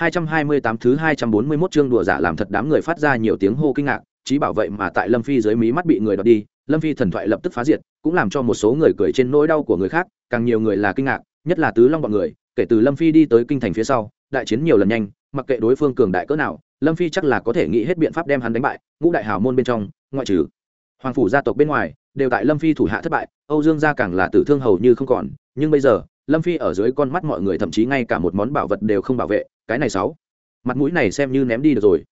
228 thứ 241 chương đùa giả làm thật đám người phát ra nhiều tiếng hô kinh ngạc, chí bảo vậy mà tại Lâm Phi dưới mí mắt bị người đoạt đi, Lâm Phi thần thoại lập tức phá diệt, cũng làm cho một số người cười trên nỗi đau của người khác, càng nhiều người là kinh ngạc, nhất là Tứ Long bọn người, kể từ Lâm Phi đi tới kinh thành phía sau, đại chiến nhiều lần nhanh, mặc kệ đối phương cường đại cỡ nào, Lâm Phi chắc là có thể nghĩ hết biện pháp đem hắn đánh bại, ngũ đại hào môn bên trong, ngoại trừ hoàng phủ gia tộc bên ngoài, đều tại Lâm Phi thủ hạ thất bại, Âu Dương gia càng là tử thương hầu như không còn, nhưng bây giờ, Lâm Phi ở dưới con mắt mọi người thậm chí ngay cả một món bảo vật đều không bảo vệ, cái này sáu. Mặt mũi này xem như ném đi được rồi.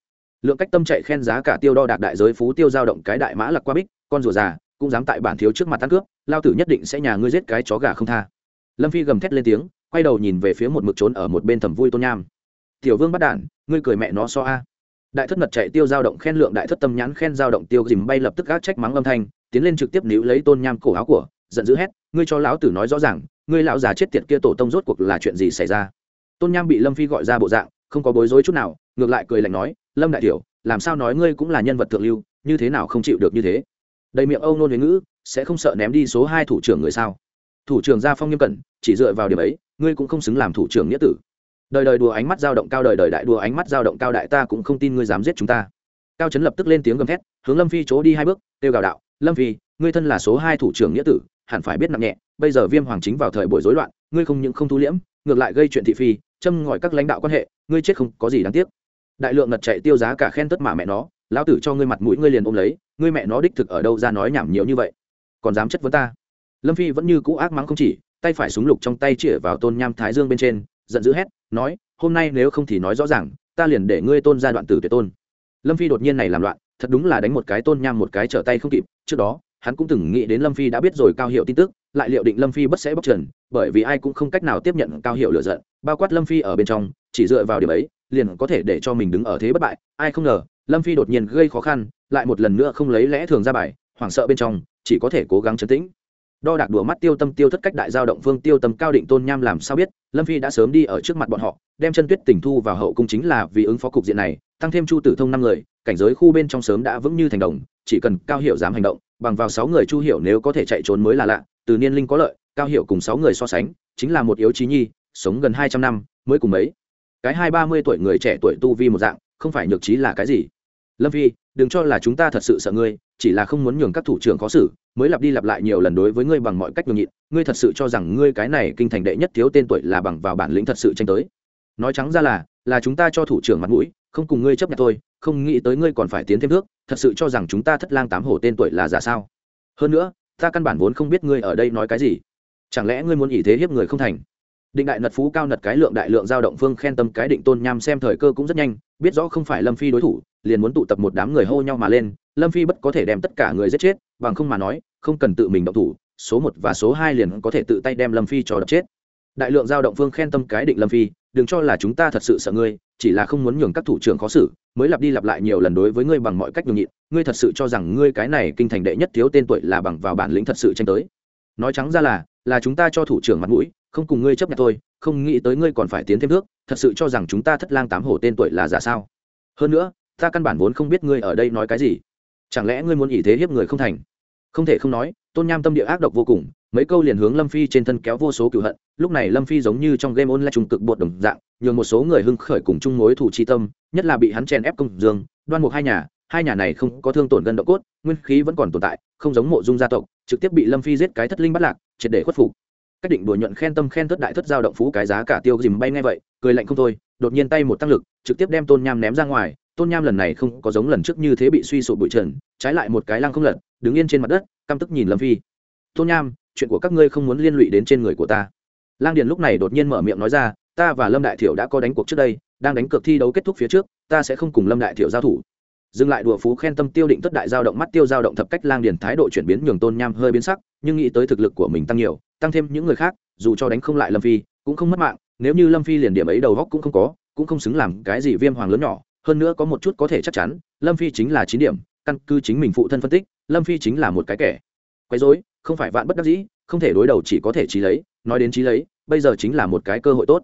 Lượng cách tâm chạy khen giá cả tiêu đo đạc đại giới phú tiêu giao động cái đại mã lặc qua bích con rùa già cũng dám tại bản thiếu trước mặt tăng cướp lao tử nhất định sẽ nhà ngươi giết cái chó gà không tha. Lâm phi gầm thét lên tiếng quay đầu nhìn về phía một mực trốn ở một bên thầm vui tôn nham. Tiểu vương bắt đản ngươi cười mẹ nó so a. Đại thất mật chạy tiêu giao động khen lượng đại thất tâm nhãn khen giao động tiêu dìm bay lập tức gác trách mắng âm thanh tiến lên trực tiếp níu lấy tôn nham cổ áo của giận dữ hét ngươi cho lão tử nói rõ ràng ngươi lão già chết tiệt kia tổ tông rốt cuộc là chuyện gì xảy ra? Tôn nham bị lâm phi gọi ra bộ dạng, không có bối rối chút nào, ngược lại cười lạnh nói, lâm đại tiểu, làm sao nói ngươi cũng là nhân vật thượng lưu, như thế nào không chịu được như thế? Đầy miệng âu nôn huế ngữ, sẽ không sợ ném đi số hai thủ trưởng người sao? Thủ trưởng gia phong nghiêm cẩn, chỉ dựa vào điểm ấy, ngươi cũng không xứng làm thủ trưởng nghĩa tử. Đời đời đùa ánh mắt dao động cao, đời đời đại đùa ánh mắt dao động cao đại ta cũng không tin ngươi dám giết chúng ta. Cao trấn lập tức lên tiếng gầm thét, hướng lâm phi chỗ đi hai bước, kêu gào đạo lâm phi, ngươi thân là số hai thủ trưởng nghĩa tử, hẳn phải biết nặng nhẹ, bây giờ viêm hoàng chính vào thời buổi rối loạn, ngươi không những không thu liễm, ngược lại gây chuyện thị phi, châm ngòi các lãnh đạo quan hệ, ngươi chết không có gì đáng tiếc. Đại lượng ngật chạy tiêu giá cả khen tất mà mẹ nó, lão tử cho ngươi mặt mũi ngươi liền ôm lấy, ngươi mẹ nó đích thực ở đâu ra nói nhảm nhiều như vậy. Còn dám chất vấn ta? Lâm phi vẫn như cũ ác mắng không chỉ, tay phải súng lục trong tay chĩa vào tôn nham thái dương bên trên, giận dữ hét, nói, hôm nay nếu không thì nói rõ ràng, ta liền để ngươi tôn ra đoạn tử tuyệt tôn. Lâm phi đột nhiên này làm loạn thật đúng là đánh một cái tôn nham một cái trở tay không kịp, trước đó, hắn cũng từng nghĩ đến lâm phi đã biết rồi cao hiệu tin tức, lại liệu định lâm phi bất sẽ bóc trần, bởi vì ai cũng không cách nào tiếp nhận cao hiệu lựa giận, bao quát lâm phi ở bên trong, chỉ dựa vào điểm ấy, liền có thể để cho mình đứng ở thế bất bại, ai không ngờ, lâm phi đột nhiên gây khó khăn, lại một lần nữa không lấy lẽ thường ra bài, hoảng sợ bên trong, chỉ có thể cố gắng chấn tĩnh đo đạc đùa mắt tiêu tâm tiêu thất cách đại giao động phương tiêu tâm cao định tôn nham làm sao biết, lâm phi đã sớm đi ở trước mặt bọn họ, đem chân tuyết tình thu vào hậu cung chính là vì ứng phó cục diện này, tăng thêm chu tử thông năm người, cảnh giới khu bên trong sớm đã vững như thành đồng, chỉ cần cao hiệu dám hành động, bằng vào sáu người chu hiệu nếu có thể chạy trốn mới là lạ, từ niên linh có lợi, cao hiệu cùng sáu người so sánh, chính là một yếu trí nhi, sống gần hai trăm năm, mới cùng mấy. Cái hai ba mươi tuổi người trẻ tuổi tu vi một dạng, không phải nhược trí là cái gì? Lâm phi đừng cho là chúng ta thật sự sợ ngươi, chỉ là không muốn nhường các thủ trưởng khó xử, mới lặp đi lặp lại nhiều lần đối với ngươi bằng mọi cách nhường nhịn, ngươi thật sự cho rằng ngươi cái này kinh thành đệ nhất thiếu tên tuổi là bằng vào bản lĩnh thật sự tranh tới. Nói trắng ra là là chúng ta cho thủ trưởng mặt mũi, không cùng ngươi chấp nhận thôi, không nghĩ tới ngươi còn phải tiến thêm nước thật sự cho rằng chúng ta thất lang tám hổ tên tuổi là giả sao? Hơn nữa, ta căn bản vốn không biết ngươi ở đây nói cái gì. Chẳng lẽ ngươi muốn ý thế hiếp người không thành? Định đại nật phú cao nật cái lượng đại lượng giao động phương khen tâm cái định tôn nham xem thời cơ cũng rất nhanh, biết rõ không phải lâm phi đối thủ liền muốn tụ tập một đám người hô nhau mà lên, lâm phi bất có thể đem tất cả người giết chết, bằng không mà nói, không cần tự mình động thủ, số một và số hai liền có thể tự tay đem lâm phi cho đập chết. Đại lượng giao động phương khen tâm cái định lâm phi, đừng cho là chúng ta thật sự sợ ngươi, chỉ là không muốn nhường các thủ trưởng khó xử, mới lặp đi lặp lại nhiều lần đối với ngươi bằng mọi cách nhường nhịn, ngươi thật sự cho rằng ngươi cái này kinh thành đệ nhất thiếu tên tuổi là bằng vào bản lĩnh thật sự tranh tới. Nói trắng ra là là chúng ta cho thủ trưởng mặt mũi, không cùng ngươi chấp nhận thôi, không nghĩ tới ngươi còn phải tiến thêm nước thật sự cho rằng chúng ta thất lang tám hổ tên tuổi là giả sao? Hơn nữa ta căn bản vốn không biết ngươi ở đây nói cái gì. Chẳng lẽ ngươi muốn ý thế hiếp người không thành? Không thể không nói, tôn nham tâm địa ác độc vô cùng, mấy câu liền hướng lâm phi trên thân kéo vô số cựu hận, lúc này lâm phi giống như trong game online trùng cực bột đồng dạng, nhường một số người hưng khởi cùng chung mối thủ chi tâm, nhất là bị hắn chèn ép công dương, đoan mục hai nhà hai nhà này không có thương tổn gân độ cốt, nguyên khí vẫn còn tồn tại, không giống mộ dung gia tộc, trực tiếp bị lâm phi giết cái thất linh bắt lạc, triệt để khuất phục. Cách định đùa nhuận khen tâm khen thất đại thất giao động phú cái giá cả tiêu dìm bay ngay vậy, cười lạnh không thôi, đột nhiên tay một tăng lực, trực tiếp đem tôn nham ném ra ngoài tôn nham lần này không có giống lần trước như thế bị suy sụp bụi trần, trái lại một cái lăng không lật, đứng yên trên mặt đất, căm tức nhìn lâm phi. Tôn nham, chuyện của các ngươi không muốn liên lụy đến trên người của ta. Lang điền lúc này đột nhiên mở miệng nói ra, ta và lâm đại thiểu đã có đánh cuộc trước đây, đang đánh cược thi đấu kết thúc phía trước, ta sẽ không cùng lâm đại thiểu giao thủ. Dừng lại đùa phú khen tâm tiêu định tất đại giao động mắt tiêu giao động thập cách lang điền thái độ chuyển biến nhường tôn nham hơi biến sắc, nhưng nghĩ tới thực lực của mình tăng nhiều, tăng thêm những người khác, dù cho đánh không lại lâm phi, cũng không mất mạng, nếu như lâm phi liền điểm ấy đầu góc cũng không có, cũng không xứng làm cái gì viêm hoàng lớn nhỏ hơn nữa có một chút có thể chắc chắn, lâm phi chính là chín điểm, căn cứ chính mình phụ thân phân tích, lâm phi chính là một cái kẻ. Quấy dối không phải vạn bất đắc dĩ, không thể đối đầu chỉ có thể trí lấy, nói đến trí lấy, bây giờ chính là một cái cơ hội tốt.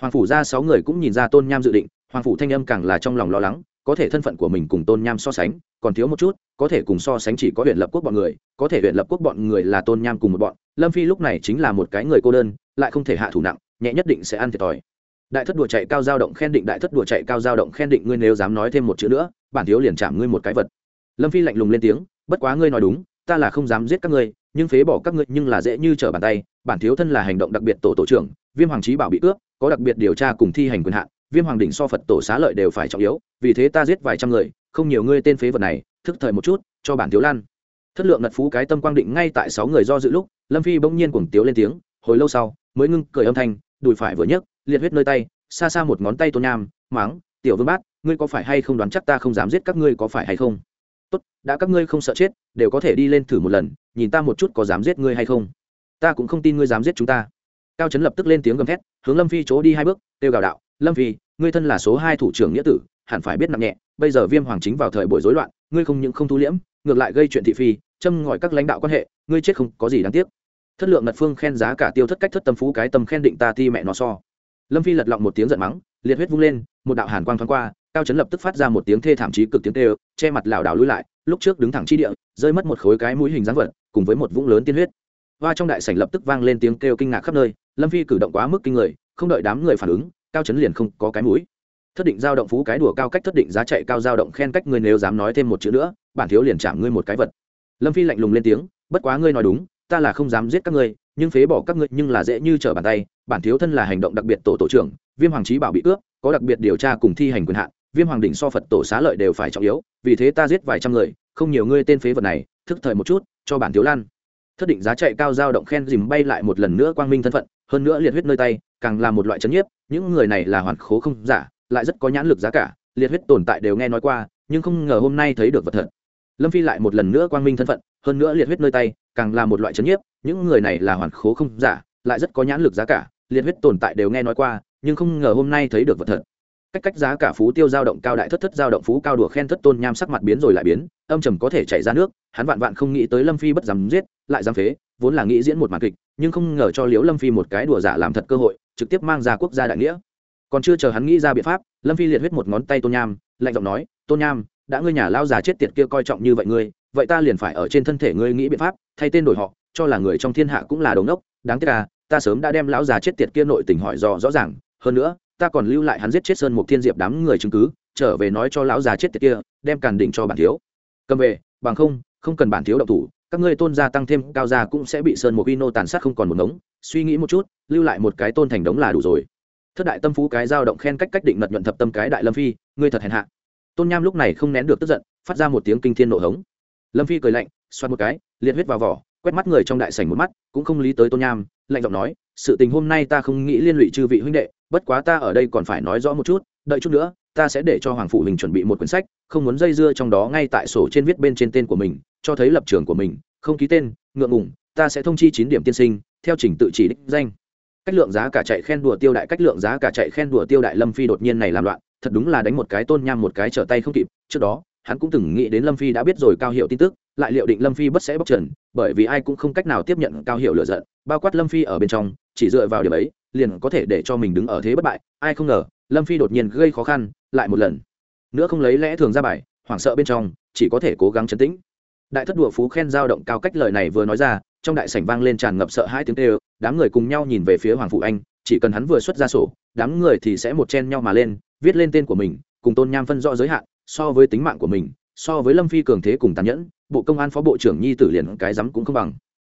Hoàng phủ ra sáu người cũng nhìn ra tôn nham dự định, hoàng phủ thanh âm càng là trong lòng lo lắng, có thể thân phận của mình cùng tôn nham so sánh, còn thiếu một chút, có thể cùng so sánh chỉ có huyện lập quốc bọn người, có thể huyện lập quốc bọn người là tôn nham cùng một bọn, lâm phi lúc này chính là một cái người cô đơn, lại không thể hạ thủ nặng, nhẹ nhất định sẽ ăn thiệt thòi đại thất đùa chạy cao dao động khen định, đại thất đùa chạy cao dao động khen định, ngươi nếu dám nói thêm một chữ nữa, bản thiếu liền chạm ngươi một cái vật. Lâm phi lạnh lùng lên tiếng, bất quá ngươi nói đúng, ta là không dám giết các ngươi, nhưng phế bỏ các ngươi nhưng là dễ như trở bàn tay, bản thiếu thân là hành động đặc biệt tổ tổ trưởng, viêm hoàng trí bảo bị cướp, có đặc biệt điều tra cùng thi hành quyền hạn, viêm hoàng đỉnh so phật tổ xá lợi đều phải trọng yếu, vì thế ta giết vài trăm người, không nhiều ngươi tên phế vật này, thức thời một chút, cho bản thiếu lan. Thất lượng ngật phú cái tâm quang định ngay tại sáu người do dự lúc, lâm phi bỗng nhiên cuồng tiếu lên tiếng, hồi lâu sau, mới ngưng cười âm thanh, đùi phải vừa nhấc liệt huyết nơi tay, xa xa một ngón tay tôn nham máng tiểu vương bát, ngươi có phải hay không đoán chắc ta không dám giết các ngươi có phải hay không? Tốt, đã các ngươi không sợ chết, đều có thể đi lên thử một lần, nhìn ta một chút có dám giết ngươi hay không. Ta cũng không tin ngươi dám giết chúng ta. Cao trấn lập tức lên tiếng gầm thét, hướng lâm phi chỗ đi hai bước, kêu gào đạo, lâm phi, ngươi thân là số hai thủ trưởng nghĩa tử, hẳn phải biết nặng nhẹ, bây giờ viêm hoàng chính vào thời buổi rối loạn, ngươi không những không thu liễm, ngược lại gây chuyện thị phi, châm ngòi các lãnh đạo quan hệ, ngươi chết không có gì đáng tiếc. Thất lượng ngật phương khen giá cả tiêu thất cách thất tâm phú cái tâm khen định ta ti mẹ nó so lâm phi lật lọng một tiếng giận mắng, liệt huyết vung lên, một đạo hàn quang thoáng qua, cao Chấn lập tức phát ra một tiếng thê thảm chí cực tiếng tê che mặt lảo đảo lùi lại, lúc trước đứng thẳng chi địa, rơi mất một khối cái mũi hình dáng vật, cùng với một vũng lớn tiên huyết. Và trong đại sảnh lập tức vang lên tiếng kêu kinh ngạc khắp nơi, lâm phi cử động quá mức kinh người, không đợi đám người phản ứng, cao Chấn liền không có cái mũi. Thất định giao động phú cái đùa cao cách thất định giá chạy cao giao động khen cách ngươi nếu dám nói thêm một chữ nữa, bản thiếu liền chạm ngươi một cái vật. Lâm phi lạnh lùng lên tiếng, bất quá ngươi nói đúng ta là không dám giết các ngươi, nhưng phế bỏ các ngươi nhưng là dễ như trở bàn tay, bản thiếu thân là hành động đặc biệt tổ tổ trưởng, viêm hoàng trí bảo bị cướp, có đặc biệt điều tra cùng thi hành quyền hạn, viêm hoàng đỉnh so phật tổ xá lợi đều phải trọng yếu, vì thế ta giết vài trăm người, không nhiều ngươi tên phế vật này, thức thời một chút, cho bản thiếu lan. Thất định giá chạy cao dao động khen dìm bay lại một lần nữa quang minh thân phận, hơn nữa liệt huyết nơi tay, càng là một loại chấn nhiếp, những người này là hoàn khố không giả, lại rất có nhãn lực giá cả, liệt huyết tồn tại đều nghe nói qua, nhưng không ngờ hôm nay thấy được vật thật lâm phi lại một lần nữa quang minh thân phận, hơn nữa liệt huyết nơi tay, càng là một loại chấn nhiếp, những người này là hoàn khố không giả, lại rất có nhãn lực giá cả, liệt huyết tồn tại đều nghe nói qua, nhưng không ngờ hôm nay thấy được vật thật. Cách cách giá cả phú tiêu giao động cao đại thất thất giao động phú cao đùa khen thất tôn nham sắc mặt biến rồi lại biến, âm trầm có thể chảy ra nước, hắn vạn vạn không nghĩ tới lâm phi bất dám giết, lại dám phế, vốn là nghĩ diễn một màn kịch, nhưng không ngờ cho liễu lâm phi một cái đùa giả làm thật cơ hội, trực tiếp mang ra quốc gia đại nghĩa. Còn chưa chờ hắn nghĩ ra biện pháp, lâm phi liệt huyết một ngón tay tôn nham, lạnh giọng nói, tôn nham đã ngươi nhà lao già chết tiệt kia coi trọng như vậy ngươi, vậy ta liền phải ở trên thân thể ngươi nghĩ biện pháp, thay tên đổi họ, cho là người trong thiên hạ cũng là đồng đốc đáng tiếc là ta sớm đã đem lão già chết tiệt kia nội tình hỏi rõ rõ ràng, hơn nữa, ta còn lưu lại hắn giết chết sơn một thiên diệp đám người chứng cứ, trở về nói cho lão già chết tiệt kia, đem càn đỉnh cho bản thiếu. Cầm về, bằng không không cần bản thiếu động thủ, các ngươi tôn gia tăng thêm cao gia cũng sẽ bị sơn một vino tàn sát không còn một ngống, suy nghĩ một chút, lưu lại một cái tôn thành đống là đủ rồi. Thất đại tâm phú cái dao động khen cách cách định mật nhuận thập tâm cái đại lâm phi, ngươi thật hèn hạ tôn nham lúc này không nén được tức giận, phát ra một tiếng kinh thiên nộ hống. Lâm phi cười lạnh xoắt một cái, liệt huyết vào vỏ, quét mắt người trong đại sảnh một mắt, cũng không lý tới tôn nham, lạnh giọng nói, sự tình hôm nay ta không nghĩ liên lụy chư vị huynh đệ, bất quá ta ở đây còn phải nói rõ một chút, đợi chút nữa, ta sẽ để cho hoàng phụ mình chuẩn bị một quyển sách, không muốn dây dưa trong đó ngay tại sổ trên viết bên trên tên của mình, cho thấy lập trường của mình, không ký tên, ngượng ngủng ta sẽ thông chi chín điểm tiên sinh, theo trình tự chỉ đích danh. Cách lượng giá cả chạy khen đùa tiêu đại, cách lượng giá cả chạy khen đùa tiêu đại lâm phi đột nhiên này làm loạn thật đúng là đánh một cái tôn nham một cái trở tay không kịp, trước đó, hắn cũng từng nghĩ đến lâm phi đã biết rồi cao hiệu tin tức, lại liệu định lâm phi bất sẽ bóc trần, bởi vì ai cũng không cách nào tiếp nhận cao hiệu lựa giận, bao quát lâm phi ở bên trong, chỉ dựa vào điểm ấy, liền có thể để cho mình đứng ở thế bất bại, ai không ngờ, lâm phi đột nhiên gây khó khăn, lại một lần. Nữa không lấy lẽ thường ra bài, hoảng sợ bên trong, chỉ có thể cố gắng chấn tĩnh. Đại thất đùa phú khen giao động cao cách lời này vừa nói ra, trong đại sảnh vang lên tràn ngập sợ hai tiếng tê đám người cùng nhau nhìn về phía hoàng phụ anh chỉ cần hắn vừa xuất ra sổ, đám người thì sẽ một chen nhau mà lên, viết lên tên của mình, cùng tôn nham phân rõ giới hạn, so với tính mạng của mình, so với lâm phi cường thế cùng tàn nhẫn, bộ công an phó bộ trưởng nhi tử liền cái rắm cũng không bằng.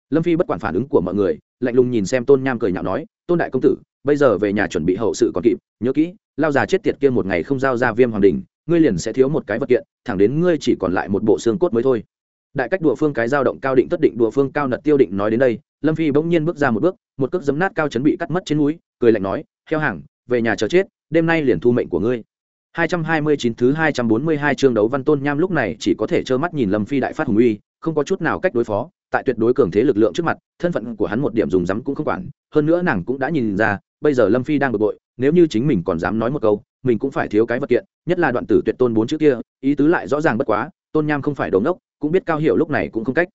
Lâm phi bất quản phản ứng của mọi người, lạnh lùng nhìn xem tôn nham cười nhạo nói, tôn đại công tử, bây giờ về nhà chuẩn bị hậu sự còn kịp, nhớ kỹ, lao già chết tiệt kia một ngày không giao ra viêm hoàng đình, ngươi liền sẽ thiếu một cái vật kiện, thẳng đến ngươi chỉ còn lại một bộ xương cốt mới thôi đại cách đùa phương cái dao động cao định tất định, đùa phương cao nật tiêu định nói đến đây, lâm phi bỗng nhiên bước ra một bước, một cước giấm nát cao chấn bị cắt mất trên núi, cười lạnh nói theo hàng, về nhà chờ chết, đêm nay liền thu mệnh của ngươi. 229 thứ 242 chương đấu văn tôn nham lúc này chỉ có thể trơ mắt nhìn lâm phi đại phát hùng uy, không có chút nào cách đối phó, tại tuyệt đối cường thế lực lượng trước mặt, thân phận của hắn một điểm dùng rắm cũng không quản, hơn nữa nàng cũng đã nhìn ra, bây giờ lâm phi đang bực bội, nếu như chính mình còn dám nói một câu, mình cũng phải thiếu cái vật kiện, nhất là đoạn tử tuyệt tôn bốn chữ kia, ý tứ lại rõ ràng bất quá tôn nham không phải đống ốc cũng biết cao hiểu lúc này cũng không cách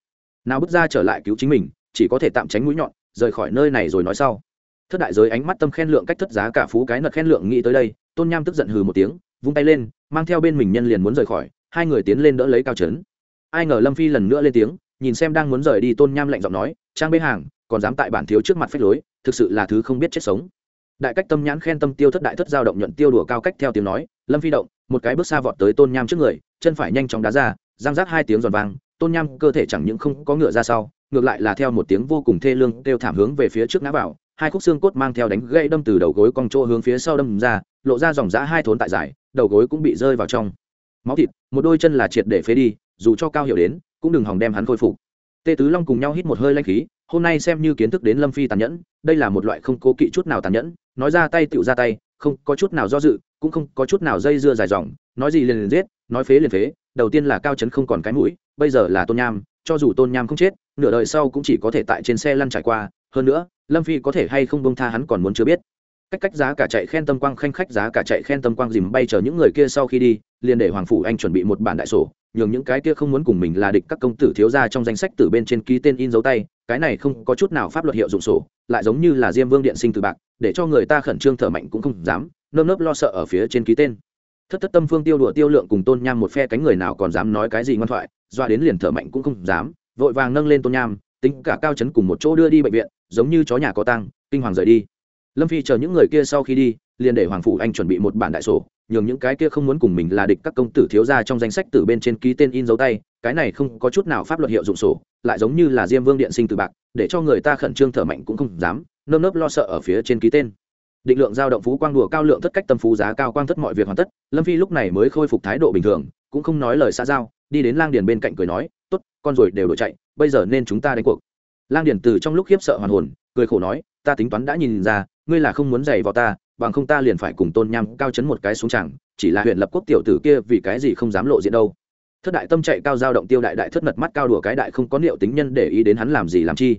nào bước ra trở lại cứu chính mình, chỉ có thể tạm tránh mũi nhọn, rời khỏi nơi này rồi nói sau. Thất đại giới ánh mắt tâm khen lượng cách thất giá cả phú cái nật khen lượng nghĩ tới đây, tôn nham tức giận hừ một tiếng, vung tay lên, mang theo bên mình nhân liền muốn rời khỏi, hai người tiến lên đỡ lấy cao trấn. Ai ngờ lâm phi lần nữa lên tiếng, nhìn xem đang muốn rời đi, tôn nham lạnh giọng nói, trang bê hàng, còn dám tại bản thiếu trước mặt phách lối, thực sự là thứ không biết chết sống đại cách tâm nhãn khen tâm tiêu thất đại thất giao động nhuận tiêu đùa cao cách theo tiếng nói, lâm phi động, một cái bước xa vọt tới tôn nham trước người, chân phải nhanh chóng đá ra giang rác hai tiếng giòn vàng. tôn nham cơ thể chẳng những không có ngựa ra sau, ngược lại là theo một tiếng vô cùng thê lương kêu thảm hướng về phía trước ngã vào, hai khúc xương cốt mang theo đánh gãy đâm từ đầu gối cong chỗ hướng phía sau đâm ra, lộ ra dòng giã hai thốn tại giải, đầu gối cũng bị rơi vào trong máu thịt, một đôi chân là triệt để phế đi, dù cho cao hiểu đến, cũng đừng hòng đem hắn khôi phục tê tứ long cùng nhau hít một hơi lanh khí hôm nay xem như kiến thức đến lâm phi tàn nhẫn, đây là một loại không cố kỵ chút nào tàn nhẫn, nói ra tay tựu ra tay, không có chút nào do dự, cũng không có chút nào dây dưa dài dòng, nói gì liền liền giết, nói phế liền phế, đầu tiên là cao chấn không còn cái mũi, bây giờ là tôn nham, cho dù tôn nham không chết, nửa đời sau cũng chỉ có thể tại trên xe lăn trải qua, hơn nữa, lâm phi có thể hay không bông tha hắn còn muốn chưa biết. Cách cách giá cả chạy khen tâm quang, khanh khách giá cả chạy khen tâm quang dìm bay chờ những người kia sau khi đi, liền để hoàng phủ anh chuẩn bị một bản đại sổ, nhường những cái kia không muốn cùng mình là địch các công tử thiếu ra trong danh sách từ bên trên ký tên in dấu tay cái này không có chút nào pháp luật hiệu dụng sổ, lại giống như là diêm vương điện sinh từ bạc, để cho người ta khẩn trương thở mạnh cũng không dám, nơm nớp lo sợ ở phía trên ký tên. Thất thất tâm phương tiêu đùa tiêu lượng cùng tôn nham một phe cánh người nào còn dám nói cái gì ngoan thoại, doa đến liền thở mạnh cũng không dám, vội vàng nâng lên tôn nham, tính cả cao chấn cùng một chỗ đưa đi bệnh viện, giống như chó nhà có tăng kinh hoàng rời đi lâm phi chờ những người kia sau khi đi, liền để hoàng phủ anh chuẩn bị một bản đại sổ, nhường những cái kia không muốn cùng mình là địch các công tử thiếu ra trong danh sách từ bên trên ký tên in dấu tay, cái này không có chút nào pháp luật hiệu dụng sổ, lại giống như là diêm vương điện sinh từ bạc, để cho người ta khẩn trương thở mạnh cũng không dám, nơm nớp lo sợ ở phía trên ký tên. Định lượng giao động phú quang đùa cao lượng thất cách tâm phú giá cao quang thất mọi việc hoàn tất, lâm phi lúc này mới khôi phục thái độ bình thường, cũng không nói lời xã giao, đi đến lang điền bên cạnh cười nói, tốt, con rồi đều đổi chạy, bây giờ nên chúng ta đánh cuộc lang điền từ trong lúc khiếp sợ hoàn hồn, cười khổ nói, ta tính toán đã nhìn ra, ngươi là không muốn giày vào ta, bằng không ta liền phải cùng tôn nham cao chấn một cái xuống chẳng, chỉ là huyện lập quốc tiểu tử kia vì cái gì không dám lộ diện đâu. Thất đại tâm chạy cao giao động tiêu đại đại thất mật mắt cao đùa cái đại không có liệu tính nhân để ý đến hắn làm gì làm chi.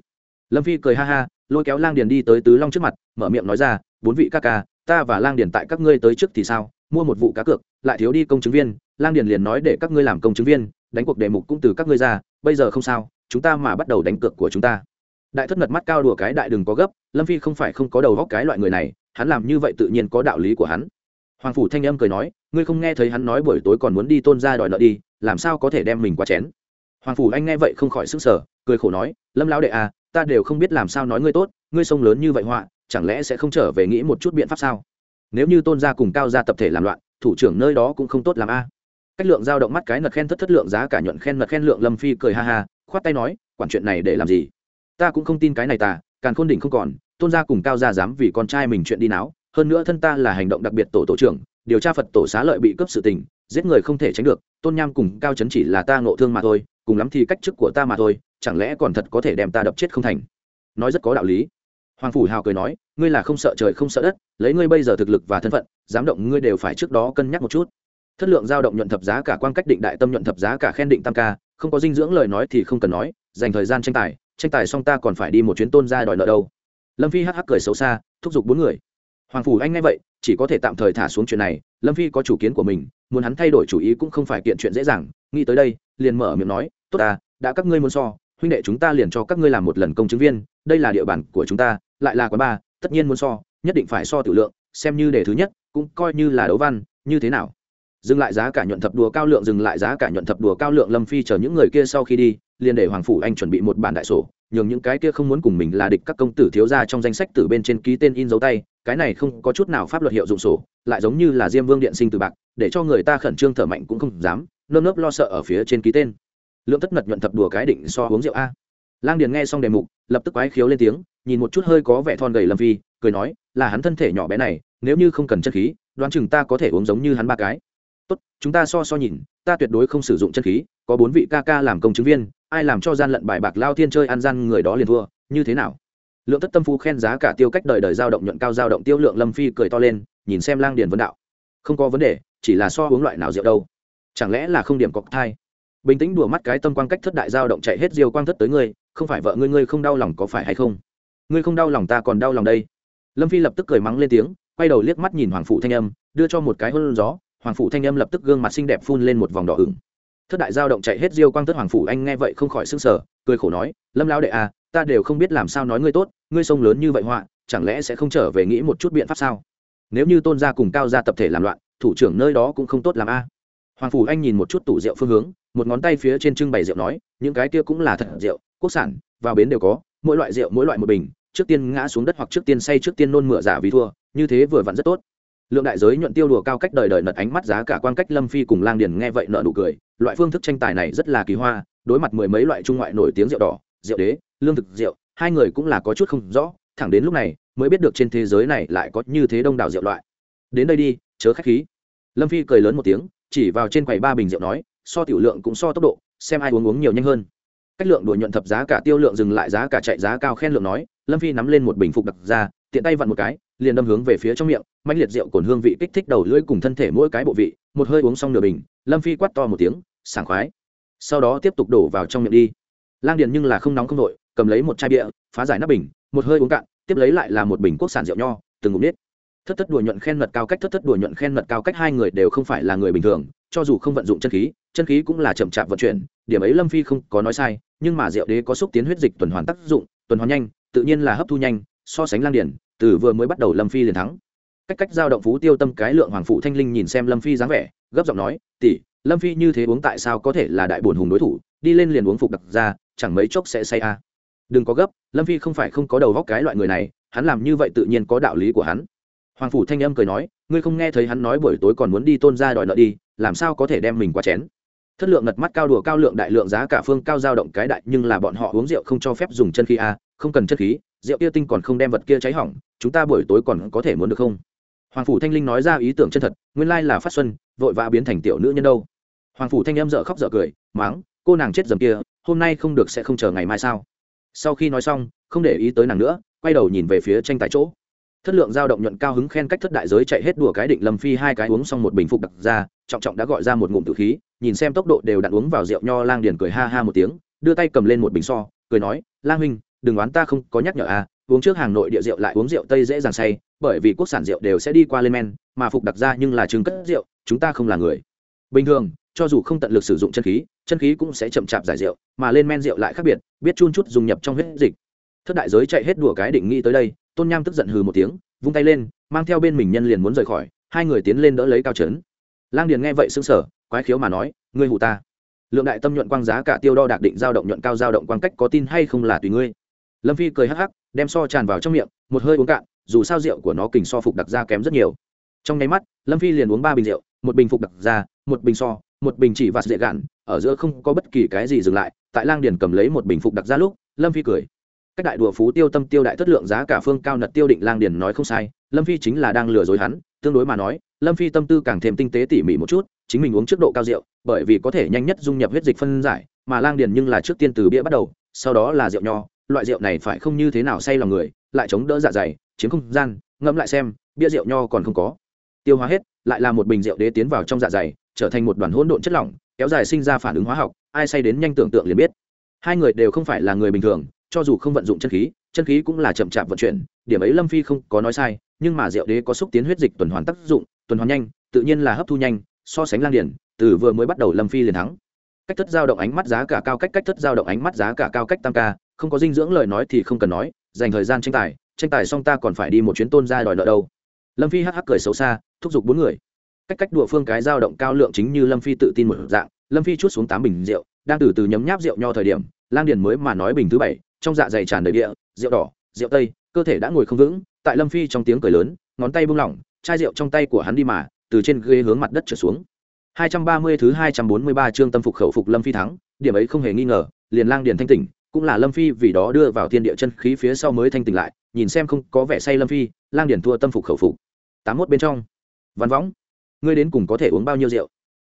Lâm phi cười ha ha, lôi kéo lang điền đi tới tứ long trước mặt, mở miệng nói ra, bốn vị ca ca, ta và lang điền tại các ngươi tới trước thì sao, mua một vụ cá cược, lại thiếu đi công chứng viên. Lang điền liền nói để các ngươi làm công chứng viên, đánh cuộc đề mục cũng từ các ngươi ra, bây giờ không sao chúng ta mà bắt đầu đánh cược của chúng ta. Đại thất mật mắt cao đùa cái đại đừng có gấp, lâm phi không phải không có đầu góc cái loại người này, hắn làm như vậy tự nhiên có đạo lý của hắn. Hoàng phủ thanh âm cười nói, ngươi không nghe thấy hắn nói buổi tối còn muốn đi tôn ra đòi nợ đi, làm sao có thể đem mình qua chén? Hoàng phủ anh nghe vậy không khỏi sức sở cười khổ nói, lâm lão đệ à ta đều không biết làm sao nói ngươi tốt, ngươi sông lớn như vậy họa, chẳng lẽ sẽ không trở về nghĩ một chút biện pháp sao? Nếu như tôn gia cùng cao gia tập thể làm loạn, thủ trưởng nơi đó cũng không tốt làm a. Cách lượng giao động mắt cái nật khen thất thất lượng giá cả nhuận khen nật khen lượng, lâm phi cười ha ha khoát tay nói, quản chuyện này để làm gì? Ta cũng không tin cái này ta càng khôn đỉnh không còn, tôn gia cùng cao gia dám vì con trai mình chuyện đi náo, hơn nữa thân ta là hành động đặc biệt tổ tổ trưởng, điều tra phật tổ xá lợi bị cướp sự tình, giết người không thể tránh được, tôn nham cùng cao chấn chỉ là ta ngộ thương mà thôi, cùng lắm thì cách chức của ta mà thôi, chẳng lẽ còn thật có thể đem ta đập chết không thành? Nói rất có đạo lý. Hoàng phủ hào cười nói, ngươi là không sợ trời không sợ đất, lấy ngươi bây giờ thực lực và thân phận, dám động ngươi đều phải trước đó cân nhắc một chút. Thất lượng giao động nhuận thập giá cả, quan cách định đại tâm nhuận thập giá cả khen định tam ca không có dinh dưỡng lời nói thì không cần nói, dành thời gian tranh tài tranh tài xong ta còn phải đi một chuyến tôn ra đòi nợ đâu. Lâm phi hắc hắc cười xấu xa, thúc giục bốn người. Hoàng phủ anh nghe vậy, chỉ có thể tạm thời thả xuống chuyện này, lâm phi có chủ kiến của mình, muốn hắn thay đổi chủ ý cũng không phải kiện chuyện dễ dàng, nghĩ tới đây, liền mở miệng nói, tốt à đã các ngươi muốn so, huynh đệ chúng ta liền cho các ngươi làm một lần công chứng viên, đây là địa bàn của chúng ta, lại là quán ba tất nhiên muốn so, nhất định phải so tự lượng, xem như đề thứ nhất, cũng coi như là đấu văn, như thế nào? Dừng lại giá cả nhuận thập đùa cao lượng, dừng lại giá cả nhuận thập đùa cao lượng, lâm phi chờ những người kia sau khi đi, liền để hoàng phủ anh chuẩn bị một bản đại sổ. Nhường những cái kia không muốn cùng mình là địch các công tử thiếu ra trong danh sách từ bên trên ký tên in dấu tay, cái này không có chút nào pháp luật hiệu dụng sổ, lại giống như là diêm vương điện sinh từ bạc, để cho người ta khẩn trương thở mạnh cũng không dám, nơm nớp lo sợ ở phía trên ký tên. Lượng tất mật nhuận thập đùa cái định so uống rượu a. Lang điền nghe xong đề mục, lập tức quái khiếu lên tiếng, nhìn một chút hơi có vẻ thon gầy lâm phi, cười nói, là hắn thân thể nhỏ bé này, nếu như không cần chất khí, đoán chừng ta có thể uống giống như hắn ba cái tốt, chúng ta so so nhìn, ta tuyệt đối không sử dụng chân khí, có bốn vị ca ca làm công chứng viên, ai làm cho gian lận bài bạc lao thiên chơi ăn gian người đó liền thua, như thế nào? Lượng thất tâm phu khen giá cả tiêu cách đời đời giao động nhuận cao giao động tiêu lượng lâm phi cười to lên, nhìn xem lang điền vấn đạo. Không có vấn đề, chỉ là so uống loại nào rượu đâu. Chẳng lẽ là không điểm cọc thai? Bình tĩnh đùa mắt cái tâm quang cách thất đại giao động chạy hết diều quang thất tới ngươi, không phải vợ ngươi ngươi không đau lòng có phải hay không? Ngươi không đau lòng ta còn đau lòng đây. Lâm phi lập tức cười mắng lên tiếng, quay đầu liếc mắt nhìn hoàng phụ thanh âm, đưa cho một cái hôn gió hoàng phủ thanh âm lập tức gương mặt xinh đẹp phun lên một vòng đỏ ửng. Thất đại giao động chạy hết diêu quang tất hoàng phủ, anh nghe vậy không khỏi s ư n g sở cười khổ nói, lâm lao đệ à ta đều không biết làm sao nói ngươi tốt, ngươi sông lớn như vậy họa, chẳng lẽ sẽ không trở về nghĩ một chút biện pháp sao? Nếu như tôn gia cùng cao gia tập thể làm loạn, thủ trưởng nơi đó cũng không tốt làm a. Hoàng phủ anh nhìn một chút tủ rượu phương hướng, một ngón tay phía trên trưng bày rượu nói, những cái kia cũng là thật rượu, quốc sản, vào bến đều có, mỗi loại rượu mỗi loại một bình, trước tiên ngã xuống đất hoặc trước tiên say trước tiên nôn mửa giả vì thua, như thế vừa vặn rất tốt lượng đại giới nhuận tiêu đùa cao cách đời đời nật ánh mắt giá cả quan cách lâm phi cùng lang điền nghe vậy nợ nụ cười, loại phương thức tranh tài này rất là kỳ hoa, đối mặt mười mấy loại trung ngoại nổi tiếng rượu đỏ, rượu đế, lương thực rượu, hai người cũng là có chút không rõ, thẳng đến lúc này mới biết được trên thế giới này lại có như thế đông đảo rượu loại. Đến đây đi, chớ khách khí. Lâm phi cười lớn một tiếng, chỉ vào trên quầy ba bình rượu nói, so tiểu lượng cũng so tốc độ, xem ai uống uống nhiều nhanh hơn. Cách lượng đùa nhuận thập giá cả tiêu lượng dừng lại giá cả chạy giá cao khen lượng nói, lâm phi nắm lên một bình phục đặc ra, tiện tay vặn một cái liền đâm hướng về phía trong miệng mạnh liệt rượu cồn hương vị kích thích đầu lưỡi cùng thân thể mỗi cái bộ vị, một hơi uống xong nửa bình, lâm phi quắt to một tiếng, sảng khoái sau đó tiếp tục đổ vào trong miệng đi lang điền nhưng là không nóng không nội cầm lấy một chai bia, phá giải nắp bình, một hơi uống cạn, tiếp lấy lại là một bình quốc sản rượu nho, từng ngụm nít. thất thất đùa nhuận khen mật cao cách, thất thất đùa nhuận khen mật cao cách hai người đều không phải là người bình thường, cho dù không vận dụng chân khí chân khí cũng là chậm chạp vận chuyển, điểm ấy lâm phi không có nói sai, nhưng mà rượu đế có xúc tiến huyết dịch tuần hoàn tác dụng, tuần hoàn nhanh, tự nhiên là hấp thu nhanh, so sánh lang điển từ vừa mới bắt đầu lâm phi liền thắng. Cách cách giao động phú tiêu tâm cái lượng hoàng phụ thanh linh nhìn xem lâm phi dáng vẻ gấp giọng nói tỷ lâm phi như thế uống tại sao có thể là đại bổn hùng đối thủ đi lên liền uống phục đặc ra chẳng mấy chốc sẽ say a. À. đừng có gấp lâm phi không phải không có đầu góc cái loại người này hắn làm như vậy tự nhiên có đạo lý của hắn. Hoàng phủ thanh âm cười nói ngươi không nghe thấy hắn nói buổi tối còn muốn đi tôn ra đòi nợ đi làm sao có thể đem mình qua chén? Thất lượng ngật mắt cao đùa cao lượng đại lượng giá cả phương cao dao động cái đại nhưng là bọn họ uống rượu không cho phép dùng chân khí a à, không cần chất khí rượu kia tinh còn không đem vật kia cháy hỏng, chúng ta buổi tối còn có thể muốn được không? Hoàng phủ thanh linh nói ra ý tưởng chân thật, nguyên lai là phát xuân, vội vã biến thành tiểu nữ nhân đâu. Hoàng phủ thanh em dở khóc dở cười, máng, cô nàng chết dầm kia, hôm nay không được sẽ không chờ ngày mai sao? Sau khi nói xong, không để ý tới nàng nữa, quay đầu nhìn về phía tranh tài chỗ. Thất lượng dao động nhuận cao hứng khen cách thất đại giới chạy hết đùa cái định lâm phi hai cái uống xong một bình phục đặc ra, trọng trọng đã gọi ra một ngụm tự khí, nhìn xem tốc độ đều đặn uống vào rượu nho lang điền cười ha ha một tiếng, đưa tay cầm lên một bình so, cười nói, lang huynh đừng oán ta không có nhắc nhở à uống trước hàng nội địa rượu lại uống rượu tây dễ dàng say, bởi vì quốc sản rượu đều sẽ đi qua lên men, mà phục đặc ra nhưng là trứng cất rượu, chúng ta không là người. Bình thường, cho dù không tận lực sử dụng chân khí chân khí cũng sẽ chậm chạp giải rượu, mà lên men rượu lại khác biệt, biết chun chút dùng nhập trong huyết dịch. Thất đại giới chạy hết đùa cái định nghĩ tới đây, tôn nham tức giận hừ một tiếng, vung tay lên, mang theo bên mình nhân liền muốn rời khỏi, hai người tiến lên đỡ lấy cao trấn. Lang điền nghe vậy sững sờ, quái khiếu mà nói, ngươi hụ ta. Lượng đại tâm nhuận quang giá cả tiêu đo đạc định giao động nhuận cao giao động quang cách có tin hay không là tùy ngươi lâm phi cười hắc hắc, đem so tràn vào trong miệng, một hơi uống cạn, dù sao rượu của nó kình so phục đặc ra kém rất nhiều. Trong nháy mắt, lâm phi liền uống ba bình rượu, một bình phục đặc ra một bình so, một bình chỉ và dễ gạn, ở giữa không có bất kỳ cái gì dừng lại, tại lang điền cầm lấy một bình phục đặc ra lúc, lâm phi cười. Cách đại đùa phú tiêu tâm tiêu đại thất lượng giá cả phương cao nật tiêu định lang điền nói không sai, lâm phi chính là đang lừa dối hắn, tương đối mà nói, lâm phi tâm tư càng thêm tinh tế tỉ mỉ một chút, chính mình uống trước độ cao rượu, bởi vì có thể nhanh nhất dung nhập huyết dịch phân giải, mà lang điền nhưng là trước tiên từ bia bắt đầu, sau đó là rượu nho loại rượu này phải không như thế nào say lòng người, lại chống đỡ dạ dày, chiếm không gian, ngẫm lại xem, bia rượu nho còn không có. Tiêu hóa hết, lại là một bình rượu đế tiến vào trong dạ dày, trở thành một đoàn hỗn độn chất lỏng, kéo dài sinh ra phản ứng hóa học, ai say đến nhanh tưởng tượng liền biết. Hai người đều không phải là người bình thường, cho dù không vận dụng chân khí chân khí cũng là chậm chạp vận chuyển, điểm ấy lâm phi không có nói sai, nhưng mà rượu đế có xúc tiến huyết dịch tuần hoàn tác dụng, tuần hoàn nhanh, tự nhiên là hấp thu nhanh, so sánh lang điển, từ vừa mới bắt đầu lâm phi liền thắng. Cách thất giao động ánh mắt giá cả cao, cách cách thất giao động ánh mắt giá cả cao, cách tam ca không có dinh dưỡng lời nói thì không cần nói, dành thời gian tranh tài tranh tài xong ta còn phải đi một chuyến tôn ra đòi nợ đâu. Lâm phi hắc hắc cười xấu xa, thúc giục bốn người. Cách cách đùa phương cái dao động cao lượng chính như lâm phi tự tin một dạng, lâm phi chút xuống tám bình rượu, đang từ từ nhấm nháp rượu nho thời điểm, lang điền mới mà nói bình thứ bảy, trong dạ dày tràn đầy địa, rượu đỏ, rượu tây, cơ thể đã ngồi không vững, tại lâm phi trong tiếng cười lớn, ngón tay buông lỏng, chai rượu trong tay của hắn đi mà, từ trên ghế hướng mặt đất trở xuống. 230 thứ 243 chương tâm phục khẩu phục lâm phi thắng, điểm ấy không hề nghi ngờ, liền lang điền thanh tỉnh cũng là lâm phi vì đó đưa vào thiên địa chân khí phía sau mới thanh tỉnh lại, nhìn xem không có vẻ say lâm phi, lang điền thua tâm phục khẩu phục. Tám mốt bên trong. Văn võng, ngươi đến cùng có thể uống bao nhiêu rượu?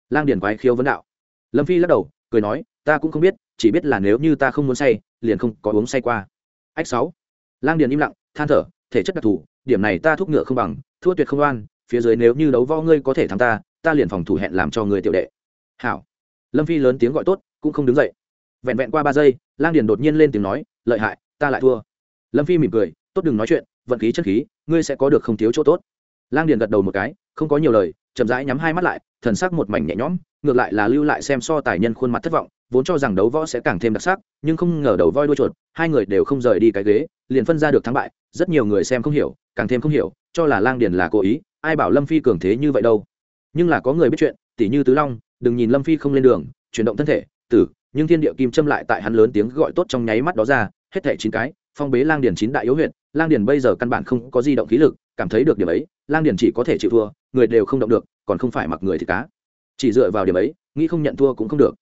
Lang điền quái khiêu vấn đạo. Lâm phi lắc đầu, cười nói, ta cũng không biết, chỉ biết là nếu như ta không muốn say, liền không có uống say qua. Ách sáu. Lang điền im lặng, than thở, thể chất đặc thù, điểm này ta thúc ngựa không bằng, thua tuyệt không oan, phía dưới nếu như đấu võ ngươi có thể thắng ta ta liền phòng thủ hẹn làm cho người tiểu đệ. Hảo. Lâm phi lớn tiếng gọi tốt, cũng không đứng dậy vẹn vẹn qua ba giây, lang điền đột nhiên lên tiếng nói, lợi hại, ta lại thua. Lâm phi mỉm cười, tốt đừng nói chuyện, vận khí chất khí, ngươi sẽ có được không thiếu chỗ tốt. Lang điền gật đầu một cái, không có nhiều lời, chậm rãi nhắm hai mắt lại, thần sắc một mảnh nhẹ nhõm, ngược lại là lưu lại xem so tài nhân khuôn mặt thất vọng, vốn cho rằng đấu võ sẽ càng thêm đặc sắc, nhưng không ngờ đầu voi đuôi chuột, hai người đều không rời đi cái ghế, liền phân ra được thắng bại, rất nhiều người xem không hiểu, càng thêm không hiểu, cho là lang điền là cố ý, ai bảo lâm phi cường thế như vậy đâu. Nhưng là có người biết chuyện, tỉ như tứ long, đừng nhìn lâm phi không lên đường, chuyển động thân thể, tử nhưng thiên địa kim châm lại tại hắn lớn tiếng gọi tốt trong nháy mắt đó ra, hết thẻ chín cái, phong bế lang điền chín đại yếu huyện lang điền bây giờ căn bản không có di động khí lực, cảm thấy được điểm ấy, lang điền chỉ có thể chịu thua, người đều không động được, còn không phải mặc người thì cá. Chỉ dựa vào điểm ấy, nghĩ không nhận thua cũng không được.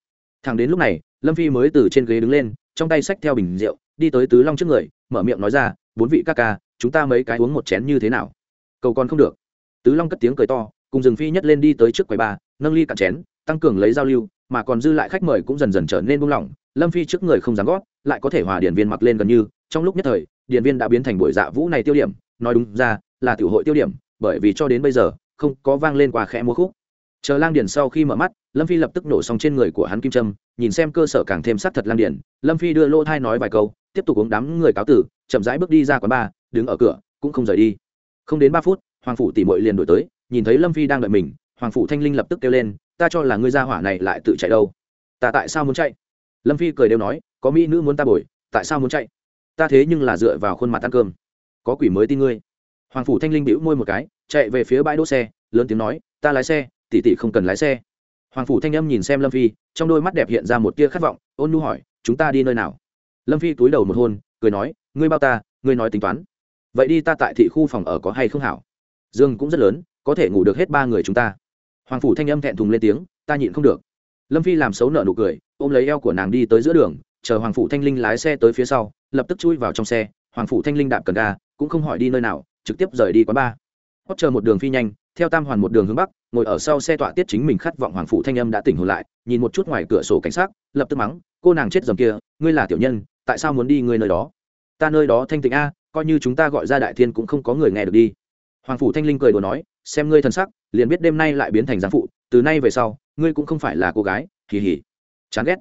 Thằng đến lúc này, lâm phi mới từ trên ghế đứng lên, trong tay xách theo bình rượu, đi tới tứ long trước người, mở miệng nói ra, bốn vị ca ca, chúng ta mấy cái uống một chén như thế nào? Cầu còn không được. Tứ long cất tiếng cười to, cùng rừng phi nhất lên đi tới trước quầy ba nâng ly cạn chén, tăng cường lấy giao lưu mà còn dư lại khách mời cũng dần dần trở nên buông lỏng. Lâm phi trước người không dám gót, lại có thể hòa điển viên mặc lên gần như. Trong lúc nhất thời, điển viên đã biến thành buổi dạ vũ này tiêu điểm. Nói đúng ra, là tiểu hội tiêu điểm, bởi vì cho đến bây giờ, không có vang lên qua khẽ múa khúc. Chờ lang điển sau khi mở mắt, lâm phi lập tức nổ xong trên người của hắn kim trâm nhìn xem cơ sở càng thêm sát thật lang điển. Lâm phi đưa lô thai nói vài câu, tiếp tục uống đám người cáo tử, chậm rãi bước đi ra quán bar, đứng ở cửa, cũng không rời đi. Không đến ba phút, hoàng phủ tỷ mội liền đổi tới, nhìn thấy lâm phi đang đợi mình, hoàng phủ thanh linh lập tức kêu lên ta cho là ngươi ra hỏa này lại tự chạy đâu? Ta tại sao muốn chạy? Lâm phi cười đều nói, có mỹ nữ muốn ta bồi, tại sao muốn chạy? Ta thế nhưng là dựa vào khuôn mặt ăn cơm. Có quỷ mới tin ngươi. Hoàng phủ thanh linh bĩu môi một cái, chạy về phía bãi đỗ xe, lớn tiếng nói, ta lái xe, tỷ tỷ không cần lái xe. Hoàng phủ thanh âm nhìn xem lâm phi, trong đôi mắt đẹp hiện ra một tia khát vọng, ôn nu hỏi, chúng ta đi nơi nào? Lâm phi túi đầu một hôn, cười nói, ngươi bao ta, ngươi nói tính toán. Vậy đi ta tại thị khu phòng ở có hay không hảo? Dương cũng rất lớn, có thể ngủ được hết ba người chúng ta hoàng phủ thanh âm thẹn thùng lên tiếng, ta nhịn không được. Lâm phi làm xấu nợ nụ cười, ôm lấy eo của nàng đi tới giữa đường, chờ hoàng phủ thanh linh lái xe tới phía sau, lập tức chui vào trong xe. Hoàng phủ thanh linh đạp cần ga, cũng không hỏi đi nơi nào, trực tiếp rời đi quán ba hót chờ một đường phi nhanh, theo tam hoàn một đường hướng bắc, ngồi ở sau xe tọa tiết chính mình khát vọng hoàng phủ thanh âm đã tỉnh hồn lại, nhìn một chút ngoài cửa sổ cảnh sát lập tức mắng, cô nàng chết dầm kia, ngươi là tiểu nhân, tại sao muốn đi ngươi nơi đó? Ta nơi đó thanh tịnh a, coi như chúng ta gọi ra đại thiên cũng không có người nghe được đi. Hoàng phủ thanh linh cười đùa nói, xem ngươi thân sắc liền biết đêm nay lại biến thành giáng phụ, từ nay về sau, ngươi cũng không phải là cô gái kỳ hì. Chán ghét.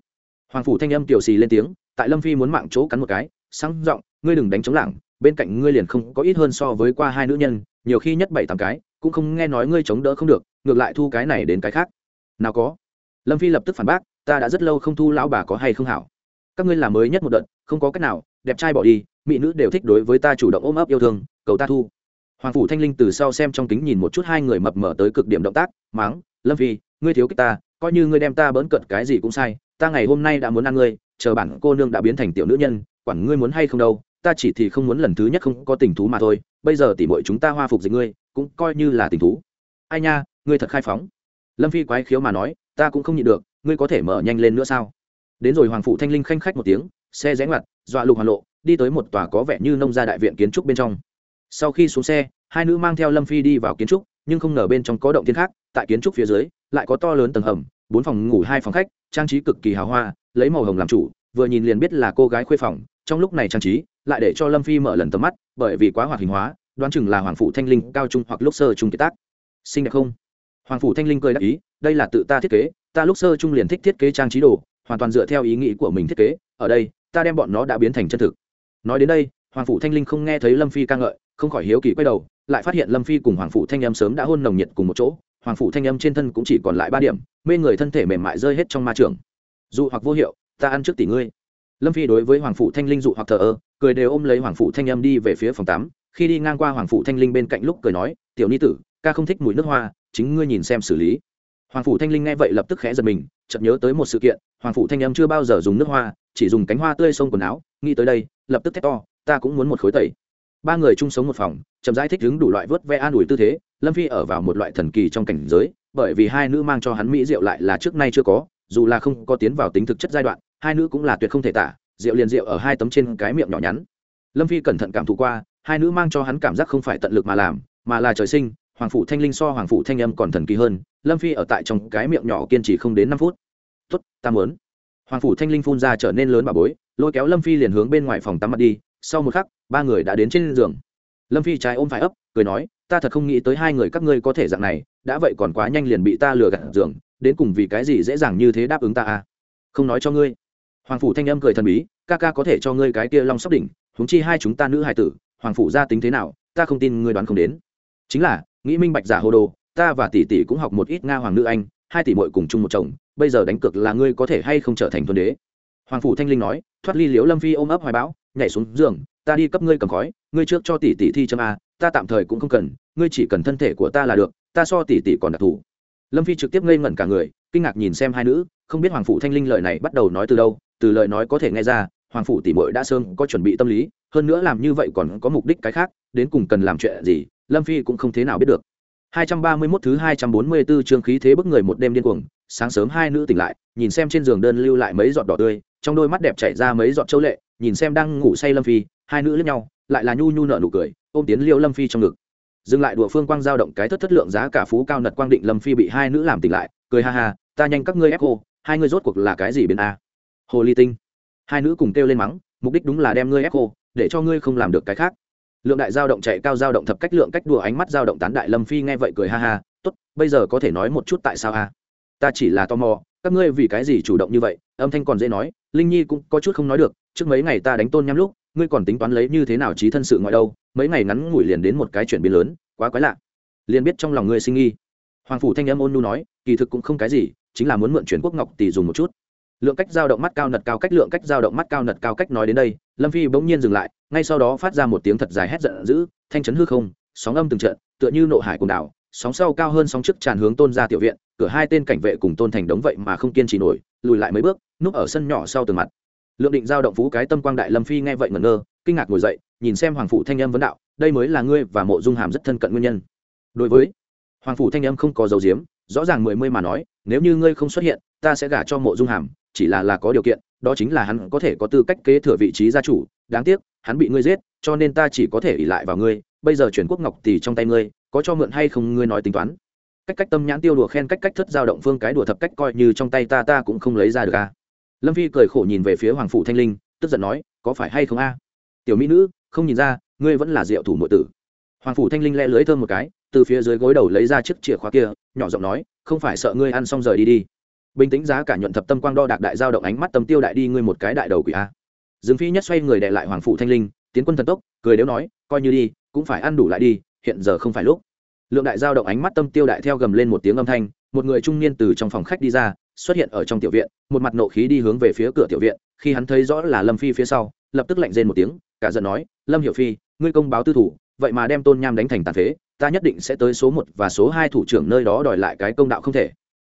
Hoàng phủ thanh âm tiểu xì lên tiếng, tại lâm phi muốn mạng chỗ cắn một cái, sáng giọng, ngươi đừng đánh chống lảng, bên cạnh ngươi liền không có ít hơn so với qua hai nữ nhân, nhiều khi nhất bảy tám cái, cũng không nghe nói ngươi chống đỡ không được, ngược lại thu cái này đến cái khác. Nào có. Lâm phi lập tức phản bác, ta đã rất lâu không thu lão bà có hay không hảo. Các ngươi làm mới nhất một đợt, không có cách nào, đẹp trai bỏ đi, mỹ nữ đều thích đối với ta chủ động ôm ấp yêu thương, cầu ta thu hoàng phủ thanh linh từ sau xem trong kính nhìn một chút hai người mập mở tới cực điểm động tác, máng, lâm phi, ngươi thiếu kích ta, coi như ngươi đem ta bỡn cợt cái gì cũng sai, ta ngày hôm nay đã muốn ăn ngươi, chờ bản cô nương đã biến thành tiểu nữ nhân, quản ngươi muốn hay không đâu, ta chỉ thì không muốn lần thứ nhất không có tình thú mà thôi, bây giờ tỉ mọi chúng ta hoa phục dịch ngươi, cũng coi như là tình thú. Ai nha, ngươi thật khai phóng. Lâm phi quái khiếu mà nói, ta cũng không nhịn được, ngươi có thể mở nhanh lên nữa sao? Đến rồi hoàng phụ thanh linh khanh khách một tiếng, xe rẽ ngoặt, dọa lục hoàn lộ, đi tới một tòa có vẻ như nông gia đại viện kiến trúc bên trong sau khi xuống xe, hai nữ mang theo lâm phi đi vào kiến trúc, nhưng không ngờ bên trong có động thiên khác, tại kiến trúc phía dưới, lại có to lớn tầng hầm, bốn phòng ngủ, hai phòng khách, trang trí cực kỳ hào hoa, lấy màu hồng làm chủ, vừa nhìn liền biết là cô gái khuê phòng, trong lúc này trang trí, lại để cho lâm phi mở lần tầm mắt, bởi vì quá hoạt hình hóa, đoán chừng là hoàng phủ thanh linh cao trung hoặc lúc sơ trung kiệt tác. Xinh đẹp không? Hoàng phủ thanh linh cười đáp ý, đây là tự ta thiết kế, ta lúc sơ trung liền thích thiết kế trang trí đồ, hoàn toàn dựa theo ý nghĩ của mình thiết kế, ở đây, ta đem bọn nó đã biến thành chân thực. Nói đến đây hoàng phủ thanh linh không nghe thấy lâm phi ca ngợi, không khỏi hiếu kỳ quay đầu, lại phát hiện lâm phi cùng hoàng phủ thanh âm sớm đã hôn nồng nhiệt cùng một chỗ, hoàng phủ thanh âm trên thân cũng chỉ còn lại ba điểm, mê người thân thể mềm mại rơi hết trong ma trường. Dụ hoặc vô hiệu, ta ăn trước tỷ ngươi. Lâm phi đối với hoàng phủ thanh linh dụ hoặc thờ ơ, cười đều ôm lấy hoàng phủ thanh âm đi về phía phòng tắm, khi đi ngang qua hoàng phủ thanh linh bên cạnh lúc cười nói, tiểu ni tử, ca không thích mùi nước hoa, chính ngươi nhìn xem xử lý. Hoàng phủ thanh linh nghe vậy lập tức khẽ giật mình, chợt nhớ tới một sự kiện, hoàng phủ thanh âm chưa bao giờ dùng nước hoa, chỉ dùng cánh hoa tươi xông quần áo, nghĩ tới đây, lập tức thét to ta cũng muốn một khối tẩy. Ba người chung sống một phòng, chậm rãi thích đứng đủ loại vớt ve an ủi tư thế, lâm phi ở vào một loại thần kỳ trong cảnh giới, bởi vì hai nữ mang cho hắn mỹ rượu lại là trước nay chưa có, dù là không có tiến vào tính thực chất giai đoạn, hai nữ cũng là tuyệt không thể tả, rượu liền rượu ở hai tấm trên cái miệng nhỏ nhắn. Lâm phi cẩn thận cảm thụ qua, hai nữ mang cho hắn cảm giác không phải tận lực mà làm, mà là trời sinh, hoàng phủ thanh linh so hoàng phủ thanh âm còn thần kỳ hơn, lâm phi ở tại trong cái miệng nhỏ kiên trì không đến năm phút. Tốt, ta muốn. Hoàng phủ thanh linh phun ra trở nên lớn bà bối, lôi kéo lâm phi liền hướng bên ngoài phòng tắm mặt đi sau một khắc, ba người đã đến trên giường. Lâm phi trái ôm phải ấp, cười nói, ta thật không nghĩ tới hai người các ngươi có thể dạng này, đã vậy còn quá nhanh liền bị ta lừa gạt giường, đến cùng vì cái gì dễ dàng như thế đáp ứng ta à? Không nói cho ngươi. Hoàng phủ thanh âm cười thần bí, ca ca có thể cho ngươi cái kia long sóc đỉnh, huống chi hai chúng ta nữ hài tử, hoàng phủ gia tính thế nào, ta không tin ngươi đoán không đến. Chính là, nghĩ minh bạch giả hồ đồ, ta và tỷ tỷ cũng học một ít nga hoàng nữ anh, hai tỷ muội cùng chung một chồng, bây giờ đánh cược là ngươi có thể hay không trở thành thuần đế? Hoàng phủ thanh linh nói, thoát ly liễu lâm phi ôm ấp hoài bão nhảy xuống giường, ta đi cấp ngươi cầm khói, ngươi trước cho tỷ tỷ thi châm a, ta tạm thời cũng không cần, ngươi chỉ cần thân thể của ta là được, ta so tỷ tỷ còn đặc thù. Lâm phi trực tiếp ngây ngẩn cả người, kinh ngạc nhìn xem hai nữ, không biết hoàng phụ thanh linh lời này bắt đầu nói từ đâu, từ lời nói có thể nghe ra, hoàng phụ tỷ muội đã sơn có chuẩn bị tâm lý, hơn nữa làm như vậy còn có mục đích cái khác, đến cùng cần làm chuyện gì, lâm phi cũng không thế nào biết được. 231 thứ 244 chương khí thế bức người một đêm điên cuồng, sáng sớm hai nữ tỉnh lại, nhìn xem trên giường đơn lưu lại mấy giọt đỏ tươi trong đôi mắt đẹp chảy ra mấy giọt châu lệ, nhìn xem đang ngủ say lâm phi, hai nữ liếc nhau, lại là nhu nhu nợ nụ cười, ôm tiến liêu lâm phi trong ngực. Dừng lại đùa phương quang giao động cái thất thất lượng giá cả phú cao nật quang định lâm phi bị hai nữ làm tỉnh lại, cười ha ha, ta nhanh các ngươi ép cô, hai ngươi rốt cuộc là cái gì bên a? Hồ ly tinh. Hai nữ cùng kêu lên mắng, mục đích đúng là đem ngươi ép cô, để cho ngươi không làm được cái khác. Lượng đại giao động chạy cao giao động thập cách lượng cách đùa ánh mắt giao động tán đại lâm phi nghe vậy cười ha ha, tốt, bây giờ có thể nói một chút tại sao a? Ta chỉ là tò mò, các ngươi vì cái gì chủ động như vậy? Âm thanh còn dễ nói, linh nhi cũng có chút không nói được, trước mấy ngày ta đánh tôn nhắm lúc, ngươi còn tính toán lấy như thế nào trí thân sự ngoại đâu, mấy ngày ngắn ngủi liền đến một cái chuyển biến lớn, quá quái lạ. Liền biết trong lòng ngươi sinh nghi. Hoàng phủ thanh âm ôn nu nói, kỳ thực cũng không cái gì, chính là muốn mượn chuyển quốc ngọc tỷ dùng một chút. Lượng cách dao động mắt cao nật cao cách, lượng cách dao động mắt cao nật cao cách nói đến đây, lâm phi bỗng nhiên dừng lại, ngay sau đó phát ra một tiếng thật dài hét giận dữ, thanh chấn hư không, sóng âm từng trận, tựa như nộ hải cùng đảo sóng sau cao hơn sóng trước tràn hướng tôn ra tiểu viện, cửa hai tên cảnh vệ cùng tôn thành đống vậy mà không kiên trì nổi, lùi lại mấy bước, núp ở sân nhỏ sau tường mặt. Lượng định giao động phú cái tâm quang đại lâm phi nghe vậy ngẩn ngơ, kinh ngạc ngồi dậy, nhìn xem hoàng phụ thanh âm vấn đạo, đây mới là ngươi và mộ dung hàm rất thân cận nguyên nhân. Đối với hoàng phủ thanh âm không có dấu diếm, rõ ràng mười mươi mà nói, nếu như ngươi không xuất hiện, ta sẽ gả cho mộ dung hàm, chỉ là là có điều kiện, đó chính là hắn có thể có tư cách kế thừa vị trí gia chủ, đáng tiếc, hắn bị ngươi giết, cho nên ta chỉ có thể ỉ lại vào ngươi, bây giờ chuyển quốc ngọc tỷ trong tay ngươi có cho mượn hay không ngươi nói tính toán. Cách cách tâm nhãn tiêu đùa khen cách cách thất giao động phương cái đùa thập cách coi như trong tay ta ta cũng không lấy ra được a lâm phi cười khổ nhìn về phía hoàng phủ thanh linh, tức giận nói, có phải hay không a? Tiểu mỹ nữ, không nhìn ra, ngươi vẫn là diệu thủ nội tử. Hoàng phủ thanh linh le lưới thơm một cái, từ phía dưới gối đầu lấy ra chiếc chìa khóa kia, nhỏ giọng nói, không phải sợ ngươi ăn xong rời đi đi. Bình tĩnh giá cả nhuận thập tâm quang đo đạc đại giao động ánh mắt tâm tiêu đại đi ngươi một cái đại đầu quỷ a. Dương phi nhất xoay người đệ lại hoàng phủ thanh linh, tiến quân thần tốc, cười đếu nói, coi như đi, cũng phải ăn đủ lại đi, hiện giờ không phải lúc lượng đại giao động ánh mắt tâm tiêu đại theo gầm lên một tiếng âm thanh, một người trung niên từ trong phòng khách đi ra, xuất hiện ở trong tiểu viện, một mặt nộ khí đi hướng về phía cửa tiểu viện, khi hắn thấy rõ là lâm phi phía sau, lập tức lạnh rên một tiếng, cả giận nói, lâm Hiệu phi, ngươi công báo tư thủ, vậy mà đem tôn nham đánh thành tàn phế, ta nhất định sẽ tới số một và số hai thủ trưởng nơi đó đòi lại cái công đạo không thể.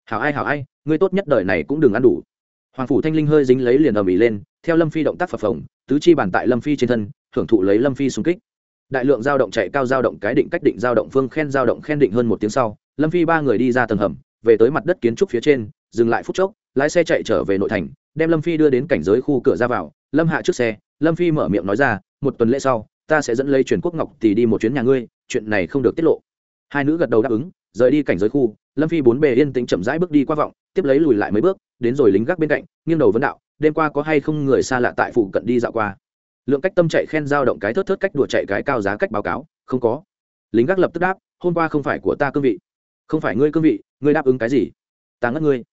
Hảo ai hảo ai, ngươi tốt nhất đời này cũng đừng ăn đủ. Hoàng phủ thanh linh hơi dính lấy liền ầm ĩ lên, theo lâm phi động tác phập phồng, tứ chi bàn tại lâm phi trên thân, hưởng thụ lấy lâm phi xung kích đại lượng dao động chạy cao dao động cái định cách định dao động phương khen dao động khen định hơn một tiếng sau, lâm phi ba người đi ra tầng hầm, về tới mặt đất kiến trúc phía trên, dừng lại phút chốc, lái xe chạy trở về nội thành, đem lâm phi đưa đến cảnh giới khu cửa ra vào. Lâm hạ trước xe, lâm phi mở miệng nói ra, một tuần lễ sau, ta sẽ dẫn lấy truyền quốc ngọc thì đi một chuyến nhà ngươi, chuyện này không được tiết lộ. Hai nữ gật đầu đáp ứng, rời đi cảnh giới khu, lâm phi bốn bề yên tĩnh chậm rãi bước đi qua vọng, tiếp lấy lùi lại mấy bước, đến rồi lính gác bên cạnh, nghiêng đầu vấn đạo, đêm qua có hay không người xa lạ tại phụ cận đi dạo qua? Lượng cách tâm chạy khen dao động cái thớt thớt cách đùa chạy cái cao giá cách báo cáo, không có. Lính gác lập tức đáp, hôm qua không phải của ta cương vị. Không phải ngươi cương vị, ngươi đáp ứng cái gì? Ta ngất ngươi.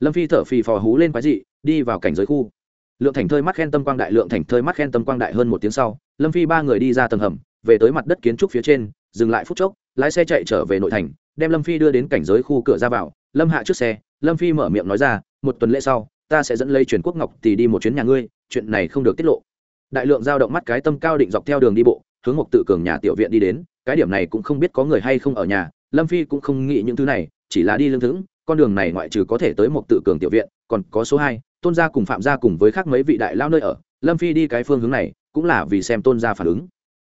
Lâm phi thở phì phò hú lên quái dị, đi vào cảnh giới khu. Lượng thành thơi mắt khen tâm quang đại, lượng thành thơi mắt khen tâm quang đại hơn một tiếng sau, lâm phi ba người đi ra tầng hầm, về tới mặt đất kiến trúc phía trên, dừng lại phút chốc, lái xe chạy trở về nội thành, đem lâm phi đưa đến cảnh giới khu cửa ra vào. Lâm hạ trước xe, lâm phi mở miệng nói ra, một tuần lễ sau, ta sẽ dẫn lấy truyền quốc ngọc tỷ đi một chuyến nhà ngươi, chuyện này không được tiết lộ đại lượng dao động mắt cái tâm cao định dọc theo đường đi bộ, hướng mục tự cường nhà tiểu viện đi đến, cái điểm này cũng không biết có người hay không ở nhà, lâm phi cũng không nghĩ những thứ này, chỉ là đi lương thững, con đường này ngoại trừ có thể tới một tự cường tiểu viện, còn có số hai, tôn gia cùng phạm gia cùng với khác mấy vị đại lao nơi ở, lâm phi đi cái phương hướng này, cũng là vì xem tôn gia phản ứng.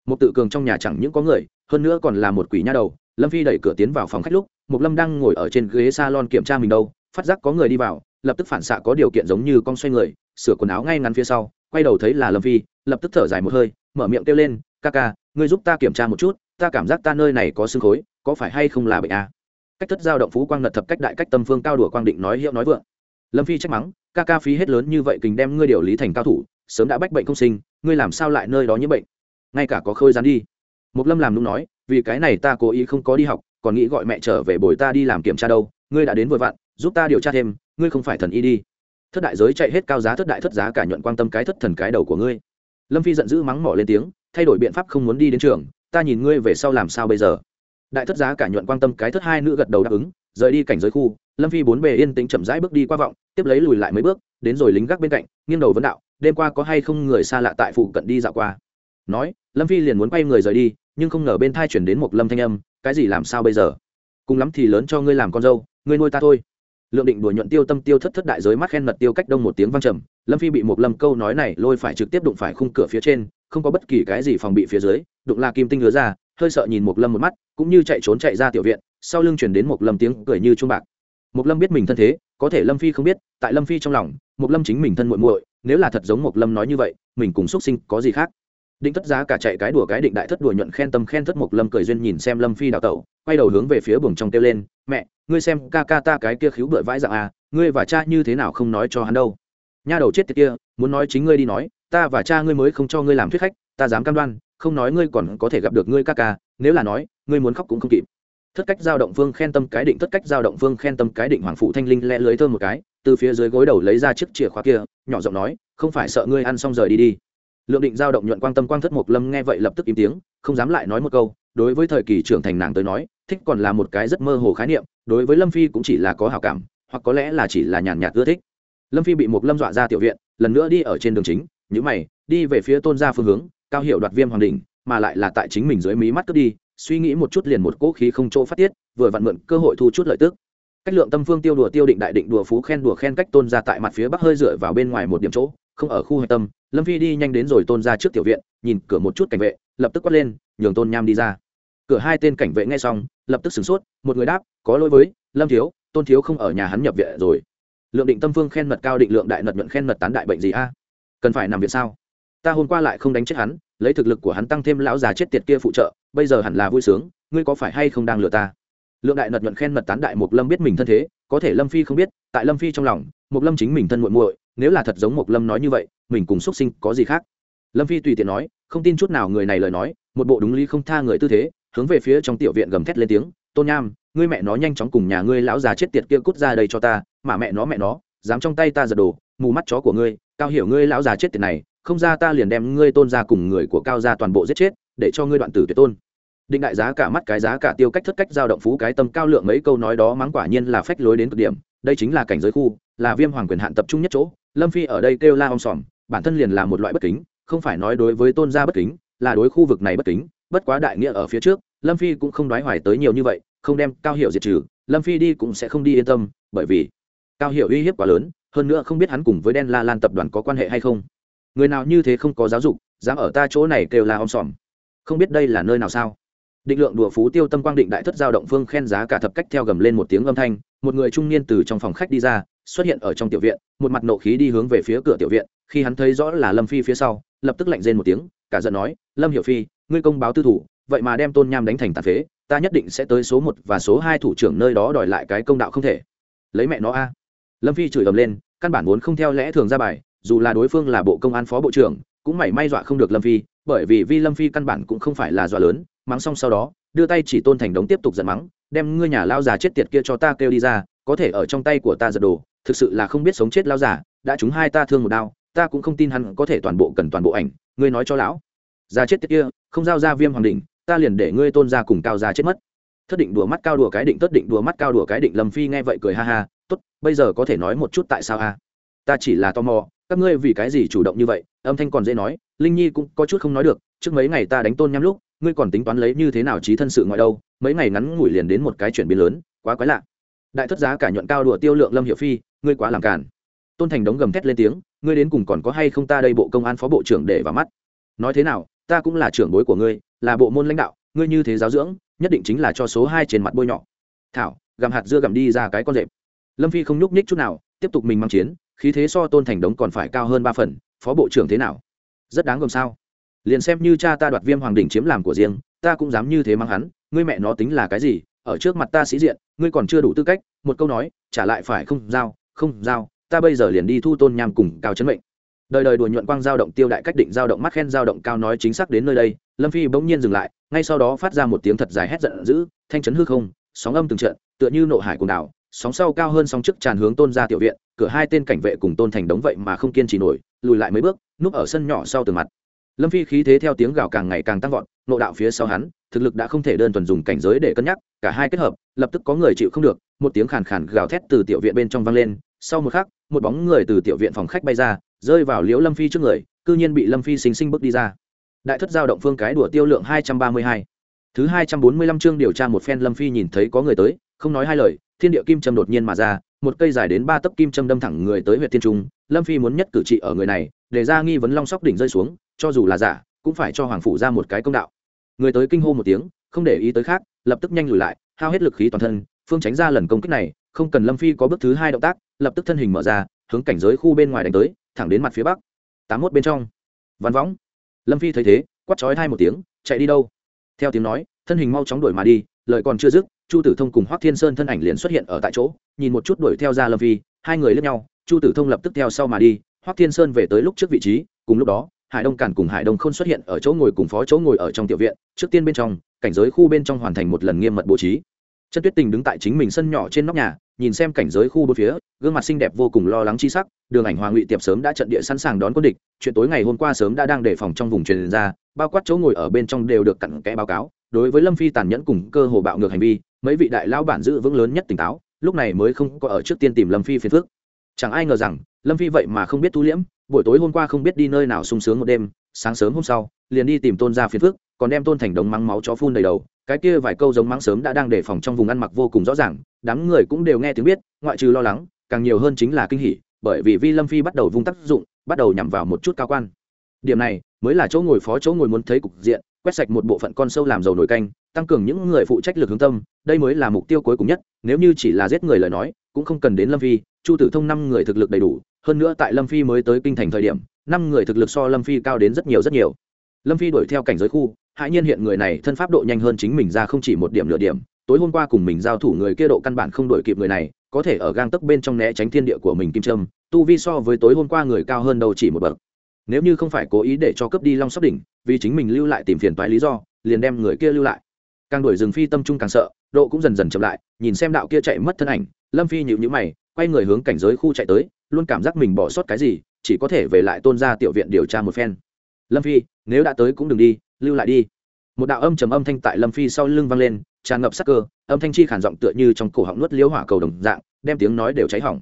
Một tự cường trong nhà chẳng những có người, hơn nữa còn là một quỷ nha đầu, lâm phi đẩy cửa tiến vào phòng khách lúc một lâm đang ngồi ở trên ghế salon kiểm tra mình đâu, phát giác có người đi vào, lập tức phản xạ có điều kiện giống như con xoay người, sửa quần áo ngay ngắn phía sau quay đầu thấy là lâm phi, lập tức thở dài một hơi, mở miệng kêu lên, ca ca, ngươi giúp ta kiểm tra một chút, ta cảm giác ta nơi này có xương khối, có phải hay không là bệnh à? cách thất giao động phú quang ngật thập cách đại cách tâm phương cao đùa quang định nói hiệu nói vượng. Lâm phi trách mắng, ca ca phí hết lớn như vậy kình đem ngươi điều lý thành cao thủ, sớm đã bách bệnh không sinh, ngươi làm sao lại nơi đó nhiễm bệnh? Ngay cả có khơi dán đi. Một lâm làm nung nói, vì cái này ta cố ý không có đi học, còn nghĩ gọi mẹ trở về bồi ta đi làm kiểm tra đâu, ngươi đã đến vội vặn, giúp ta điều tra thêm, ngươi không phải thần y đi thất đại giới chạy hết cao giá thất đại thất giá cả nhuận quan tâm cái thất thần cái đầu của ngươi. Lâm phi giận dữ mắng mỏ lên tiếng, thay đổi biện pháp không muốn đi đến trường, ta nhìn ngươi về sau làm sao bây giờ? Đại thất giá cả nhuận quan tâm cái thất hai nữ gật đầu đáp ứng, rời đi cảnh giới khu, lâm phi bốn bề yên tĩnh chậm rãi bước đi qua vọng, tiếp lấy lùi lại mấy bước, đến rồi lính gác bên cạnh, nghiêng đầu vấn đạo, đêm qua có hay không người xa lạ tại phụ cận đi dạo qua? Nói, lâm phi liền muốn quay người rời đi, nhưng không ngờ bên thai chuyển đến một lâm thanh âm, cái gì làm sao bây giờ? Cùng lắm thì lớn cho ngươi làm con dâu, ngươi nuôi ta thôi lượng định đùa nhuận tiêu tâm tiêu thất thất đại giới mắt khen mật tiêu cách đông một tiếng vang trầm, lâm phi bị một lâm câu nói này lôi phải trực tiếp đụng phải khung cửa phía trên, không có bất kỳ cái gì phòng bị phía dưới, đụng la kim tinh hứa ra, hơi sợ nhìn một lâm một mắt, cũng như chạy trốn chạy ra tiểu viện, sau lưng chuyển đến một lâm tiếng cười như chuông bạc. Một lâm biết mình thân thế, có thể lâm phi không biết, tại lâm phi trong lòng một lâm chính mình thân muội muội, nếu là thật giống một lâm nói như vậy, mình cùng xuất sinh có gì khác? Định thất giá cả chạy cái đùa cái định đại thất đùa nhuận khen tâm khen thất một lâm cười duyên nhìn xem lâm phi đào tẩu, quay đầu hướng về phía buồng trong kêu lên, mẹ ngươi xem ca ca ta cái kia khiếu bựa vãi dạng à ngươi và cha như thế nào không nói cho hắn đâu. Nha đầu chết tiệt kia, muốn nói chính ngươi đi nói, ta và cha ngươi mới không cho ngươi làm thuyết khách, ta dám cam đoan, không nói ngươi còn có thể gặp được ngươi ca ca, nếu là nói, ngươi muốn khóc cũng không kịp. Thất cách giao động phương khen tâm cái định, thất cách giao động phương khen tâm cái định, hoàng phụ thanh linh lẽ lưới thơm một cái, từ phía dưới gối đầu lấy ra chiếc chìa khóa kia, nhỏ giọng nói, không phải sợ ngươi ăn xong rời đi đi. Lượng định giao động nhuận quang tâm quang thất mộc lâm nghe vậy lập tức im tiếng, không dám lại nói một câu, đối với thời kỳ trưởng thành nàng tới nói, thích còn là một cái rất mơ hồ khái niệm đối với lâm phi cũng chỉ là có hảo cảm, hoặc có lẽ là chỉ là nhàn nhạt ưa thích. Lâm phi bị một lâm dọa ra tiểu viện, lần nữa đi ở trên đường chính nhữ mày, đi về phía tôn gia phương hướng, cao hiệu đoạt viêm hoàng đình mà lại là tại chính mình dưới mí mắt cướp đi, suy nghĩ một chút liền một cỗ khí không chỗ phát tiết, vừa vặn mượn cơ hội thu chút lợi tức. Cách lượng tâm phương tiêu đùa tiêu định đại định đùa phú khen đùa khen cách tôn ra tại mặt phía bắc hơi dựa vào bên ngoài một điểm chỗ, không ở khu hạch tâm, lâm phi đi nhanh đến rồi tôn ra trước tiểu viện, nhìn cửa một chút cảnh vệ, lập tức quát lên, nhường tôn nham đi ra cửa hai tên cảnh vệ nghe xong, lập tức sửng sốt, một người đáp, có lỗi với, lâm thiếu, tôn thiếu không ở nhà hắn nhập viện rồi. Lượng định tâm phương khen mật cao định lượng đại nật nhuận khen mật tán đại bệnh gì a? Cần phải nằm viện sao? Ta hôm qua lại không đánh chết hắn, lấy thực lực của hắn tăng thêm lão già chết tiệt kia phụ trợ, bây giờ hẳn là vui sướng, ngươi có phải hay không đang lừa ta? Lượng đại nật nhuận khen mật tán đại mục lâm biết mình thân thế, có thể lâm phi không biết, tại lâm phi trong lòng mục lâm chính mình thân muội muội, nếu là thật giống mục lâm nói như vậy, mình cùng xuất sinh có gì khác? Lâm phi tùy tiện nói, không tin chút nào người này lời nói, một bộ đúng lý không tha người tư thế hướng về phía trong tiểu viện gầm thét lên tiếng, tôn nham, ngươi mẹ nó nhanh chóng cùng nhà ngươi lão già chết tiệt kia cút ra đây cho ta, mà mẹ nó mẹ nó, dám trong tay ta giật đồ, mù mắt chó của ngươi, cao hiểu ngươi lão già chết tiệt này, không ra ta liền đem ngươi tôn ra cùng người của cao gia toàn bộ giết chết, để cho ngươi đoạn tử tuyệt tôn. Định đại giá cả mắt cái giá cả tiêu cách thất cách giao động phú cái tâm cao lượng mấy câu nói đó mắng quả nhiên là phách lối đến cực điểm, đây chính là cảnh giới khu, là viêm hoàng quyền hạn tập trung nhất chỗ, lâm phi ở đây kêu la om sòm, bản thân liền là một loại bất kính, không phải nói đối với tôn gia bất kính, là đối khu vực này bất kính bất quá đại nghĩa ở phía trước, lâm phi cũng không đoái hoài tới nhiều như vậy, không đem cao hiệu diệt trừ, lâm phi đi cũng sẽ không đi yên tâm, bởi vì cao hiệu uy hiếp quá lớn, hơn nữa không biết hắn cùng với đen la lan tập đoàn có quan hệ hay không. Người nào như thế không có giáo dục, dám ở ta chỗ này kêu là om sòm. Không biết đây là nơi nào sao? Định lượng đùa phú tiêu tâm quang định đại thất giao động phương khen giá cả thập cách theo gầm lên một tiếng âm thanh, một người trung niên từ trong phòng khách đi ra, xuất hiện ở trong tiểu viện, một mặt nộ khí đi hướng về phía cửa tiểu viện, khi hắn thấy rõ là lâm phi phía sau, lập tức lạnh rên một tiếng, cả giận nói, lâm Hiểu phi ngươi công báo tư thủ, vậy mà đem tôn nham đánh thành tàn phế, ta nhất định sẽ tới số một và số hai thủ trưởng nơi đó đòi lại cái công đạo không thể. Lấy mẹ nó a. Lâm phi chửi ầm lên, căn bản vốn không theo lẽ thường ra bài, dù là đối phương là bộ công an phó bộ trưởng, cũng mảy may dọa không được lâm phi, bởi vì vi lâm phi căn bản cũng không phải là dọa lớn, mắng xong sau đó, đưa tay chỉ tôn thành đống tiếp tục giận mắng, đem ngươi nhà lao già chết tiệt kia cho ta kêu đi ra, có thể ở trong tay của ta giật đồ, thực sự là không biết sống chết lao già, đã chúng hai ta thương một đao, ta cũng không tin hắn có thể toàn bộ cần toàn bộ ảnh, ngươi nói cho lão ra chết tiệt kia, không giao ra viêm hoàng đỉnh, ta liền để ngươi tôn ra cùng cao ra chết mất. Thất định đùa mắt cao đùa cái định, thất định đùa mắt cao đùa cái định, lâm phi nghe vậy cười ha ha, tốt, bây giờ có thể nói một chút tại sao a ta chỉ là tò mò, các ngươi vì cái gì chủ động như vậy? Âm thanh còn dễ nói, linh nhi cũng có chút không nói được, trước mấy ngày ta đánh tôn nhắm lúc, ngươi còn tính toán lấy như thế nào trí thân sự ngoại đâu, mấy ngày ngắn ngủi liền đến một cái chuyển biến lớn, quá quái lạ. Đại thất giá cả nhuận cao đùa tiêu lượng lâm hiệu phi, ngươi quá làm cản tôn thành đống gầm thét lên tiếng, ngươi đến cùng còn có hay không ta đây bộ công an phó bộ trưởng để vào mắt? Nói thế nào ta cũng là trưởng bối của ngươi, là bộ môn lãnh đạo, ngươi như thế giáo dưỡng, nhất định chính là cho số hai trên mặt bôi nhọ. Thảo, gặm hạt dưa gặm đi ra cái con rệp. Lâm phi không nhúc nhích chút nào, tiếp tục mình mang chiến, khí thế so tôn thành đống còn phải cao hơn ba phần, phó bộ trưởng thế nào? Rất đáng gồm sao? Liền xem như cha ta đoạt viêm hoàng đỉnh chiếm làm của riêng, ta cũng dám như thế mang hắn, ngươi mẹ nó tính là cái gì? Ở trước mặt ta sĩ diện, ngươi còn chưa đủ tư cách, một câu nói, trả lại phải không giao không giao, ta bây giờ liền đi thu tôn nham cùng cao chấn mệnh đời đời đùa nhuận quang giao động tiêu đại cách định giao động mắt khen giao động cao nói chính xác đến nơi đây, lâm phi bỗng nhiên dừng lại, ngay sau đó phát ra một tiếng thật dài hét giận dữ, thanh chấn hư không, sóng âm từng trận, tựa như nộ hải cùng đảo, sóng sau cao hơn sóng trước tràn hướng tôn ra tiểu viện, cửa hai tên cảnh vệ cùng tôn thành đống vậy mà không kiên trì nổi, lùi lại mấy bước, núp ở sân nhỏ sau tường mặt. Lâm phi khí thế theo tiếng gào càng ngày càng tăng vọt, nộ đạo phía sau hắn, thực lực đã không thể đơn thuần dùng cảnh giới để cân nhắc, cả hai kết hợp, lập tức có người chịu không được, một tiếng khàn khàn gào thét từ tiểu viện bên trong vang lên, sau một khắc, một bóng người từ tiểu viện phòng khách bay ra rơi vào liễu lâm phi trước người, cư nhiên bị lâm phi xinh xinh bước đi ra. Đại thất giao động phương cái đùa tiêu lượng hai trăm ba mươi hai. Thứ hai trăm bốn mươi lăm chương điều tra một phen lâm phi nhìn thấy có người tới, không nói hai lời, thiên địa kim châm đột nhiên mà ra, một cây dài đến ba tấc kim châm đâm thẳng người tới huyện thiên trung. Lâm phi muốn nhất cử trị ở người này, để ra nghi vấn long sóc đỉnh rơi xuống, cho dù là giả, cũng phải cho hoàng phủ ra một cái công đạo. Người tới kinh hô một tiếng, không để ý tới khác, lập tức nhanh lùi lại, hao hết lực khí toàn thân, phương tránh ra lần công kích này, không cần lâm phi có bước thứ hai động tác, lập tức thân hình mở ra, hướng cảnh giới khu bên ngoài đánh tới thẳng đến mặt phía bắc. Tám mốt bên trong. Văn võng. Lâm phi thấy thế quắt chói hai một tiếng, chạy đi đâu? Theo tiếng nói, thân hình mau chóng đuổi mà đi lợi còn chưa dứt, chu tử thông cùng hoác thiên sơn thân ảnh liền xuất hiện ở tại chỗ, nhìn một chút đuổi theo ra lâm phi, hai người lướt nhau, chu tử thông lập tức theo sau mà đi hoác thiên sơn về tới lúc trước vị trí, cùng lúc đó, hải đông cản cùng hải đông không xuất hiện ở chỗ ngồi cùng phó chỗ ngồi ở trong tiểu viện, trước tiên bên trong, cảnh giới khu bên trong hoàn thành một lần nghiêm mật bố trí chân tuyết tình đứng tại chính mình sân nhỏ trên nóc nhà, nhìn xem cảnh giới khu bốn phía, gương mặt xinh đẹp vô cùng lo lắng chi sắc, đường ảnh hoàng ngụy tiệp sớm đã trận địa sẵn sàng đón quân địch, chuyện tối ngày hôm qua sớm đã đang đề phòng trong vùng truyền ra, bao quát chỗ ngồi ở bên trong đều được cặn kẽ báo cáo, đối với lâm phi tàn nhẫn cùng cơ hồ bạo ngược hành vi, mấy vị đại lao bản giữ vững lớn nhất tỉnh táo, lúc này mới không có ở trước tiên tìm lâm phi phiền phước chẳng ai ngờ rằng, lâm phi vậy mà không biết tu liễm, buổi tối hôm qua không biết đi nơi nào sung sướng một đêm, sáng sớm hôm sau, liền đi tìm tôn gia phiền phước còn đem tôn thành đống mắng máu chó phun đầy đầu, cái kia vài câu giống mắng sớm đã đang đề phòng trong vùng ăn mặc vô cùng rõ ràng, đám người cũng đều nghe tiếng biết, ngoại trừ lo lắng, càng nhiều hơn chính là kinh hỉ, bởi vì vi lâm phi bắt đầu vung tác dụng, bắt đầu nhằm vào một chút cao quan. Điểm này, mới là chỗ ngồi phó chỗ ngồi muốn thấy cục diện, quét sạch một bộ phận con sâu làm dầu nổi canh, tăng cường những người phụ trách lực hướng tâm, đây mới là mục tiêu cuối cùng nhất, nếu như chỉ là giết người lời nói, cũng không cần đến lâm phi, chu tử thông năm người thực lực đầy đủ, hơn nữa tại lâm phi mới tới kinh thành thời điểm, năm người thực lực so lâm phi cao đến rất nhiều rất nhiều. Lâm phi đuổi theo cảnh giới khu hãi nhiên hiện người này thân pháp độ nhanh hơn chính mình ra không chỉ một điểm nửa điểm. Tối hôm qua cùng mình giao thủ người kia độ căn bản không đổi kịp người này, có thể ở gang tấc bên trong né tránh thiên địa của mình kim trâm tu vi so với tối hôm qua người cao hơn đâu chỉ một bậc. Nếu như không phải cố ý để cho cướp đi long sóc đỉnh, vì chính mình lưu lại tìm phiền toái lý do, liền đem người kia lưu lại. Càng đuổi rừng phi tâm trung càng sợ, độ cũng dần dần chậm lại, nhìn xem đạo kia chạy mất thân ảnh, lâm phi nhịu nhữ mày, quay người hướng cảnh giới khu chạy tới, luôn cảm giác mình bỏ sót cái gì, chỉ có thể về lại tôn ra tiểu viện điều tra một phen. Lâm phi, nếu đã tới cũng đừng đi lưu lại đi. Một đạo âm trầm âm thanh tại lâm phi sau lưng vang lên, tràn ngập sắc cơ, âm thanh chi khản giọng tựa như trong cổ họng nuốt liễu hỏa cầu đồng dạng, đem tiếng nói đều cháy hỏng.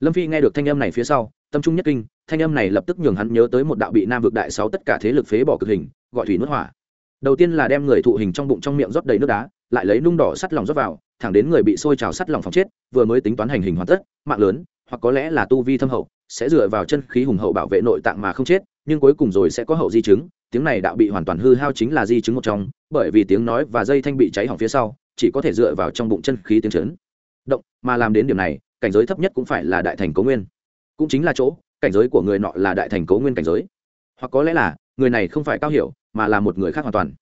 Lâm phi nghe được thanh âm này phía sau, tâm trung nhất kinh, thanh âm này lập tức nhường hắn nhớ tới một đạo bị nam vực đại sáu tất cả thế lực phế bỏ cực hình, gọi thủy nuốt hỏa. Đầu tiên là đem người thụ hình trong bụng trong miệng rót đầy nước đá, lại lấy nung đỏ sắt lòng rót vào, thẳng đến người bị sôi trào sắt lòng phòng chết, vừa mới tính toán hành hình hoàn tất, mạng lớn, hoặc có lẽ là tu vi thâm hậu, sẽ dựa vào chân khí hùng hậu bảo vệ nội tạng mà không chết, nhưng cuối cùng rồi sẽ có hậu di chứng tiếng này đạo bị hoàn toàn hư hao chính là di chứng một trong, bởi vì tiếng nói và dây thanh bị cháy hỏng phía sau, chỉ có thể dựa vào trong bụng chân khí tiếng chấn. Động, mà làm đến điểm này, cảnh giới thấp nhất cũng phải là đại thành cố nguyên. Cũng chính là chỗ, cảnh giới của người nọ là đại thành cố nguyên cảnh giới. Hoặc có lẽ là, người này không phải cao hiểu, mà là một người khác hoàn toàn.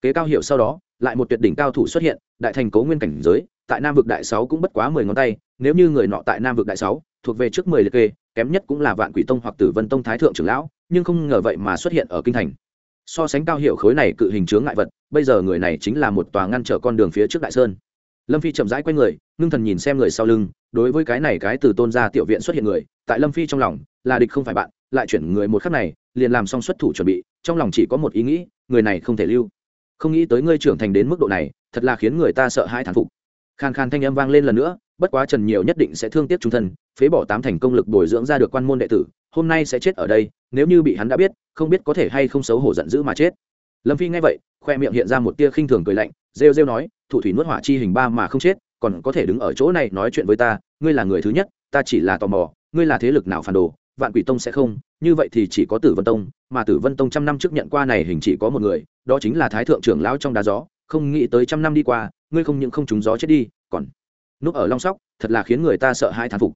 Kế cao hiểu sau đó, lại một tuyệt đỉnh cao thủ xuất hiện, đại thành cố nguyên cảnh giới, tại nam vực đại sáu cũng bất quá mười ngón tay, nếu như người nọ tại nam vực đại sáu, thuộc về trước mười liệt kê, kém nhất cũng là vạn quỷ tông hoặc tử vân tông thái thượng trưởng lão, nhưng không ngờ vậy mà xuất hiện ở kinh thành so sánh cao hiệu khối này cự hình chướng ngại vật, bây giờ người này chính là một tòa ngăn trở con đường phía trước đại sơn. Lâm phi chậm rãi q u a y người, ngưng thần nhìn xem người sau lưng, đối với cái này cái từ tôn gia tiểu viện xuất hiện người, tại lâm phi trong lòng, là địch không phải bạn, lại chuyển người một khắc này, liền làm xong xuất thủ chuẩn bị, trong lòng chỉ có một ý nghĩ, người này không thể lưu. Không nghĩ tới ngươi trưởng thành đến mức độ này, thật là khiến người ta sợ hãi thán phục. Khàn khàn thanh âm vang lên lần nữa, bất quá trần nhiều nhất định sẽ thương tiếc trung thân, phế bỏ tám thành công lực bồi dưỡng ra được quan môn đệ tử hôm nay sẽ chết ở đây, nếu như bị hắn đã biết, không biết có thể hay không xấu hổ giận dữ mà chết. Lâm phi nghe vậy, khoe miệng hiện ra một tia khinh thường cười lạnh, rêu rêu nói, thủ thủy nuốt hỏa chi hình ba mà không chết, còn có thể đứng ở chỗ này nói chuyện với ta, ngươi là người thứ nhất, ta chỉ là tò mò, ngươi là thế lực nào phản đồ, vạn quỷ tông sẽ không, như vậy thì chỉ có tử vân tông, mà tử vân tông trăm năm trước nhận qua này hình chỉ có một người, đó chính là thái thượng trưởng lão trong đá gió, không nghĩ tới trăm năm đi qua, ngươi không những không trúng gió chết đi, còn núp ở long sóc, thật là khiến người ta sợ hãi thán phục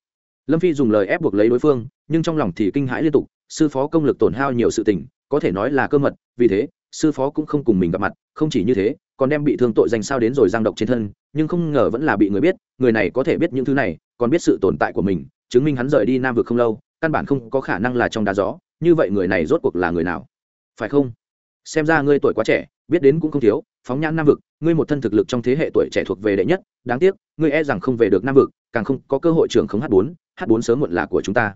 lâm phi dùng lời ép buộc lấy đối phương, nhưng trong lòng thì kinh hãi liên tục, sư phó công lực tổn hao nhiều sự tình, có thể nói là cơ mật, vì thế, sư phó cũng không cùng mình gặp mặt, không chỉ như thế, còn đem bị thương tội danh sao đến rồi giang độc trên thân, nhưng không ngờ vẫn là bị người biết, người này có thể biết những thứ này, còn biết sự tồn tại của mình, chứng minh hắn rời đi nam vực không lâu, căn bản không có khả năng là trong đá gió, như vậy người này rốt cuộc là người nào? Phải không? Xem ra ngươi tuổi quá trẻ, biết đến cũng không thiếu, phóng nhãn nam vực, ngươi một thân thực lực trong thế hệ tuổi trẻ thuộc về đệ nhất, đáng tiếc, ngươi e rằng không về được nam vực càng không có cơ hội trưởng không h bốn h bốn sớm muộn là của chúng ta.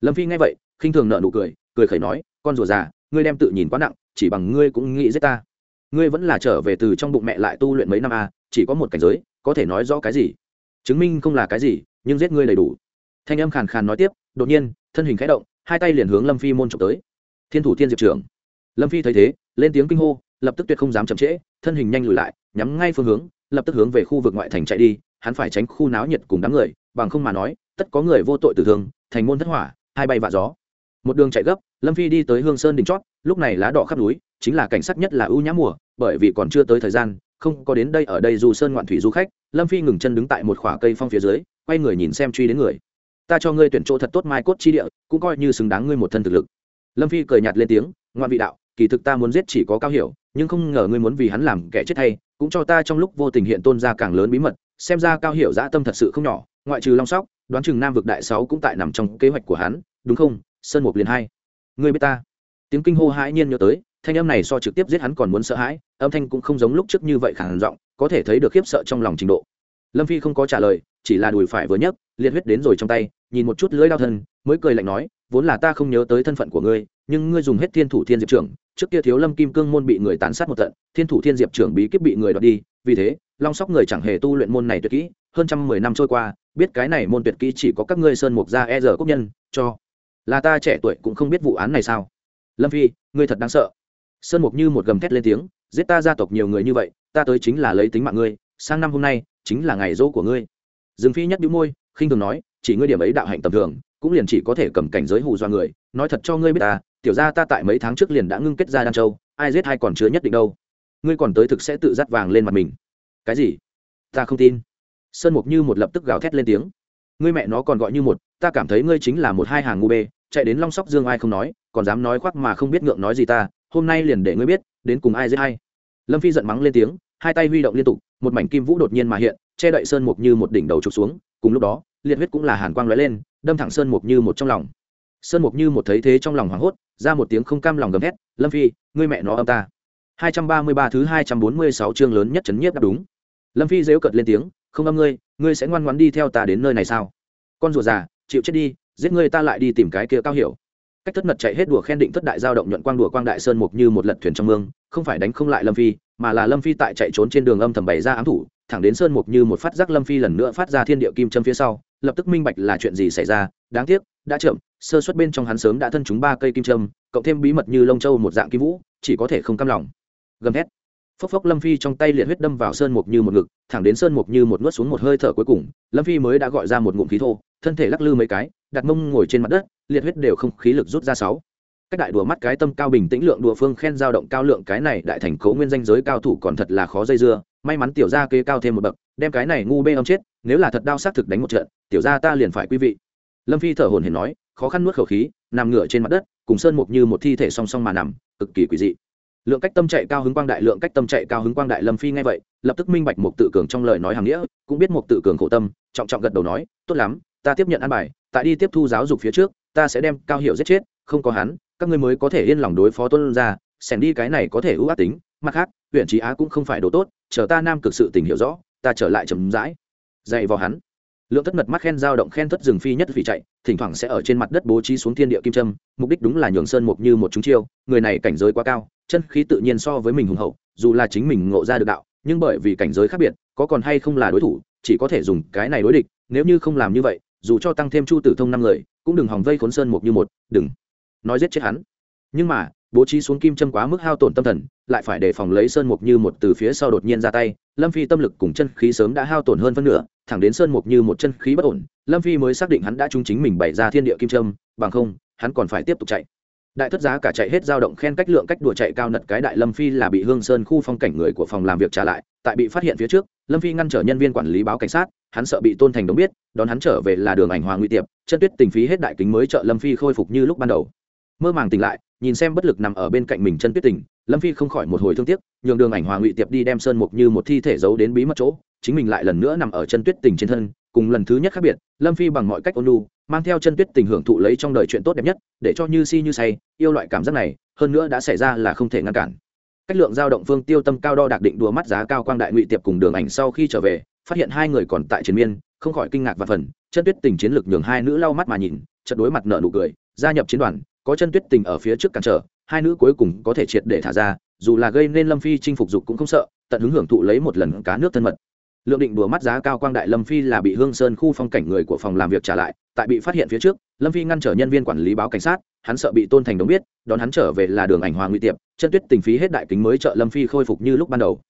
Lâm phi nghe vậy khinh thường nợ nụ cười cười khẩy nói con rùa già ngươi đem tự nhìn quá nặng chỉ bằng ngươi cũng nghĩ giết ta. Ngươi vẫn là trở về từ trong bụng mẹ lại tu luyện mấy năm a à, chỉ có một cảnh giới có thể nói rõ cái gì? Chứng minh không là cái gì nhưng giết ngươi đầy đủ. Thanh âm khàn khàn nói tiếp đột nhiên thân hình khẽ động hai tay liền hướng lâm phi môn trộm tới. Thiên thủ thiên diệp trưởng. Lâm phi thấy thế lên tiếng kinh hô lập tức tuyệt không dám chậm trễ thân hình nhanh lùi lại nhắm ngay phương hướng lập tức hướng về khu vực ngoại thành chạy đi hắn phải tránh khu náo nhiệt cùng đám người, bằng không mà nói, tất có người vô tội tử thương, thành môn thất hỏa, hai bay vạ gió. Một đường chạy gấp, lâm phi đi tới hương sơn đỉnh chót, lúc này lá đỏ khắp núi, chính là cảnh sắc nhất là ưu nhã mùa, bởi vì còn chưa tới thời gian, không có đến đây ở đây dù sơn ngoạn thủy du khách, lâm phi ngừng chân đứng tại một khỏa cây phong phía dưới, quay người nhìn xem truy đến người. Ta cho ngươi tuyển chỗ thật tốt mai cốt chi địa, cũng coi như xứng đáng ngươi một thân thực lực. Lâm phi cười nhạt lên tiếng, ngoạn vị đạo, kỳ thực ta muốn giết chỉ có cao hiểu, nhưng không ngờ ngươi muốn vì hắn làm kẻ chết hay cũng cho ta trong lúc vô tình hiện tôn ra càng lớn bí mật xem ra cao hiểu dã tâm thật sự không nhỏ, ngoại trừ long sóc, đoán chừng nam vực đại sáu cũng tại nằm trong kế hoạch của hắn, đúng không? Sơn một liền hai. Ngươi biết ta? Tiếng kinh hô hãi nhiên nhớ tới, thanh âm này so trực tiếp giết hắn còn muốn sợ hãi, âm thanh cũng không giống lúc trước như vậy khản giọng, có thể thấy được khiếp sợ trong lòng trình độ. Lâm phi không có trả lời, chỉ là đùi phải vừa nhấc, liệt huyết đến rồi trong tay, nhìn một chút lưỡi đau thân, mới cười lạnh nói, vốn là ta không nhớ tới thân phận của ngươi, nhưng ngươi dùng hết thiên thủ thiên diệp trưởng, trước kia thiếu lâm kim cương môn bị người tàn sát một tận, thiên thủ thiên diệp trưởng bí kíp bị người đoạt đi vì thế, long sóc người chẳng hề tu luyện môn này tuyệt kỹ, hơn trăm mười năm trôi qua, biết cái này môn tuyệt kỹ chỉ có các ngươi sơn mục gia e giờ quốc nhân, cho là ta trẻ tuổi cũng không biết vụ án này sao? Lâm phi, ngươi thật đáng sợ. Sơn mục như một gầm thét lên tiếng, giết ta gia tộc nhiều người như vậy, ta tới chính là lấy tính mạng ngươi, sang năm hôm nay, chính là ngày dỗ của ngươi. Dương phi nhắc đĩu môi, khinh thường nói, chỉ ngươi điểm ấy đạo hạnh tầm thường, cũng liền chỉ có thể cầm cảnh giới hù do người, nói thật cho ngươi biết ta, tiểu ra ta tại mấy tháng trước liền đã ngưng kết ra đan châu, ai giết hay còn chứa nhất định đâu ngươi còn tới thực sẽ tự dắt vàng lên mặt mình. Cái gì? Ta không tin. Sơn mục như một lập tức gào thét lên tiếng. Ngươi mẹ nó còn gọi như một, ta cảm thấy ngươi chính là một hai hàng ngu bê, chạy đến long sóc dương ai không nói, còn dám nói khoác mà không biết ngượng nói gì ta, hôm nay liền để ngươi biết, đến cùng ai dễ hay lâm phi giận mắng lên tiếng, hai tay huy động liên tục, một mảnh kim vũ đột nhiên mà hiện, che đậy sơn mục như một đỉnh đầu trục xuống, cùng lúc đó, liệt huyết cũng là hàn quang lóe lên, đâm thẳng sơn mục như một trong lòng. Sơn mục như một thấy thế trong lòng hoảng hốt, ra một tiếng không cam lòng gầm hét lâm phi, ngươi mẹ nó âm ta hai trăm ba mươi ba thứ hai trăm bốn mươi sáu chương lớn nhất chấn nhiếp đáp đúng. Lâm phi dếu cợt lên tiếng, không âm ngươi ngươi sẽ ngoan ngoãn đi theo ta đến nơi này sao? Con rùa già, chịu chết đi, giết ngươi ta lại đi tìm cái kia cao hiểu. Cách thất mật chạy hết đùa khen định thất đại giao động nhuận quang đùa quang đại sơn mục như một lật thuyền trong mương, không phải đánh không lại lâm phi, mà là lâm phi tại chạy trốn trên đường âm thầm bày ra ám thủ, thẳng đến sơn mục như một phát giác lâm phi lần nữa phát ra thiên địa kim châm phía sau, lập tức minh bạch là chuyện gì xảy ra, đáng tiếc, đã chậm, sơ xuất bên trong hắn sớm đã thân chúng ba cây kim châm, cộng thêm bí mật như lông châu một dạng kim vũ, chỉ có thể không cam lòng gầm thét. Phốc phốc lâm phi trong tay liệt huyết đâm vào sơn mục như một ngực, thẳng đến sơn mục như một nuốt xuống một hơi thở cuối cùng, lâm phi mới đã gọi ra một ngụm khí thô, thân thể lắc lư mấy cái, đặt mông ngồi trên mặt đất, liệt huyết đều không khí lực rút ra sáu. Các đại đùa mắt cái tâm cao bình tĩnh lượng đùa phương khen dao động cao lượng cái này đại thành cấu nguyên danh giới cao thủ còn thật là khó dây dưa, may mắn tiểu gia kê cao thêm một bậc, đem cái này ngu bê ông chết, nếu là thật đau xác thực đánh một trận, tiểu gia ta liền phải quý vị. Lâm phi thở hổn hển nói, khó khăn nuốt khẩu khí, nằm ngửa trên mặt đất, cùng sơn mục như một thi thể song song mà nằm, cực kỳ quỷ dị lượng cách tâm chạy cao hứng quang đại, lượng cách tâm chạy cao hứng quang đại, lâm phi nghe vậy, lập tức minh bạch một tự cường trong lời nói hàng nghĩa, cũng biết một tự cường khổ tâm, trọng trọng gật đầu nói, tốt lắm, ta tiếp nhận ăn bài, tại đi tiếp thu giáo dục phía trước, ta sẽ đem cao hiệu giết chết, không có hắn, các ngươi mới có thể yên lòng đối phó tuân ra xẻn đi cái này có thể ưu ác tính, mặt khác, huyện trí á cũng không phải đồ tốt, chờ ta nam cực sự tình hiểu rõ, ta trở lại chấm dãi dạy vào hắn lượng thất mật mắt khen dao động khen thất rừng phi nhất vì chạy, thỉnh thoảng sẽ ở trên mặt đất bố trí xuống thiên địa kim trâm mục đích đúng là nhường sơn mục như một chúng chiêu, người này cảnh giới quá cao, chân khí tự nhiên so với mình hùng hậu, dù là chính mình ngộ ra được đạo, nhưng bởi vì cảnh giới khác biệt, có còn hay không là đối thủ, chỉ có thể dùng cái này đối địch, nếu như không làm như vậy, dù cho tăng thêm chu tử thông năm người, cũng đừng hòng vây khốn sơn mục như một, đừng nói giết chết hắn. Nhưng mà bố trí xuống kim châm quá mức hao tổn tâm thần lại phải đề phòng lấy sơn mục như một từ phía sau đột nhiên ra tay lâm phi tâm lực cùng chân khí sớm đã hao tổn hơn phân nửa thẳng đến sơn mục như một chân khí bất ổn lâm phi mới xác định hắn đã trúng chính mình bày ra thiên địa kim châm, bằng không hắn còn phải tiếp tục chạy. Đại thất giá cả chạy hết dao động khen cách lượng cách đùa chạy cao nật cái đại lâm phi là bị hương sơn khu phong cảnh người của phòng làm việc trả lại tại bị phát hiện phía trước lâm phi ngăn trở nhân viên quản lý báo cảnh sát hắn sợ bị tôn thành đống biết đón hắn trở về là đường ảnh hòa nguy tiệp chân tuyết tình phí hết đại kính mới trợ lâm phi khôi phục như lúc ban đầu. Mơ màng tỉnh lại nhìn xem bất lực nằm ở bên cạnh mình chân tuyết tình, lâm phi không khỏi một hồi thương tiếc, nhường đường ảnh hòa ngụy tiệp đi đem sơn mục như một thi thể giấu đến bí mật chỗ, chính mình lại lần nữa nằm ở chân tuyết tình trên thân, cùng lần thứ nhất khác biệt, lâm phi bằng mọi cách ôn lu mang theo chân tuyết tình hưởng thụ lấy trong đời chuyện tốt đẹp nhất, để cho như si như say, yêu loại cảm giác này, hơn nữa đã xảy ra là không thể ngăn cản. Cách lượng giao động phương tiêu tâm cao đo đạc định đùa mắt giá cao quang đại ngụy tiệp cùng đường ảnh sau khi trở về, phát hiện hai người còn tại chiến miên, không khỏi kinh ngạc và phần, chân tuyết tình chiến lược nhường hai nữ lau mắt mà nhìn chật đối mặt nợ nụ cười, gia nhập chiến đoàn có chân tuyết tình ở phía trước cản trở, hai nữ cuối cùng có thể triệt để thả ra, dù là gây nên lâm phi chinh phục dục cũng không sợ, tận hứng hưởng thụ lấy một lần cá nước thân mật. Lượng định đùa mắt giá cao quang đại lâm phi là bị hương sơn khu phong cảnh người của phòng làm việc trả lại, tại bị phát hiện phía trước, lâm phi ngăn trở nhân viên quản lý báo cảnh sát, hắn sợ bị tôn thành đống biết, đón hắn trở về là đường ảnh hoàng nguy tiệp, chân tuyết tình phí hết đại kính mới trợ lâm phi khôi phục như lúc ban đầu.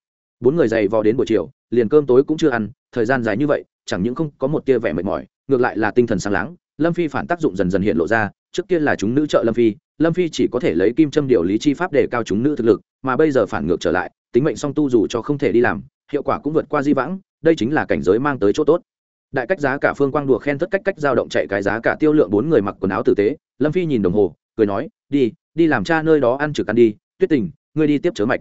Bốn người dày vò đến buổi chiều, liền cơm tối cũng chưa ăn, thời gian dài như vậy, chẳng những không có một tia vẻ mệt mỏi, ngược lại là tinh thần sáng láng, lâm phi phản tác dụng dần dần hiện lộ ra trước kia là chúng nữ trợ lâm phi lâm phi chỉ có thể lấy kim châm điều lý chi pháp để cao chúng nữ thực lực, mà bây giờ phản ngược trở lại, tính mệnh song tu dù cho không thể đi làm, hiệu quả cũng vượt qua di vãng, đây chính là cảnh giới mang tới chỗ tốt. Đại cách giá cả phương quang đùa khen tất cách cách dao động chạy cái giá cả tiêu lượng bốn người mặc quần áo tử tế, lâm phi nhìn đồng hồ, cười nói, đi đi làm cha nơi đó ăn trực ăn đi, tuyết tình, ngươi đi tiếp chớ mạch.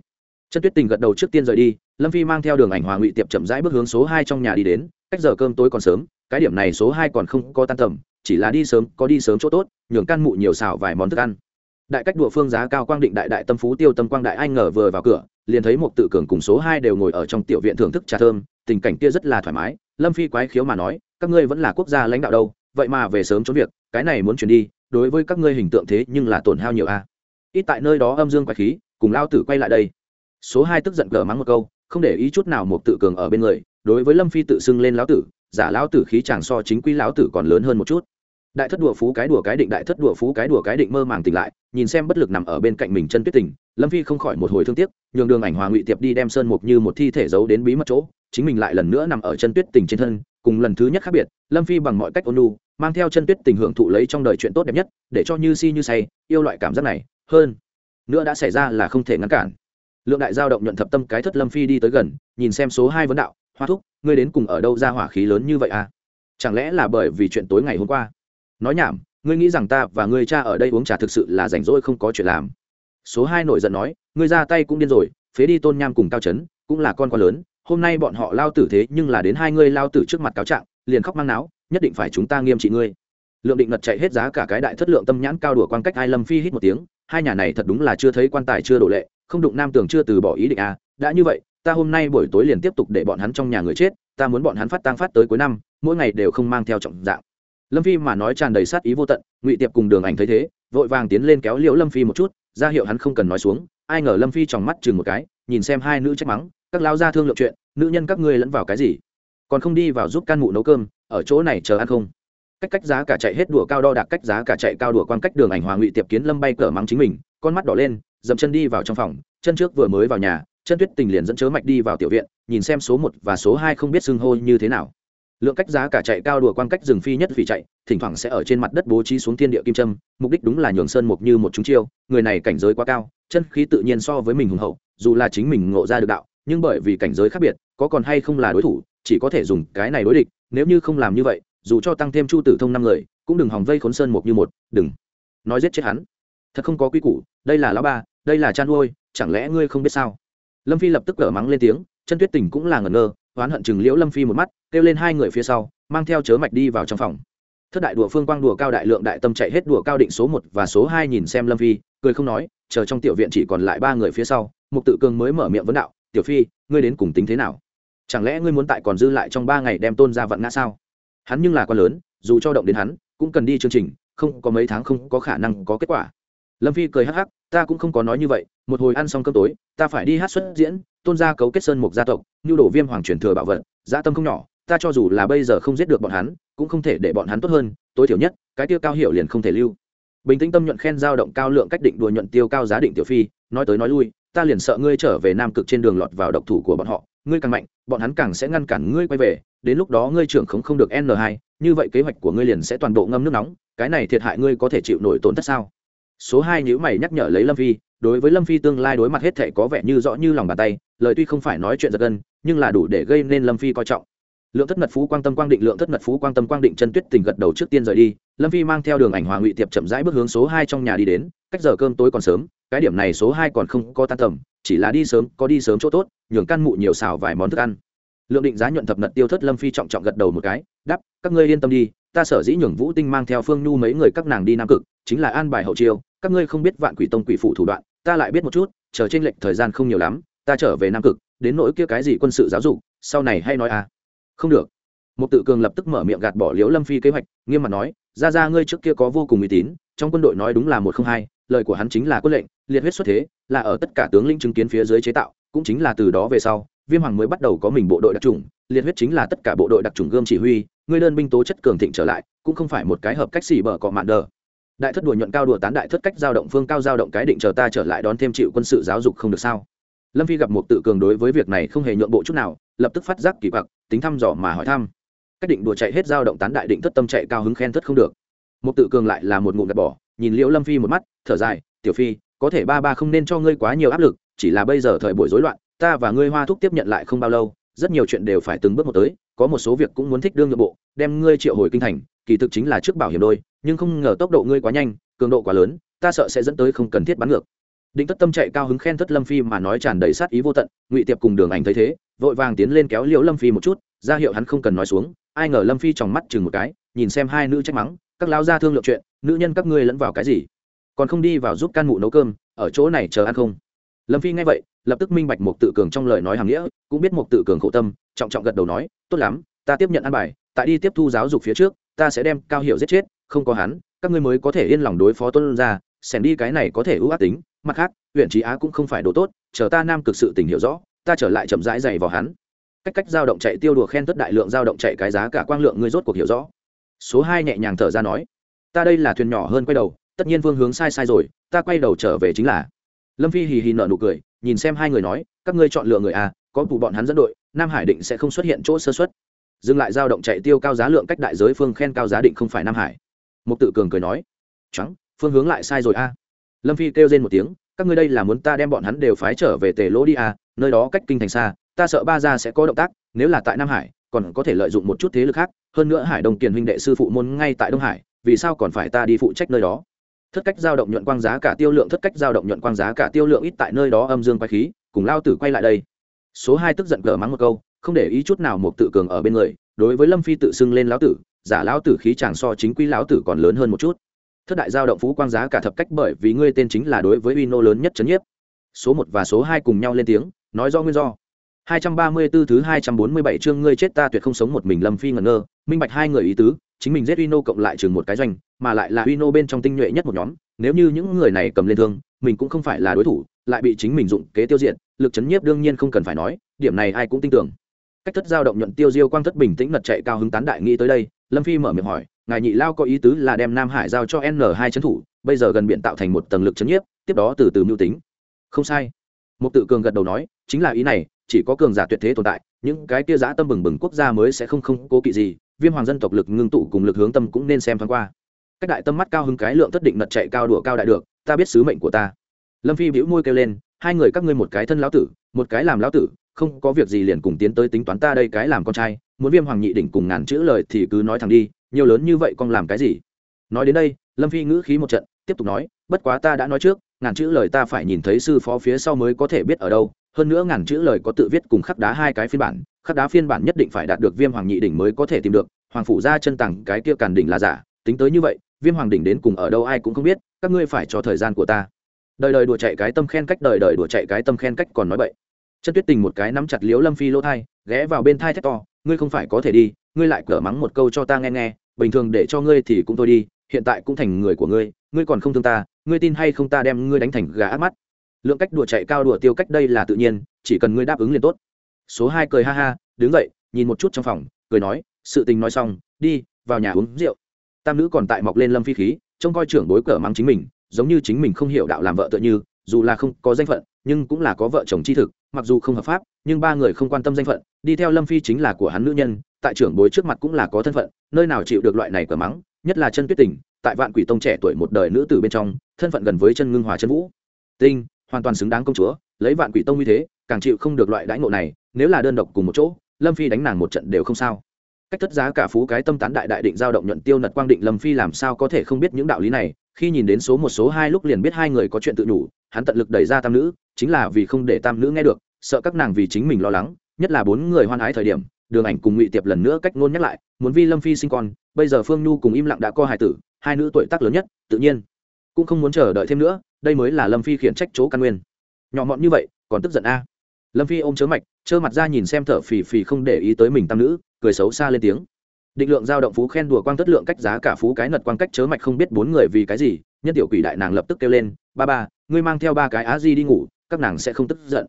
Chân tuyết tình gật đầu trước tiên rời đi, lâm phi mang theo đường ảnh hòa ngụy tiệp chậm rãi bước hướng số hai trong nhà đi đến, cách giờ cơm tối còn sớm, cái điểm này số hai còn không có tan tầm chỉ là đi sớm, có đi sớm chỗ tốt, nhường căn mụ nhiều xào vài món thức ăn. Đại cách đụa phương giá cao quang định đại đại tâm phú tiêu tâm quang đại anh ngờ vừa vào cửa, liền thấy một tự cường cùng số hai đều ngồi ở trong tiểu viện thưởng thức trà thơm, tình cảnh kia rất là thoải mái. Lâm phi quái khiếu mà nói, các ngươi vẫn là quốc gia lãnh đạo đâu, vậy mà về sớm trốn việc, cái này muốn chuyển đi, đối với các ngươi hình tượng thế nhưng là tổn hao nhiều a ít tại nơi đó âm dương quái khí, cùng lao tử quay lại đây. Số hai tức giận cờ mắng một câu, không để ý chút nào một tự cường ở bên người, đối với lâm phi tự xưng lên lão tử, giả lão tử khí chàng so chính quy lão tử còn lớn hơn một chút đại thất đùa phú cái đùa cái định, đại thất đùa phú cái đùa cái định mơ màng tỉnh lại, nhìn xem bất lực nằm ở bên cạnh mình chân tuyết tình, lâm phi không khỏi một hồi thương tiếc, nhường đường ảnh hòa ngụy tiệp đi đem sơn mục như một thi thể giấu đến bí mật chỗ, chính mình lại lần nữa nằm ở chân tuyết tình trên thân, cùng lần thứ nhất khác biệt, lâm phi bằng mọi cách ôn lu mang theo chân tuyết tình hưởng thụ lấy trong đời chuyện tốt đẹp nhất, để cho như si như say, yêu loại cảm giác này, hơn nữa đã xảy ra là không thể ngăn cản. Lượng đại giao động nhuận thập tâm cái thất lâm phi đi tới gần, nhìn xem số hai vấn đạo, hoa thúc, ngươi đến cùng ở đâu ra hỏa khí lớn như vậy à? Chẳng lẽ là bởi vì chuyện tối ngày hôm qua? Nói nhảm, ngươi nghĩ rằng ta và ngươi cha ở đây uống trà thực sự là rảnh rỗi không có chuyện làm. Số hai nổi giận nói, ngươi ra tay cũng điên rồi, phế đi tôn nham cùng cao trấn, cũng là con quá lớn, hôm nay bọn họ lao tử thế nhưng là đến hai ngươi lao tử trước mặt cáo trạng, liền khóc mang náo, nhất định phải chúng ta nghiêm trị ngươi. Lượng định ngật chạy hết giá cả cái đại thất lượng tâm nhãn cao đùa quan cách ai lâm phi hít một tiếng, hai nhà này thật đúng là chưa thấy quan tài chưa đổ lệ, không đụng nam tưởng chưa từ bỏ ý định à đã như vậy, ta hôm nay buổi tối liền tiếp tục để bọn hắn trong nhà người chết, ta muốn bọn hắn phát tang phát tới cuối năm, mỗi ngày đều không mang theo trọng dạng lâm phi mà nói tràn đầy sát ý vô tận, ngụy tiệp cùng đường ảnh thấy thế, vội vàng tiến lên kéo liễu lâm phi một chút, ra hiệu hắn không cần nói xuống, ai ngờ lâm phi tròng mắt chừng một cái, nhìn xem hai nữ trách mắng, các lao ra thương lượng chuyện, nữ nhân các ngươi lẫn vào cái gì? Còn không đi vào giúp can mụ nấu cơm, ở chỗ này chờ ăn không? Cách cách giá cả chạy hết đùa cao đo đạc, cách giá cả chạy cao đùa quan cách đường ảnh hòa ngụy tiệp kiến lâm bay cỡ mắng chính mình, con mắt đỏ lên, dậm chân đi vào trong phòng, chân trước vừa mới vào nhà, chân tuyết tình liền dẫn chớ mạch đi vào tiểu viện, nhìn xem số một và số hai không biết xưng hô như thế nào lượng cách giá cả chạy cao đùa quan cách rừng phi nhất vì chạy, thỉnh thoảng sẽ ở trên mặt đất bố trí xuống thiên địa kim trâm mục đích đúng là nhường sơn mục như một chúng chiêu, người này cảnh giới quá cao, chân khí tự nhiên so với mình hùng hậu, dù là chính mình ngộ ra được đạo, nhưng bởi vì cảnh giới khác biệt, có còn hay không là đối thủ, chỉ có thể dùng cái này đối địch, nếu như không làm như vậy, dù cho tăng thêm chu tử thông năm người, cũng đừng hòng vây khốn sơn mục như một, đừng. Nói giết chết hắn. Thật không có quy củ, đây là lão ba, đây là chan nuôi chẳng lẽ ngươi không biết sao? Lâm phi lập tức cở mắng lên tiếng, chân tuyết tình cũng là ngẩn ngơ oán hận chừng liễu lâm phi một mắt, kêu lên hai người phía sau, mang theo chớ mạch đi vào trong phòng. Thất đại đùa phương quang đùa cao đại lượng đại tâm chạy hết đùa cao định số một và số hai nhìn xem lâm phi, cười không nói, chờ trong tiểu viện chỉ còn lại ba người phía sau, mục tự cường mới mở miệng vấn đạo, tiểu phi, ngươi đến cùng tính thế nào? Chẳng lẽ ngươi muốn tại còn dư lại trong ba ngày đem tôn ra vận ngã sao? Hắn nhưng là con lớn, dù cho động đến hắn, cũng cần đi chương trình, không có mấy tháng không có khả năng có kết quả. Lâm phi cười hắc hắc, ta cũng không có nói như vậy, một hồi ăn xong cơm tối, ta phải đi hát xuất diễn tôn gia cấu kết sơn mục gia tộc như đổ viêm hoàng truyền thừa bảo vật gia tâm không nhỏ, ta cho dù là bây giờ không giết được bọn hắn, cũng không thể để bọn hắn tốt hơn, tối thiểu nhất, cái tiêu cao hiểu liền không thể lưu. Bình tĩnh tâm nhuận khen giao động cao lượng cách định đùa nhuận tiêu cao giá định tiểu phi, nói tới nói lui, ta liền sợ ngươi trở về nam cực trên đường lọt vào độc thủ của bọn họ, ngươi càng mạnh, bọn hắn càng sẽ ngăn cản ngươi quay về, đến lúc đó ngươi trưởng không không được n 2 như vậy kế hoạch của ngươi liền sẽ toàn bộ ngâm nước nóng, cái này thiệt hại ngươi có thể chịu nổi tổn thất sao? Số hai nhữ mày nhắc nhở lấy lâm phi, đối với lâm phi tương lai đối mặt hết thể có vẻ như rõ như lòng bàn tay, lời tuy không phải nói chuyện giật gân, nhưng là đủ để gây nên lâm phi coi trọng. Lượng thất mật phú quang tâm quang định, lượng thất mật phú quang tâm quang định chân tuyết tình gật đầu trước tiên rời đi, lâm phi mang theo đường ảnh hòa ngụy tiệp chậm rãi bước hướng số hai trong nhà đi đến, cách giờ cơm tối còn sớm, cái điểm này số hai còn không có tan tầm, chỉ là đi sớm, có đi sớm chỗ tốt, nhường căn mụ nhiều xào vài món thức ăn. Lượng định giá nhuận thập nật tiêu thất lâm phi trọng trọng gật đầu một cái đắp các ngươi yên tâm đi ta sở dĩ nhường vũ tinh mang theo phương nhu mấy người các nàng đi nam cực, chính là an bài hậu chiêu, các ngươi không biết vạn quỷ tông quỷ phụ thủ đoạn, ta lại biết một chút, chờ trên lệnh thời gian không nhiều lắm, ta trở về nam cực, đến nỗi kia cái gì quân sự giáo dục, sau này hay nói à. Không được. Một tự cường lập tức mở miệng gạt bỏ liễu lâm phi kế hoạch, nghiêm mặt nói, ra ra, ngươi trước kia có vô cùng uy tín, trong quân đội nói đúng là một không hai, lời của hắn chính là quân lệnh, liệt huyết xuất thế, là ở tất cả tướng lĩnh chứng kiến phía dưới chế tạo, cũng chính là từ đó về sau, viêm hoàng mới bắt đầu có mình bộ đội đặc trùng liệt huyết chính là tất cả bộ đội đặc trùng gươm chỉ huy, ngươi đơn binh tố chất cường thịnh trở lại, cũng không phải một cái hợp cách xỉ bở cọ mạn đờ. Đại thất đùa nhuận cao đùa tán đại thất cách giao động phương cao giao động cái định chờ ta trở lại đón thêm chịu quân sự giáo dục không được sao? Lâm phi gặp một tự cường đối với việc này không hề nhượng bộ chút nào, lập tức phát giác kỳ quặc, tính thăm dò mà hỏi thăm. Cách định đùa chạy hết giao động tán đại định thất tâm chạy cao hứng khen thất không được. Một tự cường lại là một ngụm gạt bỏ, nhìn liễu lâm phi một mắt, thở dài, tiểu phi, có thể ba ba không nên cho ngươi quá nhiều áp lực, chỉ là bây giờ thời buổi rối loạn, ta và ngươi hoa thúc tiếp nhận lại không bao lâu rất nhiều chuyện đều phải từng bước một tới, có một số việc cũng muốn thích đương nội bộ, đem ngươi triệu hồi kinh thành, kỳ thực chính là trước bảo hiểm đôi, nhưng không ngờ tốc độ ngươi quá nhanh, cường độ quá lớn, ta sợ sẽ dẫn tới không cần thiết bắn ngược. Định tất tâm chạy cao hứng khen thất lâm phi mà nói tràn đầy sát ý vô tận, ngụy tiệp cùng đường ảnh thấy thế, vội vàng tiến lên kéo liễu lâm phi một chút, ra hiệu hắn không cần nói xuống, ai ngờ lâm phi tròng mắt chừng một cái, nhìn xem hai nữ trách mắng, các lão gia thương lượng chuyện, nữ nhân các ngươi lẫn vào cái gì? Còn không đi vào giúp can mụ nấu cơm, ở chỗ này chờ ăn không? Lâm phi nghe vậy, lập tức minh bạch một tự cường trong lời nói hàng nghĩa, cũng biết một tự cường khổ tâm, trọng trọng gật đầu nói, tốt lắm, ta tiếp nhận ăn bài, tại đi tiếp thu giáo dục phía trước, ta sẽ đem cao hiệu giết chết, không có hắn, các ngươi mới có thể yên lòng đối phó tuân ra xẻn đi cái này có thể ưu ác tính, mặt khác, huyện trí á cũng không phải đồ tốt, chờ ta nam cực sự tình hiểu rõ, ta trở lại chậm rãi dày vào hắn. Cách cách dao động chạy tiêu đùa khen tất đại lượng dao động chạy cái giá cả quang lượng ngươi rốt cuộc hiểu rõ. Số hai nhẹ nhàng thở ra nói, ta đây là thuyền nhỏ hơn quay đầu, tất nhiên phương hướng sai sai rồi, ta quay đầu trở về chính là lâm phi hì hì nợ nụ cười, nhìn xem hai người nói, các ngươi chọn lựa người a, có vụ bọn hắn dẫn đội, nam hải định sẽ không xuất hiện chỗ sơ xuất dừng lại dao động chạy tiêu cao giá lượng cách đại giới phương khen cao giá định không phải nam hải. Mục tự cường cười nói, trắng, phương hướng lại sai rồi a. Lâm phi kêu lên một tiếng, các ngươi đây là muốn ta đem bọn hắn đều phái trở về tề lỗ đi a, nơi đó cách kinh thành xa, ta sợ ba gia sẽ có động tác, nếu là tại nam hải, còn có thể lợi dụng một chút thế lực khác, hơn nữa hải đông kiền huynh đệ sư phụ môn ngay tại đông hải, vì sao còn phải ta đi phụ trách nơi đó? Thất cách giao động nhuận quang giá cả tiêu lượng thất cách giao động nhuận quang giá cả tiêu lượng ít tại nơi đó âm dương quay khí cùng lao tử quay lại đây. Số hai tức giận cờ mắng một câu không để ý chút nào một tự cường ở bên người đối với lâm phi tự xưng lên lão tử giả lão tử khí chàng so chính quy lão tử còn lớn hơn một chút. Thất đại giao động phú quang giá cả thập cách bởi vì ngươi tên chính là đối với uy nô lớn nhất trấn nhiếp. Số một và số hai cùng nhau lên tiếng nói do nguyên do. 234 thứ 247 chương ngươi chết ta tuyệt không sống một mình Lâm Phi ngẩn ngơ, minh bạch hai người ý tứ, chính mình giết Uino cộng lại chừng một cái doanh, mà lại là Uino bên trong tinh nhuệ nhất một nhóm, nếu như những người này cầm lên thương, mình cũng không phải là đối thủ, lại bị chính mình dụng kế tiêu diệt, lực chấn nhiếp đương nhiên không cần phải nói, điểm này ai cũng tin tưởng. Cách thất giao động nhuận tiêu diêu quang thất bình tĩnh ngật chạy cao hứng tán đại nghĩ tới đây, Lâm Phi mở miệng hỏi, ngài nhị lao có ý tứ là đem Nam Hải giao cho N2 trấn thủ, bây giờ gần biển tạo thành một tầng lực chấn nhiếp, tiếp đó từ từ mưu tính. Không sai. Một tự cường gật đầu nói, chính là ý này, chỉ có cường giả tuyệt thế tồn tại những cái kia giá tâm bừng bừng quốc gia mới sẽ không không cố kỵ gì viêm hoàng dân tộc lực ngưng tụ cùng lực hướng tâm cũng nên xem thoáng qua. Cách đại tâm mắt cao hứng cái lượng thất định nật chạy cao đùa cao đại được, ta biết sứ mệnh của ta. Lâm phi bĩu môi kêu lên, hai người các ngươi một cái thân lão tử, một cái làm lão tử, không có việc gì liền cùng tiến tới tính toán ta đây cái làm con trai, muốn viêm hoàng nhị đỉnh cùng ngàn chữ lời thì cứ nói thẳng đi, nhiều lớn như vậy con làm cái gì? Nói đến đây, lâm phi ngữ khí một trận, tiếp tục nói, bất quá ta đã nói trước, ngàn chữ lời ta phải nhìn thấy sư phó phía sau mới có thể biết ở đâu, hơn nữa ngàn chữ lời có tự viết cùng khắc đá hai cái phiên bản khắc đá phiên bản nhất định phải đạt được viêm hoàng nhị đỉnh mới có thể tìm được, hoàng phủ ra chân tặng cái kia càn đỉnh là giả, tính tới như vậy, viêm hoàng đỉnh đến cùng ở đâu ai cũng không biết, các ngươi phải cho thời gian của ta. Đời đời đùa chạy cái tâm khen cách, đời đời đùa chạy cái tâm khen cách còn nói vậy chân tuyết tình một cái nắm chặt liếu lâm phi lỗ thai, ghé vào bên thai thét to, ngươi không phải có thể đi, ngươi lại cở mắng một câu cho ta nghe nghe, bình thường để cho ngươi thì cũng thôi đi, hiện tại cũng thành người của ngươi ngươi còn không thương ta, ngươi tin hay không ta đem ngươi đánh thành gà áp mắt. Lượng cách đùa chạy cao đùa tiêu cách đây là tự nhiên, chỉ cần ngươi đáp ứng liền tốt số hai cười ha ha, đứng dậy, nhìn một chút trong phòng, cười nói, sự tình nói xong, đi, vào nhà uống rượu. Tam nữ còn tại mọc lên lâm phi khí, trông coi trưởng bối cờ mắng chính mình, giống như chính mình không hiểu đạo làm vợ tựa như, dù là không có danh phận, nhưng cũng là có vợ chồng chi thực, mặc dù không hợp pháp, nhưng ba người không quan tâm danh phận, đi theo lâm phi chính là của hắn nữ nhân, tại trưởng bối trước mặt cũng là có thân phận, nơi nào chịu được loại này cờ mắng, nhất là chân tuyết tình, tại vạn quỷ tông trẻ tuổi một đời nữ tử bên trong, thân phận gần với chân ngưng hòa chân vũ. Tinh hoàn toàn xứng đáng công chúa, lấy vạn quỷ tông như thế, càng chịu không được loại đãi ngộ này, nếu là đơn độc cùng một chỗ, lâm phi đánh nàng một trận đều không sao. Cách thất giá cả phú cái tâm tán đại đại định giao động nhuận tiêu nật quang định lâm phi làm sao có thể không biết những đạo lý này, khi nhìn đến số một số hai lúc liền biết hai người có chuyện tự nhủ, hắn tận lực đẩy ra tam nữ, chính là vì không để tam nữ nghe được, sợ các nàng vì chính mình lo lắng, nhất là bốn người hoan ái thời điểm, đường ảnh cùng ngụy tiệp lần nữa cách ngôn nhắc lại, muốn vi lâm phi sinh con, bây giờ phương nhu cùng im lặng đã co hài tử, hai nữ tuổi tác lớn nhất, tự nhiên cũng không muốn chờ đợi thêm nữa đây mới là lâm phi khiển trách chỗ căn nguyên. Nhỏ mọn như vậy, còn tức giận a. Lâm phi ôm chớ mạch, trơ mặt ra nhìn xem thở phì phì không để ý tới mình tam nữ, cười xấu xa lên tiếng. Định lượng giao động phú khen đùa quang tất lượng cách giá cả phú cái nật quang cách chớ mạch không biết bốn người vì cái gì, nhân tiểu quỷ đại nàng lập tức kêu lên, ba ba, ngươi mang theo ba cái á di đi ngủ, các nàng sẽ không tức giận.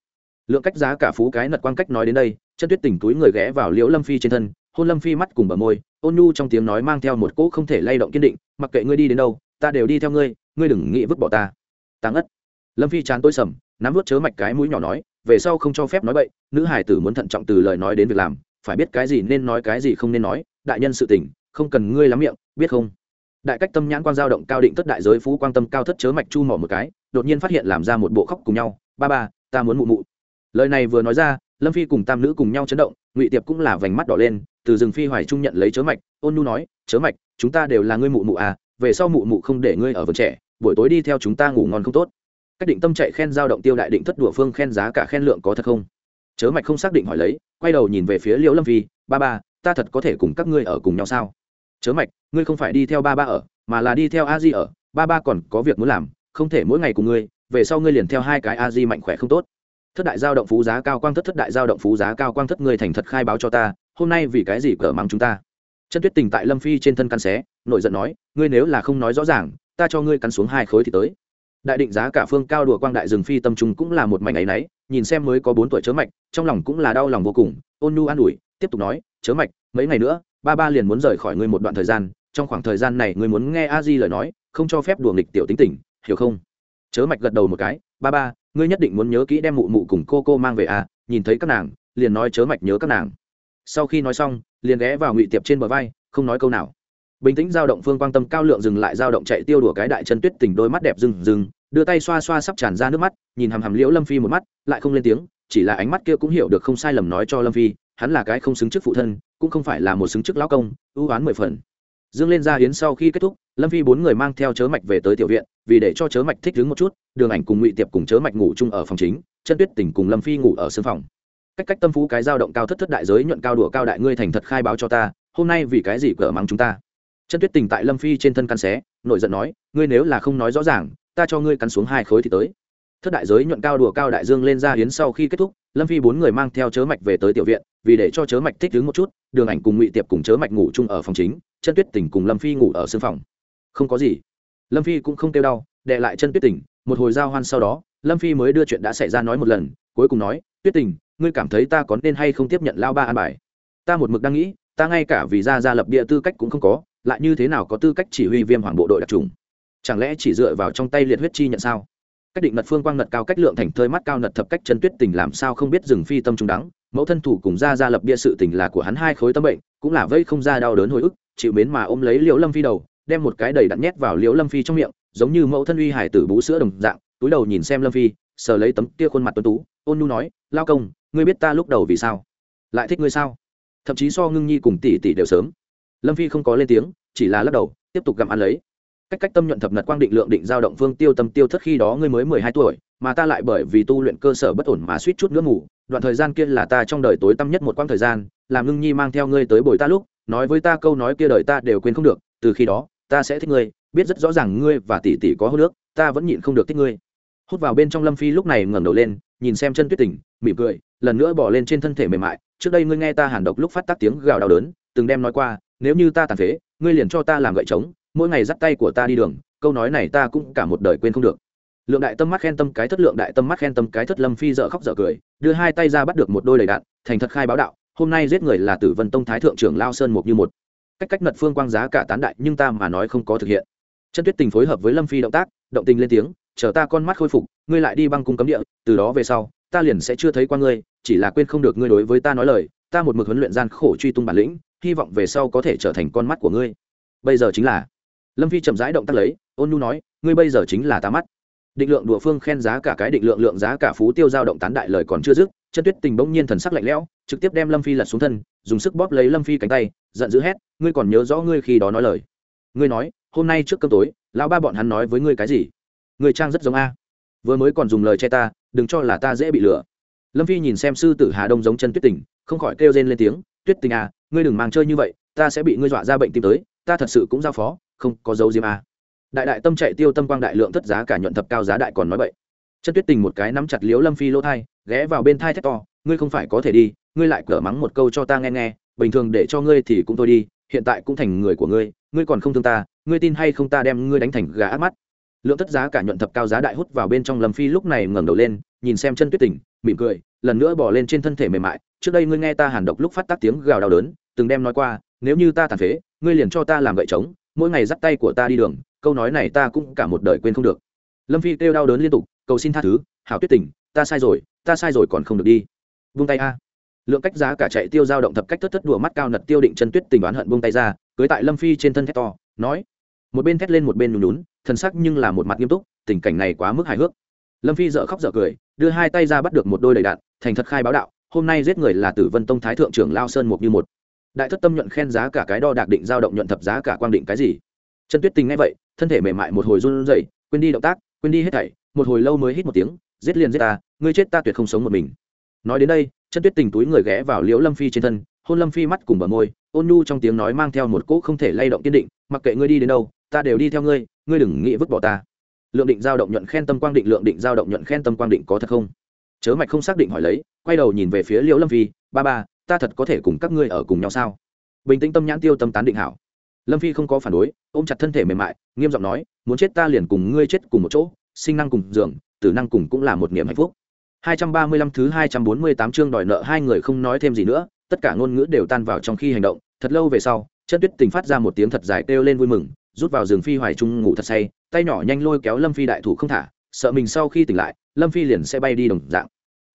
Lượng cách giá cả phú cái nật quang cách nói đến đây, chân tuyết tỉnh túi người ghé vào liễu lâm phi trên thân, hôn lâm phi mắt cùng bờ môi, ôn nhu trong tiếng nói mang theo một cỗ không thể lay động kiên định, mặc kệ ngươi đi đến đâu, ta đều đi theo ngươi ngươi đừng nghĩ vứt bỏ ta tăng ất. Lâm phi chán tôi sầm, nắm vút chớ mạch cái mũi nhỏ nói, về sau không cho phép nói bậy, nữ hải tử muốn thận trọng từ lời nói đến việc làm, phải biết cái gì nên nói cái gì không nên nói, đại nhân sự tình, không cần ngươi lắm miệng, biết không? Đại cách tâm nhãn quan dao động cao định tất đại giới phú quan tâm cao thất chớ mạch chu mỏ một cái, đột nhiên phát hiện làm ra một bộ khóc cùng nhau, ba ba, ta muốn mụ mụ. Lời này vừa nói ra, lâm phi cùng tam nữ cùng nhau chấn động, ngụy tiệp cũng là vành mắt đỏ lên, từ rừng phi hoài trung nhận lấy chớ mạch, ôn nu nói, chớ mạch, chúng ta đều là ngươi mụ mụ à về sau mụ mụ không để ngươi ở vườn trẻ buổi tối đi theo chúng ta ngủ ngon không tốt. Cách định tâm chạy khen giao động tiêu đại định thất đùa phương khen giá cả khen lượng có thật không? Chớ mạch không xác định hỏi lấy, quay đầu nhìn về phía liễu lâm phi ba ba, ta thật có thể cùng các ngươi ở cùng nhau sao? Chớ mạch, ngươi không phải đi theo ba ba ở, mà là đi theo a di ở, ba ba còn có việc muốn làm, không thể mỗi ngày cùng ngươi, về sau ngươi liền theo hai cái a di mạnh khỏe không tốt. Thất đại giao động phú giá cao quang thất thất đại giao động phú giá cao quang thất, ngươi thành thật khai báo cho ta, hôm nay vì cái gì cờ mắng chúng ta? Chân tuyết tình tại lâm phi trên thân căn xé nội giận nói, ngươi nếu là không nói rõ ràng ta cho ngươi cắn xuống hai khối thì tới. Đại định giá cả phương cao đùa quang đại rừng phi tâm trung cũng là một mảnh ấy nấy nhìn xem mới có bốn tuổi chớ mạch, trong lòng cũng là đau lòng vô cùng, ôn nu an ủi, tiếp tục nói, chớ mạch, mấy ngày nữa, ba ba liền muốn rời khỏi ngươi một đoạn thời gian, trong khoảng thời gian này ngươi muốn nghe a di lời nói, không cho phép đùa nghịch tiểu tính tình, hiểu không? Chớ mạch gật đầu một cái, ba ba, ngươi nhất định muốn nhớ kỹ đem mụ mụ cùng cô cô mang về à nhìn thấy các nàng, liền nói chớ mạch nhớ các nàng. Sau khi nói xong, liền ghé vào ngụy tiệp trên bờ vai, không nói câu nào bình tĩnh dao động phương quan tâm cao lượng dừng lại dao động chạy tiêu đùa cái đại chân tuyết tỉnh đôi mắt đẹp rừng rừng, đưa tay xoa xoa sắp tràn ra nước mắt, nhìn hằm hằm liễu lâm phi một mắt, lại không lên tiếng, chỉ là ánh mắt kia cũng hiểu được không sai lầm nói cho lâm phi, hắn là cái không xứng chức phụ thân, cũng không phải là một xứng chức lão công, ưu oán mười phần. Dương lên ra hiến sau khi kết thúc, lâm phi bốn người mang theo chớ mạch về tới tiểu viện, vì để cho chớ mạch thích đứng một chút, đường ảnh cùng ngụy tiệp cùng chớ mạch ngủ chung ở phòng chính, chân tuyết tỉnh cùng lâm phi ngủ ở sân phòng. Cách cách tâm phú cái dao động cao thất thất đại giới nhuận cao đùa cao đại ngươi thành thật khai báo cho ta, hôm nay vì cái gì cỡ mắng chúng ta? Chân tuyết tình tại lâm phi trên thân căn xé nội giận nói, ngươi nếu là không nói rõ ràng, ta cho ngươi cắn xuống hai khối thì tới. Thất đại giới nhuận cao đùa cao đại dương lên ra hiến sau khi kết thúc, lâm phi bốn người mang theo chớ mạch về tới tiểu viện, vì để cho chớ mạch thích đứng một chút, đường ảnh cùng ngụy tiệp cùng chớ mạch ngủ chung ở phòng chính, chân tuyết tỉnh cùng lâm phi ngủ ở sương phòng. Không có gì. Lâm phi cũng không kêu đau đệ lại chân tuyết tỉnh một hồi giao hoan sau đó, lâm phi mới đưa chuyện đã xảy ra nói một lần, cuối cùng nói, tuyết tình, ngươi cảm thấy ta có nên hay không tiếp nhận lao ba an bài? Ta một mực đang nghĩ, ta ngay cả vì ra ra lập địa tư cách cũng không có lại như thế nào có tư cách chỉ huy viêm hoàng bộ đội đặc trùng? Chẳng lẽ chỉ dựa vào trong tay liệt huyết chi nhận sao? Cách định nật phương quang nật cao cách lượng thành thơi mắt cao nật thập cách chân tuyết tình làm sao không biết dừng phi tâm trung đắng. Mẫu thân thủ cùng ra ra lập bia sự tình là của hắn hai khối tâm bệnh, cũng là vây không ra đau đớn hồi ức, chịu mến mà ôm lấy liễu lâm phi đầu, đem một cái đầy đặn nhét vào liễu lâm phi trong miệng, giống như mẫu thân uy hải tử bú sữa đồng dạng, túi đầu nhìn xem lâm phi, sờ lấy tấm kia khuôn mặt tuấn tú, ôn nu nói, lao công, ngươi biết ta lúc đầu vì sao? Lại thích ngươi sao? Thậm chí so ngưng nhi cùng tỷ tỷ đều sớm lâm phi không có lên tiếng, chỉ là lắc đầu, tiếp tục gặm ăn lấy. Cách cách tâm nhuận thập nật quang định lượng định giao động phương tiêu tâm tiêu thất khi đó ngươi mới mười hai tuổi, mà ta lại bởi vì tu luyện cơ sở bất ổn mà suýt chút nữa ngủ. Đoạn thời gian kia là ta trong đời tối tăm nhất một quãng thời gian, làm ngưng nhi mang theo ngươi tới bồi ta lúc, nói với ta câu nói kia đời ta đều quên không được, từ khi đó, ta sẽ thích ngươi, biết rất rõ ràng ngươi và tỷ tỷ có hô nước ta vẫn nhịn không được thích ngươi. Hút vào bên trong lâm phi lúc này ngẩng đầu lên, nhìn xem chân tuyết tỉnh, mỉm cười, lần nữa bỏ lên trên thân thể mềm mại. Trước đây ngươi nghe ta hàn độc lúc phát tác tiếng gào đau đớn, từng đem nói qua nếu như ta tàn phế, ngươi liền cho ta làm gậy trống, mỗi ngày dắt tay của ta đi đường, câu nói này ta cũng cả một đời quên không được. Lượng đại tâm mắt khen tâm cái thất, lượng đại tâm mắt khen tâm cái thất, lâm phi dợ khóc dợ cười, đưa hai tay ra bắt được một đôi đầy đạn, thành thật khai báo đạo, hôm nay giết người là tử vân tông thái thượng trưởng lao sơn một như một. Cách cách nật phương quang giá cả tán đại, nhưng ta mà nói không có thực hiện. Chân tuyết tình phối hợp với lâm phi động tác, động tình lên tiếng, chờ ta con mắt khôi phục, ngươi lại đi băng cung cấm địa, từ đó về sau, ta liền sẽ chưa thấy qua ngươi, chỉ là quên không được ngươi đối với ta nói lời, ta một mực huấn luyện gian khổ truy tung bản lĩnh hy vọng về sau có thể trở thành con mắt của ngươi. Bây giờ chính là. Lâm phi chậm rãi động tác lấy, ôn nhu nói, ngươi bây giờ chính là ta mắt. Định lượng đùa phương khen giá cả cái định lượng lượng giá cả phú tiêu giao động tán đại lời còn chưa dứt, chân tuyết tình bỗng nhiên thần sắc lạnh lẽo, trực tiếp đem lâm phi lật xuống thân, dùng sức bóp lấy lâm phi cánh tay, giận dữ hét, ngươi còn nhớ rõ ngươi khi đó nói lời. Ngươi nói, hôm nay trước cơm tối, lão ba bọn hắn nói với ngươi cái gì? Người trang rất giống a. Vừa mới còn dùng lời che ta, đừng cho là ta dễ bị lừa. Lâm phi nhìn xem sư tử hà đông giống chân tuyết tình, không khỏi kêu rên lên tiếng tuyết tình à ngươi đừng mang chơi như vậy, ta sẽ bị ngươi dọa ra bệnh tim tới, ta thật sự cũng giao phó, không có dấu diêm à. đại đại tâm chạy tiêu tâm quang đại lượng thất giá cả nhuận thập cao giá đại còn nói vậy chân tuyết tình một cái nắm chặt liếu lâm phi lỗ thai, ghé vào bên thai thét to, ngươi không phải có thể đi, ngươi lại cở mắng một câu cho ta nghe nghe, bình thường để cho ngươi thì cũng thôi đi, hiện tại cũng thành người của ngươi ngươi còn không thương ta, ngươi tin hay không ta đem ngươi đánh thành gà át mắt lượng tất giá cả nhuận thập cao giá đại hút vào bên trong lâm phi lúc này ngẩng đầu lên, nhìn xem chân tuyết tỉnh mỉm cười, lần nữa bỏ lên trên thân thể mềm mại trước đây ngươi nghe ta hàn độc lúc phát tác tiếng gào đau đớn, từng đem nói qua, nếu như ta tàn phế, ngươi liền cho ta làm gậy trống, mỗi ngày dắt tay của ta đi đường, câu nói này ta cũng cả một đời quên không được. Lâm phi kêu đau đớn liên tục, cầu xin tha thứ, hảo tuyết tỉnh, ta sai rồi, ta sai rồi còn không được đi. Vung tay a. Lượng cách giá cả chạy tiêu dao động thập cách thất thất đùa mắt cao nật tiêu định chân tuyết tình đoán hận vung tay ra, cưới tại lâm phi trên thân thét to, nói. Một bên thét lên một bên nhún nhún thân sắc nhưng là một mặt nghiêm túc, tình cảnh này quá mức hài hước. Lâm phi dợ khóc dợ cười, đưa hai tay ra bắt được một đôi đầy đạn, thành thật khai báo đạo hôm nay giết người là tử vân tông thái thượng trưởng lao sơn một như một. Đại thất tâm nhuận khen giá cả cái đo đạc định giao động nhuận thập giá cả quang định cái gì? Chân tuyết tình ngay vậy, thân thể mềm mại một hồi run rẩy, quên đi động tác, quên đi hết thảy, một hồi lâu mới hít một tiếng, giết liền giết ta, ngươi chết ta tuyệt không sống một mình. Nói đến đây chân tuyết tình túi người ghé vào liễu lâm phi trên thân, hôn lâm phi mắt cùng bờ môi, ôn nhu trong tiếng nói mang theo một cỗ không thể lay động kiên định, mặc kệ ngươi đi đến đâu, ta đều đi theo ngươi ngươi đừng nghĩ vứt bỏ ta. Lượng định giao động nhuận khen tâm quang định, lượng định giao động nhuận khen tâm quang định có thật không? Chớ mạch không xác định hỏi lấy, quay đầu nhìn về phía liễu lâm phi, ba ba, ta thật có thể cùng các ngươi ở cùng nhau sao? Bình tĩnh tâm nhãn tiêu tâm tán định hảo. Lâm phi không có phản đối, ôm chặt thân thể mềm mại, nghiêm giọng nói, muốn chết ta liền cùng ngươi chết cùng một chỗ, sinh năng cùng giường tử năng cùng cũng là một niềm hạnh phúc. 235 thứ 248 chương đòi nợ hai người không nói thêm gì nữa, tất cả ngôn ngữ đều tan vào trong khi hành động, thật lâu về sau, chân tuyết tình phát ra một tiếng thật dài kêu lên vui mừng, rút vào giường phi hoài trung ngủ thật say, tay nhỏ nhanh lôi kéo lâm phi đại thủ không thả, sợ mình sau khi tỉnh lại lâm phi liền sẽ bay đi đồng dạng.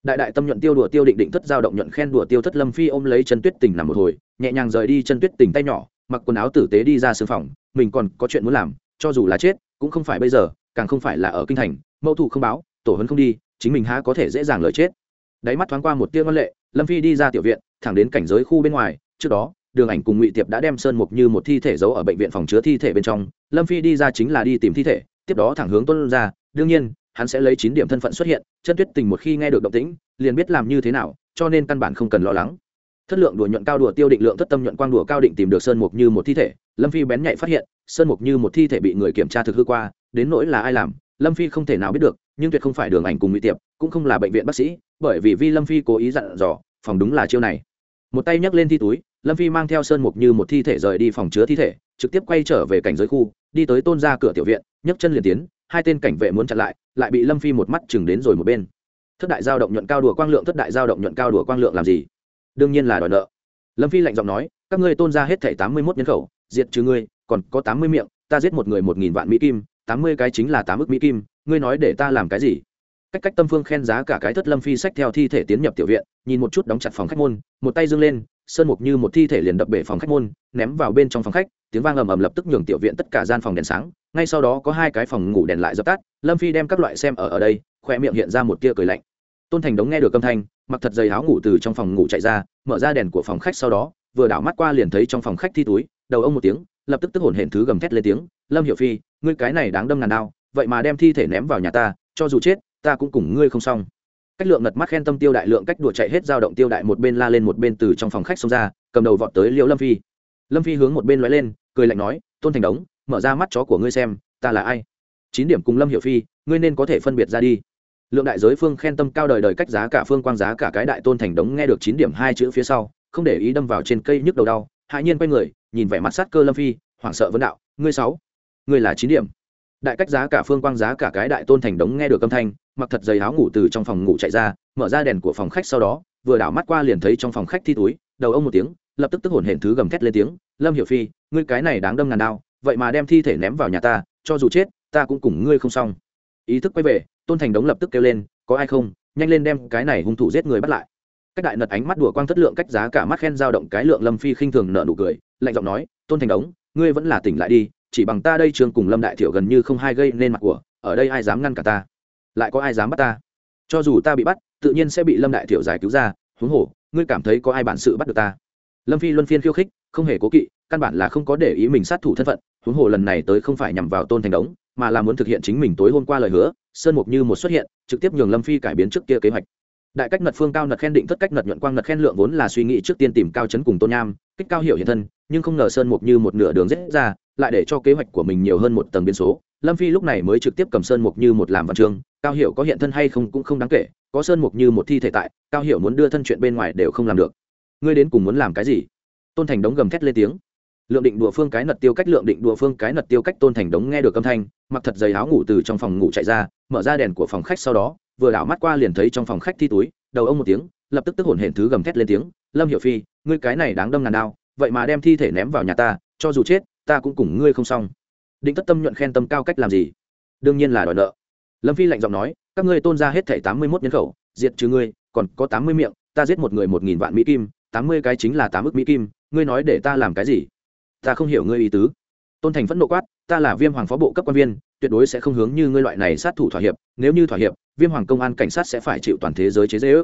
Đại đại tâm nhuận tiêu đùa tiêu định định thất giao động nhuận khen đùa tiêu thất lâm phi ôm lấy chân tuyết tình nằm một hồi, nhẹ nhàng rời đi chân tuyết tình tay nhỏ, mặc quần áo tử tế đi ra sương phòng, mình còn có chuyện muốn làm, cho dù là chết, cũng không phải bây giờ, càng không phải là ở kinh thành, mẫu thủ không báo, tổ hấn không đi, chính mình há có thể dễ dàng lời chết. Đáy mắt thoáng qua một tia văn lệ, lâm phi đi ra tiểu viện, thẳng đến cảnh giới khu bên ngoài, trước đó, đường ảnh cùng ngụy tiệp đã đem sơn mục như một thi thể giấu ở bệnh viện phòng chứa thi thể bên trong, lâm phi đi ra chính là đi tìm thi thể, tiếp đó thẳng hướng tuân ra, đương nhiên hắn sẽ lấy chín điểm thân phận xuất hiện chân tuyết tình một khi nghe được động tĩnh, liền biết làm như thế nào, cho nên căn bản không cần lo lắng. Thất lượng đùa nhuận cao đùa tiêu định lượng thất tâm nhuận quang đùa cao định tìm được sơn mục như một thi thể, lâm phi bén nhạy phát hiện, sơn mục như một thi thể bị người kiểm tra thực hư qua, đến nỗi là ai làm, lâm phi không thể nào biết được, nhưng tuyệt không phải đường ảnh cùng mỹ tiệp, cũng không là bệnh viện bác sĩ, bởi vì vi lâm phi cố ý dặn dò, phòng đúng là chiêu này. Một tay nhấc lên thi túi, lâm phi mang theo sơn mục như một thi thể rời đi phòng chứa thi thể, trực tiếp quay trở về cảnh giới khu, đi tới tôn ra cửa tiểu viện, nhấc chân liền tiến hai tên cảnh vệ muốn chặn lại lại bị lâm phi một mắt chừng đến rồi một bên. Thất đại giao động nhuận cao đùa quang lượng, thất đại giao động nhuận cao đùa quang lượng làm gì? Đương nhiên là đòi nợ. Lâm phi lạnh giọng nói, các ngươi tôn ra hết thẻ tám mươi mốt nhân khẩu, diệt trừ ngươi, còn có tám mươi miệng, ta giết một người một nghìn vạn mỹ kim, tám mươi cái chính là tám ước mỹ kim, ngươi nói để ta làm cái gì? Cách cách tâm phương khen giá cả cái thất lâm phi sách theo thi thể tiến nhập tiểu viện, nhìn một chút đóng chặt phòng khách môn, một tay dâng lên, sơn mục như một thi thể liền đập bể phòng khách môn, ném vào bên trong phòng khách, tiếng vang ầm ầm lập tức nhường tiểu viện tất cả gian phòng đèn sáng ngay sau đó có hai cái phòng ngủ đèn lại dập tắt, lâm phi đem các loại xem ở ở đây khoe miệng hiện ra một tia cười lạnh. Tôn thành đống nghe được âm thanh, mặc thật dày áo ngủ từ trong phòng ngủ chạy ra, mở ra đèn của phòng khách sau đó, vừa đảo mắt qua liền thấy trong phòng khách thi túi, đầu ông một tiếng, lập tức tức hổn hển thứ gầm thét lên tiếng, lâm hiểu phi, ngươi cái này đáng đâm ngàn đao, vậy mà đem thi thể ném vào nhà ta, cho dù chết, ta cũng cùng ngươi không xong. Cách lượng ngật mắt khen tâm tiêu đại lượng cách đùa chạy hết dao động tiêu đại một bên la lên một bên từ trong phòng khách xông ra, cầm đầu vọt tới liễu lâm phi. Lâm phi hướng một bên lóe lên, cười lạnh nói, tôn thành đống mở ra mắt chó của ngươi xem, ta là ai? Chín điểm cùng lâm hiểu phi, ngươi nên có thể phân biệt ra đi. Lượng đại giới phương khen tâm cao đời đời cách giá cả phương quang giá cả cái đại tôn thành đống nghe được chín điểm hai chữ phía sau, không để ý đâm vào trên cây nhức đầu đau hại nhiên quay người, nhìn vẻ mặt sát cơ lâm phi, hoảng sợ vấn đạo, ngươi sáu, ngươi là chín điểm. Đại cách giá cả phương quang giá cả cái đại tôn thành đống nghe được âm thanh, mặc thật giày áo ngủ từ trong phòng ngủ chạy ra, mở ra đèn của phòng khách sau đó, vừa đảo mắt qua liền thấy trong phòng khách thi túi, đầu ông một tiếng, lập tức tức hổn hển thứ gầm thét lên tiếng, lâm hiểu phi, ngươi cái này đáng đâm ngàn đao vậy mà đem thi thể ném vào nhà ta, cho dù chết, ta cũng cùng ngươi không xong. Ý thức quay về, tôn thành đống lập tức kêu lên, có ai không? Nhanh lên đem cái này hung thủ giết người bắt lại. Cách đại nật ánh mắt đùa quang thất lượng, cách giá cả mắt khen dao động cái lượng lâm phi khinh thường nợ nụ cười, lạnh giọng nói, tôn thành đống, ngươi vẫn là tỉnh lại đi, chỉ bằng ta đây trường cùng lâm đại thiểu gần như không hai gây nên mặt của, ở đây ai dám ngăn cả ta? Lại có ai dám bắt ta? Cho dù ta bị bắt, tự nhiên sẽ bị lâm đại thiểu giải cứu ra, huống hồ, ngươi cảm thấy có ai bản sự bắt được ta? Lâm phi luân phiên khiêu khích, không hề cố kỵ, căn bản là không có để ý mình sát thủ thân phận huống hồ lần này tới không phải nhằm vào tôn thành đống, mà là muốn thực hiện chính mình tối hôm qua lời hứa, sơn mục như một xuất hiện, trực tiếp nhường lâm phi cải biến trước kia kế hoạch. Đại cách nật phương cao nật khen định thất cách nật nhuận quang nật khen lượng vốn là suy nghĩ trước tiên tìm cao chấn cùng tôn nham, kích cao hiệu hiện thân, nhưng không ngờ sơn mục như một nửa đường rết ra, lại để cho kế hoạch của mình nhiều hơn một tầng biến số. Lâm phi lúc này mới trực tiếp cầm sơn mục như một làm văn chương, cao hiệu có hiện thân hay không cũng không đáng kể, có sơn mục như một thi thể tại, cao hiệu muốn đưa thân chuyện bên ngoài đều không làm được. Ngươi đến cùng muốn làm cái gì? Tôn thành đống gầm thét lên tiếng lượng định đùa phương cái nật tiêu cách lượng định đùa phương cái nật tiêu cách tôn thành đống nghe được âm thanh, mặc thật giày áo ngủ từ trong phòng ngủ chạy ra, mở ra đèn của phòng khách sau đó, vừa đảo mắt qua liền thấy trong phòng khách thi túi, đầu ông một tiếng, lập tức tức hổn hển thứ gầm thét lên tiếng, lâm hiểu phi, ngươi cái này đáng đâm ngàn đao, vậy mà đem thi thể ném vào nhà ta, cho dù chết, ta cũng cùng ngươi không xong. Định tất tâm nhuận khen tâm cao cách làm gì? Đương nhiên là đòi nợ. Lâm phi lạnh giọng nói, các ngươi tôn ra hết thảy tám mươi mốt nhân khẩu, diệt trừ ngươi, còn có tám mươi miệng, ta giết một người một nghìn vạn mỹ kim, tám mươi cái chính là tám ước mỹ kim, ngươi nói để ta làm cái gì? Ta không hiểu ngươi ý tứ. Tôn thành phẫn nộ quát, ta là viêm hoàng phó bộ cấp quan viên, tuyệt đối sẽ không hướng như ngươi loại này sát thủ thỏa hiệp, nếu như thỏa hiệp, viêm hoàng công an cảnh sát sẽ phải chịu toàn thế giới chế dễ ước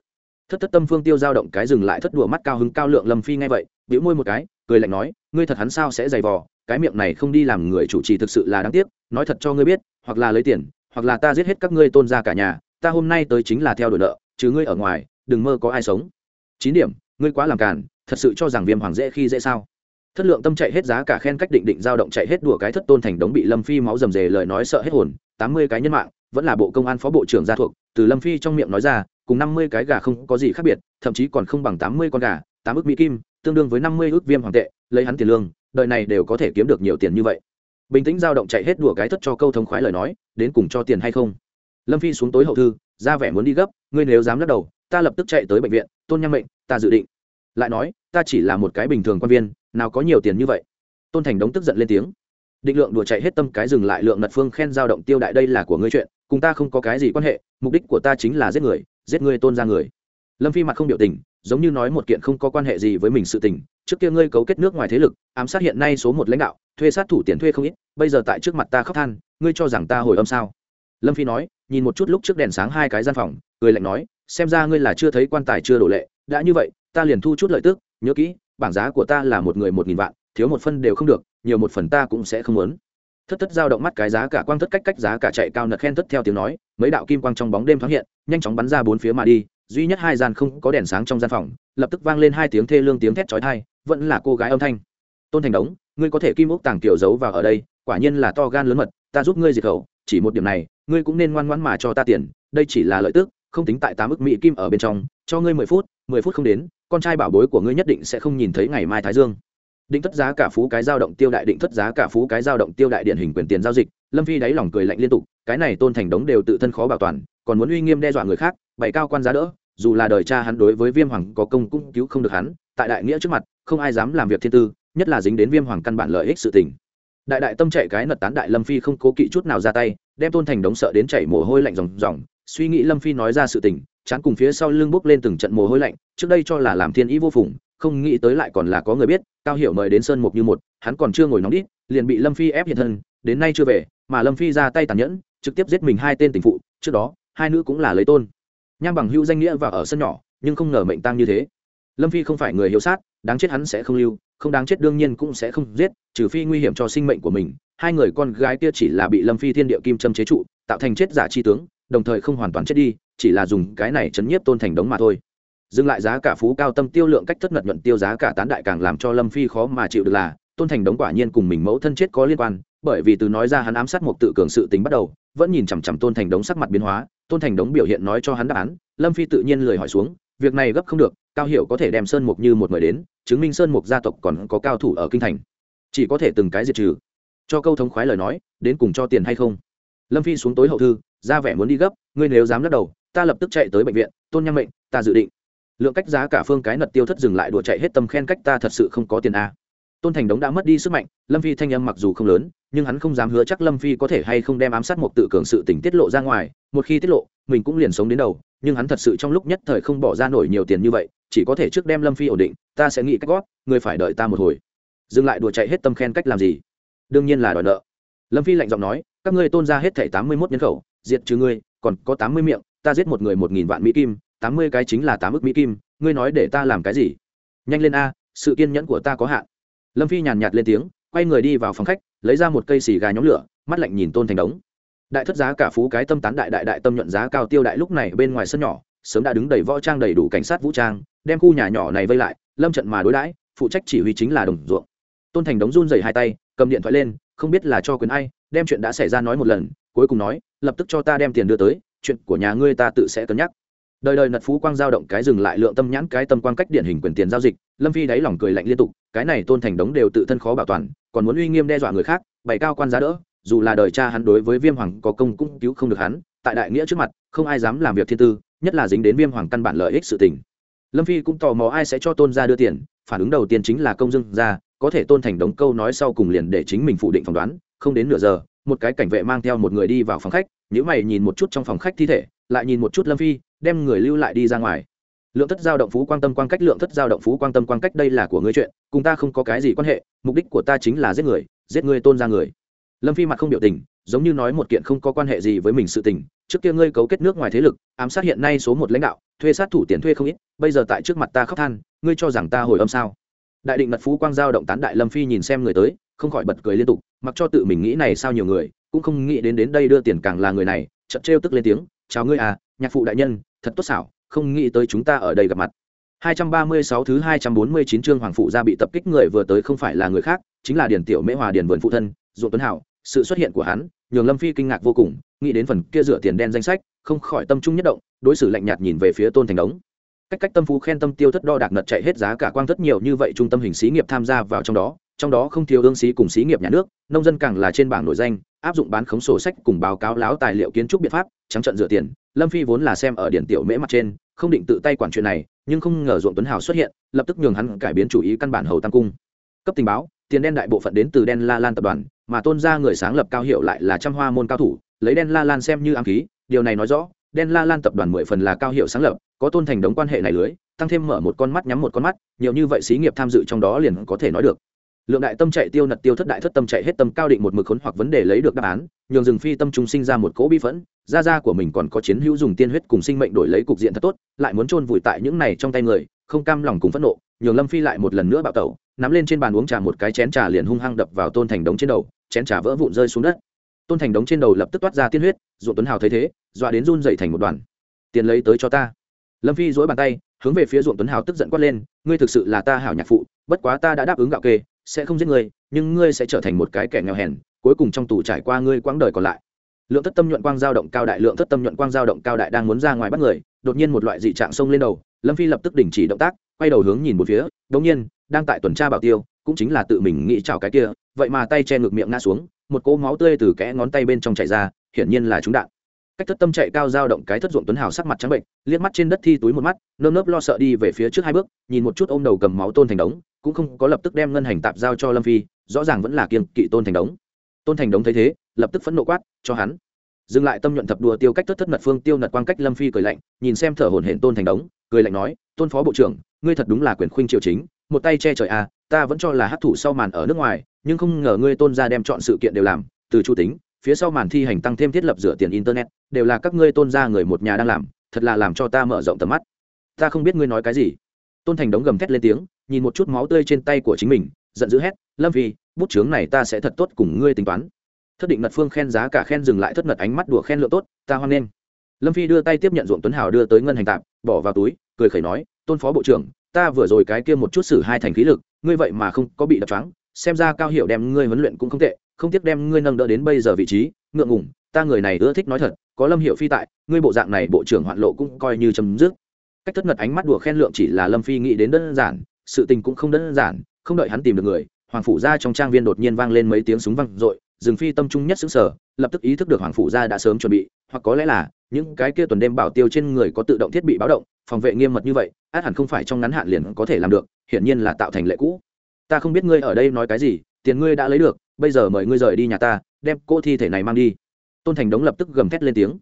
thất thất tâm phương tiêu giao động cái dừng lại thất đùa mắt cao hứng cao lượng lâm phi ngay vậy, bĩu môi một cái, cười lạnh nói, ngươi thật hắn sao sẽ dày vò, cái miệng này không đi làm người chủ trì thực sự là đáng tiếc, nói thật cho ngươi biết, hoặc là lấy tiền, hoặc là ta giết hết các ngươi tôn ra cả nhà, ta hôm nay tới chính là theo đuổi nợ chứ ngươi ở ngoài, đừng mơ có ai sống. Chín điểm, ngươi quá làm cản thật sự cho rằng viêm hoàng dễ khi dễ sao? Thất lượng tâm chạy hết giá cả khen cách định định giao động chạy hết đùa cái thất tôn thành đống bị lâm phi máu rầm rề lời nói sợ hết hồn, tám mươi cái nhân mạng, vẫn là bộ công an phó bộ trưởng gia thuộc, từ lâm phi trong miệng nói ra, cùng năm mươi cái gà không có gì khác biệt, thậm chí còn không bằng tám mươi con gà, tám ước mỹ kim, tương đương với năm mươi ước viêm hoàng tệ, lấy hắn tiền lương, đời này đều có thể kiếm được nhiều tiền như vậy. Bình tĩnh giao động chạy hết đùa cái thất cho câu thông khoái lời nói, đến cùng cho tiền hay không? Lâm phi xuống tối hậu thư, ra vẻ muốn đi gấp, ngươi nếu dám lắc đầu, ta lập tức chạy tới bệnh viện, tôn nhang mệnh, ta dự định. Lại nói, ta chỉ là một cái bình thường quan viên nào có nhiều tiền như vậy. Tôn thành đống tức giận lên tiếng. Định lượng đùa chạy hết tâm cái dừng lại lượng nật phương khen giao động tiêu đại đây là của ngươi chuyện, cùng ta không có cái gì quan hệ, mục đích của ta chính là giết người, giết ngươi tôn ra người. Lâm phi mặt không biểu tình, giống như nói một kiện không có quan hệ gì với mình sự tình, trước kia ngươi cấu kết nước ngoài thế lực, ám sát hiện nay số một lãnh đạo, thuê sát thủ tiền thuê không ít, bây giờ tại trước mặt ta khóc than, ngươi cho rằng ta hồi âm sao? Lâm phi nói, nhìn một chút lúc trước đèn sáng hai cái gian phòng, cười lạnh nói, xem ra ngươi là chưa thấy quan tài chưa đổ lệ, đã như vậy, ta liền thu chút lợi tức, nhớ kỹ bảng giá của ta là một người một nghìn vạn, thiếu một phân đều không được, nhiều một phần ta cũng sẽ không muốn. Thất thất giao động mắt cái giá cả quang thất cách cách giá cả chạy cao nật khen thất theo tiếng nói, mấy đạo kim quang trong bóng đêm thoáng hiện, nhanh chóng bắn ra bốn phía mà đi, duy nhất hai gian không có đèn sáng trong gian phòng, lập tức vang lên hai tiếng thê lương tiếng thét chói tai, vẫn là cô gái âm thanh. Tôn thành đống, ngươi có thể kim ốc tàng tiểu giấu vào ở đây, quả nhiên là to gan lớn mật, ta giúp ngươi diệt khẩu, chỉ một điểm này, ngươi cũng nên ngoan ngoãn mà cho ta tiền, đây chỉ là lợi tức, không tính tại tám ức mỹ kim ở bên trong, cho ngươi mười phút mười phút không đến, con trai bảo bối của ngươi nhất định sẽ không nhìn thấy ngày mai thái dương. Định thất giá cả phú cái giao động tiêu đại, định thất giá cả phú cái giao động tiêu đại điện hình quyền tiền giao dịch. Lâm phi đáy lòng cười lạnh liên tục, cái này tôn thành đống đều tự thân khó bảo toàn, còn muốn uy nghiêm đe dọa người khác, bày cao quan giá đỡ. Dù là đời cha hắn đối với viêm hoàng có công cũng cứu không được hắn, tại đại nghĩa trước mặt, không ai dám làm việc thiên tư, nhất là dính đến viêm hoàng căn bản lợi ích sự tình. Đại đại tâm chạy cái nật tán đại lâm phi không cố kỵ chút nào ra tay, đem tôn thành đống sợ đến chảy mồ hôi lạnh ròng ròng. Suy nghĩ lâm phi nói ra sự tình chán cùng phía sau lưng bốc lên từng trận mồ hôi lạnh, trước đây cho là làm thiên ý vô phùng, không nghĩ tới lại còn là có người biết, cao hiểu mời đến sơn mục như một, hắn còn chưa ngồi nóng đít, liền bị lâm phi ép hiện thân, đến nay chưa về, mà lâm phi ra tay tàn nhẫn, trực tiếp giết mình hai tên tình phụ, trước đó, hai nữ cũng là lấy tôn. Nham bằng hữu danh nghĩa và ở sân nhỏ, nhưng không ngờ mệnh tăng như thế. Lâm phi không phải người hiếu sát, đáng chết hắn sẽ không lưu, không đáng chết đương nhiên cũng sẽ không giết, trừ phi nguy hiểm cho sinh mệnh của mình. Hai người con gái kia chỉ là bị lâm phi thiên địa kim châm chế trụ, tạo thành chết giả chi tướng, đồng thời không hoàn toàn chết đi chỉ là dùng cái này chấn nhiếp tôn thành đống mà thôi. Dừng lại giá cả phú cao tâm tiêu lượng cách thất ngật nhuận tiêu giá cả tán đại càng làm cho lâm phi khó mà chịu được là, tôn thành đống quả nhiên cùng mình mẫu thân chết có liên quan, bởi vì từ nói ra hắn ám sát một tự cường sự tính bắt đầu, vẫn nhìn chằm chằm tôn thành đống sắc mặt biến hóa, tôn thành đống biểu hiện nói cho hắn đáp án, lâm phi tự nhiên lời hỏi xuống, việc này gấp không được, cao hiểu có thể đem sơn mục như một mời đến, chứng minh sơn mục gia tộc còn có cao thủ ở kinh thành. Chỉ có thể từng cái diệt trừ. Cho câu thống khoái lời nói, đến cùng cho tiền hay không? Lâm phi xuống tối hậu thư, ra vẻ muốn đi gấp, ngươi nếu dám lắc đầu ta lập tức chạy tới bệnh viện, tôn nham mệnh, ta dự định. Lượng cách giá cả phương cái nật tiêu thất dừng lại đùa chạy hết tâm khen cách ta thật sự không có tiền a. Tôn thành đống đã mất đi sức mạnh, lâm phi thanh âm mặc dù không lớn, nhưng hắn không dám hứa chắc lâm phi có thể hay không đem ám sát một tự cường sự tỉnh tiết lộ ra ngoài, một khi tiết lộ, mình cũng liền sống đến đầu, nhưng hắn thật sự trong lúc nhất thời không bỏ ra nổi nhiều tiền như vậy, chỉ có thể trước đem lâm phi ổn định, ta sẽ nghĩ cách gót, người phải đợi ta một hồi. Dừng lại đùa chạy hết tâm khen cách làm gì? Đương nhiên là đòi nợ. Lâm phi lạnh giọng nói, các ngươi tôn ra hết thẻ tám mươi mốt nhân khẩu, diệt trừ ngươi, còn có tám mươi miệng ta giết một người một nghìn vạn mỹ kim, tám mươi cái chính là tám ức mỹ kim, ngươi nói để ta làm cái gì? Nhanh lên a, sự kiên nhẫn của ta có hạn. Lâm phi nhàn nhạt lên tiếng, quay người đi vào phòng khách, lấy ra một cây xì gà nhóm lửa, mắt lạnh nhìn tôn thành đống. Đại thất giá cả phú cái tâm tán đại đại đại tâm nhuận giá cao tiêu đại lúc này bên ngoài sân nhỏ, sớm đã đứng đầy võ trang đầy đủ cảnh sát vũ trang, đem khu nhà nhỏ này vây lại, lâm trận mà đối đãi, phụ trách chỉ huy chính là đồng ruộng. Tôn thành đống run dày hai tay, cầm điện thoại lên, không biết là cho quyền ai, đem chuyện đã xảy ra nói một lần, cuối cùng nói, lập tức cho ta đem tiền đưa tới chuyện của nhà ngươi ta tự sẽ cân nhắc. Đời đời nật phú quang giao động cái dừng lại lượng tâm nhãn, cái tâm quan cách điển hình quyền tiền giao dịch, lâm phi đáy lòng cười lạnh liên tục, cái này tôn thành đống đều tự thân khó bảo toàn, còn muốn uy nghiêm đe dọa người khác, bày cao quan giá đỡ, dù là đời cha hắn đối với viêm hoàng có công cũng cứu không được hắn, tại đại nghĩa trước mặt, không ai dám làm việc thiên tư, nhất là dính đến viêm hoàng căn bản lợi ích sự tình. Lâm phi cũng tò mò ai sẽ cho tôn ra đưa tiền, phản ứng đầu tiên chính là công dưng ra có thể tôn thành đống câu nói sau cùng liền để chính mình phủ định phỏng đoán, không đến nửa giờ, một cái cảnh vệ mang theo một người đi vào phòng khách nếu mày nhìn một chút trong phòng khách thi thể, lại nhìn một chút lâm phi, đem người lưu lại đi ra ngoài. Lượng thất giao động phú quan tâm quan cách, lượng thất giao động phú quan tâm quan cách, đây là của ngươi chuyện, cùng ta không có cái gì quan hệ, mục đích của ta chính là giết người, giết ngươi tôn ra người. Lâm phi mặt không biểu tình, giống như nói một kiện không có quan hệ gì với mình sự tình, trước kia ngươi cấu kết nước ngoài thế lực, ám sát hiện nay số một lãnh đạo, thuê sát thủ tiền thuê không ít, bây giờ tại trước mặt ta khóc than, ngươi cho rằng ta hồi âm sao? Đại định mật phú quang giao động tán đại lâm phi nhìn xem người tới, không khỏi bật cười liên tục, mặc cho tự mình nghĩ này sao nhiều người cũng không nghĩ đến đến đây đưa tiền càng là người này, chợt trêu tức lên tiếng, chào ngươi à nhạc phụ đại nhân, thật tốt xảo, không nghĩ tới chúng ta ở đây gặp mặt. 236 thứ 249 chương hoàng phụ gia bị tập kích người vừa tới không phải là người khác, chính là điển tiểu mễ hòa điển vườn phụ thân, ruộng tuấn hảo, sự xuất hiện của hắn, nhường lâm phi kinh ngạc vô cùng, nghĩ đến phần kia rửa tiền đen danh sách, không khỏi tâm trung nhất động, đối xử lạnh nhạt nhìn về phía tôn thành đống. Cách cách tâm phú khen tâm tiêu thất đo đạc nật chạy hết giá cả quang thất nhiều như vậy trung tâm hình xí nghiệp tham gia vào trong đó trong đó không thiếu ương xí cùng xí nghiệp nhà nước, nông dân càng là trên bảng nổi danh áp dụng bán khống sổ sách cùng báo cáo láo tài liệu kiến trúc biện pháp, trắng trận rửa tiền. Lâm phi vốn là xem ở điển tiểu mễ mặt trên, không định tự tay quản chuyện này, nhưng không ngờ ruộng tuấn hào xuất hiện, lập tức nhường hắn cải biến chủ ý căn bản hầu tăng cung. Cấp tình báo, tiền đen đại bộ phận đến từ đen la lan tập đoàn, mà tôn ra người sáng lập cao hiệu lại là trăm hoa môn cao thủ, lấy đen la lan xem như ám khí, điều này nói rõ, đen la lan tập đoàn mười phần là cao hiệu sáng lập, có tôn thành đống quan hệ này lưới, tăng thêm mở một con mắt nhắm một con mắt, nhiều như vậy xí nghiệp tham dự trong đó liền có thể nói được lượng đại tâm chạy tiêu nật tiêu thất đại thất tâm chạy hết tâm cao định một mực khốn hoặc vấn đề lấy được đáp án, nhường rừng phi tâm trung sinh ra một cỗ bi phẫn, gia gia của mình còn có chiến hữu dùng tiên huyết cùng sinh mệnh đổi lấy cục diện thật tốt, lại muốn chôn vùi tại những này trong tay người, không cam lòng cùng phẫn nộ, nhường lâm phi lại một lần nữa bạo tẩu, nắm lên trên bàn uống trà một cái chén trà liền hung hăng đập vào tôn thành đống trên đầu, chén trà vỡ vụn rơi xuống đất. Tôn thành đống trên đầu lập tức toát ra tiên huyết, ruộng tuấn hào thấy thế, dọa đến run dậy thành một đoàn. Tiền lấy tới cho ta. Lâm phi dỗi bàn tay, hướng về phía ruộng tuấn hào tức giận quát lên, ngươi thực sự là ta hảo nhạc phụ, bất quá ta đã đáp ứng gạo kê sẽ không giết ngươi, nhưng ngươi sẽ trở thành một cái kẻ nghèo hèn, cuối cùng trong tù trải qua ngươi quãng đời còn lại. Lượng thất tâm nhuận quang giao động cao đại, lượng thất tâm nhuận quang giao động cao đại đang muốn ra ngoài bắt người, đột nhiên một loại dị trạng xông lên đầu, lâm phi lập tức đình chỉ động tác, quay đầu hướng nhìn một phía đột nhiên, đang tại tuần tra bảo tiêu, cũng chính là tự mình nghĩ chào cái kia, vậy mà tay che ngực miệng ngã xuống, một cỗ máu tươi từ kẽ ngón tay bên trong chảy ra, hiển nhiên là trúng đạn cách thất tâm chạy cao dao động cái thất ruộng tuấn hào sắc mặt trắng bệnh, liếc mắt trên đất thi túi một mắt, nơm nớp lo sợ đi về phía trước hai bước, nhìn một chút ôm đầu cầm máu tôn thành đống, cũng không có lập tức đem ngân hành tạp giao cho lâm phi, rõ ràng vẫn là kiên kỵ tôn thành đống. Tôn thành đống thấy thế, lập tức phẫn nộ quát, cho hắn. Dừng lại tâm nhuận thập đùa tiêu cách thất thất mật phương, tiêu nật quang cách lâm phi cười lạnh, nhìn xem thở hổn hển tôn thành đống, cười lạnh nói, tôn phó bộ trưởng, ngươi thật đúng là quyền khuynh triều chính, một tay che trời à ta vẫn cho là hát thủ sau màn ở nước ngoài, nhưng không ngờ ngươi tôn ra đem chọn sự kiện đều làm, từ chu tính phía sau màn thi hành tăng thêm thiết lập rửa tiền internet, đều là các ngươi tôn gia người một nhà đang làm, thật là làm cho ta mở rộng tầm mắt. Ta không biết ngươi nói cái gì. Tôn thành đống gầm thét lên tiếng, nhìn một chút máu tươi trên tay của chính mình, giận dữ hét, lâm phi, bút chướng này ta sẽ thật tốt cùng ngươi tính toán. Thất định mật phương khen giá cả khen dừng lại thất mật ánh mắt đùa khen lượng tốt, ta hoan nghênh. Lâm phi đưa tay tiếp nhận ruộng tuấn hào đưa tới ngân hành tạp, bỏ vào túi, cười khẩy nói, tôn phó bộ trưởng, ta vừa rồi cái kia một chút xử hai thành khí lực, ngươi vậy mà không có bị đập trắng xem ra cao hiệu đem ngươi huấn luyện cũng không tệ không tiếc đem ngươi nâng đỡ đến bây giờ vị trí, ngượng ngủng ta người này ưa thích nói thật, có lâm hiệu phi tại, ngươi bộ dạng này bộ trưởng hoạn lộ cũng coi như chấm dứt. Cách thất ngật ánh mắt đùa khen lượng chỉ là lâm phi nghĩ đến đơn giản, sự tình cũng không đơn giản, không đợi hắn tìm được người, hoàng phủ gia trong trang viên đột nhiên vang lên mấy tiếng súng vang dội rừng phi tâm trung nhất xứng sở lập tức ý thức được hoàng phủ gia đã sớm chuẩn bị, hoặc có lẽ là, những cái kia tuần đêm bảo tiêu trên người có tự động thiết bị báo động, phòng vệ nghiêm mật như vậy, át hẳn không phải trong ngắn hạn liền có thể làm được, hiển nhiên là tạo thành lệ cũ. Ta không biết ngươi ở đây nói cái gì, tiền ngươi đã lấy được bây giờ mời ngươi rời đi nhà ta, đem cô thi thể này mang đi. Tôn thành đống lập tức gầm thét lên tiếng.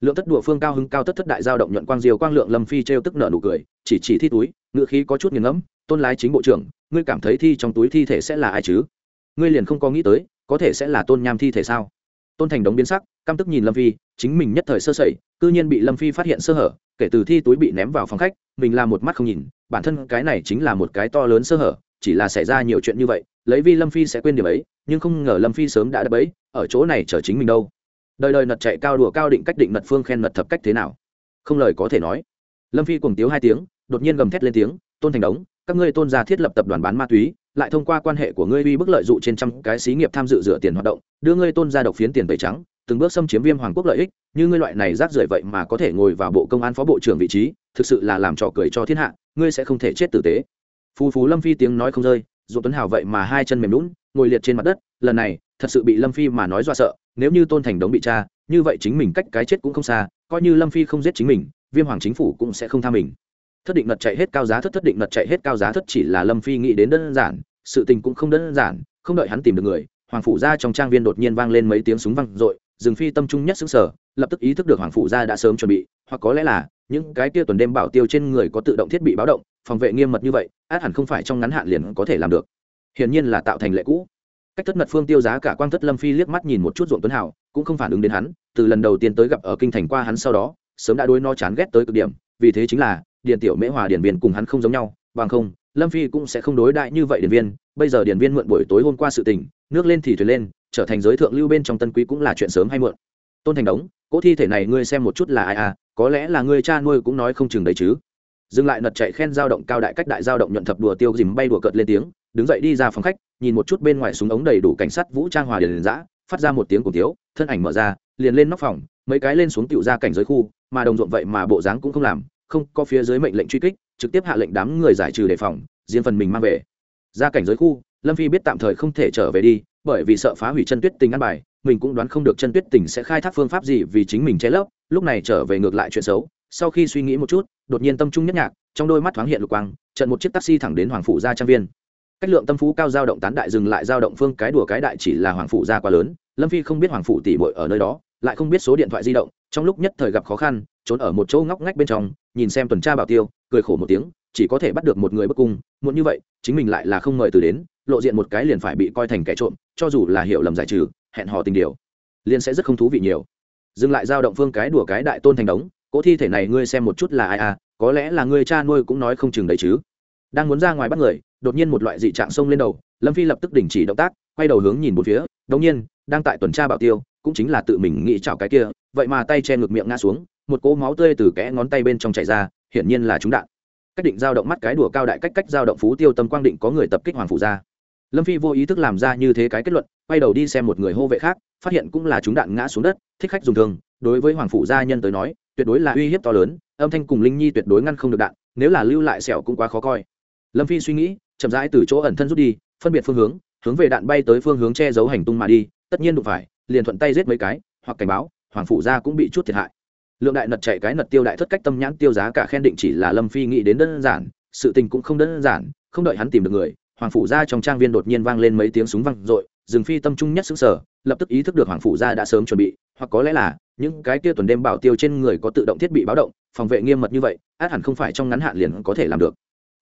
Lượng thất đùa phương cao hứng cao tất thất đại giao động nhuận quang diều quang lượng lâm phi trêu tức nở nụ cười, chỉ chỉ thi túi ngựa khí có chút nghiền ngẫm, tôn lái chính bộ trưởng, ngươi cảm thấy thi trong túi thi thể sẽ là ai chứ? Ngươi liền không có nghĩ tới, có thể sẽ là tôn nham thi thể sao? Tôn thành đống biến sắc, căm tức nhìn lâm phi, chính mình nhất thời sơ sẩy, cư nhiên bị lâm phi phát hiện sơ hở, kể từ thi túi bị ném vào phòng khách, mình là một mắt không nhìn, bản thân cái này chính là một cái to lớn sơ hở, chỉ là xảy ra nhiều chuyện như vậy lấy vi lâm phi sẽ quên điểm ấy, nhưng không ngờ lâm phi sớm đã đập ấy, ở chỗ này chờ chính mình đâu. Đời đời nật chạy cao đùa cao định cách định nật phương khen nật thập cách thế nào? Không lời có thể nói. Lâm phi cùng tiếu hai tiếng, đột nhiên gầm thét lên tiếng, tôn thành đống, các ngươi tôn gia thiết lập tập đoàn bán ma túy, lại thông qua quan hệ của ngươi uy bức lợi dụ trên trăm cái xí nghiệp tham dự rửa tiền hoạt động, đưa ngươi tôn gia độc phiến tiền tẩy trắng, từng bước xâm chiếm viêm hoàng quốc lợi ích, như ngươi loại này rác rưởi vậy mà có thể ngồi vào bộ công an phó bộ trưởng vị trí, thực sự là làm trò cười cho thiên hạ, ngươi sẽ không thể chết tử tế. Phù phú lâm phi tiếng nói không rơi dù tuấn hào vậy mà hai chân mềm lún ngồi liệt trên mặt đất, lần này, thật sự bị lâm phi mà nói do sợ, nếu như tôn thành đống bị cha như vậy chính mình cách cái chết cũng không xa, coi như lâm phi không giết chính mình, viêm hoàng chính phủ cũng sẽ không tha mình. Thất định nật chạy hết cao giá thất thất định nật chạy hết cao giá thất chỉ là lâm phi nghĩ đến đơn giản, sự tình cũng không đơn giản, không đợi hắn tìm được người, hoàng phủ gia trong trang viên đột nhiên vang lên mấy tiếng súng vang i rừng phi tâm trung nhất xứng sở lập tức ý thức được hoàng phủ gia đã sớm chuẩn bị, hoặc có lẽ là những cái kia tuần đêm bảo tiêu trên người có tự động thiết bị báo động, phòng vệ nghiêm mật như vậy, át hẳn không phải trong ngắn hạn liền có thể làm được. Hiển nhiên là tạo thành lệ cũ. Cách thất mật phương tiêu giá cả quang thất lâm phi liếc mắt nhìn một chút ruộng tuấn hảo cũng không phản ứng đến hắn, từ lần đầu tiên tới gặp ở kinh thành qua hắn sau đó, sớm đã đối no chán ghét tới cực điểm, vì thế chính là, điền tiểu mễ hòa điền viên cùng hắn không giống nhau, bằng không, lâm phi cũng sẽ không đối đại như vậy điền viên, bây giờ điền viên mượn buổi tối hôm qua sự tình, nước lên thì thuyền lên, trở thành giới thượng lưu bên trong tân quý cũng là chuyện sớm hay muộn. Tôn thành đống, cỗ thi thể này ngươi xem một chút là ai à có lẽ là người cha nuôi cũng nói không chừng đấy chứ. Dừng lại nật chạy khen dao động cao đại cách đại dao động nhuận thập đùa tiêu dìm bay đùa cợt lên tiếng, đứng dậy đi ra phòng khách, nhìn một chút bên ngoài súng ống đầy đủ cảnh sát vũ trang hòa điền giã phát ra một tiếng cùng tiếu thân ảnh mở ra, liền lên nóc phòng, mấy cái lên xuống tựu ra cảnh giới khu, mà đồng ruộng vậy mà bộ dáng cũng không làm, không, có phía dưới mệnh lệnh truy kích, trực tiếp hạ lệnh đám người giải trừ đề phòng, riêng phần mình mang về. Ra cảnh giới khu, lâm phi biết tạm thời không thể trở về đi, bởi vì sợ phá hủy chân tuyết tình ăn bài, mình cũng đoán không được chân tuyết tình sẽ khai thác phương pháp gì vì chính mình che lấp lúc này trở về ngược lại chuyện xấu, sau khi suy nghĩ một chút, đột nhiên tâm trung nhất nhạc, trong đôi mắt thoáng hiện lục quang, trận một chiếc taxi thẳng đến hoàng phủ gia trang viên. Cách lượng tâm phú cao giao động tán đại dừng lại giao động phương cái đùa cái đại chỉ là hoàng phủ gia quá lớn, lâm phi không biết hoàng phủ tỷ bội ở nơi đó, lại không biết số điện thoại di động, trong lúc nhất thời gặp khó khăn, trốn ở một chỗ ngóc ngách bên trong, nhìn xem tuần tra bảo tiêu, cười khổ một tiếng, chỉ có thể bắt được một người bất cung muốn như vậy, chính mình lại là không mời từ đến, lộ diện một cái liền phải bị coi thành kẻ trộm, cho dù là hiểu lầm giải trừ, hẹn hò tình điều, liền sẽ rất không thú vị nhiều dừng lại giao động phương cái đùa cái đại tôn thành đống, cỗ thi thể này ngươi xem một chút là ai à có lẽ là ngươi cha nuôi cũng nói không chừng đấy chứ. Đang muốn ra ngoài bắt người, đột nhiên một loại dị trạng xông lên đầu, lâm phi lập tức đình chỉ động tác, quay đầu hướng nhìn một phía đống nhiên, đang tại tuần tra bảo tiêu, cũng chính là tự mình nghĩ chảo cái kia, vậy mà tay che ngực miệng ngã xuống, một cỗ máu tươi từ kẽ ngón tay bên trong chảy ra, hiển nhiên là trúng đạn. Cách định giao động mắt cái đùa cao đại cách cách giao động phú tiêu tâm quang định có người tập kích hoàng phủ ra. Lâm phi vô ý thức làm ra như thế cái kết luận quay đầu đi xem một người hô vệ khác, phát hiện cũng là chúng đạn ngã xuống đất, thích khách dùng thường. Đối với hoàng phủ gia nhân tới nói, tuyệt đối là uy hiếp to lớn, âm thanh cùng linh nhi tuyệt đối ngăn không được đạn, nếu là lưu lại sẹo cũng quá khó coi. Lâm phi suy nghĩ, chậm rãi từ chỗ ẩn thân rút đi, phân biệt phương hướng hướng về đạn bay tới phương hướng che giấu hành tung mà đi, tất nhiên đụng phải, liền thuận tay giết mấy cái, hoặc cảnh báo, hoàng phủ gia cũng bị chút thiệt hại. Lượng đại nật chạy cái nật tiêu đại thất cách tâm nhãn tiêu giá cả khen định chỉ là lâm phi nghĩ đến đơn giản, sự tình cũng không đơn giản, không đợi hắn tìm được người, hoàng phủ gia trong trang viên đột nhiên vang lên mấy tiếng súng vang dội rừng phi tâm trung nhất xứng sở, lập tức ý thức được hoàng phủ gia đã sớm chuẩn bị, hoặc có lẽ là, những cái kia tuần đêm bảo tiêu trên người có tự động thiết bị báo động, phòng vệ nghiêm mật như vậy, át hẳn không phải trong ngắn hạn liền có thể làm được.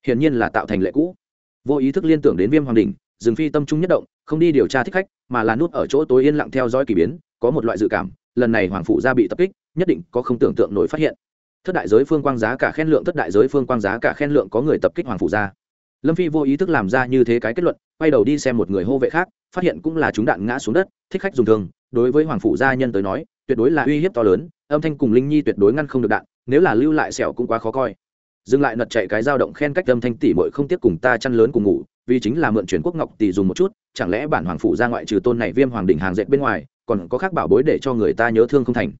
Hiển nhiên là tạo thành lệ cũ. Vô ý thức liên tưởng đến viêm hoàng đình rừng phi tâm trung nhất động, không đi điều tra thích khách, mà là nút ở chỗ tối yên lặng theo dõi k ỳ biến, có một loại dự cảm, lần này hoàng phủ gia bị tập kích, nhất định có không tưởng tượng nổi phát hiện. Thất đại giới phương quang giá cả khen lượng, thất đại giới phương quang giá cả khen lượng có người tập kích hoàng phủ gia lâm phi vô ý thức làm ra như thế cái kết luận, quay đầu đi xem một người hô vệ khác, phát hiện cũng là chúng đạn ngã xuống đất, thích khách dùng thường. Đối với hoàng phủ gia nhân tới nói, tuyệt đối là uy hiếp to lớn, âm thanh cùng linh nhi tuyệt đối ngăn không được đạn, nếu là lưu lại sẹo cũng quá khó coi. Dừng lại nật chạy cái dao động khen cách âm thanh tỷ mội không tiếp cùng ta chăn lớn cùng ngủ, vì chính là mượn chuyển quốc ngọc tỷ dùng một chút, chẳng lẽ bản hoàng phủ ra ngoại trừ tôn này viêm hoàng đỉnh hàng dệt bên ngoài, còn có khác bảo bối để cho người ta nhớ thương không thành?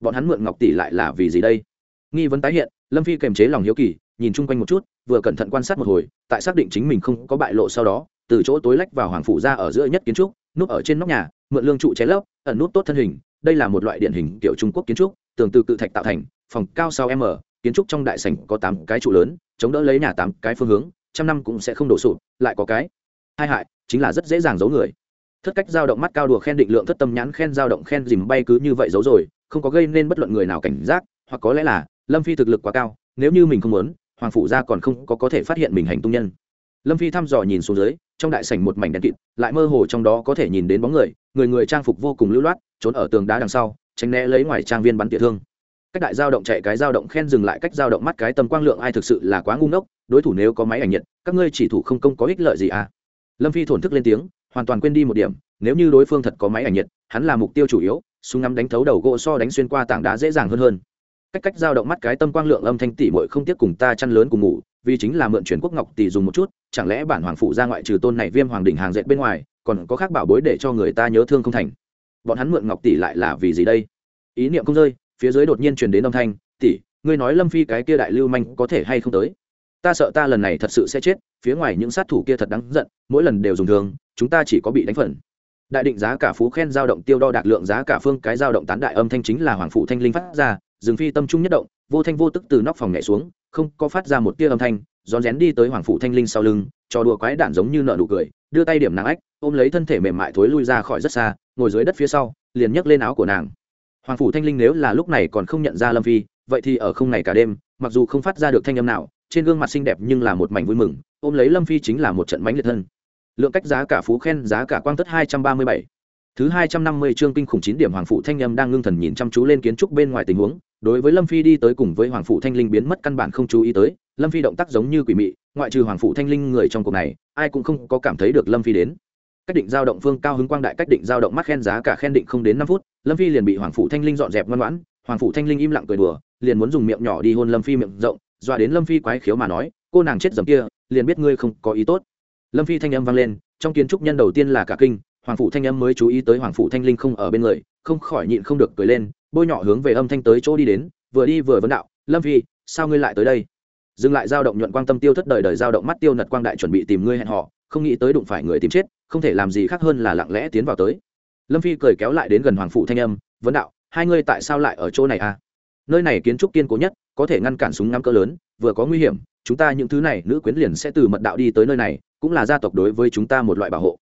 Bọn hắn mượn ngọc tỷ lại là vì gì đây? Nghi vấn tái hiện, lâm phi kềm chế lòng hiếu kỳ, nhìn chung quanh một chút vừa cẩn thận quan sát một hồi, tại xác định chính mình không có bại lộ sau đó, từ chỗ tối lách vào hoàng phủ ra ở giữa nhất kiến trúc, núp ở trên nóc nhà, mượn lương trụ cháy lấp, ẩn nút tốt thân hình, đây là một loại điển hình kiểu trung quốc kiến trúc, tường từ cự thạch tạo thành, phòng cao sau m, kiến trúc trong đại sảnh có tám cái trụ lớn, chống đỡ lấy nhà tám cái phương hướng, trăm năm cũng sẽ không đổ sụp, lại có cái hai hại, chính là rất dễ dàng giấu người. Thất cách dao động mắt cao đùa khen định lượng thất tâm nhãn khen dao động khen dìm bay cứ như vậy giấu rồi, không có gây nên bất luận người nào cảnh giác, hoặc có lẽ là lâm phi thực lực quá cao, nếu như mình không muốn hoàng phủ gia còn không có có thể phát hiện mình hành tung nhân. Lâm phi thăm dò nhìn xuống dưới, trong đại sảnh một mảnh đèn kịt, lại mơ hồ trong đó có thể nhìn đến bóng người người người trang phục vô cùng lưu loát, trốn ở tường đá đằng sau, tránh né lấy ngoài trang viên bắn tỉa thương. Cách đại dao động chạy cái dao động khen dừng lại cách dao động mắt cái tầm quang lượng ai thực sự là quá ngu ngốc, đối thủ nếu có máy ảnh nhiệt, các ngươi chỉ thủ không công có ích lợi gì à? Lâm phi thổn thức lên tiếng, hoàn toàn quên đi một điểm, nếu như đối phương thật có máy ảnh nhiệt, hắn là mục tiêu chủ yếu, súng ngắm đánh thấu đầu gỗ so đánh xuyên qua tảng đá dễ dàng hơn hơn cách cách dao động mắt cái tâm quang lượng âm thanh tỷ muội không tiếc cùng ta chăn lớn cùng ngủ vì chính là mượn chuyển quốc ngọc tỷ dùng một chút chẳng lẽ bản hoàng phụ ra ngoại trừ tôn này viêm hoàng đỉnh hàng dệt bên ngoài còn có khác bảo bối để cho người ta nhớ thương không thành? Bọn hắn mượn ngọc tỷ lại là vì gì đây? Ý niệm không rơi phía dưới đột nhiên truyền đến âm thanh tỷ ngươi nói lâm phi cái kia đại lưu manh có thể hay không tới? Ta sợ ta lần này thật sự sẽ chết phía ngoài những sát thủ kia thật đáng giận mỗi lần đều dùng thương, chúng ta chỉ có bị đánh phần. Đại định giá cả phú khen giao động tiêu đo đạt lượng giá cả phương cái giao động tán đại âm thanh chính là hoàng phụ thanh linh phát ra rừng phi tâm trung nhất động, vô thanh vô tức từ nóc phòng nhảy xuống, không có phát ra một tia âm thanh, rón rén đi tới hoàng Phủ thanh linh sau lưng, trò đùa quái đản giống như nợ nụ cười, đưa tay điểm nàng ách, ôm lấy thân thể mềm mại thối lui ra khỏi rất xa, ngồi dưới đất phía sau, liền nhấc lên áo của nàng. Hoàng phủ thanh linh nếu là lúc này còn không nhận ra lâm phi, vậy thì ở không này cả đêm, mặc dù không phát ra được thanh âm nào, trên gương mặt xinh đẹp nhưng là một mảnh vui mừng, ôm lấy lâm phi chính là một trận mánh liệt thân. Lượng cách giá cả phú khen, giá cả quang tất hai trăm ba mươi bảy. Thứ hai trăm năm mươi chương kinh khủng chín điểm hoàng Phủ thanh âm đang ngưng thần nhìn chăm chú lên kiến trúc bên ngoài tình huống đối với lâm phi đi tới cùng với hoàng phụ thanh linh biến mất căn bản không chú ý tới, lâm phi động tác giống như quỷ mị, ngoại trừ hoàng phụ thanh linh người trong cuộc này, ai cũng không có cảm thấy được lâm phi đến. Cách định giao động phương cao hứng quang đại cách định giao động mắt khen giá cả khen định không đến năm phút, lâm phi liền bị hoàng phụ thanh linh dọn dẹp ngoan ngoãn, hoàng phụ thanh linh im lặng cười đùa, liền muốn dùng miệng nhỏ đi hôn lâm phi miệng rộng, dọa đến lâm phi quái khiếu mà nói, cô nàng chết dầm kia, liền biết ngươi không có ý tốt. Lâm phi thanh âm vang lên, trong kiến trúc nhân đầu tiên là cả kinh, hoàng phụ thanh âm mới chú ý tới hoàng phụ thanh linh không ở bên người, không khỏi nhịn không được cười lên bôi nhỏ hướng về âm thanh tới chỗ đi đến, vừa đi vừa vấn đạo, lâm phi, sao ngươi lại tới đây? Dừng lại dao động nhuận quang tâm tiêu thất đời đời dao động mắt tiêu nật quang đại chuẩn bị tìm ngươi hẹn họ không nghĩ tới đụng phải người tìm chết, không thể làm gì khác hơn là lặng lẽ tiến vào tới. Lâm phi cười kéo lại đến gần hoàng phụ thanh âm, vấn đạo, hai ngươi tại sao lại ở chỗ này à? Nơi này kiến trúc kiên cố nhất, có thể ngăn cản súng ngắm cỡ lớn, vừa có nguy hiểm, chúng ta những thứ này nữ quyến liền sẽ từ mật đạo đi tới nơi này, cũng là gia tộc đối với chúng ta một loại bảo hộ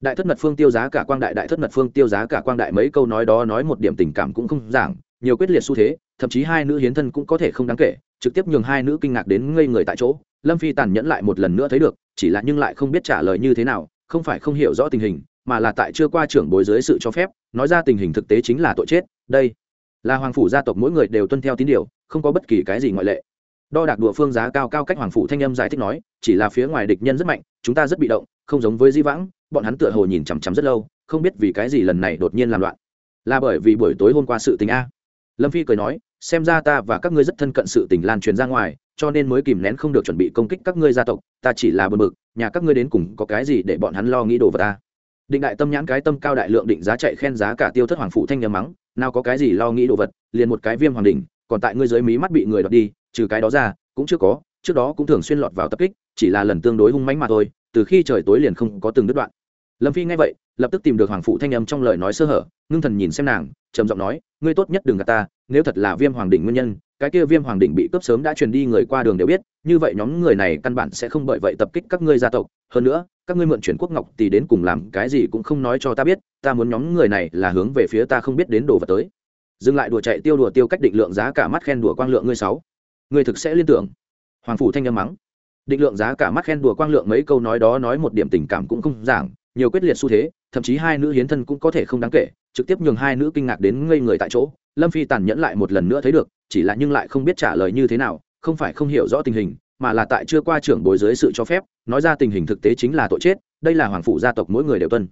đại thất mật phương tiêu giá cả quang đại đại thất mật phương tiêu giá cả quang đại, mấy câu nói đó nói một điểm tình cảm cũng không giảng, nhiều quyết liệt xu thế, thậm chí hai nữ hiến thân cũng có thể không đáng kể, trực tiếp nhường hai nữ kinh ngạc đến ngây người tại chỗ. Lâm phi tàn nhẫn lại một lần nữa thấy được, chỉ là nhưng lại không biết trả lời như thế nào, không phải không hiểu rõ tình hình, mà là tại chưa qua trưởng bối dưới sự cho phép, nói ra tình hình thực tế chính là tội chết, đây là hoàng phủ gia tộc mỗi người đều tuân theo tín điều, không có bất kỳ cái gì ngoại lệ. Đo đạc đùa phương giá cao cao cách hoàng phủ thanh âm giải thích nói, chỉ là phía ngoài địch nhân rất mạnh, chúng ta rất bị động, không giống với di vãng bọn hắn tựa hồ nhìn chằm chằm rất lâu, không biết vì cái gì lần này đột nhiên làm loạn. Là bởi vì buổi tối hôm qua sự tình a. Lâm phi cười nói, xem ra ta và các ngươi rất thân cận sự tình lan truyền ra ngoài, cho nên mới kìm nén không được chuẩn bị công kích các ngươi gia tộc, ta chỉ là bờ mực nhà các ngươi đến cùng có cái gì để bọn hắn lo nghĩ đồ vật ta định đại tâm nhãn cái tâm cao đại lượng định giá chạy khen giá cả tiêu thất hoàng phụ thanh nhầm mắng, nào có cái gì lo nghĩ đồ vật, liền một cái viêm hoàng đỉnh, còn tại ngươi dưới mí mắt bị người đọt đi, trừ cái đó ra, cũng chưa có, trước đó cũng thường xuyên lọt vào tập kích, chỉ là lần tương đối hung mãnh mà thôi, từ khi trời tối liền không có từng đứt đoạn lâm phi nghe vậy, lập tức tìm được hoàng phụ thanh âm trong lời nói sơ hở, ngưng thần nhìn xem nàng, trầm giọng nói, ngươi tốt nhất đừng gạt ta, nếu thật là viêm hoàng đỉnh nguyên nhân, cái kia viêm hoàng đỉnh bị cướp sớm đã truyền đi người qua đường đều biết, như vậy nhóm người này căn bản sẽ không bởi vậy tập kích các ngươi gia tộc. Hơn nữa, các ngươi mượn chuyển quốc ngọc thì đến cùng làm cái gì cũng không nói cho ta biết, ta muốn nhóm người này là hướng về phía ta không biết đến đồ vật tới. Dừng lại đùa chạy tiêu đùa tiêu cách định lượng giá cả mắt khen đùa quang lượng ngươi sáu. Ngươi thực sẽ liên tưởng. Hoàng phủ thanh âm mắng. Định lượng giá cả mắt khen đùa quang lượng mấy câu nói đó nói một điểm tình cảm cũng không giảng nhiều quyết liệt xu thế, thậm chí hai nữ hiến thân cũng có thể không đáng kể, trực tiếp nhường hai nữ kinh ngạc đến ngây người tại chỗ. Lâm phi tàn nhẫn lại một lần nữa thấy được, chỉ là nhưng lại không biết trả lời như thế nào, không phải không hiểu rõ tình hình, mà là tại chưa qua trưởng bối dưới sự cho phép, nói ra tình hình thực tế chính là tội chết, đây là hoàng phụ gia tộc mỗi người đều tuân.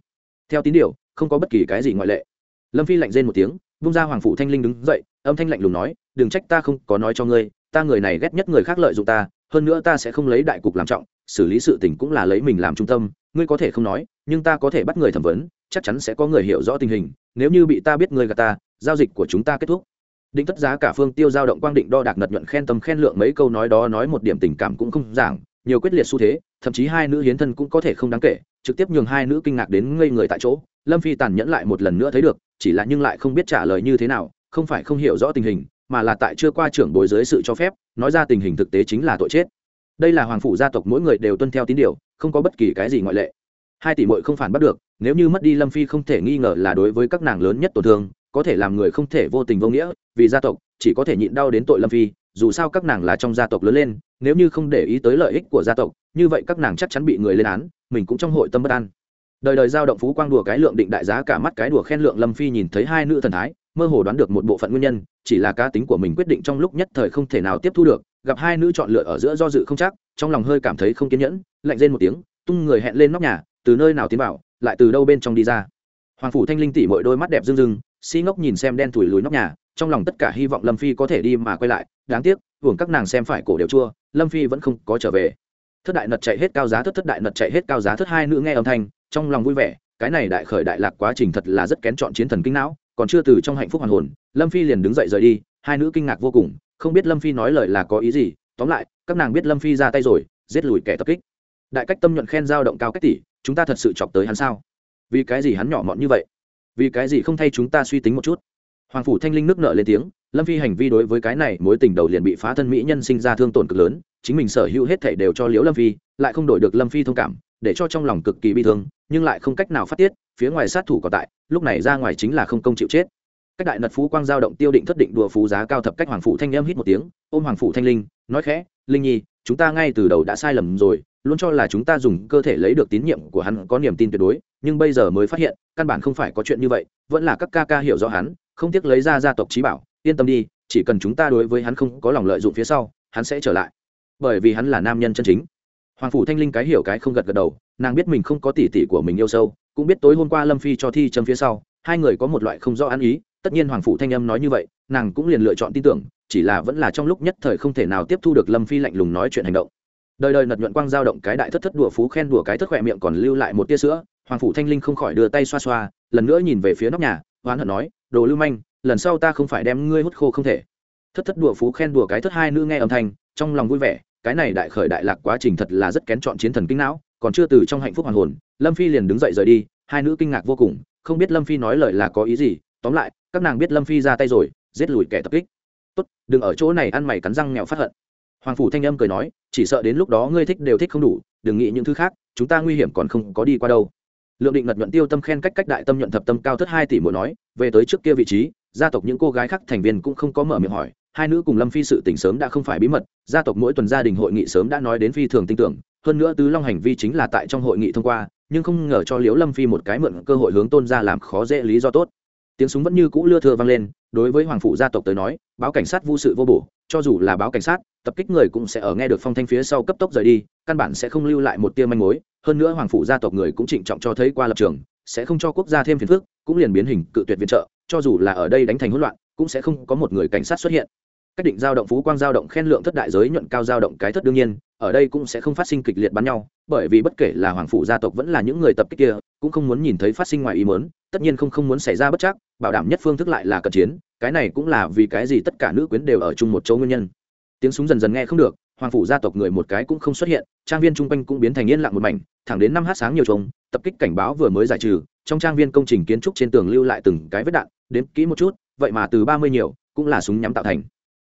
Theo tín điều, không có bất kỳ cái gì ngoại lệ. Lâm phi lạnh rên một tiếng bung ra hoàng phụ thanh linh đứng dậy, âm thanh lạnh lùng nói, đừng trách ta không có nói cho ngươi, ta người này ghét nhất người khác lợi dụng ta, hơn nữa ta sẽ không lấy đại cục làm trọng xử lý sự tình cũng là lấy mình làm trung tâm, ngươi có thể không nói, nhưng ta có thể bắt người thẩm vấn, chắc chắn sẽ có người hiểu rõ tình hình, nếu như bị ta biết ngươi gạt ta, giao dịch của chúng ta kết thúc. Định tất giá cả phương tiêu giao động quang định đo đạc nật nhuận khen tâm khen lượng mấy câu nói đó nói một điểm tình cảm cũng không giảng, nhiều quyết liệt xu thế, thậm chí hai nữ hiến thân cũng có thể không đáng kể, trực tiếp nhường hai nữ kinh ngạc đến ngây người tại chỗ, lâm phi tàn nhẫn lại một lần nữa thấy được, chỉ là nhưng lại không biết trả lời như thế nào, không phải không hiểu rõ tình hình, mà là tại chưa qua trưởng bối dưới sự cho phép, nói ra tình hình thực tế chính là tội chết đây là hoàng phủ gia tộc mỗi người đều tuân theo tín điều, không có bất kỳ cái gì ngoại lệ. Hai tỷ mội không phản bắt được, nếu như mất đi lâm phi không thể nghi ngờ là đối với các nàng lớn nhất tổn thương, có thể làm người không thể vô tình vô nghĩa, vì gia tộc, chỉ có thể nhịn đau đến tội lâm phi, dù sao các nàng là trong gia tộc lớn lên, nếu như không để ý tới lợi ích của gia tộc, như vậy các nàng chắc chắn bị người lên án, mình cũng trong hội tâm bất an. Đời đời giao động phú quang đùa cái lượng định đại giá cả mắt cái đùa khen lượng lâm phi nhìn thấy hai nữ thần thái, mơ hồ đoán được một bộ phận nguyên nhân, chỉ là cá tính của mình quyết định trong lúc nhất thời không thể nào tiếp thu được gặp hai nữ chọn lựa ở giữa do dự không chắc, trong lòng hơi cảm thấy không kiên nhẫn, lạnh rên một tiếng, tung người hẹn lên nóc nhà, từ nơi nào tiến vào, lại từ đâu bên trong đi ra. Hoàng phủ thanh linh tỉ mỗi đôi mắt đẹp rưng rưng, si ngốc nhìn xem đen thủi lùi nóc nhà, trong lòng tất cả hy vọng lâm phi có thể đi mà quay lại, đáng tiếc, hưởng các nàng xem phải cổ đều chua, lâm phi vẫn không có trở về. Thất đại nật chạy hết cao giá thất thất đại nật chạy hết cao giá thất, hai nữ nghe âm thanh, trong lòng vui vẻ, cái này đại khởi đại lạc quá trình thật là rất kén chọn chiến thần kinh não, còn chưa từ trong hạnh phúc hoàn hồn, lâm phi liền đứng dậy rời đi, hai nữ kinh ngạc vô cùng không biết lâm phi nói lời là có ý gì, tóm lại, các nàng biết lâm phi ra tay rồi, giết lùi kẻ tập kích. Đại cách tâm nhuận khen giao động cao cách tỷ, chúng ta thật sự chọc tới hắn sao? Vì cái gì hắn nhỏ mọn như vậy? Vì cái gì không thay chúng ta suy tính một chút? Hoàng phủ thanh linh nước nợ lên tiếng, lâm phi hành vi đối với cái này mối tình đầu liền bị phá thân mỹ nhân sinh ra thương tổn cực lớn, chính mình sở hữu hết thể đều cho liễu lâm phi, lại không đổi được lâm phi thông cảm, để cho trong lòng cực kỳ bi thương, nhưng lại không cách nào phát tiết, phía ngoài sát thủ còn tại, lúc này ra ngoài chính là không công chịu chết cách đại nật phú quang giao động tiêu định thất định đùa phú giá cao thập cách hoàng phủ thanh em hít một tiếng, ôm hoàng phủ thanh linh, nói khẽ, linh nhi, chúng ta ngay từ đầu đã sai lầm rồi, luôn cho là chúng ta dùng cơ thể lấy được tín nhiệm của hắn có niềm tin tuyệt đối, nhưng bây giờ mới phát hiện, căn bản không phải có chuyện như vậy, vẫn là các ca ca hiểu rõ hắn, không tiếc lấy ra gia tộc trí bảo, yên tâm đi, chỉ cần chúng ta đối với hắn không có lòng lợi dụng phía sau, hắn sẽ trở lại. Bởi vì hắn là nam nhân chân chính. Hoàng phủ thanh linh cái hiểu cái không gật gật đầu, nàng biết mình không có tỷ tỷ của mình yêu sâu, cũng biết tối hôm qua lâm phi cho thi châm phía sau, hai người có một loại không rõ ăn ý tất nhiên hoàng phủ thanh âm nói như vậy, nàng cũng liền lựa chọn tin tưởng, chỉ là vẫn là trong lúc nhất thời không thể nào tiếp thu được lâm phi lạnh lùng nói chuyện hành động. Đời đời nật nhuận quang giao động cái đại thất thất đùa phú khen đùa cái thất khỏe miệng còn lưu lại một tia sữa, hoàng phủ thanh linh không khỏi đưa tay xoa xoa, lần nữa nhìn về phía nóc nhà hoán hận nói, đồ lưu manh, lần sau ta không phải đem ngươi hút khô không thể. Thất thất đùa phú khen đùa cái thất hai nữ nghe âm thanh, trong lòng vui vẻ, cái này đại khởi đại lạc quá trình thật là rất kén chọn chiến thần kinh não, còn chưa từ trong hạnh phúc hoàn hồn, lâm phi liền đứng dậy rời đi, hai nữ kinh ngạc vô cùng, không biết lâm phi nói lời là có ý gì, tóm lại các nàng biết lâm phi ra tay rồi, giết lùi kẻ tập kích. Tốt, đừng ở chỗ này ăn mày cắn răng nghèo phát hận. Hoàng phủ thanh âm cười nói, chỉ sợ đến lúc đó ngươi thích đều thích không đủ, đừng nghĩ những thứ khác, chúng ta nguy hiểm còn không có đi qua đâu. Lượng định ngật nhuận tiêu tâm khen cách cách đại tâm nhuận thập tâm cao thất hai tỷ mỗi nói, về tới trước kia vị trí, gia tộc những cô gái khác thành viên cũng không có mở miệng hỏi, hai nữ cùng lâm phi sự tình sớm đã không phải bí mật, gia tộc mỗi tuần gia đình hội nghị sớm đã nói đến phi thường tin tưởng, hơn nữa tứ long hành vi chính là tại trong hội nghị thông qua, nhưng không ngờ cho liễu lâm phi một cái mượn cơ hội hướng tôn ra làm khó dễ lý do tốt tiếng súng vẫn như cũ lưa thưa vang lên, đối với hoàng phụ gia tộc tới nói, báo cảnh sát vô sự vô bổ, cho dù là báo cảnh sát, tập kích người cũng sẽ ở nghe được phong thanh phía sau cấp tốc rời đi, căn bản sẽ không lưu lại một tia manh mối. Hơn nữa hoàng phụ gia tộc người cũng trịnh trọng cho thấy qua lập trường, sẽ không cho quốc gia thêm phiền phức, cũng liền biến hình cự tuyệt viện trợ, cho dù là ở đây đánh thành hỗn loạn, cũng sẽ không có một người cảnh sát xuất hiện cách định giao động phú quang giao động khen lượng thất đại giới nhuận cao giao động cái thất đương nhiên, ở đây cũng sẽ không phát sinh kịch liệt bắn nhau, bởi vì bất kể là hoàng phủ gia tộc vẫn là những người tập kích kia, cũng không muốn nhìn thấy phát sinh ngoài ý mớn tất nhiên không không muốn xảy ra bất chắc, bảo đảm nhất phương thức lại là cận chiến, cái này cũng là vì cái gì tất cả nữ quyến đều ở chung một chỗ nguyên nhân. Tiếng súng dần dần nghe không được, hoàng phủ gia tộc người một cái cũng không xuất hiện, trang viên chung quanh cũng biến thành yên lặng một mảnh, thẳng đến năm h sáng nhiều trống tập kích cảnh báo vừa mới giải trừ, trong trang viên công trình kiến trúc trên tường lưu lại từng cái vết đạn đến kỹ một chút, vậy mà từ ba mươi nhiều, cũng là súng nhắm tạo thành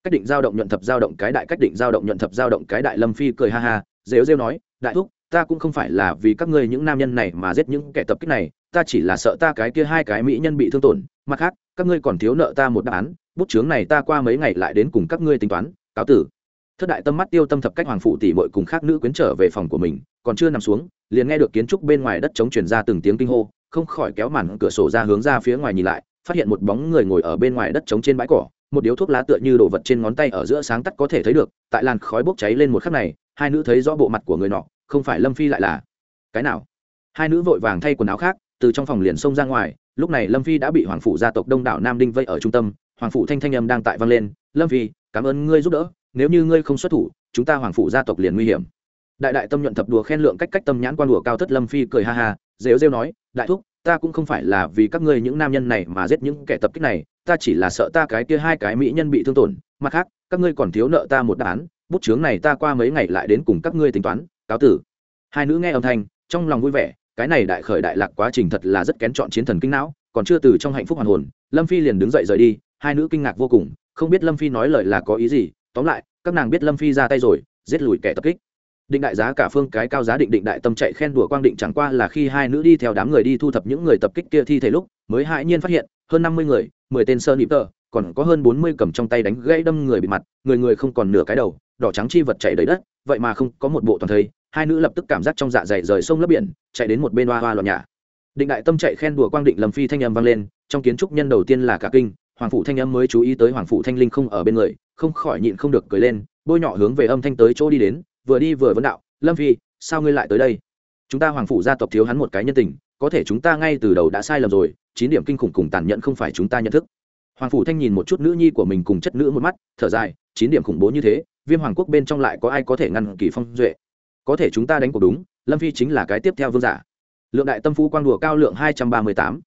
cách định giao động nhuận thập giao động cái đại cách định giao động nhuận thập giao động cái đại lâm phi cười ha ha, rêu rêu nói, đại thúc, ta cũng không phải là vì các ngươi những nam nhân này mà giết những kẻ tập kích này, ta chỉ là sợ ta cái kia hai cái mỹ nhân bị thương tổn, mặt khác, các ngươi còn thiếu nợ ta một đáp án, bút chướng này ta qua mấy ngày lại đến cùng các ngươi tính toán, cáo tử. Thất đại tâm mắt tiêu tâm thập cách hoàng phụ tỷ mội cùng khác nữ quyến trở về phòng của mình, còn chưa nằm xuống, liền nghe được kiến trúc bên ngoài đất chống chuyển ra từng tiếng kinh hô, không khỏi kéo màn cửa sổ ra hướng ra phía ngoài nhìn lại, phát hiện một bóng người ngồi ở bên ngoài đất trống trên bãi cỏ một điếu thuốc lá tựa như đồ vật trên ngón tay ở giữa sáng tắt có thể thấy được, tại làn khói bốc cháy lên một khắc này, hai nữ thấy rõ bộ mặt của người nọ, không phải lâm phi lại là cái nào? Hai nữ vội vàng thay quần áo khác, từ trong phòng liền xông ra ngoài, lúc này lâm phi đã bị hoàng phủ gia tộc đông đảo nam đinh vây ở trung tâm, hoàng phủ thanh thanh âm đang tại vang lên, lâm phi, cảm ơn ngươi giúp đỡ, nếu như ngươi không xuất thủ, chúng ta hoàng phủ gia tộc liền nguy hiểm. Đại đại tâm nhuận thập đùa khen lượng cách cách tâm nhãn quan đùa cao thất lâm phi cười ha ha, rêu rêu nói, đại thúc, ta cũng không phải là vì các ngươi những nam nhân này mà giết những kẻ tập kích này ta chỉ là sợ ta cái kia hai cái mỹ nhân bị thương tổn, mặt khác, các ngươi còn thiếu nợ ta một đáp án, bút chướng này ta qua mấy ngày lại đến cùng các ngươi tính toán, cáo tử. Hai nữ nghe âm thanh, trong lòng vui vẻ, cái này đại khởi đại lạc quá trình thật là rất kén chọn chiến thần kinh não, còn chưa từ trong hạnh phúc hoàn hồn, lâm phi liền đứng dậy rời đi, hai nữ kinh ngạc vô cùng, không biết lâm phi nói lời là có ý gì, tóm lại, các nàng biết lâm phi ra tay rồi, giết lùi kẻ tập kích. Định đại giá cả phương cái cao giá định định đại tâm chạy khen đùa quang định chẳng qua là khi hai nữ đi theo đám người đi thu thập những người tập kích kia thi thể lúc, mới hãi nhiên phát hiện hơn năm mươi người, mười tên sơn nịp tờ còn có hơn bốn mươi cầm trong tay đánh gãy đâm người bị mặt, người người không còn nửa cái đầu, đỏ trắng chi vật chạy đầy đất, vậy mà không có một bộ toàn thây, hai nữ lập tức cảm giác trong dạ dày rời sông lấp biển, chạy đến một bên hoa hoa loạn nhà định đại tâm chạy khen đùa quang định lầm phi thanh âm vang lên, trong kiến trúc nhân đầu tiên là cả kinh, hoàng phụ thanh âm mới chú ý tới hoàng phụ thanh linh không ở bên người, không khỏi nhịn không được cười lên, bôi nhọ hướng về âm thanh tới chỗ đi đến, vừa đi vừa vấn đạo, lâm phi, sao ngươi lại tới đây? Chúng ta hoàng phụ gia tộc thiếu hắn một cái nhân tình có thể chúng ta ngay từ đầu đã sai lầm rồi, chín điểm kinh khủng cùng tàn nhẫn không phải chúng ta nhận thức. Hoàng phủ thanh nhìn một chút nữ nhi của mình cùng chất nữ một mắt, thở dài, chín điểm khủng bố như thế, viêm hoàng quốc bên trong lại có ai có thể ngăn kỳ phong duệ? Có thể chúng ta đánh cuộc đúng, lâm phi chính là cái tiếp theo vương giả. Lượng đại tâm phú quang đùa cao lượng hai trăm ba mươi tám.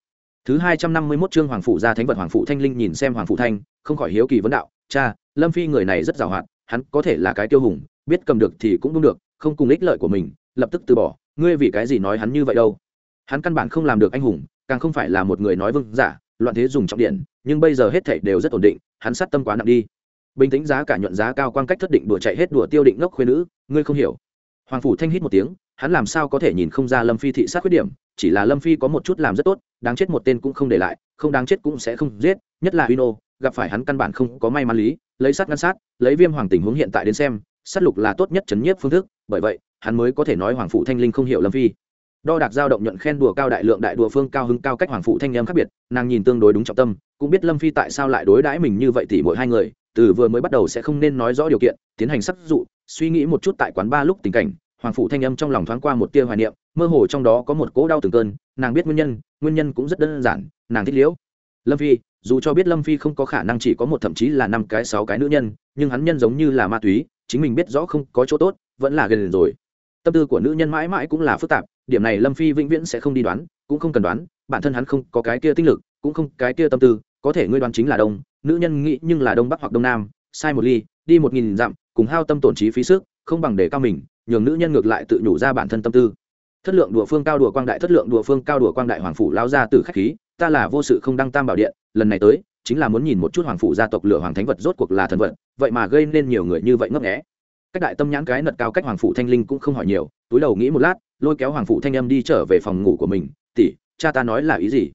Thứ hai trăm năm mươi mốt chương hoàng phủ gia thánh vật hoàng phủ thanh linh nhìn xem hoàng phủ thanh, không khỏi hiếu kỳ vấn đạo, cha, lâm phi người này rất giàu hạn, hắn có thể là cái tiêu hùng, biết cầm được thì cũng đúng được, không cùng ích lợi của mình, lập tức từ bỏ, ngươi vì cái gì nói hắn như vậy đâu? Hắn căn bản không làm được anh hùng, càng không phải là một người nói vương giả, loạn thế dùng trọng điện, nhưng bây giờ hết thảy đều rất ổn định, hắn sát tâm quá nặng đi. Bình tĩnh giá cả nhuận giá cao quan cách thất định đùa chạy hết đùa tiêu định ngốc khuyên nữ, ngươi không hiểu. Hoàng phủ thanh hít một tiếng, hắn làm sao có thể nhìn không ra lâm phi thị sát khuyết điểm, chỉ là lâm phi có một chút làm rất tốt, đáng chết một tên cũng không để lại, không đáng chết cũng sẽ không giết, nhất là uno, gặp phải hắn căn bản không có may mắn lý, lấy sát ngăn sát, lấy viêm hoàng tình huống hiện tại đến xem, sát lục là tốt nhất chấn nhiếp phương thức, bởi vậy, hắn mới có thể nói hoàng phụ thanh linh không hiểu lâm phi đo đạc giao động nhuận khen đùa cao đại lượng đại đùa phương cao hứng cao cách hoàng phụ thanh em khác biệt, nàng nhìn tương đối đúng trọng tâm, cũng biết lâm phi tại sao lại đối đãi mình như vậy thì mỗi hai người, từ vừa mới bắt đầu sẽ không nên nói rõ điều kiện, tiến hành sắc dụ, suy nghĩ một chút tại quán ba lúc tình cảnh, hoàng phụ thanh âm trong lòng thoáng qua một tia hoài niệm, mơ hồ trong đó có một cỗ đau từng cơn, nàng biết nguyên nhân nguyên nhân cũng rất đơn giản, nàng thích liễu. Lâm phi, dù cho biết lâm phi không có khả năng chỉ có một thậm chí là năm cái, sáu cái nữ nhân, nhưng hắn nhân giống như là ma túy, chính mình biết rõ không có chỗ tốt, vẫn là gần rồi tâm tư của nữ nhân mãi mãi cũng là phức tạp, điểm này lâm phi vĩnh viễn sẽ không đi đoán, cũng không cần đoán, bản thân hắn không có cái kia tinh lực, cũng không cái kia tâm tư, có thể ngươi đoán chính là đông, nữ nhân nghĩ nhưng là đông bắc hoặc đông nam, sai một ly, đi một nghìn dặm, cùng hao tâm tổn trí phí sức, không bằng để cao mình, nhường nữ nhân ngược lại tự nhủ ra bản thân tâm tư. Thất lượng đùa phương cao đùa quang đại, thất lượng đùa phương cao đùa quang đại hoàng phủ lao ra từ khách khí, ta là vô sự không đăng tam bảo điện, lần này tới, chính là muốn nhìn một chút hoàng phủ gia tộc lửa hoàng thánh vật rốt cuộc là thần vật, vậy mà gây nên nhiều người như vậy ngấp nghé cách đại tâm nhãn cái nật cao cách hoàng phủ thanh linh cũng không hỏi nhiều, túi đầu nghĩ một lát, lôi kéo hoàng phủ thanh âm đi trở về phòng ngủ của mình. Tỷ, cha ta nói là ý gì?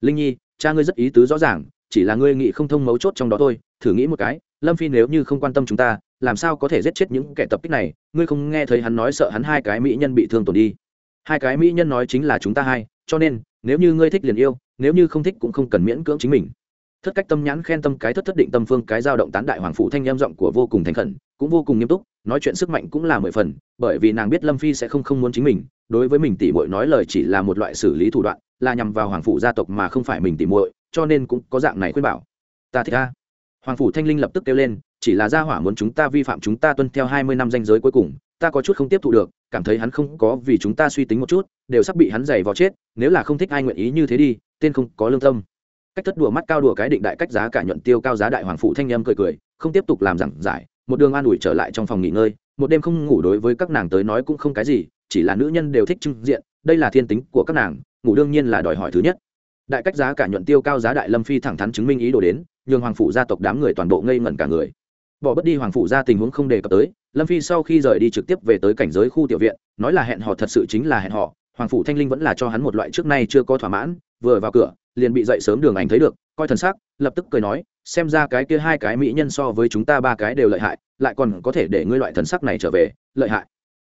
Linh nhi, cha ngươi rất ý tứ rõ ràng, chỉ là ngươi nghĩ không thông mấu chốt trong đó thôi, thử nghĩ một cái, lâm phi nếu như không quan tâm chúng ta, làm sao có thể giết chết những kẻ tập kích này? Ngươi không nghe thấy hắn nói sợ hắn hai cái mỹ nhân bị thương tổn đi? Hai cái mỹ nhân nói chính là chúng ta hai, cho nên, nếu như ngươi thích liền yêu, nếu như không thích cũng không cần miễn cưỡng chính mình. Thất cách tâm nhãn khen tâm cái thất thất định tâm phương cái dao động tán đại hoàng phụ thanh em giọng của vô cùng thành khẩn, cũng vô cùng nghiêm túc nói chuyện sức mạnh cũng là mười phần, bởi vì nàng biết lâm phi sẽ không không muốn chính mình, đối với mình tỉ muội nói lời chỉ là một loại xử lý thủ đoạn, là nhằm vào hoàng phụ gia tộc mà không phải mình tỉ muội, cho nên cũng có dạng này khuyên bảo. Ta thích ta hoàng phủ thanh linh lập tức kêu lên, chỉ là gia hỏa muốn chúng ta vi phạm chúng ta tuân theo hai mươi năm danh giới cuối cùng, ta có chút không tiếp thu được, cảm thấy hắn không có vì chúng ta suy tính một chút, đều sắp bị hắn giày vào chết, nếu là không thích ai nguyện ý như thế đi, tên không có lương tâm. Cách thất đùa mắt cao đùa cái định đại cách giá cả nhuận tiêu cao giá đại hoàng phụ thanh âm cười cười, không tiếp tục làm giảng giải một đường an ủi trở lại trong phòng nghỉ ngơi, một đêm không ngủ đối với các nàng tới nói cũng không cái gì, chỉ là nữ nhân đều thích trưng diện, đây là thiên tính của các nàng, ngủ đương nhiên là đòi hỏi thứ nhất. Đại cách giá cả nhuận tiêu cao giá đại lâm phi thẳng thắn chứng minh ý đồ đến, nhường hoàng phủ gia tộc đám người toàn bộ ngây ngẩn cả người. Bỏ bất đi hoàng phủ gia tình huống không đề cập tới, lâm phi sau khi rời đi trực tiếp về tới cảnh giới khu tiểu viện, nói là hẹn họ thật sự chính là hẹn họ hoàng phủ thanh linh vẫn là cho hắn một loại trước nay chưa có thỏa mãn, vừa vào cửa liền bị dậy sớm đường ảnh thấy được, coi thần sắc, lập tức cười nói, xem ra cái kia hai cái mỹ nhân so với chúng ta ba cái đều lợi hại, lại còn có thể để ngươi loại thần sắc này trở về, lợi hại.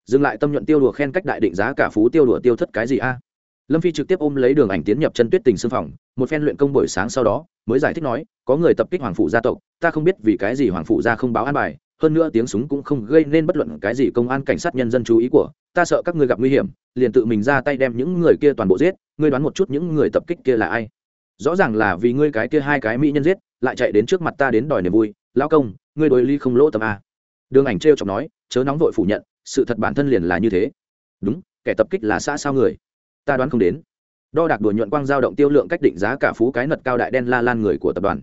Dừng lại tâm nhuận tiêu đùa khen cách đại định giá cả phú tiêu đùa tiêu thất cái gì a? Lâm phi trực tiếp ôm lấy đường ảnh tiến nhập chân tuyết tình sư phòng, một phen luyện công buổi sáng sau đó, mới giải thích nói, có người tập kích hoàng phụ gia tộc, ta không biết vì cái gì hoàng phụ gia không báo an bài hơn nữa tiếng súng cũng không gây nên bất luận cái gì công an cảnh sát nhân dân chú ý của, ta sợ các ngươi gặp nguy hiểm, liền tự mình ra tay đem những người kia toàn bộ giết, ngươi đoán một chút những người tập kích kia là ai? Rõ ràng là vì ngươi cái kia hai cái mỹ nhân giết, lại chạy đến trước mặt ta đến đòi niềm vui lao công, ngươi đối ly không lỗ tâm a. Đường ảnh t r chọc nói, chớ nóng vội phủ nhận, sự thật bản thân liền là như thế. Đúng, kẻ tập kích là xã sao người? Ta đoán không đến. Đo đạc đùa nhuận quang giao động tiêu lượng cách định giá cả phú cái nật cao đại đen la lan người của tập đoàn.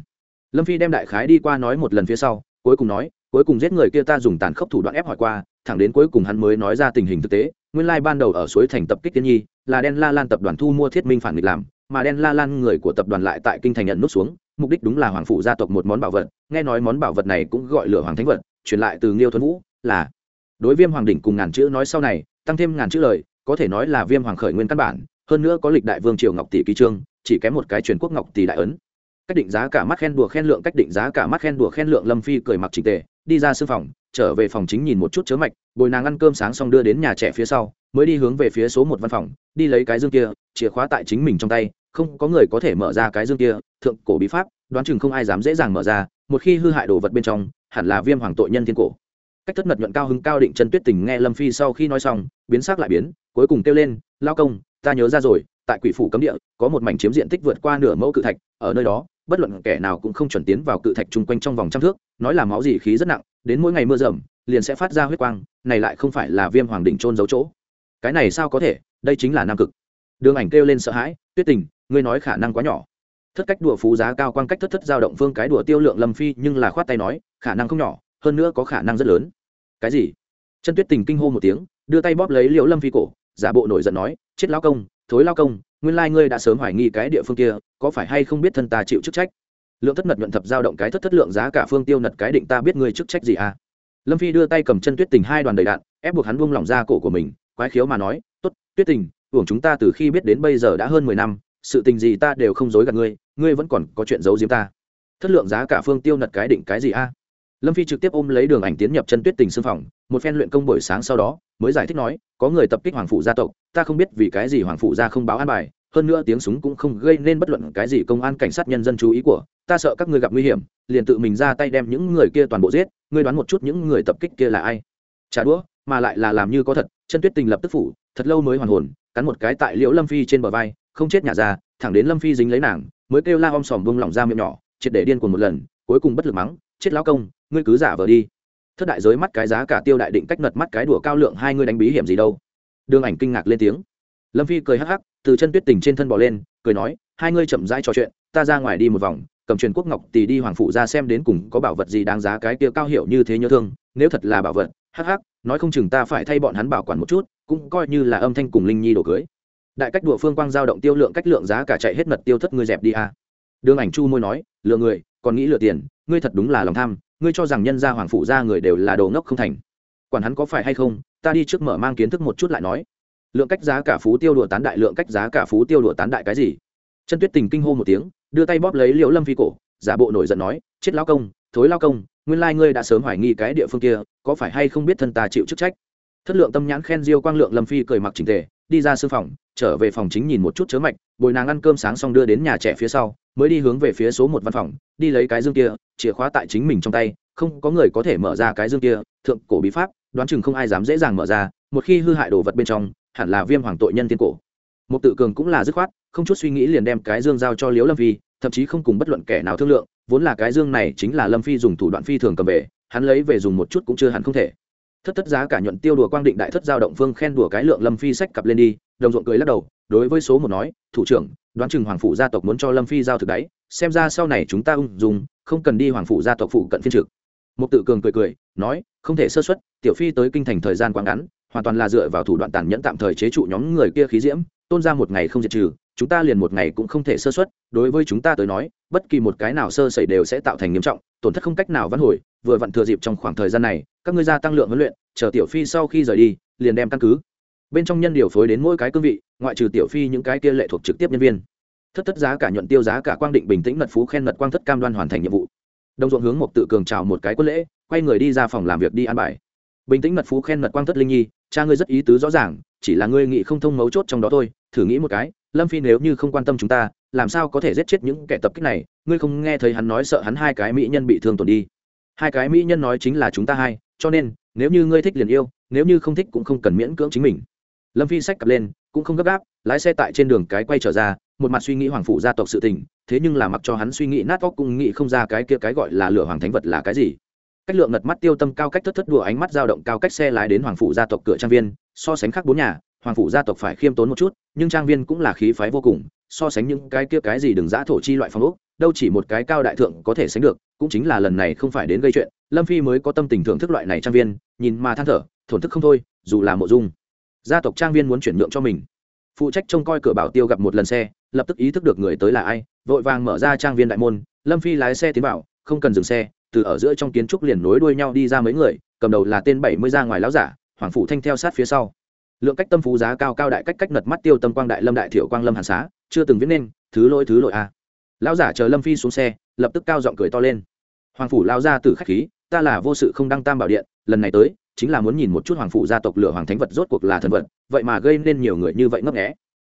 Lâm phi đem đại khái đi qua nói một lần phía sau, cuối cùng nói cuối cùng giết người kia ta dùng tàn khốc thủ đoạn ép hỏi qua, thẳng đến cuối cùng hắn mới nói ra tình hình thực tế. Nguyên lai ban đầu ở suối thành tập kích tiên nhi, là đen la lan tập đoàn thu mua thiết minh phản nghịch làm, mà đen la lan người của tập đoàn lại tại kinh thành nhận nút xuống, mục đích đúng là hoàng phụ gia tộc một món bảo vật. Nghe nói món bảo vật này cũng gọi lửa hoàng thánh vật, truyền lại từ nghiêu thuấn vũ, là đối viêm hoàng đỉnh cùng ngàn chữ nói sau này, tăng thêm ngàn chữ lời, có thể nói là viêm hoàng khởi nguyên căn bản, hơn nữa có lịch đại vương triều ngọc tỷ ký trương, chỉ kém một cái truyền quốc ngọc tỷ đại ấn. Cách định giá cả mắt khen đùa khen lượng, cách định giá cả mắt khen đùa khen lượng lâm phi cười mặc trình tề đi ra sư phòng, trở về phòng chính nhìn một chút chớ mạch, bồi nàng ăn cơm sáng xong đưa đến nhà trẻ phía sau, mới đi hướng về phía số một văn phòng, đi lấy cái dương kia, chìa khóa tại chính mình trong tay, không có người có thể mở ra cái dương kia, thượng cổ bí pháp, đoán chừng không ai dám dễ dàng mở ra, một khi hư hại đồ vật bên trong, hẳn là viêm hoàng tội nhân thiên cổ. Cách thất mật nhuận cao hứng cao định chân tuyết tình nghe lâm phi sau khi nói xong, biến sắc lại biến, cuối cùng kêu lên, lao công, ta nhớ ra rồi, tại quỷ phủ cấm địa, có một mảnh chiếm diện tích vượt qua nửa mẫu cự thạch, ở nơi đó bất luận kẻ nào cũng không chuẩn tiến vào cự thạch chung quanh trong vòng trăm thước, nói là máu gì khí rất nặng, đến mỗi ngày mưa rầm, liền sẽ phát ra huyết quang, này lại không phải là viêm hoàng đỉnh trôn giấu chỗ. Cái này sao có thể? Đây chính là nam cực. Đường ảnh kêu lên sợ hãi, tuyết tình, ngươi nói khả năng quá nhỏ. Thất cách đùa phú giá cao quan cách thất thất giao động phương cái đùa tiêu lượng lâm phi nhưng là khoát tay nói, khả năng không nhỏ, hơn nữa có khả năng rất lớn. Cái gì? Chân tuyết tình kinh hô một tiếng, đưa tay bóp lấy liễu lâm phi cổ, giả bộ nổi giận nói, chết lao công, thối lao công nguyên lai ngươi đã sớm hoài nghi cái địa phương kia, có phải hay không biết thân ta chịu chức trách? Lượng thất nật nhuận thập giao động cái thất thất lượng giá cả phương tiêu nật cái định ta biết ngươi chức trách gì à? Lâm phi đưa tay cầm chân tuyết tình hai đoàn đầy đạn, ép buộc hắn buông lỏng ra cổ của mình, quái khiếu mà nói, tốt, tuyết tình, hưởng chúng ta từ khi biết đến bây giờ đã hơn mười năm, sự tình gì ta đều không dối gạt ngươi ngươi vẫn còn có chuyện giấu giếm ta. Thất lượng giá cả phương tiêu nật cái định cái gì a lâm phi trực tiếp ôm lấy đường ảnh tiến nhập chân tuyết tình xương phòng, một phen luyện công buổi sáng sau đó, mới giải thích nói, có người tập kích hoàng phụ gia tộc, ta không biết vì cái gì hoàng phụ gia không báo an bài, hơn nữa tiếng súng cũng không gây nên bất luận cái gì công an cảnh sát nhân dân chú ý của, ta sợ các ngươi gặp nguy hiểm, liền tự mình ra tay đem những người kia toàn bộ giết, ngươi đoán một chút những người tập kích kia là ai? Trả đũa, mà lại là làm như có thật, chân tuyết tình lập tức phủ, thật lâu mới hoàn hồn, cắn một cái tại liễu lâm phi trên bờ vai, không chết nhà ra thẳng đến lâm phi dính lấy nàng, mới kêu la om sòm bông lỏng ra miệng nhỏ, triệt để điên cuồng một lần, cuối cùng bất lực mắng chết lão công, ngươi cứ giả vờ đi. Thất đại giới mắt cái giá cả tiêu đại định cách ngật mắt cái đùa cao lượng hai ngươi đánh bí hiểm gì đâu. Đường ảnh kinh ngạc lên tiếng. Lâm phi cười hắc hắc, từ chân tuyết tình trên thân bò lên, cười nói, hai ngươi chậm rãi trò chuyện, ta ra ngoài đi một vòng, cầm truyền quốc ngọc tỷ đi hoàng phụ ra xem đến cùng có bảo vật gì đáng giá cái kia cao hiệu như thế nhớ thương, nếu thật là bảo vật, hắc hắc, nói không chừng ta phải thay bọn hắn bảo quản một chút, cũng coi như là âm thanh cùng linh nhi đồ cưới. Đại cách đùa phương quang giao động tiêu lượng cách lượng giá cả chạy hết mật tiêu thất ngươi dẹp đi a à. đường ảnh chu môi nói lượng người còn nghĩ lừa tiền, ngươi thật đúng là lòng tham, ngươi cho rằng nhân gia hoàng phụ gia người đều là đồ ngốc không thành. Quản hắn có phải hay không, ta đi trước mở mang kiến thức một chút lại nói. Lượng cách giá cả phú tiêu đùa tán đại, lượng cách giá cả phú tiêu đùa tán đại cái gì? Chân tuyết tình kinh hô một tiếng, đưa tay bóp lấy liễu lâm phi cổ, giả bộ nổi giận nói, chết lao công, thối lao công, nguyên lai ngươi đã sớm hoài nghi cái địa phương kia, có phải hay không biết thân ta chịu chức trách? Thất lượng tâm nhãn khen diêu quang lượng lâm phi cười mặc trình tề, đi ra sư phòng, trở về phòng chính nhìn một chút chớ mạch, bồi nàng ăn cơm sáng xong đưa đến nhà trẻ phía sau mới đi hướng về phía số một văn phòng, đi lấy cái dương kia, chìa khóa tại chính mình trong tay, không có người có thể mở ra cái dương kia, thượng cổ bí pháp, đoán chừng không ai dám dễ dàng mở ra, một khi hư hại đồ vật bên trong, hẳn là viêm hoàng tội nhân tiên cổ. Một tự cường cũng là dứt khoát, không chút suy nghĩ liền đem cái dương giao cho liễu lâm phi, thậm chí không cùng bất luận kẻ nào thương lượng, vốn là cái dương này chính là lâm phi dùng thủ đoạn phi thường cầm về, hắn lấy về dùng một chút cũng chưa hẳn không thể. Thất thất giá cả nhuận tiêu đùa quang định đại thất giao động phương khen đùa cái lượng lâm phi sách cặp lên đi, đồng ruộng cười lắc đầu, đối với số một nói, thủ trưởng đoán chừng hoàng phủ gia tộc muốn cho lâm phi giao thực đấy, xem ra sau này chúng ta ung dùng không cần đi hoàng phủ gia tộc phụ cận phiên trực. Một tự cường cười cười, nói, không thể sơ xuất tiểu phi tới kinh thành thời gian quá ngắn, hoàn toàn là dựa vào thủ đoạn tàn nhẫn tạm thời chế trụ nhóm người kia khí diễm, tôn ra một ngày không diệt trừ, chúng ta liền một ngày cũng không thể sơ xuất đối với chúng ta tới nói, bất kỳ một cái nào sơ sẩy đều sẽ tạo thành nghiêm trọng, tổn thất không cách nào vãn hồi, vừa vặn thừa dịp trong khoảng thời gian này, các ngươi gia tăng lượng huấn luyện, chờ tiểu phi sau khi rời đi, liền đem căn cứ bên trong nhân điều phối đến mỗi cái cương vị, ngoại trừ tiểu phi những cái kia lệ thuộc trực tiếp nhân viên. Thất thất giá cả nhuận tiêu giá cả quang định bình tĩnh mật phú khen mật quang thất cam đoan hoàn thành nhiệm vụ. Đồng ruộng hướng một tự cường chào một cái quân lễ, quay người đi ra phòng làm việc đi an bài. Bình tĩnh mật phú khen mật quang thất linh nhi, cha ngươi rất ý tứ rõ ràng, chỉ là ngươi nghĩ không thông mấu chốt trong đó thôi, thử nghĩ một cái, lâm phi nếu như không quan tâm chúng ta, làm sao có thể giết chết những kẻ tập kích này, ngươi không nghe thấy hắn nói sợ hắn hai cái mỹ nhân bị thương tổn đi. Hai cái mỹ nhân nói chính là chúng ta hai, cho nên, nếu như ngươi thích liền yêu, nếu như không thích cũng không cần miễn cưỡng chính mình lâm phi sách cặp lên, cũng không gấp gáp, lái xe tại trên đường cái quay trở ra, một mặt suy nghĩ hoàng phụ gia tộc sự tình, thế nhưng là mặc cho hắn suy nghĩ nát óc cũng nghĩ không ra cái kia cái gọi là lửa hoàng thánh vật là cái gì. Cách lượng ngật mắt tiêu tâm cao cách thất thất đùa ánh mắt dao động cao cách xe lái đến hoàng phụ gia tộc cửa trang viên, so sánh khác bốn nhà, hoàng phụ gia tộc phải khiêm tốn một chút, nhưng trang viên cũng là khí phái vô cùng, so sánh những cái kia cái gì đừng giã thổ chi loại phong ốc, đâu chỉ một cái cao đại thượng có thể sánh được, cũng chính là lần này không phải đến gây chuyện, lâm phi mới có tâm tình thưởng thức loại này trang viên, nhìn mà than thở, thổn thức không thôi, dù là mộ dung gia tộc trang viên muốn chuyển nhượng cho mình. Phụ trách trông coi cửa bảo tiêu gặp một lần xe, lập tức ý thức được người tới là ai, vội vàng mở ra trang viên đại môn, lâm phi lái xe tiến vào, không cần dừng xe, từ ở giữa trong kiến trúc liền nối đuôi nhau đi ra mấy người, cầm đầu là tên bảy mươi ra ngoài láo giả, hoàng phủ thanh theo sát phía sau. Lượng cách tâm phú giá cao cao đại cách cách nật mắt tiêu tâm quang đại lâm đại thiệu quang lâm hàn xá, chưa từng viết nên, thứ lỗi thứ lỗi a. À. lão giả chờ lâm phi xuống xe, lập tức cao giọng cười to lên. Hoàng phủ lao ra từ khách khí, ta là vô sự không đăng tam bảo điện, lần này tới chính là muốn nhìn một chút hoàng phụ gia tộc lửa hoàng thánh vật rốt cuộc là thần vật, vậy mà gây nên nhiều người như vậy ngấp nghẽ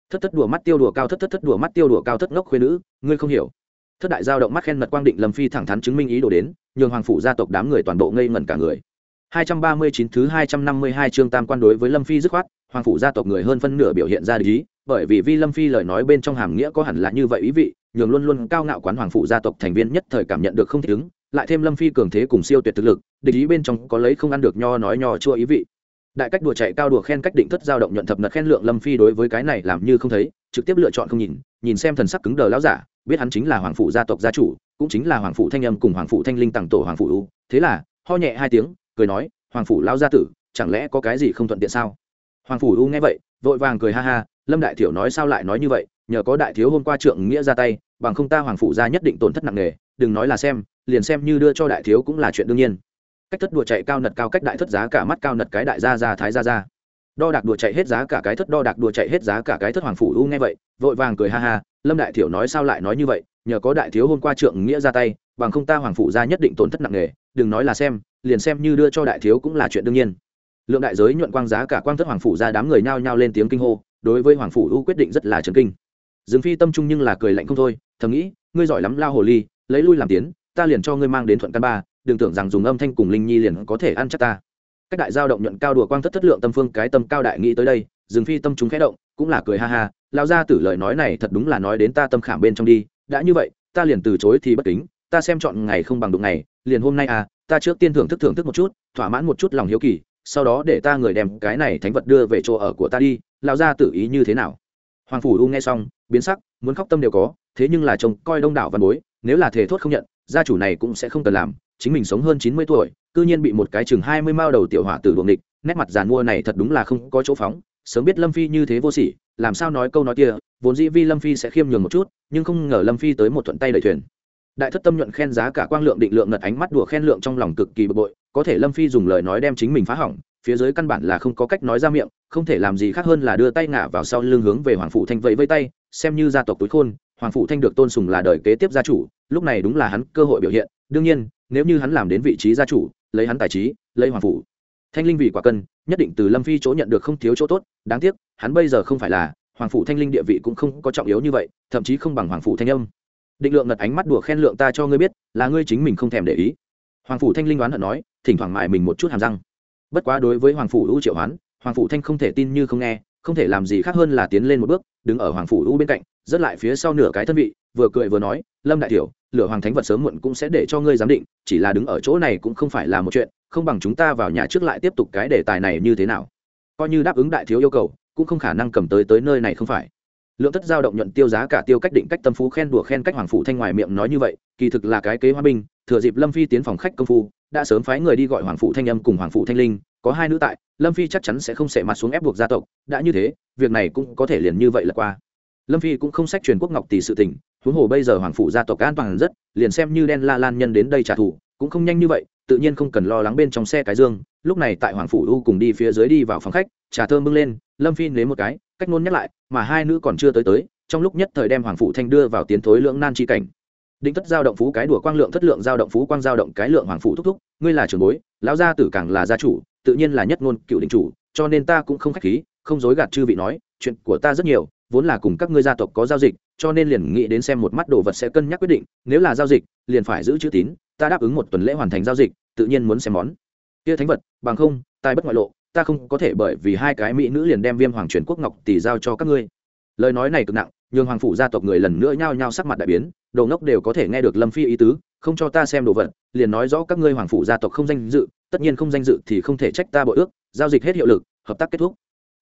thất thất đùa mắt tiêu đùa cao, thất thất thất đùa mắt tiêu đùa cao, thất ngốc khuyên nữ, ngươi không hiểu. Thất đại giao động mắt khen mật quang định lâm phi thẳng thắn chứng minh ý đồ đến, nhường hoàng phụ gia tộc đám người toàn bộ ngây ngẩn cả người. 239 thứ 252 chương tam quan đối với lâm phi dứt khoát, hoàng phụ gia tộc người hơn phân nửa biểu hiện ra lý bởi vì vi lâm phi lời nói bên trong hàm nghĩa có hẳn là như vậy ý vị, nhường luôn luôn cao ngạo quán hoàng phụ gia tộc thành viên nhất thời cảm nhận được không thể ứng lại thêm lâm phi cường thế cùng siêu tuyệt thực lực, địch ý bên trong có lấy không ăn được nho nói nho chua ý vị. Đại cách đùa chạy cao đùa khen cách định thất giao động nhuận thập nật khen lượng lâm phi đối với cái này làm như không thấy, trực tiếp lựa chọn không nhìn nhìn xem thần sắc cứng đờ lão giả, biết hắn chính là hoàng phụ gia tộc gia chủ, cũng chính là hoàng phụ thanh âm cùng hoàng phụ thanh linh tặng tổ hoàng phụ u. Thế là, ho nhẹ hai tiếng, cười nói, hoàng phụ lao gia tử, chẳng lẽ có cái gì không thuận tiện sao? Hoàng phủ u nghe vậy, vội vàng cười ha ha, lâm đại thiểu nói sao lại nói như vậy, nhờ có đại thiếu hôm qua trượng nghĩa ra tay, bằng không ta hoàng phủ gia nhất định tổn thất nặng nề, đừng nói là xem liền xem như đưa cho đại thiếu cũng là chuyện đương nhiên. Cách thất đùa chạy cao nật cao cách đại thất giá cả mắt cao nật cái đại gia ra thái gia ra đo đạc đùa chạy hết giá cả cái thất, đo đạc đùa chạy hết giá cả cái thất hoàng phủ u nghe vậy, vội vàng cười ha ha, lâm đại thiểu nói sao lại nói như vậy, nhờ có đại thiếu hôm qua trượng nghĩa ra tay, bằng không ta hoàng phủ gia nhất định tổn thất nặng nề, đừng nói là xem, liền xem như đưa cho đại thiếu cũng là chuyện đương nhiên. Lượng đại giới nhuận quang giá cả quang thất hoàng phủ ra đám người nhao nhao lên tiếng kinh hô, đối với hoàng phủ u quyết định rất là trấn kinh. Dương phi tâm trung nhưng là cười lạnh không thôi, thầm nghĩ, ngươi giỏi lắm lao hồ ly, lấy lui làm tiến ta liền cho ngươi mang đến thuận căn ba, đừng tưởng rằng dùng âm thanh cùng linh nhi liền có thể ăn chắc ta. Cách đại giao động nhuận cao đùa quang thất thất lượng tâm phương, cái tâm cao đại nghĩ tới đây dừng phi tâm chúng khẽ động, cũng là cười ha ha lao ra tử lời nói này thật đúng là nói đến ta tâm khảm bên trong đi, đã như vậy, ta liền từ chối thì bất kính, ta xem chọn ngày không bằng đụng ngày, liền hôm nay à ta trước tiên thưởng thức thưởng thức một chút, thỏa mãn một chút lòng hiếu kỳ, sau đó để ta người đem cái này thánh vật đưa về chỗ ở của ta đi lao ra tự ý như thế nào? Hoàng phủ u nghe xong, biến sắc, muốn khóc tâm đều có, thế nhưng là chồng coi đông đảo văn bối, nếu là thể thốt không nhận gia chủ này cũng sẽ không cần làm, chính mình sống hơn chín mươi tuổi, cư nhiên bị một cái chừng hai mươi mao đầu tiểu hỏa tử đuồng địch nét mặt giàn mua này thật đúng là không có chỗ phóng, sớm biết lâm phi như thế vô sỉ, làm sao nói câu nói kia, vốn dĩ vi lâm phi sẽ khiêm nhường một chút, nhưng không ngờ lâm phi tới một thuận tay đẩy thuyền. Đại thất tâm nhuận khen giá cả quang lượng định lượng ngật ánh mắt đùa khen lượng trong lòng cực kỳ bực bội, có thể lâm phi dùng lời nói đem chính mình phá hỏng, phía dưới căn bản là không có cách nói ra miệng, không thể làm gì khác hơn là đưa tay ngả vào sau lưng hướng về hoàng phụ thanh vẫy vây tay, xem như gia tộc túi khôn hoàng phụ thanh được tôn sùng là đời kế tiếp gia chủ, lúc này đúng là hắn cơ hội biểu hiện. Đương nhiên, nếu như hắn làm đến vị trí gia chủ, lấy hắn tài trí, lấy hoàng phụ thanh linh vì quả cân, nhất định từ lâm phi chỗ nhận được không thiếu chỗ tốt. Đáng tiếc, hắn bây giờ không phải là, hoàng phụ thanh linh địa vị cũng không có trọng yếu như vậy, thậm chí không bằng hoàng phụ thanh âm. Định lượng ngật ánh mắt đùa khen lượng ta cho ngươi biết, là ngươi chính mình không thèm để ý. Hoàng phủ thanh linh đoán hận nói, thỉnh thoảng mại mình một chút hàm răng. Bất quá đối với hoàng phủ u triệu hoán, hoàng phủ thanh không thể tin như không nghe không thể làm gì khác hơn là tiến lên một bước, đứng ở hoàng phủ u bên cạnh, rất lại phía sau nửa cái thân vị, vừa cười vừa nói, lâm đại tiểu, lửa hoàng thánh vật sớm muộn cũng sẽ để cho ngươi giám định, chỉ là đứng ở chỗ này cũng không phải là một chuyện, không bằng chúng ta vào nhà trước lại tiếp tục cái đề tài này như thế nào? Coi như đáp ứng đại thiếu yêu cầu, cũng không khả năng cầm tới tới nơi này không phải. Lượng tất giao động nhận tiêu giá cả tiêu cách định cách tâm phú khen đùa khen cách hoàng phủ thanh ngoài miệng nói như vậy, kỳ thực là cái kế hoa binh, thừa dịp lâm phi tiến phòng khách công phu, đã sớm phái người đi gọi hoàng phủ thanh âm cùng hoàng phủ thanh linh có hai nữ tại, lâm phi chắc chắn sẽ không xẻ mặt xuống ép buộc gia tộc, đã như thế, việc này cũng có thể liền như vậy là qua. Lâm phi cũng không sách truyền quốc ngọc tỷ sự tình, huống hồ bây giờ hoàng phụ gia tộc an toàn rất, liền xem như đen la lan nhân đến đây trả thù, cũng không nhanh như vậy, tự nhiên không cần lo lắng bên trong xe cái dương. Lúc này tại hoàng phủ u cùng đi phía dưới đi vào phòng khách, trà thơm bưng lên, lâm phi lấy một cái, cách nôn nhắc lại, mà hai nữ còn chưa tới tới, trong lúc nhất thời đem hoàng phụ thanh đưa vào tiến thối lưỡng nan chi cảnh. Định thất giao động phú cái đùa quang lượng thất lượng giao động phú quang giao động cái lượng hoàng phụ thúc thúc, ngươi là trưởng bối, lão gia tử càng là gia chủ tự nhiên là nhất ngôn cựu định chủ, cho nên ta cũng không khách khí, không dối gạt chư vị nói, chuyện của ta rất nhiều, vốn là cùng các ngươi gia tộc có giao dịch, cho nên liền nghĩ đến xem một mắt đồ vật sẽ cân nhắc quyết định, nếu là giao dịch, liền phải giữ chữ tín, ta đáp ứng một tuần lễ hoàn thành giao dịch, tự nhiên muốn xem món. Kia thánh vật, bằng không, tai bất ngoại lộ, ta không có thể bởi vì hai cái mỹ nữ liền đem viêm hoàng truyền quốc ngọc tỷ giao cho các ngươi. Lời nói này cực nặng, nhường hoàng phủ gia tộc người lần nữa nhao nhao sắc mặt đại biến, đồ ngốc đều có thể nghe được lâm phi ý tứ không cho ta xem đồ vật, liền nói rõ các ngươi hoàng phủ gia tộc không danh dự, tất nhiên không danh dự thì không thể trách ta bội ước, giao dịch hết hiệu lực, hợp tác kết thúc.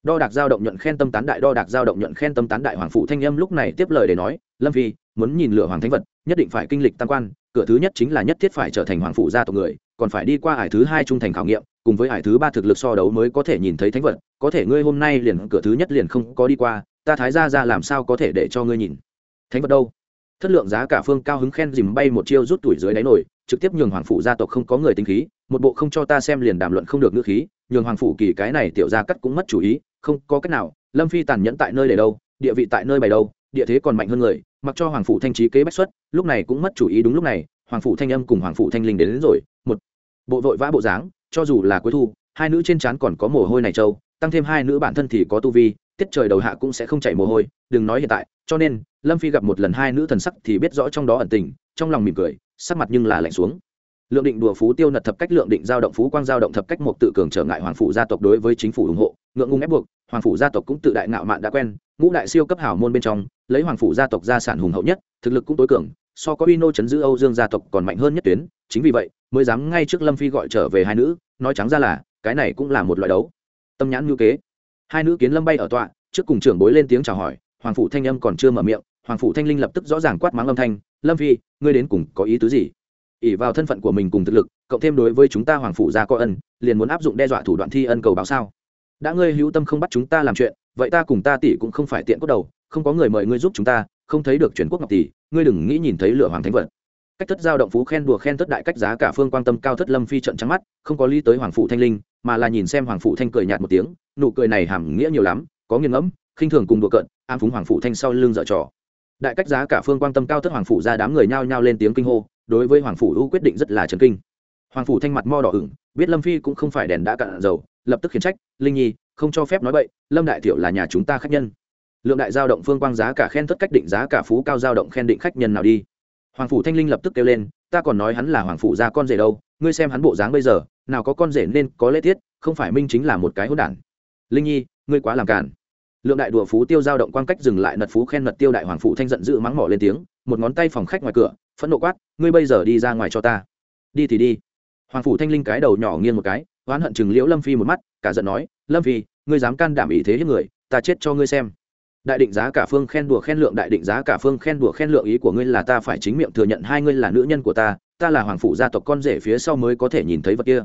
Đo đạc giao động nhuận khen tâm tán đại, đo đạc giao động nhuận khen tâm tán đại hoàng phụ thanh âm lúc này tiếp lời để nói, lâm phi, muốn nhìn lửa hoàng thánh vật, nhất định phải kinh lịch tam quan, cửa thứ nhất chính là nhất thiết phải trở thành hoàng phụ gia tộc người, còn phải đi qua ải thứ hai trung thành khảo nghiệm, cùng với ải thứ ba thực lực so đấu mới có thể nhìn thấy thánh vật, có thể ngươi hôm nay liền, cửa thứ nhất liền không có đi qua, ta thái ra ra làm sao có thể để cho ngươi nhìn? Thánh vật đâu? Thất lượng giá cả phương cao hứng khen dìm bay một chiêu rút tuổi dưới đáy nổi trực tiếp nhường hoàng phủ gia tộc không có người tính khí một bộ không cho ta xem liền đàm luận không được ngữ khí nhường hoàng phủ kỳ cái này tiểu gia cắt cũng mất chủ ý không có cách nào lâm phi tàn nhẫn tại nơi để đâu địa vị tại nơi bày đâu địa thế còn mạnh hơn người mặc cho hoàng phủ thanh trí kế bách xuất lúc này cũng mất chủ ý đúng lúc này hoàng phủ thanh âm cùng hoàng phủ thanh linh đến, đến rồi một bộ vội vã bộ dáng cho dù là cuối thu hai nữ trên trán còn có mồ hôi này trâu tăng thêm hai nữ bản thân thì có tu vi tiết trời đầu hạ cũng sẽ không chảy mồ hôi, đừng nói hiện tại, cho nên, lâm phi gặp một lần hai nữ thần sắc thì biết rõ trong đó ẩn tình, trong lòng mỉm cười, sắc mặt nhưng là lạnh xuống. Lượng định đùa phú tiêu nật thập cách lượng định giao động phú quang giao động thập cách một tự cường trở ngại hoàng phủ gia tộc đối với chính phủ ủng hộ, ngượng ngung ép buộc, hoàng phủ gia tộc cũng tự đại ngạo mạn đã quen, ngũ đại siêu cấp hảo môn bên trong, lấy hoàng phủ gia tộc gia sản hùng hậu nhất, thực lực cũng tối cường, so có uy chấn giữ âu dương gia tộc còn mạnh hơn nhất tuyến, chính vì vậy, mới dám ngay trước lâm phi gọi trở về hai nữ, nói trắng ra là, cái này cũng là một loại đấu. Tâm nhãn như kế hai nữ kiến lâm bay ở tọa, trước cùng trưởng bối lên tiếng chào hỏi, hoàng phủ thanh âm còn chưa mở miệng, hoàng phủ thanh linh lập tức rõ ràng quát mắng âm thanh, lâm phi, ngươi đến cùng có ý tứ gì? Ỉ vào thân phận của mình cùng thực lực, cộng thêm đối với chúng ta hoàng phủ gia có ân, liền muốn áp dụng đe dọa thủ đoạn thi ân cầu báo sao? Đã ngươi hữu tâm không bắt chúng ta làm chuyện, vậy ta cùng ta tỷ cũng không phải tiện cốt đầu, không có người mời ngươi giúp chúng ta, không thấy được chuyển quốc ngọc tỷ, ngươi đừng nghĩ nhìn thấy lửa hoàng thánh vật. Cách thất giao động phú khen đùa khen thất đại cách giá cả phương quan tâm cao thất lâm phi trận trắng mắt, không có lý tới hoàng phụ thanh linh mà là nhìn xem hoàng phụ thanh cười nhạt một tiếng nụ cười này hàm nghĩa nhiều lắm có nghiêng ngẫm khinh thường cùng đùa cợt, am phúng hoàng phụ thanh sau lưng dở trò. Đại cách giá cả phương quan tâm cao thất hoàng phụ ra đám người nhao nhao lên tiếng kinh hô đối với hoàng phụ u quyết định rất là chấn kinh. Hoàng phủ thanh mặt mo đỏ ửng biết lâm phi cũng không phải đèn đã cạn dầu lập tức khiển trách linh nhi không cho phép nói vậy lâm đại tiểu là nhà chúng ta khách nhân. Lượng đại giao động phương quang giá cả khen thất cách định giá cả phú cao giao động khen định khách nhân nào đi. Hoàng phủ thanh linh lập tức kêu lên ta còn nói hắn là hoàng phủ gia con rể đâu ngươi xem hắn bộ dáng bây giờ nào có con rể nên có lễ tiết, không phải minh chính là một cái hỗn đản. Linh nhi, ngươi quá làm cản lượng đại đùa phú tiêu giao động quan cách dừng lại nật phú khen nật tiêu đại hoàng phụ thanh giận dữ mắng mỏ lên tiếng, một ngón tay phòng khách ngoài cửa, phẫn nộ quát, ngươi bây giờ đi ra ngoài cho ta. Đi thì đi. Hoàng phủ thanh linh cái đầu nhỏ nghiêng một cái, oán hận chừng liễu lâm phi một mắt, cả giận nói, lâm phi, ngươi dám can đảm ý thế hết người, ta chết cho ngươi xem. Đại định giá cả phương khen đùa khen lượng, đại định giá cả phương khen đùa khen lượng ý của ngươi là ta phải chính miệng thừa nhận hai ngươi là nữ nhân của ta ta là hoàng phủ gia tộc con rể phía sau mới có thể nhìn thấy vật kia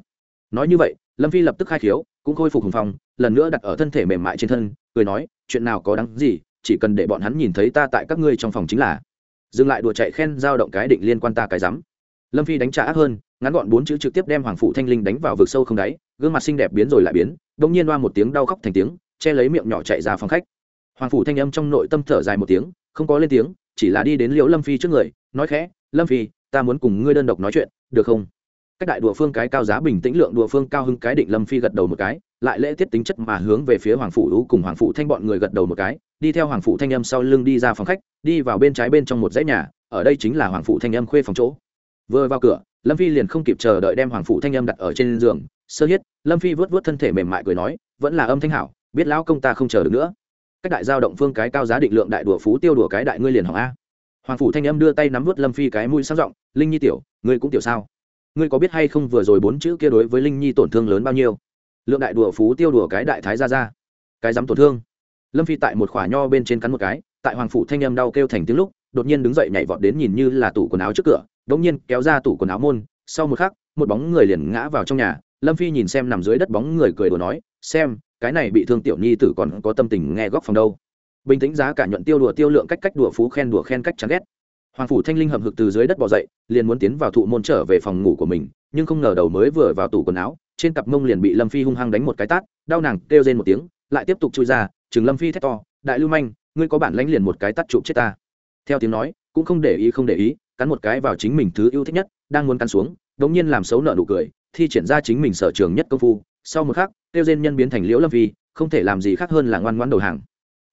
nói như vậy, lâm phi lập tức khai khiếu, cũng khôi phục hùng phong, lần nữa đặt ở thân thể mềm mại trên thân, cười nói, chuyện nào có đáng gì, chỉ cần để bọn hắn nhìn thấy ta tại các ngươi trong phòng chính là. Dừng lại đùa chạy khen giao động cái định liên quan ta cái rắm. Lâm phi đánh trả ác hơn, ngắn gọn bốn chữ trực tiếp đem hoàng phụ thanh linh đánh vào vực sâu không đáy, gương mặt xinh đẹp biến rồi lại biến đông nhiên loa một tiếng đau khóc thành tiếng, che lấy miệng nhỏ chạy ra phòng khách. Hoàng phủ thanh âm trong nội tâm thở dài một tiếng, không có lên tiếng, chỉ là đi đến liễu lâm phi trước người, nói khẽ, lâm phi, ta muốn cùng ngươi đơn độc nói chuyện, được không? Cách đại đùa phương cái cao giá bình tĩnh lượng đùa phương cao hưng cái định lâm phi gật đầu một cái, lại lễ tiết tính chất mà hướng về phía hoàng phủ lũ cùng hoàng phụ thanh bọn người gật đầu một cái, đi theo hoàng phụ thanh âm sau lưng đi ra phòng khách, đi vào bên trái bên trong một dãy nhà, ở đây chính là hoàng phụ thanh âm khuê phòng chỗ. Vừa vào cửa, lâm phi liền không kịp chờ đợi đem hoàng phụ thanh âm đặt ở trên giường, sơ hiết, lâm phi vớt vớt thân thể mềm mại cười nói, vẫn là âm thanh hảo, biết lão công ta không chờ được nữa. Cách đại giao động phương cái cao giá định lượng đại đùa phú tiêu đùa cái đại ngươi liền hỏng a. Hoàng phủ thanh âm đưa tay nắm vớt lâm phi cái mũi sang giọng, linh nhi tiểu, ngươi cũng tiểu sao? Ngươi có biết hay không vừa rồi bốn chữ kia đối với linh nhi tổn thương lớn bao nhiêu? Lượng đại đùa phú tiêu đùa cái đại thái ra ra cái dám tổn thương. Lâm phi tại một khỏa nho bên trên cắn một cái, tại hoàng phủ thanh em đau kêu thành tiếng lúc, đột nhiên đứng dậy nhảy vọt đến nhìn như là tủ quần áo trước cửa đ ỗ n g nhiên kéo ra tủ quần áo môn, sau một khắc, một bóng người liền ngã vào trong nhà. Lâm phi nhìn xem nằm dưới đất bóng người cười đùa nói, xem, cái này bị thương tiểu nhi tử còn có tâm tình nghe góc phòng đâu. Bình tĩnh giá cả nhuận tiêu đùa tiêu lượng cách cách đùa phú khen đùa khen cách chán ghét hoàng phủ thanh linh hầm hực từ dưới đất bỏ dậy, liền muốn tiến vào thụ môn trở về phòng ngủ của mình, nhưng không ngờ đầu mới vừa vào tủ quần áo, trên cặp mông liền bị lâm phi hung hăng đánh một cái tát, đau nàng kêu rên một tiếng, lại tiếp tục chui ra chừng lâm phi thét to, đại lưu manh, ngươi có bản lãnh liền một cái tắt chụp chết ta. Theo tiếng nói, cũng không để ý, không để ý, cắn một cái vào chính mình thứ yêu thích nhất, đang muốn cắn xuống, đống nhiên làm xấu nợ nụ cười, thi triển ra chính mình sở trường nhất công phu, sau một khắc tiêu rên nhân biến thành liễu lâm phi, không thể làm gì khác hơn là ngoan ngoan đầu hàng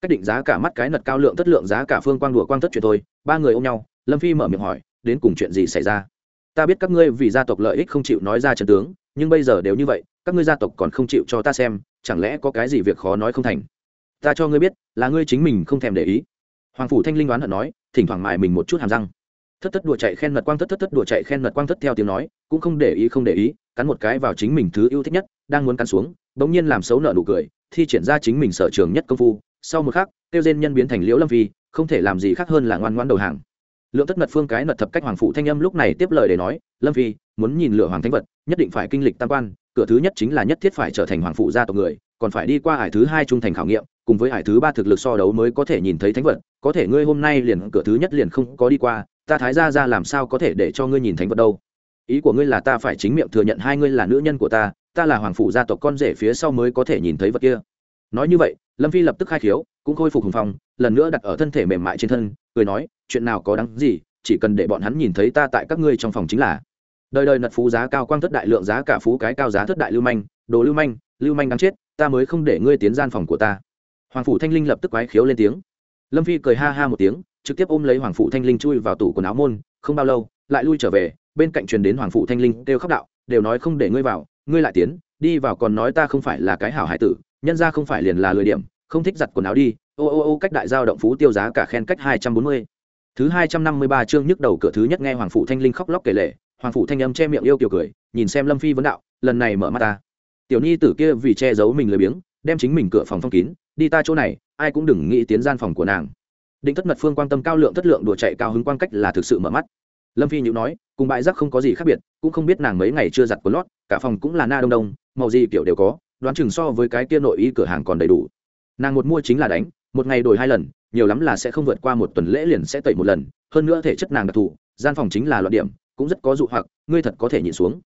cách định giá cả mắt cái nật cao lượng thất lượng giá cả phương quang đùa quang thất chuyện thôi, ba người ôm nhau, lâm phi mở miệng hỏi, đến cùng chuyện gì xảy ra? Ta biết các ngươi vì gia tộc lợi ích không chịu nói ra trận tướng, nhưng bây giờ đều như vậy, các ngươi gia tộc còn không chịu cho ta xem, chẳng lẽ có cái gì việc khó nói không thành? Ta cho ngươi biết, là ngươi chính mình không thèm để ý. Hoàng phủ thanh linh đoán hận nói, thỉnh thoảng mài mình một chút hàm răng. Thất thất đùa chạy khen mật quang thất thất thất đùa chạy khen mật quang thất theo tiếng nói, cũng không để ý, không để ý, cắn một cái vào chính mình thứ yêu thích nhất, đang muốn cắn xuống, bỗng nhiên làm xấu nợ nụ cười, thi triển ra chính mình sở trường nhất công phu sau một khắc, tiêu diên nhân biến thành liễu lâm phi, không thể làm gì khác hơn là ngoan ngoan đầu hàng. Lượng tất mật phương cái mật thập cách hoàng phụ thanh âm lúc này tiếp lời để nói, lâm phi, muốn nhìn lửa hoàng thánh vật, nhất định phải kinh lịch tam quan, cửa thứ nhất chính là nhất thiết phải trở thành hoàng phụ gia tộc người, còn phải đi qua hải thứ hai trung thành khảo nghiệm, cùng với hải thứ ba thực lực so đấu mới có thể nhìn thấy thánh vật, có thể ngươi hôm nay liền, cửa thứ nhất liền không có đi qua, ta thái ra ra làm sao có thể để cho ngươi nhìn thánh vật đâu? Ý của ngươi là ta phải chính miệng thừa nhận hai ngươi là nữ nhân của ta ta là hoàng phụ gia tộc con rể phía sau mới có thể nhìn thấy vật kia. Nói như vậy lâm phi lập tức khai khiếu, cũng khôi phục hùng phong, lần nữa đặt ở thân thể mềm mại trên thân, cười nói, chuyện nào có đáng gì, chỉ cần để bọn hắn nhìn thấy ta tại các ngươi trong phòng chính là. Đời đời nật phú giá cao quang thất đại lượng giá cả phú cái cao giá thất đại lưu manh, đồ lưu manh lưu manh đáng chết, ta mới không để ngươi tiến gian phòng của ta. Hoàng phủ thanh linh lập tức quái khiếu lên tiếng. Lâm phi cười ha ha một tiếng, trực tiếp ôm lấy hoàng phủ thanh linh chui vào tủ quần áo môn, không bao lâu, lại lui trở về, bên cạnh truyền đến hoàng phủ thanh linh kêu khóc đạo, đều nói không để ngươi vào, ngươi lại tiến, đi vào còn nói ta không phải là cái hảo hải tử nhân ra không phải liền là lười điểm, không thích giặt quần áo đi, ô ô ô cách đại giao động phú tiêu giá cả khen cách hai trăm bốn mươi. Thứ hai trăm năm mươi ba chương nhức đầu cửa thứ nhất nghe hoàng phụ thanh linh khóc lóc kể lệ hoàng phụ thanh âm che miệng yêu kiều cười, nhìn xem lâm phi vấn đạo, lần này mở mắt ta. Tiểu nhi tử kia vì che giấu mình lười biếng, đem chính mình cửa phòng phong kín, đi ta chỗ này, ai cũng đừng nghĩ tiến gian phòng của nàng. Định thất mật phương quan tâm cao lượng thất lượng đùa chạy cao hứng quan cách là thực sự mở mắt. Lâm phi nhữ nói, cùng bãi rác không có gì khác biệt, cũng không biết nàng mấy ngày chưa giặt quần lót, cả phòng cũng là na đông đông, màu gì kiểu đều có đoán chừng so với cái kia nội y cửa hàng còn đầy đủ. Nàng một mua chính là đánh, một ngày đổi hai lần, nhiều lắm là sẽ không vượt qua một tuần lễ liền sẽ tẩy một lần, hơn nữa thể chất nàng đặc thù, gian phòng chính là loạn điểm, cũng rất có dụ hoặc, ngươi thật có thể nhịn xuống.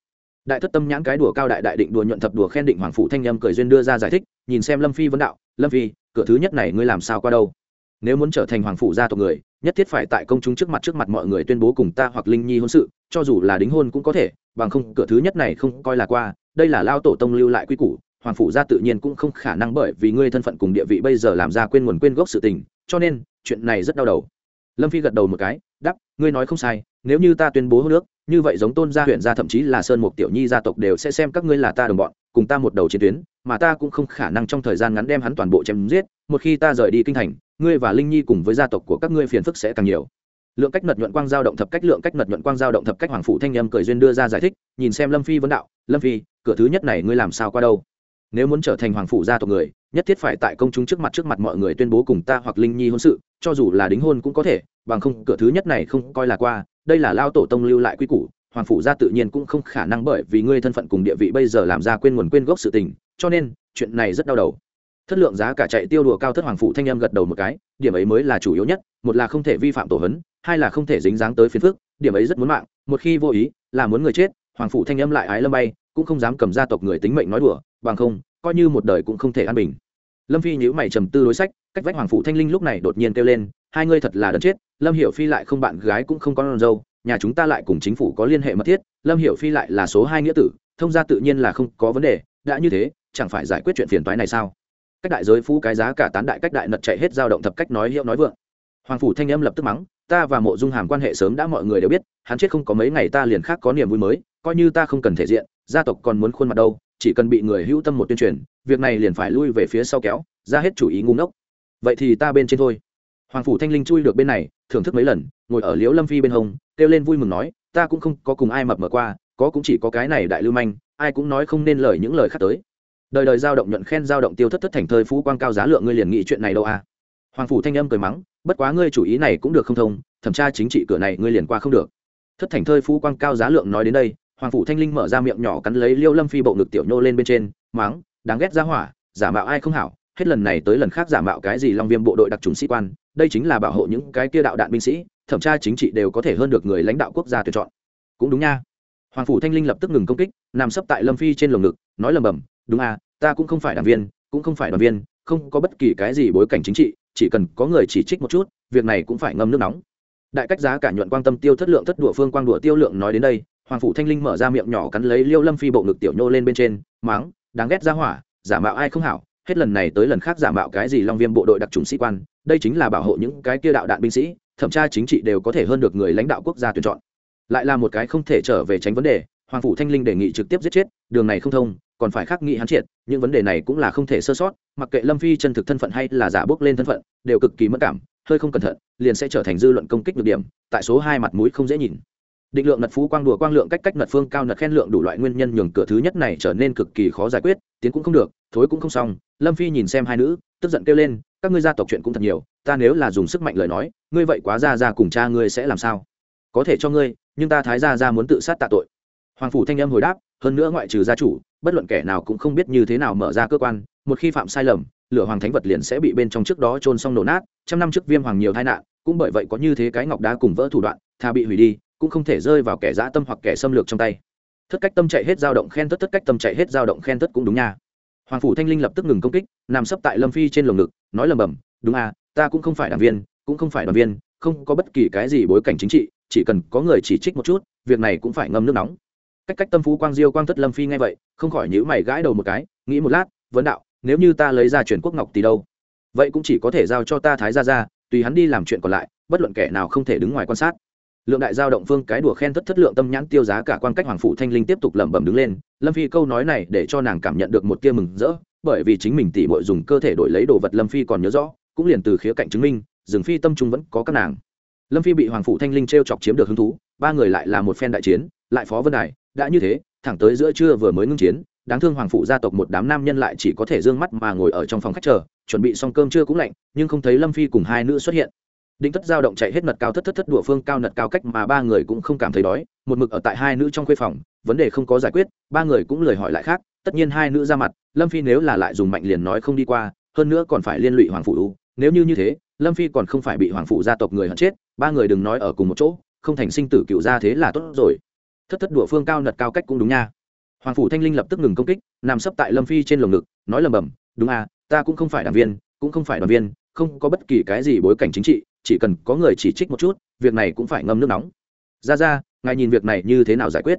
Đại thất tâm nhãn cái đùa cao đại đại định đùa nhuận thập đùa khen định hoàng phụ thanh âm cười duyên đưa ra giải thích, nhìn xem lâm phi vấn đạo, lâm phi, cửa thứ nhất này ngươi làm sao qua đâu? Nếu muốn trở thành hoàng phụ gia tộc người, nhất thiết phải tại công chúng trước mặt trước mặt mọi người tuyên bố cùng ta hoặc linh nhi hôn sự, cho dù là đính hôn cũng có thể, bằng không, cửa thứ nhất này không coi là qua, đây là lao tổ tông lưu lại quy củ hoàng phủ gia tự nhiên cũng không khả năng bởi vì ngươi thân phận cùng địa vị bây giờ làm ra quên nguồn quên gốc sự tình, cho nên, chuyện này rất đau đầu. Lâm phi gật đầu một cái đắp ngươi nói không sai, nếu như ta tuyên bố hô nước như vậy giống tôn gia huyện gia thậm chí là sơn mục tiểu nhi gia tộc đều sẽ xem các ngươi là ta đồng bọn, cùng ta một đầu chiến tuyến, mà ta cũng không khả năng trong thời gian ngắn đem hắn toàn bộ chém giết, một khi ta rời đi kinh thành, ngươi và linh nhi cùng với gia tộc của các ngươi phiền phức sẽ càng nhiều. Lượng cách nật nhuận quang giao động thập cách, lượng cách nật nhuận quang giao động thập cách hoàng phụ thanh âm cười duyên đưa ra giải thích, nhìn xem lâm phi vấn đạo, lâm phi, cửa thứ nhất này ngươi làm sao qua đâu? Nếu muốn trở thành hoàng phụ gia tộc người, nhất thiết phải tại công chúng trước mặt trước mặt mọi người tuyên bố cùng ta hoặc linh nhi hôn sự, cho dù là đính hôn cũng có thể, bằng không, cửa thứ nhất này không coi là qua, đây là lao tổ tông lưu lại quy củ, hoàng phủ gia tự nhiên cũng không khả năng bởi vì ngươi thân phận cùng địa vị bây giờ làm ra quên nguồn quên gốc sự tình, cho nên, chuyện này rất đau đầu. Thất lượng giá cả chạy tiêu đùa cao thất hoàng phủ thanh âm gật đầu một cái, điểm ấy mới là chủ yếu nhất, một là không thể vi phạm tổ hấn hai là không thể dính dáng tới phiền phước điểm ấy rất muốn mạng, một khi vô ý, là muốn người chết, hoàng phủ thanh âm lại ái lâm bay cũng không dám cầm gia tộc người tính mệnh nói đùa, bằng không, coi như một đời cũng không thể an bình. Lâm phi nhữ mày trầm tư đối sách, cách vách hoàng phủ thanh linh lúc này đột nhiên kêu lên, hai ngươi thật là đần chết, lâm hiểu phi lại không bạn gái cũng không có con dâu, nhà chúng ta lại cùng chính phủ có liên hệ mật thiết, lâm hiểu phi lại là số hai nghĩa tử, thông gia tự nhiên là không có vấn đề, đã như thế, chẳng phải giải quyết chuyện phiền toái này sao? Cách đại giới phú cái giá cả tán đại cách đại nật chạy hết dao động thập cách nói hiệu nói vượng. Hoàng phủ thanh âm lập tức mắng, ta và mộ dung hàm quan hệ sớm đã mọi người đều biết, hắn chết không có mấy ngày ta liền khác có niềm vui mới, coi như ta không cần thể diện gia tộc còn muốn khuôn mặt đâu, chỉ cần bị người hữu tâm một tuyên truyền, việc này liền phải lui về phía sau kéo, ra hết chủ ý ngu ngốc. Vậy thì ta bên trên thôi. Hoàng phủ thanh linh chui được bên này, thưởng thức mấy lần, ngồi ở liễu lâm phi bên hông, kêu lên vui mừng nói, ta cũng không có cùng ai mập mờ qua, có cũng chỉ có cái này đại lưu manh, ai cũng nói không nên lời những lời khác tới. Đời đời giao động nhuận khen giao động tiêu thất thất thành thơi phú quang cao giá lượng ngươi liền nghĩ chuyện này đâu à? Hoàng phủ thanh âm cười mắng, bất quá ngươi chủ ý này cũng được không thông, thẩm tra chính trị cửa này ngươi liền qua không được. Thất thành thơi phú quang cao giá lượng nói đến đây hoàng phủ thanh linh mở ra miệng nhỏ cắn lấy liêu lâm phi bộ ngực tiểu nhô lên bên trên, mắng, đáng ghét ra hỏa, giả mạo ai không hảo, hết lần này tới lần khác giả mạo cái gì long viêm bộ đội đặc trùng sĩ quan, đây chính là bảo hộ những cái kia đạo đạn binh sĩ, thẩm tra chính trị đều có thể hơn được người lãnh đạo quốc gia tuyển chọn. Cũng đúng nha. Hoàng phủ thanh linh lập tức ngừng công kích, nằm sấp tại lâm phi trên lồng ngực, nói lầm bầm đúng à ta cũng không phải đảng viên, cũng không phải đoàn viên, không có bất kỳ cái gì bối cảnh chính trị, chỉ cần có người chỉ trích một chút, việc này cũng phải ngâm nước nóng. Đại cách giá cả nhuận quan tâm tiêu thất lượng thất đụa phương quang đụa tiêu lượng nói đến đây hoàng phủ thanh linh mở ra miệng nhỏ cắn lấy liêu lâm phi bộ ngực tiểu nhô lên bên trên máng đáng ghét ra hỏa, giả mạo ai không hảo, hết lần này tới lần khác giả mạo cái gì long viêm bộ đội đặc trùng sĩ quan, đây chính là bảo hộ những cái kia đạo đạn binh sĩ, thẩm tra chính trị đều có thể hơn được người lãnh đạo quốc gia tuyển chọn. Lại là một cái không thể trở về tránh vấn đề, hoàng phủ thanh linh đề nghị trực tiếp giết chết, đường này không thông, còn phải khắc nghị hắn triệt, những vấn đề này cũng là không thể sơ sót, mặc kệ lâm phi chân thực thân phận hay là giả bước lên thân phận, đều cực kỳ mất cảm, hơi không cẩn thận, liền sẽ trở thành dư luận công kích được điểm, tại số hai mặt mũi không dễ nhìn định lượng nật phú quang đùa quang lượng cách cách nật phương cao nật khen lượng đủ loại nguyên nhân nhường cửa thứ nhất này trở nên cực kỳ khó giải quyết, tiến cũng không được, thối cũng không xong. Lâm phi nhìn xem hai nữ, tức giận kêu lên, các ngươi gia tộc chuyện cũng thật nhiều, ta nếu là dùng sức mạnh lời nói, ngươi vậy quá ra ra cùng cha ngươi sẽ làm sao? Có thể cho ngươi, nhưng ta thái ra ra muốn tự sát tạ tội. Hoàng phủ thanh âm hồi đáp, hơn nữa ngoại trừ gia chủ, bất luận kẻ nào cũng không biết như thế nào mở ra cơ quan, một khi phạm sai lầm, lửa hoàng thánh vật liền sẽ bị bên trong trước đó trôn xong nổ nát, trăm năm trước viêm hoàng nhiều tai nạn, cũng bởi vậy có như thế cái ngọc đá cùng vỡ thủ đoạn thà bị hủy đi cũng không thể rơi vào kẻ dã tâm hoặc kẻ xâm lược trong tay. Thất cách tâm chạy hết dao động khen thất thất cách tâm chạy hết dao động khen thất cũng đúng nha. Hoàng phủ thanh linh lập tức ngừng công kích, nằm sấp tại lâm phi trên lồng ngực, nói lầm bầm đúng à ta cũng không phải đảng viên, cũng không phải đoàn viên, không có bất kỳ cái gì bối cảnh chính trị, chỉ cần có người chỉ trích một chút, việc này cũng phải ngâm nước nóng. Cách cách tâm phú quang diêu quang thất lâm phi ngay vậy, không khỏi nhữ mày gãi đầu một cái, nghĩ một lát, vấn đạo, nếu như ta lấy ra chuyển quốc ngọc tỷ đâu, vậy cũng chỉ có thể giao cho ta thái ra ra tùy hắn đi làm chuyện còn lại, bất luận kẻ nào không thể đứng ngoài quan sát lượng đại giao động phương cái đùa khen thất thất lượng tâm nhãn tiêu giá cả quan cách hoàng phủ thanh linh tiếp tục lẩm bẩm đứng lên. Lâm phi câu nói này để cho nàng cảm nhận được một tia mừng rỡ, bởi vì chính mình tỉ bội dùng cơ thể đổi lấy đồ vật lâm phi còn nhớ rõ, cũng liền từ khía cạnh chứng minh, rừng phi tâm trung vẫn có các nàng. Lâm phi bị hoàng phủ thanh linh t r e o chọc chiếm được hứng thú, ba người lại là một phen đại chiến, lại phó vân đài, đã như thế, thẳng tới giữa trưa vừa mới ngưng chiến, đáng thương hoàng phụ gia tộc một đám nam nhân lại chỉ có thể d ư ơ n g mắt mà ngồi ở trong phòng khách chờ, chuẩn bị xong cơm trưa cũng lạnh, nhưng không thấy lâm phi cùng hai nữ xuất hiện định thất giao động chạy hết nật cao thất thất thất đụa phương cao nật cao cách mà ba người cũng không cảm thấy đói, một mực ở tại hai nữ trong khuê phòng, vấn đề không có giải quyết, ba người cũng lời hỏi lại khác, tất nhiên hai nữ ra mặt, lâm phi nếu là lại dùng mạnh liền nói không đi qua, hơn nữa còn phải liên lụy hoàng phủ nếu như như thế, lâm phi còn không phải bị hoàng phủ gia tộc người hận chết, ba người đừng nói ở cùng một chỗ, không thành sinh tử cựu gia thế là tốt rồi. Thất thất đụa phương cao nật cao cách cũng đúng nha. Hoàng phủ thanh linh lập tức ngừng công kích, nằm sấp tại lâm phi trên lồng ngực, nói lầm bầm đúng à ta cũng không phải đảng viên, cũng không phải đoàn viên, không có bất kỳ cái gì bối cảnh chính trị chỉ cần có người chỉ trích một chút, việc này cũng phải ngâm nước nóng. Ra ra, ngài nhìn việc này như thế nào giải quyết?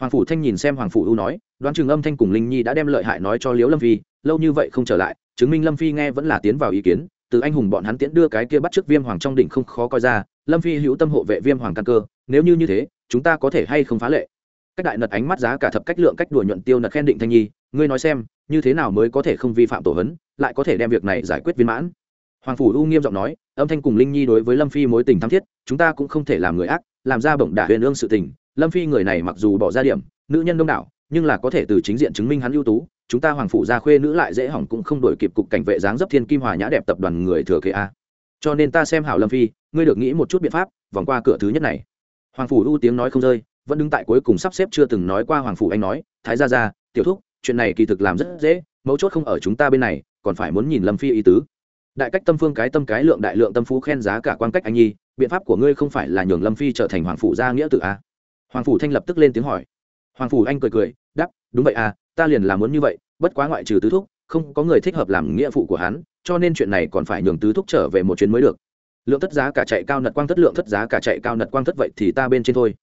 Hoàng phủ thanh nhìn xem hoàng phủ u nói, đoán chừng âm thanh cùng linh nhi đã đem lợi hại nói cho liễu lâm phi, lâu như vậy không trở lại, chứng minh lâm phi nghe vẫn là tiến vào ý kiến, từ anh hùng bọn hắn tiễn đưa cái kia bắt trước viêm hoàng trong đỉnh không khó coi ra, lâm phi hữu tâm hộ vệ viêm hoàng căn cơ, nếu như như thế, chúng ta có thể hay không phá lệ? Cách đại nật ánh mắt giá cả thập cách lượng cách đùa nhuận tiêu nật khen định thanh nhi, ngươi nói xem, như thế nào mới có thể không vi phạm tổ hấn lại có thể đem việc này giải quyết viên mãn? Hoàng phủ u nghiêm giọng nói, âm thanh cùng linh nhi đối với lâm phi mối tình thắm thiết, chúng ta cũng không thể làm người ác, làm ra bổng đả huyền ương sự tình. Lâm phi người này mặc dù bỏ ra điểm, nữ nhân đông đảo, nhưng là có thể từ chính diện chứng minh hắn ưu tú. Chúng ta hoàng phủ gia khuê nữ lại dễ hỏng cũng không đổi kịp cục cảnh vệ dáng dấp thiên kim hòa nhã đẹp tập đoàn người thừa kế a. Cho nên ta xem hảo lâm phi, ngươi được nghĩ một chút biện pháp, vòng qua cửa thứ nhất này. Hoàng phủ u tiếng nói không rơi, vẫn đứng tại cuối cùng sắp xếp chưa từng nói qua hoàng phủ anh nói, thái gia gia, tiểu thúc, chuyện này kỳ thực làm rất dễ, mấu chốt không ở chúng ta bên này, còn phải muốn nhìn lâm phi ý tứ đại cách tâm phương cái tâm cái lượng đại lượng tâm phú khen giá cả quan cách anh nhi, biện pháp của ngươi không phải là nhường lâm phi trở thành hoàng phủ gia nghĩa tự a à? hoàng phủ thanh lập tức lên tiếng hỏi. Hoàng phủ anh cười cười, đáp, đúng vậy à ta liền làm muốn như vậy, bất quá ngoại trừ tứ thúc, không có người thích hợp làm nghĩa phụ của hắn, cho nên chuyện này còn phải nhường tứ thúc trở về một chuyến mới được. Lượng thất giá cả chạy cao nật quang thất, lượng thất giá cả chạy cao nật quang thất vậy thì ta bên trên thôi.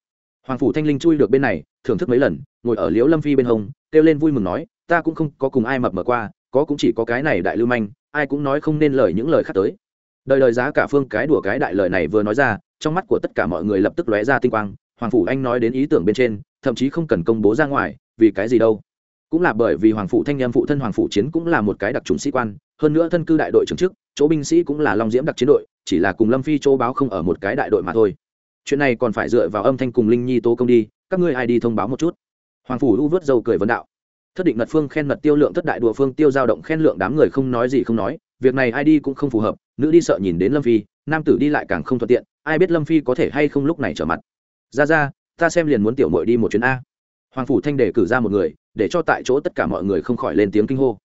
Hoàng phủ thanh linh chui được bên này, thưởng thức mấy lần, ngồi ở liễu lâm phi bên hông, kêu lên vui mừng nói, ta cũng không có cùng ai mập mờ qua, có cũng chỉ có cái này đại lưu manh ai cũng nói không nên lời những lời khác tới. Đời đời giá cả phương cái đùa cái đại lời này vừa nói ra, trong mắt của tất cả mọi người lập tức lóe ra tinh quang, hoàng phủ anh nói đến ý tưởng bên trên, thậm chí không cần công bố ra ngoài, vì cái gì đâu. Cũng là bởi vì hoàng phụ thanh em phụ thân hoàng phụ chiến cũng là một cái đặc trùng sĩ quan, hơn nữa thân cư đại đội trưởng chức, chỗ binh sĩ cũng là long diễm đặc chiến đội, chỉ là cùng lâm phi châu báo không ở một cái đại đội mà thôi. Chuyện này còn phải dựa vào âm thanh cùng linh nhi tố công đi, các ngươi ai đi thông báo một chút? Hoàng phủ u vớt dầu cười vấn đạo thất định mật phương khen mật tiêu lượng thất đại đùa phương tiêu giao động khen lượng đám người không nói gì không nói, việc này ai đi cũng không phù hợp, nữ đi sợ nhìn đến lâm phi, nam tử đi lại càng không thuận tiện, ai biết lâm phi có thể hay không lúc này trở mặt. Ra ra, ta xem liền muốn tiểu mội đi một chuyến a. Hoàng phủ thanh đề cử ra một người, để cho tại chỗ tất cả mọi người không khỏi lên tiếng kinh hô.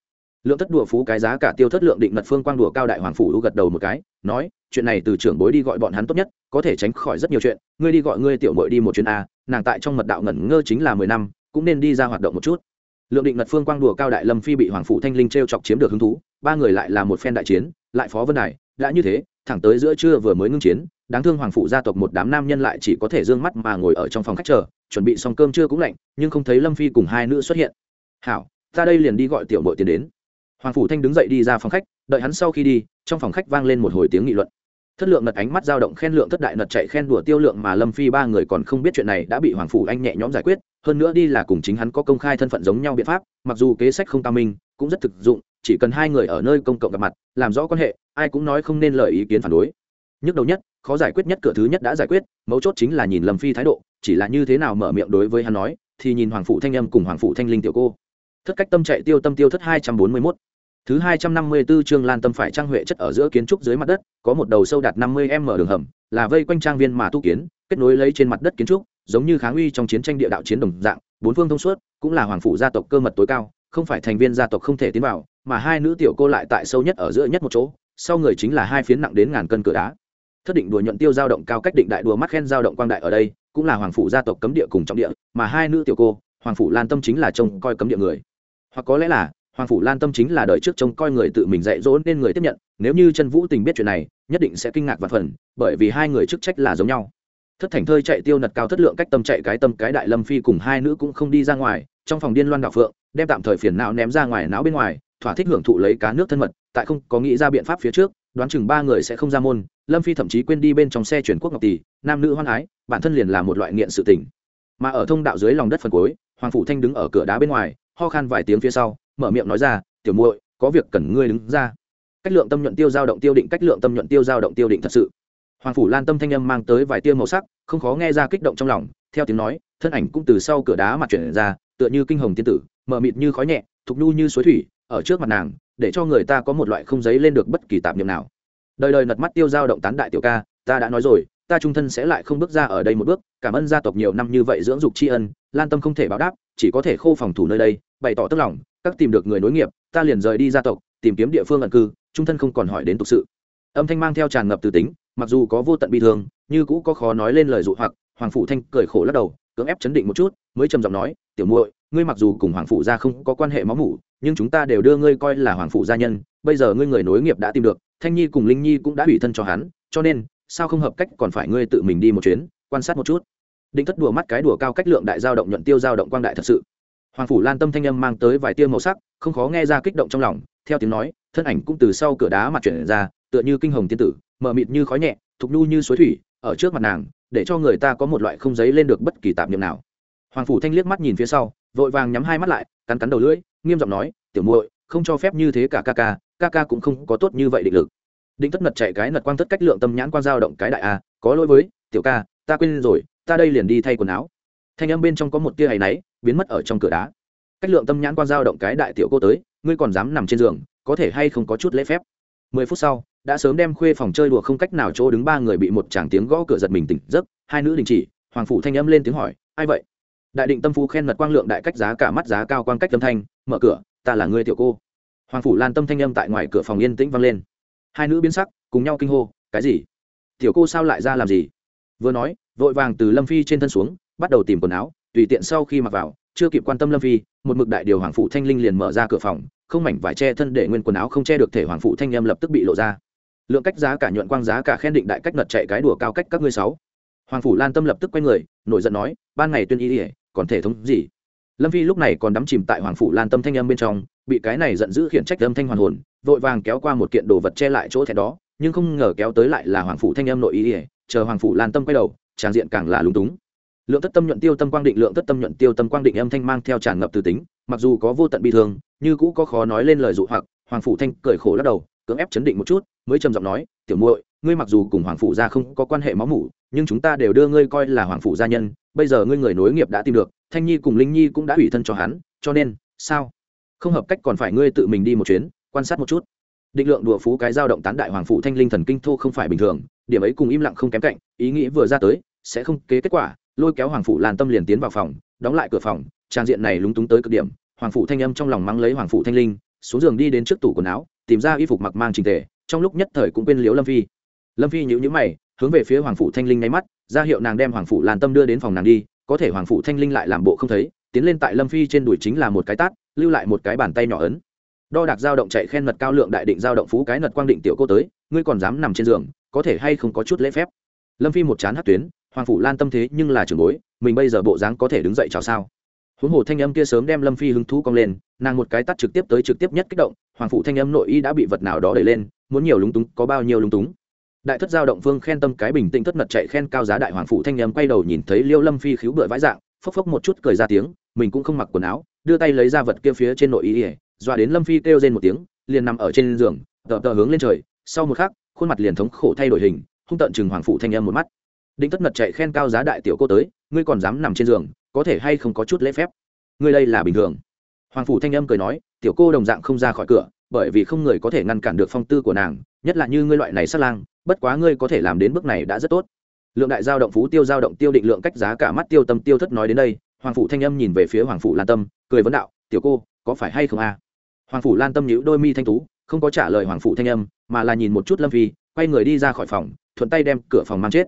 Lượng thất đùa phú cái giá cả tiêu thất lượng định mật phương quang đùa cao đại hoàng phủ u gật đầu một cái, nói, chuyện này từ trưởng bối đi gọi bọn hắn tốt nhất, có thể tránh khỏi rất nhiều chuyện, ngươi đi gọi ngươi tiểu mội đi một chuyến a, nàng tại trong mật đạo ngẩn ngơ chính là mười năm, cũng nên đi ra hoạt động một chút lượng định ngật phương quang đùa cao đại lâm phi bị hoàng phụ thanh linh t r e o chọc chiếm được hứng thú, ba người lại là một phen đại chiến, lại phó vân đài, đã như thế, thẳng tới giữa trưa vừa mới ngưng chiến, đáng thương hoàng phụ gia tộc một đám nam nhân lại chỉ có thể d ư ơ n g mắt mà ngồi ở trong phòng khách chờ, chuẩn bị xong cơm trưa cũng lạnh, nhưng không thấy lâm phi cùng hai nữ xuất hiện. Hảo, ta đây liền đi gọi tiểu mội tiền đến. Hoàng phủ thanh đứng dậy đi ra phòng khách, đợi hắn sau khi đi, trong phòng khách vang lên một hồi tiếng nghị luận thất lượng nật ánh mắt dao động khen lượng thất đại nật chạy khen đùa tiêu lượng mà lâm phi ba người còn không biết chuyện này đã bị hoàng phủ anh nhẹ nhõm giải quyết, hơn nữa đi là cùng chính hắn có công khai thân phận giống nhau biện pháp, mặc dù kế sách không tam minh, cũng rất thực dụng, chỉ cần hai người ở nơi công cộng gặp mặt, làm rõ quan hệ, ai cũng nói không nên lời ý kiến phản đối. Nhức đầu nhất, khó giải quyết nhất cửa thứ nhất đã giải quyết, mấu chốt chính là nhìn lâm phi thái độ, chỉ là như thế nào mở miệng đối với hắn nói, thì nhìn hoàng phủ thanh âm cùng hoàng phủ thanh linh tiểu cô. Thất cách tâm chạy tiêu tâm tiêu thất hai trăm bốn mươi mốt thứ hai trăm năm mươi 254 chương lan tâm phải trang huệ chất ở giữa kiến trúc dưới mặt đất, có một đầu sâu đạt năm mươi m đường hầm, là vây quanh trang viên mà tu kiến, kết nối lấy trên mặt đất kiến trúc, giống như kháng uy trong chiến tranh địa đạo chiến đồng dạng, bốn phương thông suốt, cũng là hoàng phủ gia tộc cơ mật tối cao, không phải thành viên gia tộc không thể tiến vào, mà hai nữ tiểu cô lại tại sâu nhất ở giữa nhất một chỗ, sau người chính là hai phiến nặng đến ngàn cân cửa đá. Thất định đùa nhuận tiêu giao động cao cách định đại đùa mắt khen giao động quang đại ở đây, cũng là hoàng phủ gia tộc cấm địa cùng trọng địa, mà hai nữ tiểu cô, hoàng phủ lan tâm chính là trông coi cấm địa người. Hoặc có lẽ là hoàng phủ lan tâm chính là đời trước trông coi người tự mình dạy dỗ nên người tiếp nhận, nếu như chân vũ tình biết chuyện này, nhất định sẽ kinh ngạc và phần, bởi vì hai người chức trách là giống nhau. Thất thành thơi chạy tiêu nật cao thất lượng cách tâm chạy cái tâm, cái đại lâm phi cùng hai nữ cũng không đi ra ngoài, trong phòng điên loan đạo phượng, đem tạm thời phiền não ném ra ngoài não bên ngoài, thỏa thích hưởng thụ lấy cá nước thân mật, tại không có nghĩ ra biện pháp phía trước, đoán chừng ba người sẽ không ra môn, lâm phi thậm chí quên đi bên trong xe chuyển quốc ngọc tỷ, nam nữ hoan ái bản thân liền là một loại nghiện sự tình. Mà ở thông đạo dưới lòng đất phần cuối, hoàng phủ thanh đứng ở cửa đá bên ngoài, ho khan vài tiếng phía sau mở miệng nói ra, tiểu muội, có việc cần ngươi đứng ra. Cách lượng tâm nhuận tiêu dao động tiêu định, cách lượng tâm nhuận tiêu dao động tiêu định thật sự. Hoàng phủ lan tâm thanh âm mang tới vài tiêu màu sắc, không khó nghe ra kích động trong lòng, theo tiếng nói, thân ảnh cũng từ sau cửa đá mặt chuyển ra, tựa như kinh hồng tiên tử, mờ mịt như khói nhẹ, thục nhu như suối thủy, ở trước mặt nàng, để cho người ta có một loại không giấy lên được bất kỳ tạp niệm nào. Đời đời nật mắt tiêu dao động tán đại tiểu ca, ta đã nói rồi, ta trung thân sẽ lại không bước ra ở đây một bước, cảm ơn gia tộc nhiều năm như vậy dưỡng dục tri ân, lan tâm không thể báo đáp, chỉ có thể khô phòng thủ nơi đây, bày tỏ tức lòng các tìm được người nối nghiệp, ta liền rời đi gia tộc, tìm kiếm địa phương ẩn cư, trung thân không còn hỏi đến tục sự. Âm thanh mang theo tràn ngập từ tính, mặc dù có vô tận bi thương, như cũ có khó nói lên lời dụ hoặc, hoàng phủ thanh cười khổ lắc đầu, cưỡng ép chấn định một chút, mới trầm giọng nói, tiểu muội, ngươi mặc dù cùng hoàng phủ gia không có quan hệ máu mủ, nhưng chúng ta đều đưa ngươi coi là hoàng phủ gia nhân, bây giờ ngươi người nối nghiệp đã tìm được, thanh nhi cùng linh nhi cũng đã ủy thân cho hắn, cho nên, sao không hợp cách còn phải ngươi tự mình đi một chuyến, quan sát một chút. Định thất đùa mắt cái đùa cao cách lượng đại giao động nhuận tiêu giao động quang đại thật sự hoàng phủ lan tâm thanh âm mang tới vài tia màu sắc, không khó nghe ra kích động trong lòng, theo tiếng nói, thân ảnh cũng từ sau cửa đá mặt chuyển ra, tựa như kinh hồng tiên tử, mờ mịt như khói nhẹ, thục nhu như suối thủy, ở trước mặt nàng, để cho người ta có một loại không giấy lên được bất kỳ tạp niệm nào. Hoàng phủ thanh liếc mắt nhìn phía sau, vội vàng nhắm hai mắt lại, cắn cắn đầu lưỡi, nghiêm giọng nói, tiểu muội, không cho phép như thế cả ca ca ca ca cũng không có tốt như vậy định lực. Định tất nật chạy cái nật quang tất cách lượng tâm nhãn quan giao động cái đại a, có lỗi với, tiểu ca, ta quên rồi, ta đây liền đi thay quần áo. Thanh âm bên trong có một tia hay náy biến mất ở trong cửa đá. Cách lượng tâm nhãn quan giao động cái đại tiểu cô tới, ngươi còn dám nằm trên giường, có thể hay không có chút lễ phép? Mười phút sau, đã sớm đem khuê phòng chơi đùa không cách nào chỗ đứng ba người bị một chàng tiếng gõ cửa giật mình tỉnh giấc, hai nữ đình chỉ, hoàng phủ thanh âm lên tiếng hỏi, ai vậy? Đại định tâm phú khen mật quang lượng đại cách giá cả mắt giá cao quang cách tâm thanh, mở cửa, ta là ngươi tiểu cô. Hoàng phủ lan tâm thanh âm tại ngoài cửa phòng yên tĩnh vang lên. Hai nữ biến sắc, cùng nhau kinh hô, cái gì? Tiểu cô sao lại ra làm gì? Vừa nói, vội vàng từ lâm phi trên thân xuống, bắt đầu tìm quần áo tùy tiện sau khi mặc vào, chưa kịp quan tâm lâm phi, một mực đại điều hoàng phụ thanh linh liền mở ra cửa phòng, không mảnh vải che thân để nguyên quần áo không che được thể hoàng phụ thanh em lập tức bị lộ ra. Lượng cách giá cả nhuận quang giá cả khen định đại cách nật chạy cái đùa cao cách các ngươi sáu. Hoàng phủ lan tâm lập tức quay người, nổi giận nói, ban ngày tuyên y ỉa còn thể thống gì? Lâm phi lúc này còn đắm chìm tại hoàng phủ lan tâm thanh âm bên trong, bị cái này giận dữ khiển trách âm thanh hoàn hồn, vội vàng kéo qua một kiện đồ vật che lại chỗ thẹn đó, nhưng không ngờ kéo tới lại là hoàng phủ thanh âm nội ý ỉa chờ hoàng phủ lan tâm quay đầu, tràng diện càng là lúng túng lượng tất tâm nhuận tiêu tâm quang định, lượng tất tâm nhuận tiêu tâm quang định âm thanh mang theo tràn ngập từ tính, mặc dù có vô tận bi thương, như cũ có khó nói lên lời dụ hoặc, hoàng phủ thanh cười khổ lắc đầu, cưỡng ép chấn định một chút, mới trầm giọng nói, tiểu muội, ngươi mặc dù cùng hoàng phủ gia không có quan hệ máu mủ, nhưng chúng ta đều đưa ngươi coi là hoàng phủ gia nhân, bây giờ ngươi người nối nghiệp đã tìm được, thanh nhi cùng linh nhi cũng đã ủy thân cho hắn, cho nên, sao? Không hợp cách còn phải ngươi tự mình đi một chuyến, quan sát một chút. Định lượng đùa phú cái dao động tán đại hoàng phụ thanh linh thần kinh thô không phải bình thường, điểm ấy cùng im lặng không kém cạnh, ý nghĩ vừa ra tới, sẽ không kế kết quả lôi kéo hoàng phụ lan tâm liền tiến vào phòng, đóng lại cửa phòng, trang diện này lúng túng tới cực điểm, hoàng phụ thanh âm trong lòng mắng lấy hoàng phụ thanh linh, xuống giường đi đến trước tủ quần áo, tìm ra y phục mặc mang trình tề, trong lúc nhất thời cũng quên liếu lâm phi. Lâm phi nhữ nhữ mày, hướng về phía hoàng phụ thanh linh nháy mắt, ra hiệu nàng đem hoàng phụ lan tâm đưa đến phòng nàng đi, có thể hoàng phụ thanh linh lại làm bộ không thấy, tiến lên tại lâm phi trên đùi chính là một cái tát, lưu lại một cái bàn tay nhỏ ấn. Đo đạc dao động chạy khen mật cao lượng đại định dao động phú cái nật quang định tiểu cô tới, ngươi còn dám nằm trên giường, có thể hay không có chút lễ phép? Lâm phi một chán hát tuyến hoàng phủ lan tâm thế nhưng là trường bối, mình bây giờ bộ dáng có thể đứng dậy chào sao? Huống hồ thanh âm kia sớm đem lâm phi hứng thú cong lên, nàng một cái tắt trực tiếp tới trực tiếp nhất kích động, hoàng phủ thanh âm nội y đã bị vật nào đó đẩy lên, muốn nhiều lúng túng, có bao nhiêu lúng túng? Đại thất giao động vương khen tâm cái bình tĩnh thất mật chạy khen cao giá đại hoàng phủ thanh âm quay đầu nhìn thấy liêu lâm phi khiếu bựa vãi dạng, phốc phốc một chút cười ra tiếng, mình cũng không mặc quần áo, đưa tay lấy ra vật kia phía trên nội y ỉa dọa đến lâm phi kêu rên một tiếng, liền nằm ở trên giường, tờ tờ hướng lên trời, sau một khắc, khuôn mặt liền thống khổ thay đổi hình, hung tận chừng hoàng phủ thanh âm một mắt đinh tất mật chạy khen cao giá đại tiểu cô tới, ngươi còn dám nằm trên giường, có thể hay không có chút lễ phép? Ngươi đây là bình thường. Hoàng phủ thanh âm cười nói, tiểu cô đồng dạng không ra khỏi cửa, bởi vì không người có thể ngăn cản được phong tư của nàng, nhất là như ngươi loại này sát lang, bất quá ngươi có thể làm đến bước này đã rất tốt. Lượng đại giao động phú tiêu giao động tiêu định lượng cách giá cả mắt tiêu tâm tiêu thất nói đến đây, hoàng phủ thanh âm nhìn về phía hoàng phủ lan tâm, cười vấn đạo, tiểu cô, có phải hay không a? Hoàng phủ lan tâm nhíu đôi mi thanh tú, không có trả lời hoàng phủ thanh âm, mà là nhìn một chút lâm phi, quay người đi ra khỏi phòng, thuận tay đem cửa phòng mang chết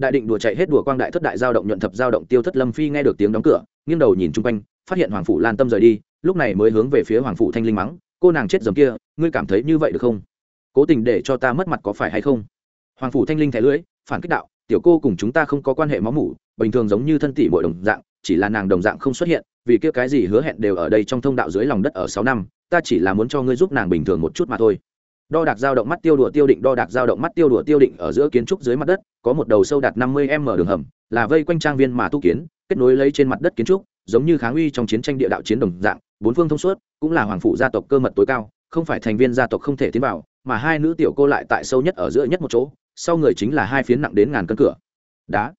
đại định đùa chạy hết đùa quang đại thất đại giao động nhuận thập giao động tiêu thất lâm phi nghe được tiếng đóng cửa, nghiêng đầu nhìn chung quanh, phát hiện hoàng phủ lan tâm rời đi, lúc này mới hướng về phía hoàng phủ thanh linh mắng, cô nàng chết dầm kia, ngươi cảm thấy như vậy được không? Cố tình để cho ta mất mặt có phải hay không? Hoàng phủ thanh linh thẻ lưỡi, phản kích đạo, tiểu cô cùng chúng ta không có quan hệ máu mủ, bình thường giống như thân tỷ mọi đồng dạng, chỉ là nàng đồng dạng không xuất hiện, vì kia cái gì hứa hẹn đều ở đây trong thông đạo dưới lòng đất ở sáu năm, ta chỉ là muốn cho ngươi giúp nàng bình thường một chút mà thôi đo đạc dao động mắt tiêu đùa tiêu định, đo đạc dao động mắt tiêu đùa tiêu định ở giữa kiến trúc dưới mặt đất, có một đầu sâu đạt năm mươi m đường hầm, là vây quanh trang viên mà tu kiến, kết nối lấy trên mặt đất kiến trúc, giống như kháng uy trong chiến tranh địa đạo chiến đồng dạng, bốn phương thông suốt, cũng là hoàng phụ gia tộc cơ mật tối cao, không phải thành viên gia tộc không thể tiến vào, mà hai nữ tiểu cô lại tại sâu nhất ở giữa nhất một chỗ, sau người chính là hai phiến nặng đến ngàn cân cửa. Đá.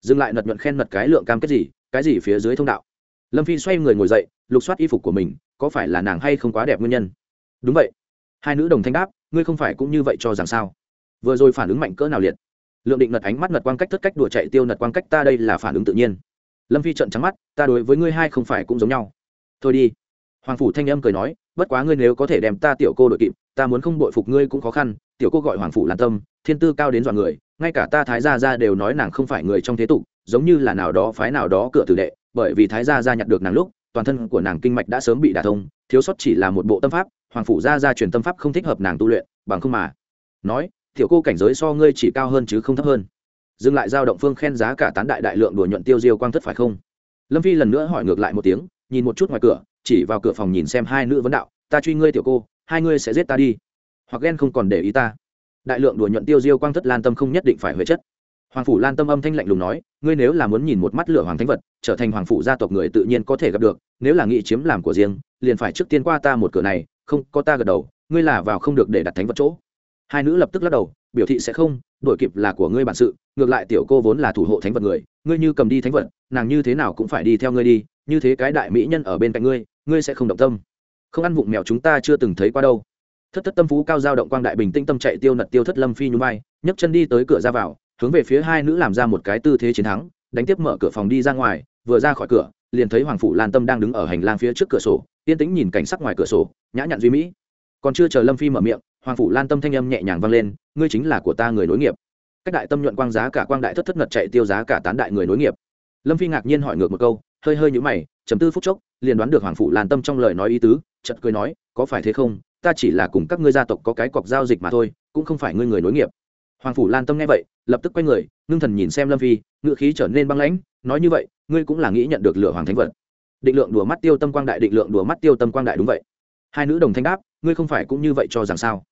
Dừng lại nật nhuận khen mật cái lượng cam kết gì, cái gì phía dưới thông đạo. Lâm phi xoay người ngồi dậy, lục soát y phục của mình, có phải là nàng hay không quá đẹp nguyên nhân? Đúng vậy. Hai nữ đồng thanh đáp ngươi không phải cũng như vậy cho rằng sao? Vừa rồi phản ứng mạnh cỡ nào liệt? Lượng định nật ánh mắt nật quang cách thất cách đùa chạy tiêu nật quang cách ta đây là phản ứng tự nhiên. Lâm phi trận trắng mắt, ta đối với ngươi hai không phải cũng giống nhau. Thôi đi. Hoàng phủ thanh âm cười nói, bất quá ngươi nếu có thể đem ta tiểu cô đội kịp, ta muốn không bội phục ngươi cũng khó khăn, tiểu cô gọi hoàng phủ lan tâm, thiên tư cao đến dọn người, ngay cả ta thái gia ra đều nói nàng không phải người trong thế tục, giống như là nào đó phái nào đó cửa tử đệ, bởi vì thái gia ra nhặt được nàng lúc, toàn thân của nàng kinh mạch đã sớm bị đả thông, thiếu sót chỉ là một bộ tâm pháp hoàng phủ gia gia truyền tâm pháp không thích hợp nàng tu luyện, bằng không mà. Nói, tiểu cô cảnh giới so ngươi chỉ cao hơn chứ không thấp hơn. Dừng lại giao động phương khen giá cả tán đại đại lượng đùa nhuận tiêu diêu quang thất phải không? Lâm phi lần nữa hỏi ngược lại một tiếng, nhìn một chút ngoài cửa, chỉ vào cửa phòng nhìn xem hai nữ vấn đạo, ta truy ngươi tiểu cô, hai ngươi sẽ giết ta đi. Hoặc ghen không còn để ý ta. Đại lượng đùa nhuận tiêu diêu quang thất lan tâm không nhất định phải huệ chất. Hoàng phủ lan tâm âm thanh lạnh lùng nói, ngươi nếu là muốn nhìn một mắt lửa hoàng thánh vật, trở thành hoàng phủ gia tộc người tự nhiên có thể gặp được, nếu là nghị chiếm làm của riêng, liền phải trước tiên qua ta một cửa này không, có ta gật đầu, ngươi là vào không được để đặt thánh vật chỗ. Hai nữ lập tức lắc đầu, biểu thị sẽ không, đổi kịp là của ngươi bản sự, ngược lại tiểu cô vốn là thủ hộ thánh vật người, ngươi như cầm đi thánh vật, nàng như thế nào cũng phải đi theo ngươi đi, như thế cái đại mỹ nhân ở bên cạnh ngươi ngươi sẽ không động tâm. Không ăn vụng mèo chúng ta chưa từng thấy qua đâu. Thất thất tâm phú cao giao động quang đại bình tinh tâm chạy tiêu nật tiêu thất lâm phi nhún vai, nhấc chân đi tới cửa ra vào, hướng về phía hai nữ làm ra một cái tư thế chiến thắng, đánh tiếp mở cửa phòng đi ra ngoài, vừa ra khỏi cửa liền thấy hoàng phủ lan tâm đang đứng ở hành lang phía trước cửa sổ, yên tĩnh nhìn cảnh sắc ngoài cửa sổ, nhã nhặn duy mỹ. Còn chưa chờ lâm phi mở miệng, hoàng phủ lan tâm thanh âm nhẹ nhàng vang lên, ngươi chính là của ta người nối nghiệp. Cách đại tâm nhuận quang giá cả quang đại thất thất ngật chạy tiêu giá cả tán đại người nối nghiệp. Lâm phi ngạc nhiên hỏi ngược một câu, hơi hơi nhũ mày chấm tư phút chốc, liền đoán được hoàng phủ lan tâm trong lời nói ý tứ, chợt cười nói, có phải thế không? Ta chỉ là cùng các ngươi gia tộc có cái cọc giao dịch mà thôi, cũng không phải ngươi người nối nghiệp. Hoàng phủ lan tâm nghe vậy, lập tức quay người, ngưng thần nhìn xem lâm phi, ngựa khí trở nên băng lãnh, nói như vậy ngươi cũng là nghĩ nhận được lửa hoàng thánh vật. Định lượng đùa mắt tiêu tâm quang đại, định lượng đùa mắt tiêu tâm quang đại đúng vậy. Hai nữ đồng thanh đáp, ngươi không phải cũng như vậy cho rằng sao?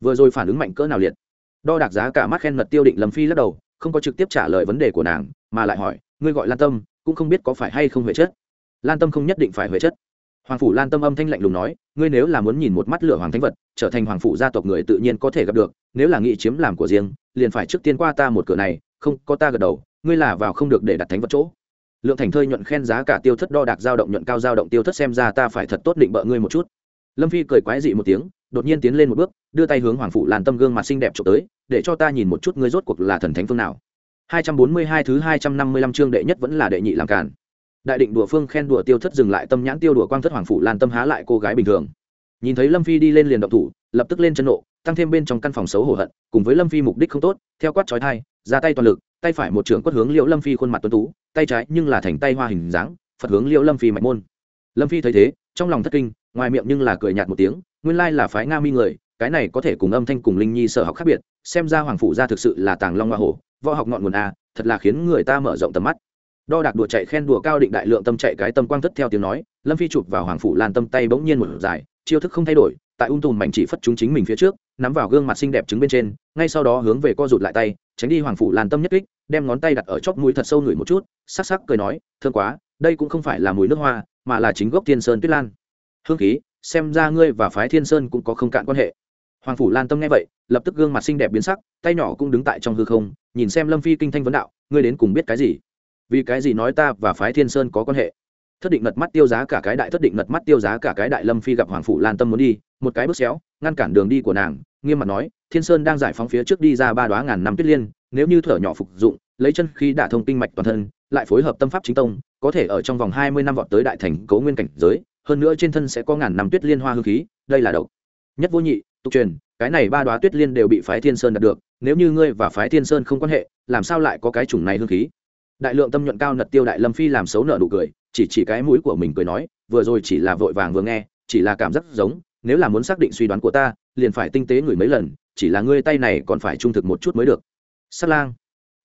Vừa rồi phản ứng mạnh cỡ nào liệt? Đo đạc giá cả mắt khen mật tiêu định lâm phi lắc đầu, không có trực tiếp trả lời vấn đề của nàng, mà lại hỏi, ngươi gọi lan tâm, cũng không biết có phải hay không huệ chất? Lan tâm không nhất định phải huệ chất. Hoàng phủ lan tâm âm thanh lạnh lùng nói, ngươi nếu là muốn nhìn một mắt lửa hoàng thánh vật, trở thành hoàng phủ gia tộc người tự nhiên có thể gặp được, nếu là nghị chiếm làm của riêng, liền phải trước tiên qua ta một cửa này, không, có ta gật đầu, ngươi là vào không được để đặt thánh vật chỗ lượng thành thơi nhuận khen giá cả tiêu thất đo đạc giao động nhuận cao giao động tiêu thất xem ra ta phải thật tốt định bợ ngươi một chút. Lâm phi cười quái dị một tiếng, đột nhiên tiến lên một bước, đưa tay hướng hoàng phủ làn tâm gương mặt xinh đẹp trộm tới, để cho ta nhìn một chút ngươi rốt cuộc là thần thánh phương nào. 242 thứ 255 chương đệ nhất vẫn là đệ nhị làm cản đại định đùa phương khen đùa tiêu thất dừng lại tâm nhãn tiêu đùa quang thất hoàng phủ lan tâm há lại cô gái bình thường. Nhìn thấy lâm phi đi lên liền động thủ, lập tức lên chân nộ, tăng thêm bên trong căn phòng xấu hổ hận, cùng với lâm phi mục đích không tốt, theo quát trói thai ra tay toàn lực tay phải một trưởng quất hướng liễu lâm phi khuôn mặt tuấn tú, tay trái nhưng là thành tay hoa hình dáng, phật hướng liễu lâm phi mạnh môn. Lâm phi thấy thế, trong lòng thất kinh, ngoài miệng nhưng là cười nhạt một tiếng, nguyên lai là phái nga mi người, cái này có thể cùng âm thanh cùng linh nhi sở học khác biệt, xem ra hoàng phủ gia thực sự là tàng long hoa hổ, võ học ngọn nguồn a, thật là khiến người ta mở rộng tầm mắt. Đo đạc đùa chạy khen đùa cao định đại lượng tâm chạy cái tâm quang thất theo tiếng nói, lâm phi chụp vào hoàng phủ lan tâm tay bỗng nhiên một dài, chiêu thức không thay đổi, tại ung tùm mảnh chỉ phất chúng chính mình phía trước, nắm vào gương mặt xinh đẹp trứng bên trên ngay sau đó hướng về co rụt lại tay, tránh đi hoàng phủ lan tâm nhất kích, đem ngón tay đặt ở chóp mũi thật sâu ngửi một chút, sắc sắc cười nói, thương quá, đây cũng không phải là mùi nước hoa, mà là chính gốc thiên sơn tuyết lan. Hương khí, xem ra ngươi và phái thiên sơn cũng có không cạn quan hệ. Hoàng phủ lan tâm nghe vậy, lập tức gương mặt xinh đẹp biến sắc, tay nhỏ cũng đứng tại trong hư không, nhìn xem lâm phi kinh thanh vấn đạo, ngươi đến cùng biết cái gì? Vì cái gì nói ta và phái thiên sơn có quan hệ? Thất định ngật mắt tiêu giá cả cái đại, thất định ngật mắt tiêu giá cả cái đại lâm phi gặp hoàng phủ lan tâm muốn đi, một cái bước xéo, ngăn cản đường đi của nàng, nghiêm mặt nói thiên sơn đang giải phóng phía trước đi ra ba đoá ngàn năm tuyết liên, nếu như thở nhỏ phục dụng, lấy chân khí đả thông kinh mạch toàn thân, lại phối hợp tâm pháp chính tông, có thể ở trong vòng hai mươi năm vọt tới đại thành cấu nguyên cảnh giới, hơn nữa trên thân sẽ có ngàn năm tuyết liên hoa hư khí, đây là độc. Nhất vô nhị, tục truyền, cái này ba đoá tuyết liên đều bị phái thiên sơn đạt được, nếu như ngươi và phái thiên sơn không quan hệ, làm sao lại có cái chủng này hương khí? Đại lượng tâm nhuận cao nật tiêu đại lâm phi làm xấu nợ nụ cười, chỉ chỉ cái mũi của mình cười nói, vừa rồi chỉ là vội vàng vừa nghe, chỉ là cảm giác giống, nếu là muốn xác định suy đoán của ta, liền phải tinh tế ngửi mấy lần chỉ là ngươi tay này còn phải trung thực một chút mới được. Sát lang.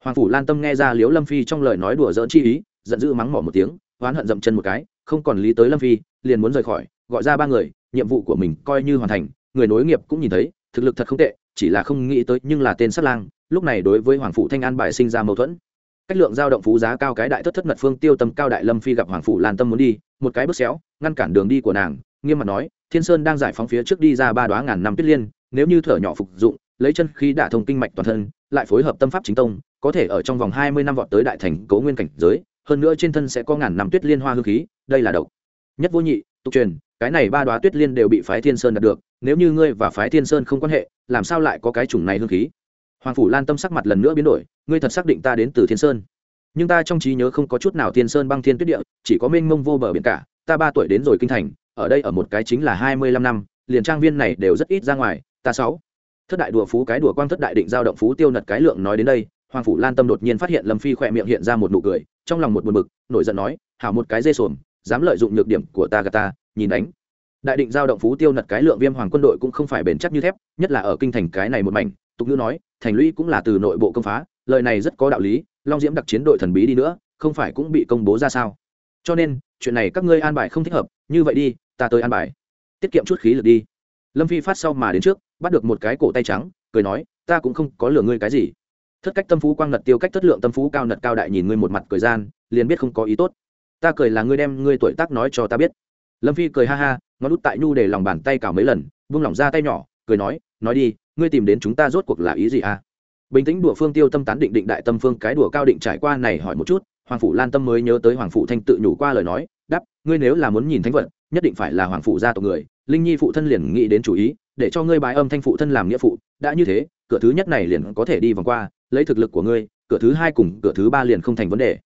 Hoàng phủ lan tâm nghe ra liếu lâm phi trong lời nói đùa dỡn chi ý, giận dữ mắng mỏ một tiếng, oán hận dậm chân một cái, không còn lý tới lâm phi, liền muốn rời khỏi, gọi ra ba người, nhiệm vụ của mình coi như hoàn thành, người nối nghiệp cũng nhìn thấy, thực lực thật không tệ, chỉ là không nghĩ tới nhưng là tên sát lang, lúc này đối với hoàng phủ thanh an bài sinh ra mâu thuẫn. Cách lượng giao động phú giá cao cái đại thất thất mật phương tiêu tâm cao đại lâm phi gặp hoàng phủ lan tâm muốn đi, một cái bước xéo, ngăn cản đường đi của nàng, nghiêm mặt nói, thiên sơn đang giải phóng phía trước đi ra ba đoá ngàn năm tuyết liên nếu như thở nhỏ phục dụng, lấy chân khí đả thông kinh mạch toàn thân, lại phối hợp tâm pháp chính tông, có thể ở trong vòng hai mươi năm vọt tới đại thành cấu nguyên cảnh giới, hơn nữa trên thân sẽ có ngàn năm tuyết liên hoa hương khí, đây là độc. Nhất vô nhị, tục truyền, cái này ba đoá tuyết liên đều bị phái thiên sơn đạt được, nếu như ngươi và phái thiên sơn không quan hệ, làm sao lại có cái chủng này hương khí? Hoàng phủ lan tâm sắc mặt lần nữa biến đổi, ngươi thật xác định ta đến từ thiên sơn. Nhưng ta trong trí nhớ không có chút nào thiên sơn băng thiên tuyết địa, chỉ có mênh mông vô bờ biển cả, ta ba tuổi đến rồi kinh thành, ở đây ở một cái chính là hai mươi lăm năm, liền trang viên này đều rất ít ra ngoài ta sáu. Thất đại đùa phú cái đùa quang thất đại định giao động phú tiêu nật cái lượng nói đến đây, hoàng phủ lan tâm đột nhiên phát hiện lâm phi khỏe miệng hiện ra một nụ cười, trong lòng một buồn bực, nổi giận nói, hảo một cái dê sồn dám lợi dụng nhược điểm của ta gà ta, nhìn đánh. Đại định giao động phú tiêu nật cái lượng viêm hoàng quân đội cũng không phải bền chắc như thép, nhất là ở kinh thành cái này một mảnh, tục ngữ nói, thành lũy cũng là từ nội bộ công phá, lời này rất có đạo lý, long diễm đặc chiến đội thần bí đi nữa, không phải cũng bị công bố ra sao? Cho nên, chuyện này các ngươi an bài không thích hợp, như vậy đi, ta tới an bài. Tiết kiệm chút khí lực đi lâm phi phát sau mà đến trước, bắt được một cái cổ tay trắng, cười nói, ta cũng không có lừa ngươi cái gì. Thất cách tâm phú quang nật tiêu cách thất lượng tâm phú cao nật cao đại nhìn ngươi một mặt cười gian, liền biết không có ý tốt. Ta cười là ngươi đem ngươi tuổi tác nói cho ta biết. Lâm phi cười ha ha, ngón út tại nhu để lòng bàn tay cào mấy lần vung lỏng ra tay nhỏ, cười nói nói đi, ngươi tìm đến chúng ta rốt cuộc là ý gì à? Bình tĩnh đùa phương tiêu tâm tán định định đại tâm phương cái đùa cao định trải qua này hỏi một chút, hoàng phủ lan tâm mới nhớ tới hoàng phủ thanh tự nhủ qua lời nói đắp ngươi nếu là muốn nhìn thánh vật, nhất định phải là hoàng phủ gia tộc người linh nhi phụ thân liền nghĩ đến chủ ý, để cho ngươi bái âm thanh phụ thân làm nghĩa phụ, đã như thế, cửa thứ nhất này liền có thể đi vòng qua, lấy thực lực của ngươi, cửa thứ hai cùng cửa thứ ba liền không thành vấn đề.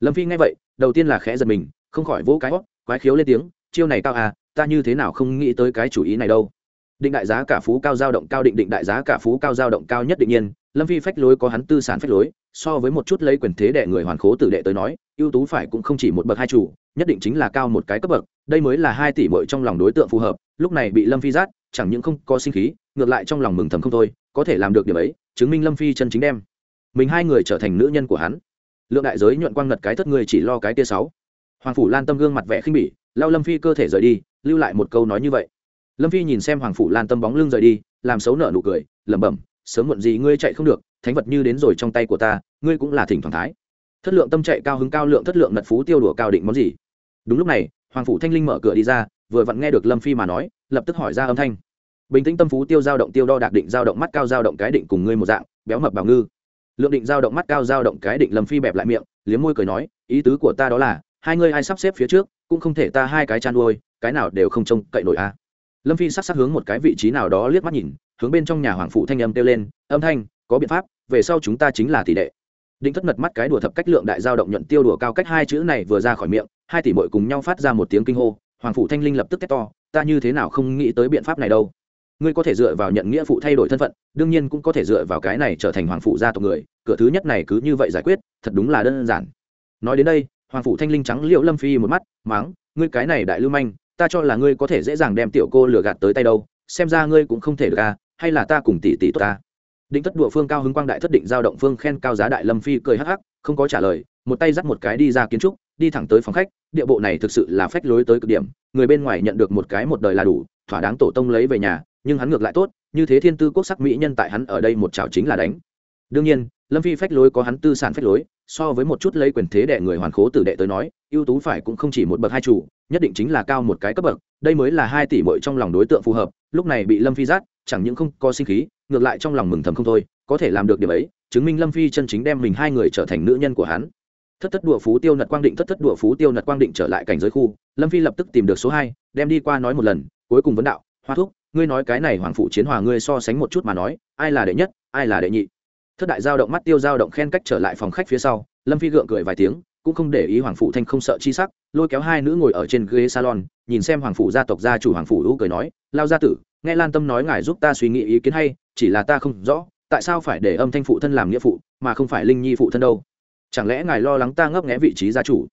Lâm phi nghe vậy, đầu tiên là khẽ giật mình, không khỏi vỗ cái hót, quái khiếu lên tiếng, chiêu này cao à ta như thế nào không nghĩ tới cái chủ ý này đâu. Định đại giá cả phú cao giao động cao định định đại giá cả phú cao giao động cao nhất định nhiên lâm phi phách lối có hắn tư sản phách lối, so với một chút lấy quyền thế đệ người hoàn khố tử đệ tới nói, ưu tú phải cũng không chỉ một bậc hai chủ, nhất định chính là cao một cái cấp bậc, đây mới là hai tỷ mội trong lòng đối tượng phù hợp, lúc này bị lâm phi giát chẳng những không có sinh khí, ngược lại trong lòng mừng thầm không thôi, có thể làm được điều ấy, chứng minh lâm phi chân chính đem mình hai người trở thành nữ nhân của hắn. Lượng đại giới nhuận quang ngật cái thất người chỉ lo cái tia sáu. Hoàng phủ lan tâm gương mặt vẻ khinh bỉ, lao lâm phi cơ thể rời đi, lưu lại một câu nói như vậy. Lâm phi nhìn xem hoàng phủ lan tâm bóng lưng rời đi, làm xấu nợ nụ cười, lẩm bẩm sớm muộn gì ngươi chạy không được, thánh vật như đến rồi trong tay của ta, ngươi cũng là thỉnh thoảng thái. Thất lượng tâm chạy cao hứng cao lượng thất lượng mật phú tiêu đùa cao định món gì? Đúng lúc này, hoàng phủ thanh linh mở cửa đi ra, vừa vặn nghe được lâm phi mà nói, lập tức hỏi ra âm thanh. Bình tĩnh tâm phú tiêu giao động tiêu đo đạc định giao động mắt cao giao động cái định cùng ngươi một dạng, béo mập bảo ngư. Lượng định giao động mắt cao giao động cái định lâm phi bẹp lại miệng, liếm môi cười nói, ý tứ của ta đó là, hai ngươi ai sắp xếp phía trước, cũng không thể ta hai cái chăn nuôi, cái nào đều không trông cậy nổi a lâm phi sắc sắc hướng một cái vị trí nào đó liếc mắt nhìn, hướng bên trong nhà hoàng phụ thanh âm kêu lên, âm thanh, có biện pháp, về sau chúng ta chính là tỷ đệ. Định thất mật mắt cái đùa thập cách lượng đại giao động nhuận tiêu đùa cao cách hai chữ này vừa ra khỏi miệng, hai tỷ mội cùng nhau phát ra một tiếng kinh hô, hoàng Phụ thanh linh lập tức tét to, ta như thế nào không nghĩ tới biện pháp này đâu. Ngươi có thể dựa vào nhận nghĩa phụ thay đổi thân phận, đương nhiên cũng có thể dựa vào cái này trở thành hoàng phụ gia tộc người, cửa thứ nhất này cứ như vậy giải quyết, thật đúng là đơn giản. Nói đến đây, hoàng Phụ thanh linh trắng liệu lâm phi một mắt, máng, ngươi cái này đại lưu manh ta cho là ngươi có thể dễ dàng đem tiểu cô lừa gạt tới tay đâu, xem ra ngươi cũng không thể được à hay là ta cùng tỷ tỷ tốt ta? Định thất đụa phương cao hứng quang đại thất định giao động phương khen cao giá đại lâm phi cười hắc hắc, không có trả lời, một tay dắt một cái đi ra kiến trúc, đi thẳng tới phòng khách, địa bộ này thực sự là phách lối tới cực điểm, người bên ngoài nhận được một cái một đời là đủ, thỏa đáng tổ tông lấy về nhà, nhưng hắn ngược lại tốt, như thế thiên tư quốc sắc mỹ nhân tại hắn ở đây một chảo chính là đánh. Đương nhiên, lâm phi phách lối có hắn tư sản phách lối, so với một chút lấy quyền thế đệ người hoàn khố tử đệ tới nói, ưu tú phải cũng không chỉ một bậc hai chủ nhất định chính là cao một cái cấp bậc, đây mới là hai tỷ mội trong lòng đối tượng phù hợp, lúc này bị lâm phi giát chẳng những không có sinh khí, ngược lại trong lòng mừng thầm không thôi, có thể làm được điều ấy, chứng minh lâm phi chân chính đem mình hai người trở thành nữ nhân của hắn. Thất thất đùa phú tiêu nật quang định, thất thất đùa phú tiêu nật quang định trở lại cảnh giới khu, lâm phi lập tức tìm được số hai, đem đi qua nói một lần, cuối cùng vấn đạo, hoa thúc, ngươi nói cái này hoàng phụ chiến hòa ngươi so sánh một chút mà nói, ai là đệ nhất, ai là đệ nhị? Thất đại giao động mắt tiêu giao động khen cách trở lại phòng khách phía sau, lâm phi gượng cười vài tiếng cũng không để ý hoàng phụ thanh không sợ chi sắc, lôi kéo hai nữ ngồi ở trên ghế salon, nhìn xem hoàng phụ gia tộc gia chủ hoàng phụ hữu cười nói, lao gia tử, nghe lan tâm nói ngài giúp ta suy nghĩ ý kiến hay, chỉ là ta không rõ, tại sao phải để âm thanh phụ thân làm nghĩa phụ, mà không phải linh nhi phụ thân đâu? Chẳng lẽ ngài lo lắng ta ngấp nghẽ vị trí gia chủ?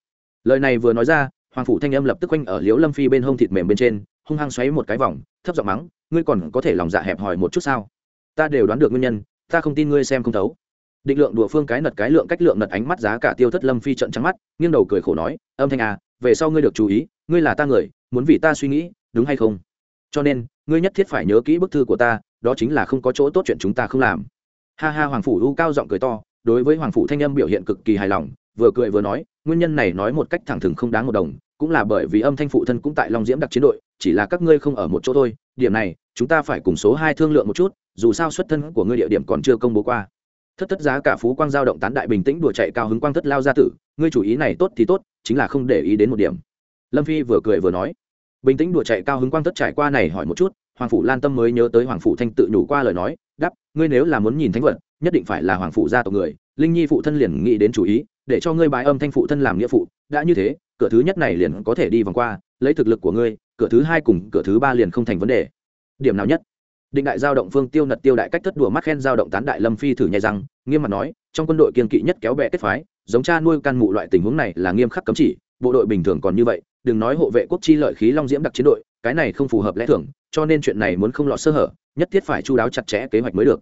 Lời này vừa nói ra, hoàng phụ thanh âm lập tức quanh ở liễu lâm phi bên hông thịt mềm bên trên, hung hăng xoáy một cái vòng, thấp giọng mắng, ngươi còn có thể lòng dạ hẹp hòi một chút sao? Ta đều đoán được nguyên nhân, ta không tin ngươi xem không thấu định lượng đùa phương cái nật cái lượng cách lượng nật ánh mắt giá cả tiêu thất lâm phi trận trắng mắt, nghiêng đầu cười khổ nói, âm thanh à về sau ngươi được chú ý, ngươi là ta người, muốn vì ta suy nghĩ, đúng hay không? Cho nên, ngươi nhất thiết phải nhớ kỹ bức thư của ta, đó chính là không có chỗ tốt chuyện chúng ta không làm. Ha ha, hoàng phủ u cao giọng cười to, đối với hoàng phủ thanh âm biểu hiện cực kỳ hài lòng, vừa cười vừa nói, nguyên nhân này nói một cách thẳng thừng không đáng một đồng, cũng là bởi vì âm thanh phụ thân cũng tại long diễm đặc chiến đội, chỉ là các ngươi không ở một chỗ thôi, điểm này, chúng ta phải cùng số hai thương lượng một chút, dù sao xuất thân của ngươi địa điểm còn chưa công bố qua thất thất giá cả phú quang giao động tán đại bình tĩnh đùa chạy cao hứng quang thất lao gia tử, ngươi chủ ý này tốt thì tốt, chính là không để ý đến một điểm. Lâm phi vừa cười vừa nói. Bình tĩnh đùa chạy cao hứng quang thất trải qua này hỏi một chút, hoàng phủ lan tâm mới nhớ tới hoàng phủ thanh tự nhủ qua lời nói đắp ngươi nếu là muốn nhìn thánh vật, nhất định phải là hoàng phủ gia tộc người, linh nhi phụ thân liền nghĩ đến chủ ý, để cho ngươi bài âm thanh phụ thân làm nghĩa phụ, đã như thế, cửa thứ nhất này liền có thể đi vòng qua, lấy thực lực của ngươi, cửa thứ hai cùng cửa thứ ba liền không thành vấn đề. Điểm nào nhất? Định đại giao động phương tiêu nật tiêu đại cách thất đùa mắt khen giao động tán đại lâm phi thử nhai rằng nghiêm mặt nói, trong quân đội kiên kỵ nhất kéo bè kết phái, giống cha nuôi căn mụ loại tình huống này là nghiêm khắc cấm chỉ, bộ đội bình thường còn như vậy, đừng nói hộ vệ quốc chi lợi khí long diễm đặc chiến đội, cái này không phù hợp lẽ thường, cho nên chuyện này muốn không lọt sơ hở, nhất thiết phải chu đáo chặt chẽ kế hoạch mới được.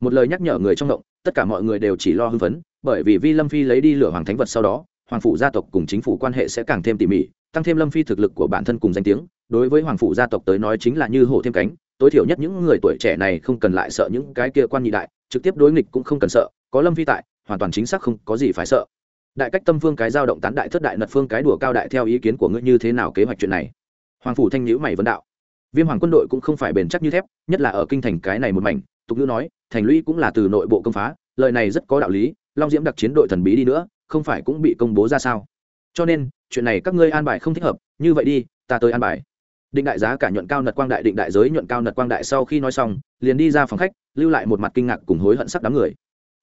Một lời nhắc nhở người trong động, tất cả mọi người đều chỉ lo hưng phấn, bởi vì vi lâm phi lấy đi lửa hoàng thánh vật sau đó, hoàng phủ gia tộc cùng chính phủ quan hệ sẽ càng thêm tỉ mỉ, tăng thêm lâm phi thực lực của bản thân cùng danh tiếng, đối với hoàng phủ gia tộc tới nói chính là như hổ thêm cánh tối thiểu nhất những người tuổi trẻ này không cần lại sợ những cái kia quan nhị đại, trực tiếp đối nghịch cũng không cần sợ, có lâm phi tại, hoàn toàn chính xác không có gì phải sợ. Đại cách tâm phương cái dao động tán đại thất đại nật phương cái đùa cao đại theo ý kiến của ngươi như thế nào kế hoạch chuyện này? Hoàng phủ thanh nhữ mày vấn đạo. Viêm hoàng quân đội cũng không phải bền chắc như thép, nhất là ở kinh thành cái này một mảnh, tục ngữ nói, thành lũy cũng là từ nội bộ công phá, lời này rất có đạo lý, long diễm đặc chiến đội thần bí đi nữa, không phải cũng bị công bố ra sao? Cho nên, chuyện này các ngươi an bài không thích hợp, như vậy đi, ta tới an bài định đại giá cả nhuận cao nật quang đại, định đại giới nhuận cao nật quang đại sau khi nói xong, liền đi ra phòng khách, lưu lại một mặt kinh ngạc cùng hối hận sắc đám người.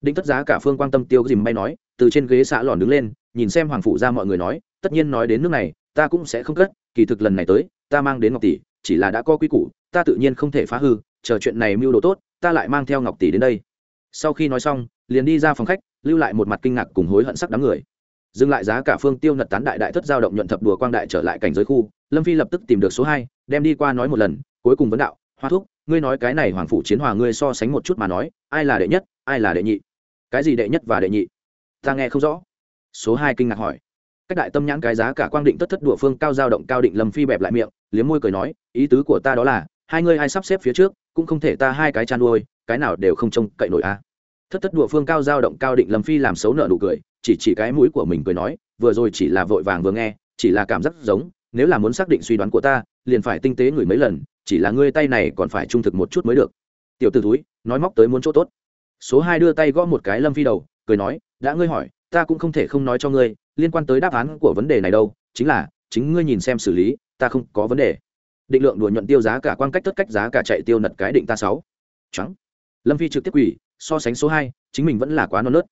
Định tất giá cả phương quan tâm tiêu dìm bay nói, từ trên ghế xã lòn đứng lên, nhìn xem hoàng phụ ra mọi người nói, tất nhiên nói đến nước này, ta cũng sẽ không cất, kỳ thực lần này tới, ta mang đến ngọc tỷ, chỉ là đã có quy củ, ta tự nhiên không thể phá hư, chờ chuyện này mưu đồ tốt, ta lại mang theo ngọc tỷ đến đây. Sau khi nói xong, liền đi ra phòng khách, lưu lại một mặt kinh ngạc cùng hối hận sắc đám người. Dừng lại giá cả phương tiêu nật tán đại đại thất giao động nhuận thập đùa quang đại trở lại cảnh giới khu lâm phi lập tức tìm được số hai, đem đi qua nói một lần, cuối cùng vấn đạo, hoa thúc, ngươi nói cái này hoàng phủ chiến hòa ngươi so sánh một chút mà nói, ai là đệ nhất, ai là đệ nhị? Cái gì đệ nhất và đệ nhị? Ta nghe không rõ. Số hai kinh ngạc hỏi. Cách đại tâm nhãn cái giá cả quang định tất thất đùa phương cao giao động cao định lâm phi bẹp lại miệng, liếm môi cười nói, ý tứ của ta đó là, hai ngươi ai sắp xếp phía trước, cũng không thể ta hai cái chăn nuôi, cái nào đều không trông cậy nổi a thất thất đùa phương cao giao động cao định lâm phi làm xấu nợ nụ cười, chỉ chỉ cái mũi của mình cười nói, vừa rồi chỉ là vội vàng vừa nghe, chỉ là cảm giác giống nếu là muốn xác định suy đoán của ta liền phải tinh tế ngửi mấy lần chỉ là ngươi tay này còn phải trung thực một chút mới được. Tiểu t ử túi nói móc tới muốn chỗ tốt. Số hai đưa tay gõ một cái lâm phi đầu cười nói đã ngươi hỏi ta cũng không thể không nói cho ngươi liên quan tới đáp án của vấn đề này đâu chính là chính ngươi nhìn xem xử lý ta không có vấn đề. Định lượng đùa nhuận tiêu giá cả quan cách tất cách giá cả chạy tiêu nật cái định ta sáu. Trắng. Lâm phi trực tiếp quỷ so sánh số hai chính mình vẫn là quá non nớt.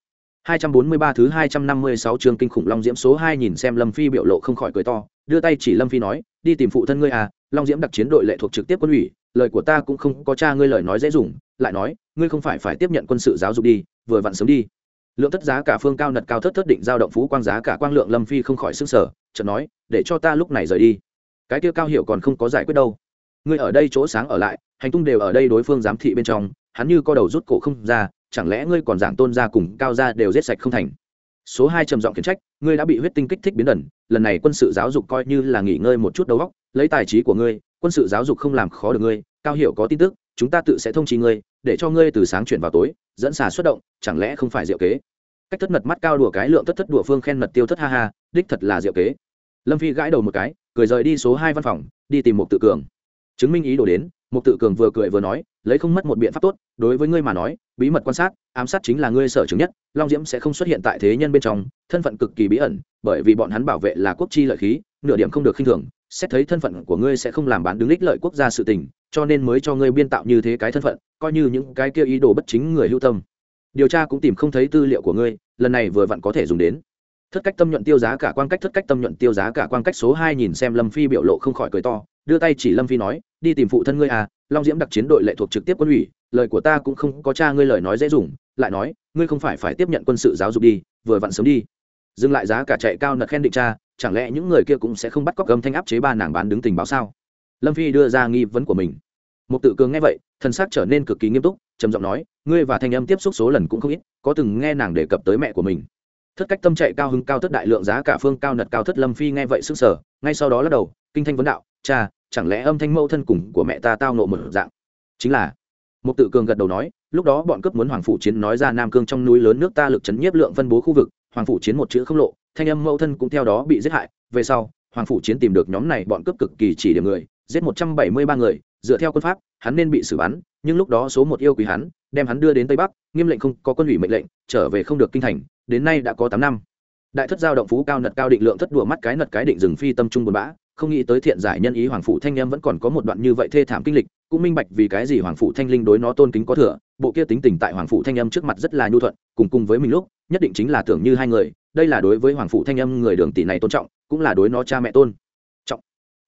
243 thứ 256 chương kinh khủng Long Diễm số 2 nhìn xem Lâm Phi biểu lộ không khỏi cười to, đưa tay chỉ Lâm Phi nói, đi tìm phụ thân ngươi à, Long Diễm đặc chiến đội lệ thuộc trực tiếp quân ủy, lời của ta cũng không có cha ngươi lời nói dễ dùng, lại nói, ngươi không phải phải tiếp nhận quân sự giáo dục đi, vừa vặn sớm đi. Lượng tất giá cả phương cao nật cao thất thất định giao động phú quang giá cả quang lượng Lâm Phi không khỏi sửng sở, chợt nói, để cho ta lúc này rời đi. Cái kia cao hiểu còn không có giải quyết đâu. Ngươi ở đây chỗ sáng ở lại, hành tung đều ở đây đối phương giám thị bên trong, hắn như co đầu rút cổ không ra, chẳng lẽ ngươi còn giảng tôn gia cùng cao gia đều giết sạch không thành số hai trầm giọng khiển trách, ngươi đã bị huyết tinh kích thích biến đẩn. lần này quân sự giáo dục coi như là nghỉ ngơi một chút đầu óc, lấy tài trí của ngươi, quân sự giáo dục không làm khó được ngươi, cao hiểu có tin tức, chúng ta tự sẽ thông trí ngươi, để cho ngươi từ sáng chuyển vào tối, dẫn xà xuất động, chẳng lẽ không phải diệu kế cách thất mật mắt cao đùa cái lượng thất thất đùa phương khen mật tiêu thất ha ha, đích thật là diệu kế lâm phi gãi đầu một cái, cười rời đi số hai văn phòng, đi tìm một tự cường chứng minh ý đồ đến một tự cường vừa cười vừa nói, lấy không mất một biện pháp tốt, đối với ngươi mà nói, bí mật quan sát ám sát chính là ngươi sở chứng nhất, long diễm sẽ không xuất hiện tại thế nhân bên trong, thân phận cực kỳ bí ẩn, bởi vì bọn hắn bảo vệ là quốc chi lợi khí, nửa điểm không được khinh thường, xét thấy thân phận của ngươi sẽ không làm bán đứng ích lợi quốc gia sự tình, cho nên mới cho ngươi biên tạo như thế cái thân phận, coi như những cái kia ý đồ bất chính người hữu tâm. Điều tra cũng tìm không thấy tư liệu của ngươi, lần này vừa vặn có thể dùng đến. Thất cách tâm nhuận tiêu giá cả quan cách, thất cách tâm nhuận tiêu giá cả quan cách số hai nhìn xem lâm phi biểu lộ không khỏi cười to, đưa tay chỉ lâm phi nói, đi tìm phụ thân ngươi à long diễm đặc chiến đội lệ thuộc trực tiếp quân ủy, lời của ta cũng không có cha ngươi lời nói dễ dùng lại nói, ngươi không phải phải tiếp nhận quân sự giáo dục đi, vừa vặn sớm đi. Dừng lại giá cả chạy cao nật khen định cha chẳng lẽ những người kia cũng sẽ không bắt cóc gầm thanh áp chế ba nàng bán đứng tình báo sao? Lâm phi đưa ra nghi vấn của mình. Một tự cường nghe vậy thân xác trở nên cực kỳ nghiêm túc, trầm giọng nói, ngươi và thanh âm tiếp xúc số lần cũng không ít, có từng nghe nàng đề cập tới mẹ của mình. Thất cách tâm chạy cao hứng cao thất đại lượng giá cả phương cao nật cao thất lâm phi nghe vậy sức sở ngay sau đó lắc đầu, kinh thanh vấn đạo, cha, chẳng lẽ âm thanh mẫu thân cùng của mẹ ta tao nộ một dạng? Chính là. Một tự cường gật đầu nói lúc đó bọn cướp muốn hoàng phủ chiến nói ra nam cương trong núi lớn nước ta lực chấn nhiếp lượng phân bố khu vực, hoàng phủ chiến một chữ không lộ, thanh âm mẫu thân cũng theo đó bị giết hại. Về sau, hoàng phủ chiến tìm được nhóm này bọn cướp cực kỳ chỉ điểm người, giết một trăm bảy mươi ba người, dựa theo quân pháp, hắn nên bị xử bắn, nhưng lúc đó số một yêu quý hắn, đem hắn đưa đến tây bắc, nghiêm lệnh không có quân ủy mệnh lệnh, trở về không được kinh thành, đến nay đã có tám năm. Đại thất giao động phú cao nật cao định lượng thất đùa mắt cái nật cái định rừng phi tâm trung buồn bã, không nghĩ tới thiện giải nhân ý hoàng phủ thanh em vẫn còn có một đoạn như vậy thê thảm kinh lịch cũng minh bạch vì cái gì hoàng phủ thanh linh đối nó tôn kính có thừa, bộ kia tính tình tại hoàng phủ thanh âm trước mặt rất là nhu thuận, cùng cùng với mình lúc, nhất định chính là tưởng như hai người, đây là đối với hoàng phủ thanh âm người đường tỷ này tôn trọng, cũng là đối nó cha mẹ tôn trọng.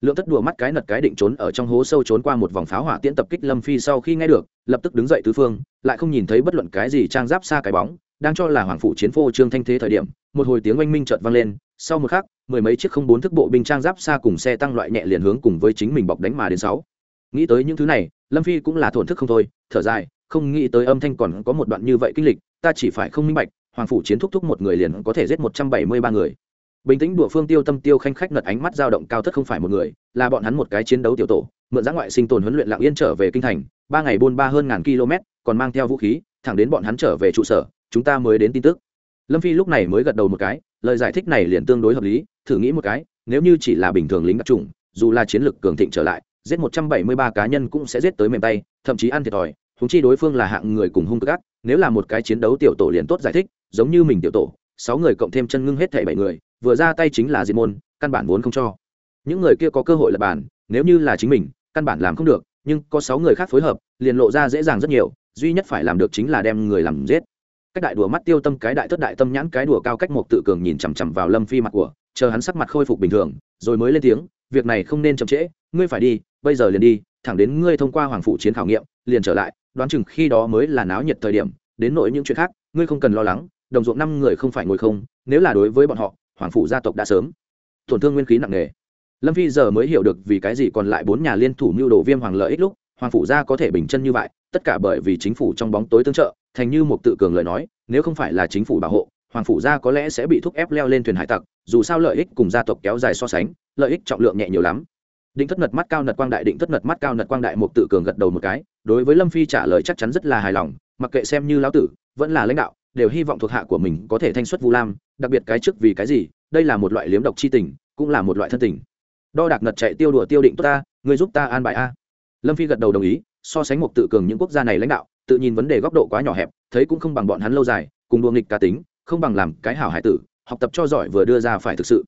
Lượng thất đùa mắt cái nật cái định trốn ở trong hố sâu trốn qua một vòng pháo hỏa tiễn tập kích lâm phi sau khi nghe được, lập tức đứng dậy tứ phương, lại không nhìn thấy bất luận cái gì trang giáp xa cái bóng, đang cho là hoàng phủ chiến phô trương thanh thế thời điểm, một hồi tiếng oanh minh chợt vang lên, sau một khắc, mười mấy chiếc không bốn thức bộ binh trang giáp xa cùng xe tăng loại nhẹ liền hướng cùng với chính mình bọc đánh mà đến sáu nghĩ tới những thứ này, lâm phi cũng là thổn thức không thôi, thở dài, không nghĩ tới âm thanh còn có một đoạn như vậy kinh lịch, ta chỉ phải không minh bạch, hoàng phủ chiến thúc thúc một người liền có thể giết một trăm bảy mươi ba người. Bình tĩnh đùa phương tiêu tâm tiêu khanh khách nật ánh mắt dao động cao thất không phải một người, là bọn hắn một cái chiến đấu tiểu tổ, mượn giã ngoại sinh tồn huấn luyện lạng yên trở về kinh thành, ba ngày buôn ba hơn ngàn km, còn mang theo vũ khí, thẳng đến bọn hắn trở về trụ sở, chúng ta mới đến tin tức. Lâm phi lúc này mới gật đầu một cái, lời giải thích này liền tương đối hợp lý, thử nghĩ một cái, nếu như chỉ là bình thường lính đặc trùng dù là chiến lực cường thịnh trở lại giết một trăm bảy mươi ba cá nhân cũng sẽ giết tới mềm tay, thậm chí ăn thiệt thòi. Húng chi đối phương là hạng người cùng hung cực ác, nếu là một cái chiến đấu tiểu tổ liền tốt giải thích, giống như mình tiểu tổ, sáu người cộng thêm chân ngưng hết thảy bảy người, vừa ra tay chính là diệt môn, căn bản vốn không cho. Những người kia có cơ hội lập bản, nếu như là chính mình, căn bản làm không được, nhưng có sáu người khác phối hợp, liền lộ ra dễ dàng rất nhiều, duy nhất phải làm được chính là đem người làm giết. Cách đại đùa mắt tiêu tâm cái đại thất đại tâm nhãn cái đùa cao cách một tự cường nhìn chằm chằm vào lâm phi mặt của, chờ hắn sắc mặt khôi phục bình thường, rồi mới lên tiếng, việc này không nên chậm trễ, ngươi phải đi bây giờ liền đi, thẳng đến ngươi thông qua hoàng phụ chiến khảo nghiệm, liền trở lại, đoán chừng khi đó mới là náo nhiệt thời điểm, đến nội những chuyện khác, ngươi không cần lo lắng, đồng ruộng năm người không phải ngồi không, nếu là đối với bọn họ, hoàng phụ gia tộc đã sớm tổn thương nguyên khí nặng nề. Lâm phi giờ mới hiểu được vì cái gì còn lại bốn nhà liên thủ mưu đồ viêm hoàng lợi ích lúc, hoàng phủ gia có thể bình chân như vậy, tất cả bởi vì chính phủ trong bóng tối tương trợ, thành như một tự cường lời nói, nếu không phải là chính phủ bảo hộ, hoàng phủ gia có lẽ sẽ bị thúc ép leo lên thuyền hải tặc, dù sao lợi ích cùng gia tộc kéo dài so sánh, lợi ích trọng lượng nhẹ nhiều lắm định thất nật mắt cao nật quang đại, định thất nật mắt cao nật quang đại một tự cường gật đầu một cái, đối với lâm phi trả lời chắc chắn rất là hài lòng, mặc kệ xem như lão tử, vẫn là lãnh đạo, đều hy vọng thuộc hạ của mình có thể thanh xuất vu lam, đặc biệt cái trước vì cái gì, đây là một loại liếm độc chi tình, cũng là một loại thân tình. Đo đạc nật chạy tiêu đùa tiêu định tốt ta người giúp ta an bài a. Lâm phi gật đầu đồng ý, so sánh một tự cường những quốc gia này lãnh đạo, tự nhìn vấn đề góc độ quá nhỏ hẹp, thấy cũng không bằng bọn hắn lâu dài, cùng đua nghịch cá tính, không bằng làm cái hảo hải tử, học tập cho giỏi vừa đưa ra phải thực sự.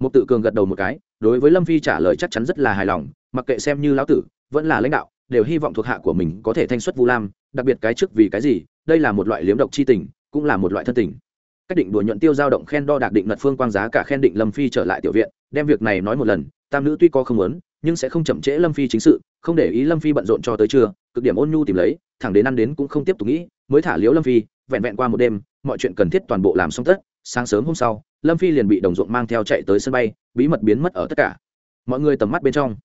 Một tự cường gật đầu một cái đối với lâm phi trả lời chắc chắn rất là hài lòng, mặc kệ xem như lão tử, vẫn là lãnh đạo, đều hy vọng thuộc hạ của mình có thể thanh xuất vu lam, đặc biệt cái trước vì cái gì, đây là một loại liếm độc chi tình, cũng là một loại thân tình. Cách định đùa nhuận tiêu giao động khen đo đạc định nật phương quang giá cả khen định lâm phi trở lại tiểu viện, đem việc này nói một lần, tam nữ tuy có không muốn, nhưng sẽ không chậm trễ lâm phi chính sự, không để ý lâm phi bận rộn cho tới trưa, cực điểm ôn nhu tìm lấy, thẳng đến ăn đến cũng không tiếp tục nghĩ, mới thả liếu lâm phi, vẹn vẹn qua một đêm, mọi chuyện cần thiết toàn bộ làm xong tất sáng sớm hôm sau, lâm phi liền bị đồng ruộng mang theo chạy tới sân bay, bí mật biến mất ở tất cả. Mọi người tầm mắt bên trong,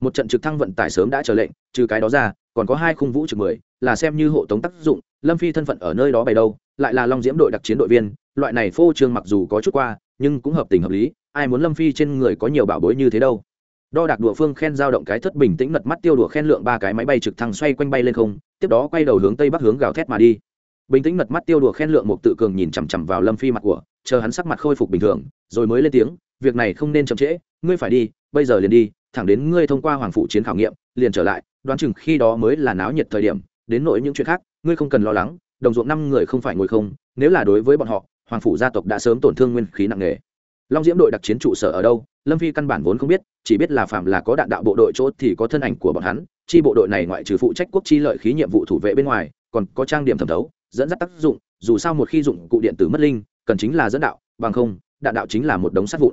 một trận trực thăng vận tải sớm đã trở lệnh, trừ cái đó ra, còn có hai khung vũ trực mười, là xem như hộ tống tác dụng, lâm phi thân phận ở nơi đó bày đâu, lại là long diễm đội đặc chiến đội viên, loại này phô trương mặc dù có chút qua, nhưng cũng hợp tình hợp lý, ai muốn lâm phi trên người có nhiều bảo bối như thế đâu. Đo đạc đùa phương khen giao động cái thất bình tĩnh mật mắt tiêu đùa khen lượng ba cái máy bay trực thăng xoay quanh bay lên không, tiếp đó quay đầu hướng tây bắc hướng gào thét mà đi bình tĩnh mật mắt tiêu đùa khen lượng một tự cường nhìn chằm chằm vào lâm phi mặt của, chờ hắn sắc mặt khôi phục bình thường, rồi mới lên tiếng, việc này không nên chậm trễ, ngươi phải đi, bây giờ liền đi, thẳng đến ngươi thông qua hoàng phụ chiến khảo nghiệm, liền trở lại, đoán chừng khi đó mới là náo nhiệt thời điểm, đến nội những chuyện khác, ngươi không cần lo lắng, đồng ruộng năm người không phải ngồi không, nếu là đối với bọn họ, hoàng phủ gia tộc đã sớm tổn thương nguyên khí nặng nề. Long diễm đội đặc chiến trụ sở ở đâu? Lâm phi căn bản vốn không biết, chỉ biết là phạm là có đạn đạo bộ đội chỗ thì có thân ảnh của bọn hắn, chi bộ đội này ngoại trừ phụ trách quốc chi lợi khí nhiệm vụ thủ vệ bên ngoài, còn có trang điểm thẩm thấu dẫn dắt tác dụng, dù sao một khi dụng cụ điện tử mất linh, cần chính là dẫn đạo, bằng không, đạn đạo chính là một đống sắt vụn.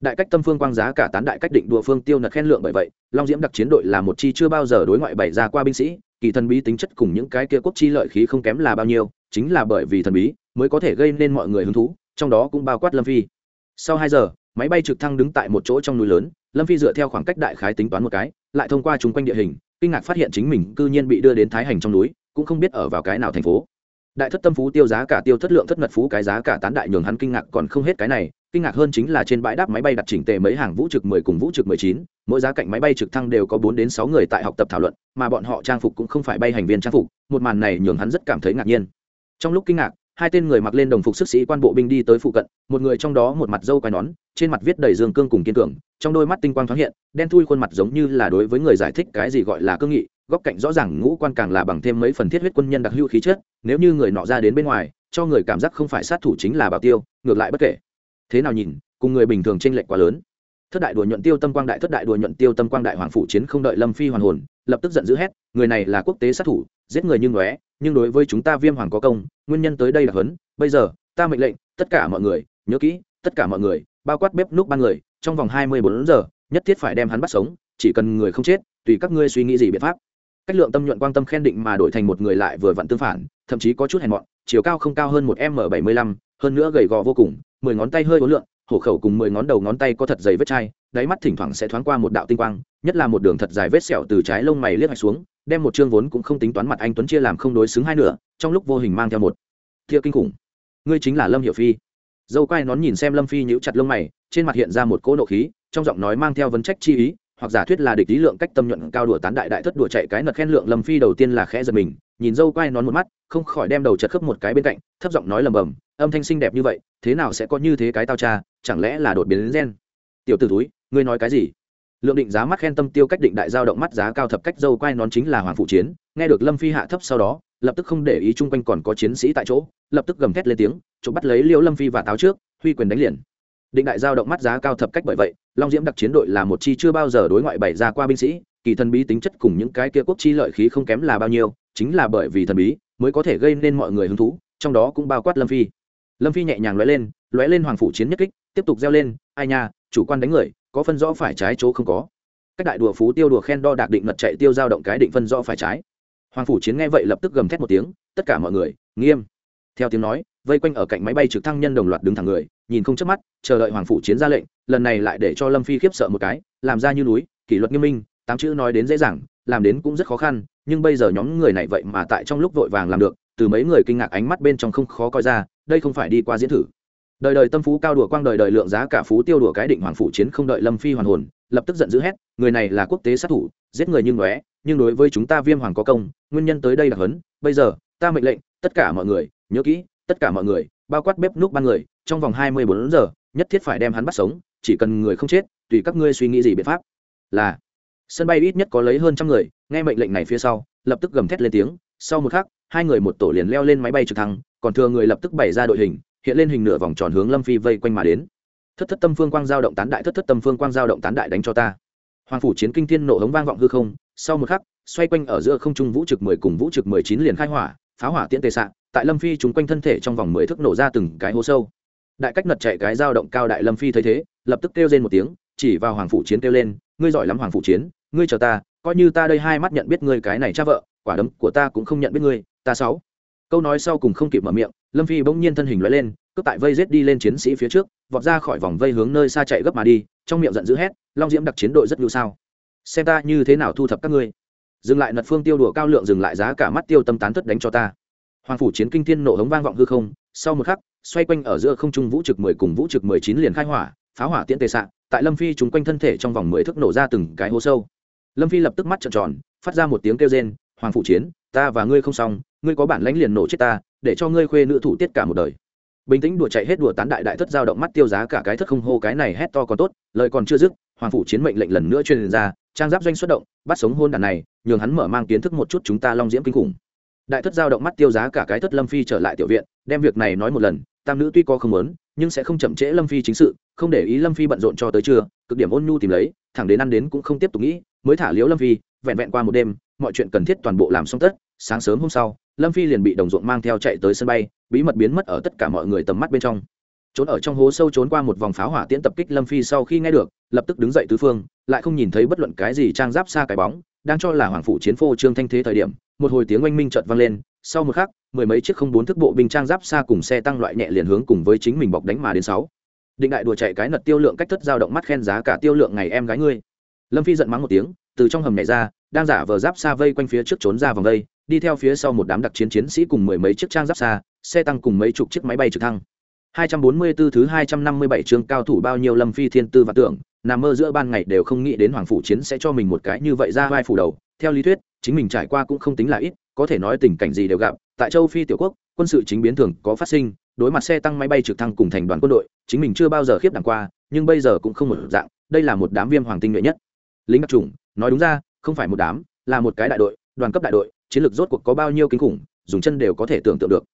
Đại cách tâm phương quang giá cả tán đại cách định đùa phương tiêu nật khen lượng bởi vậy, long diễm đặc chiến đội là một chi chưa bao giờ đối ngoại bày ra qua binh sĩ, kỳ thần bí tính chất cùng những cái kia quốc chi lợi khí không kém là bao nhiêu, chính là bởi vì thần bí mới có thể gây nên mọi người hứng thú, trong đó cũng bao quát lâm phi. Sau hai giờ, máy bay trực thăng đứng tại một chỗ trong núi lớn, lâm phi dựa theo khoảng cách đại khái tính toán một cái, lại thông qua chung quanh địa hình, kinh ngạc phát hiện chính mình cư nhiên bị đưa đến thái hành trong núi, cũng không biết ở vào cái nào thành phố đại thất tâm phú tiêu giá cả tiêu thất lượng thất ngật phú cái giá cả tán đại nhường hắn kinh ngạc còn không hết cái này, kinh ngạc hơn chính là trên bãi đáp máy bay đặt chỉnh tề mấy hàng vũ trực mười cùng vũ trực mười chín, mỗi giá cạnh máy bay trực thăng đều có bốn đến sáu người tại học tập thảo luận, mà bọn họ trang phục cũng không phải bay hành viên trang phục, một màn này nhường hắn rất cảm thấy ngạc nhiên. Trong lúc kinh ngạc hai tên người mặc lên đồng phục sức sĩ quan bộ binh đi tới phụ cận, một người trong đó một mặt dâu quai nón, trên mặt viết đầy dương cương cùng kiên cường, trong đôi mắt tinh quang thoáng hiện, đen thui khuôn mặt giống như là đối với người giải thích cái gì gọi là cương nghị, góc cạnh rõ ràng ngũ quan càng là bằng thêm mấy phần thiết huyết quân nhân đặc hữu khí chất, nếu như người nọ ra đến bên ngoài, cho người cảm giác không phải sát thủ chính là bảo tiêu, ngược lại bất kể. Thế nào nhìn, cùng người bình thường chênh lệch quá lớn. Thất đại đùa nhuận tiêu tâm quang đại, thất đại đùa nhuận tiêu tâm quang đại hoàng phủ chiến không đợi lâm phi hoàn hồn, lập tức giận dữ hét, người này là quốc tế sát thủ giết người như ngóe, nhưng đối với chúng ta viêm hoàng có công, nguyên nhân tới đây là hấn bây giờ, ta mệnh lệnh, tất cả mọi người, nhớ kỹ, tất cả mọi người, bao quát bếp núc ban người, trong vòng hai mươi bốn giờ, nhất thiết phải đem hắn bắt sống, chỉ cần người không chết, tùy các ngươi suy nghĩ gì biện pháp. Cách lượng tâm nhuận quan tâm khen định mà đổi thành một người lại vừa vặn tương phản, thậm chí có chút hèn mọn, chiều cao không cao hơn một m bảy mươi lăm, hơn nữa gầy gò vô cùng, mười ngón tay hơi ố lượng hổ khẩu cùng mười ngón đầu ngón tay có thật dày vết chai, đáy mắt thỉnh thoảng sẽ thoáng qua một đạo tinh quang, nhất là một đường thật dài vết sẹo từ trái lông mày liếc xuống đem một chương vốn cũng không tính toán mặt anh tuấn chia làm không đối xứng hai nửa, trong lúc vô hình mang theo một thiệu kinh khủng. Ngươi chính là lâm hiểu phi. Dâu quai nón nhìn xem lâm phi nhíu chặt lông mày, trên mặt hiện ra một cỗ nộ khí, trong giọng nói mang theo vấn trách chi ý, hoặc giả thuyết là địch lý lượng cách tâm nhuận cao đùa tán đại đại thất đùa chạy cái nật khen lượng lâm phi đầu tiên là khẽ giật mình, nhìn dâu quai nón một mắt, không khỏi đem đầu chật khớp một cái bên cạnh, thấp giọng nói lầm bầm, âm thanh xinh đẹp như vậy, thế nào sẽ có như thế cái tao cha, chẳng lẽ là đột biến đến gen? Tiểu t ử túi ngươi nói cái gì? Lượng định giá mắt khen tâm tiêu cách định đại giao động mắt giá cao thập cách dâu quai nón chính là hoàng phụ chiến, nghe được lâm phi hạ thấp sau đó, lập tức không để ý chung quanh còn có chiến sĩ tại chỗ, lập tức gầm thét lên tiếng chỗ bắt lấy liễu lâm phi và táo trước, huy quyền đánh liền. Định đại giao động mắt giá cao thập cách bởi vậy, long diễm đặc chiến đội là một chi chưa bao giờ đối ngoại bày ra qua binh sĩ, kỳ thần bí tính chất cùng những cái kia quốc chi lợi khí không kém là bao nhiêu, chính là bởi vì thần bí mới có thể gây nên mọi người hứng thú, trong đó cũng bao quát lâm phi. Lâm phi nhẹ nhàng lóe lên lóe lên hoàng phủ chiến nhất kích, tiếp tục reo lên, ai nha, chủ quan đánh người có phân rõ phải trái chỗ không có. Cách đại đùa phú tiêu đùa khen đo đạc định mật chạy tiêu giao động cái định phân rõ phải trái. Hoàng phủ chiến nghe vậy lập tức gầm thét một tiếng, tất cả mọi người, nghiêm. Theo tiếng nói, vây quanh ở cạnh máy bay trực thăng nhân đồng loạt đứng thẳng người, nhìn không chớp mắt, chờ đợi hoàng phủ chiến ra lệnh, lần này lại để cho lâm phi khiếp sợ một cái, làm ra như núi, kỷ luật nghiêm minh, tám chữ nói đến dễ dàng, làm đến cũng rất khó khăn, nhưng bây giờ nhóm người này vậy mà tại trong lúc vội vàng làm được, từ mấy người kinh ngạc ánh mắt bên trong không khó coi ra, đây không phải đi qua diễn thử đời đời tâm phú cao đùa quang đời đời lượng giá cả phú tiêu đùa cái định hoàng phủ chiến không đợi lâm phi hoàn hồn, lập tức giận dữ hét, người này là quốc tế sát thủ, giết người như ngóe, nhưng đối với chúng ta viêm hoàng có công, nguyên nhân tới đây là hấn, bây giờ, ta mệnh lệnh, tất cả mọi người, nhớ kỹ, tất cả mọi người, bao quát bếp núc ban người, trong vòng hai mươi bốn giờ, nhất thiết phải đem hắn bắt sống, chỉ cần người không chết, tùy các ngươi suy nghĩ gì biện pháp. Là, sân bay ít nhất có lấy hơn trăm người, nghe mệnh lệnh này phía sau, lập tức gầm thét lên tiếng, sau một khắc, hai người một tổ liền leo lên máy bay trực thăng, còn thừa người lập tức bày ra đội hình hiện lên hình nửa vòng tròn hướng lâm phi vây quanh mà đến. Thất thất tâm phương quang giao động tán đại, thất thất tâm phương quang giao động tán đại đánh cho ta. Hoàng phủ chiến kinh thiên nộ hống vang vọng hư không, sau một khắc, xoay quanh ở giữa không trung vũ trực mười cùng vũ trực mười chín liền khai hỏa pháo hỏa tiễn tề sạn tại lâm phi chúng quanh thân thể trong vòng mười thước nổ ra từng cái hố sâu. Đại cách nật chạy cái dao động cao đại lâm phi thấy thế, lập tức kêu lên một tiếng, chỉ vào hoàng phủ chiến kêu lên, ngươi giỏi lắm hoàng phủ chiến, ngươi chờ ta, coi như ta đây hai mắt nhận biết ngươi cái này cha vợ, quả đấm của ta cũng không nhận biết ngươi, ta sáu. Câu nói sau cùng không kịp mở miệng lâm phi bỗng nhiên thân hình lóe lên, cướp tại vây rết đi lên chiến sĩ phía trước, vọt ra khỏi vòng vây hướng nơi xa chạy gấp mà đi, trong miệng giận dữ hét, long diễm đặc chiến đội rất lưu sao? Xem ta như thế nào thu thập các ngươi? Dừng lại nật phương tiêu đùa cao lượng, dừng lại giá cả mắt tiêu tâm tán thất đánh cho ta. Hoàng phủ chiến kinh thiên nổ hống vang vọng hư không, sau một khắc, xoay quanh ở giữa không trung vũ trực mười cùng vũ trực mười chín liền khai hỏa pháo hỏa tiễn tề sạn tại lâm phi chúng quanh thân thể trong vòng mười thước nổ ra từng cái hố sâu. Lâm phi lập tức mắt trợn tròn, phát ra một tiếng kêu rên, hoàng phủ chiến, ta và ngươi không xong, ngươi có bản lãnh liền nổ chết ta để cho ngươi khuê nữ thủ tiết cả một đời. Bình tĩnh đùa chạy hết đùa tán đại đại thất giao động mắt tiêu giá cả cái thất không hô cái này hét to còn tốt, lời còn chưa dứt, hoàng phủ chiến mệnh lệnh lần nữa truyền ra, trang giáp doanh xuất động, bắt sống hôn đàn này, nhường hắn mở mang kiến thức một chút chúng ta long diễm kinh khủng. Đại thất giao động mắt tiêu giá cả cái thất lâm phi trở lại tiểu viện, đem việc này nói một lần, tam nữ tuy có không lớn nhưng sẽ không chậm trễ lâm phi chính sự, không để ý lâm phi bận rộn cho tới trưa, cực điểm ôn nhu tìm lấy, thẳng đến ăn đến cũng không tiếp tục nghĩ, mới thả liếu lâm phi, vẹn vẹn qua một đêm, mọi chuyện cần thiết toàn bộ làm xong tất, sáng sớm hôm sau lâm phi liền bị đồng ruộng mang theo chạy tới sân bay, bí mật biến mất ở tất cả mọi người tầm mắt bên trong. Trốn ở trong hố sâu trốn qua một vòng pháo hỏa tiễn tập kích lâm phi sau khi nghe được, lập tức đứng dậy tứ phương, lại không nhìn thấy bất luận cái gì trang giáp xa cái bóng, đang cho là hoàng phủ chiến phô trương thanh thế thời điểm, một hồi tiếng oanh minh chợt vang lên, sau một khắc, mười mấy chiếc không bốn thức bộ binh trang giáp xa cùng xe tăng loại nhẹ liền hướng cùng với chính mình bọc đánh mà đến sáu. Định đại đùa chạy cái nật tiêu lượng cách thất giao động mắt khen giá cả tiêu lượng ngày em gái ngươi. Lâm phi giận mắng một tiếng, từ trong hầm nhảy ra, đang giả vờ giáp xa vây quanh phía trước trốn ra vòng vây đi theo phía sau một đám đặc chiến chiến sĩ cùng mười mấy chiếc trang giáp xa xe tăng cùng mấy chục chiếc máy bay trực thăng 244 thứ 257 chương cao thủ bao nhiêu Lâm Phi Thiên Tư và tưởng, nằm mơ giữa ban ngày đều không nghĩ đến Hoàng phủ chiến sẽ cho mình một cái như vậy ra vai phủ đầu. Theo lý thuyết, chính mình trải qua cũng không tính là ít, có thể nói tình cảnh gì đều gặp. Tại châu Phi tiểu quốc, quân sự chính biến thường có phát sinh, đối mặt xe tăng máy bay trực thăng cùng thành đoàn quân đội, chính mình chưa bao giờ khiếp đảm qua, nhưng bây giờ cũng không một dạng, đây là một đám viêm hoàng tinh nhuệ nhất. Lính đặc chủng, nói đúng ra, không phải một đám, là một cái đại đội, đoàn cấp đại đội, chiến lược rốt cuộc có bao nhiêu kinh khủng, dùng chân đều có thể tưởng tượng được.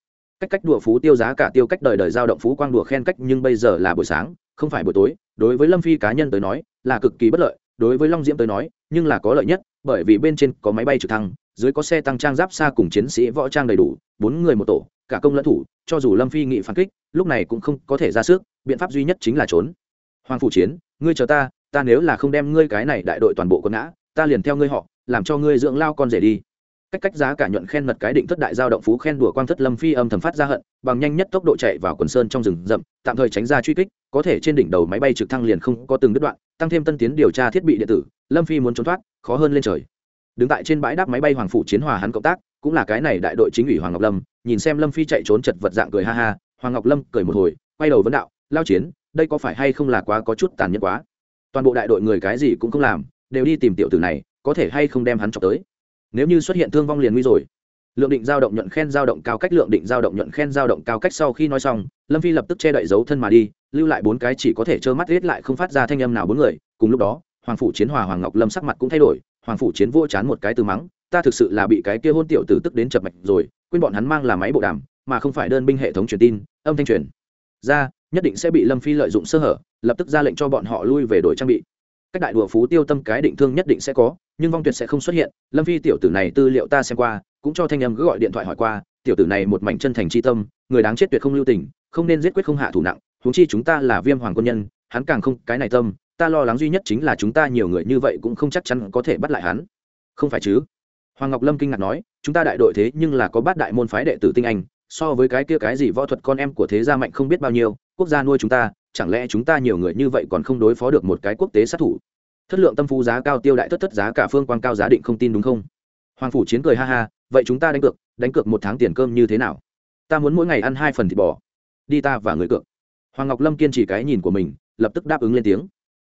Cách cách đùa phú tiêu giá cả tiêu cách đời đời giao động phú quang đùa khen cách nhưng bây giờ là buổi sáng không phải buổi tối. Đối với lâm phi cá nhân tới nói là cực kỳ bất lợi. Đối với long diễm tới nói nhưng là có lợi nhất bởi vì bên trên có máy bay trực thăng dưới có xe tăng trang giáp xa cùng chiến sĩ võ trang đầy đủ bốn người một tổ cả công lẫn thủ cho dù lâm phi nghị phản kích lúc này cũng không có thể ra sức biện pháp duy nhất chính là trốn. Hoàng phủ chiến ngươi chờ ta ta nếu là không đem ngươi cái này đại đội toàn bộ con ngã ta liền theo ngươi họ làm cho ngươi dưỡng lao con rể đi cách cách giá cả nhuận khen mật cái định thất đại giao động phú khen đùa quang thất lâm phi âm thầm phát ra hận, bằng nhanh nhất tốc độ chạy vào quần sơn trong rừng rậm, tạm thời tránh ra truy kích, có thể trên đỉnh đầu máy bay trực thăng liền không có từng đứt đoạn, tăng thêm tân tiến điều tra thiết bị điện tử, lâm phi muốn trốn thoát, khó hơn lên trời. Đứng tại trên bãi đáp máy bay hoàng phủ chiến hòa hắn cộng tác, cũng là cái này đại đội chính ủy hoàng ngọc lâm, nhìn xem lâm phi chạy trốn chật vật dạng cười ha ha, hoàng ngọc lâm cười một hồi, quay đầu vấn đạo, lao chiến, đây có phải hay không là quá có chút tàn nhẫn quá? Toàn bộ đại đội người cái gì cũng không làm, đều đi tìm tiểu tử này, có thể hay không đem hắn chọc tới? Nếu như xuất hiện thương vong liền nguy rồi. Lượng định giao động nhuận khen giao động cao cách lượng định giao động nhuận khen giao động cao cách sau khi nói xong, lâm phi lập tức che đậy dấu thân mà đi, lưu lại bốn cái chỉ có thể trơ mắt riết lại không phát ra thanh âm nào bốn người. Cùng lúc đó, hoàng phủ chiến hòa hoàng ngọc lâm sắc mặt cũng thay đổi, hoàng phủ chiến vô chán một cái từ mắng, ta thực sự là bị cái kia hôn tiểu tử tức đến chập mạch rồi, quên bọn hắn mang là máy bộ đàm, mà không phải đơn binh hệ thống truyền tin, âm thanh truyền. Ra, nhất định sẽ bị lâm phi lợi dụng sơ hở, lập tức ra lệnh cho bọn họ lui về đổi trang bị cách đại đùa phú tiêu tâm cái định thương nhất định sẽ có, nhưng vong tuyệt sẽ không xuất hiện. Lâm phi tiểu tử này tư liệu ta xem qua, cũng cho thanh âm cứ gọi điện thoại hỏi qua, tiểu tử này một mảnh chân thành tri tâm, người đáng chết tuyệt không lưu tình, không nên giết quyết không hạ thủ nặng, huống chi chúng ta là viêm hoàng quân nhân, hắn càng không, cái này tâm, ta lo lắng duy nhất chính là chúng ta nhiều người như vậy cũng không chắc chắn có thể bắt lại hắn. Không phải chứ? Hoàng ngọc lâm kinh ngạc nói, chúng ta đại đội thế nhưng là có bát đại môn phái đệ tử tinh anh, so với cái kia cái gì võ thuật con em của thế gia mạnh không biết bao nhiêu, quốc gia nuôi chúng ta chẳng lẽ chúng ta nhiều người như vậy còn không đối phó được một cái quốc tế sát thủ? Thất lượng tâm phú giá cao tiêu đại thất thất giá cả phương quan cao giá định không tin đúng không? Hoàng phủ chiến cười ha ha, vậy chúng ta đánh cược đánh cược một tháng tiền cơm như thế nào? Ta muốn mỗi ngày ăn hai phần thịt bò. Đi ta và người cược. Hoàng ngọc lâm kiên trì cái nhìn của mình, lập tức đáp ứng lên tiếng.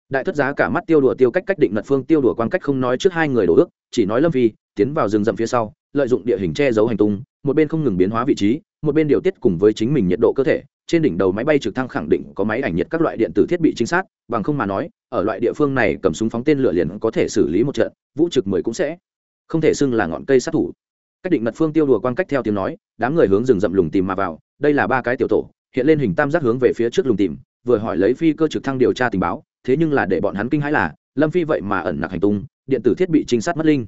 Đại thất giá cả mắt tiêu đùa tiêu cách cách định mật phương tiêu đùa quan cách không nói trước hai người đổ ước, chỉ nói lâm phi, tiến vào rừng rậm phía sau, lợi dụng địa hình che giấu hành tung, một bên không ngừng biến hóa vị trí, một bên điều tiết cùng với chính mình nhiệt độ cơ thể trên đỉnh đầu máy bay trực thăng khẳng định có máy ảnh nhiệt các loại điện tử thiết bị chính xác bằng không mà nói, ở loại địa phương này cầm súng phóng tên lửa liền có thể xử lý một trận, vũ trực mười cũng sẽ không thể xưng là ngọn cây sát thủ. Cách định mật phương tiêu đùa quan cách theo tiếng nói, đám người hướng rừng rậm lùng tìm mà vào, đây là ba cái tiểu tổ, hiện lên hình tam giác hướng về phía trước lùng tìm, vừa hỏi lấy phi cơ trực thăng điều tra tình báo, thế nhưng là để bọn hắn kinh hãi là, lâm phi vậy mà ẩn nặc hành tung, điện tử thiết bị trinh sát mất linh.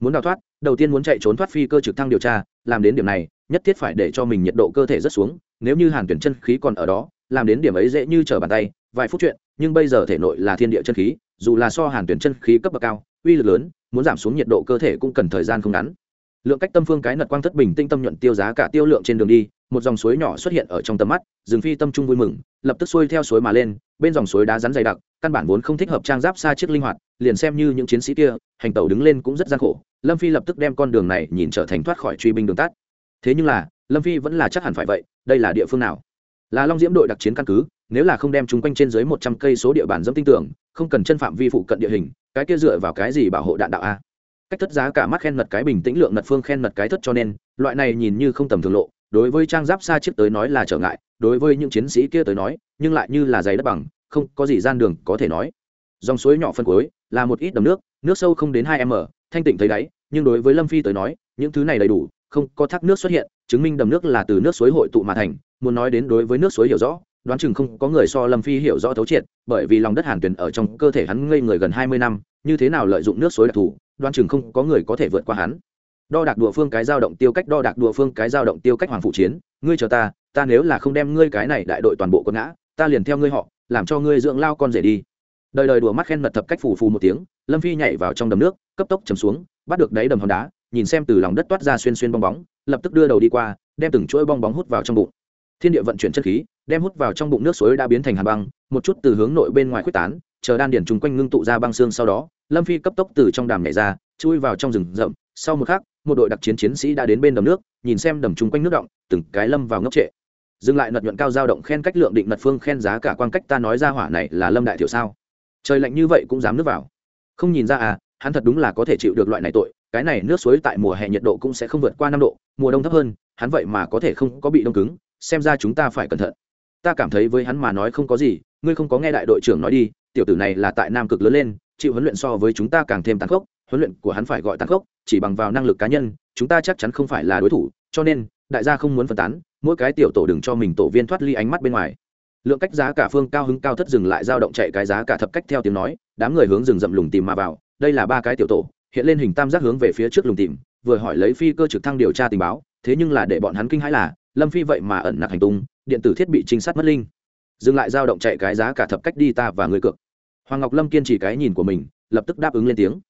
Muốn đào thoát, đầu tiên muốn chạy trốn thoát phi cơ trực thăng điều tra, làm đến điểm này, nhất thiết phải để cho mình nhiệt độ cơ thể rất xuống nếu như hàn tuyển chân khí còn ở đó, làm đến điểm ấy dễ như trở bàn tay, vài phút chuyện, nhưng bây giờ thể nội là thiên địa chân khí, dù là so hàn tuyển chân khí cấp bậc cao, uy lực lớn, muốn giảm xuống nhiệt độ cơ thể cũng cần thời gian không ngắn. Lượng cách tâm phương cái nật quang thất bình tinh tâm nhuận tiêu giá cả tiêu lượng trên đường đi, một dòng suối nhỏ xuất hiện ở trong tầm mắt, rừng phi tâm trung vui mừng, lập tức xuôi theo suối mà lên, bên dòng suối đá rắn dày đặc, căn bản vốn không thích hợp trang giáp xa chiếc linh hoạt, liền xem như những chiến sĩ kia, hành tàu đứng lên cũng rất gian khổ, lâm phi lập tức đem con đường này nhìn trở thành thoát khỏi truy binh đường tắt. Thế nhưng là lâm phi vẫn là chắc hẳn phải vậy, đây là địa phương nào? Là long diễm đội đặc chiến căn cứ, nếu là không đem chúng quanh trên dưới một trăm cây số địa bàn dẫm tin tưởng, không cần chân phạm vi phụ cận địa hình, cái kia dựa vào cái gì bảo hộ đạn đạo a? Cách thất giá cả mắt khen mật cái bình tĩnh lượng mật phương khen mật cái thất cho nên, loại này nhìn như không tầm thường lộ, đối với trang giáp xa chiếc tới nói là trở ngại, đối với những chiến sĩ kia tới nói, nhưng lại như là giày đất bằng, không có gì gian đường có thể nói. Dòng suối nhỏ phân cuối, là một ít đầm nước nước sâu không đến hai m, thanh tịnh thấy đáy, nhưng đối với lâm phi tới nói, những thứ này đầy đủ, không có thác nước xuất hiện chứng minh đầm nước là từ nước suối hội tụ mà thành, muốn nói đến đối với nước suối hiểu rõ, đoán chừng không có người so lâm phi hiểu rõ thấu triệt, bởi vì lòng đất hàn tuyền ở trong cơ thể hắn ngây người gần hai mươi năm, như thế nào lợi dụng nước suối đặc thù, đoán chừng không có người có thể vượt qua hắn. Đo đạc đùa phương cái dao động tiêu cách, đo đạc đùa phương cái dao động tiêu cách hoàng phụ chiến, ngươi chờ ta ta nếu là không đem ngươi cái này đại đội toàn bộ con ngã, ta liền theo ngươi họ, làm cho ngươi dưỡng lao con rể đi. Đời đời đùa mắt khen mật thập cách phù phù một tiếng, lâm phi nhảy vào trong đầm nước, cấp tốc chầm xuống bắt được đáy đầm hòn đá, nhìn xem từ lòng đất toát ra xuyên xuyên bong bóng, lập tức đưa đầu đi qua, đem từng chuỗi bong bóng hút vào trong bụng. Thiên địa vận chuyển chất khí, đem hút vào trong bụng nước suối đã biến thành hà băng, một chút từ hướng nội bên ngoài quyết tán, chờ đan điển chung quanh ngưng tụ ra băng xương sau đó, lâm phi cấp tốc từ trong đàm nhảy ra, chui vào trong rừng rậm. Sau một khắc, một đội đặc chiến chiến sĩ đã đến bên đầm nước, nhìn xem đầm chung quanh nước động, từng cái lâm vào ngốc trệ. Dừng lại nật nhuận cao dao động khen cách lượng định nật phương khen giá cả quan cách ta nói ra hỏa này là lâm đại thiểu sao? Trời lạnh như vậy cũng dám nước vào. Không nhìn ra à hắn thật đúng là có thể chịu được loại này tội, cái này nước suối tại mùa hè nhiệt độ cũng sẽ không vượt qua năm độ, mùa đông thấp hơn, hắn vậy mà có thể không có bị đông cứng, xem ra chúng ta phải cẩn thận. Ta cảm thấy với hắn mà nói không có gì, ngươi không có nghe đại đội trưởng nói đi, tiểu tử này là tại nam cực lớn lên, chịu huấn luyện so với chúng ta càng thêm tàn khốc, huấn luyện của hắn phải gọi tàn khốc, chỉ bằng vào năng lực cá nhân, chúng ta chắc chắn không phải là đối thủ, cho nên, đại gia không muốn phân tán, mỗi cái tiểu tổ đừng cho mình tổ viên thoát ly ánh mắt bên ngoài. Lượng cách giá cả phương cao hứng cao thất dừng lại dao động chạy cái giá cả thập cách theo tiếng nói, đám người hướng rừng rậm lùng tìm mà vào đây là ba cái tiểu tổ, hiện lên hình tam giác hướng về phía trước lùng tìm, vừa hỏi lấy phi cơ trực thăng điều tra tình báo, thế nhưng là để bọn hắn kinh hãi là, lâm phi vậy mà ẩn nặc hành tung, điện tử thiết bị trinh sát mất linh. Dừng lại dao động chạy cái giá cả thập cách đi ta và người cược. Hoàng ngọc lâm kiên trì cái nhìn của mình, lập tức đáp ứng lên tiếng.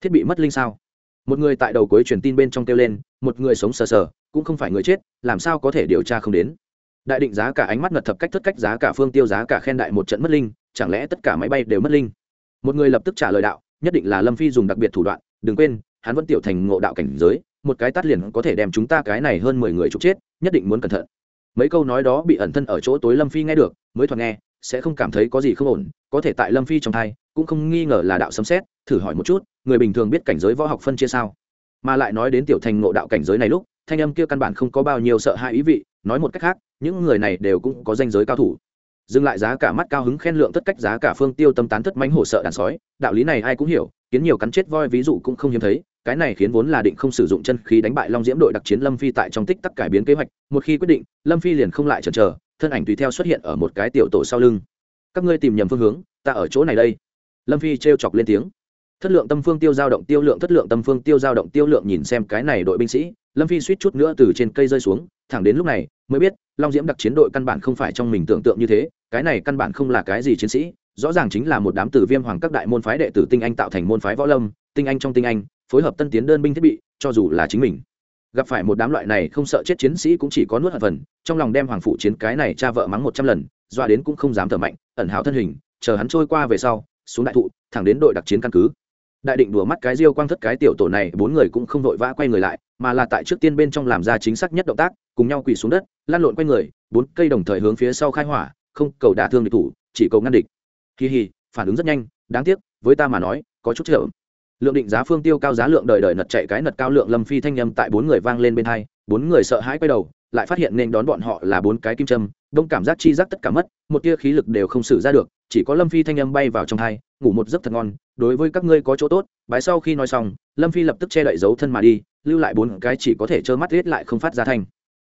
Thiết bị mất linh sao? Một người tại đầu cuối truyền tin bên trong kêu lên, một người sống sờ sờ, cũng không phải người chết, làm sao có thể điều tra không đến? Đại định giá cả ánh mắt ngật thập cách thất cách, giá cả phương tiêu, giá cả khen đại một trận mất linh, chẳng lẽ tất cả máy bay đều mất linh? Một người lập tức trả lời đạo nhất định là lâm phi dùng đặc biệt thủ đoạn, đừng quên, hắn vẫn tiểu thành ngộ đạo cảnh giới, một cái tắt liền có thể đem chúng ta cái này hơn mười người trục chết, nhất định muốn cẩn thận. Mấy câu nói đó bị ẩn thân ở chỗ tối lâm phi nghe được, mới thoạt nghe, sẽ không cảm thấy có gì không ổn, có thể tại lâm phi trong thai, cũng không nghi ngờ là đạo sấm xét thử hỏi một chút, người bình thường biết cảnh giới võ học phân chia sao? Mà lại nói đến tiểu thành ngộ đạo cảnh giới này lúc, thanh âm kia căn bản không có bao nhiêu sợ hãi ý vị, nói một cách khác, những người này đều cũng có danh giới cao thủ dừng lại giá cả mắt cao hứng khen lượng tất cách giá cả phương tiêu tâm tán thất mánh hổ sợ đàn sói. Đạo lý này ai cũng hiểu, kiến nhiều cắn chết voi ví dụ cũng không hiếm thấy, cái này khiến vốn là định không sử dụng chân khí đánh bại long diễm đội đặc chiến lâm phi tại trong tích tắc cải biến kế hoạch, một khi quyết định, lâm phi liền không lại chần chờ, thân ảnh tùy theo xuất hiện ở một cái tiểu tổ sau lưng. Các ngươi tìm nhầm phương hướng, ta ở chỗ này đây. Lâm phi trêu chọc lên tiếng. Thất lượng tâm phương tiêu giao động tiêu lượng, thất lượng tâm phương tiêu giao động tiêu lượng nhìn xem cái này đội binh sĩ, lâm phi suýt chút nữa từ trên cây rơi xuống, thẳng đến lúc này mới biết, long diễm đặc chiến đội căn bản không phải trong mình tưởng tượng như thế cái này căn bản không là cái gì chiến sĩ, rõ ràng chính là một đám tử viêm hoàng các đại môn phái đệ tử tinh anh tạo thành môn phái võ lâm, tinh anh trong tinh anh, phối hợp tân tiến đơn binh thiết bị, cho dù là chính mình. Gặp phải một đám loại này không sợ chết chiến sĩ cũng chỉ có nuốt hận phần, trong lòng đem hoàng phụ chiến cái này cha vợ mắng một trăm lần doa đến cũng không dám thở mạnh, ẩn hào thân hình, chờ hắn trôi qua về sau, xuống đại thụ, thẳng đến đội đặc chiến căn cứ. Đại định đùa mắt cái riêu quang thất cái tiểu tổ này, bốn người cũng không vội vã quay người lại, mà là tại trước tiên bên trong làm ra chính xác nhất động tác, cùng nhau quỳ xuống đất lan lộn quay người, bốn cây đồng thời hướng phía sau khai hỏa không cầu đả thương địch thủ, chỉ cầu ngăn địch. Kỳ hì phản ứng rất nhanh, đáng tiếc, với ta mà nói, có chút chậm. Lượng định giá phương tiêu cao giá lượng đời đời nật chạy cái nật cao lượng lâm phi thanh nhâm tại bốn người vang lên bên hai, bốn người sợ hãi quay đầu, lại phát hiện nên đón bọn họ là bốn cái kim châm, đông cảm giác chi giác tất cả mất, một tia khí lực đều không xử ra được, chỉ có lâm phi thanh âm bay vào trong hai, ngủ một giấc thật ngon, đối với các ngươi có chỗ tốt, bái sau khi nói xong, lâm phi lập tức che đậy dấu thân mà đi, lưu lại bốn cái chỉ có thể trơ mắt riết lại không phát ra thanh.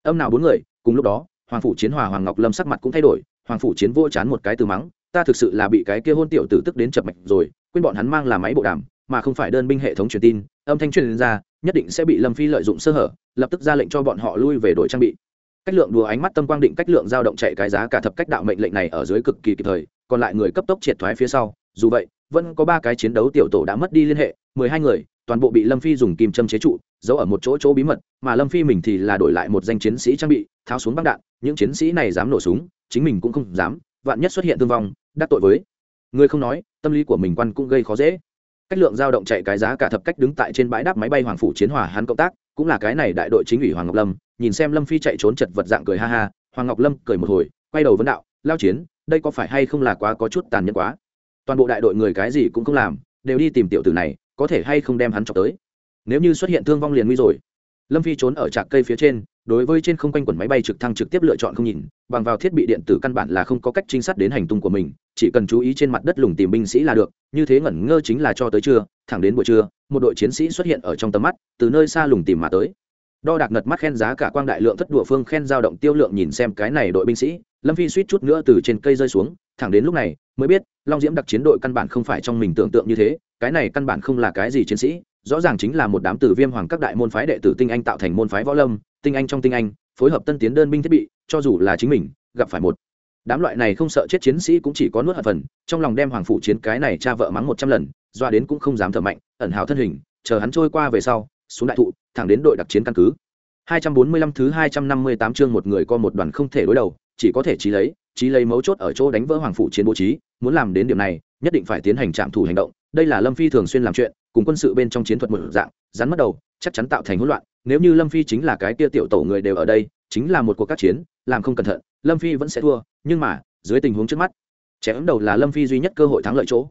Âm nào bốn người, cùng lúc đó, hoàng phủ chiến hòa hoàng ngọc lâm sắc mặt cũng thay đổi hoàng phủ chiến vô chán một cái từ mắng, ta thực sự là bị cái kia hôn tiểu tử tức đến chập mạch rồi, quên bọn hắn mang là máy bộ đàm, mà không phải đơn binh hệ thống truyền tin, âm thanh truyền ra, nhất định sẽ bị lâm phi lợi dụng sơ hở, lập tức ra lệnh cho bọn họ lui về đội trang bị. Cách lượng đùa ánh mắt tâm quang định cách lượng dao động chạy cái giá cả thập cách đạo mệnh lệnh này ở dưới cực kỳ kịp thời, còn lại người cấp tốc triệt thoái phía sau, dù vậy, vẫn có ba cái chiến đấu tiểu tổ đã mất đi liên hệ, mười hai người, toàn bộ bị lâm phi dùng kim châm chế trụ, giấu ở một chỗ chỗ bí mật, mà lâm phi mình thì là đổi lại một danh chiến sĩ trang bị, tháo xuống băng đạn, những chiến sĩ này dám nổ súng chính mình cũng không dám, vạn nhất xuất hiện thương vong, đắc tội với. Người không nói, tâm lý của mình quan cũng gây khó dễ. Cách lượng dao động chạy cái giá cả thập cách đứng tại trên bãi đáp máy bay hoàng phủ chiến hòa hắn cộng tác, cũng là cái này đại đội chính ủy hoàng ngọc lâm, nhìn xem lâm phi chạy trốn chật vật dạng cười ha ha, hoàng ngọc lâm cười một hồi, quay đầu vấn đạo, lao chiến, đây có phải hay không là quá có chút tàn nhẫn quá? Toàn bộ đại đội người cái gì cũng không làm, đều đi tìm tiểu tử này, có thể hay không đem hắn chọc tới? Nếu như xuất hiện thương vong liền nguy rồi. Lâm phi trốn ở trạc cây phía trên đối với trên không quanh quần máy bay trực thăng trực tiếp lựa chọn không nhìn, bằng vào thiết bị điện tử căn bản là không có cách trinh sát đến hành tung của mình, chỉ cần chú ý trên mặt đất lùng tìm binh sĩ là được, như thế ngẩn ngơ chính là cho tới trưa, thẳng đến buổi trưa, một đội chiến sĩ xuất hiện ở trong tầm mắt, từ nơi xa lùng tìm mà tới. Đo đạc ngật mắt khen giá cả quang đại lượng thất đùa phương khen giao động tiêu lượng nhìn xem cái này đội binh sĩ, lâm phi suýt chút nữa từ trên cây rơi xuống, thẳng đến lúc này, mới biết, long diễm đặc chiến đội căn bản không phải trong mình tưởng tượng như thế, cái này căn bản không là cái gì chiến sĩ, rõ ràng chính là một đám tử viêm hoàng các đại môn phái đệ tử tinh anh tạo thành môn phái võ lâm tinh anh trong tinh anh, phối hợp tân tiến đơn binh thiết bị, cho dù là chính mình, gặp phải một đám loại này không sợ chết chiến sĩ cũng chỉ có nuốt hận phần, trong lòng đem hoàng phủ chiến cái này cha vợ mắng một trăm lần, doa đến cũng không dám thở mạnh, ẩn hào thân hình, chờ hắn trôi qua về sau, xuống đại thụ, thẳng đến đội đặc chiến căn cứ. 245 thứ 258 chương một người co một đoàn không thể đối đầu, chỉ có thể trí lấy trí lấy mấu chốt ở chỗ đánh vỡ hoàng phủ chiến bố trí, muốn làm đến điểm này, nhất định phải tiến hành trạm thủ hành động, đây là lâm phi thường xuyên làm chuyện, cùng quân sự bên trong chiến thuật một dạng, rắn mất đầu, chắc chắn tạo thành hỗn loạn nếu như lâm phi chính là cái tia tiểu tổ người đều ở đây chính là một cuộc các chiến làm không cẩn thận lâm phi vẫn sẽ thua nhưng mà dưới tình huống trước mắt chém đầu là lâm phi duy nhất cơ hội thắng lợi chỗ.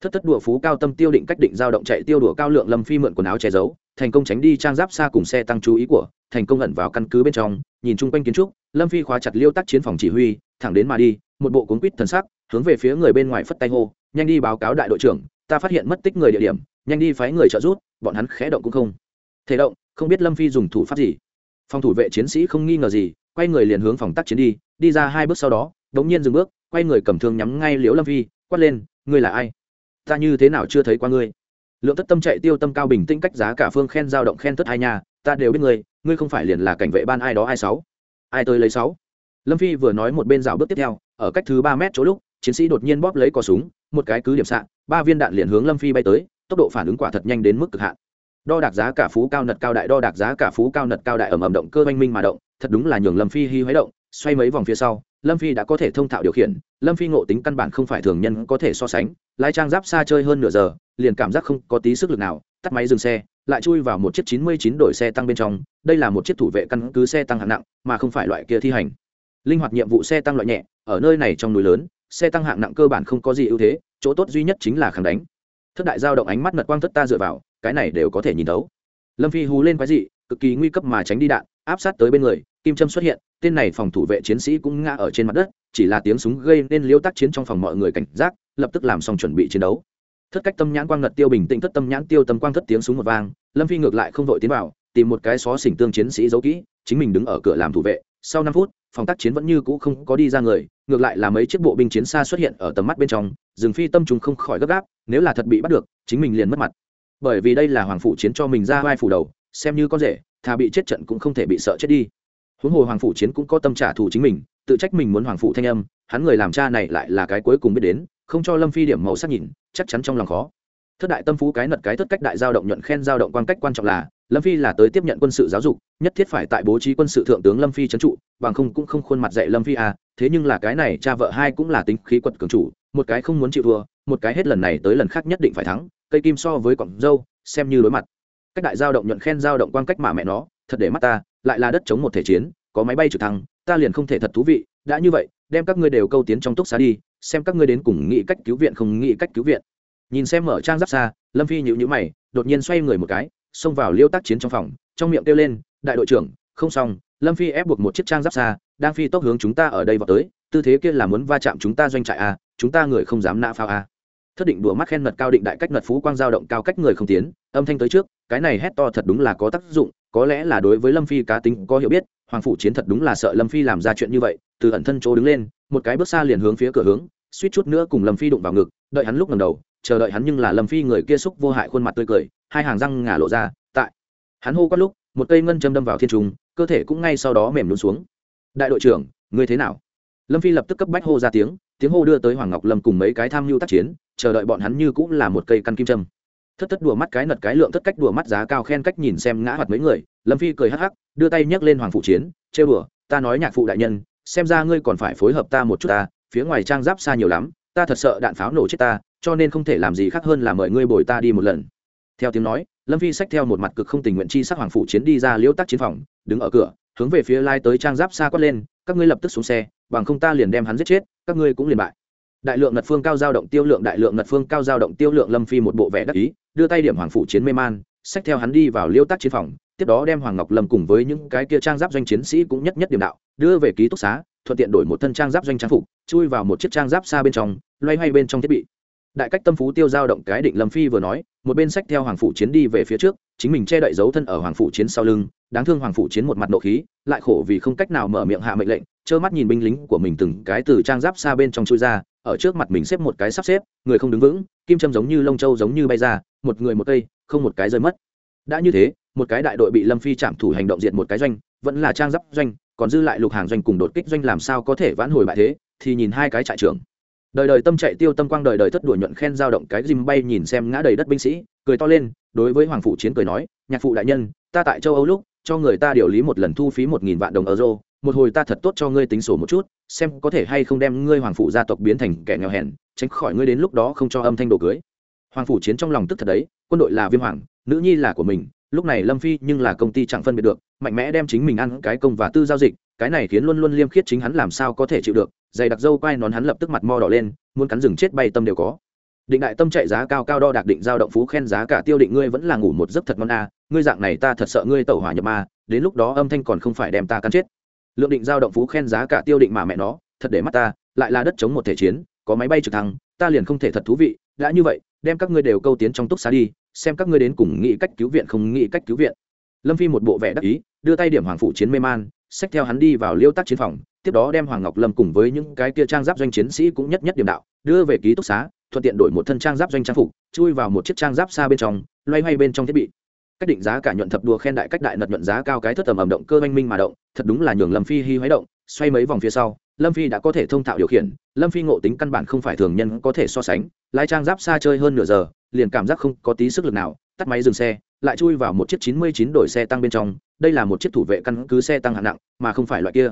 Thất thất đùa phú cao tâm tiêu định cách định giao động chạy tiêu đùa cao lượng lâm phi mượn quần áo che giấu thành công tránh đi trang giáp xa cùng xe tăng chú ý của thành công ẩn vào căn cứ bên trong nhìn chung quanh kiến trúc lâm phi khóa chặt liêu tắc chiến phòng chỉ huy thẳng đến mà đi một bộ cuốn quýt thần sắc hướng về phía người bên ngoài phất tay hô nhanh đi báo cáo đại đội trưởng ta phát hiện mất tích người địa điểm nhanh đi phái người trợ rút, bọn hắn khẽ động cũng không. Thể động không biết lâm phi dùng thủ pháp gì. Phòng thủ vệ chiến sĩ không nghi ngờ gì, quay người liền hướng phòng tác chiến đi đi ra hai bước sau đó, đống nhiên dừng bước, quay người cầm thương nhắm ngay liễu lâm phi, quát lên, ngươi là ai? Ta như thế nào chưa thấy qua ngươi? Lượng tất tâm chạy tiêu tâm cao bình tĩnh cách giá cả phương khen giao động khen tất hai nhà, ta đều biết ngươi ngươi không phải liền là cảnh vệ ban ai đó ai sáu? Ai tới lấy sáu? Lâm phi vừa nói một bên rào bước tiếp theo, ở cách thứ ba mét chỗ lúc, chiến sĩ đột nhiên bóp lấy cò súng, một cái cứ điểm xạ, ba viên đạn liền hướng lâm phi bay tới, tốc độ phản ứng quả thật nhanh đến mức cực hạn đo đạc giá cả phú cao nật cao đại, đo đạc giá cả phú cao nật cao đại ở mầm động cơ oanh minh mà động, thật đúng là nhường lâm phi hy huế động, xoay mấy vòng phía sau, lâm phi đã có thể thông thạo điều khiển, lâm phi ngộ tính căn bản không phải thường nhân có thể so sánh, lái trang giáp xa chơi hơn nửa giờ, liền cảm giác không có tí sức lực nào, tắt máy dừng xe, lại chui vào một chiếc chín mươi chín đổi xe tăng bên trong, đây là một chiếc thủ vệ căn cứ xe tăng hạng nặng, mà không phải loại kia thi hành. Linh hoạt nhiệm vụ xe tăng loại nhẹ, ở nơi này trong núi lớn, xe tăng hạng nặng cơ bản không có gì ưu thế, chỗ tốt duy nhất chính là kháng đánh. Thất đại giao động ánh mắt mật quang thất ta dựa vào cái này đều có thể nhìn thấu. Lâm phi hú lên quái dị, cực kỳ nguy cấp mà tránh đi đạn, áp sát tới bên người, kim trâm xuất hiện, tên này phòng thủ vệ chiến sĩ cũng ngã ở trên mặt đất, chỉ là tiếng súng gây nên liêu tác chiến trong phòng mọi người cảnh giác, lập tức làm xong chuẩn bị chiến đấu. Thất cách tâm nhãn quang ngật tiêu bình tĩnh, thất tâm nhãn tiêu tâm quang thất tiếng súng một vang, lâm phi ngược lại không vội tiến vào, tìm một cái xó xỉnh tương chiến sĩ giấu kỹ, chính mình đứng ở cửa làm thủ vệ. Sau năm phút, phòng tác chiến vẫn như cũ không có đi ra người, ngược lại là mấy chiếc bộ binh chiến xa xuất hiện ở tầm mắt bên trong rừng phi tâm trùng không khỏi gấp gáp, nếu là thật bị bắt được, chính mình liền mất mặt bởi vì đây là hoàng phủ chiến cho mình ra vai phủ đầu, xem như con rể, thà bị chết trận cũng không thể bị sợ chết đi. Huống hồ hoàng phủ chiến cũng có tâm trả thù chính mình, tự trách mình muốn hoàng phụ thanh âm, hắn người làm cha này lại là cái cuối cùng biết đến, không cho lâm phi điểm màu sắc nhìn, chắc chắn trong lòng khó. Thất đại tâm phú cái nật cái thất cách đại giao động nhuận khen giao động quan cách quan trọng là, lâm phi là tới tiếp nhận quân sự giáo dục, nhất thiết phải tại bố trí quân sự thượng tướng lâm phi trấn trụ, bằng không cũng không khuôn mặt dạy lâm phi à thế nhưng là cái này cha vợ hai cũng là tính khí quật cường chủ, một cái không muốn chịu thua, một cái hết lần này tới lần khác nhất định phải thắng cây kim so với cọng dâu, xem như đối mặt. Cách đại giao động nhuận khen giao động quan cách mà mẹ nó, thật để mắt ta, lại là đất chống một thể chiến, có máy bay trực thăng, ta liền không thể thật thú vị, đã như vậy, đem các ngươi đều câu tiến trong túc xá đi, xem các ngươi đến cùng nghĩ cách cứu viện không nghĩ cách cứu viện. Nhìn xem mở trang giáp xa, lâm phi nhịu nhữ mày, đột nhiên xoay người một cái, xông vào liêu tác chiến trong phòng, trong miệng kêu lên, đại đội trưởng, không xong, lâm phi ép buộc một chiếc trang giáp xa, đang phi tốc hướng chúng ta ở đây vào tới, tư thế kia là muốn va chạm chúng ta doanh trại a chúng ta người không dám nã phao a thất định đùa mắt khen mật cao định đại cách mật phú quang giao động cao cách người không tiến, âm thanh tới trước, cái này hét to thật đúng là có tác dụng, có lẽ là đối với lâm phi cá tính có hiểu biết, hoàng phủ chiến thật đúng là sợ lâm phi làm ra chuyện như vậy, từ ẩn thân chỗ đứng lên, một cái bước xa liền hướng phía cửa hướng, suýt chút nữa cùng lâm phi đụng vào ngực, đợi hắn lúc ngầm đầu, chờ đợi hắn nhưng là lâm phi người kia xúc vô hại khuôn mặt tươi cười, hai hàng răng ngả lộ ra, tại. Hắn hô quát lúc, một cây ngân châm đâm vào thiên trùng cơ thể cũng ngay sau đó mềm luôn xuống. Đại đội trưởng, ngươi thế nào? Lâm phi lập tức cấp bách hô ra tiếng tiếng hô đưa tới hoàng ngọc lâm cùng mấy cái tham mưu tác chiến chờ đợi bọn hắn như cũng là một cây căn kim châm. Thất thất đùa mắt cái nật cái lượng thất cách đùa mắt giá cao khen cách nhìn xem ngã hoạt mấy người lâm phi cười hắc hắc đưa tay nhấc lên hoàng phụ chiến chê đùa, ta nói nhạc phụ đại nhân xem ra ngươi còn phải phối hợp ta một chút ta phía ngoài trang giáp xa nhiều lắm ta thật sợ đạn pháo nổ chết ta cho nên không thể làm gì khác hơn là mời ngươi bồi ta đi một lần. Theo tiếng nói lâm phi xách theo một mặt cực không tình nguyện chi sắc hoàng phụ chiến đi ra liễu tắc chiến phòng đứng ở cửa hướng về phía lai tới trang giáp xa quát lên các ngươi lập tức xuống xe bằng không ta liền đem hắn giết chết các ngươi cũng liền bại đại lượng ngật phương cao giao động tiêu lượng, đại lượng ngật phương cao giao động tiêu lượng lâm phi một bộ vẻ đắc ý, đưa tay điểm hoàng phụ chiến mê man, xách theo hắn đi vào liêu tác chiến phòng, tiếp đó đem hoàng ngọc lâm cùng với những cái kia trang giáp doanh chiến sĩ cũng nhất nhất điểm đạo, đưa về ký túc xá, thuận tiện đổi một thân trang giáp doanh trang phục, chui vào một chiếc trang giáp xa bên trong, loay hoay bên trong thiết bị. Đại cách tâm phú tiêu giao động cái định lâm phi vừa nói, một bên sách theo hoàng phụ chiến đi về phía trước, chính mình che đậy dấu thân ở hoàng phụ chiến sau lưng, đáng thương hoàng phụ chiến một mặt nộ khí, lại khổ vì không cách nào mở miệng hạ mệnh lệnh trơ mắt nhìn binh lính của mình từng cái từ trang giáp xa bên trong chui ra, ở trước mặt mình xếp một cái sắp xếp, người không đứng vững, kim châm giống như lông châu giống như bay ra, một người một cây, không một cái rơi mất. Đã như thế, một cái đại đội bị lâm phi chạm thủ hành động diện một cái doanh, vẫn là trang giáp doanh, còn dư lại lục hàng doanh cùng đột kích doanh làm sao có thể vãn hồi bại thế, thì nhìn hai cái trại trưởng. Đời đời tâm chạy tiêu tâm quang đời đời thất đuổi nhuận khen giao động cái dìm bay nhìn xem ngã đầy đất binh sĩ, cười to lên, đối với hoàng phụ chiến cười nói, nhạc phụ đại nhân, ta tại châu âu lúc, cho người ta điều lý một lần thu phí một nghìn vạn đồng euro một hồi ta thật tốt cho ngươi tính sổ một chút, xem có thể hay không đem ngươi hoàng phụ gia tộc biến thành kẻ nghèo hèn, tránh khỏi ngươi đến lúc đó không cho âm thanh đồ cưới. Hoàng phủ chiến trong lòng tức thật đấy, quân đội là viêm hoàng, nữ nhi là của mình, lúc này lâm phi nhưng là công ty chẳng phân biệt được, mạnh mẽ đem chính mình ăn cái công và tư giao dịch, cái này khiến luôn luôn liêm khiết chính hắn làm sao có thể chịu được, dày đặc dâu quai nón hắn lập tức mặt mo đỏ lên, muốn cắn rừng chết bay tâm đều có. Định đại tâm chạy giá cao cao đo đạc định giao động phú khen giá cả tiêu định ngươi vẫn là ngủ một giấc thật ngon a ngươi dạng này ta thật sợ ngươi tẩu hỏa nhập ma, đến lúc đó âm thanh còn không phải đem ta cắn chết lượng định giao động phú khen giá cả tiêu định mà mẹ nó, thật để mắt ta, lại là đất chống một thể chiến, có máy bay trực thăng, ta liền không thể thật thú vị, đã như vậy, đem các ngươi đều câu tiến trong túc xá đi, xem các ngươi đến cùng nghĩ cách cứu viện không nghĩ cách cứu viện. Lâm phi một bộ vẻ đắc ý, đưa tay điểm hoàng phụ chiến mê man, xách theo hắn đi vào liêu tác chiến phòng, tiếp đó đem hoàng ngọc lâm cùng với những cái kia trang giáp doanh chiến sĩ cũng nhất nhất điểm đạo, đưa về ký túc xá, thuận tiện đổi một thân trang giáp doanh trang phục, chui vào một chiếc trang giáp xa bên trong, loay hoay bên trong thiết bị cách định giá cả nhuận thập đùa khen đại cách đại nật nhuận giá cao cái thất tầm ẩm động cơ oanh minh mà động, thật đúng là nhường lâm phi hy hoái động, xoay mấy vòng phía sau, lâm phi đã có thể thông thạo điều khiển, lâm phi ngộ tính căn bản không phải thường nhân có thể so sánh, lái trang giáp xa chơi hơn nửa giờ, liền cảm giác không có tí sức lực nào, tắt máy dừng xe, lại chui vào một chiếc chín mươi chín đổi xe tăng bên trong, đây là một chiếc thủ vệ căn cứ xe tăng hạng nặng, mà không phải loại kia.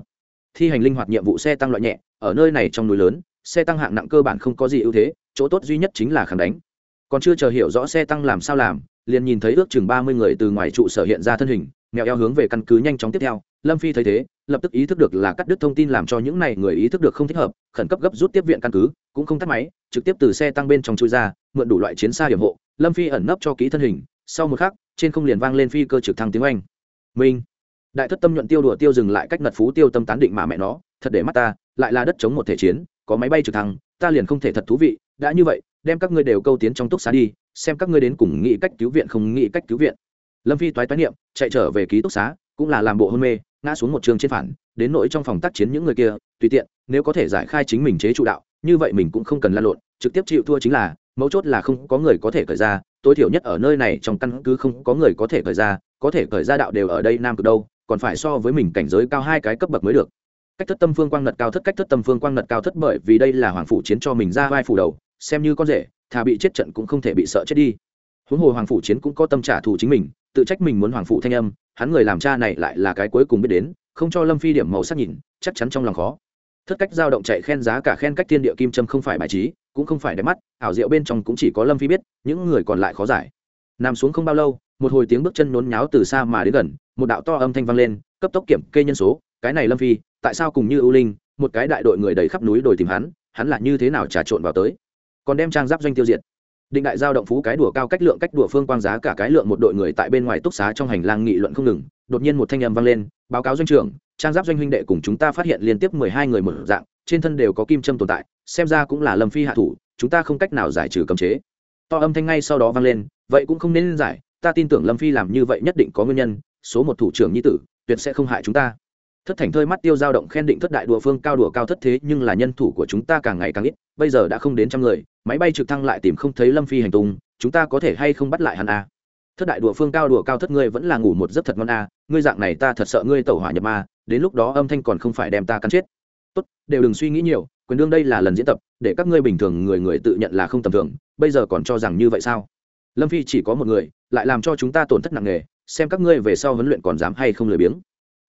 Thi hành linh hoạt nhiệm vụ xe tăng loại nhẹ, ở nơi này trong núi lớn, xe tăng hạng nặng cơ bản không có gì ưu thế, chỗ tốt duy nhất chính là khẳng đánh. Còn chưa chờ hiểu rõ xe tăng làm sao làm liền nhìn thấy ước chừng ba mươi người từ ngoài trụ sở hiện ra thân hình, mèo eo hướng về căn cứ nhanh chóng tiếp theo. Lâm phi thấy thế, lập tức ý thức được là cắt đứt thông tin làm cho những này người ý thức được không thích hợp, khẩn cấp gấp rút tiếp viện căn cứ, cũng không tắt máy, trực tiếp từ xe tăng bên trong chui ra, mượn đủ loại chiến xa hiểm hộ. Lâm phi ẩn nấp cho kỹ thân hình, sau một khắc, trên không liền vang lên phi cơ trực thăng tiếng anh minh! Đại thất tâm nhuận tiêu đùa tiêu dừng lại cách ngật phú tiêu tâm tán định mà mẹ nó, thật để mắt ta, lại là đất chống một thể chiến, có máy bay trực thăng, ta liền không thể thật thú vị, đã như vậy, đem các ngươi đều câu tiến trong túc xá đi xem các ngươi đến cùng nghĩ cách cứu viện không nghĩ cách cứu viện. Lâm phi toái toái niệm, chạy trở về ký túc xá, cũng là làm bộ hôn mê, ngã xuống một trường trên phản, đến nỗi trong phòng tác chiến những người kia, tùy tiện, nếu có thể giải khai chính mình chế trụ đạo, như vậy mình cũng không cần lan lộn, trực tiếp chịu thua chính là, mấu chốt là không có người có thể cởi ra, tối thiểu nhất ở nơi này trong căn cứ không có người có thể cởi ra, có thể cởi ra đạo đều ở đây nam cực đâu, còn phải so với mình cảnh giới cao hai cái cấp bậc mới được. Cách thất tâm phương quang nật cao thất, cách thất tâm phương quang nật cao thất bởi vì đây là hoàng phủ chiến cho mình ra vai phủ đầu, xem như con rể thà bị chết trận cũng không thể bị sợ chết đi. Huống hồ hoàng phủ chiến cũng có tâm trả thù chính mình, tự trách mình muốn hoàng phủ thanh âm, hắn người làm cha này lại là cái cuối cùng biết đến, không cho lâm phi điểm màu sắc nhìn, chắc chắn trong lòng khó. Thất cách dao động chạy khen giá cả khen cách thiên địa kim trâm không phải bài trí, cũng không phải đẹp mắt, ảo diệu bên trong cũng chỉ có lâm phi biết, những người còn lại khó giải. Nằm xuống không bao lâu, một hồi tiếng bước chân nhốn nháo từ xa mà đến gần, một đạo to âm thanh vang lên, cấp tốc kiểm kê nhân số, cái này lâm phi, tại sao cùng như ưu linh, một cái đại đội người đầy khắp núi đồi tìm hắn hắn là như thế nào trà trộn vào tới? Còn đem trang giáp doanh tiêu diệt. Định đại giao động phú cái đùa cao cách lượng cách đùa phương quang giá cả cái lượng một đội người tại bên ngoài túc xá trong hành lang nghị luận không ngừng, đột nhiên một thanh âm vang lên, báo cáo doanh trưởng, trang giáp doanh huynh đệ cùng chúng ta phát hiện liên tiếp mười hai người một dạng, trên thân đều có kim châm tồn tại, xem ra cũng là lâm phi hạ thủ, chúng ta không cách nào giải trừ cấm chế. To âm thanh ngay sau đó vang lên, vậy cũng không nên giải, ta tin tưởng lâm phi làm như vậy nhất định có nguyên nhân, số một thủ trưởng nhi tử, tuyệt sẽ không hại chúng ta thất thành thơi mắt tiêu dao động khen định thất đại đùa phương cao đùa cao thất thế, nhưng là nhân thủ của chúng ta càng ngày càng ít, bây giờ đã không đến trăm người, máy bay trực thăng lại tìm không thấy lâm phi hành tung, chúng ta có thể hay không bắt lại hắn a à? thất đại đùa phương cao đùa cao thất ngươi vẫn là ngủ một giấc thật ngon a à. ngươi dạng này ta thật sợ ngươi tẩu hỏa nhập ma, đến lúc đó âm thanh còn không phải đem ta cắn chết tốt, đều đừng suy nghĩ nhiều, quyền đương đây là lần diễn tập, để các ngươi bình thường người người tự nhận là không tầm thường, bây giờ còn cho rằng như vậy sao lâm phi chỉ có một người, lại làm cho chúng ta tổn thất nặng nề, xem các ngươi về sau huấn luyện còn dám hay không lười biếng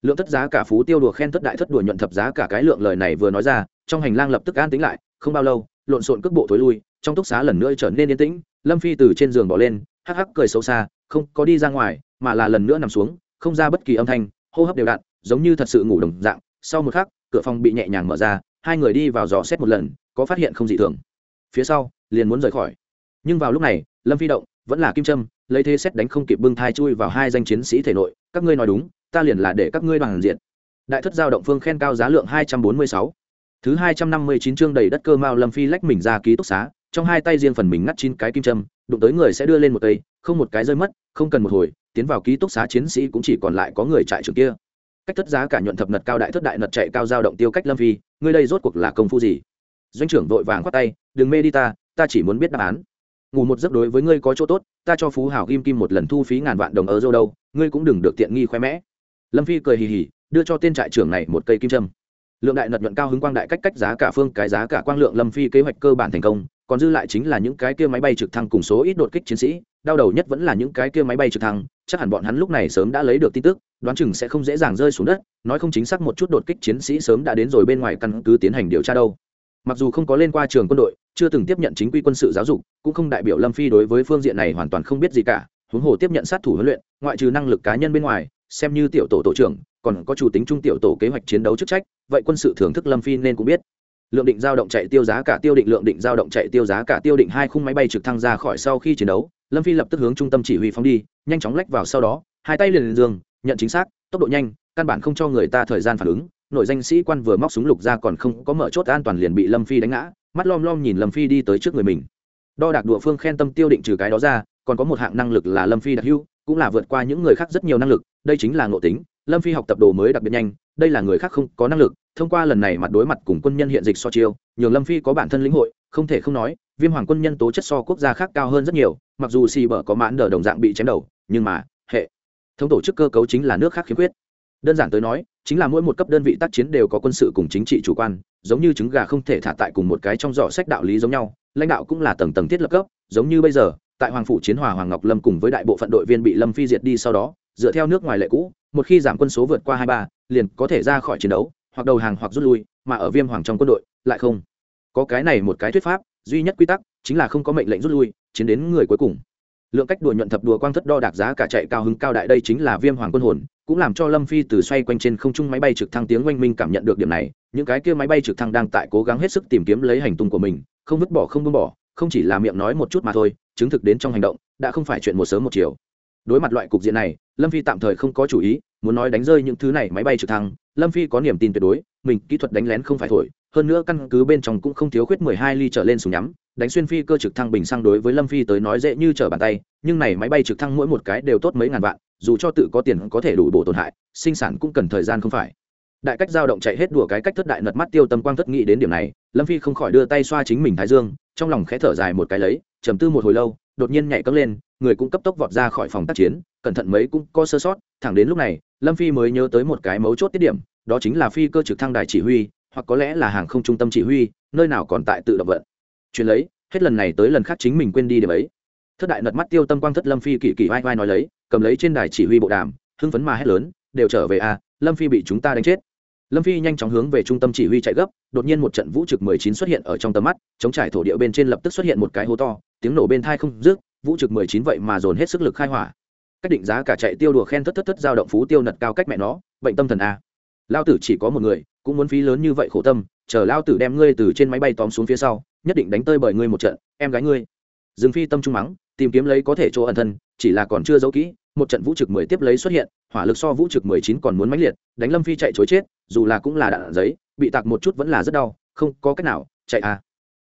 lượng thất giá cả phú tiêu đùa khen thất đại thất đùa nhuận thập giá cả cái lượng lời này vừa nói ra, trong hành lang lập tức an tính lại, không bao lâu, lộn xộn cước bộ thối lui, trong túc xá lần nữa trở nên yên tĩnh, lâm phi từ trên giường bỏ lên, hắc hắc cười xấu xa, không có đi ra ngoài, mà là lần nữa nằm xuống, không ra bất kỳ âm thanh, hô hấp đều đặn, giống như thật sự ngủ đồng dạng. Sau một khắc, cửa phòng bị nhẹ nhàng mở ra, hai người đi vào dò xét một lần, có phát hiện không dị thường. Phía sau, liền muốn rời khỏi. Nhưng vào lúc này, lâm phi động, vẫn là kim trâm lấy thế xét đánh không kịp bưng thai chui vào hai danh chiến sĩ thể nội. Các ngươi nói đúng ta liền là để các ngươi bằng diện đại thất giao động phương khen cao giá lượng hai trăm bốn mươi sáu. Thứ hai trăm năm mươi chín chương đầy đất cơ mao lâm phi lách mình ra ký túc xá, trong hai tay riêng phần mình ngắt chín cái kim châm, đụng tới người sẽ đưa lên một cây, không một cái rơi mất, không cần một hồi, tiến vào ký túc xá chiến sĩ cũng chỉ còn lại có người trại trường kia. Cách thất giá cả nhuận thập nật cao đại thất đại nật chạy cao giao động tiêu cách lâm phi, ngươi đây rốt cuộc là công phu gì? Doanh trưởng vội vàng khoát tay, đừng mê đi ta ta chỉ muốn biết đáp án. Ngủ một giấc đối với ngươi có chỗ tốt, ta cho phú hảo kim kim một lần thu phí ngàn vạn đồng ở dâu đâu, ngươi cũng đừng được tiện nghi khoe mẽ lâm phi cười hì hì, đưa cho tên trại trưởng này một cây kim trâm lượng đại nật nhuận cao hứng quang đại cách cách giá cả phương, cái giá cả quang lượng lâm phi kế hoạch cơ bản thành công, còn dư lại chính là những cái kia máy bay trực thăng cùng số ít đột kích chiến sĩ, đau đầu nhất vẫn là những cái kia máy bay trực thăng, chắc hẳn bọn hắn lúc này sớm đã lấy được tin tức, đoán chừng sẽ không dễ dàng rơi xuống đất, nói không chính xác một chút đột kích chiến sĩ sớm đã đến rồi bên ngoài căn cứ tiến hành điều tra đâu. Mặc dù không có lên qua trường quân đội, chưa từng tiếp nhận chính quy quân sự giáo dục, cũng không đại biểu lâm phi đối với phương diện này hoàn toàn không biết gì cả, huống hồ tiếp nhận sát thủ huấn luyện, ngoại trừ năng lực cá nhân bên ngoài xem như tiểu tổ tổ trưởng, còn có chủ tính trung tiểu tổ kế hoạch chiến đấu chức trách, vậy quân sự thưởng thức lâm phi nên cũng biết. Lượng định giao động chạy tiêu giá cả tiêu định, lượng định giao động chạy tiêu giá cả tiêu định hai khung máy bay trực thăng ra khỏi sau khi chiến đấu, lâm phi lập tức hướng trung tâm chỉ huy phóng đi, nhanh chóng lách vào sau đó, hai tay liền lên giường, nhận chính xác, tốc độ nhanh, căn bản không cho người ta thời gian phản ứng, nội danh sĩ quan vừa móc súng lục ra còn không có mở chốt an toàn liền bị lâm phi đánh ngã, mắt lom lom nhìn lâm phi đi tới trước người mình. Đo đạc đụa phương khen tâm tiêu định trừ cái đó ra, còn có một hạng năng lực là lâm phi đặc hưu cũng là vượt qua những người khác rất nhiều năng lực đây chính là ngộ tính, lâm phi học tập đồ mới đặc biệt nhanh, đây là người khác không có năng lực, thông qua lần này mặt đối mặt cùng quân nhân hiện dịch so chiêu nhường lâm phi có bản thân lĩnh hội, không thể không nói, viêm hoàng quân nhân tố chất so quốc gia khác cao hơn rất nhiều, mặc dù xì bở có mãn đờ đồng dạng bị chém đầu, nhưng mà, hệ, thống tổ chức cơ cấu chính là nước khác khiếm khuyết. Đơn giản tới nói, chính là mỗi một cấp đơn vị tác chiến đều có quân sự cùng chính trị chủ quan, giống như trứng gà không thể thả tại cùng một cái trong giỏ sách đạo lý giống nhau, lãnh đạo cũng là tầng tầng thiết lập cấp, giống như bây giờ, tại hoàng phủ chiến hòa hoàng ngọc lâm cùng với đại bộ phận đội viên bị lâm phi diệt đi sau đó dựa theo nước ngoài lệ cũ, một khi giảm quân số vượt qua hai ba, liền có thể ra khỏi chiến đấu, hoặc đầu hàng hoặc rút lui, mà ở viêm hoàng trong quân đội, lại không. Có cái này một cái thuyết pháp, duy nhất quy tắc, chính là không có mệnh lệnh rút lui, chiến đến người cuối cùng. Lượng cách đùa nhuận thập đùa quang thất đo đạc giá cả chạy cao hứng cao đại đây chính là viêm hoàng quân hồn, cũng làm cho lâm phi từ xoay quanh trên không trung máy bay trực thăng tiếng oanh minh cảm nhận được điểm này, những cái kia máy bay trực thăng đang tại cố gắng hết sức tìm kiếm lấy hành tung của mình, không vứt bỏ không buông bỏ, không chỉ là miệng nói một chút mà thôi, chứng thực đến trong hành động, đã không phải chuyện một sớm một chiều đối mặt loại cục diện này, lâm phi tạm thời không có chủ ý, muốn nói đánh rơi những thứ này máy bay trực thăng, lâm phi có niềm tin tuyệt đối, mình kỹ thuật đánh lén không phải thổi, hơn nữa căn cứ bên trong cũng không thiếu khuyết mười hai ly trở lên súng nhắm, đánh xuyên phi cơ trực thăng bình xăng đối với lâm phi tới nói dễ như trở bàn tay, nhưng này máy bay trực thăng mỗi một cái đều tốt mấy ngàn vạn, dù cho tự có tiền có thể đủ bổ tổn hại, sinh sản cũng cần thời gian không phải. Đại cách dao động chạy hết đùa cái cách thất đại nật mắt tiêu tâm quang thất nghĩ đến điểm này, lâm phi không khỏi đưa tay xoa chính mình thái dương, trong lòng khẽ thở dài một cái lấy, trầm tư một hồi lâu, đột nhiên nhảy cất lên người cũng cấp tốc vọt ra khỏi phòng tác chiến cẩn thận mấy cũng có sơ sót thẳng đến lúc này lâm phi mới nhớ tới một cái mấu chốt tiết điểm đó chính là phi cơ trực thăng đài chỉ huy hoặc có lẽ là hàng không trung tâm chỉ huy nơi nào còn tại tự động vận. Chuyện lấy hết lần này tới lần khác chính mình quên đi điểm ấy. Thất đại nật mắt tiêu tâm quang thất lâm phi kỳ kỳ vai vai nói lấy cầm lấy trên đài chỉ huy bộ đàm hưng phấn mà hét lớn đều trở về a à, lâm phi bị chúng ta đánh chết. Lâm phi nhanh chóng hướng về trung tâm chỉ huy chạy gấp đột nhiên một trận vũ trực 19 xuất hiện ở trong tầm mắt chống trải thổ địa bên trên lập tức xuất hiện một cái hố to tiếng nổ bên thai không dứt vũ trực 19 vậy mà dồn hết sức lực khai hỏa. Cách định giá cả chạy tiêu đùa khen thất thất thất giao động phú tiêu nật cao cách mẹ nó, bệnh tâm thần a. Lao tử chỉ có một người, cũng muốn phí lớn như vậy khổ tâm, chờ lao tử đem ngươi từ trên máy bay tóm xuống phía sau, nhất định đánh tơi bởi ngươi một trận, em gái ngươi. Dương phi tâm trung mắng, tìm kiếm lấy có thể chỗ ẩn thân, chỉ là còn chưa giấu kỹ, một trận vũ trực mười tiếp lấy xuất hiện, hỏa lực so vũ trực mười chín còn muốn mãnh liệt, đánh lâm phi chạy chối chết, dù là cũng là đạn giấy, bị tạc một chút vẫn là rất đau, không có cách nào, chạy à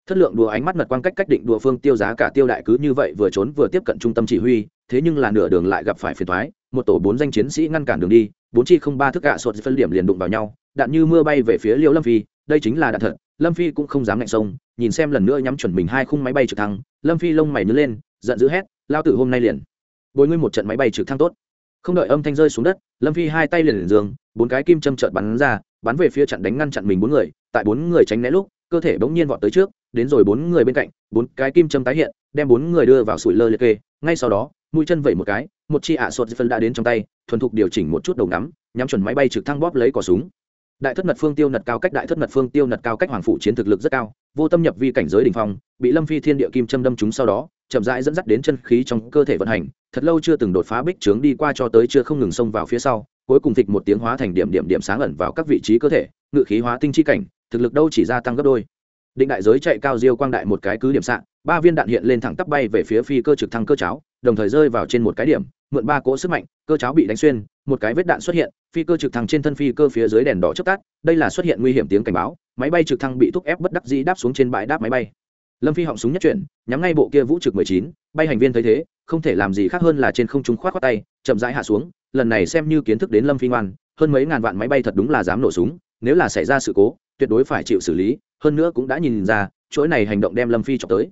thất lượng đùa ánh mắt mật quan cách cách định đùa phương tiêu giá cả tiêu đại cứ như vậy vừa trốn vừa tiếp cận trung tâm chỉ huy, thế nhưng là nửa đường lại gặp phải phiền thoái, một tổ bốn danh chiến sĩ ngăn cản đường đi, bốn chi không ba thức gạ sột phân điểm liền đụng vào nhau, đạn như mưa bay về phía liêu lâm phi, đây chính là đạn thật, lâm phi cũng không dám ngạnh sông, nhìn xem lần nữa nhắm chuẩn mình hai khung máy bay trực thăng, lâm phi lông mày nhớ lên, giận dữ hét, lao tử hôm nay liền, bồi ngươi một trận máy bay trực thăng tốt. Không đợi âm thanh rơi xuống đất, lâm phi hai tay liền liền giường, bốn cái kim châm trợn bắn ra, bắn về phía chặn đánh ngăn chặn mình bốn người, tại bốn người tránh né lúc, cơ thể bỗng nhiên vọt tới trước đến rồi bốn người bên cạnh, bốn cái kim châm tái hiện, đem bốn người đưa vào sủi lơ liệt kê, ngay sau đó, mũi chân vẩy một cái, một chi ạ sột phân đã đến trong tay, thuần thục điều chỉnh một chút đầu ngắm, nhắm chuẩn máy bay trực thăng bóp lấy cỏ súng. Đại thất mật phương tiêu nật cao cách đại thất mật phương tiêu nật cao cách hoàng phủ chiến thực lực rất cao, vô tâm nhập vi cảnh giới đình phong, bị lâm phi thiên địa kim châm đâm chúng sau đó, chậm rãi dẫn dắt đến chân khí trong cơ thể vận hành, thật lâu chưa từng đột phá bích trướng đi qua cho tới chưa không ngừng xông vào phía sau, cuối cùng thịt một tiếng hóa thành điểm điểm điểm sáng ẩn vào các vị trí cơ thể, ngự khí hóa tinh chi cảnh, thực lực đâu chỉ gia tăng gấp đôi định đại giới chạy cao diêu quang đại một cái cứ điểm sạn, ba viên đạn hiện lên thẳng tắp bay về phía phi cơ trực thăng cơ cháo, đồng thời rơi vào trên một cái điểm, mượn ba cỗ sức mạnh, cơ cháo bị đánh xuyên, một cái vết đạn xuất hiện, phi cơ trực thăng trên thân phi cơ phía dưới đèn đỏ chớp tắt, đây là xuất hiện nguy hiểm tiếng cảnh báo, máy bay trực thăng bị thúc ép bất đắc dĩ đáp xuống trên bãi đáp máy bay. Lâm phi họng súng nhất chuyển, nhắm ngay bộ kia vũ trực mười chín, bay hành viên thấy thế, không thể làm gì khác hơn là trên không trung khoát khoát tay, chậm rãi hạ xuống, lần này xem như kiến thức đến lâm phi ngoan, hơn mấy ngàn vạn máy bay thật đúng là dám nổ súng, nếu là xảy ra sự cố, tuyệt đối phải chịu xử lý hơn nữa cũng đã nhìn ra, chuỗi này hành động đem lâm phi chọc tới.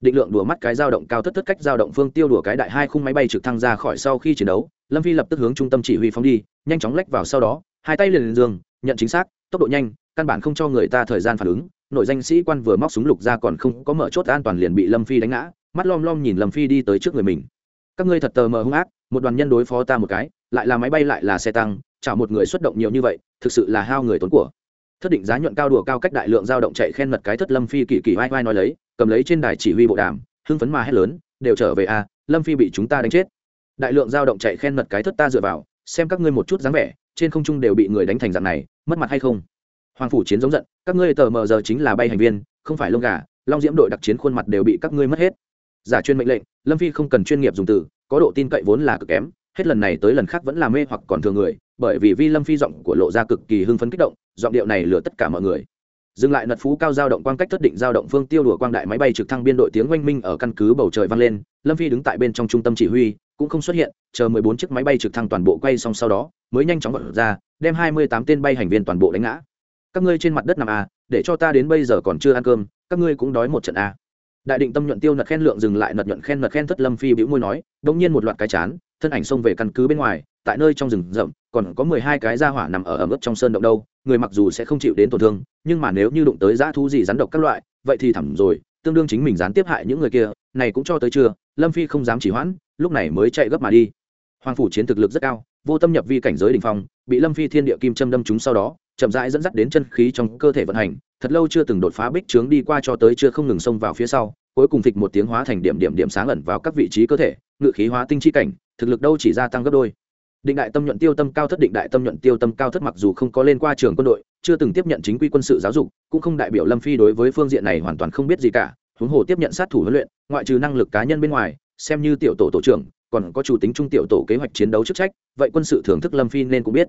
Định lượng đùa mắt cái dao động cao thất thất cách dao động phương tiêu đùa cái đại hai khung máy bay trực thăng ra khỏi sau khi chiến đấu, lâm phi lập tức hướng trung tâm chỉ huy phóng đi, nhanh chóng lách vào sau đó, hai tay liền lên giường, nhận chính xác, tốc độ nhanh, căn bản không cho người ta thời gian phản ứng, nội danh sĩ quan vừa móc súng lục ra còn không có mở chốt an toàn liền bị lâm phi đánh ngã, mắt lom lom nhìn lâm phi đi tới trước người mình. Các ngươi thật tờ mờ hung ác, một đoàn nhân đối phó ta một cái, lại là máy bay lại là xe tăng chảo một người xuất động nhiều như vậy, thực sự là hao người tốn của thất định giá nhuận cao đùa cao cách đại lượng dao động chạy khen mật cái thất lâm phi kỳ kỳ vai vai nói lấy, cầm lấy trên đài chỉ huy bộ đàm, hưng phấn mà hét lớn, đều trở về a lâm phi bị chúng ta đánh chết. Đại lượng dao động chạy khen mật cái thất ta dựa vào, xem các ngươi một chút dáng vẻ, trên không trung đều bị người đánh thành dạng này, mất mặt hay không? Hoàng phủ chiến giống giận, các ngươi tờ mờ giờ chính là bay hành viên, không phải lông gà, long diễm đội đặc chiến khuôn mặt đều bị các ngươi mất hết. Giả chuyên mệnh lệnh, lâm phi không cần chuyên nghiệp dùng từ, có độ tin cậy vốn là cực kém, hết lần này tới lần khác vẫn là mê hoặc còn thường người bởi vì vi lâm phi giọng của lộ ra cực kỳ hưng phấn kích động giọng điệu này lừa tất cả mọi người dừng lại nật phú cao giao động quang cách thất định giao động phương tiêu đùa quang đại máy bay trực thăng biên đội tiếng oanh minh ở căn cứ bầu trời vang lên lâm phi đứng tại bên trong trung tâm chỉ huy cũng không xuất hiện chờ mười bốn chiếc máy bay trực thăng toàn bộ quay xong sau đó mới nhanh chóng vận ra đem hai mươi tám tên bay hành viên toàn bộ đánh ngã các ngươi trên mặt đất nằm a à, để cho ta đến bây giờ còn chưa ăn cơm các ngươi cũng đói một trận a à. đại định tâm nhuận tiêu nật khen lượng dừng lại nật nhuận khen nật khen thất lâm phi bĩu môi nói đột nhiên một loạt cái chán thân ảnh xông về căn cứ bên ngoài tại nơi trong rừng rậm còn có mười hai cái da hỏa nằm ở ẩm ướt trong sơn động đâu người mặc dù sẽ không chịu đến tổn thương nhưng mà nếu như đụng tới dã thú gì rắn độc các loại vậy thì thẳm rồi tương đương chính mình gián tiếp hại những người kia này cũng cho tới chưa, lâm phi không dám chỉ hoãn lúc này mới chạy gấp mà đi. Hoàng phủ chiến thực lực rất cao vô tâm nhập vi cảnh giới đình phong bị lâm phi thiên địa kim châm đâm chúng sau đó chậm rãi dẫn dắt đến chân khí trong cơ thể vận hành thật lâu chưa từng đột phá bích trướng đi qua cho tới chưa không ngừng xông vào phía sau cuối cùng thịt một tiếng hóa thành điểm điểm điểm sáng ẩn vào các vị trí cơ thể ngự khí hóa tinh chi cảnh thực lực đâu chỉ gia tăng gấp đôi định đại tâm nhuận tiêu tâm cao thất, định đại tâm nhuận tiêu tâm cao thất mặc dù không có lên qua trường quân đội, chưa từng tiếp nhận chính quy quân sự giáo dục, cũng không đại biểu lâm phi đối với phương diện này hoàn toàn không biết gì cả, huống hồ tiếp nhận sát thủ huấn luyện, ngoại trừ năng lực cá nhân bên ngoài, xem như tiểu tổ tổ trưởng, còn có chủ tính trung tiểu tổ kế hoạch chiến đấu chức trách, vậy quân sự thưởng thức lâm phi nên cũng biết.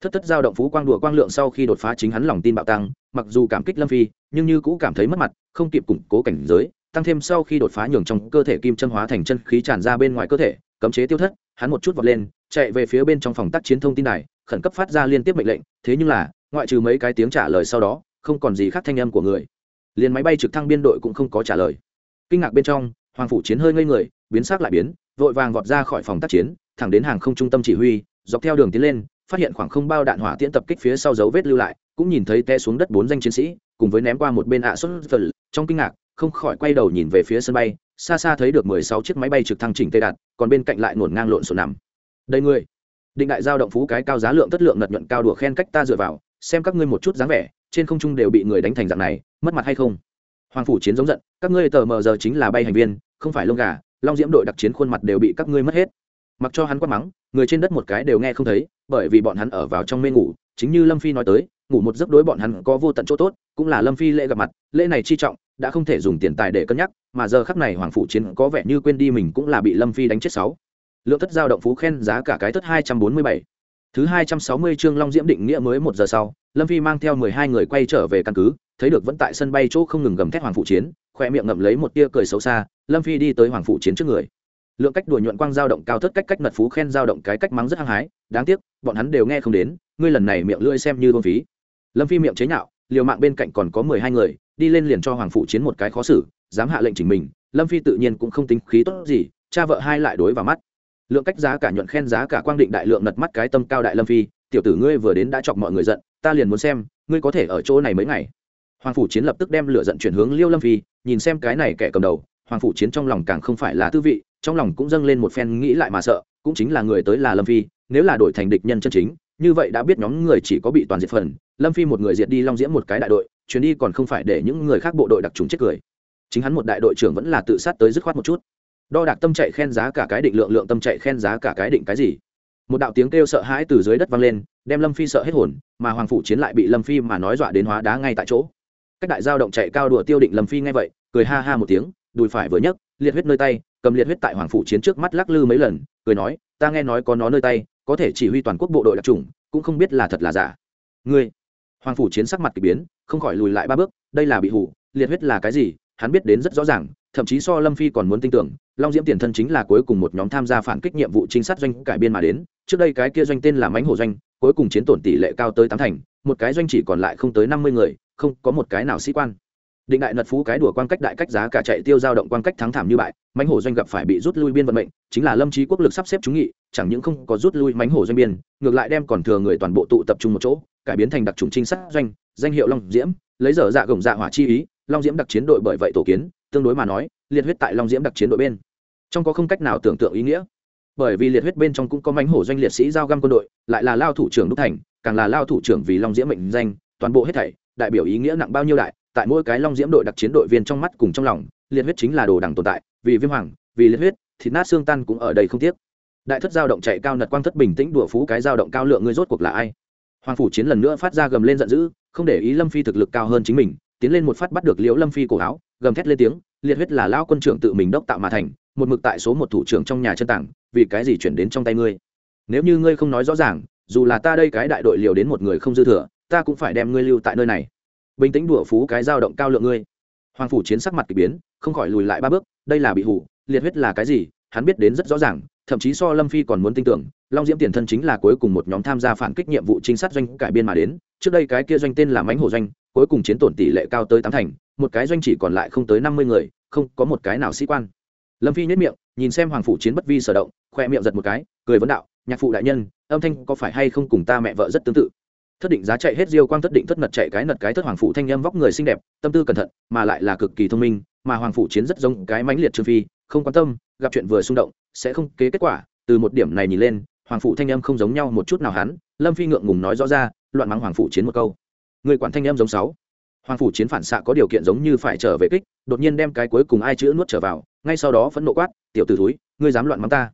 Thất thất giao động phú quang đùa quang lượng sau khi đột phá chính hắn lòng tin bạo tăng, mặc dù cảm kích lâm phi, nhưng như cũ cảm thấy mất mặt, không kịp củng cố cảnh giới, tăng thêm sau khi đột phá nhường trong cơ thể kim chân hóa thành chân khí tràn ra bên ngoài cơ thể cấm chế tiêu thất, hắn một chút vọt lên, chạy về phía bên trong phòng tác chiến thông tin này khẩn cấp phát ra liên tiếp mệnh lệnh, thế nhưng là, ngoại trừ mấy cái tiếng trả lời sau đó, không còn gì khác thanh âm của người. Liền máy bay trực thăng biên đội cũng không có trả lời. Kinh ngạc bên trong, hoàng phủ chiến hơi ngây người, biến sắc lại biến, vội vàng vọt ra khỏi phòng tác chiến, thẳng đến hàng không trung tâm chỉ huy, dọc theo đường tiến lên, phát hiện khoảng không bao đạn hỏa tiễn tập kích phía sau dấu vết lưu lại, cũng nhìn thấy té xuống đất bốn danh chiến sĩ, cùng với ném qua một bên ạ xuất trong kinh ngạc không khỏi quay đầu nhìn về phía sân bay, xa xa thấy được mười sáu chiếc máy bay trực thăng chỉnh tê đạt còn bên cạnh lại ngổn ngang lộn xộn nằm. Đây người định đại giao động phú cái cao giá lượng tất lượng nật nhuận cao đùa khen cách ta dựa vào, xem các ngươi một chút dáng vẻ, trên không trung đều bị người đánh thành dạng này, mất mặt hay không? Hoàng phủ chiến giống giận, các ngươi tờ mờ giờ chính là bay hành viên, không phải lông gà, long diễm đội đặc chiến khuôn mặt đều bị các ngươi mất hết. Mặc cho hắn quát mắng, người trên đất một cái đều nghe không thấy, bởi vì bọn hắn ở vào trong mê ngủ, chính như lâm phi nói tới, ngủ một giấc đối bọn hắn có vô tận chỗ tốt, cũng là lâm phi lễ gặp mặt, lễ này chi trọng đã không thể dùng tiền tài để cân nhắc, mà giờ khắc này hoàng phủ chiến có vẻ như quên đi mình cũng là bị lâm phi đánh chết sáu. Lượng thất giao động phú khen giá cả cái thất hai trăm bốn mươi bảy. Thứ hai trăm sáu mươi chương long diễm định nghĩa mới một giờ sau, lâm phi mang theo mười hai người quay trở về căn cứ, thấy được vẫn tại sân bay chỗ không ngừng gầm thét hoàng phủ chiến, khoe miệng ngậm lấy một tia cười xấu xa, lâm phi đi tới hoàng phủ chiến trước người. Lượng cách đùa nhuận quang giao động cao thất cách cách mật phú khen giao động cái cách mắng rất hăng hái, đáng tiếc, bọn hắn đều nghe không đến, ngươi lần này miệng lưỡi xem như vô phí. Lâm phi miệng chế nhạo, liều mạng bên cạnh còn có mười hai người đi lên liền cho hoàng phụ chiến một cái khó xử, dám hạ lệnh chỉnh mình, lâm phi tự nhiên cũng không tính khí tốt gì, cha vợ hai lại đối vào mắt. Lượng cách giá cả nhuận khen giá cả quang định đại lượng nật mắt cái tâm cao đại lâm phi, tiểu tử ngươi vừa đến đã chọc mọi người giận, ta liền muốn xem, ngươi có thể ở chỗ này mấy ngày. Hoàng phủ chiến lập tức đem lửa giận chuyển hướng liêu lâm phi, nhìn xem cái này kẻ cầm đầu, hoàng phủ chiến trong lòng càng không phải là tư vị, trong lòng cũng dâng lên một phen nghĩ lại mà sợ, cũng chính là người tới là lâm phi, nếu là đổi thành địch nhân chân chính, như vậy đã biết nhóm người chỉ có bị toàn diệt phần, lâm phi một người diệt đi long diễm một cái đại đội chuyến đi còn không phải để những người khác bộ đội đặc trùng chết cười. Chính hắn một đại đội trưởng vẫn là tự sát tới dứt khoát một chút. Đo đạc tâm chạy khen giá cả cái định lượng lượng tâm chạy khen giá cả cái định cái gì? Một đạo tiếng kêu sợ hãi từ dưới đất vang lên, đem lâm phi sợ hết hồn, mà hoàng phủ chiến lại bị lâm phi mà nói dọa đến hóa đá ngay tại chỗ. Cách đại giao động chạy cao đùa tiêu định lâm phi ngay vậy, cười ha ha một tiếng, đùi phải vừa nhấc, liệt huyết nơi tay, cầm liệt huyết tại hoàng phủ chiến trước mắt lắc lư mấy lần, cười nói, ta nghe nói có nó nơi tay, có thể chỉ huy toàn quốc bộ đội đặc trùng, cũng không biết là thật là giả. Ngươi hoàng phủ chiến sắc mặt k ỳ biến, không khỏi lùi lại ba bước, đây là bị hủ, liệt huyết là cái gì, hắn biết đến rất rõ ràng, thậm chí so lâm phi còn muốn tin tưởng, long diễm tiền thân chính là cuối cùng một nhóm tham gia phản kích nhiệm vụ trinh sát doanh cải biên mà đến, trước đây cái kia doanh tên là mánh hồ doanh, cuối cùng chiến tổn tỷ lệ cao tới tám thành, một cái doanh chỉ còn lại không tới năm mươi người, không có một cái nào sĩ quan. Định đại nật phú cái đùa quan cách đại cách giá cả chạy tiêu giao động quan cách thắng thảm như bại mánh hổ doanh gặp phải bị rút lui biên vận mệnh, chính là lâm trí quốc lực sắp xếp chúng nghị, chẳng những không có rút lui mánh hổ doanh biên, ngược lại đem còn thừa người toàn bộ tụ tập trung một chỗ cải biến thành đặc trùng trinh sát doanh, danh hiệu long diễm, lấy dở dạ gồng dạ hỏa chi ý, long diễm đặc chiến đội bởi vậy tổ kiến, tương đối mà nói, liệt huyết tại long diễm đặc chiến đội bên. Trong có không cách nào tưởng tượng ý nghĩa. Bởi vì liệt huyết bên trong cũng có mánh hổ doanh liệt sĩ giao găm quân đội, lại là lao thủ trưởng đúc thành, càng là lao thủ trưởng vì long diễm mệnh danh, toàn bộ hết thảy, đại biểu ý nghĩa nặng bao nhiêu đại, tại mỗi cái long diễm đội đặc chiến đội viên trong mắt cùng trong lòng, liệt huyết chính là đồ đằng tồn tại, vì viêm hoàng, vì liệt huyết, thịt nát xương tan cũng ở đây không tiếc. Đại thất giao động chạy cao nật quang thất bình tĩnh đùa phú cái giao động cao lượng ngươi rốt cuộc là ai? Hoàng phủ chiến lần nữa phát ra gầm lên giận dữ, không để ý lâm phi thực lực cao hơn chính mình, tiến lên một phát bắt được liễu lâm phi cổ áo, gầm thét lên tiếng, liệt huyết là lao quân trưởng tự mình đốc tạo mà thành, một mực tại số một thủ trưởng trong nhà chân tảng, vì cái gì chuyển đến trong tay ngươi? Nếu như ngươi không nói rõ ràng, dù là ta đây cái đại đội liều đến một người không dư thừa, ta cũng phải đem ngươi lưu tại nơi này. Bình tĩnh đùa phú cái dao động cao lượng ngươi. Hoàng phủ chiến sắc mặt k ỳ biến, không khỏi lùi lại ba bước, đây là bị hủ, liệt huyết là cái gì, hắn biết đến rất rõ ràng thậm chí so lâm phi còn muốn tin tưởng, long diễm tiền thân chính là cuối cùng một nhóm tham gia phản kích nhiệm vụ trinh sát doanh cải biên mà đến, trước đây cái kia doanh tên là mánh hồ doanh, cuối cùng chiến tổn tỷ lệ cao tới tám thành, một cái doanh chỉ còn lại không tới năm mươi người, không có một cái nào sĩ quan. Lâm phi nhất miệng, nhìn xem hoàng phủ chiến bất vi sở động, khoe miệng giật một cái, cười vấn đạo, nhạc phụ đại nhân, âm thanh có phải hay không cùng ta mẹ vợ rất tương tự? Thất định giá chạy hết diêu quang thất định thất nật chạy cái nật cái thất hoàng phụ thanh âm vóc người xinh đẹp, tâm tư cẩn thận, mà lại là cực kỳ thông minh, mà hoàng phụ chiến rất giống cái mãnh liệt trương phi, không quan tâm, gặp chuyện vừa xung động sẽ không kế kết quả, từ một điểm này nhìn lên, hoàng phụ thanh âm không giống nhau một chút nào hắn, lâm phi ngượng ngùng nói rõ ra, loạn mắng hoàng phụ chiến một câu. Người quản thanh âm giống sáu. Hoàng phủ chiến phản xạ có điều kiện giống như phải trở về kích, đột nhiên đem cái cuối cùng ai chữ nuốt trở vào, ngay sau đó phẫn nộ quát, tiểu t ử thúi, ngươi dám loạn mắng ta?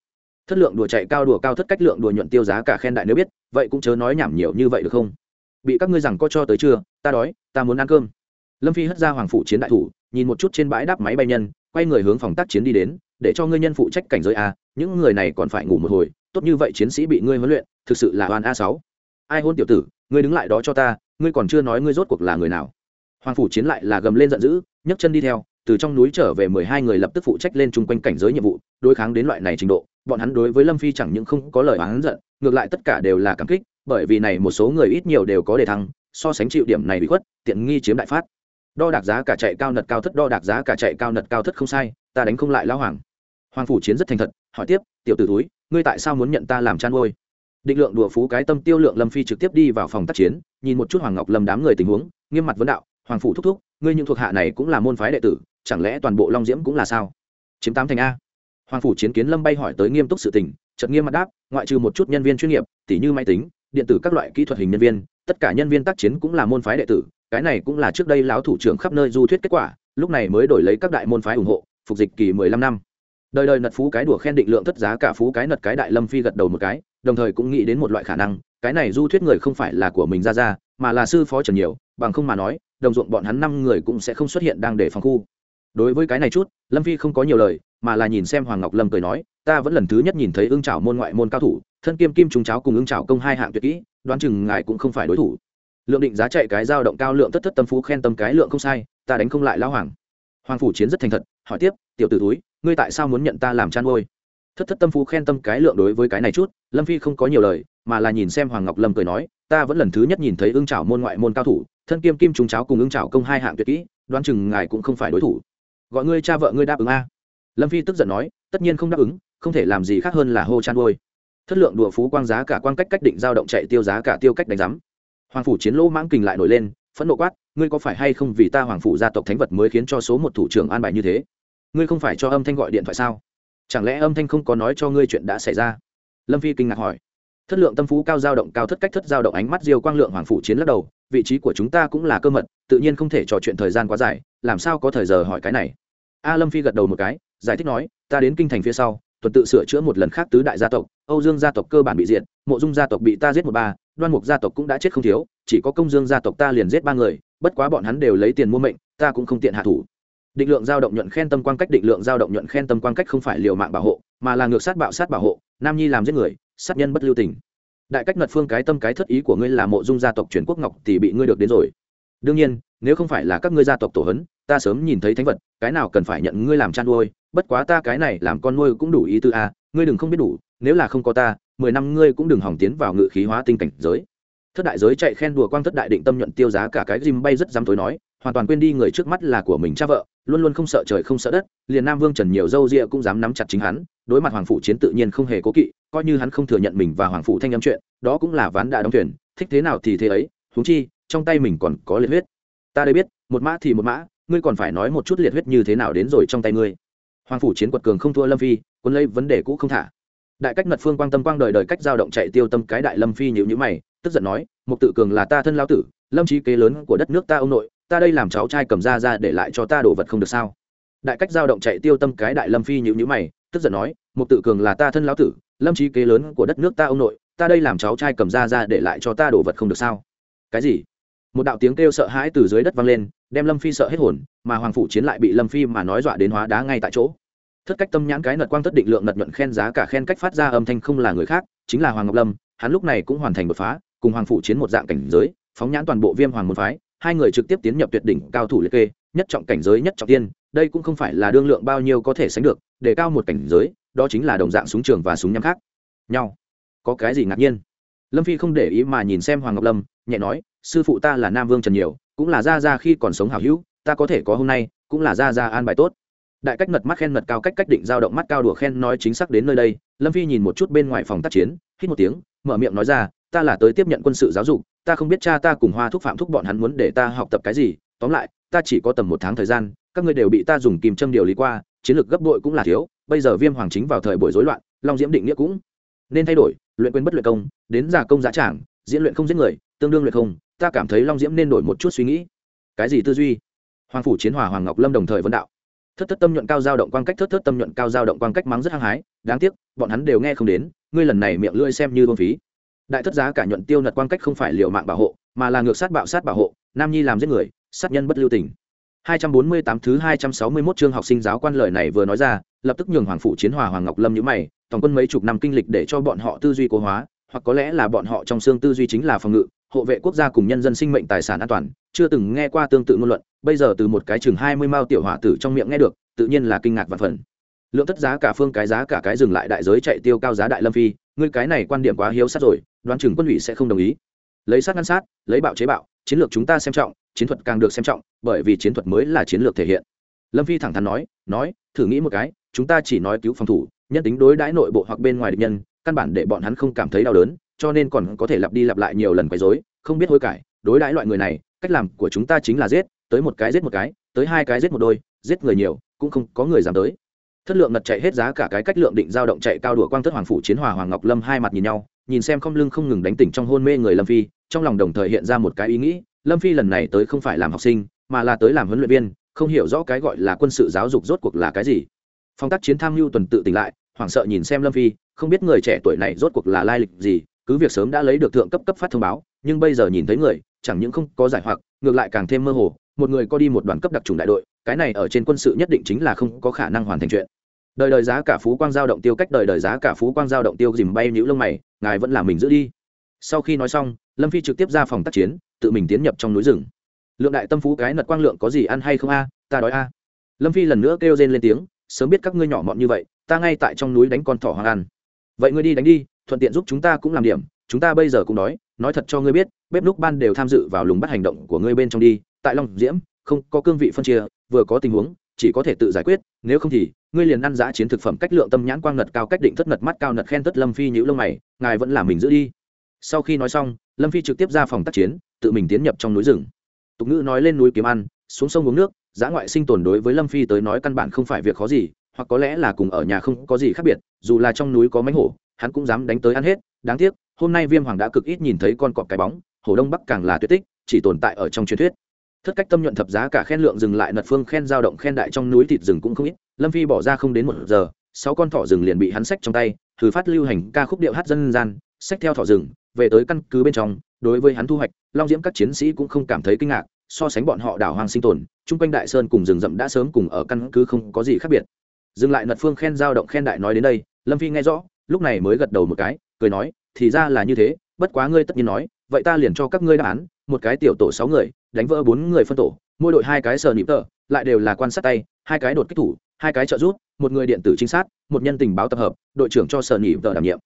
Thất lượng đùa chạy, cao đùa cao thất cách lượng đùa nhuận tiêu giá cả khen đại nếu biết, vậy cũng chớ nói nhảm nhiều như vậy được không? Bị các ngươi rằng có cho tới chưa ta đói, ta muốn ăn cơm. Lâm phi hất ra hoàng phủ chiến đại thủ, nhìn một chút trên bãi đáp máy bay nhân quay người hướng phòng tác chiến đi đến, để cho ngươi nhân phụ trách cảnh giới a, những người này còn phải ngủ một hồi, tốt như vậy chiến sĩ bị ngươi huấn luyện, thực sự là oan a sáu. Ai hôn tiểu tử, ngươi đứng lại đó cho ta, ngươi còn chưa nói ngươi rốt cuộc là người nào. Hoàng phủ chiến lại là gầm lên giận dữ, nhấc chân đi theo, từ trong núi trở về mười hai người lập tức phụ trách lên chung quanh cảnh giới nhiệm vụ, đối kháng đến loại này trình độ, bọn hắn đối với lâm phi chẳng những không có lời oán giận, ngược lại tất cả đều là cảm kích, bởi vì này một số người ít nhiều đều có đề thăng, so sánh chịu điểm này bị khuất, tiện nghi chiếm đại phát đo đạc giá cả chạy cao nật cao thất, đo đạc giá cả chạy cao nật cao thất không sai, ta đánh không lại lão hoàng. Hoàng phủ chiến rất thành thật, hỏi tiếp, tiểu t ử túi ngươi tại sao muốn nhận ta làm chăn ngôi định lượng đùa phú cái tâm tiêu lượng lâm phi trực tiếp đi vào phòng tác chiến, nhìn một chút hoàng ngọc lâm đám người tình huống, nghiêm mặt vấn đạo, hoàng phủ thúc thúc, ngươi những thuộc hạ này cũng là môn phái đệ tử, chẳng lẽ toàn bộ long diễm cũng là sao? Chiếm tám thành a. Hoàng phủ chiến kiến lâm bay hỏi tới nghiêm túc sự tình, chợt nghiêm mặt đáp, ngoại trừ một chút nhân viên chuyên nghiệp, tỉ như máy tính, điện tử các loại kỹ thuật hình nhân viên, tất cả nhân viên tác chiến cũng là môn phái đệ tử cái này cũng là trước đây lão thủ trưởng khắp nơi du thuyết kết quả, lúc này mới đổi lấy các đại môn phái ủng hộ, phục dịch kỳ mười lăm năm. Đời đời nật phú cái đùa khen định lượng thất giá cả phú cái nật cái đại lâm phi gật đầu một cái, đồng thời cũng nghĩ đến một loại khả năng, cái này du thuyết người không phải là của mình ra ra, mà là sư phó trần nhiều, bằng không mà nói, đồng ruộng bọn hắn năm người cũng sẽ không xuất hiện đang để phòng khu. Đối với cái này chút, lâm phi không có nhiều lời, mà là nhìn xem hoàng ngọc lâm cười nói, ta vẫn lần thứ nhất nhìn thấy ưng trào môn ngoại môn cao thủ, thân kiêm kim trùng cháo cùng ưng trào công hai hạng tuyệt kỹ, đoán chừng ngài cũng không phải đối thủ lượng định giá chạy cái dao động cao lượng tất tất tâm phú khen tâm cái lượng không sai, ta đánh không lại lão hoàng. Hoàng phủ chiến rất thành thật, hỏi tiếp, tiểu t ử túi ngươi tại sao muốn nhận ta làm chăn ngôi thất thất tâm phú khen tâm cái lượng đối với cái này chút, lâm phi không có nhiều lời, mà là nhìn xem hoàng ngọc lâm cười nói, ta vẫn lần thứ nhất nhìn thấy ưng trào môn ngoại môn cao thủ, thân kiêm kim trùng cháo cùng ưng trào công hai hạng tuyệt kỹ, đoán chừng ngài cũng không phải đối thủ. Gọi ngươi cha vợ ngươi đáp ứng a. Lâm phi tức giận nói, tất nhiên không đáp ứng, không thể làm gì khác hơn là hô chăn ngôi thất lượng đùa phú quang giá cả quan cách cách định giao động chạy tiêu giá cả tiêu cách đánh giám hoàng phủ chiến lỗ mãng kình lại nổi lên, phẫn nộ quát, ngươi có phải hay không vì ta hoàng phủ gia tộc thánh vật mới khiến cho số một thủ trưởng an bài như thế? Ngươi không phải cho âm thanh gọi điện thoại sao? Chẳng lẽ âm thanh không có nói cho ngươi chuyện đã xảy ra? Lâm phi kinh ngạc hỏi. Thất lượng tâm phú cao dao động cao thất cách thất dao động ánh mắt diêu quang lượng hoàng phủ chiến lắc đầu, vị trí của chúng ta cũng là cơ mật, tự nhiên không thể trò chuyện thời gian quá dài, làm sao có thời giờ hỏi cái này? A lâm phi gật đầu một cái, giải thích nói, ta đến kinh thành phía sau tuần tự sửa chữa một lần khác tứ đại gia tộc, âu dương gia tộc cơ bản bị diệt, mộ dung gia tộc bị ta giết một ba, đoan mục gia tộc cũng đã chết không thiếu, chỉ có công dương gia tộc ta liền giết ba người, bất quá bọn hắn đều lấy tiền mua mệnh, ta cũng không tiện hạ thủ. Định lượng giao động nhuận khen tâm quan cách, định lượng giao động nhuận khen tâm quan cách không phải liều mạng bảo hộ, mà là ngược sát bạo sát bảo hộ, nam nhi làm giết người, sát nhân bất lưu tình. Đại cách mật phương cái tâm cái thất ý của ngươi là mộ dung gia tộc truyền quốc ngọc thì bị ngươi được đến rồi. Đương nhiên, nếu không phải là các ngươi gia tộc tổ hấn ta sớm nhìn thấy thánh vật, cái nào cần phải nhận ngươi làm chăn nuôi, bất quá ta cái này làm con nuôi cũng đủ ý tư a ngươi đừng không biết đủ, nếu là không có ta, mười năm ngươi cũng đừng hỏng tiến vào ngự khí hóa tinh cảnh giới. Thất đại giới chạy khen đùa quang thất đại định tâm nhuận tiêu giá cả cái dìm bay rất dám tối nói, hoàn toàn quên đi người trước mắt là của mình cha vợ, luôn luôn không sợ trời không sợ đất, liền nam vương trần nhiều dâu ria cũng dám nắm chặt chính hắn, đối mặt hoàng phủ chiến tự nhiên không hề cố kỵ, coi như hắn không thừa nhận mình và hoàng phủ thanh âm chuyện, đó cũng là ván đã đóng thuyền, thích thế nào thì thế ấy thú chi, trong tay mình còn có liệt huyết. Ta đây biết, một mã thì một mã ngươi còn phải nói một chút liệt huyết như thế nào đến rồi trong tay ngươi. Hoàng phủ chiến quật cường không thua lâm phi, quân lấy vấn đề cũ không thả. Đại cách mật phương quan tâm quang đời đời cách giao động chạy tiêu tâm cái đại lâm phi nhịu nhữ mày, tức giận nói, Mục tự cường là ta thân lao tử, lâm trí kế lớn của đất nước ta ông nội, ta đây làm cháu trai cầm ra ra để lại cho ta đồ vật không được sao? Đại cách giao động chạy tiêu tâm cái đại lâm phi nhịu nhữ mày, tức giận nói, Mục tự cường là ta thân lao tử, lâm trí kế lớn của đất nước ta ông nội, ta đây làm cháu trai cầm ra ra để lại cho ta đồ vật không được sao? Cái gì? Một đạo tiếng kêu sợ hãi từ dưới đất vang lên đem lâm phi sợ hết hồn mà hoàng phủ chiến lại bị lâm phi mà nói dọa đến hóa đá ngay tại chỗ thất cách tâm nhãn cái nật quang thất định lượng nật nhuận khen giá cả khen cách phát ra âm thanh không là người khác chính là hoàng ngọc lâm hắn lúc này cũng hoàn thành đột phá cùng hoàng phủ chiến một dạng cảnh giới phóng nhãn toàn bộ viêm hoàng môn phái hai người trực tiếp tiến nhập tuyệt đỉnh cao thủ liệt kê nhất trọng cảnh giới nhất trọng tiên đây cũng không phải là đương lượng bao nhiêu có thể sánh được để cao một cảnh giới đó chính là đồng dạng súng trường và súng nhắm khác nhau có cái gì ngạc nhiên lâm phi không để ý mà nhìn xem hoàng ngọc lâm nhẹ nói sư phụ ta là nam vương trần nhiều cũng là ra ra khi còn sống hào hữu, ta có thể có hôm nay, cũng là ra ra an bài tốt. Đại cách mật mắt khen mật cao cách cách định giao động mắt cao đùa khen nói chính xác đến nơi đây, lâm phi nhìn một chút bên ngoài phòng tác chiến, hít một tiếng, mở miệng nói ra, ta là tới tiếp nhận quân sự giáo dục, ta không biết cha ta cùng hoa thúc phạm thúc bọn hắn muốn để ta học tập cái gì, tóm lại, ta chỉ có tầm một tháng thời gian, các ngươi đều bị ta dùng kìm châm điều lý qua, chiến lược gấp bội cũng là thiếu, bây giờ viêm hoàng chính vào thời buổi rối loạn, long diễm định nghĩa cũng nên thay đổi, luyện quên bất luyện công, đến giả công giá trảng, diễn luyện không giết người, tương đương luyện không ta cảm thấy long diễm nên đổi một chút suy nghĩ. Cái gì tư duy? Hoàng phủ chiến hòa hoàng ngọc lâm đồng thời vấn đạo. Thất thất tâm nhuận cao dao động quan cách thất thất tâm nhuận cao dao động quan cách mắng rất hăng hái đáng tiếc bọn hắn đều nghe không đến ngươi lần này miệng lưỡi xem như bông phí. Đại thất giá cả nhuận tiêu nật quan cách không phải liều mạng bảo hộ mà là ngược sát bạo sát bảo hộ nam nhi làm giết người sát nhân bất lưu tình. 248 thứ 261 chương học sinh giáo quan lời này vừa nói ra, lập tức nhường Hoàng phủ Chiến Hòa Hoàng Ngọc Lâm nhíu mày, tổng quân mấy chục năm kinh lịch để cho bọn họ tư duy cố hóa, hoặc có lẽ là bọn họ trong xương tư duy chính là phòng ngự, hộ vệ quốc gia cùng nhân dân sinh mệnh tài sản an toàn, chưa từng nghe qua tương tự ngôn luận, bây giờ từ một cái chừng 20 mao tiểu hỏa tử trong miệng nghe được, tự nhiên là kinh ngạc và phần. Lượng tất giá cả phương cái giá cả cái dừng lại đại giới chạy tiêu cao giá đại lâm phi, ngươi cái này quan điểm quá hiếu sát rồi, đoán chừng quân ủy sẽ không đồng ý. Lấy sát ngăn sát, lấy bạo chế bạo, chiến lược chúng ta xem trọng, chiến thuật càng được xem trọng bởi vì chiến thuật mới là chiến lược thể hiện lâm phi thẳng thắn nói nói thử nghĩ một cái chúng ta chỉ nói cứu phòng thủ nhân tính đối đãi nội bộ hoặc bên ngoài địch nhân căn bản để bọn hắn không cảm thấy đau đớn cho nên còn có thể lặp đi lặp lại nhiều lần quấy rối, không biết hối cải, đối đãi loại người này, cách làm của chúng ta chính là giết, tới một cái giết một cái, tới hai cái giết một đôi, giết người nhiều, cũng không có người dám tới. Thất lượng ngật chạy hết giá cả cái cách lượng định giao động chạy cao đùa quang thất hoàng phủ chiến hòa hoàng ngọc lâm hai mặt nhìn nhau, nhìn xem không lưng không ngừng đánh tỉnh trong hôn mê người lâm phi, trong lòng đồng thời hiện ra một cái ý nghĩ, lâm phi lần này tới không phải làm học sinh, mà là tới làm huấn luyện viên, không hiểu rõ cái gọi là quân sự giáo dục rốt cuộc là cái gì. Phong tác chiến tham mưu tuần tự tỉnh lại, hoảng sợ nhìn xem lâm phi, không biết người trẻ tuổi này rốt cuộc là lai lịch gì cứ việc sớm đã lấy được thượng cấp cấp phát thông báo, nhưng bây giờ nhìn thấy người, chẳng những không có giải hoặc, ngược lại càng thêm mơ hồ, một người có đi một đoàn cấp đặc trùng đại đội, cái này ở trên quân sự nhất định chính là không có khả năng hoàn thành chuyện. Đời đời giá cả phú quang giao động tiêu cách đời đời giá cả phú quang giao động tiêu dìm bay nhũ lông mày, ngài vẫn là mình giữ đi. Sau khi nói xong, lâm phi trực tiếp ra phòng tác chiến, tự mình tiến nhập trong núi rừng. Lượng đại tâm phú cái nật quang lượng có gì ăn hay không a, ta đói a. Lâm phi lần nữa kêu rên lên tiếng, sớm biết các ngươi nhỏ mọn như vậy, ta ngay tại trong núi đánh con thỏ hoang ăn. Vậy ngươi đi đánh đi thuận tiện giúp chúng ta cũng làm điểm, chúng ta bây giờ cũng đói nói thật cho ngươi biết, bếp lúc ban đều tham dự vào lùng bắt hành động của ngươi bên trong đi, tại long diễm, không có cương vị phân chia, vừa có tình huống, chỉ có thể tự giải quyết, nếu không thì, ngươi liền ăn giã chiến thực phẩm cách lượng tâm nhãn quang ngật cao cách định thất ngật mắt cao nật khen tất lâm phi nhữ lông mày, ngài vẫn là mình giữ đi. Sau khi nói xong, lâm phi trực tiếp ra phòng tác chiến, tự mình tiến nhập trong núi rừng. Tục ngữ nói lên núi kiếm ăn, xuống sông uống nước giã ngoại sinh tồn đối với lâm phi tới nói căn bản không phải việc khó gì, hoặc có lẽ là cùng ở nhà không có gì khác biệt, dù là trong núi có mánh hổ hắn cũng dám đánh tới ăn hết, đáng tiếc, hôm nay viêm hoàng đã cực ít nhìn thấy con cọp cái bóng, hồ đông bắc càng là tuyệt tích, chỉ tồn tại ở trong truyền thuyết. Thất cách tâm nhuận thập giá cả khen lượng dừng lại nật phương khen giao động khen đại trong núi thịt rừng cũng không ít, lâm phi bỏ ra không đến một giờ, sáu con thỏ rừng liền bị hắn xách trong tay, thử phát lưu hành ca khúc điệu hát dân gian, xách theo thỏ rừng, về tới căn cứ bên trong, đối với hắn thu hoạch, long diễm các chiến sĩ cũng không cảm thấy kinh ngạc, so sánh bọn họ đảo hoang sinh tồn, chung quanh đại sơn cùng rừng rậm đã sớm cùng ở căn cứ không có gì khác biệt. Dừng lại nật phương khen giao động khen đại nói đến đây, lâm phi nghe rõ lúc này mới gật đầu một cái, cười nói, thì ra là như thế, bất quá ngươi tất nhiên nói, vậy ta liền cho các ngươi đáp án, một cái tiểu tổ sáu người, đánh vỡ bốn người phân tổ, mỗi đội hai cái sờ nịp tờ, lại đều là quan sát tay, hai cái đột kích thủ, hai cái trợ rút một người điện tử trinh sát, một nhân tình báo tập hợp, đội trưởng cho sờ nịp tờ đảm nhiệm.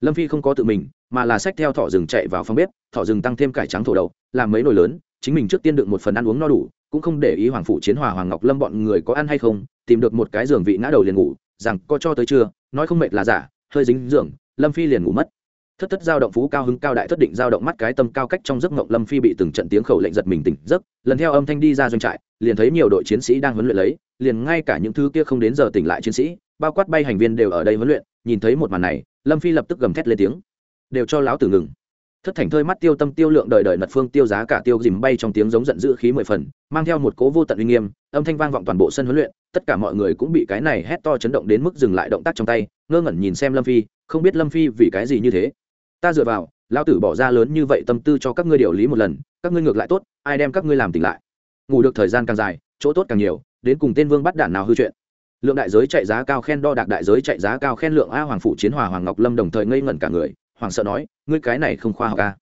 Lâm phi không có tự mình, mà là sách theo thỏ rừng chạy vào phòng bếp, thỏ rừng tăng thêm cải trắng thổ đậu làm mấy nồi lớn, chính mình trước tiên đựng một phần ăn uống no đủ, cũng không để ý hoàng phủ chiến hòa, hoàng ngọc lâm bọn người có ăn hay không, tìm được một cái giường vị ngã đầu liền ngủ, rằng có cho tới trưa, nói không mệt là giả hơi dính giường lâm phi liền ngủ mất. Thất thất giao động phú cao hứng cao đại thất định giao động mắt cái tâm cao cách trong giấc mộng lâm phi bị từng trận tiếng khẩu lệnh giật mình tỉnh giấc, lần theo âm thanh đi ra doanh trại, liền thấy nhiều đội chiến sĩ đang huấn luyện lấy, liền ngay cả những thứ kia không đến giờ tỉnh lại chiến sĩ, bao quát bay hành viên đều ở đây huấn luyện, nhìn thấy một màn này, lâm phi lập tức gầm thét lên tiếng. Đều cho lão tử ngừng. Thất thành thơi mắt tiêu tâm tiêu lượng đời đời nật phương tiêu giá cả tiêu dìm bay trong tiếng giống giận dữ khí mười phần, mang theo một cố vô tận uy nghiêm, âm thanh vang vọng toàn bộ sân huấn luyện tất cả mọi người cũng bị cái này hét to chấn động đến mức dừng lại động tác trong tay, ngơ ngẩn nhìn xem lâm phi, không biết lâm phi vì cái gì như thế. Ta dựa vào lao tử bỏ ra lớn như vậy tâm tư cho các ngươi điều lý một lần, các ngươi ngược lại tốt, ai đem các ngươi làm tỉnh lại? Ngủ được thời gian càng dài, chỗ tốt càng nhiều, đến cùng tên vương bắt đản nào hư chuyện? Lượng đại giới chạy giá cao khen đo đạc đại giới chạy giá cao khen lượng a hoàng phủ chiến hòa hoàng ngọc lâm đồng thời ngây ngẩn cả người hoàng sợ nói, ngươi cái này không khoa học a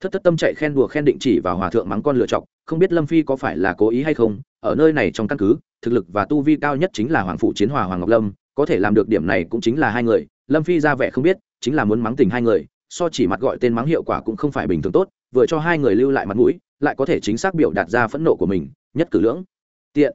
thất thất tâm chạy khen đùa khen định chỉ và hòa thượng mắng con lựa chọc, không biết lâm phi có phải là cố ý hay không, ở nơi này trong căn cứ thực lực và tu vi cao nhất chính là hoàng phụ chiến hòa hoàng ngọc lâm, có thể làm được điểm này cũng chính là hai người, lâm phi ra vẻ không biết, chính là muốn mắng tình hai người, so chỉ mặt gọi tên mắng hiệu quả cũng không phải bình thường tốt, vừa cho hai người lưu lại mặt mũi, lại có thể chính xác biểu đạt ra phẫn nộ của mình, nhất cử lưỡng. Tiện.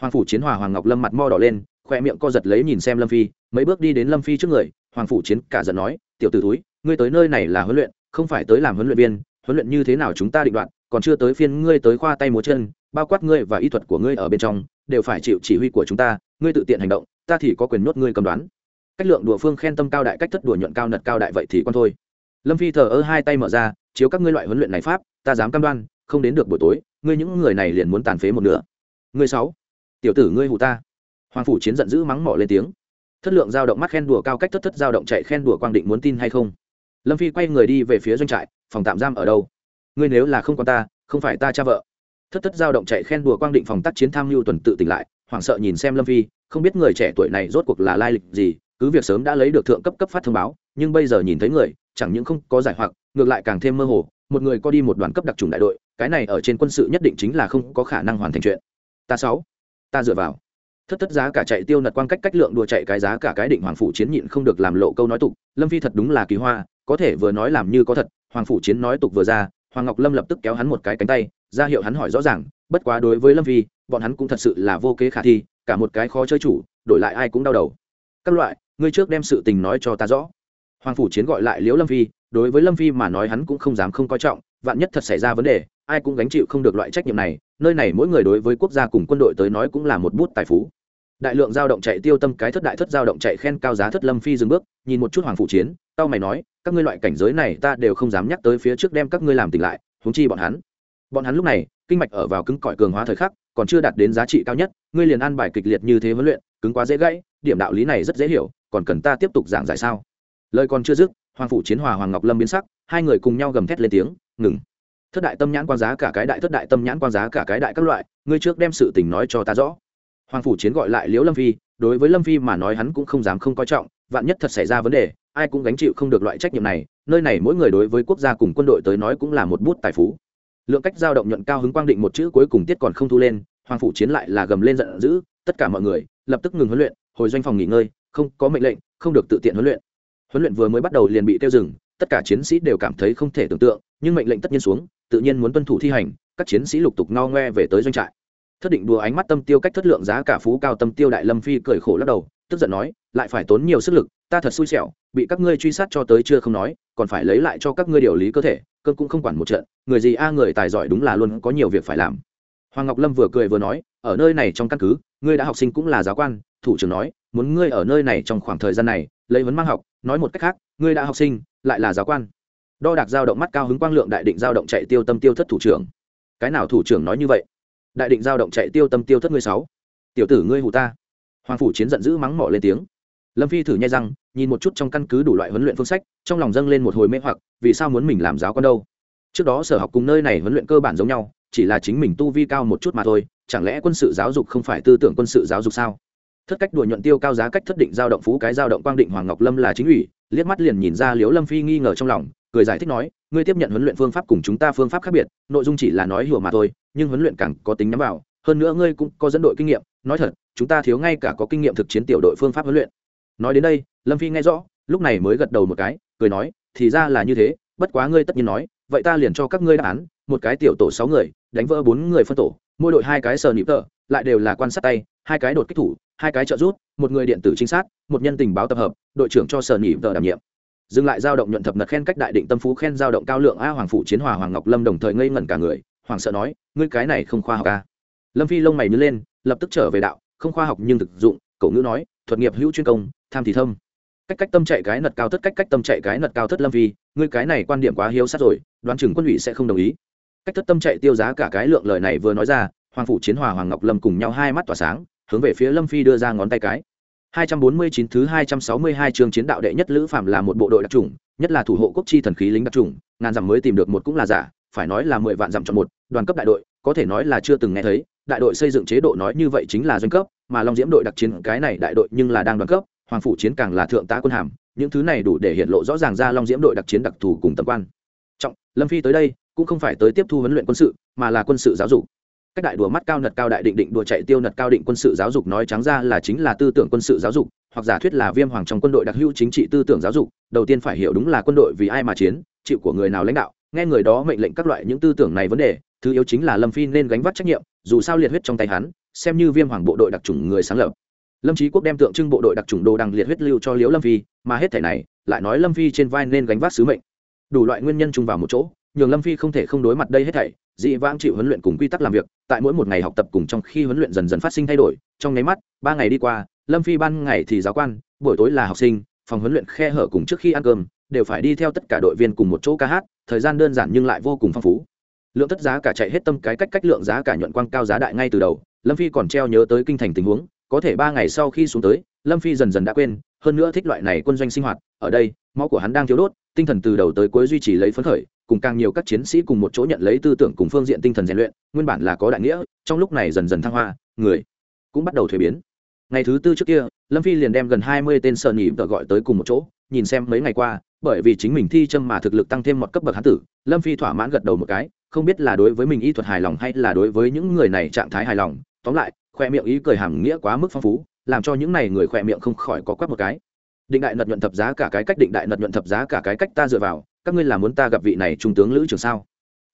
Hoàng phủ chiến hòa hoàng ngọc lâm mặt mo đỏ lên khoe miệng co giật lấy nhìn xem lâm phi, mấy bước đi đến lâm phi trước người, hoàng phủ chiến cả giận nói, tiểu t ử túi ngươi tới nơi này là huấn luyện, không phải tới làm huấn luyện viên, huấn luyện như thế nào chúng ta định đoạn còn chưa tới phiên ngươi tới khoa tay múa chân bao quát ngươi và y thuật của ngươi ở bên trong, đều phải chịu chỉ huy của chúng ta, ngươi tự tiện hành động, ta thì có quyền nhốt ngươi cầm đoán. Cách lượng đùa phương khen tâm cao đại, cách thất đùa nhuận cao nật cao đại vậy thì con thôi. Lâm phi thờ ơ hai tay mở ra, chiếu các ngươi loại huấn luyện này pháp, ta dám cam đoan, không đến được buổi tối, ngươi những người này liền muốn tàn phế một nửa. Ngươi sáu, tiểu tử ngươi hụ ta. Hoàng phủ chiến giận dữ mắng mỏ lên tiếng. Thất lượng dao động mắt khen đùa cao cách thất thất dao động chạy khen đùa quang định muốn tin hay không? Lâm phi quay người đi về phía doanh trại, phòng tạm giam ở đâu? Ngươi nếu là không có ta, không phải ta cha vợ thất thất dao động chạy khen đùa quang định phòng tác chiến tham mưu tuần tự tỉnh lại, hoảng sợ nhìn xem lâm phi, không biết người trẻ tuổi này rốt cuộc là lai lịch gì, cứ việc sớm đã lấy được thượng cấp cấp phát thông báo, nhưng bây giờ nhìn thấy người, chẳng những không có giải hoặc, ngược lại càng thêm mơ hồ, một người có đi một đoàn cấp đặc trùng đại đội, cái này ở trên quân sự nhất định chính là không có khả năng hoàn thành chuyện. Ta sáu, ta dựa vào. Thất thất giá cả chạy tiêu nật quang cách cách lượng đùa chạy cái giá cả cái định hoàng phủ chiến nhịn không được làm lộ câu nói tục, lâm phi thật đúng là kỳ hoa, có thể vừa nói làm như có thật, hoàng phủ chiến nói tục vừa ra hoàng ngọc lâm lập tức kéo hắn một cái cánh tay, ra hiệu hắn hỏi rõ ràng, bất quá đối với lâm phi, bọn hắn cũng thật sự là vô kế khả thi, cả một cái khó chơi chủ, đổi lại ai cũng đau đầu. Các loại, ngươi trước đem sự tình nói cho ta rõ. Hoàng phủ chiến gọi lại liễu lâm phi, đối với lâm phi mà nói hắn cũng không dám không coi trọng, vạn nhất thật xảy ra vấn đề, ai cũng gánh chịu không được loại trách nhiệm này, nơi này mỗi người đối với quốc gia cùng quân đội tới nói cũng là một bút tài phú. Đại lượng dao động chạy tiêu tâm cái thất đại thất dao động chạy khen cao giá thất lâm phi dừng bước, nhìn một chút hoàng phủ chiến tao mày nói, các ngươi loại cảnh giới này ta đều không dám nhắc tới phía trước đem các ngươi làm tỉnh lại húng chi bọn hắn. Bọn hắn lúc này, kinh mạch ở vào cứng cỏi cường hóa thời khắc, còn chưa đạt đến giá trị cao nhất, ngươi liền ăn bài kịch liệt như thế huấn luyện, cứng quá dễ gãy, điểm đạo lý này rất dễ hiểu, còn cần ta tiếp tục giảng giải sao? Lời còn chưa dứt, hoàng phủ chiến hòa hoàng ngọc lâm biến sắc, hai người cùng nhau gầm thét lên tiếng, ngừng! Thất đại tâm nhãn quan giá cả cái đại, thất đại tâm nhãn quan giá cả cái đại các loại, ngươi trước đem sự tình nói cho ta rõ. Hoàng phủ chiến gọi lại liễu lâm phi, đối với lâm phi mà nói hắn cũng không dám không coi trọng, vạn nhất thật xảy ra vấn đề ai cũng gánh chịu không được loại trách nhiệm này, nơi này mỗi người đối với quốc gia cùng quân đội tới nói cũng là một bút tài phú. Lượng cách giao động nhuận cao hứng quang định một chữ cuối cùng tiết còn không thu lên, hoàng phủ chiến lại là gầm lên giận dữ, tất cả mọi người lập tức ngừng huấn luyện, hồi doanh phòng nghỉ ngơi, không có mệnh lệnh, không được tự tiện huấn luyện. Huấn luyện vừa mới bắt đầu liền bị tiêu dừng, tất cả chiến sĩ đều cảm thấy không thể tưởng tượng, nhưng mệnh lệnh tất nhiên xuống, tự nhiên muốn tuân thủ thi hành, các chiến sĩ lục tục no ngoe về tới doanh trại. Thất định đùa ánh mắt tâm tiêu cách thất lượng giá cả phú cao tâm tiêu đại lâm phi cười khổ lắc đầu tức giận nói, lại phải tốn nhiều sức lực, ta thật xui xẻo, bị các ngươi truy sát cho tới chưa không nói, còn phải lấy lại cho các ngươi điều lý cơ thể, cơn cũng không quản một trận, người gì a, người tài giỏi đúng là luôn có nhiều việc phải làm. Hoàng ngọc lâm vừa cười vừa nói, ở nơi này trong căn cứ, ngươi đã học sinh cũng là giáo quan, thủ trưởng nói, muốn ngươi ở nơi này trong khoảng thời gian này, lấy vấn mang học, nói một cách khác, ngươi đã học sinh, lại là giáo quan. Đo đạc giao động mắt cao hứng quang lượng đại định giao động chạy tiêu tâm tiêu thất thủ trưởng. Cái nào thủ trưởng nói như vậy? Đại định giao động chạy tiêu tâm tiêu thất ngươi sáu. Tiểu tử ngươi hù ta hoàng phủ chiến giận dữ mắng mỏ lên tiếng. Lâm phi thử nhai răng, nhìn một chút trong căn cứ đủ loại huấn luyện phương sách, trong lòng dâng lên một hồi mê hoặc, vì sao muốn mình làm giáo con đâu? Trước đó sở học cùng nơi này huấn luyện cơ bản giống nhau, chỉ là chính mình tu vi cao một chút mà thôi, chẳng lẽ quân sự giáo dục không phải tư tưởng quân sự giáo dục sao? Thất cách đùa nhuận tiêu cao giá cách thất định giao động phú cái giao động quang định hoàng ngọc lâm là chính ủy, liếc mắt liền nhìn ra liếu lâm phi nghi ngờ trong lòng, cười giải thích nói, ngươi tiếp nhận huấn luyện phương pháp cùng chúng ta phương pháp khác biệt, nội dung chỉ là nói hùa mà thôi, nhưng huấn luyện càng có tính nhắm vào, hơn nữa ngươi cũng có dẫn đội kinh nghiệm, nói thật chúng ta thiếu ngay cả có kinh nghiệm thực chiến tiểu đội phương pháp huấn luyện. Nói đến đây, lâm phi nghe rõ, lúc này mới gật đầu một cái, cười nói, thì ra là như thế, bất quá ngươi tất nhiên nói, vậy ta liền cho các ngươi đáp án, một cái tiểu tổ sáu người, đánh vỡ bốn người phân tổ, mỗi đội hai cái sờ nịp tờ, lại đều là quan sát tay, hai cái đột kích thủ, hai cái trợ rút một người điện tử chính xác một nhân tình báo tập hợp, đội trưởng cho sờ nịp tờ đảm nhiệm. Dừng lại giao động nhuận thập nật khen cách đại định tâm phú khen giao động cao lượng a hoàng phủ chiến hòa hoàng ngọc lâm đồng thời ngây ngẩn cả người hoàng sợ nói, ngươi cái này không khoa học a lâm phi lông mày nhớ lên, lập tức trở về đạo không khoa học nhưng thực dụng cậu ngữ nói thuật nghiệp hữu chuyên công tham thì thâm. Cách cách tâm chạy cái nật cao thất cách cách tâm chạy cái nật cao thất lâm phi ngươi cái này quan điểm quá hiếu sát rồi đoán chừng quân ủy sẽ không đồng ý. Cách thất tâm chạy tiêu giá cả cái lượng lời này vừa nói ra hoàng phủ chiến hòa hoàng ngọc lâm cùng nhau hai mắt tỏa sáng hướng về phía lâm phi đưa ra ngón tay cái. 249 thứ 262 chương chiến đạo đệ nhất lữ phạm là một bộ đội đặc trùng, nhất là thủ hộ quốc chi thần khí lính đặc trùng, ngàn dặm mới tìm được một cũng là giả, phải nói là 10 vạn dặm chọn một, đoàn cấp đại đội, có thể nói là chưa từng nghe thấy, đại đội xây dựng chế độ nói như vậy chính là doanh cấp, mà Long Diễm đội đặc chiến cái này đại đội nhưng là đang đoàn cấp, hoàng phủ chiến càng là thượng tá quân hàm, những thứ này đủ để hiện lộ rõ ràng ra Long Diễm đội đặc chiến đặc thù cùng tầm quan. Trọng, Lâm Phi tới đây, cũng không phải tới tiếp thu huấn luyện quân sự, mà là quân sự giáo dục cách đại đùa mắt cao nật cao đại định định đùa chạy tiêu nật cao định quân sự giáo dục nói trắng ra là chính là tư tưởng quân sự giáo dục hoặc giả thuyết là viêm hoàng trong quân đội đặc hữu chính trị tư tưởng giáo dục đầu tiên phải hiểu đúng là quân đội vì ai mà chiến chịu của người nào lãnh đạo nghe người đó mệnh lệnh các loại những tư tưởng này vấn đề thứ yếu chính là lâm phi nên gánh vác trách nhiệm dù sao liệt huyết trong tay hắn, xem như viêm hoàng bộ đội đặc trùng người sáng lập. Lâm trí quốc đem tượng trưng bộ đội đặc trùng đồ đằng liệt huyết lưu cho liễu lâm phi, mà hết thể này, lại nói lâm phi trên vai nên gánh vác sứ mệnh. Đủ loại nguyên nhân chung vào một chỗ, nhường lâm phi không thể không đối mặt đây hết thảy, dị vãng chịu huấn luyện cùng quy tắc làm việc, tại mỗi một ngày học tập cùng trong khi huấn luyện dần dần phát sinh thay đổi, trong nháy mắt, ba ngày đi qua, lâm phi ban ngày thì giáo quan, buổi tối là học sinh, phòng huấn luyện khe hở cùng trước khi ăn cơm, đều phải đi theo tất cả đội viên cùng một chỗ ca hát, thời gian đơn giản nhưng lại vô cùng phong phú lượng thất giá cả chạy hết tâm cái cách cách lượng giá cả nhuận quang cao giá đại ngay từ đầu, lâm phi còn treo nhớ tới kinh thành tình huống, có thể ba ngày sau khi xuống tới, lâm phi dần dần đã quên, hơn nữa thích loại này quân doanh sinh hoạt, ở đây, máu của hắn đang thiếu đốt, tinh thần từ đầu tới cuối duy trì lấy phấn khởi, cùng càng nhiều các chiến sĩ cùng một chỗ nhận lấy tư tưởng cùng phương diện tinh thần rèn luyện, nguyên bản là có đại nghĩa, trong lúc này dần dần thăng hoa, người cũng bắt đầu thuế biến. Ngày thứ tư trước kia, lâm phi liền đem gần hai mươi tên sợ nhị vợ gọi tới cùng một chỗ, nhìn xem mấy ngày qua bởi vì chính mình thi châm mà thực lực tăng thêm một cấp bậc hán tử, lâm phi thỏa mãn gật đầu một cái, không biết là đối với mình y thuật hài lòng hay là đối với những người này trạng thái hài lòng. Tóm lại, khoe miệng ý cười hàm nghĩa quá mức phong phú, làm cho những này người khoe miệng không khỏi có quắc một cái. Định đại nật nhuận thập giá cả cái cách, định đại nật nhuận thập giá cả cái cách ta dựa vào, các ngươi là muốn ta gặp vị này trung tướng lữ trường sao?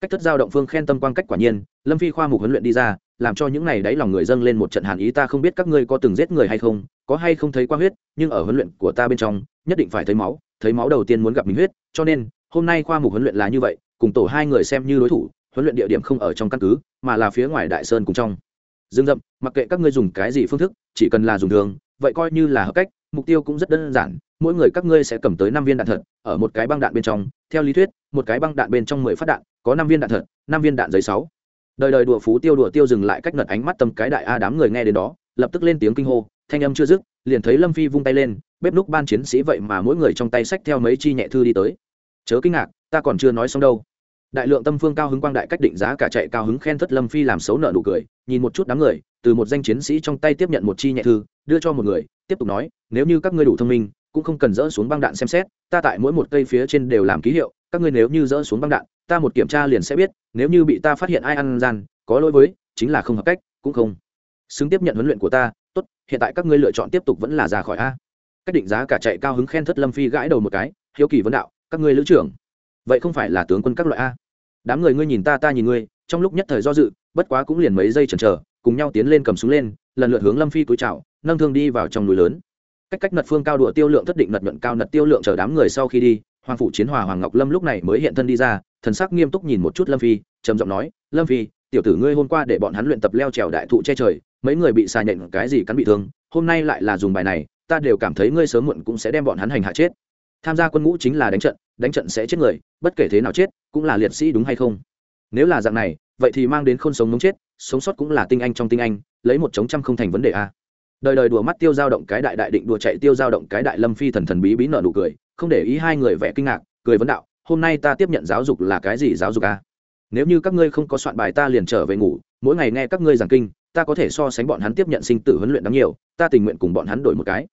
Cách thất giao động phương khen tâm quang cách quả nhiên, lâm phi khoa mục huấn luyện đi ra, làm cho những này đáy lòng người dâng lên một trận hàn ý, ta không biết các ngươi có từng giết người hay không, có hay không thấy qua huyết, nhưng ở huấn luyện của ta bên trong, nhất định phải thấy máu thấy máu đầu tiên muốn gặp mình huyết, cho nên, hôm nay khoa mục huấn luyện là như vậy, cùng tổ hai người xem như đối thủ, huấn luyện địa điểm không ở trong căn cứ, mà là phía ngoài đại sơn cùng trong. Dương dậm, mặc kệ các ngươi dùng cái gì phương thức, chỉ cần là dùng thường vậy coi như là hợp cách, mục tiêu cũng rất đơn giản, mỗi người các ngươi sẽ cầm tới năm viên đạn thật, ở một cái băng đạn bên trong, theo lý thuyết, một cái băng đạn bên trong mười phát đạn, có năm viên đạn thật, năm viên đạn giấy sáu. Đời đời đùa phú tiêu đùa tiêu dừng lại cách ngật ánh mắt tâm cái đại a đám người nghe đến đó, lập tức lên tiếng kinh hô, thanh âm chưa dứt liền thấy lâm phi vung tay lên, bếp núc ban chiến sĩ vậy mà mỗi người trong tay sách theo mấy chi nhẹ thư đi tới. Chớ kinh ngạc, ta còn chưa nói xong đâu. Đại lượng tâm phương cao hứng quang đại cách định giá cả chạy cao hứng khen thất lâm phi làm xấu nợ nụ cười, nhìn một chút đám người, từ một danh chiến sĩ trong tay tiếp nhận một chi nhẹ thư, đưa cho một người, tiếp tục nói, nếu như các ngươi đủ thông minh, cũng không cần dỡ xuống băng đạn xem xét, ta tại mỗi một cây phía trên đều làm ký hiệu, các ngươi nếu như dỡ xuống băng đạn, ta một kiểm tra liền sẽ biết, nếu như bị ta phát hiện ai ăn gian, có lỗi với, chính là không hợp cách, cũng không. Xứng tiếp nhận huấn luyện của ta hiện tại các ngươi lựa chọn tiếp tục vẫn là ra khỏi a. Cách định giá cả chạy cao hứng khen thất lâm phi gãi đầu một cái, hiếu kỳ vấn đạo, các ngươi lữ trưởng, vậy không phải là tướng quân các loại a? Đám người ngươi nhìn ta ta nhìn ngươi, trong lúc nhất thời do dự, bất quá cũng liền mấy giây chần chờ, cùng nhau tiến lên cầm súng lên, lần lượt hướng lâm phi túi chào, nâng thương đi vào trong núi lớn. Cách cách nật phương cao đùa tiêu lượng thất định nật nhuận cao nật tiêu lượng chờ đám người sau khi đi, hoàng phủ chiến hòa hoàng ngọc lâm lúc này mới hiện thân đi ra, thần sắc nghiêm túc nhìn một chút lâm phi, trầm giọng nói, lâm phi tiểu tử ngươi hôm qua để bọn hắn luyện tập leo trèo đại thụ che trời, mấy người bị xà nhện cái gì cắn bị thương, hôm nay lại là dùng bài này, ta đều cảm thấy ngươi sớm muộn cũng sẽ đem bọn hắn hành hạ chết. Tham gia quân ngũ chính là đánh trận đánh trận sẽ chết người, bất kể thế nào chết, cũng là liệt sĩ đúng hay không? Nếu là dạng này, vậy thì mang đến khôn sống mống chết, sống sót cũng là tinh anh trong tinh anh, lấy một chống trăm không thành vấn đề a. Đời đời đùa mắt tiêu dao động cái đại đại định đùa chạy tiêu dao động cái đại lâm phi thần thần bí bí nợ nụ cười, không để ý hai người vẻ kinh ngạc, cười vấn đạo, hôm nay ta tiếp nhận giáo dục là cái gì giáo dục a? Nếu như các ngươi không có soạn bài ta liền trở về ngủ, mỗi ngày nghe các ngươi giảng kinh, ta có thể so sánh bọn hắn tiếp nhận sinh tử huấn luyện đáng nhiều, ta tình nguyện cùng bọn hắn đổi một cái.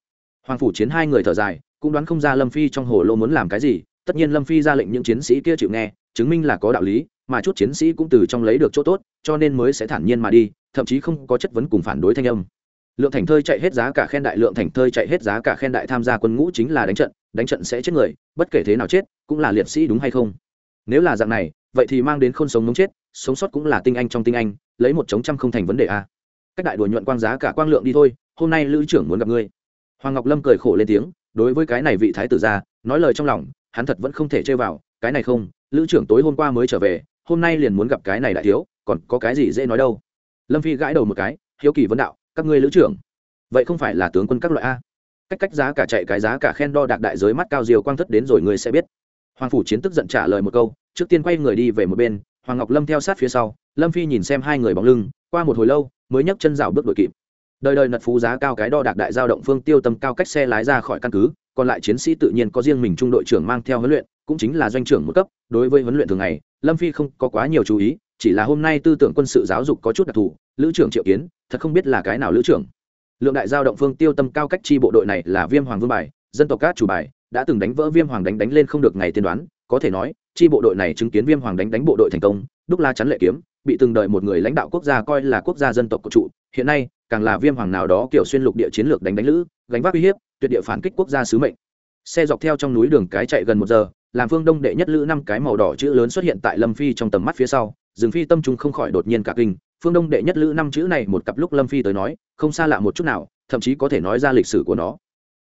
Hoàng phủ chiến hai người thở dài, cũng đoán không ra lâm phi trong hồ lô muốn làm cái gì, tất nhiên lâm phi ra lệnh những chiến sĩ kia chịu nghe, chứng minh là có đạo lý, mà chút chiến sĩ cũng từ trong lấy được chỗ tốt, cho nên mới sẽ thản nhiên mà đi, thậm chí không có chất vấn cùng phản đối thanh âm. Lượng thành thơi chạy hết giá cả khen đại, lượng thành thơi chạy hết giá cả khen đại tham gia quân ngũ chính là đánh trận đánh trận sẽ chết người, bất kể thế nào chết, cũng là liệt sĩ đúng hay không? Nếu là dạng này vậy thì mang đến khôn sống mống chết, sống sót cũng là tinh anh trong tinh anh, lấy một chống trăm không thành vấn đề a. Cách đại đùa nhuận quang giá cả quang lượng đi thôi, hôm nay lữ trưởng muốn gặp ngươi. Hoàng ngọc lâm cười khổ lên tiếng, đối với cái này vị thái tử ra, nói lời trong lòng, hắn thật vẫn không thể chơi vào, cái này không, lữ trưởng tối hôm qua mới trở về, hôm nay liền muốn gặp cái này đại thiếu, còn có cái gì dễ nói đâu. Lâm phi gãi đầu một cái, hiếu kỳ vấn đạo, các ngươi lữ trưởng, vậy không phải là tướng quân các loại a? Cách cách giá cả chạy cái giá cả khen đo đạc đại giới mắt cao diều quang thất đến rồi ngươi sẽ biết hoàng phủ chiến tức giận trả lời một câu, trước tiên quay người đi về một bên, hoàng ngọc lâm theo sát phía sau, lâm phi nhìn xem hai người bóng lưng, qua một hồi lâu, mới nhấc chân rào bước đội kịp. Đời đời nật phú giá cao cái đo đạc đại giao động phương tiêu tâm cao cách xe lái ra khỏi căn cứ, còn lại chiến sĩ tự nhiên có riêng mình trung đội trưởng mang theo huấn luyện, cũng chính là doanh trưởng một cấp, đối với huấn luyện thường ngày, lâm phi không có quá nhiều chú ý, chỉ là hôm nay tư tưởng quân sự giáo dục có chút đặc thù, lữ trưởng triệu kiến, thật không biết là cái nào lữ trưởng. Lượng đại giao động phương tiêu tâm cao cách chi bộ đội này là viêm hoàng vương bài, dân tộc cát chủ bài đã từng đánh vỡ viêm hoàng đánh đánh lên không được ngày tiên đoán, có thể nói, chi bộ đội này chứng kiến viêm hoàng đánh đánh bộ đội thành công, đúc la chắn lệ kiếm, bị từng đợi một người lãnh đạo quốc gia coi là quốc gia dân tộc của trụ, hiện nay, càng là viêm hoàng nào đó kiểu xuyên lục địa chiến lược đánh đánh lữ, gánh vác uy hiếp, tuyệt địa phản kích quốc gia sứ mệnh. Xe dọc theo trong núi đường cái chạy gần một giờ, làm phương đông đệ nhất lữ năm cái màu đỏ chữ lớn xuất hiện tại lâm phi trong tầm mắt phía sau rừng phi tâm trung không khỏi đột nhiên cả kinh, phương đông đệ nhất lữ năm chữ này một cặp lúc lâm phi tới nói, không xa lạ một chút nào, thậm chí có thể nói ra lịch sử của nó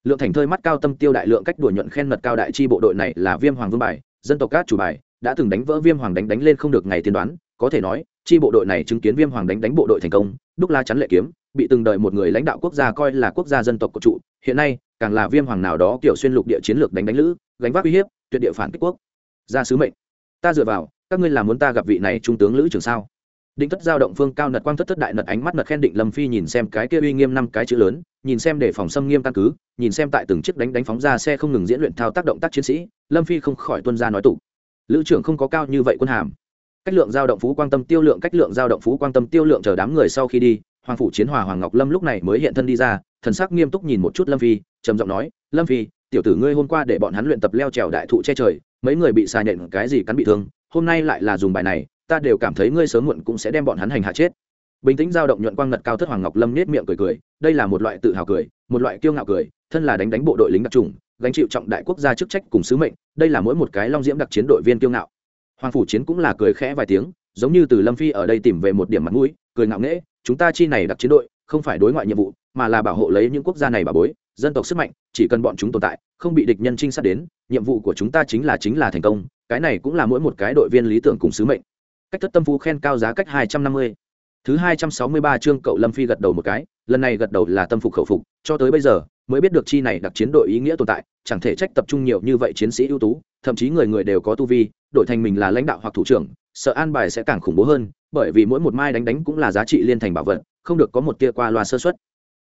lượng thành thơi mắt cao tâm tiêu đại lượng cách đùa nhuận khen mật cao đại chi bộ đội này là viêm hoàng vương bài, dân tộc cát chủ bài, đã từng đánh vỡ viêm hoàng đánh đánh lên không được ngày tiên đoán, có thể nói, chi bộ đội này chứng kiến viêm hoàng đánh đánh bộ đội thành công, đúc la chắn lệ kiếm, bị từng đợi một người lãnh đạo quốc gia coi là quốc gia dân tộc của trụ hiện nay, càng là viêm hoàng nào đó kiểu xuyên lục địa chiến lược đánh đánh lữ, gánh vác uy hiếp, tuyệt địa phản kích quốc. Ra sứ mệnh. Ta dựa vào, các ngươi là muốn ta gặp vị này trung tướng lữ trường sao? Định thất giao động phương cao nật quang thất thất đại nật ánh mắt nật khen định lâm phi nhìn xem cái kia uy nghiêm năm cái chữ lớn, nhìn xem để phòng xâm nghiêm căn cứ, nhìn xem tại từng chiếc đánh đánh phóng ra xe không ngừng diễn luyện thao tác động tác chiến sĩ, lâm phi không khỏi tuân ra nói tụ lữ trưởng không có cao như vậy quân hàm. Cách lượng giao động phú quan tâm tiêu lượng, cách lượng giao động phú quan tâm tiêu lượng chờ đám người sau khi đi, hoàng phủ chiến hòa hoàng ngọc lâm lúc này mới hiện thân đi ra, thần sắc nghiêm túc nhìn một chút lâm phi, trầm giọng nói, lâm phi, tiểu tử ngươi hôm qua để bọn hắn luyện tập leo trèo đại thụ che trời, mấy người bị xà nhện cái gì cắn bị thương, hôm nay lại là dùng bài này ta đều cảm thấy ngươi sớm muộn cũng sẽ đem bọn hắn hành hạ chết. Bình tĩnh giao động nhuận quang ngật cao thất hoàng ngọc lâm nết miệng cười cười, đây là một loại tự hào cười, một loại kiêu ngạo cười, thân là đánh đánh bộ đội lính đặc trùng gánh chịu trọng đại quốc gia chức trách cùng sứ mệnh, đây là mỗi một cái long diễm đặc chiến đội viên kiêu ngạo. Hoàng phủ chiến cũng là cười khẽ vài tiếng, giống như từ lâm phi ở đây tìm về một điểm mặt mũi, cười ngạo nghễ, chúng ta chi này đặc chiến đội, không phải đối ngoại nhiệm vụ, mà là bảo hộ lấy những quốc gia này bà bối, dân tộc sức mạnh, chỉ cần bọn chúng tồn tại, không bị địch nhân trinh sát đến, nhiệm vụ của chúng ta chính là chính là thành công, cái này cũng là mỗi một cái đội viên lý tưởng cùng sứ mệnh cách thất tâm phú khen cao giá cách hai trăm năm mươi. Thứ hai trăm sáu mươi ba chương cậu lâm phi gật đầu một cái, lần này gật đầu là tâm phục khẩu phục, cho tới bây giờ, mới biết được chi này đặc chiến đội ý nghĩa tồn tại, chẳng thể trách tập trung nhiều như vậy chiến sĩ ưu tú, thậm chí người người đều có tu vi, đổi thành mình là lãnh đạo hoặc thủ trưởng, sợ an bài sẽ càng khủng bố hơn, bởi vì mỗi một mai đánh đánh cũng là giá trị liên thành bảo vật, không được có một tia qua loa sơ xuất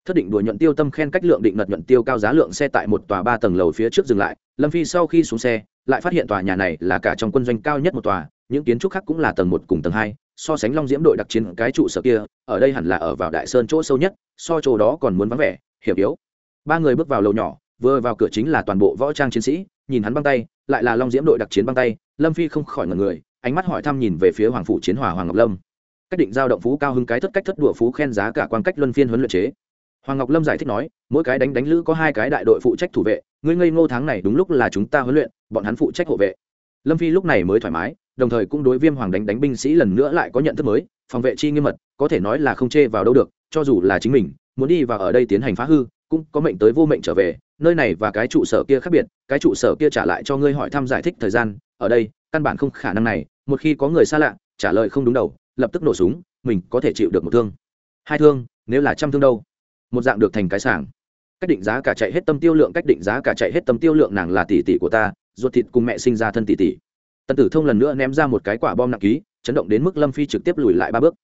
thất định đùa nhuận tiêu tâm khen cách lượng định ngật nhuận tiêu cao giá lượng xe tại một tòa ba tầng lầu phía trước dừng lại, lâm phi sau khi xuống xe lại phát hiện tòa nhà này là cả trong quân doanh cao nhất một tòa, những kiến trúc khác cũng là tầng một cùng tầng hai, so sánh long diễm đội đặc chiến cái trụ sở kia, ở đây hẳn là ở vào đại sơn chỗ sâu nhất, so chỗ đó còn muốn vắng vẻ, hiểm yếu. Ba người bước vào lầu nhỏ, vừa vào cửa chính là toàn bộ võ trang chiến sĩ, nhìn hắn băng tay, lại là long diễm đội đặc chiến băng tay, lâm phi không khỏi ngần người, ánh mắt hỏi thăm nhìn về phía hoàng phủ chiến hòa hoàng ngọc lâm. Cách định giao động phú cao hưng cái thất cách thất đụa phú khen giá cả quan cách luân phiên huấn luyện chế hoàng ngọc lâm giải thích nói, mỗi cái đánh đánh lữ có hai cái đại đội phụ trách thủ vệ, ngươi ngây ngô tháng này đúng lúc là chúng ta huấn luyện, bọn hắn phụ trách hộ vệ. Lâm phi lúc này mới thoải mái, đồng thời cũng đối viêm hoàng đánh đánh binh sĩ lần nữa lại có nhận thức mới, phòng vệ chi nghiêm mật, có thể nói là không chê vào đâu được, cho dù là chính mình, muốn đi vào ở đây tiến hành phá hư, cũng có mệnh tới vô mệnh trở về, nơi này và cái trụ sở kia khác biệt, cái trụ sở kia trả lại cho ngươi hỏi thăm giải thích thời gian, ở đây, căn bản không khả năng này, một khi có người xa lạ, trả lời không đúng đầu, lập tức nổ súng, mình có thể chịu được một thương. Hai thương, nếu là trăm thương đâu? Một dạng được thành cái sảng. Cách định giá cả chạy hết tâm tiêu lượng, cách định giá cả chạy hết tâm tiêu lượng nàng là tỷ tỷ của ta, ruột thịt cùng mẹ sinh ra thân tỷ tỷ. Tần tử thông lần nữa ném ra một cái quả bom nặng ký, chấn động đến mức lâm phi trực tiếp lùi lại ba bước.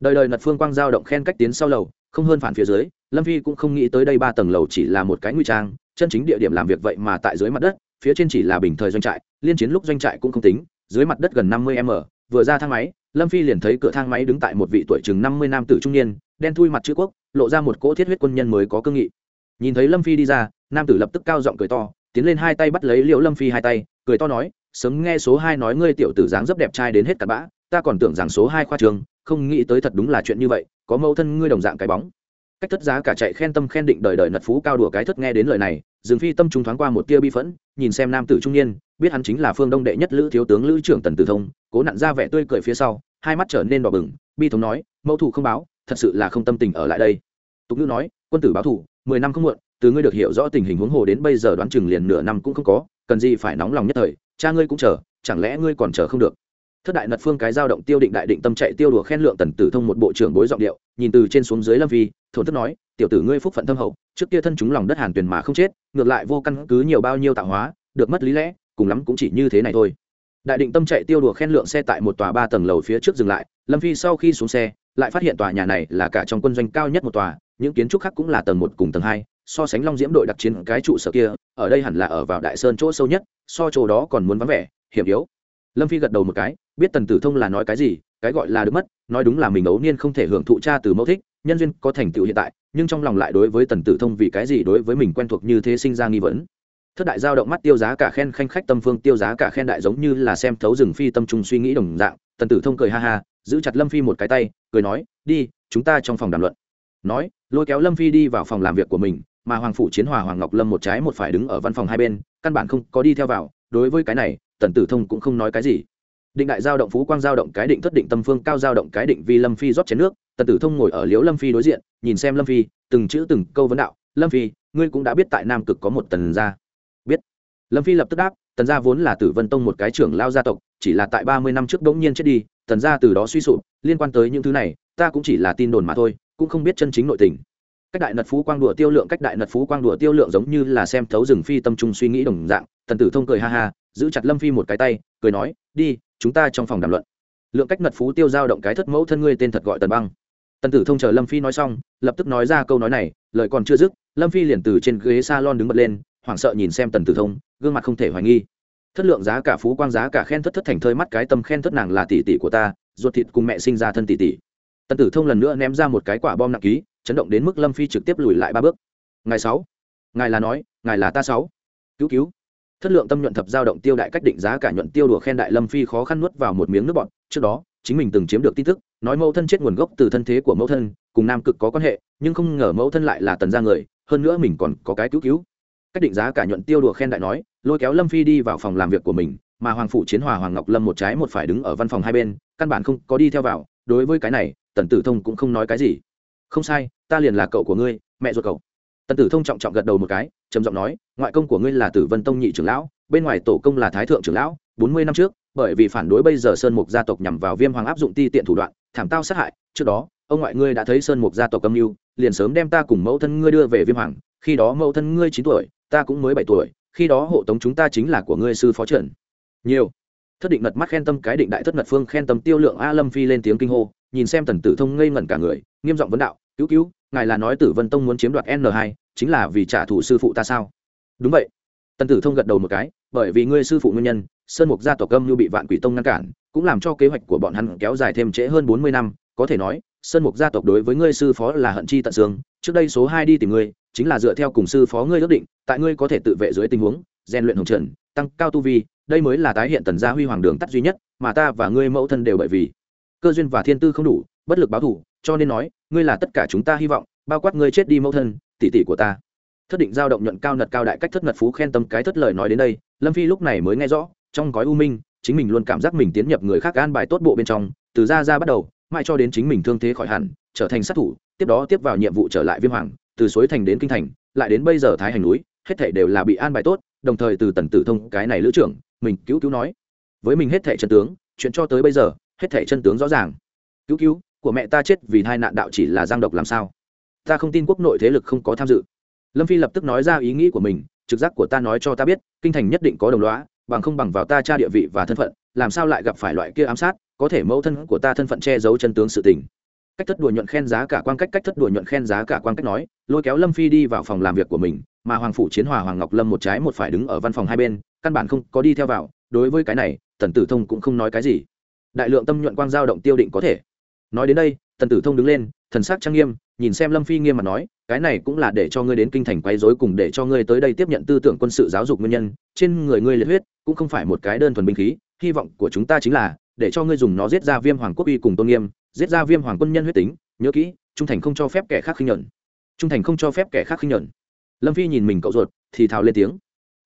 Đời đời nật phương quang giao động khen cách tiến sau lầu, không hơn phản phía dưới, lâm phi cũng không nghĩ tới đây ba tầng lầu chỉ là một cái nguy trang, chân chính địa điểm làm việc vậy mà tại dưới mặt đất, phía trên chỉ là bình thời doanh trại, liên chiến lúc doanh trại cũng không tính, dưới mặt đất gần năm mươi m vừa ra thang máy, lâm phi liền thấy cửa thang máy đứng tại một vị tuổi chừng năm mươi nam tử trung niên, đen thui mặt chữ quốc, lộ ra một cỗ thiết huyết quân nhân mới có cương nghị. Nhìn thấy lâm phi đi ra, nam tử lập tức cao giọng cười to, tiến lên hai tay bắt lấy liễu lâm phi hai tay, cười to nói, sớm nghe số hai nói ngươi tiểu tử dáng rất đẹp trai đến hết cặn bã, ta còn tưởng rằng số hai khoa trường, không nghĩ tới thật đúng là chuyện như vậy, có mâu thân ngươi đồng dạng cái bóng. Cách thất giá cả chạy khen tâm khen định đời đời nật phú cao đùa cái thất nghe đến lời này, dương phi tâm trung thoáng qua một tia bi phẫn, nhìn xem nam tử trung niên, biết hắn chính là phương đông đệ nhất lữ thiếu tướng lữ trưởng tần tử thông cố nặn ra vẻ tươi cười phía sau, hai mắt trở nên đỏ bừng, bi thống nói, mẫu thủ không báo, thật sự là không tâm tình ở lại đây. Tục ngữ nói, quân tử báo thủ, mười năm không muộn, từ ngươi được hiểu rõ tình hình huống hồ đến bây giờ đoán chừng liền nửa năm cũng không có, cần gì phải nóng lòng nhất thời, cha ngươi cũng chờ, chẳng lẽ ngươi còn chờ không được? Thất đại nật phương cái dao động tiêu định đại định tâm chạy tiêu đùa khen lượng tần tử thông một bộ trưởng bối giọng điệu, nhìn từ trên xuống dưới lâm vi, thổn thức nói, tiểu tử ngươi phúc phận thâm hậu, trước kia thân chúng lòng đất hàn tuyền mà không chết, ngược lại vô căn cứ nhiều bao nhiêu tạo hóa, được mất lý lẽ, cùng lắm cũng chỉ như thế này thôi đại định tâm chạy tiêu đùa khen lượng xe tại một tòa ba tầng lầu phía trước dừng lại, lâm phi sau khi xuống xe, lại phát hiện tòa nhà này là cả trong quân doanh cao nhất một tòa, những kiến trúc khác cũng là tầng một cùng tầng hai, so sánh long diễm đội đặc chiến cái trụ sở kia, ở đây hẳn là ở vào đại sơn chỗ sâu nhất, so chỗ đó còn muốn vắng vẻ, hiểm yếu. Lâm phi gật đầu một cái, biết tần tử thông là nói cái gì, cái gọi là được mất, nói đúng là mình ấu niên không thể hưởng thụ cha từ mẫu thích, nhân duyên có thành tựu hiện tại, nhưng trong lòng lại đối với tần tử thông vì cái gì đối với mình quen thuộc như thế sinh ra nghi vấn thất đại giao động mắt tiêu giá cả khen khanh khách tâm phương tiêu giá cả khen đại giống như là xem thấu rừng phi tâm trung suy nghĩ đồng dạng. Tần tử thông cười ha ha, giữ chặt lâm phi một cái tay, cười nói, đi, chúng ta trong phòng đàm luận. Nói, lôi kéo lâm phi đi vào phòng làm việc của mình, mà hoàng phủ chiến hòa hoàng ngọc lâm một trái một phải đứng ở văn phòng hai bên, căn bản không có đi theo vào. Đối với cái này, tần tử thông cũng không nói cái gì. Định đại giao động phú quang giao động cái định thất định tâm phương cao giao động cái định vi lâm phi rót chén nước. Tần tử thông ngồi ở liễu lâm phi đối diện, nhìn xem lâm phi, từng chữ từng câu vấn đạo, lâm phi, ngươi cũng đã biết tại nam cực có một tần gia lâm phi lập tức đáp, tần gia vốn là tử vân tông một cái trưởng lao gia tộc, chỉ là tại ba mươi năm trước bỗng nhiên chết đi, tần gia từ đó suy sụp, liên quan tới những thứ này, ta cũng chỉ là tin đồn mà thôi, cũng không biết chân chính nội tình. Cách đại nật phú quang đùa tiêu lượng, cách đại nật phú quang đùa tiêu lượng giống như là xem thấu rừng phi tâm trung suy nghĩ đồng dạng, tần tử thông cười ha ha, giữ chặt lâm phi một cái tay, cười nói, đi, chúng ta trong phòng đàm luận. Lượng cách nật phú tiêu giao động cái thất mẫu thân ngươi tên thật gọi tần băng. Tần tử thông chờ lâm phi nói xong, lập tức nói ra câu nói này, lời còn chưa dứt, lâm phi liền từ trên ghế s a lon đứng bật lên, hoảng sợ nhìn xem tần tử thông gương mặt không thể hoài nghi. Thất lượng giá cả phú quang giá cả khen thất thất thành thơi mắt cái tâm khen thất nàng là tỷ tỷ của ta, ruột thịt cùng mẹ sinh ra thân tỷ tỷ. Tần tử thông lần nữa ném ra một cái quả bom nặng ký, chấn động đến mức lâm phi trực tiếp lùi lại ba bước. Ngày sáu, ngài là nói, ngài là ta sáu. Cứu cứu. Thất lượng tâm nhuận thập giao động tiêu đại cách định giá cả nhuận tiêu đùa khen đại lâm phi khó khăn nuốt vào một miếng nước bọt. Trước đó, chính mình từng chiếm được tin tức, nói mẫu thân chết nguồn gốc từ thân thế của mẫu thân, cùng nam cực có quan hệ, nhưng không ngờ mẫu thân lại là tần gia người, hơn nữa mình còn có cái cứu cứu cách định giá cả nhuận tiêu đùa khen đại nói, lôi kéo lâm phi đi vào phòng làm việc của mình, mà hoàng phụ chiến hòa hoàng ngọc lâm một trái một phải đứng ở văn phòng hai bên, căn bản không có đi theo vào, đối với cái này, tần tử thông cũng không nói cái gì. Không sai, ta liền là cậu của ngươi, mẹ ruột cậu. Tần tử thông trọng trọng gật đầu một cái, trầm giọng nói, ngoại công của ngươi là tử vân tông nhị trưởng lão, bên ngoài tổ công là thái thượng trưởng lão, bốn mươi năm trước, bởi vì phản đối bây giờ sơn mục gia tộc nhằm vào viêm hoàng áp dụng ti tiện thủ đoạn, thảm tao sát hại, trước đó, ông ngoại ngươi đã thấy sơn mục gia tộc âm mưu, liền sớm đem ta cùng mẫu thân ngươi đưa về viêm hoàng, khi đó mẫu thân ngươi chín tuổi ta cũng mới bảy tuổi, khi đó hộ tống chúng ta chính là của ngươi sư phó trần nhiều. Thất định mật mắt khen tâm cái định đại thất mật phương khen tâm tiêu lượng a lâm phi lên tiếng kinh hô, nhìn xem tần tử thông ngây ngẩn cả người, nghiêm giọng vấn đạo, cứu cứu, ngài là nói tử vân tông muốn chiếm đoạt n 2 chính là vì trả thù sư phụ ta sao? Đúng vậy. Tần tử thông gật đầu một cái, bởi vì ngươi sư phụ nguyên nhân, sơn mục gia tộc âm như bị vạn quỷ tông ngăn cản, cũng làm cho kế hoạch của bọn hắn kéo dài thêm trễ hơn bốn mươi năm, có thể nói, sơn mục gia tộc đối với ngươi sư phó là hận chi tận xương, trước đây số hai đi tìm ngươi chính là dựa theo cùng sư phó ngươi ước định, tại ngươi có thể tự vệ dưới tình huống, rèn luyện hồng trần, tăng cao tu vi, đây mới là tái hiện tần gia huy hoàng đường tắt duy nhất mà ta và ngươi mẫu thân đều bởi vì. Cơ duyên và thiên tư không đủ, bất lực báo thủ cho nên nói, ngươi là tất cả chúng ta hy vọng, bao quát ngươi chết đi mẫu thân, tỷ tỷ của ta. Thất định giao động nhuận cao nật cao đại cách thất nật phú khen tâm cái thất lời nói đến đây, lâm phi lúc này mới nghe rõ, trong gói u minh, chính mình luôn cảm giác mình tiến nhập người khác gan bài tốt bộ bên trong, từ ra ra bắt đầu, mãi cho đến chính mình thương thế khỏi hẳn, trở thành sát thủ, tiếp đó tiếp vào nhiệm vụ trở lại viêm hoàng từ suối thành đến kinh thành, lại đến bây giờ thái hành núi, hết thể đều là bị an bài tốt, đồng thời từ tần tử thông, cái này lữ trưởng, mình cứu cứu nói, với mình hết thể chân tướng, chuyện cho tới bây giờ, hết thể chân tướng rõ ràng. Cứu cứu, của mẹ ta chết vì hai nạn đạo chỉ là giang độc làm sao? Ta không tin quốc nội thế lực không có tham dự. Lâm phi lập tức nói ra ý nghĩ của mình, trực giác của ta nói cho ta biết, kinh thành nhất định có đồng loá bằng không bằng vào ta tra địa vị và thân phận, làm sao lại gặp phải loại kia ám sát, có thể mẫu thân của ta thân phận che giấu chân tướng sự tình cách thất đùa nhuận khen giá cả quan cách cách thất đùa nhuận khen giá cả quan cách nói, lôi kéo lâm phi đi vào phòng làm việc của mình, mà hoàng phủ chiến hòa hoàng ngọc lâm một trái một phải đứng ở văn phòng hai bên, căn bản không có đi theo vào, đối với cái này, tần tử thông cũng không nói cái gì. Đại lượng tâm nhuận quang giao động tiêu định có thể. Nói đến đây, tần tử thông đứng lên, thần sắc trang nghiêm, nhìn xem lâm phi nghiêm mà nói, cái này cũng là để cho ngươi đến kinh thành quấy rối cùng để cho ngươi tới đây tiếp nhận tư tưởng quân sự giáo dục nguyên nhân, trên người ngươi liệt huyết, cũng không phải một cái đơn thuần binh khí, hy vọng của chúng ta chính là, để cho ngươi dùng nó giết ra viêm hoàng quốc uy cùng tôn nghiêm giết ra viêm hoàng quân nhân huyết tính nhớ kỹ trung thành không cho phép kẻ khác khinh nhuận. Trung thành không cho phép kẻ khác khinh nhuận. Lâm phi nhìn mình cậu ruột thì thào lên tiếng.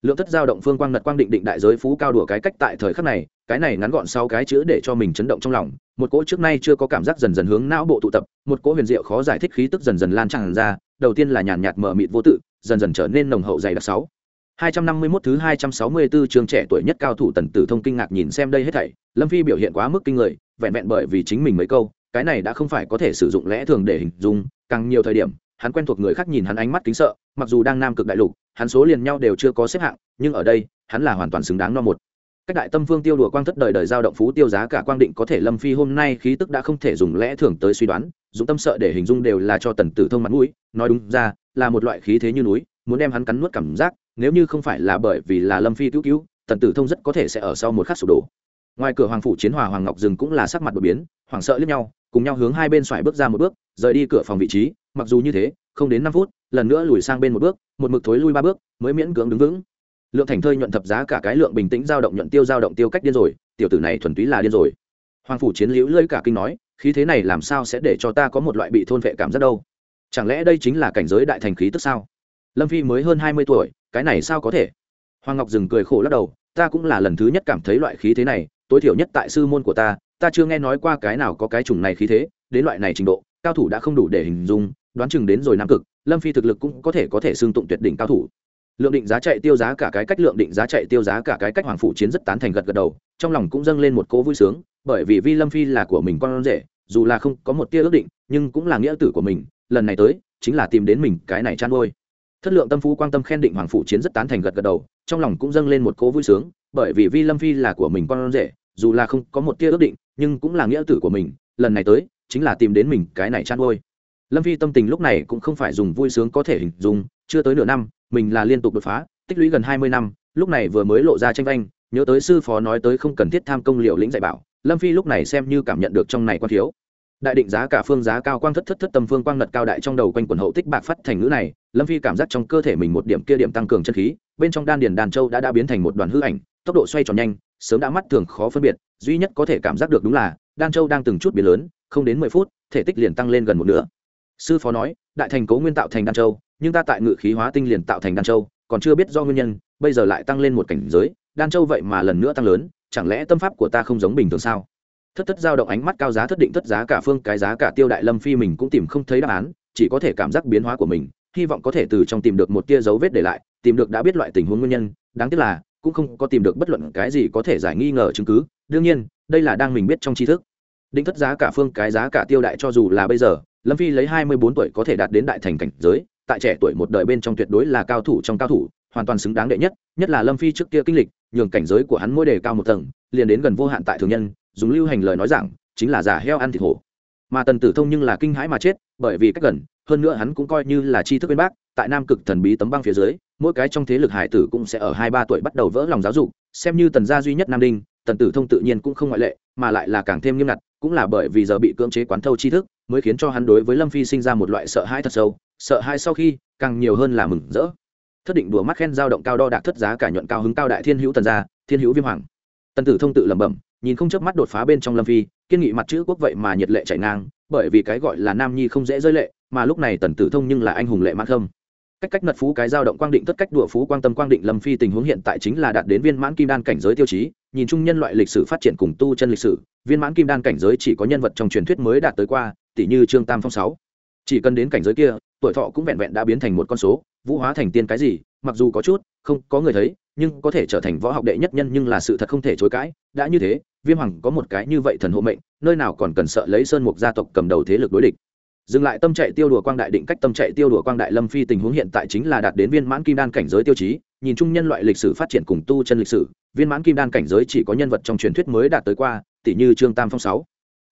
Lượng thất giao động phương quang nật quang định định đại giới phú cao đùa cái cách tại thời khắc này cái này ngắn gọn sau cái chữ để cho mình chấn động trong lòng. Một cỗ trước nay chưa có cảm giác dần dần hướng não bộ tụ tập một cỗ huyền diệu khó giải thích khí tức dần dần lan tràn ra đầu tiên là nhàn nhạt mờ mịt vô tự dần dần trở nên nồng hậu dày đặc sáu. 251 thứ 264 trường trẻ tuổi nhất cao thủ tần tử thông kinh ngạc nhìn xem đây hết thảy, Lâm Phi biểu hiện quá mức kinh người, vẹn vẹn bởi vì chính mình mấy câu, cái này đã không phải có thể sử dụng lẽ thường để hình dung, càng nhiều thời điểm, hắn quen thuộc người khác nhìn hắn ánh mắt kính sợ, mặc dù đang nam cực đại lục, hắn số liền nhau đều chưa có xếp hạng, nhưng ở đây, hắn là hoàn toàn xứng đáng no một. Cách đại tâm phương tiêu đùa quang thất đời đời giao động phú tiêu giá cả quang định có thể lâm phi hôm nay khí tức đã không thể dùng lẽ thường tới suy đoán dùng tâm sợ để hình dung đều là cho tần tử thông mặt mũi nói đúng ra là một loại khí thế như núi muốn đem hắn cắn nuốt cảm giác nếu như không phải là bởi vì là lâm phi cứu cứu tần tử thông rất có thể sẽ ở sau một khắc sụp đổ. Ngoài cửa hoàng phủ chiến hòa hoàng ngọc rừng cũng là sắc mặt đột biến hoảng sợ lẫn nhau cùng nhau hướng hai bên xoài bước ra một bước, rời đi cửa phòng vị trí. Mặc dù như thế, không đến năm phút, lần nữa lùi sang bên một bước, một mực thối lui ba bước, mới miễn cưỡng đứng vững. Lượng thành thơi nhuận thập giá cả cái lượng bình tĩnh giao động nhuận tiêu giao động tiêu cách điên rồi, tiểu tử này thuần túy là điên rồi. Hoàng phủ chiến liễu lưỡi cả kinh nói, khí thế này làm sao sẽ để cho ta có một loại bị thôn vệ cảm giác đâu? Chẳng lẽ đây chính là cảnh giới đại thành khí tức sao? Lâm phi mới hơn hai mươi tuổi, cái này sao có thể? Hoàng ngọc dừng cười khổ lắc đầu, ta cũng là lần thứ nhất cảm thấy loại khí thế này, tối thiểu nhất tại sư môn của ta ta chưa nghe nói qua cái nào có cái chủng này khí thế, đến loại này trình độ, cao thủ đã không đủ để hình dung, đoán chừng đến rồi nam cực, lâm phi thực lực cũng có thể có thể xương tụng tuyệt đỉnh cao thủ. Lượng định giá chạy tiêu giá cả cái cách lượng định giá chạy tiêu giá cả cái cách hoàng phủ chiến rất tán thành gật gật đầu, trong lòng cũng dâng lên một cỗ vui sướng, bởi vì vi lâm phi là của mình con rể, dù là không có một tia ước định, nhưng cũng là nghĩa tử của mình, lần này tới, chính là tìm đến mình cái này chăn nuôi thất lượng tâm phú quan tâm khen định hoàng phủ chiến rất tán thành gật gật đầu, trong lòng cũng dâng lên một cỗ vui sướng, bởi vì vi lâm phi là của mình con rể dù là không có một tia ước định, nhưng cũng là nghĩa tử của mình, lần này tới, chính là tìm đến mình cái này chăn nuôi. lâm phi tâm tình lúc này cũng không phải dùng vui sướng có thể hình dung, chưa tới nửa năm, mình là liên tục đột phá, tích lũy gần hai mươi năm, lúc này vừa mới lộ ra tranh vanh, nhớ tới sư phó nói tới không cần thiết tham công liệu lĩnh dạy bảo, lâm phi lúc này xem như cảm nhận được trong này quan thiếu đại định giá cả phương giá cao quang thất thất thất tầm phương quang lật cao đại trong đầu quanh quần hậu tích bạc phát thành ngữ này, lâm phi cảm giác trong cơ thể mình một điểm kia điểm tăng cường chân khí, bên trong đan điền đàn châu đã đã biến thành một đoàn hư ảnh, tốc độ xoay tròn nhanh sớm đã mắt thường khó phân biệt, duy nhất có thể cảm giác được đúng là, đan châu đang từng chút biến lớn, không đến mười phút, thể tích liền tăng lên gần một nửa. Sư phó nói, đại thành cố nguyên tạo thành đan châu, nhưng ta tại ngự khí hóa tinh liền tạo thành đan châu, còn chưa biết do nguyên nhân, bây giờ lại tăng lên một cảnh giới, đan châu vậy mà lần nữa tăng lớn, chẳng lẽ tâm pháp của ta không giống bình thường sao? Thất thất giao động ánh mắt cao giá thất định thất giá cả phương, cái giá cả tiêu đại lâm phi mình cũng tìm không thấy đáp án, chỉ có thể cảm giác biến hóa của mình, hy vọng có thể từ trong tìm được một tia dấu vết để lại, tìm được đã biết loại tình huống nguyên nhân, đáng tiếc là cũng không có tìm được bất luận cái gì có thể giải nghi ngờ chứng cứ. Đương nhiên, đây là đang mình biết trong tri thức. Định thất giá cả phương cái giá cả tiêu đại cho dù là bây giờ, lâm phi lấy hai mươi bốn tuổi có thể đạt đến đại thành cảnh giới, tại trẻ tuổi một đời bên trong tuyệt đối là cao thủ trong cao thủ, hoàn toàn xứng đáng đệ nhất nhất là lâm phi trước kia kinh lịch, nhường cảnh giới của hắn mỗi đề cao một tầng, liền đến gần vô hạn tại thường nhân, dùng lưu hành lời nói rằng chính là giả heo ăn thịt hổ. Mà tần tử thông nhưng là kinh hãi mà chết, bởi vì cách gần, hơn nữa hắn cũng coi như là tri thức bên bác tại nam cực thần bí tấm băng phía dưới mỗi cái trong thế lực hải tử cũng sẽ ở hai ba tuổi bắt đầu vỡ lòng giáo dục, xem như tần gia duy nhất nam đinh, tần tử thông tự nhiên cũng không ngoại lệ, mà lại là càng thêm nghiêm ngặt, cũng là bởi vì giờ bị cưỡng chế quán thâu tri thức, mới khiến cho hắn đối với lâm phi sinh ra một loại sợ hãi thật sâu, sợ hãi sau khi, càng nhiều hơn là mừng rỡ. Thất định đùa mắt khen dao động cao đo đạc thất giá cả nhuận cao hứng cao đại thiên hữu tần gia, thiên hữu viêm hoàng. Tần tử thông tự lẩm bẩm, nhìn không chớp mắt đột phá bên trong lâm phi, kiên nghị mặt chữ quốc vậy mà nhiệt lệ chảy ngang, bởi vì cái gọi là nam nhi không dễ rơi lệ, mà lúc này tần tử thông nhưng là anh hùng lệ mãn không cách cách nật phú cái dao động quang định tất cách đùa phú, quang tâm, quang định, lâm phi tình huống hiện tại chính là đạt đến viên mãn kim đan cảnh giới tiêu chí. Nhìn chung nhân loại lịch sử phát triển cùng tu chân lịch sử, viên mãn kim đan cảnh giới chỉ có nhân vật trong truyền thuyết mới đạt tới qua tỷ như trương tam phong sáu. Chỉ cần đến cảnh giới kia, tuổi thọ cũng vẹn vẹn đã biến thành một con số, vũ hóa thành tiên cái gì, mặc dù có chút, không có người thấy, nhưng có thể trở thành võ học đệ nhất nhân nhưng là sự thật không thể chối cãi. Đã như thế, viêm hoàng có một cái như vậy thần hộ mệnh, nơi nào còn cần sợ lấy sơn mục gia tộc cầm đầu thế lực đối địch dừng lại tâm chạy tiêu đùa quang đại định cách tâm chạy tiêu đùa quang đại lâm phi tình huống hiện tại chính là đạt đến viên mãn kim đan cảnh giới tiêu chí, nhìn chung nhân loại lịch sử phát triển cùng tu chân lịch sử, viên mãn kim đan cảnh giới chỉ có nhân vật trong truyền thuyết mới đạt tới qua tỷ như trương tam phong sáu.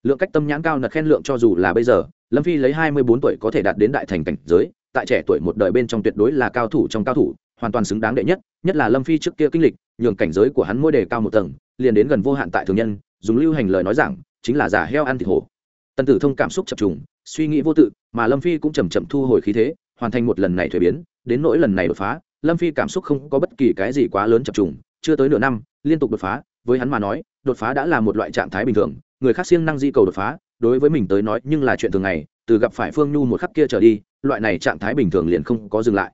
Lượng cách tâm nhãn cao nật khen lượng cho dù là bây giờ, lâm phi lấy hai mươi bốn tuổi có thể đạt đến đại thành cảnh giới, tại trẻ tuổi một đời bên trong tuyệt đối là cao thủ trong cao thủ, hoàn toàn xứng đáng đệ nhất nhất là lâm phi trước kia kinh lịch, nhường cảnh giới của hắn mỗi đề cao một tầng, liền đến gần vô hạn tại thường nhân, dùng lưu hành lời nói rằng chính là giả heo ăn thịt hổ. Tần tử thông cảm xúc chập trùng suy nghĩ vô tự, mà lâm phi cũng chầm chậm thu hồi khí thế, hoàn thành một lần này thuế biến, đến nỗi lần này đột phá, lâm phi cảm xúc không có bất kỳ cái gì quá lớn chập trùng, chưa tới nửa năm, liên tục đột phá, với hắn mà nói, đột phá đã là một loại trạng thái bình thường, người khác siêng năng di cầu đột phá, đối với mình tới nói nhưng là chuyện thường ngày, từ gặp phải phương nhu một khắc kia trở đi, loại này trạng thái bình thường liền không có dừng lại.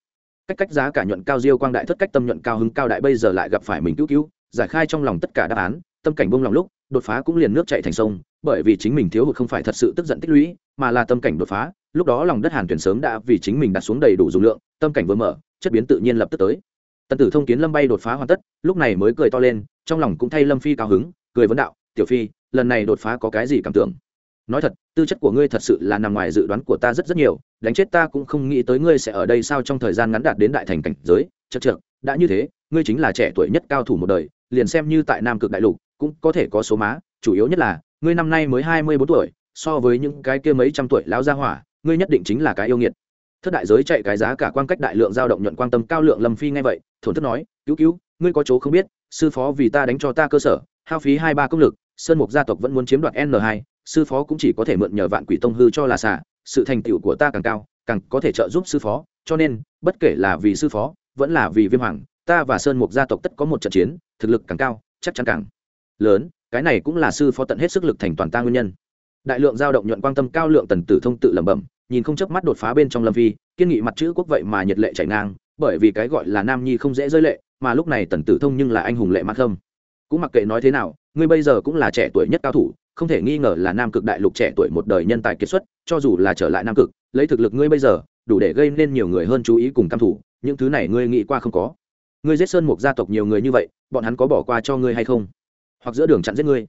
Cách cách giá cả nhuận cao diêu quang đại thất cách tâm nhuận cao hứng cao đại bây giờ lại gặp phải mình cứu cứu, giải khai trong lòng tất cả đáp án, tâm cảnh bông lòng lúc, đột phá cũng liền nước chạy thành sông bởi vì chính mình thiếu hụt không phải thật sự tức giận tích lũy, mà là tâm cảnh đột phá. Lúc đó lòng đất hàn tuyển sớm đã vì chính mình đặt xuống đầy đủ dung lượng, tâm cảnh vừa mở, chất biến tự nhiên lập tức tới. Tần tử thông kiến lâm bay đột phá hoàn tất, lúc này mới cười to lên, trong lòng cũng thay lâm phi cao hứng, cười vấn đạo, tiểu phi, lần này đột phá có cái gì cảm tưởng? Nói thật, tư chất của ngươi thật sự là nằm ngoài dự đoán của ta rất rất nhiều, đánh chết ta cũng không nghĩ tới ngươi sẽ ở đây sao trong thời gian ngắn đạt đến đại thành cảnh giới. Chật chật đã như thế, ngươi chính là trẻ tuổi nhất cao thủ một đời, liền xem như tại nam cực đại lục, cũng có thể có số má, chủ yếu nhất là ngươi năm nay mới hai mươi bốn tuổi, so với những cái kia mấy trăm tuổi lão gia hỏa, ngươi nhất định chính là cái yêu nghiệt. Thất đại giới chạy cái giá cả quan cách đại lượng dao động nhuận quan tâm cao lượng lâm phi ngay vậy, thổn thức nói, cứu cứu, ngươi có chỗ không biết, sư phó vì ta đánh cho ta cơ sở, hao phí hai ba công lực, sơn mục gia tộc vẫn muốn chiếm đoạt n hai, sư phó cũng chỉ có thể mượn nhờ vạn quỷ tông hư cho là xả, sự thành tựu của ta càng cao, càng có thể trợ giúp sư phó, cho nên, bất kể là vì sư phó, vẫn là vì viêm hoàng, ta và sơn mục gia tộc tất có một trận chiến, thực lực càng cao, chắc chắn càng lớn cái này cũng là sư phó tận hết sức lực thành toàn ta nguyên nhân. Đại lượng dao động nhuận quan tâm cao lượng tần tử thông tự lẩm bẩm, nhìn không chớp mắt đột phá bên trong lâm vi kiên nghị mặt chữ quốc vậy mà nhiệt lệ chảy ngang, bởi vì cái gọi là nam nhi không dễ rơi lệ, mà lúc này tần tử thông nhưng là anh hùng lệ mắt không. Cũng mặc kệ nói thế nào, ngươi bây giờ cũng là trẻ tuổi nhất cao thủ, không thể nghi ngờ là nam cực đại lục trẻ tuổi một đời nhân tài kiệt xuất, cho dù là trở lại nam cực, lấy thực lực ngươi bây giờ, đủ để gây nên nhiều người hơn chú ý cùng căm thủ, những thứ này ngươi nghĩ qua không có. Ngươi giết sơn một gia tộc nhiều người như vậy, bọn hắn có bỏ qua cho ngươi hay không? Hoặc giữa đường chặn giết ngươi.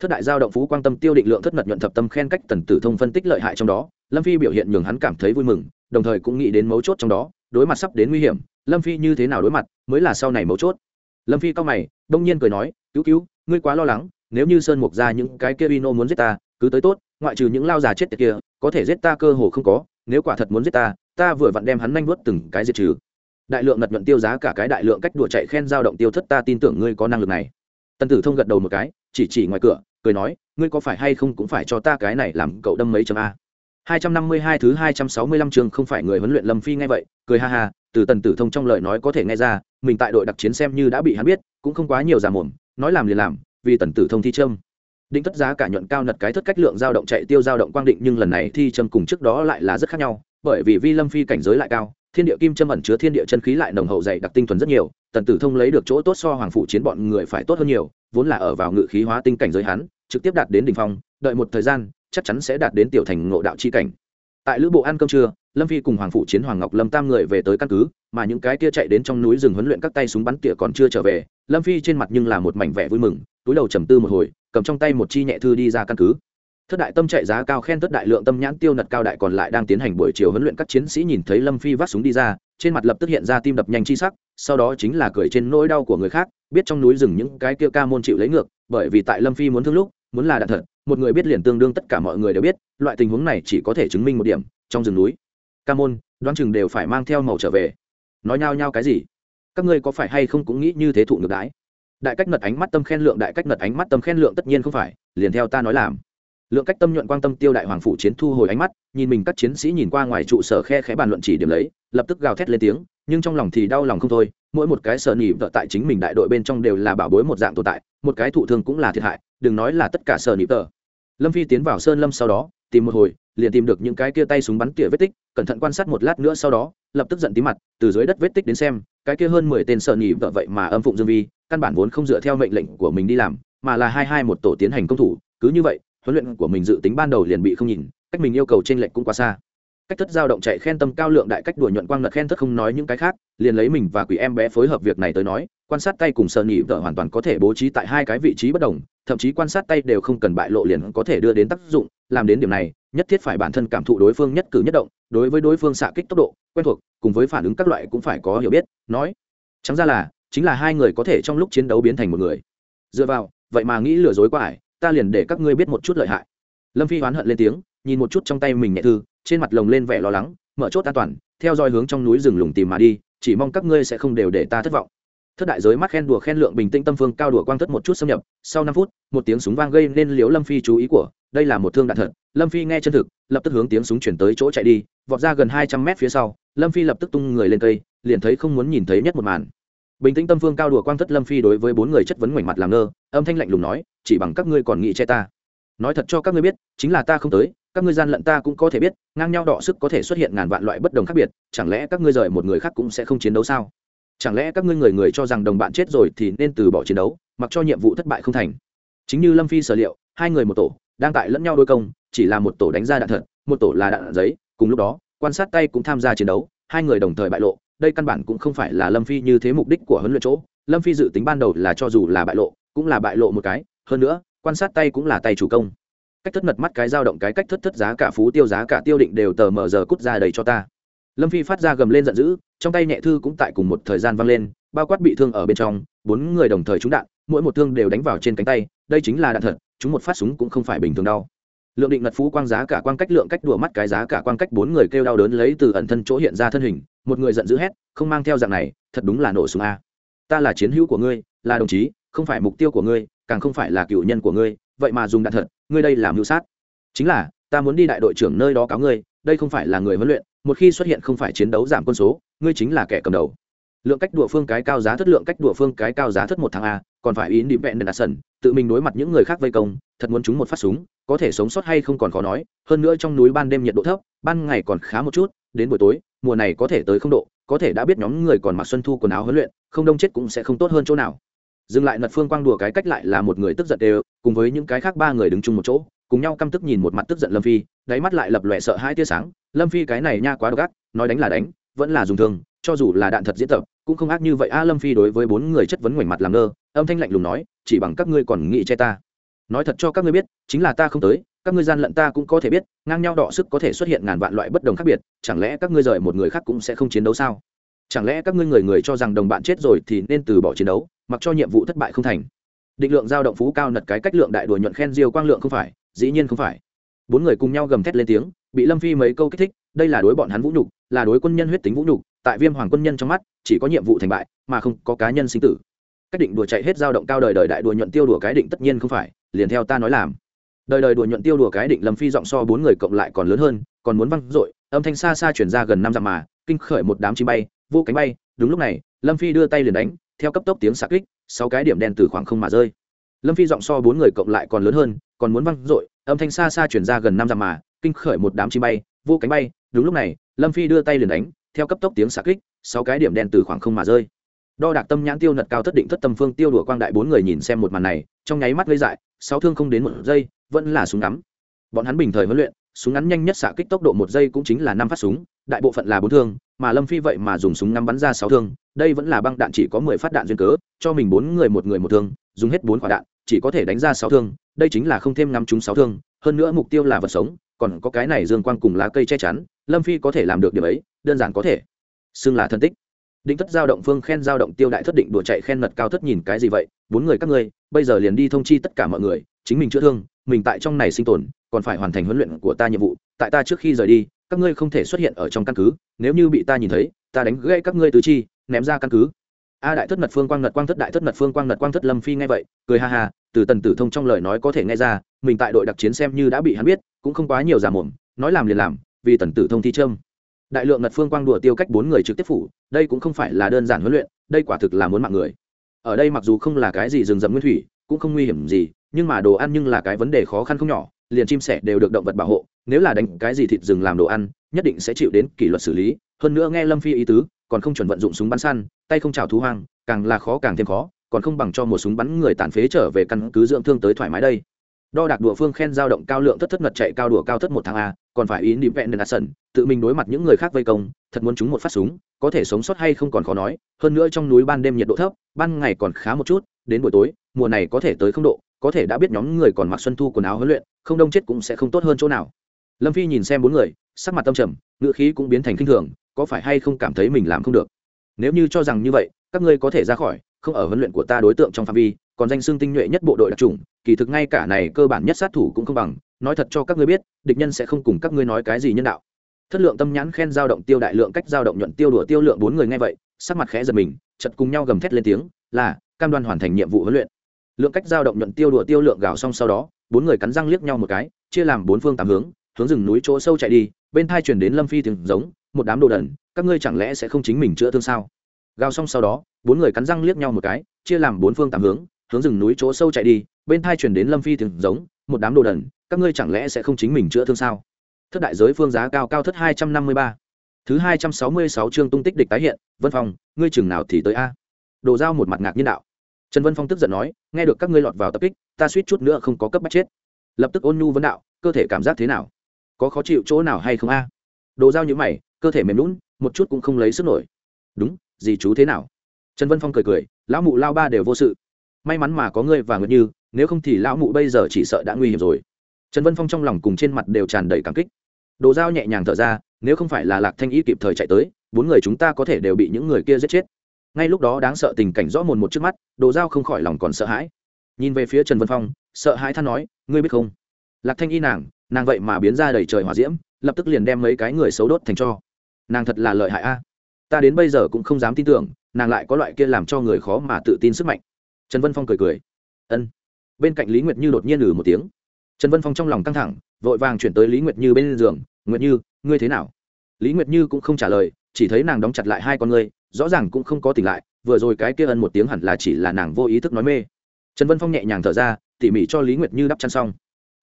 Thất đại giao động phú quan tâm tiêu định lượng thất mật nhuận thập tâm khen cách tần tử thông phân tích lợi hại trong đó, lâm phi biểu hiện nhường hắn cảm thấy vui mừng, đồng thời cũng nghĩ đến mấu chốt trong đó, đối mặt sắp đến nguy hiểm, lâm phi như thế nào đối mặt mới là sau này mấu chốt. Lâm phi cao mày, đông nhiên cười nói, cứu cứu, ngươi quá lo lắng, nếu như sơn mục ra những cái kia vino muốn giết ta, cứ tới tốt, ngoại trừ những lao già chết tiệt kia, có thể giết ta cơ hồ không có, nếu quả thật muốn giết ta ta vừa vặn đem hắn nhanh vuốt từng cái diệt trừ. Đại lượng ngật nhuận tiêu giá cả cái đại lượng cách đùa chạy khen giao động tiêu thất, ta tin tưởng ngươi có năng lực này tần tử thông gật đầu một cái chỉ chỉ ngoài cửa cười nói ngươi có phải hay không cũng phải cho ta cái này làm cậu đâm mấy chấm a hai trăm năm mươi hai thứ hai trăm sáu mươi lăm chương không phải người huấn luyện Lâm Phi nghe vậy, cười ha ha, từ Tần Tử Thông trong lời nói có thể nghe ra, mình tại đội đặc chiến xem như đã bị hắn biết, cũng không quá nhiều giả mồm, nói làm liền làm, vì Tần Tử Thông thi châm. Định tất giá cả nhuận cao nật cái thất cách lượng dao động chạy tiêu dao động quang định nhưng lần này thi châm cùng trước đó lại là rất khác nhau, bởi vì Vi Lâm Phi cảnh giới lại cao, thiên địa kim châm ẩn chứa thiên địa chân khí lại nồng hậu dày đặc tinh thuần rất nhiều, Tần Tử Thông lấy được chỗ tốt so hoàng phụ chiến bọn người phải tốt hơn nhiều, vốn là ở vào ngự khí hóa tinh cảnh giới hắn, trực tiếp đạt đến đỉnh phong, đợi một thời gian, chắc chắn sẽ đạt đến tiểu thành ngộ đạo chi cảnh. Tại lữ bộ ăn cơm trưa lâm phi cùng hoàng phụ chiến hoàng ngọc lâm tam người về tới căn cứ mà những cái kia chạy đến trong núi rừng huấn luyện các tay súng bắn tỉa còn chưa trở về lâm phi trên mặt nhưng là một mảnh vẻ vui mừng túi đầu trầm tư một hồi cầm trong tay một chi nhẹ thư đi ra căn cứ thất đại tâm chạy giá cao khen thất đại lượng tâm nhãn tiêu nật cao đại còn lại đang tiến hành buổi chiều huấn luyện các chiến sĩ nhìn thấy lâm phi vác súng đi ra, trên mặt lập tức hiện ra tim đập nhanh chi sắc, sau đó chính là cười trên nỗi đau của người khác, biết trong núi rừng những cái kia ca môn chịu lấy ngược, bởi vì tại lâm phi muốn thương lúc, muốn là đạn thật, một người biết liền tương đương tất cả mọi người đều biết, loại tình huống này chỉ có thể chứng minh một điểm, trong rừng núi, ca môn, đoán chừng đều phải mang theo màu trở về. Nói nhao nhao cái gì? Các ngươi có phải hay không cũng nghĩ như thế thụ ngược đãi? Đại cách nật ánh mắt tâm khen lượng, đại cách nật ánh mắt tâm khen lượng tất nhiên không phải, liền theo ta nói làm lượng cách tâm nhuận quan tâm tiêu đại hoàng phủ chiến thu hồi ánh mắt, nhìn mình các chiến sĩ nhìn qua ngoài trụ sở khe khẽ bàn luận chỉ điểm lấy, lập tức gào thét lên tiếng, nhưng trong lòng thì đau lòng không thôi, mỗi một cái sở nỉ vợ tại chính mình đại đội bên trong đều là bảo bối một dạng tồn tại, một cái thụ thương cũng là thiệt hại, đừng nói là tất cả sở nỉ vợ. Lâm phi tiến vào sơn lâm sau đó, tìm một hồi, liền tìm được những cái kia tay súng bắn tỉa vết tích, cẩn thận quan sát một lát nữa sau đó, lập tức giận tí mặt, từ dưới đất vết tích đến xem, cái kia hơn mười tên sợ nỉ vợ vậy mà âm phụng dương vi, căn bản vốn không dựa theo mệnh lệnh của mình đi làm, mà là hai hai một tổ tiến hành công thủ, cứ như vậy huấn luyện của mình dự tính ban đầu liền bị không nhìn, cách mình yêu cầu trên lệnh cũng quá xa. Cách thất giao động chạy khen tâm cao lượng đại cách đùa nhuận quang lật khen thất không nói những cái khác, liền lấy mình và quỷ em bé phối hợp việc này tới nói, quan sát tay cùng sợ nhị vợ hoàn toàn có thể bố trí tại hai cái vị trí bất đồng, thậm chí quan sát tay đều không cần bại lộ liền có thể đưa đến tác dụng, làm đến điểm này, nhất thiết phải bản thân cảm thụ đối phương nhất cử nhất động, đối với đối phương xạ kích tốc độ, quen thuộc, cùng với phản ứng các loại cũng phải có hiểu biết, nói. Chẳng ra là, chính là hai người có thể trong lúc chiến đấu biến thành một người. Dựa vào, vậy mà nghĩ lừa dối quá ải ta liền để các ngươi biết một chút lợi hại. Lâm phi oán hận lên tiếng, nhìn một chút trong tay mình nhẹ thư, trên mặt lồng lên vẻ lo lắng, mở chốt an toàn, theo dõi hướng trong núi rừng lùng tìm mà đi, chỉ mong các ngươi sẽ không đều để ta thất vọng. Thất đại giới mắt khen đùa khen lượng bình tĩnh tâm phương cao đùa quang thất một chút xâm nhập, sau năm phút, một tiếng súng vang gây nên liếu lâm phi chú ý của, đây là một thương đạn thật. Lâm phi nghe chân thực, lập tức hướng tiếng súng chuyển tới chỗ chạy đi, vọt ra gần hai trăm mét phía sau, lâm phi lập tức tung người lên cây, liền thấy không muốn nhìn thấy nhất một màn bình tĩnh tâm phương cao đùa quang thất lâm phi đối với bốn người chất vấn ngoảnh mặt làm ngơ âm thanh lạnh lùng nói chỉ bằng các ngươi còn nghĩ che ta nói thật cho các ngươi biết chính là ta không tới các ngươi gian lận ta cũng có thể biết ngang nhau đọ sức có thể xuất hiện ngàn vạn loại bất đồng khác biệt chẳng lẽ các ngươi rời một người khác cũng sẽ không chiến đấu sao chẳng lẽ các ngươi người người cho rằng đồng bạn chết rồi thì nên từ bỏ chiến đấu mặc cho nhiệm vụ thất bại không thành chính như lâm phi sở liệu hai người một tổ đang tại lẫn nhau đôi công chỉ là một tổ đánh ra đạn thật một tổ là đạn giấy cùng lúc đó quan sát tay cũng tham gia chiến đấu hai người đồng thời bại lộ đây căn bản cũng không phải là lâm phi như thế mục đích của huấn luyện chỗ. Lâm phi dự tính ban đầu là cho dù là bại lộ, cũng là bại lộ một cái. Hơn nữa, quan sát tay cũng là tay chủ công. Cách thất mật mắt cái dao động cái cách thất thất giá cả phú tiêu giá cả tiêu định đều tờ mờ giờ cút ra đầy cho ta. Lâm phi phát ra gầm lên giận dữ, trong tay nhẹ thư cũng tại cùng một thời gian vang lên, bao quát bị thương ở bên trong, bốn người đồng thời trúng đạn, mỗi một thương đều đánh vào trên cánh tay, đây chính là đạn thật, chúng một phát súng cũng không phải bình thường đau lượng định ngật phú quang giá cả quang cách lượng cách đùa mắt cái giá cả quang cách bốn người kêu đau đớn lấy từ ẩn thân chỗ hiện ra thân hình, một người giận dữ hét, không mang theo dạng này, thật đúng là nổ súng a. Ta là chiến hữu của ngươi, là đồng chí, không phải mục tiêu của ngươi, càng không phải là cựu nhân của ngươi, vậy mà dùng đạn thật, ngươi đây làm mưu sát. Chính là, ta muốn đi đại đội trưởng nơi đó cáo ngươi, đây không phải là người huấn luyện, một khi xuất hiện không phải chiến đấu giảm quân số, ngươi chính là kẻ cầm đầu. Lượng cách đùa phương cái cao giá thất, lượng cách đùa phương cái cao giá thất một tháng a còn phải ý đi vẹn đền sần, tự mình đối mặt những người khác vây công, thật muốn chúng một phát súng, có thể sống sót hay không còn khó nói, hơn nữa trong núi ban đêm nhiệt độ thấp, ban ngày còn khá một chút, đến buổi tối, mùa này có thể tới không độ, có thể đã biết nhóm người còn mặc xuân thu quần áo huấn luyện, không đông chết cũng sẽ không tốt hơn chỗ nào. Dừng lại nật phương quang đùa cái cách lại là một người tức giận đều, cùng với những cái khác ba người đứng chung một chỗ, cùng nhau căm tức nhìn một mặt tức giận lâm phi, đáy mắt lại lập lòe sợ hai tia sáng. Lâm phi cái này nha quá độc ác, nói đánh là đánh, vẫn là dùng thương cho dù là đạn thật diễn tập, cũng không ác như vậy. A lâm phi đối với bốn người chất vấn ngoảnh mặt làm ngơ, âm thanh lạnh lùng nói, chỉ bằng các ngươi còn nghĩ che ta. Nói thật cho các ngươi biết, chính là ta không tới, các ngươi gian lận ta cũng có thể biết, ngang nhau đọ sức có thể xuất hiện ngàn vạn loại bất đồng khác biệt, chẳng lẽ các ngươi rời một người khác cũng sẽ không chiến đấu sao? Chẳng lẽ các ngươi người người cho rằng đồng bạn chết rồi thì nên từ bỏ chiến đấu, mặc cho nhiệm vụ thất bại không thành? Định lượng giao động phú cao nật cái cách lượng đại đùa nhuận khen diêu quang lượng không phải, dĩ nhiên không phải. Bốn người cùng nhau gầm thét lên tiếng, bị lâm phi mấy câu kích thích, đây là đối bọn hắn vũ nhục, là đối quân nhân huyết tính vũ nhục tại viêm hoàng quân nhân trong mắt, chỉ có nhiệm vụ thành bại, mà không có cá nhân sinh tử. Cách định đùa chạy hết dao động cao đời đời đại đùa nhuận tiêu đùa cái định tất nhiên không phải, liền theo ta nói làm. Đời đời đùa nhuận tiêu đùa cái định lâm phi giọng so bốn người cộng lại còn lớn hơn, còn muốn văng dội, âm thanh xa xa chuyển ra gần năm dặm mà, kinh khởi một đám chim bay, vô cánh bay, đúng lúc này, lâm phi đưa tay liền đánh, theo cấp tốc tiếng xạ kích, sáu cái điểm đen từ khoảng không mà rơi. Lâm phi giọng so bốn người cộng lại còn lớn hơn, còn muốn văng dội, âm thanh xa xa chuyển ra gần năm dặm mà, kinh khởi một đám chim bay, vô cánh bay, đúng lúc này, lâm phi đưa tay liền đánh theo cấp tốc tiếng xạ kích, sáu cái điểm đen từ khoảng không mà rơi. Đo đạc tâm nhãn tiêu nật cao thất định thất tâm phương tiêu đùa quang đại bốn người nhìn xem một màn này, trong nháy mắt gây dại, sáu thương không đến một giây, vẫn là súng ngắm. Bọn hắn bình thời huấn luyện, súng ngắn nhanh nhất xạ kích tốc độ một giây cũng chính là năm phát súng, đại bộ phận là bốn thương, mà lâm phi vậy mà dùng súng ngắm bắn ra sáu thương, đây vẫn là băng đạn chỉ có mười phát đạn duyên cớ, cho mình bốn người một người một thương, dùng hết bốn quả đạn, chỉ có thể đánh ra sáu thương, đây chính là không thêm ngắm chúng sáu thương, hơn nữa mục tiêu là vật sống, còn có cái này dương quang cùng lá cây che chắn lâm phi có thể làm được điều ấy, đơn giản có thể. Xưng là thân tích. Định thất giao động phương khen giao động tiêu đại thất định đùa chạy khen mật cao thất nhìn cái gì vậy? Bốn người các ngươi, bây giờ liền đi thông chi tất cả mọi người, chính mình chữa thương, mình tại trong này sinh tồn, còn phải hoàn thành huấn luyện của ta nhiệm vụ, tại ta trước khi rời đi, các ngươi không thể xuất hiện ở trong căn cứ, nếu như bị ta nhìn thấy, ta đánh gãy các ngươi tứ chi, ném ra căn cứ. A đại thất mật phương quang ngật quang thất đại thất mật phương quang ngật quang thất lâm phi nghe vậy, cười ha ha, từ tần tử thông trong lời nói có thể nghe ra, mình tại đội đặc chiến xem như đã bị hắn biết, cũng không quá nhiều giả mồm, nói làm liền làm vì tần tử thông thi trâm. Đại lượng ngật phương quang đùa tiêu cách bốn người trực tiếp phủ, đây cũng không phải là đơn giản huấn luyện, đây quả thực là muốn mạng người. Ở đây mặc dù không là cái gì rừng rậm nguyên thủy, cũng không nguy hiểm gì, nhưng mà đồ ăn nhưng là cái vấn đề khó khăn không nhỏ, liền chim sẻ đều được động vật bảo hộ, nếu là đánh cái gì thịt rừng làm đồ ăn, nhất định sẽ chịu đến kỷ luật xử lý. Hơn nữa nghe lâm phi ý tứ, còn không chuẩn vận dụng súng bắn săn, tay không chào thú hoang, càng là khó càng thêm khó, còn không bằng cho một súng bắn người tàn phế trở về căn cứ dưỡng thương tới thoải mái đây đo đạc đùa phương khen giao động cao lượng thất thất ngật chạy cao đùa cao thất một tháng a, còn phải ý niệm vẹn đền sần, tự mình đối mặt những người khác vây công, thật muốn chúng một phát súng, có thể sống sót hay không còn khó nói. Hơn nữa trong núi ban đêm nhiệt độ thấp, ban ngày còn khá một chút, đến buổi tối, mùa này có thể tới không độ, có thể đã biết nhóm người còn mặc xuân thu quần áo huấn luyện, không đông chết cũng sẽ không tốt hơn chỗ nào. Lâm phi nhìn xem bốn người, sắc mặt tâm trầm ngựa khí cũng biến thành kinh thường, có phải hay không cảm thấy mình làm không được? Nếu như cho rằng như vậy, các ngươi có thể ra khỏi, không ở huấn luyện của ta đối tượng trong phạm vi còn danh xương tinh nhuệ nhất bộ đội đặc trùng kỳ thực ngay cả này cơ bản nhất sát thủ cũng không bằng. Nói thật cho các ngươi biết, địch nhân sẽ không cùng các ngươi nói cái gì nhân đạo. Thất lượng tâm nhãn khen giao động tiêu đại lượng cách giao động nhuận tiêu đùa tiêu lượng bốn người nghe vậy, sắc mặt khẽ giật mình chật cùng nhau gầm thét lên tiếng, là, cam đoan hoàn thành nhiệm vụ huấn luyện. Lượng cách giao động nhuận tiêu đùa tiêu lượng gào xong sau đó, bốn người cắn răng liếc nhau một cái, chia làm bốn phương tám hướng hướng rừng núi chỗ sâu chạy đi, bên thai chuyển đến lâm phi tiếng giống, một đám đồ đần, các ngươi chẳng lẽ sẽ không chính mình chữa thương sao? Gào xong sau đó, bốn người cắn răng liếc nhau một cái, chia làm bốn phương tám hướng hướng rừng núi chỗ sâu chạy đi, bên thai chuyển đến lâm phi tiếng giống, một đám đồ đần, các ngươi chẳng lẽ sẽ không chính mình chữa thương sao? Thất đại giới phương giá cao cao thất hai trăm năm mươi ba. Thứ hai trăm sáu mươi sáu chương tung tích địch tái hiện, vân phong, ngươi chừng nào thì tới a? Đồ dao một mặt ngạc nhiên đạo. Trần vân phong tức giận nói, nghe được các ngươi lọt vào tập kích, ta suýt chút nữa không có cấp bắt chết. Lập tức ôn nhu vấn đạo, cơ thể cảm giác thế nào? Có khó chịu chỗ nào hay không a? Đồ dao như mày, cơ thể mềm lún một chút cũng không lấy sức nổi. Đúng gì chú thế nào? Trần vân phong cười cười, lão mụ lao ba đều vô sự may mắn mà có ngươi và nguyệt như, nếu không thì lão mụ bây giờ chỉ sợ đã nguy hiểm rồi. Trần vân phong trong lòng cùng trên mặt đều tràn đầy cảm kích. Đồ dao nhẹ nhàng thở ra, nếu không phải là lạc thanh y kịp thời chạy tới, bốn người chúng ta có thể đều bị những người kia giết chết. Ngay lúc đó đáng sợ tình cảnh rõ mồn một trước mắt, đồ dao không khỏi lòng còn sợ hãi. Nhìn về phía trần vân phong, sợ hãi than nói, ngươi biết không? Lạc thanh y nàng nàng vậy mà biến ra đầy trời hỏa diễm, lập tức liền đem mấy cái người xấu đốt thành cho. Nàng thật là lợi hại a. Ta đến bây giờ cũng không dám tin tưởng, nàng lại có loại kia làm cho người khó mà tự tin sức mạnh trần vân phong cười cười. Ân. Bên cạnh lý nguyệt như đột nhiên lử một tiếng. Trần vân phong trong lòng căng thẳng, vội vàng chuyển tới lý nguyệt như bên giường, nguyệt như, ngươi thế nào? Lý nguyệt như cũng không trả lời, chỉ thấy nàng đóng chặt lại hai con ngươi, rõ ràng cũng không có tỉnh lại, vừa rồi cái kia ân một tiếng hẳn là chỉ là nàng vô ý thức nói mê. Trần vân phong nhẹ nhàng thở ra, tỉ mỉ cho lý nguyệt như đắp chăn xong.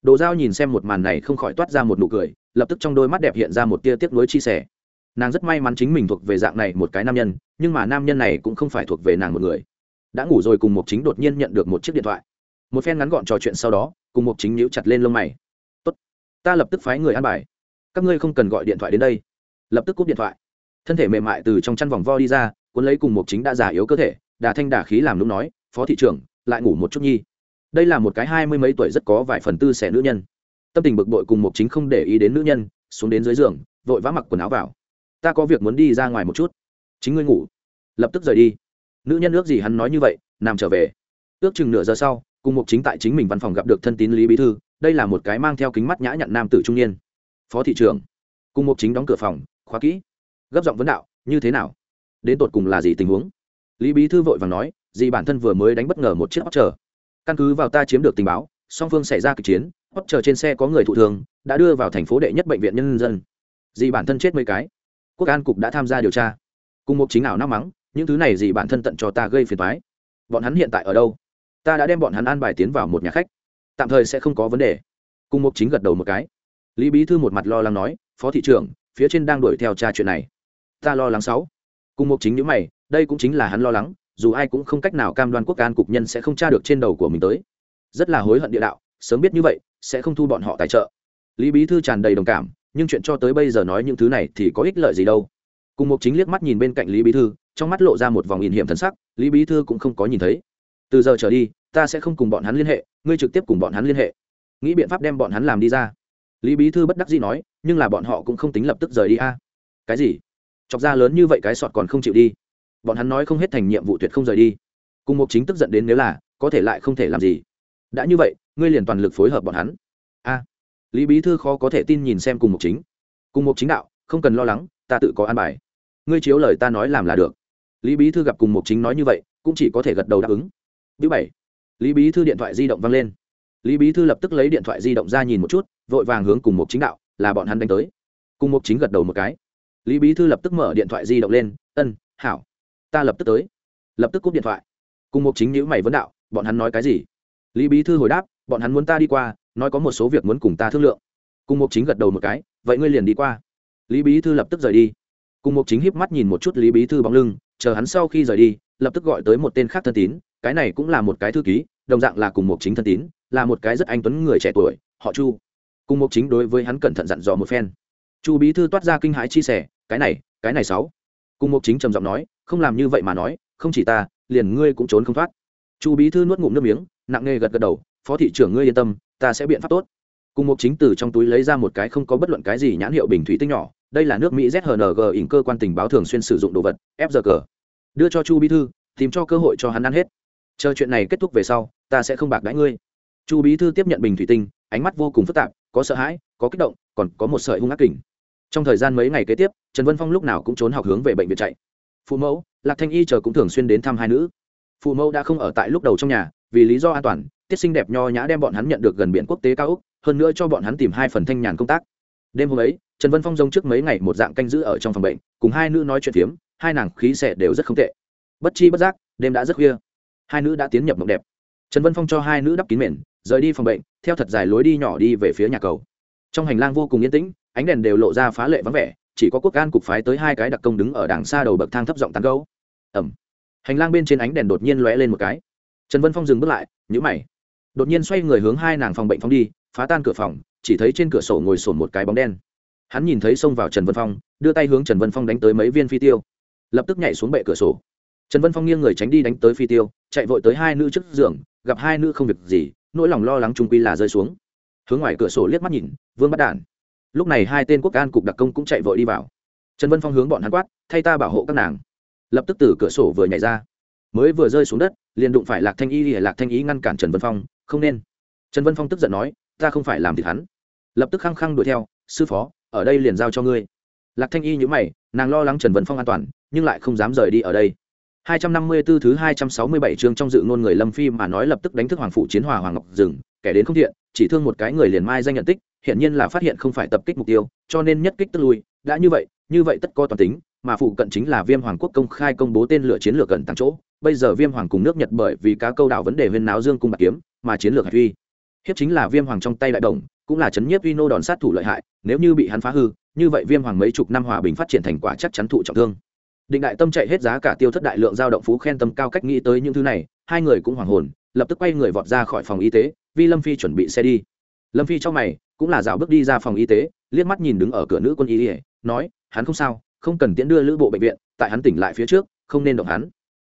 Đồ dao nhìn xem một màn này không khỏi toát ra một nụ cười, lập tức trong đôi mắt đẹp hiện ra một tia tiếc nuối chia sẻ. Nàng rất may mắn chính mình thuộc về dạng này một cái nam nhân, nhưng mà nam nhân này cũng không phải thuộc về nàng một người đã ngủ rồi cùng một chính đột nhiên nhận được một chiếc điện thoại. Một phen ngắn gọn trò chuyện sau đó, cùng một chính nhíu chặt lên lông mày. Tốt, ta lập tức phái người ăn bài. Các ngươi không cần gọi điện thoại đến đây. Lập tức cúp điện thoại. Thân thể mềm mại từ trong chăn vòng vo đi ra, cuốn lấy cùng một chính đã già yếu cơ thể, đà thanh đà khí làm lúc nói, phó thị trưởng, lại ngủ một chút nhi. Đây là một cái hai mươi mấy tuổi rất có vài phần tư xẻ nữ nhân. Tâm tình bực bội cùng một chính không để ý đến nữ nhân, xuống đến dưới giường, vội vã mặc quần áo vào. Ta có việc muốn đi ra ngoài một chút. Chính ngươi ngủ. Lập tức rời đi nữ nhân ước gì hắn nói như vậy, nằm trở về. Ước chừng nửa giờ sau, cùng mục chính tại chính mình văn phòng gặp được thân tín lý bí thư, đây là một cái mang theo kính mắt nhã nhặn nam tử trung niên. Phó thị trưởng. Cùng mục chính đóng cửa phòng, khóa kỹ. Gấp giọng vấn đạo, như thế nào? Đến tột cùng là gì tình huống? Lý bí thư vội vàng nói gì bản thân vừa mới đánh bất ngờ một chiếc hót chờ căn cứ vào ta chiếm được tình báo, song phương xảy ra kịch chiến hót chờ trên xe có người thụ thường đã đưa vào thành phố đệ nhất bệnh viện nhân dân. Dì bản thân chết mấy cái. Quốc an cục đã tham gia điều tra. Cùng một chính ảo nắp mắng những thứ này gì bản thân tận cho ta gây phiền toái? Bọn hắn hiện tại ở đâu? Ta đã đem bọn hắn an bài tiến vào một nhà khách. Tạm thời sẽ không có vấn đề. Cùng Mục chính gật đầu một cái. Lý bí thư một mặt lo lắng nói, phó thị trưởng, phía trên đang đuổi theo tra chuyện này. Ta lo lắng sáu. Cùng Mục chính những mày, đây cũng chính là hắn lo lắng, dù ai cũng không cách nào cam đoan quốc an cục nhân sẽ không tra được trên đầu của mình tới. Rất là hối hận địa đạo, sớm biết như vậy, sẽ không thu bọn họ tài trợ. Lý bí thư tràn đầy đồng cảm, nhưng chuyện cho tới bây giờ nói những thứ này thì có ích lợi gì đâu. Cùng Mục chính liếc mắt nhìn bên cạnh lý bí thư trong mắt lộ ra một vòng nhìn hiểm thân sắc, lý bí thư cũng không có nhìn thấy. Từ giờ trở đi, ta sẽ không cùng bọn hắn liên hệ, ngươi trực tiếp cùng bọn hắn liên hệ. Nghĩ biện pháp đem bọn hắn làm đi ra. Lý bí thư bất đắc dĩ nói, nhưng là bọn họ cũng không tính lập tức rời đi a. Cái gì? Chọc ra lớn như vậy cái sọt còn không chịu đi. Bọn hắn nói không hết thành nhiệm vụ tuyệt không rời đi. Cùng một chính tức giận đến nếu là, có thể lại không thể làm gì. Đã như vậy, ngươi liền toàn lực phối hợp bọn hắn. A. Lý bí thư khó có thể tin nhìn xem cùng một chính. Cùng một chính đạo, không cần lo lắng, ta tự có an bài. Ngươi chiếu lời ta nói làm là được lý bí thư gặp cùng Mục chính nói như vậy, cũng chỉ có thể gật đầu đáp ứng. Thứ bảy, lý bí thư điện thoại di động vang lên. Lý bí thư lập tức lấy điện thoại di động ra nhìn một chút, vội vàng hướng cùng Mục chính đạo, là bọn hắn đánh tới. Cùng Mục chính gật đầu một cái. Lý bí thư lập tức mở điện thoại di động lên, ân, hảo, ta lập tức tới. Lập tức cúp điện thoại. Cùng Mục chính nhữ mày vấn đạo, bọn hắn nói cái gì? Lý bí thư hồi đáp, bọn hắn muốn ta đi qua, nói có một số việc muốn cùng ta thương lượng. Cùng Mục chính gật đầu một cái, vậy ngươi liền đi qua. Lý bí thư lập tức rời đi. Cùng Mục chính híp mắt nhìn một chút lý bí thư bóng lưng chờ hắn sau khi rời đi, lập tức gọi tới một tên khác thân tín, cái này cũng là một cái thư ký, đồng dạng là cùng một chính thân tín, là một cái rất anh tuấn người trẻ tuổi, họ chu. Cùng một chính đối với hắn cẩn thận dặn dò một phen. Chu bí thư toát ra kinh hãi chia sẻ, cái này cái này sáu. Cùng một chính trầm giọng nói, không làm như vậy mà nói, không chỉ ta, liền ngươi cũng trốn không thoát. Chu bí thư nuốt ngụm nước miếng, nặng nề gật gật đầu, phó thị trưởng ngươi yên tâm, ta sẽ biện pháp tốt. Cùng một chính từ trong túi lấy ra một cái không có bất luận cái gì nhãn hiệu bình thủy tinh nhỏ, đây là nước mỹ zhng ỉn cơ quan tình báo thường xuyên sử dụng đồ vật fgg đưa cho chu bí thư, tìm cho cơ hội cho hắn ăn hết. Chờ chuyện này kết thúc về sau, ta sẽ không bạc đãi ngươi. Chu bí thư tiếp nhận bình thủy tinh, ánh mắt vô cùng phức tạp, có sợ hãi, có kích động, còn có một sợi hung ác kình. trong thời gian mấy ngày kế tiếp, trần vân phong lúc nào cũng trốn học hướng về bệnh viện chạy. Phụ mẫu, lạc thanh y chờ cũng thường xuyên đến thăm hai nữ. Phụ mẫu đã không ở tại lúc đầu trong nhà, vì lý do an toàn, tiết sinh đẹp nho nhã đem bọn hắn nhận được gần biển quốc tế cao úc, hơn nữa cho bọn hắn tìm hai phần thanh nhàn công tác. Đêm hôm ấy, trần vân phong giống trước mấy ngày một dạng canh giữ ở trong phòng bệnh, cùng hai nữ nói chuyện phiếm hai nàng khí xẻ đều rất không tệ. Bất chi bất giác, đêm đã rất khuya. Hai nữ đã tiến nhập mộng đẹp. Trần vân phong cho hai nữ đắp kín mền, rời đi phòng bệnh, theo thật dài lối đi nhỏ đi về phía nhà cầu. Trong hành lang vô cùng yên tĩnh, ánh đèn đều lộ ra phá lệ vắng vẻ, chỉ có quốc an cục phái tới hai cái đặc công đứng ở đằng xa đầu bậc thang thấp giọng tán gấu ẩm hành lang bên trên ánh đèn đột nhiên lóe lên một cái. Trần vân phong dừng bước lại nhữ mày. Đột nhiên xoay người hướng hai nàng phòng bệnh phong đi, phá tan cửa phòng, chỉ thấy trên cửa sổ ngồi sổn một cái bóng đen. Hắn nhìn thấy xông vào trần vân phong, đưa tay hướng trần vân phong đánh tới mấy viên phi tiêu lập tức nhảy xuống bệ cửa sổ. Trần vân phong nghiêng người tránh đi đánh tới phi tiêu, chạy vội tới hai nữ trước giường, gặp hai nữ không việc gì, nỗi lòng lo lắng trung quy là rơi xuống. Hướng ngoài cửa sổ liếc mắt nhìn, vương bắt đản. Lúc này hai tên quốc an cục đặc công cũng chạy vội đi vào. Trần vân phong hướng bọn hắn quát, thay ta bảo hộ các nàng. Lập tức từ cửa sổ vừa nhảy ra. Mới vừa rơi xuống đất, liền đụng phải lạc thanh y thì lạc thanh Y ngăn cản trần vân phong, không nên. Trần vân phong tức giận nói, ta không phải làm thịt hắn. Lập tức khăng khăng đuổi theo, sư phó, ở đây liền giao cho ngươi. Lạc thanh y nhữ mày, nàng lo lắng trần vân phong an toàn nhưng lại không dám rời đi ở đây. 254 thứ 267 chương trong dự ngôn người Lâm Phi mà nói lập tức đánh thức Hoàng phụ chiến hòa Hoàng Ngọc Dừng, kẻ đến không thiện, chỉ thương một cái người liền mai danh nhận tích, hiện nhiên là phát hiện không phải tập kích mục tiêu, cho nên nhất kích tức lui, đã như vậy, như vậy tất có toàn tính, mà phụ cận chính là Viêm Hoàng quốc công khai công bố tên lửa chiến lược gần tăng chỗ, bây giờ Viêm Hoàng cùng nước Nhật bởi vì cá câu đảo vấn đề huyên náo dương cung bạc kiếm, mà chiến lược huy. Hiếp chính là Viêm Hoàng trong tay đại đồng, cũng là chấn nhiếp Vino đòn sát thủ lợi hại, nếu như bị hắn phá hư, như vậy Viêm Hoàng mấy chục năm hòa bình phát triển thành quả chắc chắn thụ trọng thương định đại tâm chạy hết giá cả tiêu thất đại lượng giao động phú khen tâm cao cách nghĩ tới những thứ này, hai người cũng hoảng hồn, lập tức quay người vọt ra khỏi phòng y tế vi lâm phi chuẩn bị xe đi. Lâm phi trong mày, cũng là dạo bước đi ra phòng y tế, liếc mắt nhìn đứng ở cửa nữ quân y ỉa nói, hắn không sao, không cần tiễn đưa lữ bộ bệnh viện, tại hắn tỉnh lại phía trước, không nên động hắn.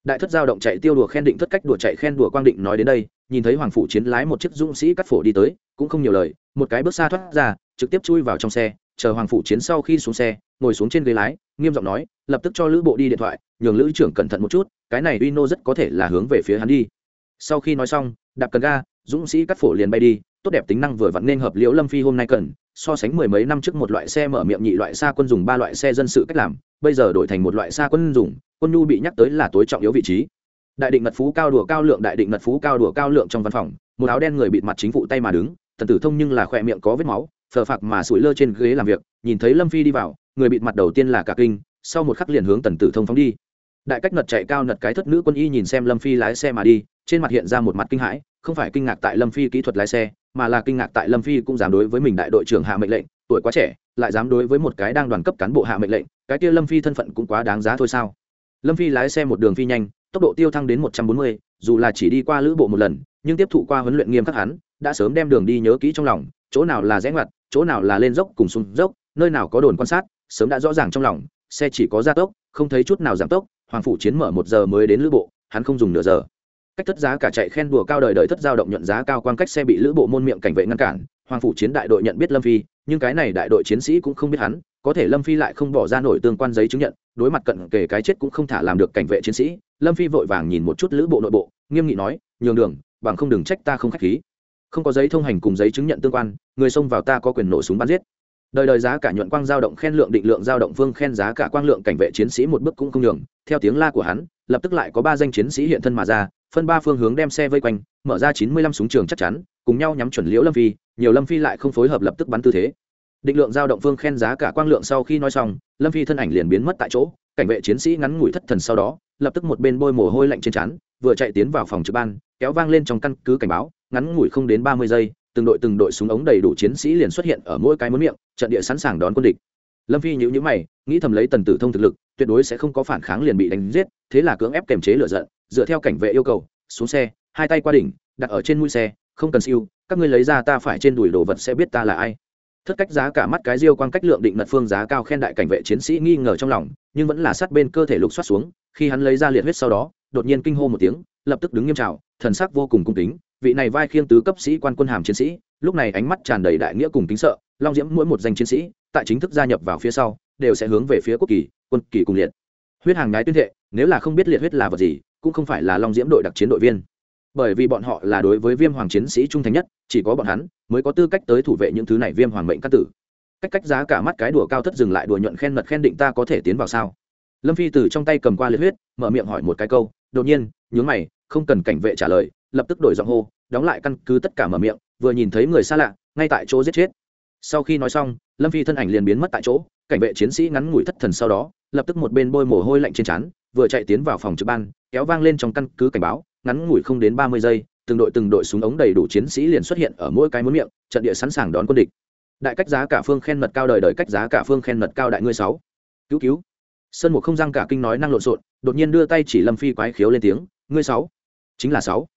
Đại thất giao động chạy tiêu đùa khen định thất cách đùa chạy khen đùa quang định nói đến đây, nhìn thấy hoàng phủ chiến lái một chiếc dũng sĩ cắt phổ đi tới, cũng không nhiều lời, một cái bước xa thoát ra, trực tiếp chui vào trong xe chờ hoàng phủ chiến sau khi xuống xe, ngồi xuống trên ghế lái, nghiêm giọng nói, lập tức cho lữ bộ đi điện thoại, nhường lữ trưởng cẩn thận một chút, cái này uy nô rất có thể là hướng về phía hắn đi. Sau khi nói xong, đạp cần ga, dũng sĩ cắt phổ liền bay đi, tốt đẹp tính năng vừa vặn nên hợp liễu lâm phi hôm nay cần, so sánh mười mấy năm trước một loại xe mở miệng nhị loại xa quân dùng ba loại xe dân sự cách làm, bây giờ đổi thành một loại xa quân dùng, quân nhu bị nhắc tới là tối trọng yếu vị trí. Đại định mật phú cao đùa cao lượng, đại định mật phú cao đùa cao lượng trong văn phòng, một áo đen người bịt mặt chính phủ tay mà đứng tần tử thông nhưng là khỏe miệng có vết máu, phờ phạc mà sủi lơ trên ghế làm việc, nhìn thấy lâm phi đi vào, người bịt mặt đầu tiên là cả kinh, sau một khắc liền hướng tần tử thông phóng đi. Đại cách nật chạy cao nật cái thất nữ quân y nhìn xem lâm phi lái xe mà đi, trên mặt hiện ra một mặt kinh hãi, không phải kinh ngạc tại lâm phi kỹ thuật lái xe, mà là kinh ngạc tại lâm phi cũng dám đối với mình đại đội trưởng hạ mệnh lệnh, tuổi quá trẻ, lại dám đối với một cái đang đoàn cấp cán bộ hạ mệnh lệnh, cái kia lâm phi thân phận cũng quá đáng giá thôi sao? Lâm phi lái xe một đường phi nhanh tốc độ tiêu thăng đến một trăm bốn mươi, dù là chỉ đi qua lữ bộ một lần, nhưng tiếp thụ qua huấn luyện nghiêm khắc hắn, đã sớm đem đường đi nhớ kỹ trong lòng, chỗ nào là rẽ ngoặt, chỗ nào là lên dốc cùng xuống dốc, nơi nào có đồn quan sát, sớm đã rõ ràng trong lòng, xe chỉ có gia tốc, không thấy chút nào giảm tốc, hoàng phủ chiến mở một giờ mới đến lữ bộ, hắn không dùng nửa giờ. Cách thất giá cả chạy khen đùa cao đời đời thất giao động nhận giá cao quan cách xe bị lữ bộ môn miệng cảnh vệ ngăn cản, hoàng phủ chiến đại đội nhận biết lâm phi nhưng cái này đại đội chiến sĩ cũng không biết hắn, có thể lâm phi lại không bỏ ra nổi tương quan giấy chứng nhận, đối mặt cận kề cái chết cũng không thả làm được cảnh vệ chiến sĩ, lâm phi vội vàng nhìn một chút lữ bộ nội bộ, nghiêm nghị nói, nhường đường, bằng không đừng trách ta không k h á c h khí. Không có giấy thông hành cùng giấy chứng nhận tương quan, người xông vào ta có quyền nổ súng bắn giết. Đời đời giá cả nhuận quang giao động khen lượng định lượng giao động phương khen giá cả quang lượng cảnh vệ chiến sĩ một bước cũng không nhường, theo tiếng la của hắn, lập tức lại có ba danh chiến sĩ hiện thân mà ra, phân ba phương hướng đem xe vây quanh, mở ra chín mươi lăm súng trường chắc chắn, cùng nhau nhắm chuẩn liễu lâm phi nhiều lâm phi lại không phối hợp lập tức bắn tư thế. Định lượng giao động phương khen giá cả quang lượng sau khi nói xong, lâm phi thân ảnh liền biến mất tại chỗ, cảnh vệ chiến sĩ ngắn ngủi thất thần sau đó, lập tức một bên bôi mồ hôi lạnh trên trán, vừa chạy tiến vào phòng trực ban, kéo vang lên trong căn cứ cảnh báo, ngắn ngủi không đến ba mươi giây, từng đội từng đội súng ống đầy đủ chiến sĩ liền xuất hiện ở mỗi cái muốn miệng, trận địa sẵn sàng đón quân địch. Lâm phi nhữ nhữ mày, nghĩ thầm lấy tần tử thông thực lực, tuyệt đối sẽ không có phản kháng liền bị đánh giết, thế là cưỡng ép kềm chế lửa giận, dựa theo cảnh vệ yêu cầu, xuống xe, hai tay qua đỉnh, đặt ở trên mũi xe, không cần siêu các ngươi lấy ra ta phải trên đùi đồ vật sẽ biết ta là ai. Thất cách giá cả mắt cái diêu quan cách lượng định mật phương giá cao khen đại cảnh vệ chiến sĩ nghi ngờ trong lòng, nhưng vẫn là sát bên cơ thể lục xoát xuống, khi hắn lấy ra liệt huyết sau đó, đột nhiên kinh hô một tiếng, lập tức đứng nghiêm trào, thần sắc vô cùng cung kính, vị này vai khiêng tứ cấp sĩ quan quân hàm chiến sĩ, lúc này ánh mắt tràn đầy đại nghĩa cùng kính sợ, long diễm mỗi một danh chiến sĩ, tại chính thức gia nhập vào phía sau, đều sẽ hướng về phía quốc kỳ, quân kỳ cùng liệt. Huyết hàng ngái tuyên thệ, nếu là không biết liệt huyết là vật gì, cũng không phải là long diễm đội đặc chiến đội viên bởi vì bọn họ là đối với viêm hoàng chiến sĩ trung thành nhất, chỉ có bọn hắn mới có tư cách tới thủ vệ những thứ này viêm hoàng mệnh các tử. Cách cách giá cả mắt cái đùa cao thất dừng lại đùa nhuận khen mật khen định ta có thể tiến vào sao? Lâm phi từ trong tay cầm qua liệt huyết, mở miệng hỏi một cái câu, đột nhiên, nhướng mày, không cần cảnh vệ trả lời, lập tức đổi giọng hô, đóng lại căn cứ tất cả mở miệng, vừa nhìn thấy người xa lạ, ngay tại chỗ giết chết. Sau khi nói xong, lâm phi thân ảnh liền biến mất tại chỗ, cảnh vệ chiến sĩ ngắn ngủi thất thần sau đó, lập tức một bên bôi mồ hôi lạnh trên trán, vừa chạy tiến vào phòng trực ban, kéo vang lên trong căn cứ cảnh báo ngắn ngủi không đến ba mươi giây, từng đội từng đội súng ống đầy đủ chiến sĩ liền xuất hiện ở mỗi cái muốn miệng, trận địa sẵn sàng đón quân địch. Đại cách giá cả phương khen mật cao đời đời cách giá cả phương khen mật cao đại ngươi sáu. Cứu cứu. Sơn một không răng cả kinh nói năng lộn xộn, đột nhiên đưa tay chỉ lâm phi quái khiếu lên tiếng, ngươi sáu. Chính là sáu.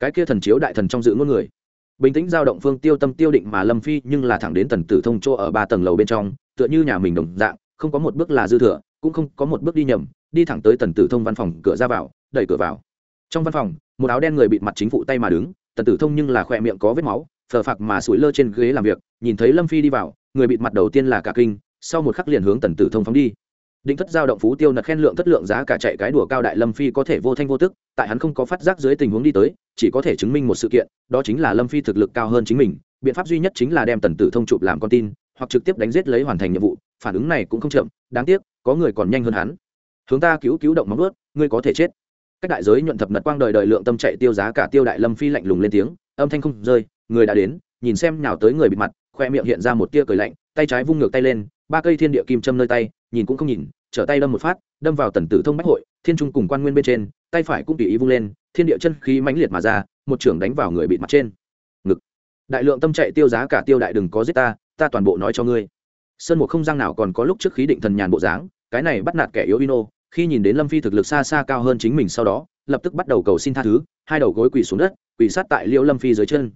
Cái kia thần chiếu đại thần trong dự ngôn người. Bình tĩnh giao động phương tiêu tâm tiêu định mà lâm phi nhưng là thẳng đến tần tử thông chỗ ở ba tầng lầu bên trong, tựa như nhà mình đồng dạng, không có một bước là dư thừa, cũng không có một bước đi nhầm, đi thẳng tới tần tử thông văn phòng, cửa ra vào, đẩy cửa vào trong văn phòng, một áo đen người bịt mặt chính phụ tay mà đứng, tần tử thông nhưng là khỏe miệng có vết máu thờ phạc mà sủi lơ trên ghế làm việc, nhìn thấy lâm phi đi vào, người bịt mặt đầu tiên là cả kinh, sau một khắc liền hướng tần tử thông phóng đi. Định thất giao động phú tiêu nật khen lượng thất lượng giá cả chạy cái đùa cao đại lâm phi có thể vô thanh vô tức, tại hắn không có phát giác dưới tình huống đi tới, chỉ có thể chứng minh một sự kiện, đó chính là lâm phi thực lực cao hơn chính mình, biện pháp duy nhất chính là đem tần tử thông chụp làm con tin, hoặc trực tiếp đánh giết lấy hoàn thành nhiệm vụ, phản ứng này cũng không chậm, đáng tiếc, có người còn nhanh hơn hắn. Hướng ta cứu cứu động móng ướt ngươi có thể chết cách đại giới nhuận thập nật quang đời đời lượng tâm chạy tiêu giá cả tiêu đại lâm phi lạnh lùng lên tiếng, âm thanh không rơi, người đã đến, nhìn xem nào tới người bịt mặt, khoe miệng hiện ra một tia cười lạnh, tay trái vung ngược tay lên, ba cây thiên địa kim châm nơi tay, nhìn cũng không nhìn, trở tay đâm một phát, đâm vào tần tử thông bách hội, thiên trung cùng quan nguyên bên trên, tay phải cũng tùy ý vung lên, thiên địa chân khí mãnh liệt mà ra, một trưởng đánh vào người bịt mặt trên. Ngực. Đại lượng tâm chạy tiêu giá cả tiêu đại đừng có giết ta ta toàn bộ nói cho ngươi. Sơn một không gian nào còn có lúc trước khí định thần nhàn bộ dáng, cái này bắt nạt kẻ yếu ino khi nhìn đến lâm phi thực lực xa xa cao hơn chính mình sau đó, lập tức bắt đầu cầu xin tha thứ, hai đầu gối quỳ xuống đất, quỳ sát tại liễu lâm phi dưới chân.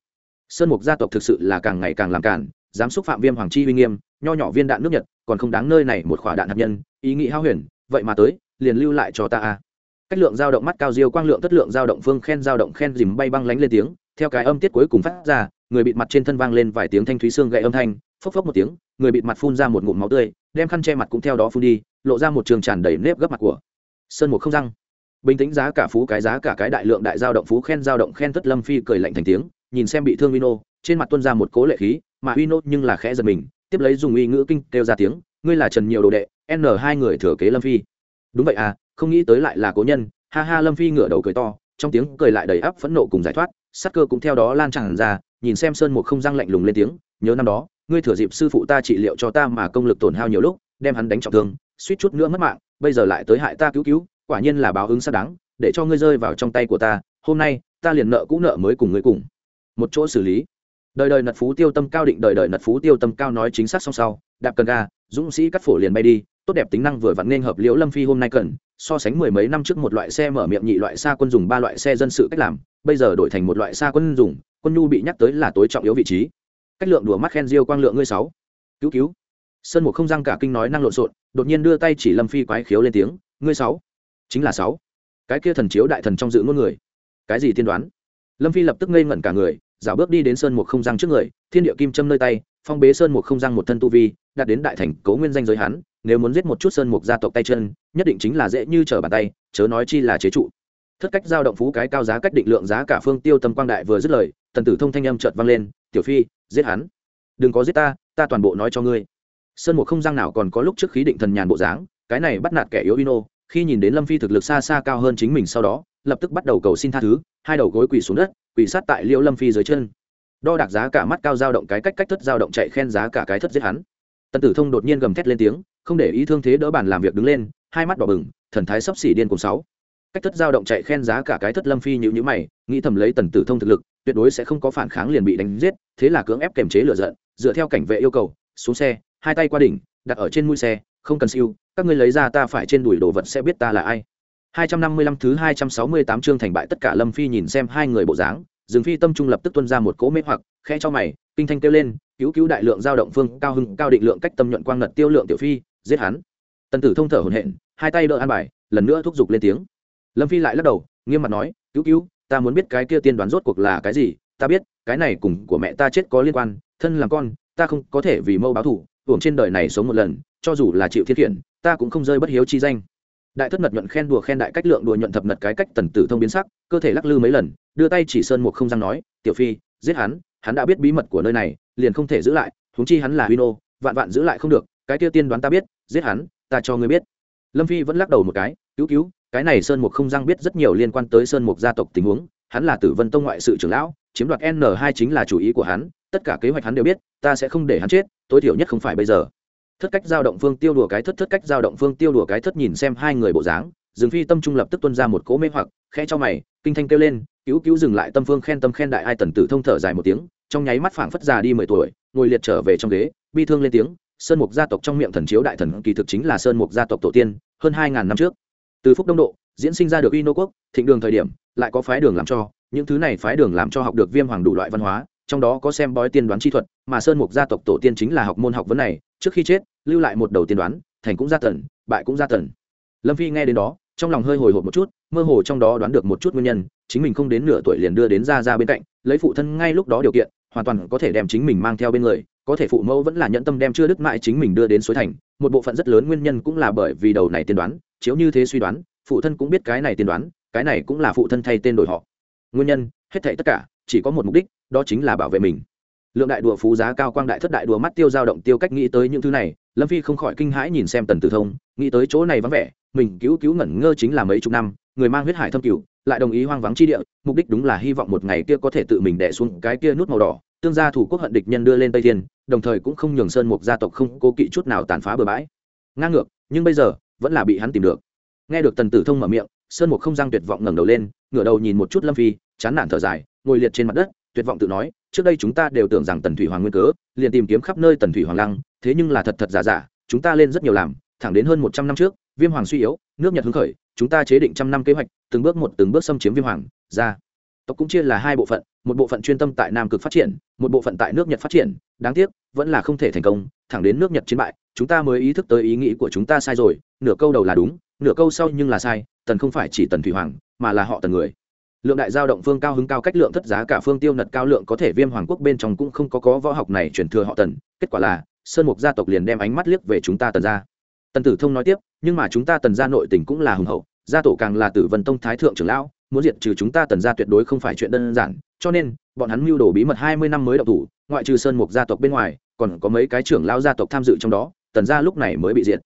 Sơn mục gia tộc thực sự là càng ngày càng làm cản, dám xúc phạm viêm hoàng chi uy nghiêm, nho nhỏ viên đạn nước nhật, còn không đáng nơi này một khỏa đạn hạt nhân, ý nghĩ hao huyền, vậy mà tới, liền lưu lại cho ta a cách lượng dao động mắt cao diêu quang lượng tất lượng dao động phương khen dao động khen dìm bay băng lánh lên tiếng, theo cái âm tiết cuối cùng phát ra, người bịt mặt trên thân vang lên vài tiếng thanh thúy xương gậy âm thanh, phốc phốc một tiếng người bịt mặt phun ra một ngụm máu tươi đem khăn che mặt cũng theo đó phun đi lộ ra một trường tràn đầy nếp gấp mặt của sơn một không răng bình tĩnh giá cả phú cái giá cả cái đại lượng đại giao động phú khen giao động khen tất lâm phi cười lạnh thành tiếng nhìn xem bị thương vino trên mặt tuôn ra một cố lệ khí, mà vino nhưng là khẽ giật mình, tiếp lấy dùng uy ngữ kinh kêu ra tiếng, ngươi là Trần nhiều đồ đệ, N hai người thừa kế Lâm Phi. Đúng vậy à, không nghĩ tới lại là cố nhân, ha ha Lâm Phi ngửa đầu cười to, trong tiếng cười lại đầy áp phẫn nộ cùng giải thoát, sắc cơ cũng theo đó lan tràn ra, nhìn xem Sơn một không răng lạnh lùng lên tiếng, nhớ năm đó, ngươi thừa dịp sư phụ ta trị liệu cho ta mà công lực tổn hao nhiều lúc, đem hắn đánh trọng thương, suýt chút nữa mất mạng, bây giờ lại tới hại ta cứu cứu, quả nhiên là báo ứng xác đáng, để cho ngươi rơi vào trong tay của ta, hôm nay, ta liền nợ cũ nợ mới cùng ngươi cùng. Một chỗ xử lý. Đời đời nật phú tiêu tâm cao định đời đời nật phú tiêu tâm cao nói chính xác song sau đạp cần ga dũng sĩ cắt phổ liền bay đi tốt đẹp tính năng vừa vặn nên hợp liễu lâm phi hôm nay cần so sánh mười mấy năm trước một loại xe mở miệng nhị loại xa quân dùng ba loại xe dân sự cách làm bây giờ đổi thành một loại xa quân dùng quân nhu bị nhắc tới là tối trọng yếu vị trí cách lượng đùa mắt khen diêu quang lượng ngươi sáu. Cứu cứu. Sơn một không răng cả kinh nói năng lộn xộn, đột nhiên đưa tay chỉ lâm phi quái khiếu lên tiếng, ngươi sáu. Chính là sáu. Cái kia thần chiếu đại thần trong dự ngôn người. Cái gì tiên đoán? Lâm phi lập tức ngây ngẩn cả người, dạo bước đi đến sơn một không răng trước người, thiên địa kim châm nơi tay, phong bế sơn một không răng một thân tu vi, đạt đến đại thành cấu nguyên danh giới hắn, nếu muốn giết một chút sơn mục gia tộc tay chân, nhất định chính là dễ như trở bàn tay, chớ nói chi là chế trụ. Thất cách giao động phú cái cao giá cách định lượng giá cả phương tiêu tâm quang đại vừa dứt lời, tần tử thông thanh âm chợt vang lên, tiểu phi giết hắn. Đừng có giết ta ta toàn bộ nói cho ngươi. Sơn một không răng nào còn có lúc trước khí định thần nhàn bộ dáng, cái này bắt nạt kẻ yếu ino, khi nhìn đến lâm phi thực lực xa xa cao hơn chính mình sau đó, lập tức bắt đầu cầu xin tha thứ, hai đầu gối quỳ xuống đất, quỳ sát tại liễu lâm phi dưới chân. Đo đạc giá cả mắt cao dao động cái cách cách thất dao động chạy khen giá cả cái thất giết hắn. Tần tử thông đột nhiên gầm thét lên tiếng, không để ý thương thế đỡ bàn làm việc đứng lên, hai mắt đỏ bừng, thần thái sấp xỉ điên cùng sáu. Cách thất dao động chạy khen giá cả cái thất lâm phi nhữ nhữ mày, nghĩ thầm lấy tần tử thông thực lực tuyệt đối sẽ không có phản kháng liền bị đánh giết thế là cưỡng ép kềm chế lửa giận dựa theo cảnh vệ yêu cầu xuống xe hai tay qua đỉnh đặt ở trên mũi xe không cần siêu các ngươi lấy ra ta phải trên đùi đồ vật sẽ biết ta là ai 255 thứ 268 chương thành bại tất cả Lâm Phi nhìn xem hai người bộ dáng, Dương Phi tâm trung lập tức tuôn ra một cỗ mê hoặc, khẽ cho mày, kinh thanh kêu lên, cứu cứu đại lượng dao động phương, cao hưng, cao định lượng cách tâm nhuận quang ngật tiêu lượng tiểu phi, giết hắn. Tần Tử thông thở hổn hển, hai tay đỡ an bài, lần nữa thúc giục lên tiếng. Lâm Phi lại lắc đầu, nghiêm mặt nói, cứu cứu, ta muốn biết cái kia tiên đoán rốt cuộc là cái gì, ta biết, cái này cùng của mẹ ta chết có liên quan, thân làm con, ta không có thể vì mâu báo thù, hưởng trên đời này sống một lần, cho dù là chịu thiết khiển, ta cũng không rơi bất hiếu chi danh. Đại thất mật nhuận khen đùa khen đại cách lượng đùa nhuận thập nật cái cách tần tử thông biến sắc cơ thể lắc lư mấy lần đưa tay chỉ sơn một không răng nói tiểu phi giết hắn hắn đã biết bí mật của nơi này liền không thể giữ lại huống chi hắn là huy nô vạn vạn giữ lại không được cái kia tiên đoán ta biết giết hắn ta cho ngươi biết. Lâm phi vẫn lắc đầu một cái cứu cứu cái này sơn mục không răng biết rất nhiều liên quan tới sơn mục gia tộc tình huống, hắn là tử vân tông ngoại sự trưởng lão, chiếm đoạt n hai chính là chủ ý của hắn, tất cả kế hoạch hắn đều biết, ta sẽ không để hắn chết, tối thiểu nhất không phải bây giờ. Thất cách giao động phương tiêu đùa cái thất thất cách giao động phương tiêu đùa cái thất nhìn xem hai người bộ dáng dừng phi tâm trung lập tức tuân ra một cỗ mê hoặc, khẽ cho mày, kinh thanh kêu lên, cứu cứu dừng lại tâm phương khen tâm khen đại ai tần tử thông thở dài một tiếng, trong nháy mắt phảng phất già đi mười tuổi, ngồi liệt trở về trong ghế, bi thương lên tiếng, sơn mục gia tộc trong miệng thần chiếu đại thần kỳ thực chính là sơn mục gia tộc tổ tiên, hơn hai ngàn năm trước từ phúc đông độ, diễn sinh ra được uy nô quốc, thịnh đường thời điểm, lại có phái đường làm cho, những thứ này phái đường làm cho học được viêm hoàng đủ loại văn hóa, trong đó có xem bói tiên đoán chi thuật, mà sơn mục gia tộc tổ tiên chính là học môn học vấn này, trước khi chết, lưu lại một đầu tiên đoán, thành cũng gia tần, bại cũng gia tần. Lâm phi nghe đến đó, trong lòng hơi hồi hộp một chút, mơ hồ trong đó đoán được một chút nguyên nhân, chính mình không đến nửa tuổi liền đưa đến ra ra bên cạnh, lấy phụ thân ngay lúc đó điều kiện, hoàn toàn có thể đem chính mình mang theo bên người, có thể phụ mẫu vẫn là nhẫn tâm đem chưa đứt mãi chính mình đưa đến suối thành, một bộ phận rất lớn nguyên nhân cũng là bởi vì đầu này tiên đoán chiếu như thế suy đoán, phụ thân cũng biết cái này tiên đoán, cái này cũng là phụ thân thay tên đổi họ. Nguyên nhân, hết thảy tất cả, chỉ có một mục đích, đó chính là bảo vệ mình. Lượng đại đùa phú giá cao quang đại thất đại đùa mắt tiêu dao động tiêu cách nghĩ tới những thứ này, lâm phi không khỏi kinh hãi nhìn xem tần tử thông, nghĩ tới chỗ này vắng vẻ, mình cứu cứu ngẩn ngơ chính là mấy chục năm, người mang huyết hải thâm cửu, lại đồng ý hoang vắng chi địa, mục đích đúng là hy vọng một ngày kia có thể tự mình đẻ xuống cái kia nút màu đỏ, tương gia thủ quốc hận địch nhân đưa lên tây thiên, đồng thời cũng không nhường sơn mục gia tộc không cố kỵ chút nào tàn phá bừa bãi. Ngang ngược, nhưng bây giờ vẫn là bị hắn tìm được. Nghe được tần tử thông mở miệng, sơn mục không răng tuyệt vọng ngẩng đầu lên, ngửa đầu nhìn một chút lâm phi, chán nản thở dài, ngồi liệt trên mặt đất, tuyệt vọng tự nói, trước đây chúng ta đều tưởng rằng tần thủy hoàng nguyên cớ, liền tìm kiếm khắp nơi tần thủy hoàng lăng, thế nhưng là thật thật giả giả, chúng ta lên rất nhiều làm, thẳng đến hơn một trăm năm trước, viêm hoàng suy yếu, nước nhật hứng khởi, chúng ta chế định trăm năm kế hoạch, từng bước một từng bước xâm chiếm viêm hoàng, ra. Tộc cũng chia là hai bộ phận, một bộ phận chuyên tâm tại nam cực phát triển, một bộ phận tại nước nhật phát triển, đáng tiếc, vẫn là không thể thành công, thẳng đến nước nhật chiến bại chúng ta mới ý thức tới ý nghĩ của chúng ta sai rồi, nửa câu đầu là đúng, nửa câu sau nhưng là sai, tần không phải chỉ tần thủy hoàng, mà là họ tần người. Lượng đại giao động phương cao hứng cao cách lượng thất giá cả phương tiêu nật cao lượng có thể viêm hoàng quốc bên trong cũng không có có võ học này chuyển thừa họ tần, kết quả là, sơn mục gia tộc liền đem ánh mắt liếc về chúng ta tần ra tần tử thông nói tiếp, nhưng mà chúng ta tần ra nội tình cũng là hùng hậu, gia tổ càng là tử vân tông thái thượng trưởng lão, muốn diệt trừ chúng ta tần gia tuyệt đối không phải chuyện đơn giản, cho nên, bọn hắn mưu đồ bí mật hai mươi năm mới đậu thủ, ngoại trừ sơn mục gia tộc bên ngoài, còn có mấy cái trưởng lão gia tộc tham dự trong đó tần gia lúc này mới bị diệt.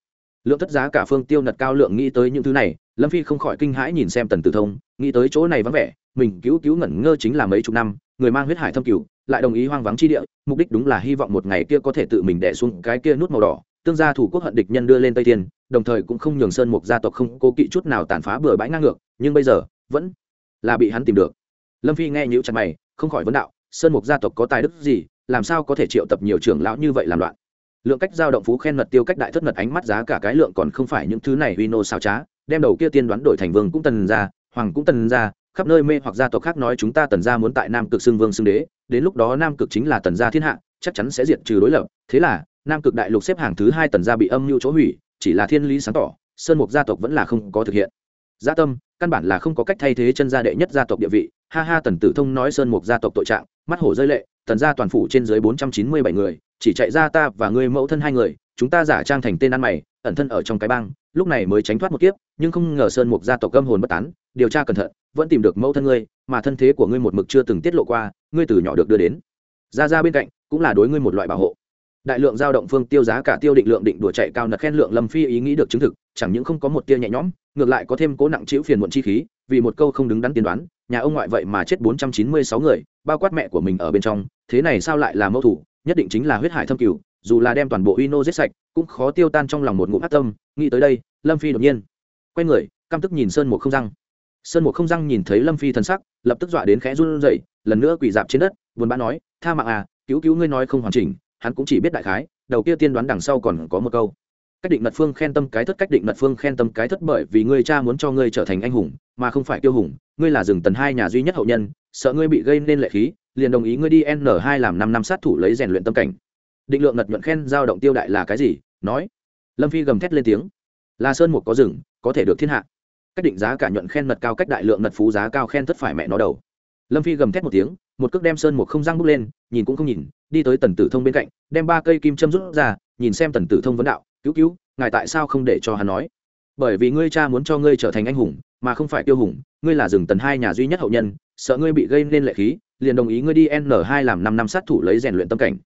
Lượng thất giá cả phương tiêu nật cao lượng nghĩ tới những thứ này, lâm phi không khỏi kinh hãi nhìn xem tần tử thông, nghĩ tới chỗ này vắng vẻ, mình cứu cứu ngẩn ngơ chính là mấy chục năm, người mang huyết hải thâm cửu, lại đồng ý hoang vắng chi địa, mục đích đúng là hy vọng một ngày kia có thể tự mình đẻ xuống cái kia nút màu đỏ. Tương gia thủ quốc hận địch nhân đưa lên tây thiên, đồng thời cũng không nhường sơn mục gia tộc không cố kỵ chút nào tàn phá bừa bãi ngang ngược, nhưng bây giờ, vẫn là bị hắn tìm được. Lâm phi nghe nhữ chặt mày, không khỏi vấn đạo, sơn mục gia tộc có tài đức gì, làm sao có thể triệu tập nhiều trưởng lão như vậy làm loạn? Lượng cách giao động phú khen mật tiêu cách đại thất mật ánh mắt giá cả cái lượng còn không phải những thứ này uy nô sao trá, đem đầu kia tiên đoán đổi thành vương cũng tần ra, hoàng cũng tần ra, khắp nơi mê hoặc gia tộc khác nói chúng ta tần gia muốn tại nam cực xưng vương xưng đế, đến lúc đó nam cực chính là tần gia thiên hạ, chắc chắn sẽ diệt trừ đối lập. Thế là, nam cực đại lục xếp hàng thứ hai tần gia bị âm mưu chỗ hủy, chỉ là thiên lý sáng tỏ, sơn mục gia tộc vẫn là không có thực hiện. Gia tâm, căn bản là không có cách thay thế chân gia đệ nhất gia tộc địa vị. Ha ha, tần tử thông nói sơn mục gia tộc tội trạng, mắt hổ rơi lệ, tần gia toàn phủ trên dưới bốn trăm chín mươi bảy người chỉ chạy ra ta và ngươi mẫu thân hai người, chúng ta giả trang thành tên ăn mày, ẩn thân ở trong cái bang, lúc này mới tránh thoát một kiếp, nhưng không ngờ sơn mục gia tộc âm hồn bất tán, điều tra cẩn thận, vẫn tìm được mẫu thân ngươi, mà thân thế của ngươi một mực chưa từng tiết lộ qua, ngươi từ nhỏ được đưa đến. Ra ra bên cạnh, cũng là đối ngươi một loại bảo hộ. Đại lượng giao động phương tiêu giá cả tiêu định lượng định đùa chạy cao nật khen lượng lâm phi ý nghĩ được chứng thực, chẳng những không có một tia nhẹ nhõm, ngược lại có thêm cố nặng chịu phiền muộn chi khí, vì một câu không đứng đắn tiên đoán, nhà ông ngoại vậy mà chết bốn trăm chín mươi sáu người, bao quát mẹ của mình ở bên trong, thế này sao lại là mâu thủ nhất định chính là huyết hải thâm cửu, dù là đem toàn bộ uy nô giết sạch, cũng khó tiêu tan trong lòng một ngụm ác tâm, nghĩ tới đây, lâm phi đột nhiên quay người, căm tức nhìn sơn một không răng. Sơn một không răng nhìn thấy lâm phi thần sắc, lập tức dọa đến khẽ run rẩy, lần nữa quỳ dạp trên đất, buồn bã nói, tha mạng à cứu cứu ngươi nói không hoàn chỉnh, hắn cũng chỉ biết đại khái, đầu kia tiên đoán đằng sau còn có một câu cách định mật phương khen tâm cái thất, cách định mật phương khen tâm cái thất bởi vì ngươi cha muốn cho ngươi trở thành anh hùng, mà không phải tiêu hùng. Ngươi là rừng tần hai nhà duy nhất hậu nhân, sợ ngươi bị gây nên lệ khí, liền đồng ý ngươi đi n hai làm năm năm sát thủ lấy rèn luyện tâm cảnh. Định lượng ngật nhuận khen giao động tiêu đại là cái gì? Nói. Lâm phi gầm thét lên tiếng. Là sơn một có rừng, có thể được thiên hạ. Cách định giá cả nhuận khen mật cao, cách đại lượng mật phú giá cao khen thất phải mẹ nó đầu. Lâm phi gầm thét một tiếng, một cước đem sơn một không răng bước lên, nhìn cũng không nhìn, đi tới tần tử thông bên cạnh, đem ba cây kim châm rút ra, nhìn xem tần tử thông vấn đạo cứu cứu, ngài tại sao không để cho hắn nói? Bởi vì ngươi cha muốn cho ngươi trở thành anh hùng, mà không phải tiêu hùng, ngươi là rừng tần hai nhà duy nhất hậu nhân, sợ ngươi bị gây nên lệ khí, liền đồng ý ngươi đi n hai làm năm năm sát thủ lấy rèn luyện tâm cảnh.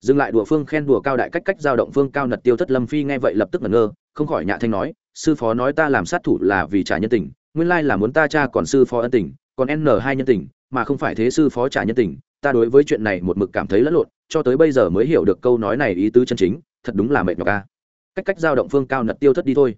Dừng lại đùa phương khen đùa cao đại cách cách giao động phương cao nật tiêu thất lâm phi nghe vậy lập tức ngẩn ngơ, không khỏi nhạ thanh nói, sư phó nói ta làm sát thủ là vì trả nhân tình, nguyên lai là muốn ta cha còn sư phó ân tình, còn n hai nhân tình, mà không phải thế sư phó trả nhân tình. Ta đối với chuyện này một mực cảm thấy lẫn lộn, cho tới bây giờ mới hiểu được câu nói này ý tứ chân chính, thật đúng là mệt nhọc ca cách cách giao động phương cao nật tiêu thất đi thôi.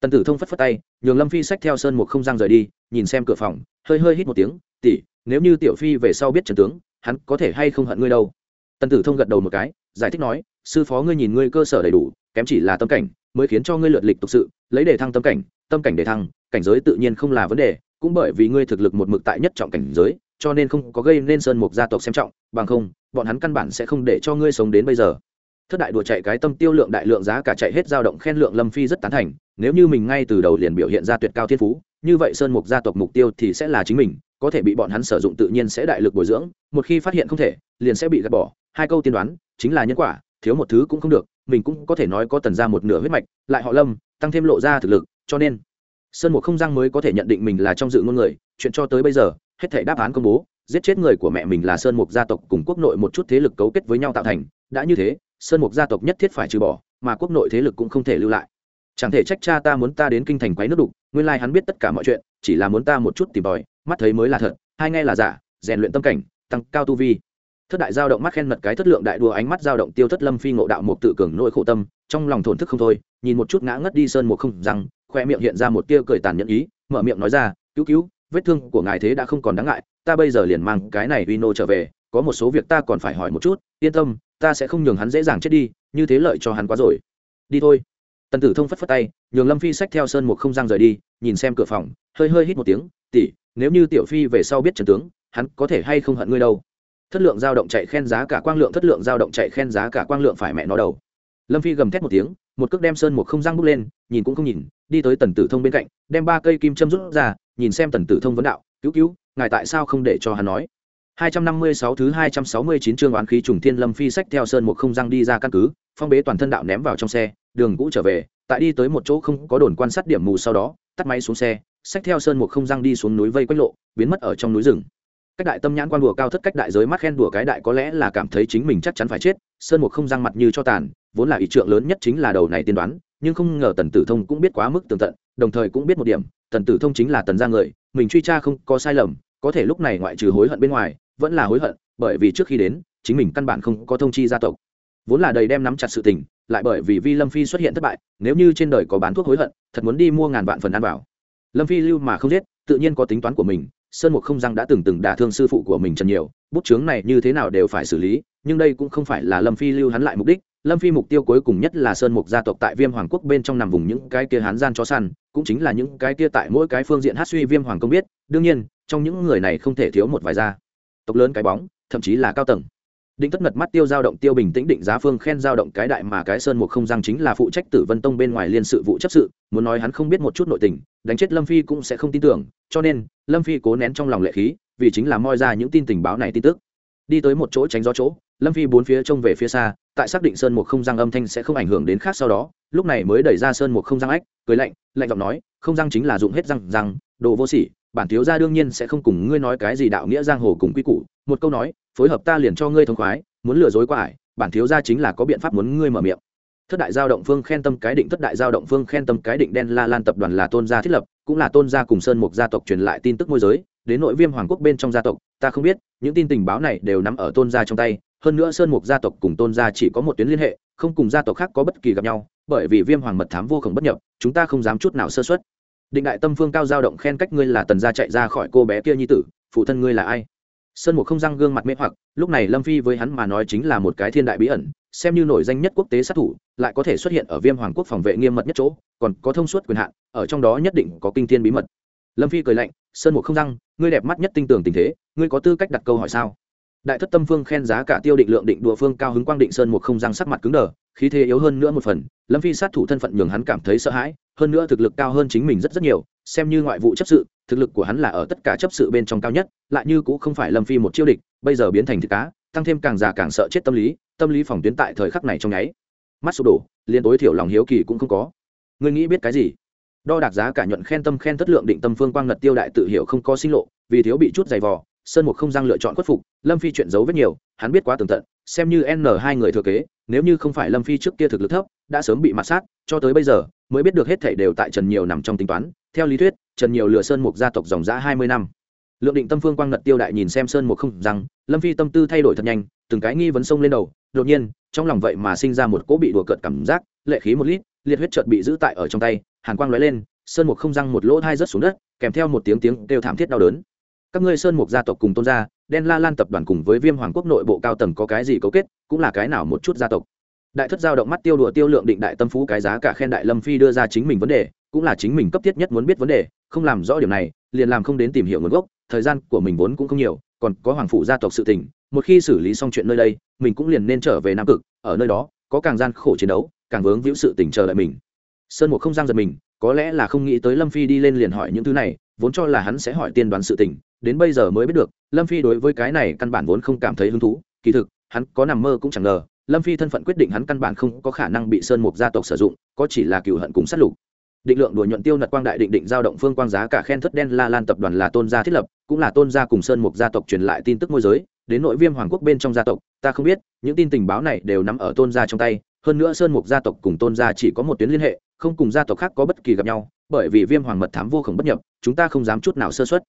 Tần tử thông phất phất tay, nhường lâm phi sách theo sơn một không giang rời đi, nhìn xem cửa phòng, hơi hơi hít một tiếng tỉ nếu như tiểu phi về sau biết trần tướng, hắn có thể hay không hận ngươi đâu? Tần tử thông gật đầu một cái, giải thích nói, sư phó ngươi nhìn ngươi cơ sở đầy đủ, kém chỉ là tâm cảnh, mới khiến cho ngươi lượt lịch thực sự, lấy để thăng tâm cảnh tâm cảnh để thăng, cảnh giới tự nhiên không là vấn đề, cũng bởi vì ngươi thực lực một mực tại nhất trọng cảnh giới, cho nên không có gây nên sơn mục gia tộc xem trọng, bằng không, bọn hắn căn bản sẽ không để cho ngươi sống đến bây giờ thất đại đùa chạy cái tâm tiêu lượng đại lượng giá cả chạy hết dao động khen lượng lâm phi rất tán thành, nếu như mình ngay từ đầu liền biểu hiện ra tuyệt cao thiên phú, như vậy sơn mục gia tộc mục tiêu thì sẽ là chính mình, có thể bị bọn hắn sử dụng tự nhiên sẽ đại lực bồi dưỡng, một khi phát hiện không thể, liền sẽ bị gạt bỏ. Hai câu tiên đoán, chính là nhân quả, thiếu một thứ cũng không được, mình cũng có thể nói có tần ra một nửa huyết mạch, lại họ lâm, tăng thêm lộ ra thực lực, cho nên sơn mục không giang mới có thể nhận định mình là trong dự ngôn người, chuyện cho tới bây giờ, hết thể đáp án công bố, giết chết người của mẹ mình là sơn mục gia tộc cùng quốc nội một chút thế lực cấu kết với nhau tạo thành, đã như thế sơn mục gia tộc nhất thiết phải trừ bỏ, mà quốc nội thế lực cũng không thể lưu lại. Chẳng thể trách cha ta muốn ta đến kinh thành quấy nước đục, nguyên lai hắn biết tất cả mọi chuyện, chỉ là muốn ta một chút tìm tòi, mắt thấy mới là thật, hai nghe là giả, rèn luyện tâm cảnh, tăng cao tu vi. Thất đại giao động mắt khen mật cái thất lượng đại đùa ánh mắt giao động tiêu thất lâm phi ngộ đạo một tự cường nỗi khổ tâm, trong lòng thổn thức không thôi, nhìn một chút ngã ngất đi sơn một không rằng khoe miệng hiện ra một tia cười tàn nhẫn ý, mở miệng nói ra, cứu cứu, vết thương của ngài thế đã không còn đáng ngại, ta bây giờ liền mang cái này vino trở về có một số việc ta còn phải hỏi một chút, yên tâm, ta sẽ không nhường hắn dễ dàng chết đi, như thế lợi cho hắn quá rồi. Đi thôi. Tần tử thông phất phất tay, nhường lâm phi sách theo sơn một không giang rời đi, nhìn xem cửa phòng, hơi hơi hít một tiếng tỉ nếu như tiểu phi về sau biết trần tướng, hắn có thể hay không hận ngươi đâu? Thất lượng dao động chạy khen giá cả quang lượng, thất lượng dao động chạy khen giá cả quang lượng phải mẹ nó đầu. Lâm phi gầm thét một tiếng, một cước đem sơn một không giang bước lên, nhìn cũng không nhìn, đi tới tần tử thông bên cạnh, đem ba cây kim châm rút ra, nhìn xem tần tử thông vấn đạo, cứu cứu, ngài tại sao không để cho hắn nói? 256 thứ 269 chương oán khí trùng thiên lâm phi sách theo sơn một không răng đi ra căn cứ, phong bế toàn thân đạo ném vào trong xe, đường cũ trở về, tại đi tới một chỗ không có đồn quan sát điểm mù sau đó, tắt máy xuống xe, sách theo sơn một không răng đi xuống núi vây quanh lộ biến mất ở trong núi rừng. Cách đại tâm nhãn quan đùa cao thất cách đại giới mắt khen đùa cái đại có lẽ là cảm thấy chính mình chắc chắn phải chết sơn một không răng mặt như cho tàn vốn là ý trượng lớn nhất chính là đầu này tiên đoán nhưng không ngờ tần tử thông cũng biết quá mức tường tận đồng thời cũng biết một điểm tần tử thông chính là tần gia người mình truy tra không có sai lầm có thể lúc này ngoại trừ hối hận bên ngoài, vẫn là hối hận, bởi vì trước khi đến, chính mình căn bản không có thông chi gia tộc. Vốn là đầy đem nắm chặt sự tình, lại bởi vì vi lâm phi xuất hiện thất bại, nếu như trên đời có bán thuốc hối hận, thật muốn đi mua ngàn vạn phần ăn vào. Lâm phi lưu mà không giết, tự nhiên có tính toán của mình, sơn mục không răng đã từng từng đả thương sư phụ của mình trần nhiều, bút chướng này như thế nào đều phải xử lý, nhưng đây cũng không phải là lâm phi lưu hắn lại mục đích lâm phi mục tiêu cuối cùng nhất là sơn mục gia tộc tại viêm hoàng quốc bên trong nằm vùng những cái kia hán gian cho săn, cũng chính là những cái kia tại mỗi cái phương diện hát suy viêm hoàng công biết, đương nhiên, trong những người này không thể thiếu một vài gia. Tộc lớn cái bóng, thậm chí là cao tầng. Định tất ngật mắt tiêu giao động tiêu bình tĩnh định giá phương khen giao động cái đại mà cái sơn mục không rằng chính là phụ trách tử vân tông bên ngoài liên sự vụ chấp sự, muốn nói hắn không biết một chút nội tình, đánh chết lâm phi cũng sẽ không tin tưởng, cho nên, lâm phi cố nén trong lòng lệ khí, vì chính là moi ra những tin tình báo này tin tức đi tới một chỗ tránh gió chỗ, lâm phi bốn phía trông về phía xa, tại xác định sơn một không răng âm thanh sẽ không ảnh hưởng đến khác sau đó, lúc này mới đẩy ra sơn một không răng ách, cười lạnh lạnh giọng nói, không răng chính là dụng hết răng răng, đồ vô sỉ, bản thiếu gia đương nhiên sẽ không cùng ngươi nói cái gì đạo nghĩa giang hồ cùng quy củ. Một câu nói, phối hợp ta liền cho ngươi thông khoái, muốn lừa dối qua ải, bản thiếu gia chính là có biện pháp muốn ngươi mở miệng. Thất đại giao động phương khen tâm cái định, thất đại giao động phương khen tâm cái định đen la lan tập đoàn là tôn gia thiết lập, cũng là tôn gia cùng sơn mục gia tộc truyền lại tin tức môi giới đến nội viêm hoàng quốc bên trong gia tộc, ta không biết, những tin tình báo này đều nằm ở tôn gia trong tay, hơn nữa sơn mục gia tộc cùng tôn gia chỉ có một tuyến liên hệ, không cùng gia tộc khác có bất kỳ gặp nhau, bởi vì viêm hoàng mật thám vô khổng bất nhập, chúng ta không dám chút nào sơ xuất định đại tâm phương cao giao động khen cách ngươi là tần gia chạy ra khỏi cô bé kia nhi tử, phụ thân ngươi là ai? Sơn mục không răng gương mặt mê hoặc, lúc này lâm phi với hắn mà nói chính là một cái thiên đại bí ẩn, xem như nổi danh nhất quốc tế sát thủ, lại có thể xuất hiện ở viêm hoàng quốc phòng vệ nghiêm mật nhất chỗ, còn có thông suốt quyền hạn, ở trong đó nhất định có kinh thiên bí mật. Lâm phi cười lạnh sơn mục không răng, ngươi đẹp mắt nhất tinh tường tình thế, ngươi có tư cách đặt câu hỏi sao? Đại thất tâm phương khen giá cả tiêu định lượng định đùa phương cao hứng quang định sơn một không răng sắc mặt cứng đờ, khí thế yếu hơn nữa một phần, lâm phi sát thủ thân phận nhường hắn cảm thấy sợ hãi, hơn nữa thực lực cao hơn chính mình rất rất nhiều, xem như ngoại vụ chấp sự, thực lực của hắn là ở tất cả chấp sự bên trong cao nhất, lại như cũng không phải lâm phi một chiêu địch, bây giờ biến thành thịt cá, tăng thêm càng già càng sợ chết tâm lý tâm lý phòng tuyến tại thời khắc này trong nháy mắt sụp đổ liên tối thiểu lòng hiếu kỳ cũng không có. Ngươi nghĩ biết cái gì? Đo đạc giá cả nhuận khen tâm khen thất lượng định tâm phương quang ngật tiêu đại tự hiểu không có sinh lộ, vì thiếu bị chút giày vò, sơn mục không răng lựa chọn khuất phục, lâm phi chuyện giấu rất nhiều, hắn biết quá tường tận, xem như n hai người thừa kế, nếu như không phải lâm phi trước kia thực lực thấp, đã sớm bị mặt sát, cho tới bây giờ, mới biết được hết thảy đều tại trần nhiều nằm trong tính toán. Theo lý thuyết, trần nhiều lừa sơn mục gia tộc dòng giã hai mươi năm. Lượng định tâm phương quang ngật tiêu đại nhìn xem sơn mục không rằng lâm phi tâm tư thay đổi thật nhanh, từng cái nghi vấn sông lên đầu. Đột nhiên, trong lòng vậy mà sinh ra một cỗ bị đùa cợt cảm giác, lệ khí một lít liệt huyết chợt bị giữ tại ở trong tay, hàn quang lóe lên, sơn mục không răng một lỗ thai rớt xuống đất, kèm theo một tiếng tiếng kêu thảm thiết đau đớn. Các ngươi sơn mục gia tộc cùng tôn gia, đen la lan tập đoàn cùng với viêm hoàng quốc nội bộ cao tầng có cái gì cấu kết, cũng là cái nào một chút gia tộc. Đại thất giao động mắt tiêu đùa tiêu lượng định đại tâm phú cái giá cả khen đại lâm phi đưa ra chính mình vấn đề, cũng là chính mình cấp thiết nhất muốn biết vấn đề, không làm rõ điểm này, liền làm không đến tìm hiểu nguồn gốc, thời gian của mình vốn cũng không nhiều, còn có hoàng phụ gia tộc sự tình, một khi xử lý xong chuyện nơi đây, mình cũng liền nên trở về nam cực, ở nơi đó, có càng gian khổ chiến đấu càng vướng víu sự tình chờ đợi mình. Sơn một không giang giật mình, có lẽ là không nghĩ tới lâm phi đi lên liền hỏi những thứ này, vốn cho là hắn sẽ hỏi tiên đoán sự tình, đến bây giờ mới biết được, lâm phi đối với cái này căn bản vốn không cảm thấy hứng thú. Kỳ thực, hắn có nằm mơ cũng chẳng ngờ, lâm phi thân phận quyết định hắn căn bản không có khả năng bị sơn mục gia tộc sử dụng, có chỉ là cựu hận cùng sát lục. Định lượng đùa nhuận tiêu nật quang đại định định giao động phương quang giá cả khen thất đen la lan tập đoàn là tôn gia thiết lập, cũng là tôn gia cùng sơn mục gia tộc truyền lại tin tức môi giới, đến nội viêm hoàng quốc bên trong gia tộc, ta không biết, những tin tình báo này đều nằm ở tôn gia trong tay hơn nữa sơn mục gia tộc cùng tôn gia chỉ có một tuyến liên hệ, không cùng gia tộc khác có bất kỳ gặp nhau, bởi vì viêm hoàng mật thám vô khổng bất nhập, chúng ta không dám chút nào sơ xuất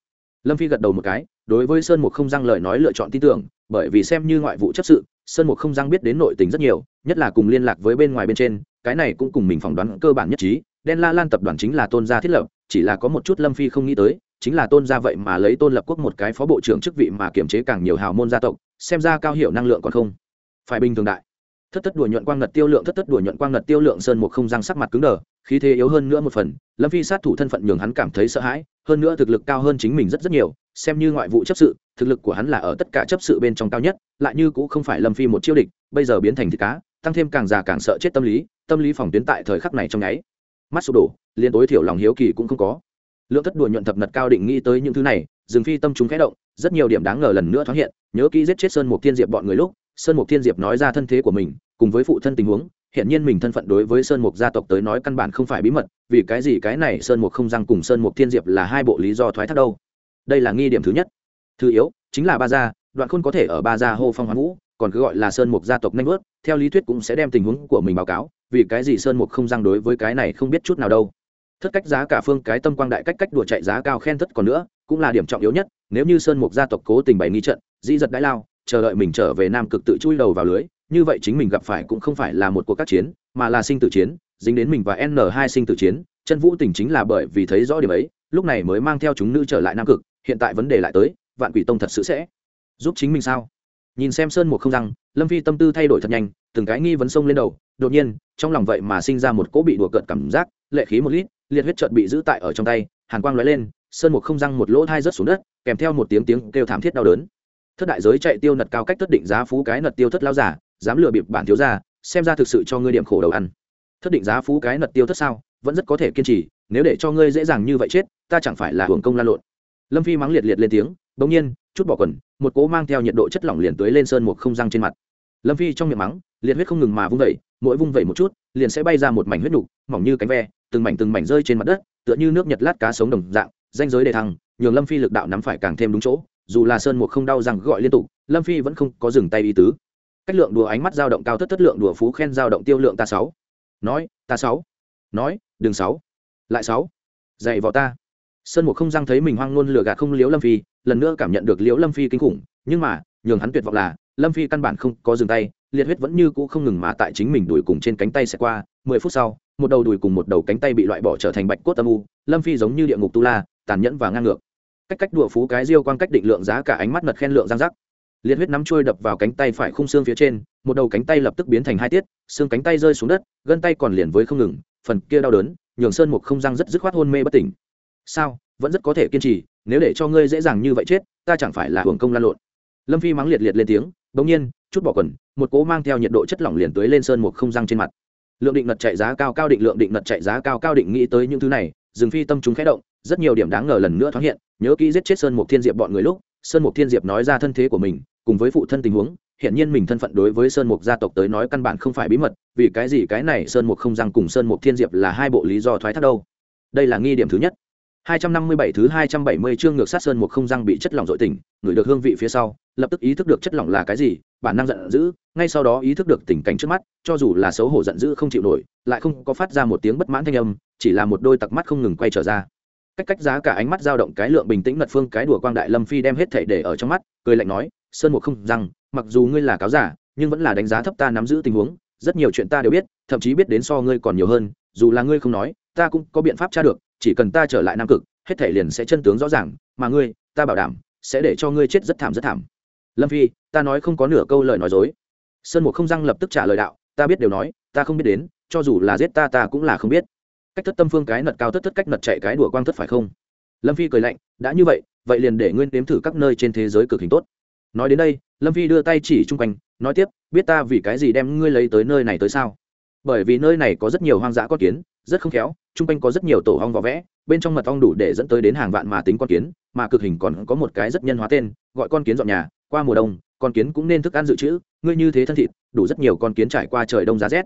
lâm phi gật đầu một cái, đối với sơn mục không răng lời nói lựa chọn tin tưởng, bởi vì xem như ngoại vụ chấp sự, sơn mục không răng biết đến nội tình rất nhiều, nhất là cùng liên lạc với bên ngoài bên trên, cái này cũng cùng mình phỏng đoán cơ bản nhất trí, đen la lan tập đoàn chính là tôn gia thiết lập, chỉ là có một chút lâm phi không nghĩ tới, chính là tôn gia vậy mà lấy tôn lập quốc một cái phó bộ trưởng chức vị mà kiểm chế càng nhiều hào môn gia tộc, xem ra cao hiệu năng lượng còn không phải bình thường đại thất thất đùa nhuận quang ngật tiêu lượng, thất thất đùa nhuận quang ngật tiêu lượng sơn một không răng sắc mặt cứng đờ, khí thế yếu hơn nữa một phần. Lâm phi sát thủ thân phận nhường hắn cảm thấy sợ hãi, hơn nữa thực lực cao hơn chính mình rất rất nhiều, xem như ngoại vụ chấp sự, thực lực của hắn là ở tất cả chấp sự bên trong cao nhất, lại như cũng không phải lâm phi một chiêu địch, bây giờ biến thành thịt cá, tăng thêm càng già càng sợ chết tâm lý tâm lý phòng tuyến tại thời khắc này trong nháy mắt sụp đổ liên tối thiểu lòng hiếu kỳ cũng không có. Lượng thất đùa nhuận thập nật cao định nghĩ tới những thứ này dừng phi tâm chúng khẽ động, rất nhiều điểm đáng ngờ lần nữa thoáng hiện, nhớ kỹ giết chết sơn một thiên diệp bọn người lúc sơn mục thiên diệp nói ra thân thế của mình, cùng với phụ thân tình huống hiện nhiên mình thân phận đối với sơn mục gia tộc tới nói căn bản không phải bí mật, vì cái gì cái này sơn mục không răng cùng sơn mục thiên diệp là hai bộ lý do thoái thác đâu. Đây là nghi điểm thứ nhất. Thứ yếu, chính là ba gia, đoạn khôn có thể ở ba gia hô phong hoán vũ, còn cứ gọi là sơn mục gia tộc nanh vớt, theo lý thuyết cũng sẽ đem tình huống của mình báo cáo, vì cái gì sơn mục không răng đối với cái này không biết chút nào đâu. Thất cách giá cả phương, cái tâm quang đại cách cách đùa chạy giá cao khen thất còn nữa, cũng là điểm trọng yếu nhất, nếu như sơn mục gia tộc cố tình bày nghi trận, dĩ giật đãi lao chờ đợi mình trở về nam cực tự chui đầu vào lưới, như vậy chính mình gặp phải cũng không phải là một cuộc các chiến, mà là sinh tử chiến, dính đến mình và n hai sinh tử chiến, chân vũ tình chính là bởi vì thấy rõ điểm ấy, lúc này mới mang theo chúng nữ trở lại nam cực, hiện tại vấn đề lại tới, vạn quỷ tông thật sự sẽ giúp chính mình sao? Nhìn xem sơn một không răng, lâm phi tâm tư thay đổi thật nhanh, từng cái nghi vấn sông lên đầu, đột nhiên, trong lòng vậy mà sinh ra một cỗ bị đùa cợt cảm giác, lệ khí một lít, liệt huyết trợt bị giữ tại ở trong tay, hàn quang lóe lên, sơn một không răng một lỗ thai rớt xuống đất, kèm theo một tiếng tiếng kêu thảm thiết đau đớn thất đại giới chạy tiêu nật cao cách thất định giá phú cái nật tiêu thất lao giả, dám lừa bịp bản thiếu ra xem ra thực sự cho ngươi điểm khổ đầu ăn. Thất định giá phú cái nật tiêu thất sao, vẫn rất có thể kiên trì, nếu để cho ngươi dễ dàng như vậy chết, ta chẳng phải là hưởng công lan lộn. Lâm phi mắng liệt liệt lên tiếng bỗng nhiên, chút bỏ quần, một cỗ mang theo nhiệt độ chất lỏng liền tới lên sơn một không răng trên mặt. Lâm phi trong miệng mắng, liệt huyết không ngừng mà vung vẩy mỗi vung vẩy một chút, liền sẽ bay ra một mảnh huyết nục, mỏng như cánh ve, từng mảnh từng mảnh rơi trên mặt đất, tựa như nước nhật lát cá sống đồng dạng danh giới đề thăng, nhường lâm phi lực đạo nắm phải càng thêm đúng chỗ dù là sơn một không đau rằng gọi liên tục, lâm phi vẫn không có dừng tay ý tứ. Cách lượng đùa ánh mắt dao động cao thất thất lượng đùa phú khen dao động tiêu lượng ta sáu. Nói, ta sáu. Nói đường sáu. Lại sáu. Dạy vào ta. Sơn một không răng thấy mình hoang ngôn lừa gạt không liếu lâm phi, lần nữa cảm nhận được liếu lâm phi kinh khủng, nhưng mà, nhường hắn tuyệt vọng là, lâm phi căn bản không có dừng tay, liệt huyết vẫn như cũ không ngừng mà tại chính mình đùi cùng trên cánh tay sẽ qua, mười phút sau, một đầu đùi cùng một đầu cánh tay bị loại bỏ trở thành bạch cốt âm u, lâm phi giống như địa ngục tu la, tàn nhẫn và ngang ngược cách cách đùa phú cái diêu quang cách định lượng giá cả ánh mắt mật khen lượng giang giác liệt huyết nắm trôi đập vào cánh tay phải khung xương phía trên, một đầu cánh tay lập tức biến thành hai tiết, xương cánh tay rơi xuống đất, gân tay còn liền với không ngừng, phần kia đau đớn, nhường sơn một không răng rất dứt khoát hôn mê bất tỉnh. Sao? Vẫn rất có thể kiên trì, nếu để cho ngươi dễ dàng như vậy chết, ta chẳng phải là hưởng công lan lộn. Lâm phi mắng liệt liệt lên tiếng, bỗng nhiên, chút bỏ quần, một cố mang theo nhiệt độ chất lỏng liền tưới lên sơn một không răng trên mặt. Lượng định ngật chạy giá cao cao định lượng định ngật chạy giá cao cao định nghĩ tới những thứ này dừng phi tâm chúng khẽ động rất nhiều điểm đáng ngờ lần nữa thoáng hiện nhớ kỹ giết chết sơn mục thiên diệp bọn người lúc sơn mục thiên diệp nói ra thân thế của mình cùng với phụ thân tình huống hiện nhiên mình thân phận đối với sơn mục gia tộc tới nói căn bản không phải bí mật vì cái gì cái này sơn mục không răng cùng sơn mục thiên diệp là hai bộ lý do thoái thác đâu. Đây là nghi điểm thứ nhất. 257 thứ 270 chương ngược sát sơn một không răng bị chất lỏng dội tỉnh, người được hương vị phía sau, lập tức ý thức được chất lỏng là cái gì, bản năng giận dữ, ngay sau đó ý thức được tình cảnh trước mắt, cho dù là xấu hổ giận dữ không chịu nổi, lại không có phát ra một tiếng bất mãn thanh âm, chỉ là một đôi tặc mắt không ngừng quay trở ra. Cách cách giá cả ánh mắt dao động cái lượng bình tĩnh mật phương cái đùa quang đại lâm phi đem hết thảy để ở trong mắt, cười lạnh nói, sơn một không rằng, mặc dù ngươi là cáo giả, nhưng vẫn là đánh giá thấp ta nắm giữ tình huống, rất nhiều chuyện ta đều biết, thậm chí biết đến so ngươi còn nhiều hơn, dù là ngươi không nói, ta cũng có biện pháp tra được, chỉ cần ta trở lại nam cực hết thể liền sẽ chân tướng rõ ràng mà ngươi ta bảo đảm sẽ để cho ngươi chết rất thảm rất thảm lâm phi ta nói không có nửa câu lời nói dối. Sơn mục không răng lập tức trả lời đạo, ta biết đều nói, ta không biết đến, cho dù là giết ta ta cũng là không biết. Cách thất tâm phương cái nật cao thất thất cách nật chạy cái đùa quang thất phải không? Lâm phi cười lạnh, đã như vậy vậy liền để nguyên đếm thử các nơi trên thế giới cực hình tốt. Nói đến đây, lâm phi đưa tay chỉ chung quanh, nói tiếp, biết ta vì cái gì đem ngươi lấy tới nơi này tới sao? Bởi vì nơi này có rất nhiều hoang dã con kiến, rất không khéo, chung quanh có rất nhiều tổ hong vỏ vẽ, bên trong mật ong đủ để dẫn tới đến hàng vạn mà tính con kiến, mà cực hình còn có một cái rất nhân hóa tên, gọi con kiến dọn nhà qua mùa đông, con kiến cũng nên thức ăn dự trữ, ngươi như thế thân thịt, đủ rất nhiều con kiến trải qua trời đông giá rét.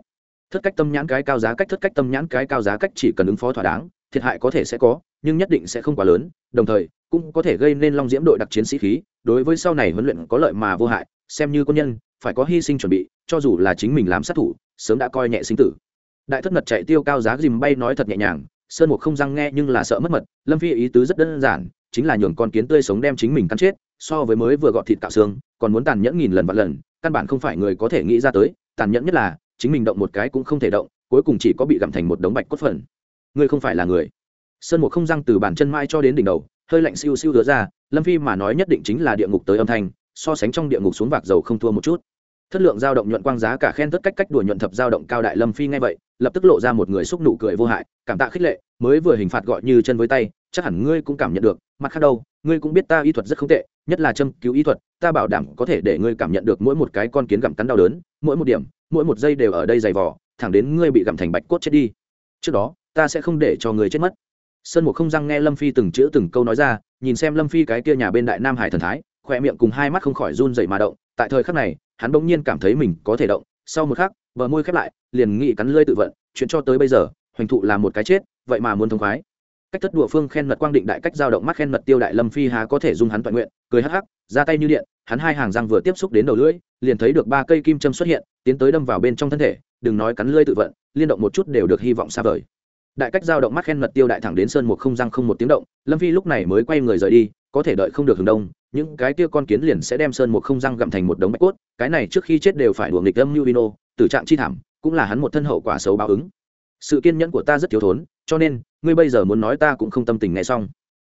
Thất cách tâm nhãn cái cao giá cách, thất cách tâm nhãn cái cao giá cách chỉ cần ứng phó thỏa đáng, thiệt hại có thể sẽ có, nhưng nhất định sẽ không quá lớn, đồng thời, cũng có thể gây nên long diễm đội đặc chiến sĩ khí, đối với sau này huấn luyện có lợi mà vô hại, xem như quân nhân, phải có hy sinh chuẩn bị, cho dù là chính mình làm sát thủ, sớm đã coi nhẹ sinh tử. Đại thất mật chạy tiêu cao giá dìm bay nói thật nhẹ nhàng sơn mục không răng nghe nhưng là sợ mất mật, lâm phi ý tứ rất đơn giản, chính là nhường con kiến tươi sống đem chính mình cắn chết, so với mới vừa gọt thịt cạo xương, còn muốn tàn nhẫn nghìn lần vạn lần, căn bản không phải người có thể nghĩ ra tới, tàn nhẫn nhất là, chính mình động một cái cũng không thể động, cuối cùng chỉ có bị gặm thành một đống bạch cốt phần. Ngươi không phải là người. Sơn mục không răng từ bàn chân mai cho đến đỉnh đầu, hơi lạnh siêu siêu đứa ra, lâm phi mà nói nhất định chính là địa ngục tới âm thanh, so sánh trong địa ngục xuống vạc dầu không thua một chút thất lượng dao động nhuận quang giá cả khen tất cách cách đùa nhuận thập dao động cao đại lâm phi ngay vậy, lập tức lộ ra một người xúc nụ cười vô hại, cảm tạ khích lệ, mới vừa hình phạt gọi như chân với tay, chắc hẳn ngươi cũng cảm nhận được, mặt khác đâu, ngươi cũng biết ta y thuật rất không tệ, nhất là châm cứu y thuật, ta bảo đảm có thể để ngươi cảm nhận được mỗi một cái con kiến gặm cắn đau đớn, mỗi một điểm, mỗi một giây đều ở đây dày vỏ thẳng đến ngươi bị gặm thành bạch cốt chết đi. Trước đó, ta sẽ không để cho ngươi chết mất. Sơn một không răng nghe lâm phi từng chữ từng câu nói ra, nhìn xem lâm phi cái kia nhà bên đại nam hải thần thái khoe miệng cùng hai mắt không khỏi run dậy mà động, tại thời khắc này hắn bỗng nhiên cảm thấy mình có thể động, sau một khắc, bờ môi khép lại, liền nghị cắn lơi tự vận, chuyện cho tới bây giờ, hoành thụ là một cái chết, vậy mà muốn thông khoái. Cách thất đùa phương khen mật quang định đại cách giao động mắt khen mật tiêu đại lâm phi há có thể dung hắn toàn nguyện, cười hắc hắc, ra tay như điện, hắn hai hàng răng vừa tiếp xúc đến đầu lưỡi, liền thấy được ba cây kim châm xuất hiện, tiến tới đâm vào bên trong thân thể, đừng nói cắn lưỡi tự vận, liên động một chút đều được hy vọng xa vời. Đại cách giao động mắt khen mật tiêu đại thẳng đến sơn một không răng không một tiếng động, lâm phi lúc này mới quay người rời đi có thể đợi không được hướng đông, những cái kia con kiến liền sẽ đem sơn một không răng gặm thành một đống bạch cốt, cái này trước khi chết đều phải đuồng nghịch âm như vino, tử trạng chi thảm, cũng là hắn một thân hậu quả xấu báo ứng. Sự kiên nhẫn của ta rất thiếu thốn, cho nên, ngươi bây giờ muốn nói ta cũng không tâm tình nghe xong.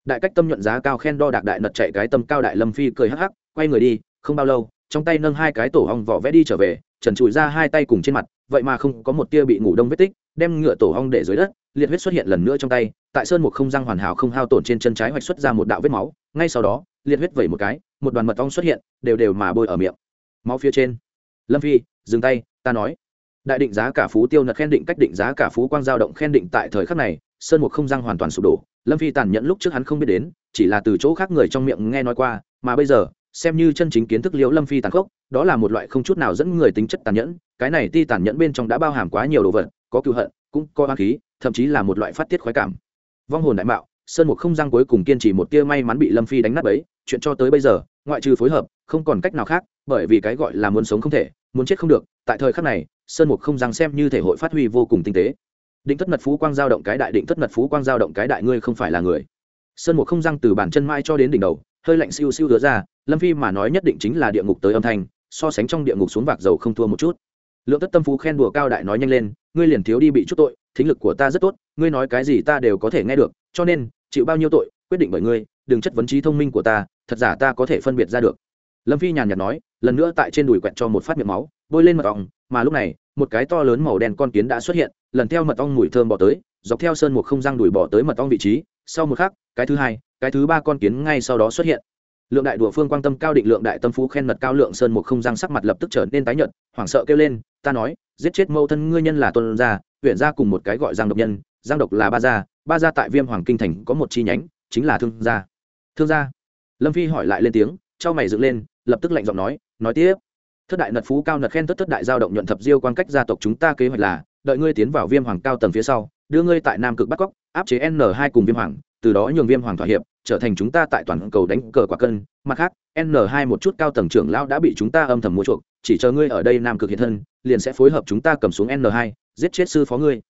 Đại cách tâm nhuận giá cao khen đo đạc đại nật chạy cái tâm cao đại lâm phi cười hắc hắc, quay người đi, không bao lâu, trong tay nâng hai cái tổ hong vỏ vẽ đi trở về trần trụi ra hai tay cùng trên mặt, vậy mà không có một tia bị ngủ đông vết tích, đem ngựa tổ hong để dưới đất, liệt huyết xuất hiện lần nữa trong tay, tại sơn một không răng hoàn hảo không hao tổn trên chân trái hoạch xuất ra một đạo vết máu, ngay sau đó, liệt huyết vẩy một cái, một đoàn mật ong xuất hiện, đều đều mà bôi ở miệng. Máu phía trên. Lâm phi, dừng tay, ta nói. Đại định giá cả phú tiêu nật khen định cách định giá cả phú quang giao động khen định tại thời khắc này, sơn một không răng hoàn toàn sụp đổ. Lâm phi tàn nhẫn lúc trước hắn không biết đến, chỉ là từ chỗ khác người trong miệng nghe nói qua, mà bây giờ xem như chân chính kiến thức liễu lâm phi tàn khốc, đó là một loại không chút nào dẫn người tính chất tàn nhẫn, cái này ti tàn nhẫn bên trong đã bao hàm quá nhiều đồ vật, có cựu hận, cũng có oán khí, thậm chí là một loại phát tiết khoái cảm. Vong hồn đại mạo, sơn một không răng cuối cùng kiên trì một tia may mắn bị lâm phi đánh nát ấy chuyện cho tới bây giờ, ngoại trừ phối hợp, không còn cách nào khác, bởi vì cái gọi là muốn sống không thể, muốn chết không được, tại thời khắc này, sơn mục không răng xem như thể hội phát huy vô cùng tinh tế. Định thất mật phú quang giao động cái đại định thất mật phú quang giao động cái đại ngươi không phải là người. Sơn mục không răng từ bàn chân mai cho đến đỉnh đầu hơi lạnh siêu siêu đứa ra, lâm phi mà nói nhất định chính là địa ngục tới âm thanh, so sánh trong địa ngục xuống vạc dầu không thua một chút. Lượng tất tâm phú khen đùa cao đại nói nhanh lên, ngươi liền thiếu đi bị chút tội, thính lực của ta rất tốt, ngươi nói cái gì ta đều có thể nghe được, cho nên, chịu bao nhiêu tội, quyết định bởi ngươi, đừng chất vấn trí thông minh của ta, thật giả ta có thể phân biệt ra được. Lâm phi nhàn nhạt nói, lần nữa tại trên đùi quẹt cho một phát miệng máu, bôi lên mật ong, mà lúc này, một cái to lớn màu đen con kiến đã xuất hiện, lần theo mật ong mùi thơm bỏ tới, dọc theo sơn một không răng đùi bỏ tới mật ong vị trí, sau một khắc, cái thứ hai cái thứ ba con kiến ngay sau đó xuất hiện. Lượng đại đùa phương quan tâm cao định lượng đại tâm phú khen mật cao lượng sơn một không răng sắc mặt lập tức trở nên tái nhợt, hoảng sợ kêu lên, ta nói, giết chết mâu thân ngươi nhân là tuân gia, huyện gia cùng một cái gọi giang độc nhân, giang độc là ba gia ba gia tại viêm hoàng kinh thành có một chi nhánh, chính là thương gia. Thương gia? Lâm phi hỏi lại lên tiếng, trao mày dựng lên, lập tức lạnh giọng nói nói tiếp. Thất đại nật phú cao nật khen thất thất đại giao động nhuận thập diêu quan cách gia tộc chúng ta kế hoạch là, đợi ngươi tiến vào viêm hoàng cao tầng phía sau, đưa ngươi tại nam cực bắt cóc áp chế n hai cùng viêm hoàng, từ đó nhường viêm hoàng thỏa hiệp trở thành chúng ta tại toàn cầu đánh cờ quả cân. Mặt khác N2 một chút cao tầng trưởng lão đã bị chúng ta âm thầm mua chuộc chỉ chờ ngươi ở đây nam cực hiện thân liền sẽ phối hợp chúng ta cầm xuống N2, giết chết sư phó ngươi.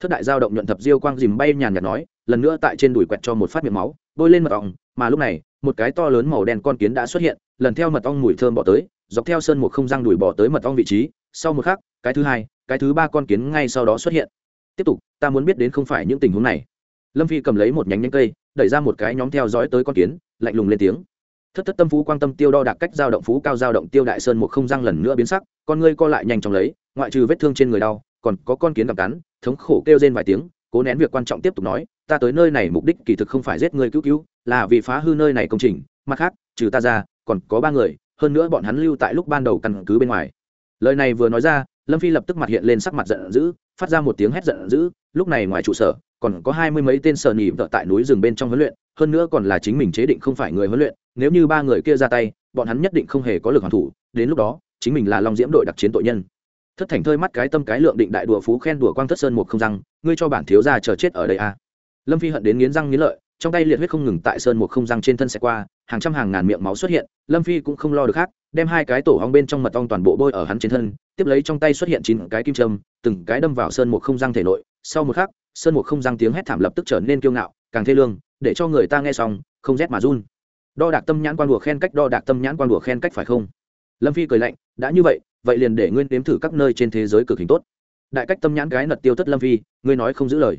Thất đại giao động nhuận thập diêu quang dìm bay nhàn nhạt nói lần nữa tại trên đùi quẹt cho một phát miệng máu bôi lên mật ong mà lúc này một cái to lớn màu đen con kiến đã xuất hiện lần theo mật ong mùi thơm bỏ tới dọc theo sơn một không răng đùi bỏ tới mật ong vị trí sau một khắc cái thứ hai cái thứ ba con kiến ngay sau đó xuất hiện. Tiếp tục ta muốn biết đến không phải những tình huống này. Lâm phi cầm lấy một nhánh nhánh cây đẩy ra một cái nhóm theo dõi tới con kiến, lạnh lùng lên tiếng. Thất thất tâm phú quan tâm tiêu đo đạc cách giao động phú cao giao động tiêu đại sơn một không răng lần nữa biến sắc, con ngươi co lại nhanh chóng lấy, ngoại trừ vết thương trên người đau, còn có con kiến gặp cắn, thống khổ kêu rên vài tiếng, cố nén việc quan trọng tiếp tục nói, ta tới nơi này mục đích kỳ thực không phải giết người cứu cứu, là vì phá hư nơi này công trình, mặt khác, trừ ta ra, còn có ba người, hơn nữa bọn hắn lưu tại lúc ban đầu căn cứ bên ngoài. Lời này vừa nói ra, lâm phi lập tức mặt hiện lên sắc mặt giận dữ, phát ra một tiếng hét giận dữ, lúc này ngoài trụ sở còn có hai mươi mấy tên sờ nỉ vợ tại núi rừng bên trong huấn luyện, hơn nữa còn là chính mình chế định không phải người huấn luyện, nếu như ba người kia ra tay, bọn hắn nhất định không hề có lực hoàn thủ, đến lúc đó, chính mình là long diễm đội đặc chiến tội nhân thất thành thơi mắt cái tâm cái lượng định đại đùa phú khen đùa quang thất sơn một không răng, ngươi cho bản thiếu ra chờ chết ở đây à. lâm phi hận đến nghiến răng nghiến lợi, trong tay liệt huyết không ngừng tại sơn một không răng trên thân xe qua, hàng trăm hàng ngàn miệng máu xuất hiện, lâm phi cũng không lo được khác, đem hai cái tổ hong bên trong mật ong toàn bộ bôi ở hắn trên thân, tiếp lấy trong tay xuất hiện chín cái kim châm, từng cái đâm vào sơn một không răng thể nội, sau một khắc sơn mục không răng tiếng hét thảm lập tức trở nên kiêu ngạo, càng thê lương, để cho người ta nghe xong, không rét mà run. Đo đạc tâm nhãn quan đùa khen cách, đo đạc tâm nhãn quan đùa khen cách phải không? Lâm phi cười lạnh, đã như vậy vậy liền để nguyên đếm thử các nơi trên thế giới cực hình tốt. Đại cách tâm nhãn gái nật tiêu thất lâm phi, ngươi nói không giữ lời.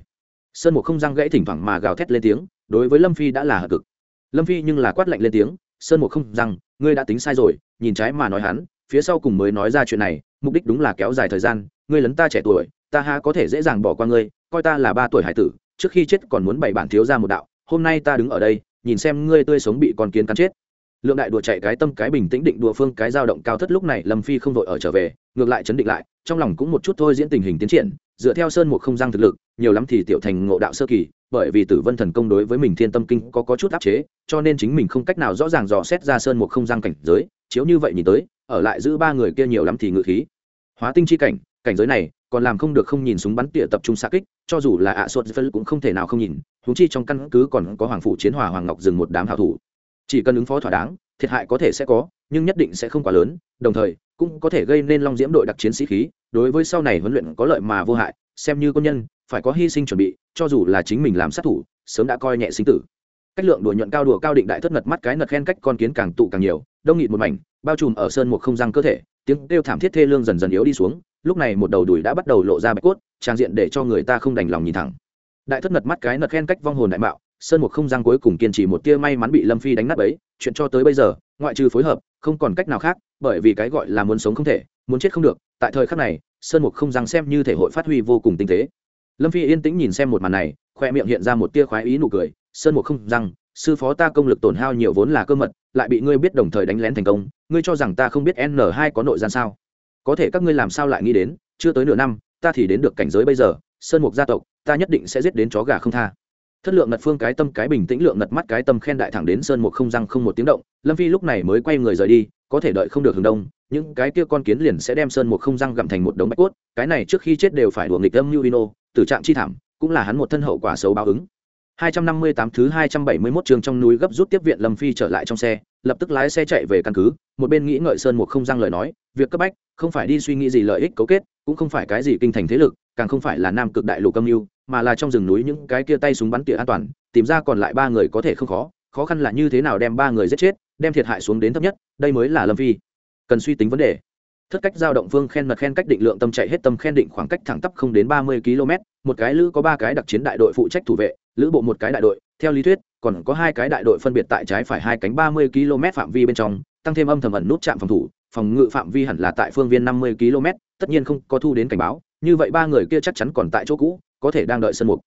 Sơn mục không răng gãy thỉnh thoảng mà gào thét lên tiếng, đối với lâm phi đã là hợp cực. Lâm phi nhưng là quát lạnh lên tiếng, sơn mục không răng, ngươi đã tính sai rồi, nhìn trái mà nói hắn, phía sau cùng mới nói ra chuyện này, mục đích đúng là kéo dài thời gian, ngươi lấn ta trẻ tuổi, ta ha có thể dễ dàng bỏ qua ngươi coi ta là ba tuổi hải tử, trước khi chết còn muốn bày bản thiếu ra một đạo, hôm nay ta đứng ở đây, nhìn xem ngươi tươi sống bị con kiến cắn chết. Lượng đại đùa chạy cái tâm cái bình tĩnh định đùa phương cái dao động cao thất lúc này lâm phi không vội ở trở về, ngược lại chấn định lại, trong lòng cũng một chút thôi diễn tình hình tiến triển, dựa theo sơn một không gian thực lực, nhiều lắm thì tiểu thành ngộ đạo sơ kỳ, bởi vì tử vân thần công đối với mình thiên tâm kinh có có chút áp chế, cho nên chính mình không cách nào rõ ràng dò xét ra sơn một không gian cảnh giới, chiếu như vậy nhìn tới, ở lại giữ ba người kia nhiều lắm thì ngự khí. Hóa tinh chi cảnh cảnh giới này còn làm không được không nhìn súng bắn tỉa tập trung xa kích, cho dù là ạ sốt phân cũng không thể nào không nhìn húng chi trong căn cứ còn có hoàng phủ chiến hòa hoàng ngọc dừng một đám hảo thủ. Chỉ cần ứng phó thỏa đáng, thiệt hại có thể sẽ có, nhưng nhất định sẽ không quá lớn, đồng thời, cũng có thể gây nên long diễm đội đặc chiến sĩ khí, đối với sau này huấn luyện có lợi mà vô hại, xem như quân nhân, phải có hy sinh chuẩn bị, cho dù là chính mình làm sát thủ, sớm đã coi nhẹ sinh tử. Cách lượng đùa nhuận cao đùa cao định đại thất ngật mắt cái nật khen cách con kiến càng tụ càng nhiều, đông nghịt một mảnh, bao trùm ở sơn một không răng cơ thể, tiếng kêu thảm thiết thê lương dần dần yếu đi xuống lúc này một đầu đùi đã bắt đầu lộ ra bạch cốt, trang diện để cho người ta không đành lòng nhìn thẳng. Đại thất ngật mắt cái nật khen cách vong hồn đại mạo, sơn một không gian cuối cùng kiên trì một tia may mắn bị lâm phi đánh nát ấy chuyện cho tới bây giờ, ngoại trừ phối hợp, không còn cách nào khác, bởi vì cái gọi là muốn sống không thể, muốn chết không được, tại thời khắc này, sơn mục không răng xem như thể hội phát huy vô cùng tinh tế. Lâm phi yên tĩnh nhìn xem một màn này, khoe miệng hiện ra một tia khoái ý nụ cười, sơn mục không răng sư phó ta công lực tổn hao nhiều vốn là cơ mật, lại bị ngươi biết đồng thời đánh lén thành công, ngươi cho rằng ta không biết n hai có nội gian sao? Có thể các ngươi làm sao lại nghĩ đến, chưa tới nửa năm, ta thì đến được cảnh giới bây giờ, sơn mục gia tộc, ta nhất định sẽ giết đến chó gà không tha. Thất lượng ngật phương cái tâm cái bình tĩnh lượng ngật mắt cái tâm khen đại thẳng đến sơn mục không răng không một tiếng động, lâm phi lúc này mới quay người rời đi, có thể đợi không được hướng đông, những cái kia con kiến liền sẽ đem sơn mục không răng gặm thành một đống bạch cốt, cái này trước khi chết đều phải đùa nghịch âm như vino, tử trạng chi thảm, cũng là hắn một thân hậu quả xấu báo ứng. 258 thứ 271 trường trong núi gấp rút tiếp viện Lâm Phi trở lại trong xe, lập tức lái xe chạy về căn cứ, một bên nghĩ ngợi Sơn Mục không răng lời nói, việc cấp bách, không phải đi suy nghĩ gì lợi ích cấu kết, cũng không phải cái gì kinh thành thế lực, càng không phải là nam cực đại lục âm lưu, mà là trong rừng núi những cái kia tay súng bắn tỉa an toàn, tìm ra còn lại ba người có thể không khó, khó khăn là như thế nào đem ba người giết chết, đem thiệt hại xuống đến thấp nhất, đây mới là Lâm Phi. Cần suy tính vấn đề. Thất cách giao động phương khen mật khen cách định lượng tâm chạy hết tâm khen định khoảng cách thẳng tắp không đến ba mươi km một cái lữ có ba cái đặc chiến đại đội phụ trách thủ vệ, lữ bộ một cái đại đội. Theo lý thuyết, còn có hai cái đại đội phân biệt tại trái phải hai cánh ba mươi km phạm vi bên trong, tăng thêm âm thầm ẩn nút chạm phòng thủ, phòng ngự phạm vi hẳn là tại phương viên năm mươi km, tất nhiên không có thu đến cảnh báo. Như vậy ba người kia chắc chắn còn tại chỗ cũ, có thể đang đợi sân mục.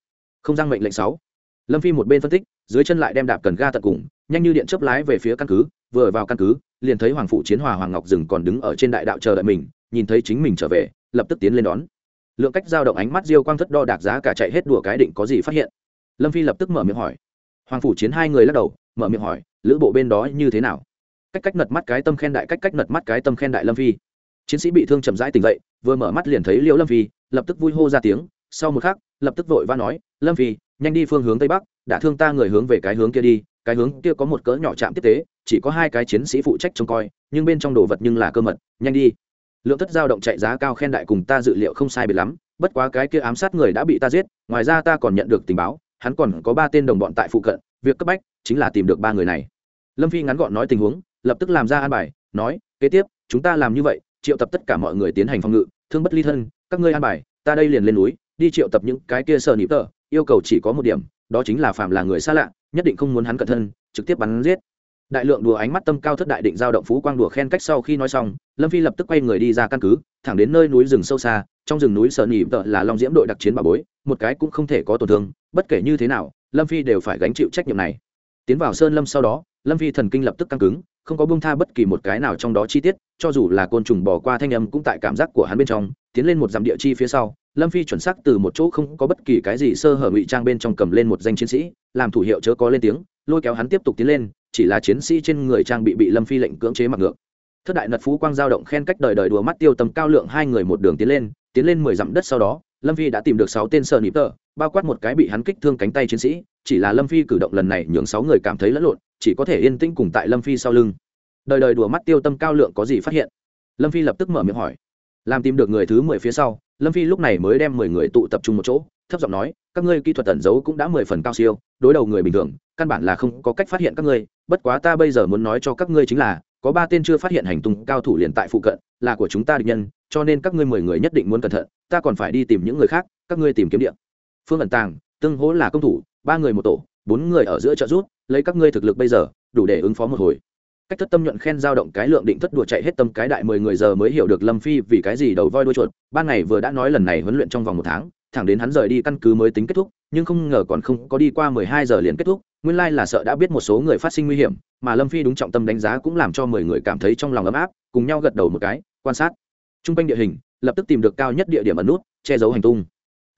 Không giang mệnh lệnh sáu. Lâm phi một bên phân tích, dưới chân lại đem đạp cần ga tận cùng, nhanh như điện chớp lái về phía căn cứ. Vừa vào căn cứ, liền thấy hoàng phụ chiến hòa hoàng ngọc rừng còn đứng ở trên đại đạo chờ đợi mình, nhìn thấy chính mình trở về, lập tức tiến lên đón lượng cách giao động ánh mắt diêu quang thất đo đạc giá cả chạy hết đùa cái định có gì phát hiện. Lâm phi lập tức mở miệng hỏi. Hoàng phủ chiến hai người lắc đầu, mở miệng hỏi, lữ bộ bên đó như thế nào? Cách cách nật mắt cái tâm khen đại, cách cách nật mắt cái tâm khen đại lâm phi. Chiến sĩ bị thương chậm rãi tỉnh dậy, vừa mở mắt liền thấy liễu lâm phi, lập tức vui hô ra tiếng, sau một khắc, lập tức vội va nói, lâm phi, nhanh đi phương hướng tây bắc, đã thương ta người hướng về cái hướng kia đi, cái hướng kia có một cỡ nhỏ trạm tiếp tế, chỉ có hai cái chiến sĩ phụ trách trông coi, nhưng bên trong đồ vật nhưng là cơ mật, nhanh đi lượng thất giao động chạy giá cao khen đại cùng ta dự liệu không sai biệt lắm, bất quá cái kia ám sát người đã bị ta giết, ngoài ra ta còn nhận được tình báo, hắn còn có ba tên đồng bọn tại phụ cận, việc cấp bách chính là tìm được ba người này. Lâm phi ngắn gọn nói tình huống, lập tức làm ra an bài, nói, kế tiếp, chúng ta làm như vậy, triệu tập tất cả mọi người tiến hành phòng ngự, thương bất ly thân, các ngươi an bài, ta đây liền lên núi, đi triệu tập những cái kia sờ nịp tờ, yêu cầu chỉ có một điểm, đó chính là phạm là người xa lạ, nhất định không muốn hắn cẩn thân, trực tiếp bắn giết đại lượng đùa ánh mắt tâm cao thất đại định giao động phú quang đùa khen cách sau khi nói xong, lâm phi lập tức quay người đi ra căn cứ, thẳng đến nơi núi rừng sâu xa, trong rừng núi sợ nỉ vợ là long diễm đội đặc chiến bà bối, một cái cũng không thể có tổn thương, bất kể như thế nào, lâm phi đều phải gánh chịu trách nhiệm này. Tiến vào sơn lâm sau đó, lâm phi thần kinh lập tức căng cứng, không có bông tha bất kỳ một cái nào trong đó chi tiết, cho dù là côn trùng bỏ qua thanh âm cũng tại cảm giác của hắn bên trong, tiến lên một dặm địa chi phía sau, lâm phi chuẩn xác từ một chỗ không có bất kỳ cái gì sơ hở ngụy trang bên trong cầm lên một danh chiến sĩ, làm thủ hiệu chớ có lên tiếng, lôi kéo hắn tiếp tục tiến lên chỉ là chiến sĩ trên người trang bị bị lâm phi lệnh cưỡng chế mặc ngược. Thất đại nật phú quang giao động khen cách đời đời đùa mắt tiêu tầm cao lượng hai người một đường tiến lên tiến lên mười dặm đất sau đó, lâm phi đã tìm được sáu tên sợ nịp tờ, bao quát một cái bị hắn kích thương cánh tay chiến sĩ, chỉ là lâm phi cử động lần này nhường sáu người cảm thấy lẫn lộn, chỉ có thể yên tĩnh cùng tại lâm phi sau lưng. Đời đời đùa mắt tiêu tâm cao lượng có gì phát hiện? Lâm phi lập tức mở miệng hỏi. Làm tìm được người thứ mười phía sau, lâm phi lúc này mới đem mười người tụ tập trung một chỗ, thấp giọng nói, các ngươi kỹ thuật tẩn giấu cũng đã mười phần cao siêu, đối đầu người bình thường căn bản là không có cách phát hiện các ngươi, bất quá ta bây giờ muốn nói cho các ngươi chính là, có ba tên chưa phát hiện hành tung cao thủ liền tại phụ cận, là của chúng ta địch nhân, cho nên các ngươi mười người nhất định muốn cẩn thận, ta còn phải đi tìm những người khác, các ngươi tìm kiếm địa. Phương ẩn tàng, tương hỗ là công thủ, ba người một tổ, bốn người ở giữa trợ rút lấy các ngươi thực lực bây giờ, đủ để ứng phó một hồi. Cách thất tâm nhuận khen giao động cái lượng định thất đùa chạy hết tâm cái đại mười người giờ mới hiểu được lâm phi vì cái gì đầu voi đuôi chuột. Ban ngày vừa đã nói lần này huấn luyện trong vòng một tháng, thẳng đến hắn rời đi căn cứ mới tính kết thúc nhưng không ngờ còn không có đi qua mười hai giờ liền kết thúc, nguyên lai là sợ đã biết một số người phát sinh nguy hiểm, mà lâm phi đúng trọng tâm đánh giá cũng làm cho mười người cảm thấy trong lòng ấm áp, cùng nhau gật đầu một cái, quan sát. T r u n g quanh địa hình, lập tức tìm được cao nhất địa điểm ẩn nút, che giấu hành tung.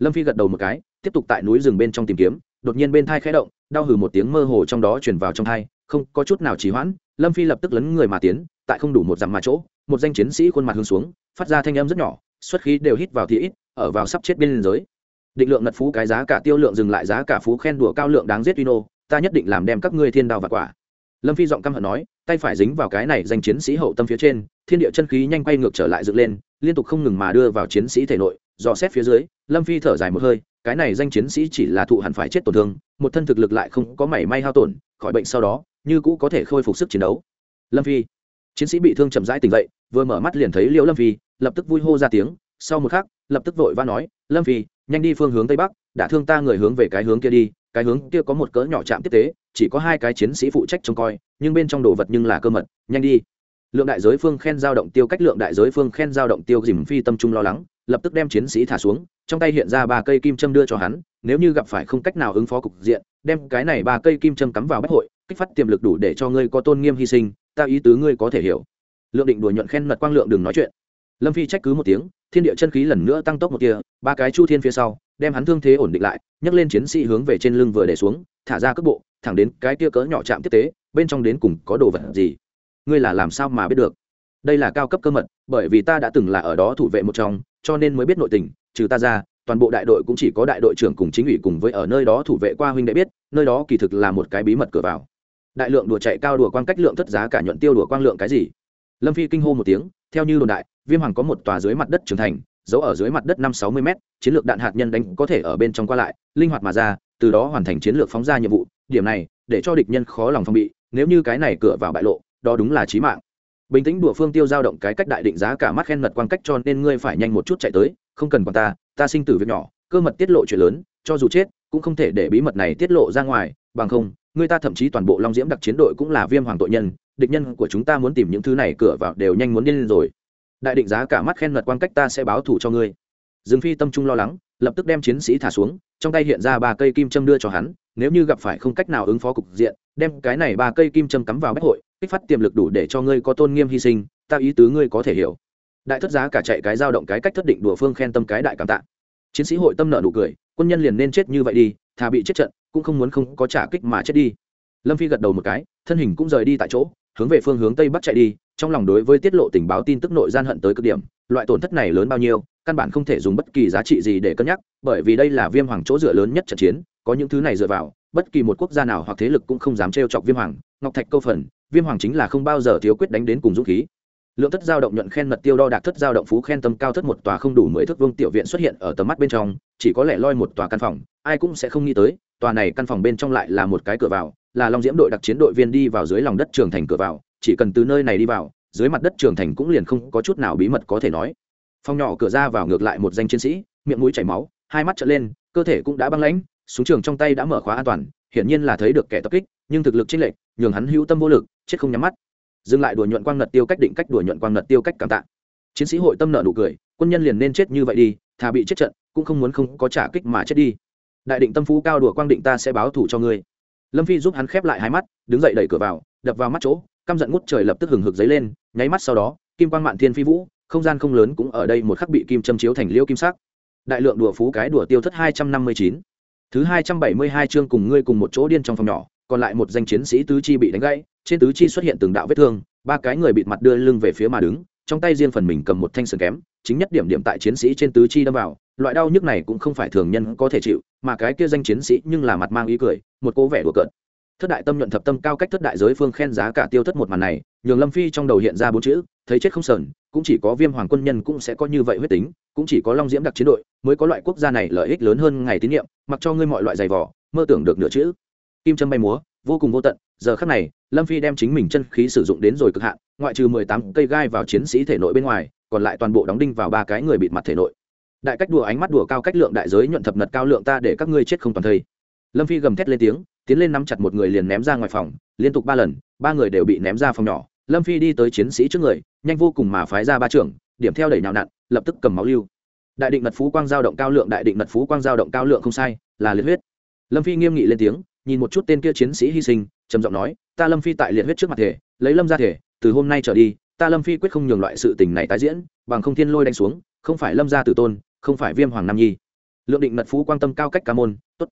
Lâm phi gật đầu một cái, tiếp tục tại núi rừng bên trong tìm kiếm, đột nhiên bên thai khẽ động, đau hừ một tiếng mơ hồ trong đó chuyển vào trong thai, không có chút nào trì hoãn, lâm phi lập tức lấn người mà tiến, tại không đủ một dặm mà chỗ, một danh chiến sĩ khuôn mặt hướng xuống, phát ra thanh âm rất nhỏ, xuất khí đều hít vào thì ít, ở vào sắp chết biên giới định lượng ngật phú cái giá cả tiêu lượng dừng lại giá cả phú khen đùa cao lượng đáng giết uy nô ta nhất định làm đem các ngươi thiên đao và quả. Lâm phi giọng căm hận nói, tay phải dính vào cái này danh chiến sĩ hậu tâm phía trên, thiên địa chân khí nhanh quay ngược trở lại dựng lên, liên tục không ngừng mà đưa vào chiến sĩ thể nội, dò xét phía dưới, lâm phi thở dài một hơi, cái này danh chiến sĩ chỉ là thụ hẳn phải chết tổn thương, một thân thực lực lại không có mảy may hao tổn, khỏi bệnh sau đó, như cũ có thể khôi phục sức chiến đấu. Lâm phi, chiến sĩ bị thương chậm rãi tỉnh dậy, vừa mở mắt liền thấy liễu lâm phi, lập tức vui hô ra tiếng, sau một khắc, lập tức vội va nói, lâm phi nhanh đi phương hướng tây bắc, đã thương ta người hướng về cái hướng kia đi, cái hướng kia có một cỡ nhỏ trạm tiếp tế, chỉ có hai cái chiến sĩ phụ trách trông coi, nhưng bên trong đồ vật nhưng là cơ mật, nhanh đi. Lượng đại giới phương khen giao động tiêu cách lượng đại giới phương khen giao động tiêu dìm phi tâm trung lo lắng, lập tức đem chiến sĩ thả xuống, trong tay hiện ra ba cây kim châm đưa cho hắn, nếu như gặp phải không cách nào ứng phó cục diện, đem cái này ba cây kim châm cắm vào bách hội, kích phát tiềm lực đủ để cho ngươi có tôn nghiêm hy sinh, ta ý tứ ngươi có thể hiểu. Lượng định đùa nhuận khen mật quang lượng đừng nói chuyện lâm phi trách cứ một tiếng, thiên địa chân khí lần nữa tăng tốc một kia ba cái chu thiên phía sau, đem hắn thương thế ổn định lại, nhấc lên chiến sĩ hướng về trên lưng vừa để xuống, thả ra cước bộ, thẳng đến cái kia cỡ nhỏ chạm tiếp tế, bên trong đến cùng có đồ vật gì? Ngươi là làm sao mà biết được? Đây là cao cấp cơ mật, bởi vì ta đã từng là ở đó thủ vệ một trong, cho nên mới biết nội tình, trừ ta ra, toàn bộ đại đội cũng chỉ có đại đội trưởng cùng chính ủy cùng với ở nơi đó thủ vệ qua huynh đệ biết, nơi đó kỳ thực là một cái bí mật cửa vào. Đại lượng đùa chạy, cao đùa quang cách lượng thất giá cả nhuận tiêu đùa quang lượng cái gì? Lâm phi kinh hô một tiếng theo như đồn đại, viêm hoàng có một tòa dưới mặt đất trưởng thành, giấu ở dưới mặt đất năm sáu mươi m chiến lược đạn hạt nhân đánh có thể ở bên trong qua lại, linh hoạt mà ra, từ đó hoàn thành chiến lược phóng ra nhiệm vụ. Điểm này, để cho địch nhân khó lòng phòng bị, nếu như cái này cửa vào bại lộ, đó đúng là chí mạng. Bình tĩnh đùa phương tiêu giao động cái cách đại định giá cả mắt khen mật quan cách cho nên ngươi phải nhanh một chút chạy tới, không cần còn ta ta sinh tử việc nhỏ, cơ mật tiết lộ chuyện lớn, cho dù chết, cũng không thể để bí mật này tiết lộ ra ngoài, bằng không người ta thậm chí toàn bộ long diễm đặc chiến đội cũng là viêm hoàng tội nhân địch nhân của chúng ta muốn tìm những thứ này cửa vào đều nhanh muốn điên lên rồi. Đại định giá cả mắt khen mật quan cách ta sẽ báo thủ cho ngươi. Dương phi tâm trung lo lắng, lập tức đem chiến sĩ thả xuống, trong tay hiện ra ba cây kim châm đưa cho hắn, nếu như gặp phải không cách nào ứng phó cục diện, đem cái này ba cây kim châm cắm vào bách hội, kích phát tiềm lực đủ để cho ngươi có tôn nghiêm hy sinh, ta ý tứ ngươi có thể hiểu. Đại thất giá cả chạy cái dao động cái cách thất định đùa phương khen tâm cái đại cảm tạ. Chiến sĩ hội tâm nợ nụ cười, quân nhân liền nên chết như vậy đi, thà bị chết trận, cũng không muốn không có trả kích mà chết đi. Lâm phi gật đầu một cái, thân hình cũng rời đi tại chỗ hướng về phương hướng tây bắc chạy đi, trong lòng đối với tiết lộ tình báo tin tức nội gian hận tới cực điểm, loại tổn thất này lớn bao nhiêu, căn bản không thể dùng bất kỳ giá trị gì để cân nhắc, bởi vì đây là viêm hoàng chỗ dựa lớn nhất trận chiến, có những thứ này dựa vào, bất kỳ một quốc gia nào hoặc thế lực cũng không dám trêu chọc viêm hoàng, ngọc thạch câu phần, viêm hoàng chính là không bao giờ thiếu quyết đánh đến cùng dũng khí. Lượng thất giao động nhuận khen mật tiêu đo đạc thất giao động phú khen tâm cao thất một tòa không đủ mười thước vương tiểu viện xuất hiện ở tầm mắt bên trong, chỉ có lẽ loi một tòa căn phòng, ai cũng sẽ không nghĩ tới tòa này căn phòng bên trong lại là một cái cửa vào, là long diễm đội đặc chiến đội viên đi vào dưới lòng đất trường thành cửa vào, chỉ cần từ nơi này đi vào, dưới mặt đất trường thành cũng liền không có chút nào bí mật có thể nói. Phòng nhỏ cửa ra vào ngược lại một danh chiến sĩ, miệng mũi chảy máu, hai mắt trở lên, cơ thể cũng đã băng lãnh, súng trường trong tay đã mở khóa an toàn, hiển nhiên là thấy được kẻ tập kích, nhưng thực lực chênh lệch, nhường hắn hữu tâm vô lực, chết không nhắm mắt. Dừng lại đùa nhuận quang ngật tiêu cách định cách đùa nhuận quang ngật tiêu cách cảm tạ. Chiến sĩ hội tâm nợ nụ cười, quân nhân liền nên chết như vậy đi, thà bị chết trận, cũng không muốn không có trả kích mà chết đi đại định tâm phú cao đùa quang định ta sẽ báo thủ cho ngươi. Lâm phi giúp hắn khép lại hai mắt, đứng dậy đẩy cửa vào, đập vào mắt chỗ, căm giận ngút trời lập tức hừng hực dấy lên, nháy mắt sau đó, kim quang mạn thiên phi vũ, không gian không lớn cũng ở đây một khắc bị kim châm chiếu thành liêu kim sắc. Đại lượng đùa phú cái đùa tiêu thất hai trăm năm mươi chín. Thứ hai trăm bảy mươi hai chương cùng ngươi cùng một chỗ điên trong phòng nhỏ, còn lại một danh chiến sĩ tứ chi bị đánh gãy, trên tứ chi xuất hiện từng đạo vết thương, ba cái người bịt mặt đưa lưng về phía mà đứng trong tay riêng phần mình cầm một thanh sườn kém, chính nhất điểm điểm tại chiến sĩ trên tứ chi đâm vào. Loại đau nhức này cũng không phải thường nhân có thể chịu, mà cái kia danh chiến sĩ nhưng là mặt mang ý cười, một cố vẻ đùa cợt. Thất đại tâm nhuận thập tâm cao cách thất đại giới phương khen giá cả tiêu thất một màn này, nhường lâm phi trong đầu hiện ra bốn chữ, thấy chết không sờn, cũng chỉ có viêm hoàng quân nhân cũng sẽ có như vậy huyết tính, cũng chỉ có long diễm đặc chiến đội mới có loại quốc gia này lợi ích lớn hơn ngày tín nhiệm, mặc cho ngươi mọi loại giày vỏ mơ tưởng được nửa chữ. Kim châm bay múa, vô cùng vô tận, giờ khắc này, lâm phi đem chính mình chân khí sử dụng đến rồi cực hạn ngoại trừ mười tám cây gai vào chiến sĩ thể nội bên ngoài, còn lại toàn bộ đóng đinh vào ba cái người bịt mặt thể nội. Đại cách đùa ánh mắt đùa cao cách lượng đại giới nhuận thập nật cao lượng ta để các ngươi chết không toàn thây. Lâm phi gầm thét lên tiếng, tiến lên nắm chặt một người liền ném ra ngoài phòng, liên tục ba lần, ba người đều bị ném ra phòng nhỏ. Lâm phi đi tới chiến sĩ trước người, nhanh vô cùng mà phái ra ba trưởng, điểm theo đẩy nhào nặn, lập tức cầm máu lưu. Đại định mật phú quang giao động cao lượng, đại định mật phú quang giao động cao lượng không sai, là liệt huyết. Lâm phi nghiêm nghị lên tiếng, nhìn một chút tên kia chiến sĩ hy sinh, trầm giọng nói, ta lâm phi tại liệt huyết trước mặt thể, lấy lâm ra thể từ hôm nay trở đi, ta lâm phi quyết không nhường loại sự tình này tái diễn, bằng không thiên lôi đánh xuống, không phải lâm gia tử tôn, không phải viêm hoàng nam nhi. Lượng định mật phú quan tâm cao cách ca môn, tốt.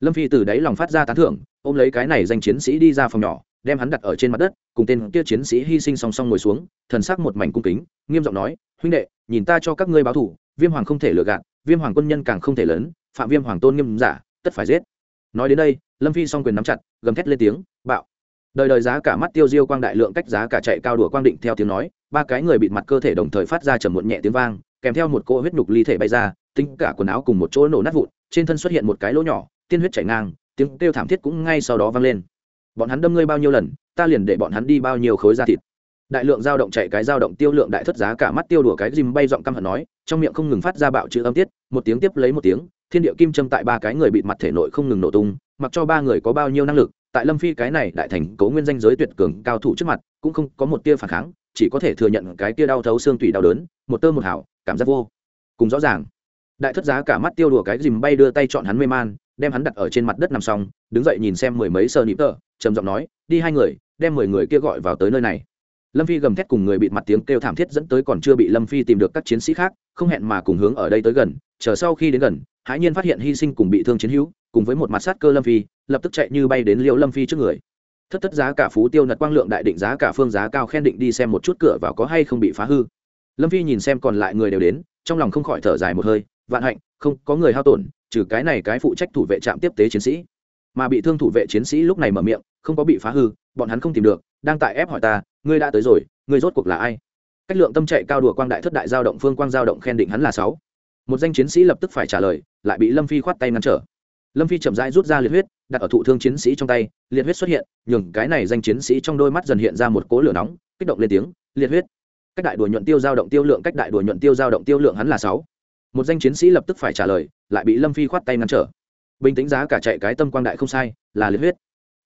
Lâm phi từ đáy lòng phát ra tán thưởng, ôm lấy cái này danh chiến sĩ đi ra phòng nhỏ, đem hắn đặt ở trên mặt đất, cùng tên kia chiến sĩ hy sinh song song ngồi xuống, thần sắc một mảnh cung kính, nghiêm giọng nói, huynh đệ, nhìn ta cho các ngươi báo thủ, viêm hoàng không thể lừa gạt, viêm hoàng quân nhân càng không thể lớn, phạm viêm hoàng tôn nghiêm giả, tất phải giết. Nói đến đây, lâm phi s o n g quyền nắm chặt, gầm thét lên tiếng, bạo đời đời giá cả mắt tiêu diêu quang đại lượng cách giá cả chạy cao đùa quang định theo tiếng nói, ba cái người bịt mặt cơ thể đồng thời phát ra trầm muộn nhẹ tiếng vang, kèm theo một cỗ huyết nhục ly thể bay ra, tính cả quần áo cùng một chỗ nổ nát vụn, trên thân xuất hiện một cái lỗ nhỏ, tiên huyết chảy ngang, tiếng kêu thảm thiết cũng ngay sau đó vang lên. Bọn hắn đâm ngươi bao nhiêu lần, ta liền để bọn hắn đi bao nhiêu khối da thịt. Đại lượng dao động chạy cái dao động tiêu lượng đại thất giá cả mắt tiêu đùa cái dìm bay giọng căm hận nói, trong miệng không ngừng phát ra bạo chữ âm tiết, một tiếng tiếp lấy một tiếng, thiên địa kim châm tại ba cái người bịt mặt thể nội không ngừng nổ tung, mặc cho ba người có bao nhiêu năng lực tại lâm phi cái này đại thành cố nguyên danh giới tuyệt cường cao thủ trước mặt, cũng không có một tia phản kháng, chỉ có thể thừa nhận cái tia đau thấu xương tủy đau đớn, một tơ một hảo cảm giác vô cùng rõ ràng. Đại thất giá cả mắt tiêu đùa cái dìm bay đưa tay chọn hắn mê man, đem hắn đặt ở trên mặt đất nằm xong, đứng dậy nhìn xem mười mấy sơ nịp tờ trầm giọng nói, đi hai người, đem mười người kia gọi vào tới nơi này. Lâm phi gầm thét cùng người bị mặt tiếng kêu thảm thiết dẫn tới còn chưa bị lâm phi tìm được các chiến sĩ khác, không hẹn mà cùng hướng ở đây tới gần, chờ sau khi đến gần hãi nhiên phát hiện hy sinh cùng bị thương chiến hữu, cùng với một mặt sát cơ lâm phi, lập tức chạy như bay đến liễu lâm phi trước người. Thất thất giá cả phú tiêu nật quang lượng đại định giá cả phương giá cao khen định đi xem một chút cửa vào có hay không bị phá hư. Lâm phi nhìn xem còn lại người đều đến, trong lòng không khỏi thở dài một hơi, vạn hạnh, không, có người hao tổn, trừ cái này cái phụ trách thủ vệ trạm tiếp tế chiến sĩ. Mà bị thương thủ vệ chiến sĩ lúc này mở miệng, không có bị phá hư, bọn hắn không tìm được, đang tại ép hỏi ta, ngươi đã tới rồi, ngươi rốt cuộc là ai? Cách lượng tâm chạy cao đùa quang đại thất đại giao động phương quang giao động khen định hắn là sáu một danh chiến sĩ lập tức phải trả lời, lại bị lâm phi khoát tay ngăn trở. Lâm phi chậm rãi rút ra liệt huyết, đặt ở thụ thương chiến sĩ trong tay, liệt huyết xuất hiện, nhường cái này danh chiến sĩ trong đôi mắt dần hiện ra một cố lửa nóng, kích động lên tiếng, liệt huyết! Cách đại đùa nhuận tiêu giao động tiêu lượng, cách đại đùa nhuận tiêu giao động tiêu lượng hắn là sáu. Một danh chiến sĩ lập tức phải trả lời, lại bị lâm phi khoát tay ngăn trở. Bình tĩnh giá cả chạy cái tâm quang đại không sai, là liệt huyết.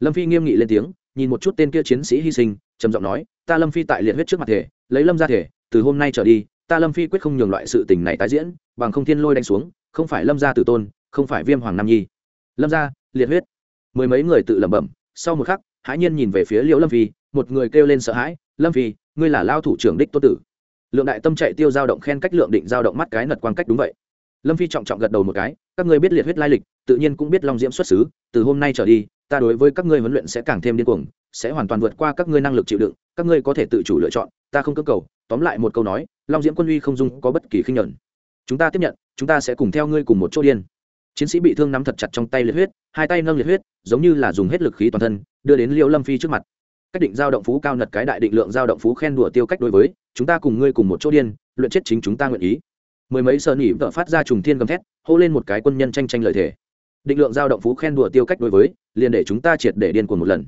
Lâm phi nghiêm nghị lên tiếng, nhìn một chút tên kia chiến sĩ hy sinh, trầm giọng nói, ta lâm phi tại liệt huyết trước mặt thể, lấy lâm ra thể, từ hôm nay trở đi ta lâm phi quyết không nhường loại sự tình này tái diễn, bằng không thiên lôi đánh xuống, không phải lâm gia tử tôn, không phải viêm hoàng nam nhi. Lâm gia, liệt huyết. Mười mấy người tự lẩm bẩm, sau một khắc, hãi nhiên nhìn về phía liễu lâm phi, một người kêu lên sợ hãi, lâm phi, ngươi là lao thủ trưởng đích tô tử. Lượng đại tâm chạy tiêu dao động khen cách lượng định dao động mắt cái nật quan cách đúng vậy. Lâm phi trọng trọng gật đầu một cái, các ngươi biết liệt huyết lai lịch, tự nhiên cũng biết long diễm xuất xứ, từ hôm nay trở đi ta đối với các ngươi huấn luyện sẽ càng thêm điên cuồng, sẽ hoàn toàn vượt qua các ngươi năng lực chịu đựng, các ngươi có thể tự chủ lựa chọn, ta không cơ cầu. Tóm lại một câu nói, long diễm quân uy không dung có bất kỳ khinh nhẫn chúng ta tiếp nhận, chúng ta sẽ cùng theo ngươi cùng một chỗ điên. Chiến sĩ bị thương nắm thật chặt trong tay liệt huyết, hai tay nâng liệt huyết, giống như là dùng hết lực khí toàn thân, đưa đến liêu lâm phi trước mặt. Cách định giao động phú cao nật cái đại định lượng giao động phú khen đùa tiêu cách đối với, chúng ta cùng ngươi cùng một chỗ điên, luyện chết chính chúng ta nguyện ý. Mười mấy sợ nỉ vợ phát ra trùng thiên gầm thét, hô lên một cái quân nhân tranh tranh lợi thể định lượng giao động phú khen đùa tiêu cách đối với, liền để chúng ta triệt để điên cuồng một lần.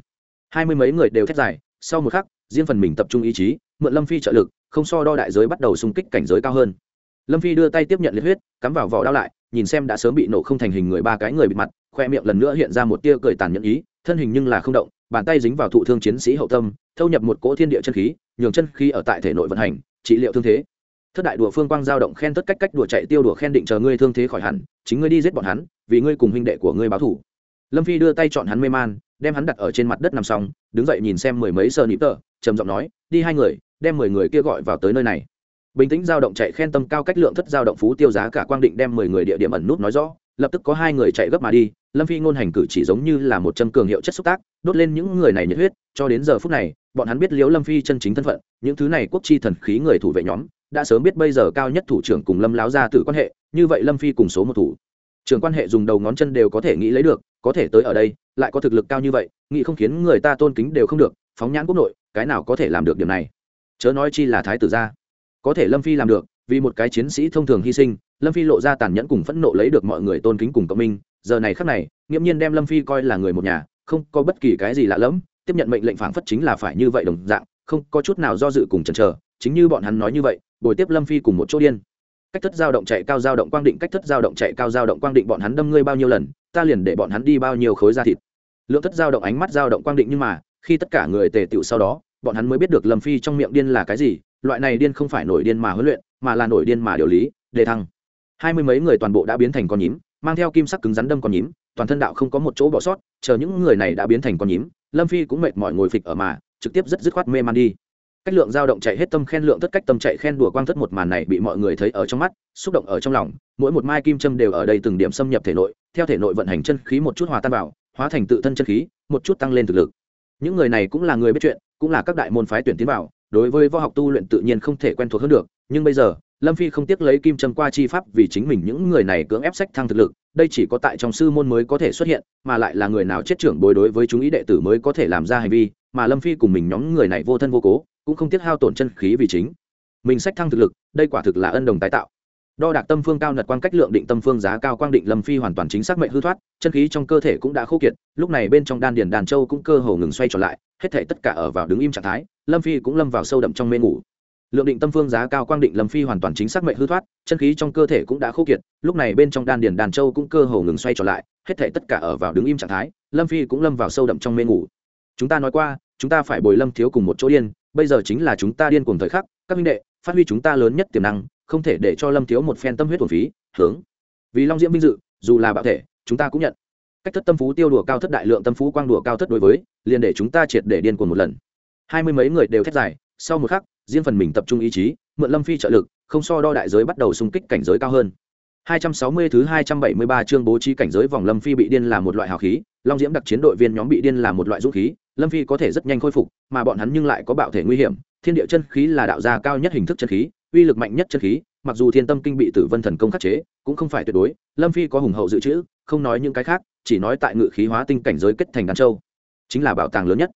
Hai mươi mấy người đều thét dài, sau một khắc, riêng phần mình tập trung ý chí, mượn lâm phi trợ lực, không so đo đại giới bắt đầu xung kích cảnh giới cao hơn. Lâm phi đưa tay tiếp nhận liệt huyết, cắm vào vỏ đao lại, nhìn xem đã sớm bị nổ không thành hình người ba cái người bị mặt, khoe miệng lần nữa hiện ra một tia cười tàn nhẫn ý, thân hình nhưng là không động, bàn tay dính vào thụ thương chiến sĩ hậu tâm, thâu nhập một cỗ thiên địa chân khí, nhường chân khí ở tại thể nội vận hành, trị liệu thương thế thất đại đùa phương quang giao động khen tất cách cách đùa chạy tiêu đùa khen định chờ ngươi thương thế khỏi hẳn, chính ngươi đi giết bọn hắn, vì ngươi cùng huynh đệ của ngươi báo thủ lâm phi đưa tay chọn hắn mê man, đem hắn đặt ở trên mặt đất nằm xong, đứng dậy nhìn xem mười mấy sơ nịp tờ, trầm giọng nói, đi hai người, đem mười người kia gọi vào tới nơi này. Bình tĩnh giao động chạy khen tâm cao cách lượng thất giao động phú tiêu giá cả quang định đem mười người địa điểm ẩn nút nói rõ, lập tức có hai người chạy gấp mà đi, lâm phi ngôn hành cử chỉ giống như là một châm cường hiệu chất xúc tác, đốt lên những người này nhiệt huyết, cho đến giờ phút này, bọn hắn biết liếu lâm phi chân chính thân phận, những thứ này quốc chi thần khí người thủ vệ nhóm đã sớm biết bây giờ cao nhất thủ trưởng cùng lâm láo ra tử quan hệ, như vậy lâm phi cùng số một thủ. Trưởng quan hệ dùng đầu ngón chân đều có thể nghĩ lấy được, có thể tới ở đây, lại có thực lực cao như vậy, nghĩ không khiến người ta tôn kính đều không được, phóng nhãn quốc nội, cái nào có thể làm được điểm này? Chớ nói chi là thái tử gia. Có thể lâm phi làm được, vì một cái chiến sĩ thông thường hy sinh, lâm phi lộ ra tàn nhẫn cùng phẫn nộ lấy được mọi người tôn kính cùng cộng minh. Giờ này khắc này, nghiễm nhiên đem lâm phi coi là người một nhà, không có bất kỳ cái gì lạ lẫm, tiếp nhận mệnh lệnh phản phất chính là phải như vậy đồng dạng, không có chút nào do dự cùng chần chờ, chính như bọn hắn nói như vậy bồi tiếp lâm phi cùng một chỗ điên. Cách thất dao động chạy cao dao động quang định, cách thất dao động chạy cao dao động quang định, bọn hắn đâm ngươi bao nhiêu lần, ta liền để bọn hắn đi bao nhiêu khối da thịt. Lượng thất dao động ánh mắt dao động quang định nhưng mà, khi tất cả người tề tựu sau đó, bọn hắn mới biết được lâm phi trong miệng điên là cái gì, loại này điên không phải nổi điên mà huấn luyện, mà là nổi điên mà điều lý, đề thăng. Hai mươi mấy người toàn bộ đã biến thành con nhím, mang theo kim sắc cứng rắn đâm con nhím, toàn thân đạo không có một chỗ bỏ sót, chờ những người này đã biến thành con nhím, lâm phi cũng mệt mỏi ngồi phịch ở mà, trực tiếp rất dứt khoát mê man đi cách lượng dao động chạy hết tâm khen lượng tất cách tâm chạy khen đùa quang thất một màn này bị mọi người thấy ở trong mắt, xúc động ở trong lòng. Mỗi một mai kim châm đều ở đây từng điểm xâm nhập thể nội, theo thể nội vận hành chân khí một chút hòa tan vào, hóa thành tự thân chân khí, một chút tăng lên thực lực. Những người này cũng là người biết chuyện, cũng là các đại môn phái tuyển tiến vào, đối với võ học tu luyện tự nhiên không thể quen thuộc hơn được. Nhưng bây giờ, lâm phi không tiếc lấy kim châm qua chi pháp vì chính mình những người này cưỡng ép sách thăng thực lực, đây chỉ có tại trong sư môn mới có thể xuất hiện, mà lại là người nào chết trưởng bối đối với chúng ý đệ tử mới có thể làm ra hành vi, mà lâm phi cùng mình nhóm người này vô thân vô cố cũng không tiếc hao tổn chân khí vì chính. Mình sách thăng thực lực, đây quả thực là ân đồng tái tạo. Đo đạc tâm phương cao nật quan cách lượng định tâm phương giá cao quang định lâm phi hoàn toàn chính xác mệnh hư thoát, chân khí trong cơ thể cũng đã khô kiệt, lúc này bên trong đan điền đàn châu cũng cơ hồ ngừng xoay trở lại, hết thể tất cả ở vào đứng im trạng thái, lâm phi cũng lâm vào sâu đậm trong mê ngủ. Lượng định tâm phương giá cao quang định lâm phi hoàn toàn chính xác mệnh hư thoát, chân khí trong cơ thể cũng đã khô kiệt, lúc này bên trong đan điền đàn châu cũng cơ hồ ngừng xoay trở lại, hết thể tất cả ở vào đứng im trạng thái, lâm phi cũng lâm vào sâu đậm trong mê ngủ. Chúng ta nói qua, chúng ta phải bồi lâm thiếu cùng một chỗ điên bây giờ chính là chúng ta điên cuồng thời khắc các minh đệ phát huy chúng ta lớn nhất tiềm năng không thể để cho lâm thiếu một phen tâm huyết thuần phí hướng. Vì long diễm vinh dự dù là bạo thể chúng ta cũng nhận. Cách thất tâm phú tiêu đùa cao thất đại lượng tâm phú quang đùa cao thất đối với liền để chúng ta triệt để điên cuồng một lần. Hai mươi mấy người đều thét dài sau một khắc riêng phần mình tập trung ý chí mượn lâm phi trợ lực không so đo đại giới bắt đầu xung kích cảnh giới cao hơn. 260 thứ 273 chương bố trí cảnh giới vòng Lâm Phi bị điên là một loại hào khí, Long Diễm đặc chiến đội viên nhóm bị điên là một loại dũng khí, Lâm Phi có thể rất nhanh khôi phục, mà bọn hắn nhưng lại có bạo thể nguy hiểm, thiên địa chân khí là đạo gia cao nhất hình thức chân khí, uy lực mạnh nhất chân khí, mặc dù Thiên Tâm Kinh bị Tử Vân Thần công khắc chế, cũng không phải tuyệt đối, Lâm Phi có hùng hậu dự trữ, không nói những cái khác, chỉ nói tại ngự khí hóa tinh cảnh giới kết thành đàn châu, chính là bảo tàng lớn nhất.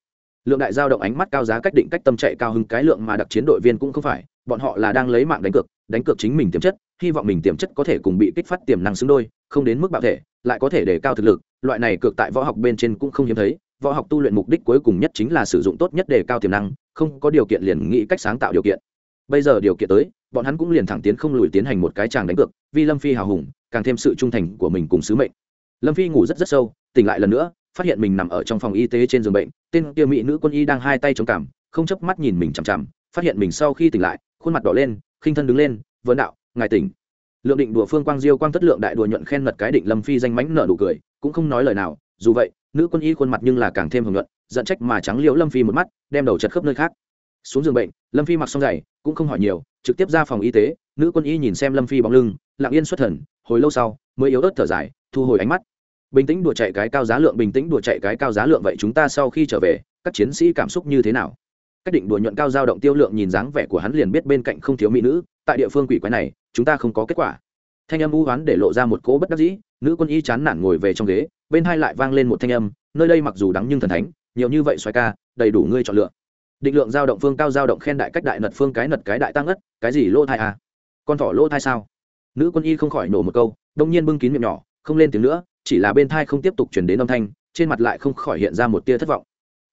Lượng đại giao động ánh mắt cao giá cách định cách tâm chạy cao hứng cái lượng mà đặc chiến đội viên cũng không phải, bọn họ là đang lấy mạng đánh cược, đánh cược chính mình tiềm chất, hy vọng mình tiềm chất có thể cùng bị kích phát tiềm năng xứng đôi không đến mức bạo thể lại có thể để cao thực lực loại này cược tại võ học bên trên cũng không hiếm thấy võ học tu luyện mục đích cuối cùng nhất chính là sử dụng tốt nhất để cao tiềm năng, không có điều kiện liền nghĩ cách sáng tạo điều kiện. Bây giờ điều kiện tới, bọn hắn cũng liền thẳng tiến không lùi tiến hành một cái tràng đánh cược, vì lâm phi hào hùng, càng thêm sự trung thành của mình cùng sứ mệnh. Lâm phi ngủ rất rất sâu, tỉnh lại lần nữa, phát hiện mình nằm ở trong phòng y tế trên giường bệnh, tên kia mỹ nữ quân y đang hai tay chống cảm không chớp mắt nhìn mình chằm chằm, phát hiện mình sau khi tỉnh lại, khuôn mặt đỏ lên, khinh thân đứng lên vấn đạo, ngài tỉnh. Lượng định đùa phương quang diêu quang thất lượng đại đùa nhuận khen mật cái định lâm phi danh mánh nợ nụ cười, cũng không nói lời nào, dù vậy nữ quân y khuôn mặt nhưng là càng thêm hưởng luận giận trách mà trắng liễu lâm phi một mắt, đem đầu chật khớp nơi khác. Xuống giường bệnh, lâm phi mặc xong giày, cũng không hỏi nhiều, trực tiếp ra phòng y tế, nữ quân y nhìn xem lâm phi bóng lưng, lặng yên xuất thần, hồi lâu sau, mới yếu ớt thở dài, thu hồi ánh mắt. Bình tĩnh đùa chạy cái cao giá lượng, bình tĩnh đùa chạy cái cao giá lượng, vậy chúng ta sau khi trở về, các chiến sĩ cảm xúc như thế nào? Cách định đùa nhuận cao dao động tiêu lượng nhìn dáng vẻ của hắn liền biết bên cạnh không thiếu mỹ nữ, tại địa phương quỷ quái này, chúng ta không có kết quả. Thanh âm u hoán để lộ ra một cỗ bất đắc dĩ, nữ quân y chán nản ngồi về trong ghế bên hai lại vang lên một thanh âm, nơi đây mặc dù đắng nhưng thần thánh, nhiều như vậy xoài ca, đầy đủ ngươi chọn lựa. Định lượng giao động phương cao giao động khen đại cách đại nật phương cái nật cái đại tăng ất, cái gì lô thai à? Con thỏ lô thai sao? Nữ quân y không khỏi nổ một câu, đông nhiên bưng kín miệng nhỏ, không lên tiếng nữa, chỉ là bên thai không tiếp tục chuyển đến âm thanh, trên mặt lại không khỏi hiện ra một tia thất vọng.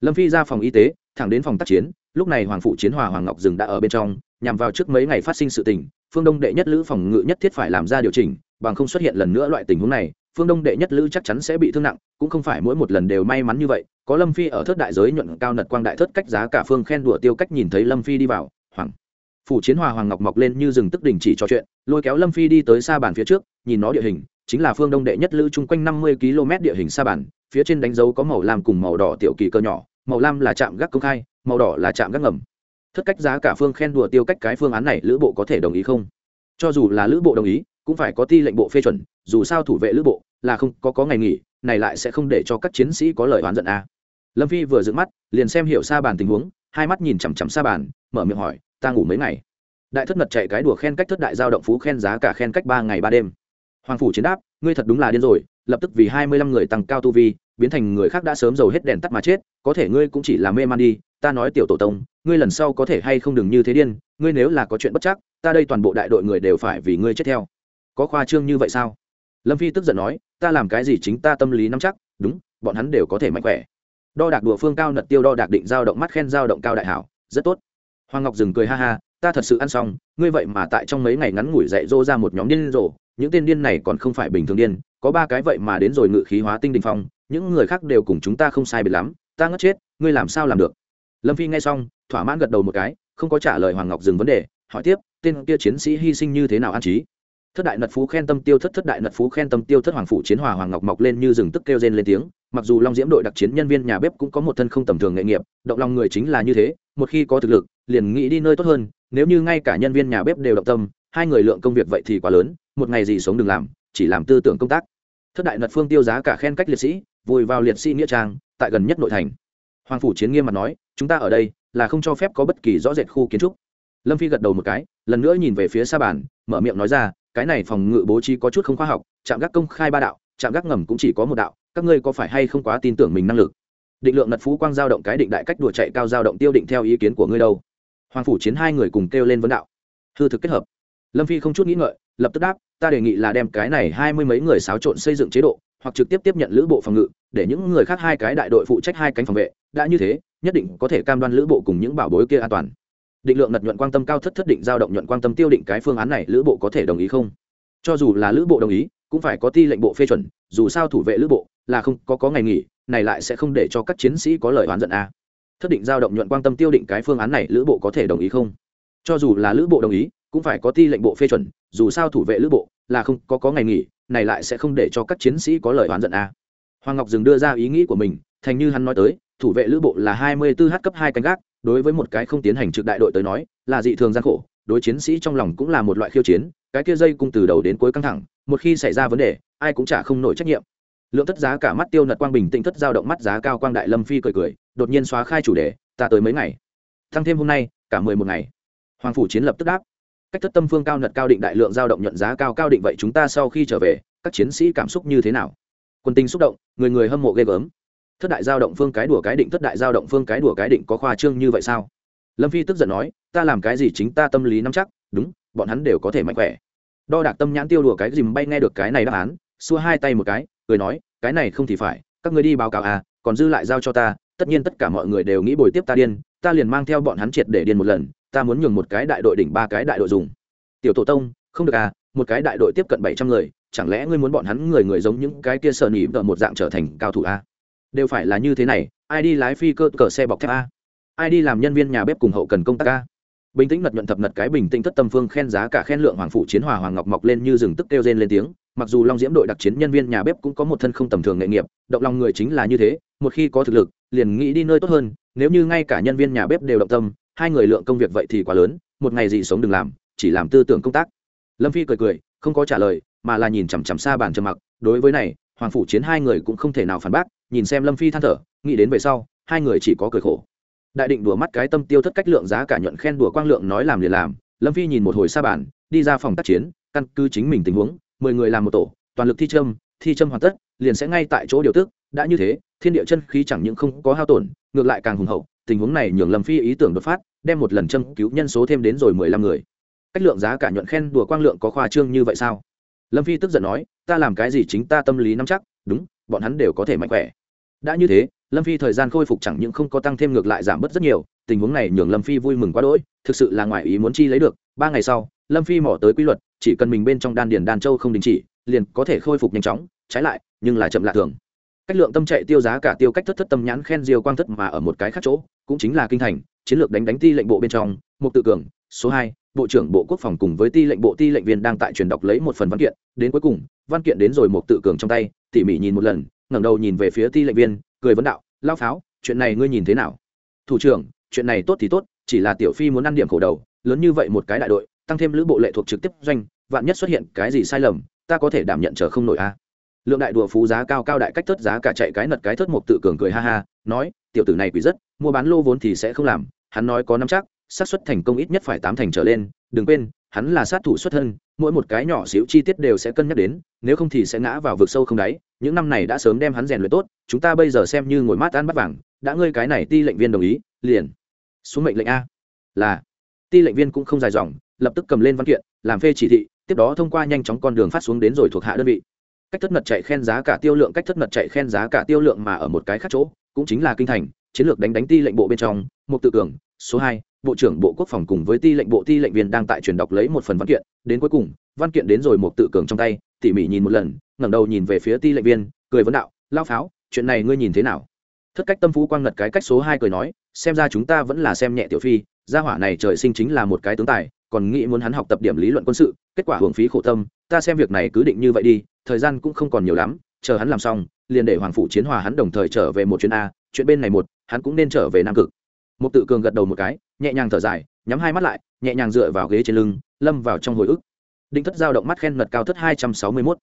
Lâm phi ra phòng y tế, thẳng đến phòng tác chiến, lúc này hoàng phụ chiến hòa hoàng ngọc dừng đã ở bên trong, nhằm vào trước mấy ngày phát sinh sự tình, phương đông đệ nhất lữ phòng ngự nhất thiết phải làm ra điều chỉnh, bằng không xuất hiện lần nữa loại tình huống này phương đông đệ nhất lữ chắc chắn sẽ bị thương nặng, cũng không phải mỗi một lần đều may mắn như vậy, có lâm phi ở thất đại giới nhuận cao nật quang đại thất cách giá cả phương khen đùa tiêu cách nhìn thấy lâm phi đi vào hoàng phủ chiến hòa hoàng ngọc mọc lên như rừng tức đình chỉ trò chuyện, lôi kéo lâm phi đi tới xa bàn phía trước, nhìn nó địa hình, chính là phương đông đệ nhất lữ chung quanh năm mươi km địa hình xa bàn, phía trên đánh dấu có màu lam cùng màu đỏ tiểu kỳ cơ nhỏ, màu lam là trạm gác công khai, màu đỏ là trạm gác ngầm. Thất cách giá cả phương khen đùa tiêu cách cái phương án này lữ bộ có thể đồng ý không? Cho dù là lữ bộ đồng ý, cũng phải có ti lệnh bộ phê chuẩn, dù sao thủ vệ lữ bộ là không, có có ngày nghỉ, này lại sẽ không để cho các chiến sĩ có lời oán giận a à. lâm phi vừa dựng mắt, liền xem hiểu xa bàn tình huống, hai mắt nhìn chằm chằm xa bàn, mở miệng hỏi, ta ngủ mấy ngày? Đại thất mật chạy cái đùa khen cách thất đại giao động phú khen giá cả khen cách ba ngày ba đêm. Hoàng phủ chiến đáp, ngươi thật đúng là điên rồi, lập tức vì hai mươi lăm người tăng cao tu vi, biến thành người khác đã sớm dầu hết đèn tắt mà chết, có thể ngươi cũng chỉ là mê man đi, ta nói tiểu tổ tông, ngươi lần sau có thể hay không đừng như thế điên, ngươi nếu là có chuyện bất chắc, ta đây toàn bộ đại đội người đều phải vì ngươi chết theo. Có khoa trương như vậy sao? Lâm phi tức giận nói, ta làm cái gì chính ta tâm lý nắm chắc, đúng, bọn hắn đều có thể mạnh khỏe. Đo đạc đùa phương cao nật tiêu đo đạc định giao động mắt khen giao động cao đại hảo, rất tốt. Hoàng ngọc dừng cười ha ha, ta thật sự ăn xong, ngươi vậy mà tại trong mấy ngày ngắn ngủi dạy dô ra một nhóm điên rồ, những tên điên này còn không phải bình thường điên, có ba cái vậy mà đến rồi ngự khí hóa tinh đình phong, những người khác đều cùng chúng ta không sai biệt lắm, ta ngất chết, ngươi làm sao làm được? Lâm phi nghe xong, thỏa mãn gật đầu một cái, không có trả lời hoàng ngọc dừng vấn đề, hỏi tiếp, tên kia chiến sĩ hy sinh như thế nào an trí? Thất đại nật phú khen tâm tiêu thất thất đại nật phú khen tâm tiêu thất, hoàng phủ chiến hòa hoàng ngọc mọc lên như rừng tức kêu rên lên tiếng. Mặc dù long diễm đội đặc chiến nhân viên nhà bếp cũng có một thân không tầm thường nghề nghiệp, động lòng người chính là như thế, một khi có thực lực, liền nghĩ đi nơi tốt hơn. Nếu như ngay cả nhân viên nhà bếp đều động tâm, hai người lượng công việc vậy thì quá lớn, một ngày gì sống đừng làm, chỉ làm tư tưởng công tác. Thất đại nật phương tiêu giá cả khen cách liệt sĩ, vùi vào liệt sĩ nghĩa trang, tại gần nhất nội thành. Hoàng phủ chiến nghiêm mặt nói, chúng ta ở đây là không cho phép có bất kỳ rõ rệt khu kiến trúc. Lâm phi gật đầu một cái, lần nữa nhìn về phía xa bàn, mở miệng nói ra cái này phòng ngự bố trí có chút không khoa học trạm gác công khai ba đạo trạm gác ngầm cũng chỉ có một đạo, các ngươi có phải hay không quá tin tưởng mình năng lực? Định lượng nật phú quang giao động cái định đại cách đùa chạy cao giao động tiêu định theo ý kiến của ngươi đâu. Hoàng phủ chiến hai người cùng kêu lên vấn đạo. Hư thực kết hợp. Lâm phi không chút nghĩ ngợi, lập tức đáp, ta đề nghị là đem cái này hai mươi mấy người xáo trộn xây dựng chế độ, hoặc trực tiếp tiếp nhận lữ bộ phòng ngự, để những người khác hai cái đại đội phụ trách hai cánh phòng vệ. Đã như thế, nhất định có thể cam đoan lữ bộ cùng những bảo bối kia an toàn định lượng lật nhuận quan tâm cao thất thất định giao động nhuận quan tâm tiêu định cái phương án này lữ bộ có thể đồng ý không cho dù là lữ bộ đồng ý, cũng phải có ti lệnh bộ phê chuẩn, dù sao thủ vệ lữ bộ là không có có ngày nghỉ, này lại sẽ không để cho các chiến sĩ có lời oán giận a à. thất định giao động nhuận quan tâm tiêu định cái phương án này lữ bộ có thể đồng ý không cho dù là lữ bộ đồng ý, cũng phải có ti lệnh bộ phê chuẩn, dù sao thủ vệ lữ bộ là không có có ngày nghỉ, này lại sẽ không để cho các chiến sĩ có lời oán giận a à. hoàng ngọc dừng đưa ra ý nghĩ của mình, thành như hắn nói tới, thủ vệ lữ bộ là hai mươi 24 h cấp hai canh gác đối với một cái không tiến hành trực đại đội tới nói, là dị thường gian khổ, đối chiến sĩ trong lòng cũng là một loại khiêu chiến, cái kia dây cung từ đầu đến cuối căng thẳng, một khi xảy ra vấn đề, ai cũng chả không nổi trách nhiệm. Lượng tất giá cả mắt tiêu nật quang bình tĩnh thất giao động mắt giá cao quang đại lâm phi cười cười, đột nhiên xóa khai chủ đề, ta tới mấy ngày? Thăng thêm hôm nay, cả mười một ngày. Hoàng phủ chiến lập tức đáp. Cách thất tâm phương cao nật cao định đại lượng giao động nhận giá cao cao định vậy chúng ta sau khi trở về, các chiến sĩ cảm xúc như thế nào? Quân tình xúc động, người người hâm mộ ghê gớm thất đại giao động phương cái đùa cái định, thất đại giao động phương cái đùa cái định có khoa trương như vậy sao? Lâm phi tức giận nói, ta làm cái gì chính ta tâm lý nắm chắc, đúng, bọn hắn đều có thể mạnh khỏe. Đo đạc tâm nhãn tiêu đùa cái dìm bay nghe được cái này đáp án, xua hai tay một cái, cười nói, cái này không thì phải, các người đi báo cáo à còn dư lại giao cho ta, tất nhiên tất cả mọi người đều nghĩ bồi tiếp ta điên, ta liền mang theo bọn hắn triệt để điên một lần, ta muốn nhường một cái đại đội đỉnh ba cái đại đội dùng. Tiểu tổ tông, không được à một cái đại đội tiếp cận bảy trăm người, chẳng lẽ ngươi muốn bọn hắn người người giống những cái kia sợ nỉ vợ một dạng trở thành cao thủ à? Đều phải là như thế này, ai đi lái phi cơ cờ xe bọc thép a? Ai đi làm nhân viên nhà bếp cùng hậu cần công tác a? Bình tĩnh nật nhuận thập nật cái bình tĩnh thất tâm phương khen giá cả khen lượng hoàng phụ chiến hòa hoàng ngọc mọc lên như rừng tức kêu rên lên tiếng. Mặc dù long diễm đội đặc chiến nhân viên nhà bếp cũng có một thân không tầm thường nghề nghiệp, động lòng người chính là như thế, một khi có thực lực, liền nghĩ đi nơi tốt hơn, nếu như ngay cả nhân viên nhà bếp đều động tâm, hai người lượng công việc vậy thì quá lớn, một ngày gì sống đừng làm, chỉ làm tư tưởng công tác. Lâm phi cười cười, không có trả lời, mà là nhìn chằm chằm xa bàn trầm mặc. Đối với này, hoàng phủ chiến hai người cũng không thể nào phản bác nhìn xem lâm phi than thở, nghĩ đến về sau, hai người chỉ có cười khổ. Đại định đùa mắt cái tâm tiêu thất cách lượng giá cả nhuận khen đùa quang lượng nói làm liền làm, lâm phi nhìn một hồi xa bản đi ra phòng tác chiến, căn cứ chính mình tình huống, mười người làm một tổ, toàn lực thi châm thi châm hoàn tất, liền sẽ ngay tại chỗ điều tức, đã như thế, thiên địa chân khí chẳng những không có hao tổn, ngược lại càng hùng hậu, tình huống này nhường lâm phi ý tưởng đột phát, đem một lần châm cứu nhân số thêm đến rồi mười lăm người. Cách lượng giá cả nhuận khen đùa quang lượng có khoa trương như vậy sao? Lâm phi tức giận nói, ta làm cái gì chính ta tâm lý nắm chắc, đúng bọn hắn đều có thể mạnh khỏe. Đã như thế, lâm phi thời gian khôi phục chẳng những không có tăng thêm ngược lại giảm bớt rất nhiều, tình huống này nhường lâm phi vui mừng quá đỗi, thực sự là ngoài ý muốn chi lấy được. Ba ngày sau, lâm phi mỏ tới quy luật, chỉ cần mình bên trong đan điền đan châu không đình chỉ, liền có thể khôi phục nhanh chóng, trái lại, nhưng là chậm lạ thường. Cách lượng tâm chạy tiêu giá cả tiêu cách thất thất tâm nhãn khen diêu quang thất mà ở một cái khác chỗ, cũng chính là kinh thành, chiến lược đánh đánh ti lệnh bộ bên trong, mục tự cường, số hai, bộ trưởng bộ quốc phòng cùng với ti lệnh bộ ti lệnh viên đang tại truyền đọc lấy một phần văn kiện, đến cuối cùng, văn kiện đến rồi mục tự cường trong tay tỉ mỉ nhìn một lần, ngẩng đầu nhìn về phía ti lệnh viên, cười vấn đạo lao pháo, chuyện này ngươi nhìn thế nào? Thủ trưởng, chuyện này tốt thì tốt, chỉ là tiểu phi muốn ăn điểm khổ đầu, lớn như vậy một cái đại đội, tăng thêm lữ bộ lệ thuộc trực tiếp doanh, vạn nhất xuất hiện cái gì sai lầm, ta có thể đảm nhận chờ không nổi a. Lượng đại đùa phú giá cao cao đại cách thất giá cả chạy cái nật cái thất một tự cường cười ha ha, nói, tiểu tử này quỷ rất, mua bán lô vốn thì sẽ không làm, hắn nói có năm chắc, xác suất thành công ít nhất phải tám thành trở lên, đừng quên, hắn là sát thủ xuất thân, mỗi một cái nhỏ xíu chi tiết đều sẽ cân nhắc đến, nếu không thì sẽ ngã vào vực sâu không đáy những năm này đã sớm đem hắn rèn luyện tốt, chúng ta bây giờ xem như ngồi mát ăn bắt vàng, đã ngươi cái này ti lệnh viên đồng ý, liền xuống mệnh lệnh a. Là, ti lệnh viên cũng không dài dòng, lập tức cầm lên văn kiện, làm phê chỉ thị, tiếp đó thông qua nhanh chóng con đường phát xuống đến rồi thuộc hạ đơn vị. Cách thất mật chạy khen giá cả tiêu lượng, cách thất mật chạy khen giá cả tiêu lượng mà ở một cái khác chỗ, cũng chính là kinh thành, chiến lược đánh đánh ti lệnh bộ bên trong, một tự cường, số hai, bộ trưởng bộ quốc phòng cùng với ti lệnh bộ ti lệnh viên đang tại truyền đọc lấy một phần văn kiện, đến cuối cùng, văn kiện đến rồi một tự cường trong tay tỉ mỉ nhìn một lần, ngẩng đầu nhìn về phía ti lệnh viên, cười vấn đạo lao pháo, chuyện này ngươi nhìn thế nào? Thất cách tâm phú quang ngật cái cách số hai cười nói, xem ra chúng ta vẫn là xem nhẹ tiểu phi, gia hỏa này trời sinh chính là một cái tướng tài, còn nghĩ muốn hắn học tập điểm lý luận quân sự, kết quả hưởng phí khổ tâm, ta xem việc này cứ định như vậy đi, thời gian cũng không còn nhiều lắm, chờ hắn làm xong, liền để hoàng phủ chiến hòa hắn đồng thời trở về một chuyến a, chuyện bên này một, hắn cũng nên trở về nam cực. Một tự cường gật đầu một cái, nhẹ nhàng thở dài, nhắm hai mắt lại, nhẹ nhàng dựa vào ghế trên lưng, lâm vào trong hồi ức định thất giao động mắt khen mật cao thất hai trăm sáu mươi mốt.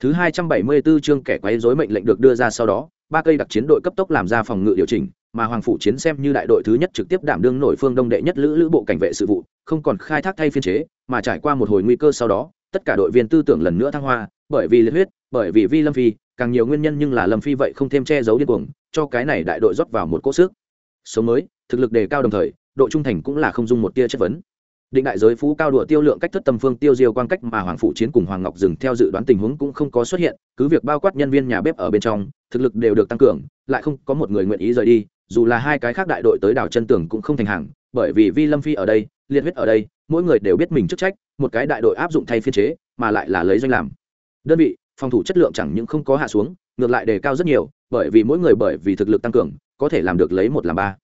Thứ hai trăm bảy mươi 274 chương kẻ quấy rối mệnh lệnh được đưa ra sau đó, ba cây đặc chiến đội cấp tốc làm ra phòng ngự điều chỉnh, mà hoàng phủ chiến xem như đại đội thứ nhất trực tiếp đảm đương nổi phương đông đệ nhất lữ lữ bộ cảnh vệ sự vụ, không còn khai thác thay phiên chế, mà trải qua một hồi nguy cơ sau đó, tất cả đội viên tư tưởng lần nữa thăng hoa, bởi vì liệt huyết, bởi vì vi lâm phi, càng nhiều nguyên nhân nhưng là lâm phi vậy không thêm che giấu điên cuồng, cho cái này đại đội rót vào một cỗ sức. Sống mới, thực lực đề cao đồng thời, độ trung thành cũng là không dung một tia chất vấn định đại giới phú cao đùa tiêu lượng cách thất tâm phương tiêu diêu quan cách mà hoàng phủ chiến cùng hoàng ngọc dừng theo dự đoán tình huống cũng không có xuất hiện, cứ việc bao quát nhân viên nhà bếp ở bên trong, thực lực đều được tăng cường, lại không có một người nguyện ý rời đi, dù là hai cái khác đại đội tới đảo chân tường cũng không thành hàng, bởi vì vi lâm phi ở đây, liệt huyết ở đây, mỗi người đều biết mình chức trách, một cái đại đội áp dụng thay phiên chế, mà lại là lấy doanh làm. Đơn vị, phòng thủ chất lượng chẳng những không có hạ xuống, ngược lại đề cao rất nhiều, bởi vì mỗi người bởi vì thực lực tăng cường, có thể làm được lấy một làm ba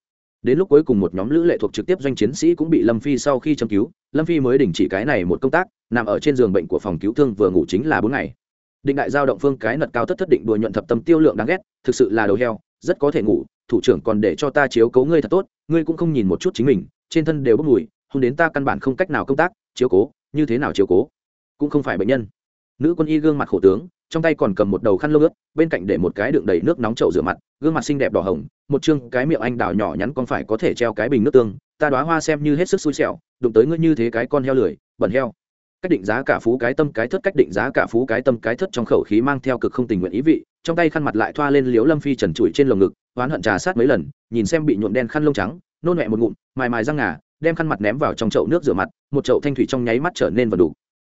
đến lúc cuối cùng một nhóm lữ lệ thuộc trực tiếp doanh chiến sĩ cũng bị lâm phi sau khi châm cứu, lâm phi mới đình chỉ cái này một công tác, nằm ở trên giường bệnh của phòng cứu thương vừa ngủ chính là bốn ngày. Định đại giao động phương cái nật cao thất thất định đùa nhuận thập tâm tiêu lượng đáng ghét, thực sự là đầu heo, rất có thể ngủ, thủ trưởng còn để cho ta chiếu cố ngươi thật tốt, ngươi cũng không nhìn một chút chính mình, trên thân đều bốc mùi hôn đến ta căn bản không cách nào công tác, chiếu cố, như thế nào chiếu cố? Cũng không phải bệnh nhân nữ quân y gương mặt khổ tướng, trong tay còn cầm một đầu khăn lông ướt, bên cạnh để một cái đựng đầy nước nóng trậu rửa mặt, gương mặt xinh đẹp đỏ hồng, một chương cái miệng anh đào nhỏ nhắn con phải có thể treo cái bình nước tương, ta đoá hoa xem như hết sức xui xẻo, đụng tới ngươi như thế cái con heo lười, bẩn heo. Cách định giá cả phú cái tâm cái thất, cách định giá cả phú cái tâm cái thất trong khẩu khí mang theo cực không tình nguyện ý vị, trong tay khăn mặt lại thoa lên liếu lâm phi trần trụi trên lồng ngực, oán hận trà sát mấy lần, nhìn xem bị nhuộm đen khăn lông trắng, nôn mẹ một ngụm, mài mài răng ngà, đem khăn mặt ném vào trong chậu nước rửa mặt, một chậu thanh thủy trong nháy mắt trở nên vật đủ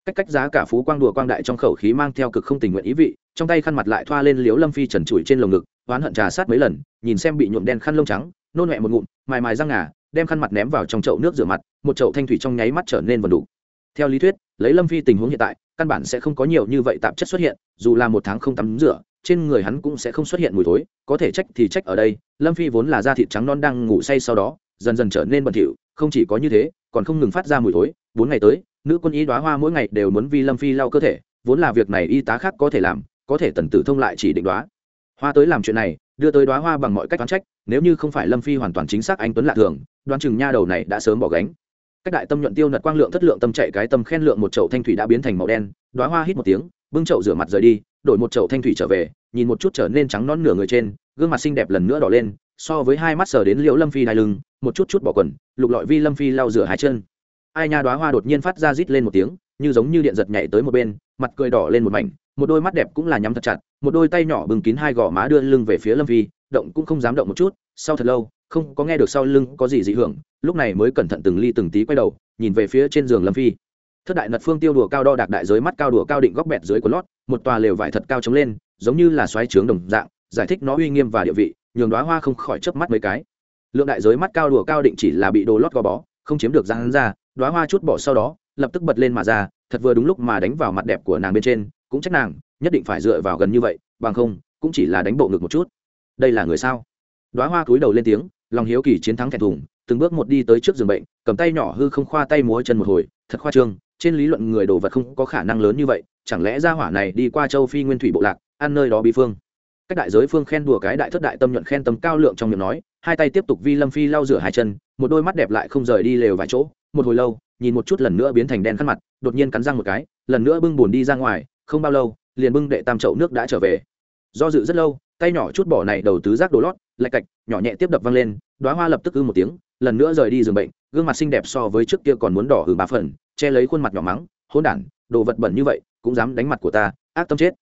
cách cách giá cả phú quang đùa quang đại trong khẩu khí mang theo cực không tình nguyện ý vị, trong tay khăn mặt lại thoa lên liếu lâm phi trần trụi trên lồng ngực, oán hận trà sát mấy lần, nhìn xem bị nhuộm đen khăn lông trắng, nôn mẹ một ngụm, mài mài răng ngà, đem khăn mặt ném vào trong chậu nước rửa mặt, một chậu thanh thủy trong nháy mắt trở nên vần đủ theo lý thuyết, lấy lâm phi tình huống hiện tại, căn bản sẽ không có nhiều như vậy tạp chất xuất hiện, dù là một tháng không tắm rửa, trên người hắn cũng sẽ không xuất hiện mùi thối, có thể trách thì trách ở đây, lâm phi vốn là da thịt trắng non đang ngủ say sau đó, dần dần trở nên bẩn thỉu, không chỉ có như thế, còn không ngừng phát ra mùi thối, bốn ngày tới nữ quân y đoá hoa mỗi ngày đều muốn vi lâm phi lau cơ thể, vốn là việc này y tá khác có thể làm, có thể tần tử thông lại chỉ định đoá. Hoa tới làm chuyện này, đưa tới đoá hoa bằng mọi cách đoán trách, nếu như không phải lâm phi hoàn toàn chính xác anh tuấn lạ thường, đoán chừng nha đầu này đã sớm bỏ gánh. Cách đại tâm nhuận tiêu nật quang lượng thất lượng tâm chạy cái tâm khen lượng một chậu thanh thủy đã biến thành màu đen, đoá hoa hít một tiếng, bưng chậu rửa mặt rời đi, đổi một chậu thanh thủy trở về, nhìn một chút trở nên trắng non nửa người trên, gương mặt xinh đẹp lần nữa đỏ lên, so với hai mắt sờ đến liễu lâm phi đai lưng, một chút chút bỏ quần, lục lọi vi lâm phi lau rửa hai chân ai nha đoá hoa đột nhiên phát ra rít lên một tiếng như giống như điện giật nhảy tới một bên mặt cười đỏ lên một mảnh một đôi mắt đẹp cũng là nhắm thật chặt một đôi tay nhỏ bừng kín hai gò má đưa lưng về phía lâm Vi, động cũng không dám động một chút sau thật lâu không có nghe được sau lưng có gì dị hưởng lúc này mới cẩn thận từng ly từng tí quay đầu nhìn về phía trên giường lâm phi. Thất đại nật phương tiêu đùa cao đo đạc đại giới mắt cao đùa cao định góc bẹt dưới của lót một tòa lều vải thật cao chống lên giống như là xoáy trướng đồng dạng giải thích nó uy nghiêm và địa vị nhường đoá hoa không khỏi chớp mắt mấy cái. Lượng đại giới mắt cao đùa cao định chỉ là bị đồ lót gò bó không chiếm được răng ra đoá hoa chút bỏ sau đó, lập tức bật lên mà ra, thật vừa đúng lúc mà đánh vào mặt đẹp của nàng bên trên, cũng trách nàng, nhất định phải dựa vào gần như vậy, bằng không, cũng chỉ là đánh bộ ngực một chút. Đây là người sao? Đoá hoa cúi đầu lên tiếng, lòng hiếu kỳ chiến thắng thẹn thùng, từng bước một đi tới trước giường bệnh, cầm tay nhỏ hư không khoa tay múa chân một hồi, thật khoa trương, trên lý luận người đồ vật không có khả năng lớn như vậy, chẳng lẽ ra hỏa này đi qua châu phi nguyên thủy bộ lạc, ăn nơi đó bị phương? Cách đại giới phương khen đùa cái đại thất đại tâm nhuận khen tầm cao lượng trong miệng nói, hai tay tiếp tục vi lâm phi lau rửa hai chân, một đôi mắt đẹp lại không rời đi lều vài chỗ một hồi lâu, nhìn một chút lần nữa biến thành đen khăn mặt, đột nhiên cắn răng một cái, lần nữa bưng bùn đi ra ngoài, không bao lâu, liền bưng đệ tam chậu nước đã trở về. Do dự rất lâu, tay nhỏ chút bỏ này đầu tứ giác đồ lót, lạch cạch, nhỏ nhẹ tiếp đập văng lên đoá hoa lập tức ư một tiếng, lần nữa rời đi giường bệnh, gương mặt xinh đẹp so với trước kia còn muốn đỏ hừ ba phần, che lấy khuôn mặt nhỏ mắng hôn đản, đồ vật bẩn như vậy, cũng dám đánh mặt của ta, ác tâm chết.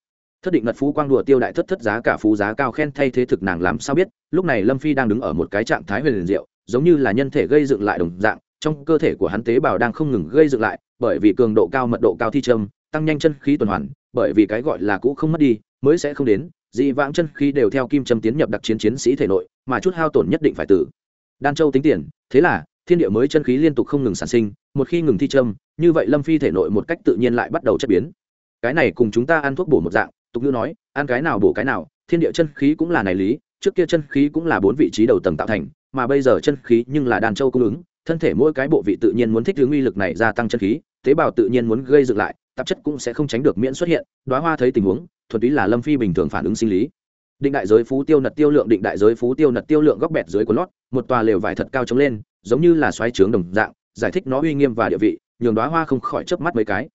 Thất định ngật phú quang đùa tiêu đại thất thất giá cả phú giá cao khen thay thế thực nàng làm sao biết, lúc này lâm phi đang đứng ở một cái trạng thái huyền liền diệu, giống như là nhân thể gây dựng lại đồng dạng trong cơ thể của hắn tế bào đang không ngừng gây dựng lại, bởi vì cường độ cao, mật độ cao thi trâm tăng nhanh chân khí tuần hoàn, bởi vì cái gọi là cũ không mất đi, mới sẽ không đến, dị vãng chân khí đều theo kim châm tiến nhập đặc chiến chiến sĩ thể nội, mà chút hao tổn nhất định phải tử. Đan châu tính tiền, thế là, thiên địa mới chân khí liên tục không ngừng sản sinh, một khi ngừng thi châm, như vậy lâm phi thể nội một cách tự nhiên lại bắt đầu chất biến. Cái này cùng chúng ta ăn thuốc bổ một dạng, tục ngữ nói, ăn cái nào bổ cái nào, thiên địa chân khí cũng là này lý, trước kia chân khí cũng là bốn vị trí đầu tầng tạo thành, mà bây giờ chân khí nhưng là đan châu cung ứng thân thể mỗi cái bộ vị tự nhiên muốn thích ứng uy lực này gia tăng chân khí, tế bào tự nhiên muốn gây dựng lại, tạp chất cũng sẽ không tránh được miễn xuất hiện đoá hoa thấy tình huống, thuần túy là lâm phi bình thường phản ứng sinh lý. Định đại giới phú tiêu nật tiêu lượng, định đại giới phú tiêu nật tiêu lượng góc bẹt dưới của lót, một tòa lều vải thật cao trống lên, giống như là xoáy trướng đồng dạng, giải thích nó uy nghiêm và địa vị, nhường đoá hoa không khỏi chớp mắt mấy cái.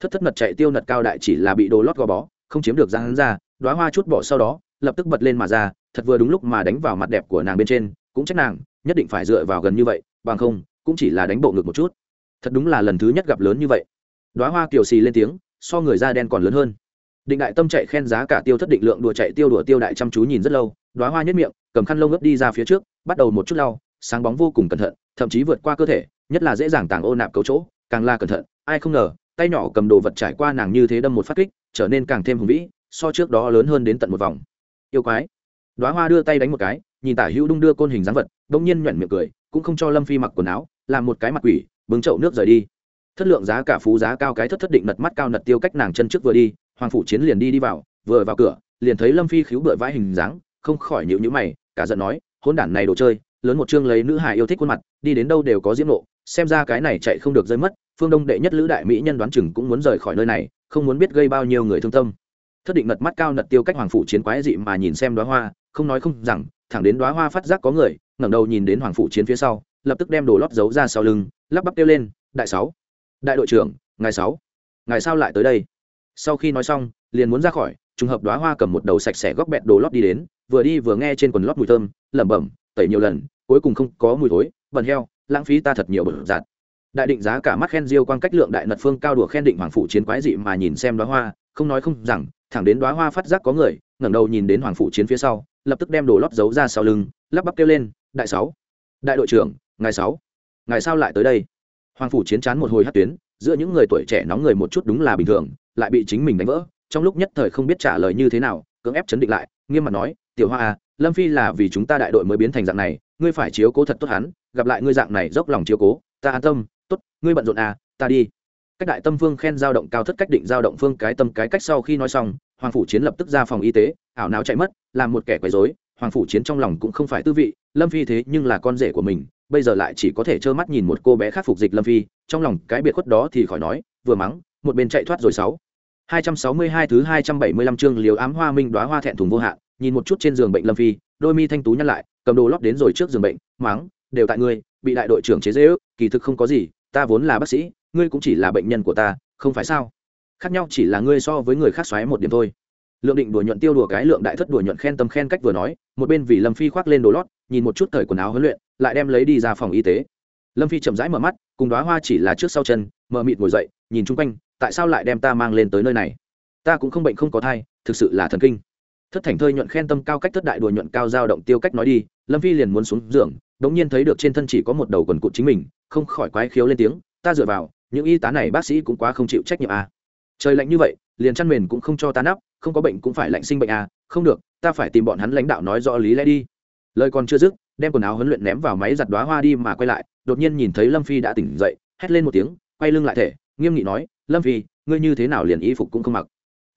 Thất thất nật chạy tiêu nật cao đại chỉ là bị đồ lót gò bó, không chiếm được ra hắn ra đoá hoa chút bỏ sau đó, lập tức bật lên mà ra, thật vừa đúng lúc mà đánh vào mặt đẹp của nàng bên trên, cũng trách nàng, nhất định phải dựa vào gần như vậy bằng không, cũng chỉ là đánh bộ ngực một chút. Thật đúng là lần thứ nhất gặp lớn như vậy. Đoá hoa kiều xì lên tiếng, so người da đen còn lớn hơn. Định đại tâm chạy khen giá cả tiêu thất định lượng đùa chạy tiêu đùa tiêu đại chăm chú nhìn rất lâu đoá hoa nhất miệng, cầm khăn lông ướp đi ra phía trước, bắt đầu một chút lau, sáng bóng vô cùng cẩn thận, thậm chí vượt qua cơ thể, nhất là dễ dàng tàng ô nạp cấu chỗ, càng là cẩn thận, ai không ngờ, tay nhỏ cầm đồ vật trải qua nàng như thế đâm một phát kích, trở nên càng thêm hùng vĩ, so trước đó lớn hơn đến tận một vòng. Yêu quái. Đoá hoa đưa tay đánh một cái, nhìn tả hữu đung đưa côn hình dáng vật đông nhiên nhoẻn miệng cười cũng không cho lâm phi mặc quần áo, làm một cái mặt quỷ, bưng chậu nước rời đi. Thất lượng giá cả phú giá cao cái thất thất định nật mắt cao nật tiêu cách nàng chân trước vừa đi, hoàng phủ chiến liền đi đi vào, vừa vào cửa, liền thấy lâm phi khiếu bựa vãi hình dáng, không khỏi nhịu nhữ mày, cả giận nói hôn đản này đồ chơi, lớn một chương lấy nữ hài yêu thích khuôn mặt, đi đến đâu đều có diễm nộ, xem ra cái này chạy không được rơi mất, phương đông đệ nhất lữ đại mỹ nhân đoán chừng cũng muốn rời khỏi nơi này, không muốn biết gây bao nhiêu người thương tâm. Thất định nật mắt cao nật tiêu cách hoàng phủ chiến quái dị mà nhìn xem đoá hoa, không nói không rằng, thẳng đến đoá hoa phát giác có người ngẩng đầu nhìn đến hoàng phủ chiến phía sau, lập tức đem đồ lót giấu ra sau lưng, lắp bắp kêu lên, đại sáu, đại đội trưởng, ngài sáu, ngài sao lại tới đây? Sau khi nói xong, liền muốn ra khỏi, trùng hợp đoá hoa cầm một đầu sạch sẽ góc bẹt đồ lót đi đến, vừa đi vừa nghe trên quần lót mùi thơm, lẩm bẩm, tẩy nhiều lần, cuối cùng không có mùi thối vần heo, lãng phí ta thật nhiều bẩn giạt. Đại định giá cả mắt khen diêu quang cách lượng đại nật phương cao đùa khen định hoàng phủ chiến quái dị mà nhìn xem đoá hoa, không nói không rằng, thẳng đến đoá hoa phát giác có người, ngẩng đầu nhìn đến hoàng phủ chiến phía sau, lập tức đem đồ lót giấu ra sau lưng, lắp bắp kêu lên đại sáu, đại đội trưởng, ngài sáu, ngài sao lại tới đây? Hoàng phủ chiến chán một hồi hát tuyến, giữa những người tuổi trẻ nóng người một chút đúng là bình thường, lại bị chính mình đánh vỡ, trong lúc nhất thời không biết trả lời như thế nào, cưỡng ép chấn định lại, nghiêm mặt nói, tiểu hoa à lâm phi là vì chúng ta đại đội mới biến thành dạng này, ngươi phải chiếu cố thật tốt hắn, gặp lại ngươi dạng này dốc lòng chiếu cố, ta an tâm, tốt, ngươi bận rộn à ta đi. Cách đại tâm phương khen giao động cao thất cách định giao động phương cái tâm cái cách sau khi nói xong, hoàng phủ chiến lập tức ra phòng y tế, ảo não chạy mất, làm một kẻ quấy rối hoàng phủ chiến trong lòng cũng không phải tư vị lâm phi thế nhưng là con rể của mình bây giờ lại chỉ có thể trơ mắt nhìn một cô bé khác phục dịch lâm phi trong lòng cái biệt khuất đó thì khỏi nói vừa mắng một bên chạy thoát rồi sáu 262 thứ 275 chương liều ám hoa minh đóa hoa thẹn thùng vô hạn, nhìn một chút trên giường bệnh Lâm Phi, đôi mi thanh tú nhăn lại, cầm đồ lót đến rồi trước giường bệnh, mắng, đều tại ngươi, bị đại đội trưởng chế giễu, kỳ thực không có gì, ta vốn là bác sĩ, ngươi cũng chỉ là bệnh nhân của ta, không phải sao? Khác nhau chỉ là ngươi so với người khác xoáy một điểm thôi. Lượng định đùa nhuận tiêu đùa cái lượng đại thất đùa nhuận khen tâm khen cách vừa nói, một bên vì Lâm Phi khoác lên đồ lót, nhìn một chút thời quần áo huấn luyện, lại đem lấy đi ra phòng y tế. Lâm Phi chậm rãi mở mắt, cùng đóa hoa chỉ là trước sau chân, mở mịt ngồi dậy, nhìn chung quanh, tại sao lại đem ta mang lên tới nơi này? ta cũng không bệnh không có thai thực sự là thần kinh thất thành thơi nhuận khen tâm cao cách thất đại đùa nhuận cao dao động tiêu cách nói đi lâm phi liền muốn xuống giường đống nhiên thấy được trên thân chỉ có một đầu quần cụt chính mình không khỏi quái khiếu lên tiếng ta dựa vào những y tá này bác sĩ cũng quá không chịu trách nhiệm à. trời lạnh như vậy liền chăn mền cũng không cho ta nắp không có bệnh cũng phải lạnh sinh bệnh à. không được, ta phải tìm bọn hắn lãnh đạo nói rõ lý lẽ đi lời còn chưa dứt, đem quần áo huấn luyện ném vào máy giặt đoá hoa đi mà quay lại, đột nhiên nhìn thấy lâm phi đã tỉnh dậy, hét lên một tiếng, quay lưng lại thể, nghiêm nghị nói, lâm phi, ngươi như thế nào liền y phục cũng không mặc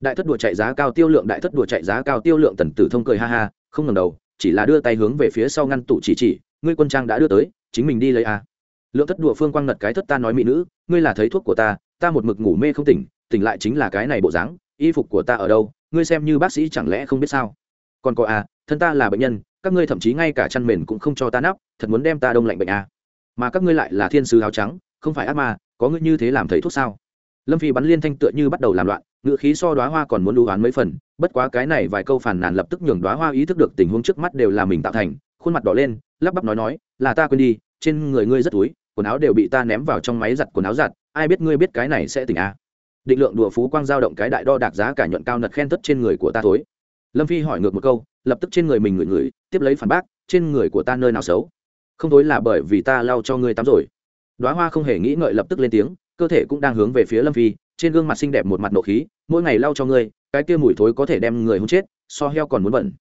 đại thất đùa chạy giá cao tiêu lượng, đại thất đùa chạy giá cao tiêu lượng, tần tử thông cười ha ha, không ngầm đầu, chỉ là đưa tay hướng về phía sau ngăn tủ chỉ chỉ, ngươi quân trang đã đưa tới, chính mình đi lấy a à. lượng thất đùa phương quang ngật cái thất ta nói mỹ nữ, ngươi là thấy thuốc của ta ta một mực ngủ mê không tỉnh tỉnh lại chính là cái này bộ dáng y phục của ta ở đâu, ngươi xem như bác sĩ chẳng lẽ không biết sao còn có à thân ta là bệnh nhân, các ngươi thậm chí ngay cả chăn mền cũng không cho ta nắp, thật muốn đem ta đông lạnh bệnh à. mà các ngươi lại là thiên sứ áo trắng, không phải ác ma, có ngươi như thế làm thầy thuốc sao lâm phi bắn liên thanh tựa như bắt đầu làm loạn, ngựa khí so đoá hoa còn muốn đu oán mấy phần, bất quá cái này vài câu phản nàn lập tức nhường đoá hoa ý thức được tình huống trước mắt đều là mình tạo thành, khuôn mặt đỏ lên, lắp bắp nói nói, là ta quên đi, trên người ngươi rất túi, quần áo đều bị ta ném vào trong máy giặt quần áo giặt, ai biết ngươi biết cái này sẽ tỉnh à định lượng đùa phú quang giao động cái đại đo đạc giá cả nhuận cao nật khen tất trên người của ta thối. Lâm phi hỏi ngược một câu, lập tức trên người mình ngửi ngửi, tiếp lấy phản bác, trên người của ta nơi nào xấu? Không thối là bởi vì ta lau cho ngươi tắm rồi. Đoá hoa không hề nghĩ ngợi lập tức lên tiếng, cơ thể cũng đang hướng về phía lâm phi, trên gương mặt xinh đẹp một mặt nộ khí, mỗi ngày lau cho ngươi, cái kia mùi thối có thể đem người hôn chết, so heo còn muốn bẩn.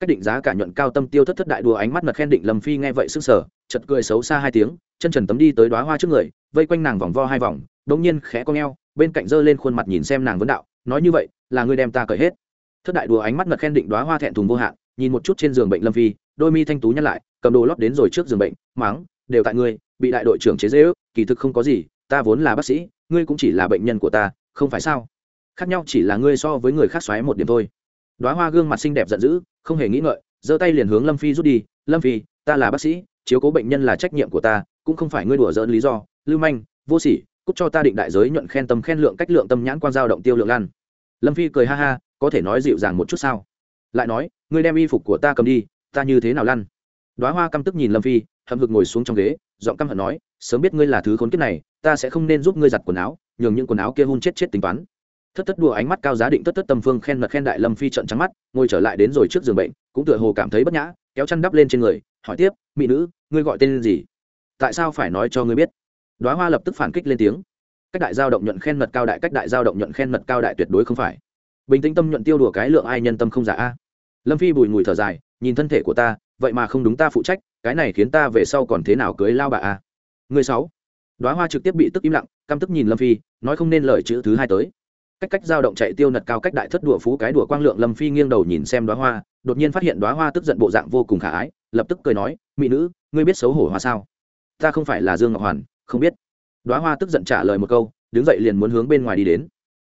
Cách định giá cả nhuận cao tâm tiêu thất thất đại đùa ánh mắt mật khen định lâm phi nghe vậy sức sở chật cười xấu xa hai tiếng, chân trần tấm đi tới đoá hoa trước người, vây quanh nàng vòng vo hai vòng đống nhiên khẽ con eo bên cạnh giơ lên khuôn mặt nhìn xem nàng vấn đạo, nói như vậy, là ngươi đem ta cởi hết. Thất đại đùa ánh mắt ngật khen định đoá hoa thẹn thùng vô hạn, nhìn một chút trên giường bệnh lâm phi, đôi mi thanh tú nhăn lại, cầm đồ lót đến rồi trước giường bệnh mắng đều tại ngươi, bị đại đội trưởng chế dễ ước kỳ thực không có gì, ta vốn là bác sĩ, ngươi cũng chỉ là bệnh nhân của ta, không phải sao? Khác nhau chỉ là ngươi so với người khác xoáy một điểm thôi. Đoá hoa gương mặt xinh đẹp giận dữ, không hề nghĩ ngợi, giơ tay liền hướng lâm phi rút đi, lâm phi, ta là bác sĩ, chiếu cố bệnh nhân là trách nhiệm của ta, cũng không phải ngươi đùa dỡn lý do, lưu manh, vô sỉ cúc cho ta định đại giới nhuận khen tâm khen lượng cách lượng tâm nhãn quan giao động tiêu lượng lan. Lâm phi cười ha ha, có thể nói dịu dàng một chút sao? Lại nói, ngươi đem y phục của ta cầm đi, ta như thế nào lăn? Đoá hoa căm tức nhìn lâm phi, hậm hực ngồi xuống trong ghế, giọng căm hận nói, sớm biết ngươi là thứ khốn kiếp này, ta sẽ không nên giúp ngươi giặt quần áo, nhường những quần áo kia hun chết chết tính toán. Thất thất đùa ánh mắt cao giá định thất tất tâm phương khen mật khen đại lâm phi trận trắng mắt, ngồi trở lại đến rồi trước giường bệnh, cũng tựa hồ cảm thấy bất nhã, kéo chăn đắp lên trên người, hỏi tiếp, mỹ nữ, ngươi gọi tên gì? Tại sao phải nói cho ngươi biết? Đoá hoa lập tức phản kích lên tiếng. Cách đại giao động nhuận khen mật cao đại, cách đại giao động nhuận khen mật cao đại tuyệt đối không phải. Bình tĩnh tâm nhuận tiêu đùa cái lượng ai nhân tâm không giả a. Lâm phi bùi ngùi thở dài, nhìn thân thể của ta, vậy mà không đúng ta phụ trách, cái này khiến ta về sau còn thế nào cưới lao bà a. Người sáu. Đoá hoa trực tiếp bị tức im lặng, căm tức nhìn lâm phi, nói không nên lời chữ thứ hai tới. Cách cách dao động chạy tiêu nật cao, cách đại thất đùa phú cái đùa quang lượng, lâm phi nghiêng đầu nhìn xem đoá hoa, đột nhiên phát hiện đoá hoa tức giận bộ dạng vô cùng khả ái, lập tức cười nói, mỹ nữ, ngươi biết xấu hổ hoa sao? Ta không phải là dương ngọc hoàn không biết. Đoá hoa tức giận trả lời một câu, đứng dậy liền muốn hướng bên ngoài đi đến.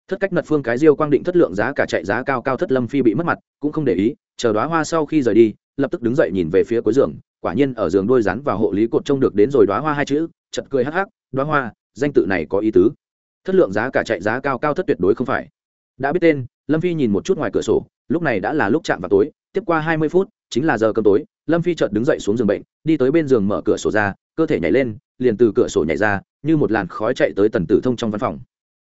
Thất cách nật phương cái diêu quang định thất lượng giá cả chạy giá cao cao thất lâm phi bị mất mặt, cũng không để ý, chờ đoá hoa sau khi rời đi, lập tức đứng dậy nhìn về phía cuối giường, quả nhiên ở giường đôi rắn và hộ lý cột trông được đến rồi đoá hoa hai chữ chật cười hắc hắc, đoá hoa, danh tự này có ý tứ. Thất lượng giá cả chạy giá cao cao thất tuyệt đối không phải. Đã biết tên, lâm phi nhìn một chút ngoài cửa sổ, lúc này đã là lúc chạm vào tối, tiếp qua hai mươi phút, chính là giờ cơm tối, lâm phi chợt đứng dậy xuống giường bệnh, đi tới bên giường mở cửa sổ ra cơ thể nhảy lên, liền từ cửa sổ nhảy ra, như một làn khói chạy tới tần tử thông trong văn phòng.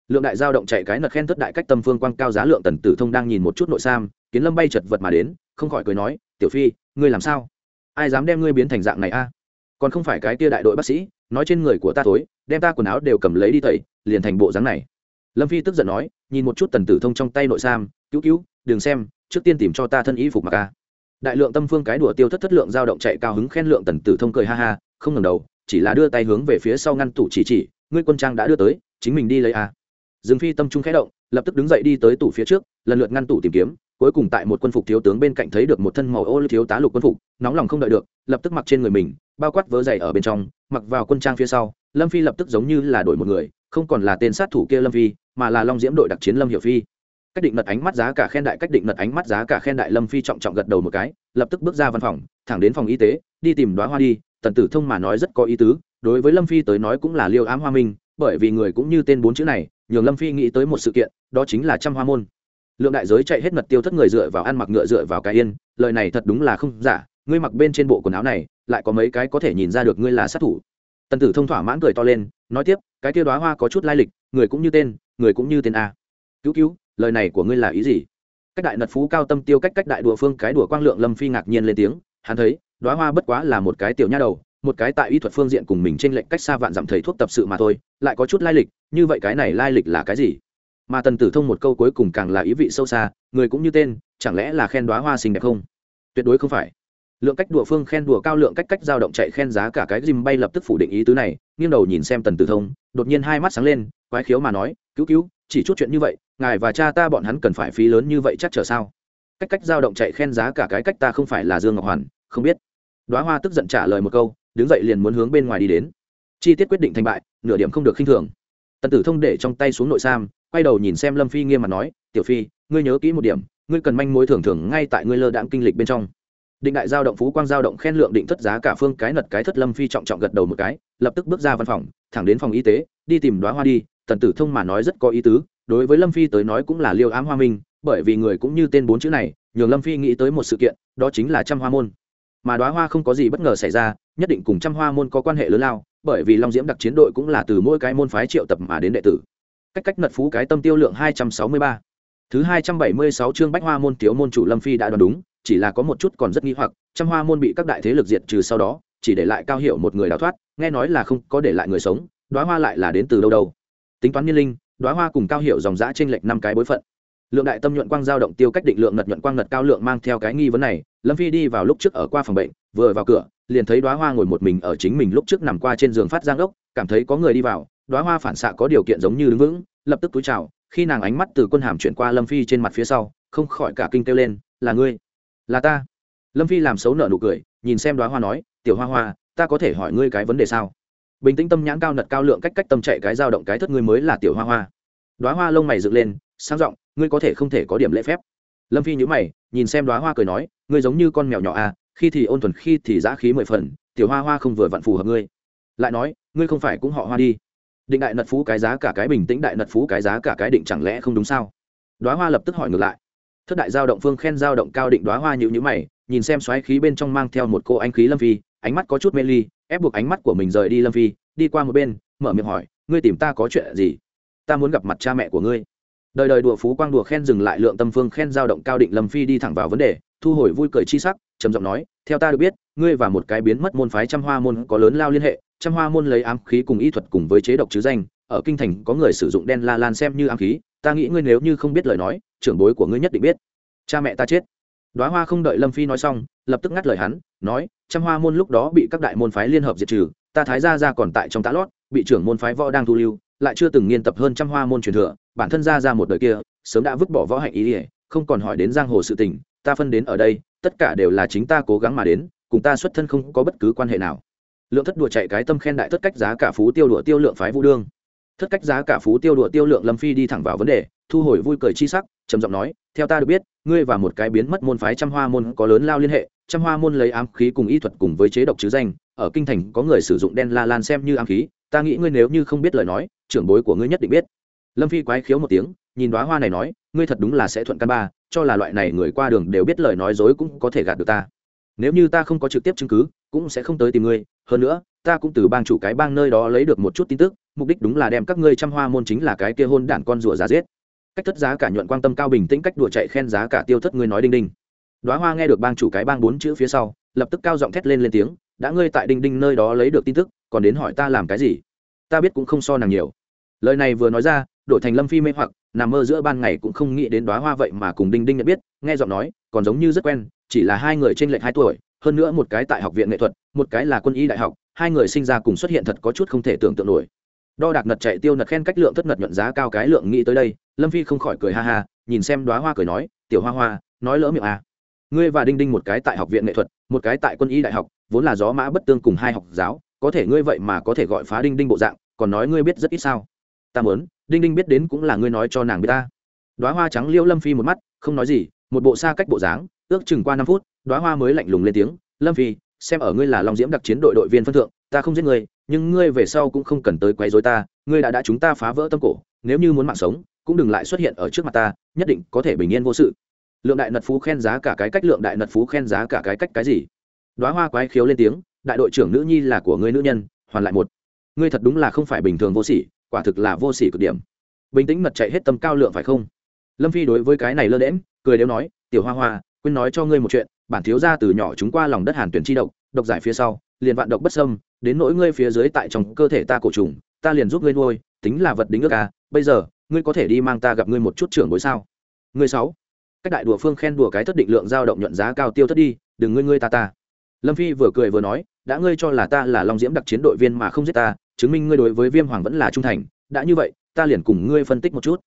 Lượng đại giao động chạy cái nật khen thất đại cách tâm phương quang cao giá lượng tần tử thông đang nhìn một chút nội sam, kiến lâm bay chật vật mà đến, không khỏi cười nói, tiểu phi, ngươi làm sao? Ai dám đem ngươi biến thành dạng này a? Còn không phải cái kia đại đội bác sĩ, nói trên người của ta tối đem ta quần áo đều cầm lấy đi tẩy, liền thành bộ dáng này. Lâm phi tức giận nói, nhìn một chút tần tử thông trong tay nội sam, cứu cứu, đừng xem, trước tiên tìm cho ta thân y phục mặc ca đại lượng tâm phương cái đùa tiêu thất thất lượng dao động chạy cao hứng khen lượng tần tử thông cười ha ha không ngẩng đầu, chỉ là đưa tay hướng về phía sau ngăn tủ chỉ chỉ, ngươi quân trang đã đưa tới, chính mình đi lấy à. dương phi tâm trung khẽ động, lập tức đứng dậy đi tới tủ phía trước, lần lượt ngăn tủ tìm kiếm, cuối cùng tại một quân phục thiếu tướng bên cạnh thấy được một thân màu ô thiếu tá lục quân phục, nóng lòng không đợi được, lập tức mặc trên người mình, bao quát vớ dày ở bên trong, mặc vào quân trang phía sau, lâm phi lập tức giống như là đổi một người, không còn là tên sát thủ kia lâm phi, mà là long diễm đội đặc chiến lâm hiệu phi cách định nật ánh mắt giá cả khen đại, cách định nật ánh mắt giá cả khen đại lâm phi trọng trọng gật đầu một cái, lập tức bước ra văn phòng, thẳng đến phòng y tế, đi tìm đoá hoa đi, tần tử thông mà nói rất có ý tứ, đối với lâm phi tới nói cũng là liêu ám hoa minh, bởi vì người cũng như tên bốn chữ này, nhường lâm phi nghĩ tới một sự kiện, đó chính là trăm hoa môn. Lượng đại giới chạy hết mật tiêu thất người dựa vào ăn mặc ngựa dựa vào cái yên, lời này thật đúng là không giả, ngươi mặc bên trên bộ quần áo này, lại có mấy cái có thể nhìn ra được ngươi là sát thủ. Tần tử thông thỏa mãn cười to lên, nói tiếp, cái tiêu đoá hoa có chút lai lịch, người cũng như tên, người cũng như tên a. Cứu cứu lời này của ngươi là ý gì? Cách đại nật phú cao tâm tiêu cách cách đại đùa phương cái đùa quang lượng lâm phi ngạc nhiên lên tiếng, hắn thấy đoá hoa bất quá là một cái tiểu nha đầu, một cái tại y thuật phương diện cùng mình trên lệnh cách xa vạn dặm thầy thuốc tập sự mà thôi, lại có chút lai lịch, như vậy cái này lai lịch là cái gì? Mà tần tử thông một câu cuối cùng càng là ý vị sâu xa, người cũng như tên, chẳng lẽ là khen đoá hoa xinh đẹp không? Tuyệt đối không phải. Lượng cách đùa phương khen đùa cao lượng cách cách dao động chạy khen giá cả cái dìm bay lập tức phủ định ý tứ này, nghiêng đầu nhìn xem tần tử thông, đột nhiên hai mắt sáng lên, quái khiếu mà nói, cứu cứu, chỉ chút chuyện như vậy ngài và cha ta bọn hắn cần phải phí lớn như vậy chắc chờ sao? Cách cách dao động chạy khen giá cả cái cách ta không phải là dương ngọc hoàn, không biết. Đoá hoa tức giận trả lời một câu, đứng dậy liền muốn hướng bên ngoài đi đến. Chi tiết quyết định thành bại, nửa điểm không được khinh thường. Tần tử thông để trong tay xuống nội sam, quay đầu nhìn xem lâm phi nghiêm mặt nói, tiểu phi, ngươi nhớ kỹ một điểm, ngươi cần manh mối thường thường ngay tại ngươi lơ đãng kinh lịch bên trong. Định đại giao động phú quang giao động khen lượng định thất giá cả phương cái nật cái thất lâm phi trọng trọng gật đầu một cái, lập tức bước ra văn phòng, thẳng đến phòng y tế, đi tìm đoá hoa đi, tần tử thông mà nói rất có ý tứ đối với lâm phi tới nói cũng là liêu ám hoa minh, bởi vì người cũng như tên bốn chữ này, nhường lâm phi nghĩ tới một sự kiện, đó chính là trăm hoa môn. Mà đoá hoa không có gì bất ngờ xảy ra, nhất định cùng trăm hoa môn có quan hệ lớn lao, bởi vì long diễm đặc chiến đội cũng là từ mỗi cái môn phái triệu tập mà đến đệ tử. Cách cách nật phú cái tâm tiêu lượng hai trăm sáu mươi ba. Thứ hai trăm bảy mươi sáu chương bách hoa môn thiếu môn chủ lâm phi đã đoán đúng, chỉ là có một chút còn rất nghi hoặc, trăm hoa môn bị các đại thế lực diệt trừ sau đó, chỉ để lại cao hiệu một người đào thoát, nghe nói là không có để lại người sống đoá hoa lại là đến từ đâu đâu. Tính toán niên linh đoá hoa cùng cao hiệu dòng giã trên lệch năm cái bối phận. Lượng đại tâm nhuận quang giao động tiêu cách định lượng nật nhuận quang nật cao lượng mang theo cái nghi vấn này, lâm phi đi vào lúc trước ở qua phòng bệnh, vừa vào cửa, liền thấy đoá hoa ngồi một mình ở chính mình lúc trước nằm qua trên giường phát giang ốc, cảm thấy có người đi vào, đoá hoa phản xạ có điều kiện giống như đứng vững, lập tức túi chào, khi nàng ánh mắt từ quân hàm chuyển qua lâm phi trên mặt phía sau, không khỏi cả kinh kêu lên, là ngươi? Là ta? Lâm phi làm xấu nợ nụ cười, nhìn xem đoá hoa nói, tiểu hoa hoa, ta có thể hỏi ngươi cái vấn đề sao? Bình tĩnh tâm nhãn cao nật cao lượng cách cách tâm chạy cái dao động cái thất ngươi mới là tiểu hoa hoa. Đoá hoa lông mày dựng lên sang giọng, ngươi có thể không thể có điểm lễ phép. Lâm phi nhữ mày, nhìn xem đoá hoa cười nói, ngươi giống như con mèo nhỏ à khi thì ôn thuần, khi thì giã khí mười phần, tiểu hoa hoa không vừa vặn phù hợp ngươi. Lại nói, ngươi không phải cũng họ hoa đi. Định đại nật phú cái giá cả cái bình tĩnh đại nật phú cái giá cả cái định chẳng lẽ không đúng sao? Đoá hoa lập tức hỏi ngược lại. Thất đại giao động phương khen giao động cao định đoá hoa nhữ nhữ mày, nhìn xem xoáy khí bên trong mang theo một cô anh khí lâm phi ánh mắt có chút mê ly, ép buộc ánh mắt của mình rời đi lâm phi, đi qua một bên, mở miệng hỏi, ngươi tìm ta có chuyện gì? Ta muốn gặp mặt cha mẹ của ngươi. Đời đời đùa phú quang đùa khen dừng lại lượng tâm phương khen giao động cao định lâm phi đi thẳng vào vấn đề, thu hồi vui cười chi sắc, trầm giọng nói, theo ta được biết, ngươi và một cái biến mất môn phái trăm hoa môn có lớn lao liên hệ, trăm hoa môn lấy ám khí cùng y thuật cùng với chế độc chứ danh, ở kinh thành có người sử dụng đen la lan xem như ám khí, ta nghĩ ngươi nếu như không biết lời nói, trưởng bối của ngươi nhất định biết. Cha mẹ ta chết đoá hoa không đợi lâm phi nói xong, lập tức ngắt lời hắn, nói, trăm hoa môn lúc đó bị các đại môn phái liên hợp diệt trừ, ta thái gia ra còn tại trong tá lót, bị trưởng môn phái võ đang thu lưu, lại chưa từng nghiên tập hơn trăm hoa môn truyền thừa, bản thân ra ra một đời kia, sớm đã vứt bỏ võ hạnh ý ỉa không còn hỏi đến giang hồ sự tình, ta phân đến ở đây, tất cả đều là chính ta cố gắng mà đến, cùng ta xuất thân không có bất cứ quan hệ nào. Lượng thất đùa chạy cái tâm khen đại thất cách giá cả phú tiêu đùa tiêu lượng phái vũ đương thất cách giá cả phú tiêu đùa tiêu lượng lâm phi đi thẳng vào vấn đề, thu hồi vui cười chi sắc, trầm giọng nói, theo ta được biết, ngươi và một cái biến mất môn phái trăm hoa môn có lớn lao liên hệ, trăm hoa môn lấy ám khí cùng y thuật cùng với chế độc chứ danh, ở kinh thành có người sử dụng đen la lan xem như ám khí, ta nghĩ ngươi nếu như không biết lời nói, trưởng bối của ngươi nhất định biết. Lâm phi quái khiếu một tiếng, nhìn đoá hoa này nói, ngươi thật đúng là sẽ thuận căn ba, cho là loại này người qua đường đều biết lời nói dối cũng có thể gạt được ta. Nếu như ta không có trực tiếp chứng cứ, cũng sẽ không tới tìm ngươi, hơn nữa ta cũng từ bang chủ cái bang nơi đó lấy được một chút tin tức, mục đích đúng là đem các ngươi trăm hoa môn chính là cái kia hôn đản con rùa giá giết. Cách thất giá cả nhuận quan tâm cao bình tĩnh cách đùa chạy khen giá cả tiêu thất ngươi nói đinh đinh. Đoá hoa nghe được bang chủ cái bang bốn chữ phía sau, lập tức cao giọng thét lên lên tiếng, đã ngươi tại đinh đinh nơi đó lấy được tin tức, còn đến hỏi ta làm cái gì? Ta biết cũng không so nàng nhiều. Lời này vừa nói ra đổi thành lâm phi mê hoặc, nằm mơ giữa ban ngày cũng không nghĩ đến đoá hoa vậy mà cùng đinh đinh nhận biết, nghe giọng nói, còn giống như rất quen, chỉ là hai người trên lệch hai tuổi, hơn nữa một cái tại học viện nghệ thuật, một cái là quân y đại học hai người sinh ra cùng xuất hiện thật có chút không thể tưởng tượng nổi. Đo đạc nật chạy tiêu nật khen cách lượng thất nật nhuận giá cao cái lượng nghĩ tới đây, lâm phi không khỏi cười ha ha, nhìn xem đoá hoa cười nói, tiểu hoa hoa, nói lỡ miệng à. ngươi và đinh đinh một cái tại học viện nghệ thuật, một cái tại quân y đại học, vốn là gió mã bất tương cùng hai học giáo, có thể ngươi vậy mà có thể gọi phá đinh đinh bộ dạng, còn nói ngươi biết rất ít sao? Ta muốn, đinh đinh biết đến cũng là ngươi nói cho nàng biết ta. Đoá hoa trắng liêu lâm phi một mắt, không nói gì, một bộ xa cách bộ dáng, ước chừng qua năm phút đoá hoa mới lạnh lùng lên tiếng, lâm phi xem ở ngươi là long diễm đặc chiến đội đội viên phân thượng, ta không giết ngươi, nhưng ngươi về sau cũng không cần tới quấy rối ta, ngươi đã đã chúng ta phá vỡ tâm cổ, nếu như muốn mạng sống, cũng đừng lại xuất hiện ở trước mặt ta, nhất định có thể bình yên vô sự. Lượng đại nật phú khen giá cả cái cách, lượng đại nật phú khen giá cả cái cách cái gì? Đoá hoa quái khiếu lên tiếng, đại đội trưởng nữ nhi là của ngươi nữ nhân, hoàn lại một. Ngươi thật đúng là không phải bình thường vô sỉ, quả thực là vô sỉ cực điểm. Bình tĩnh mật chạy hết tâm cao lượng phải không? Lâm phi đối với cái này lơ đễm cười đều nói, tiểu hoa hoa, quên nói cho ngươi một chuyện bản thiếu gia từ nhỏ chúng qua lòng đất hàn tuyển chi độc độc giải phía sau, liền vạn độc bất sâm đến nỗi ngươi phía dưới tại trong cơ thể ta cổ trùng, ta liền giúp ngươi nuôi, tính là vật đính ước à bây giờ, ngươi có thể đi mang ta gặp ngươi một chút trưởng bối sao? Ngươi sáu. Cách đại đùa phương khen đùa cái thất định lượng giao động nhuận giá cao tiêu thất đi, đừng ngươi ngươi ta ta. Lâm phi vừa cười vừa nói, đã ngươi cho là ta là long diễm đặc chiến đội viên mà không giết ta, chứng minh ngươi đối với viêm hoàng vẫn là trung thành, đã như vậy, ta liền cùng ngươi phân tích một chút.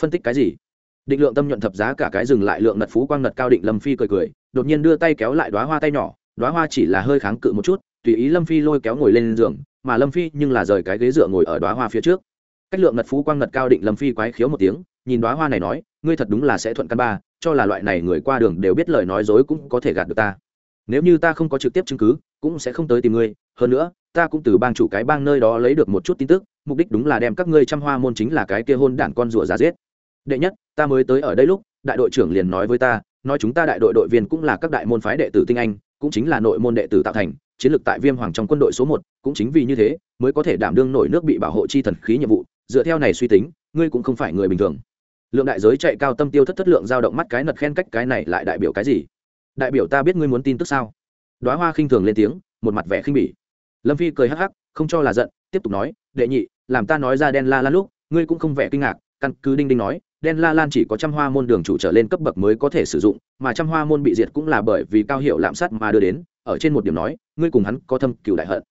Phân tích cái gì? Định lượng tâm nhuận thập giá cả cái dừng lại lượng nật phú quang nật cao định lâm phi cười cười, đột nhiên đưa tay kéo lại đoá hoa tay nhỏ đoá hoa chỉ là hơi kháng cự một chút, tùy ý lâm phi lôi kéo ngồi lên giường, mà lâm phi nhưng là rời cái ghế dựa ngồi ở đoá hoa phía trước. Cách lượng nật phú quang nật cao định lâm phi quái khiếu một tiếng, nhìn đoá hoa này nói, ngươi thật đúng là sẽ thuận căn ba, cho là loại này người qua đường đều biết lời nói dối cũng có thể gạt được ta. Nếu như ta không có trực tiếp chứng cứ, cũng sẽ không tới tìm ngươi, hơn nữa, ta cũng từ bang chủ cái bang nơi đó lấy được một chút tin tức, mục đích đúng là đem các ngươi trăm hoa môn chính là cái kia hôn đản con rùa ra giết đệ nhất, ta mới tới ở đây lúc, đại đội trưởng liền nói với ta, nói chúng ta đại đội đội viên cũng là các đại môn phái đệ tử tinh anh, cũng chính là nội môn đệ tử tạo thành, chiến lược tại viêm hoàng trong quân đội số một, cũng chính vì như thế, mới có thể đảm đương nổi nước bị bảo hộ chi thần khí nhiệm vụ. Dựa theo này suy tính, ngươi cũng không phải người bình thường. Lượng đại giới chạy cao tâm tiêu thất thất lượng dao động mắt cái nật khen cách cái này lại đại biểu cái gì? Đại biểu ta biết ngươi muốn tin tức sao? Đoá hoa khinh thường lên tiếng, một mặt vẻ khinh bỉ. Lâm phi cười hắc hắc, không cho là giận, tiếp tục nói, đệ nhị, làm ta nói ra đen la lan lúc, ngươi cũng không vẻ kinh ngạc, căn cứ đinh đinh nói đen la lan chỉ có trăm hoa môn đường chủ trở lên cấp bậc mới có thể sử dụng, mà trăm hoa môn bị diệt cũng là bởi vì cao hiệu lạm sát mà đưa đến, ở trên một điểm nói, ngươi cùng hắn có thâm cửu đại hận.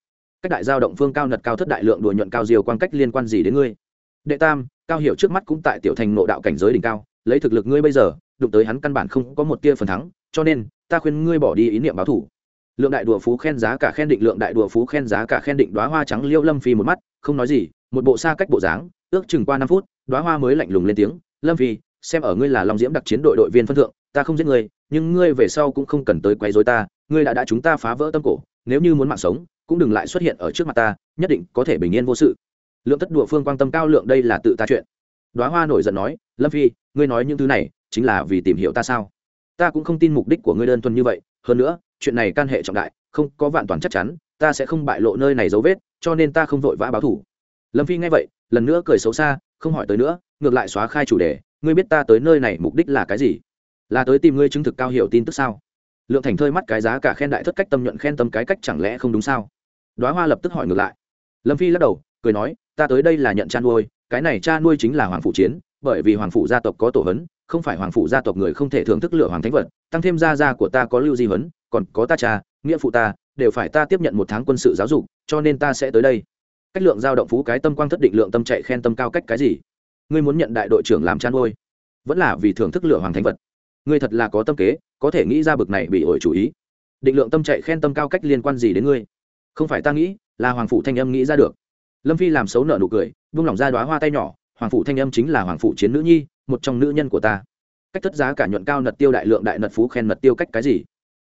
Cách đại giao động phương cao nật cao thất đại lượng đùa nhuận cao diều quan cách liên quan gì đến ngươi? Đệ tam, cao hiệu trước mắt cũng tại tiểu thành nộ đạo cảnh giới đỉnh cao, lấy thực lực ngươi bây giờ, đụng tới hắn căn bản không có một tia phần thắng, cho nên, ta khuyên ngươi bỏ đi ý niệm báo thủ. Lượng đại đùa phú khen giá cả khen định, lượng đại đùa phú khen giá cả khen định đoá hoa trắng liêu lâm phi một mắt, không nói gì, một bộ xa cách bộ dáng, ước chừng qua năm phút đoá hoa mới lạnh lùng lên tiếng lâm phi, xem ở ngươi là long diễm đặc chiến đội đội viên phân thượng, ta không giết ngươi, nhưng ngươi về sau cũng không cần tới quấy rối ta, ngươi đã đã chúng ta phá vỡ tâm cổ, nếu như muốn mạng sống, cũng đừng lại xuất hiện ở trước mặt ta, nhất định có thể bình yên vô sự. Lượng tất đùa phương quan tâm cao lượng đây là tự ta chuyện. Đoá hoa nổi giận nói, lâm phi, ngươi nói những thứ này, chính là vì tìm hiểu ta sao? Ta cũng không tin mục đích của ngươi đơn thuần như vậy, hơn nữa, chuyện này can hệ trọng đại, không có vạn toàn chắc chắn, ta sẽ không bại lộ nơi này dấu vết, cho nên ta không vội vã báo thủ. Lâm phi nghe vậy, lần nữa cười xấu xa, không hỏi tới nữa ngược lại xóa khai chủ đề, ngươi biết ta tới nơi này mục đích là cái gì? Là tới tìm ngươi chứng thực cao hiệu tin tức sao? Lượng thành thơi mắt cái giá cả khen đại thất cách tâm nhuận khen tâm cái cách chẳng lẽ không đúng sao? Đoá hoa lập tức hỏi ngược lại. Lâm phi lắc đầu, cười nói, ta tới đây là nhận cha nuôi, cái này cha nuôi chính là hoàng phụ chiến, bởi vì hoàng phụ gia tộc có tổ hấn không phải hoàng phụ gia tộc người không thể thưởng thức lựa hoàng thánh vật, tăng thêm gia gia của ta có lưu di hấn còn có ta cha, nghĩa phụ ta, đều phải ta tiếp nhận một tháng quân sự giáo dục, cho nên ta sẽ tới đây. Cách lượng giao động phú cái tâm quang thất định lượng tâm chạy khen tâm cao cách cái gì? Ngươi muốn nhận đại đội trưởng làm chăn nuôi, vẫn là vì thưởng thức lửa hoàng thánh vật. Ngươi thật là có tâm kế, có thể nghĩ ra bực này bị ổi chủ ý. Định lượng tâm chạy khen tâm cao cách liên quan gì đến ngươi? Không phải ta nghĩ, là hoàng phụ thanh âm nghĩ ra được. Lâm phi làm xấu nợ nụ cười vung lòng ra đoá hoa tay nhỏ, hoàng phụ thanh âm chính là hoàng phụ chiến nữ nhi, một trong nữ nhân của ta. Cách thất giá cả nhuận cao nật tiêu đại lượng đại nật phú khen nật tiêu cách cái gì?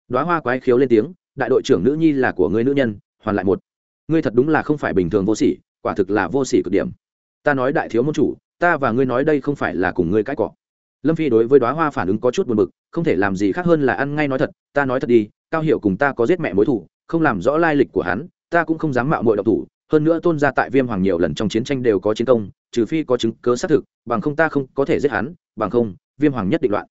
Đoá hoa quái khiếu lên tiếng, đại đội trưởng nữ nhi là của ngươi nữ nhân, hoàn lại một. Ngươi thật đúng là không phải bình thường vô sỉ, quả thực là vô sỉ cực điểm. Ta nói đại thiếu môn chủ ta và ngươi nói đây không phải là cùng ngươi cãi cọ. Lâm phi đối với đoá hoa phản ứng có chút buồn bực, không thể làm gì khác hơn là ăn ngay nói thật, ta nói thật đi, cao hiệu cùng ta có giết mẹ mối thủ, không làm rõ lai lịch của hắn, ta cũng không dám mạo mội độc thủ, hơn nữa tôn gia tại viêm hoàng nhiều lần trong chiến tranh đều có chiến công, trừ phi có chứng cớ xác thực, bằng không ta không có thể giết hắn, bằng không, viêm hoàng nhất định loạn.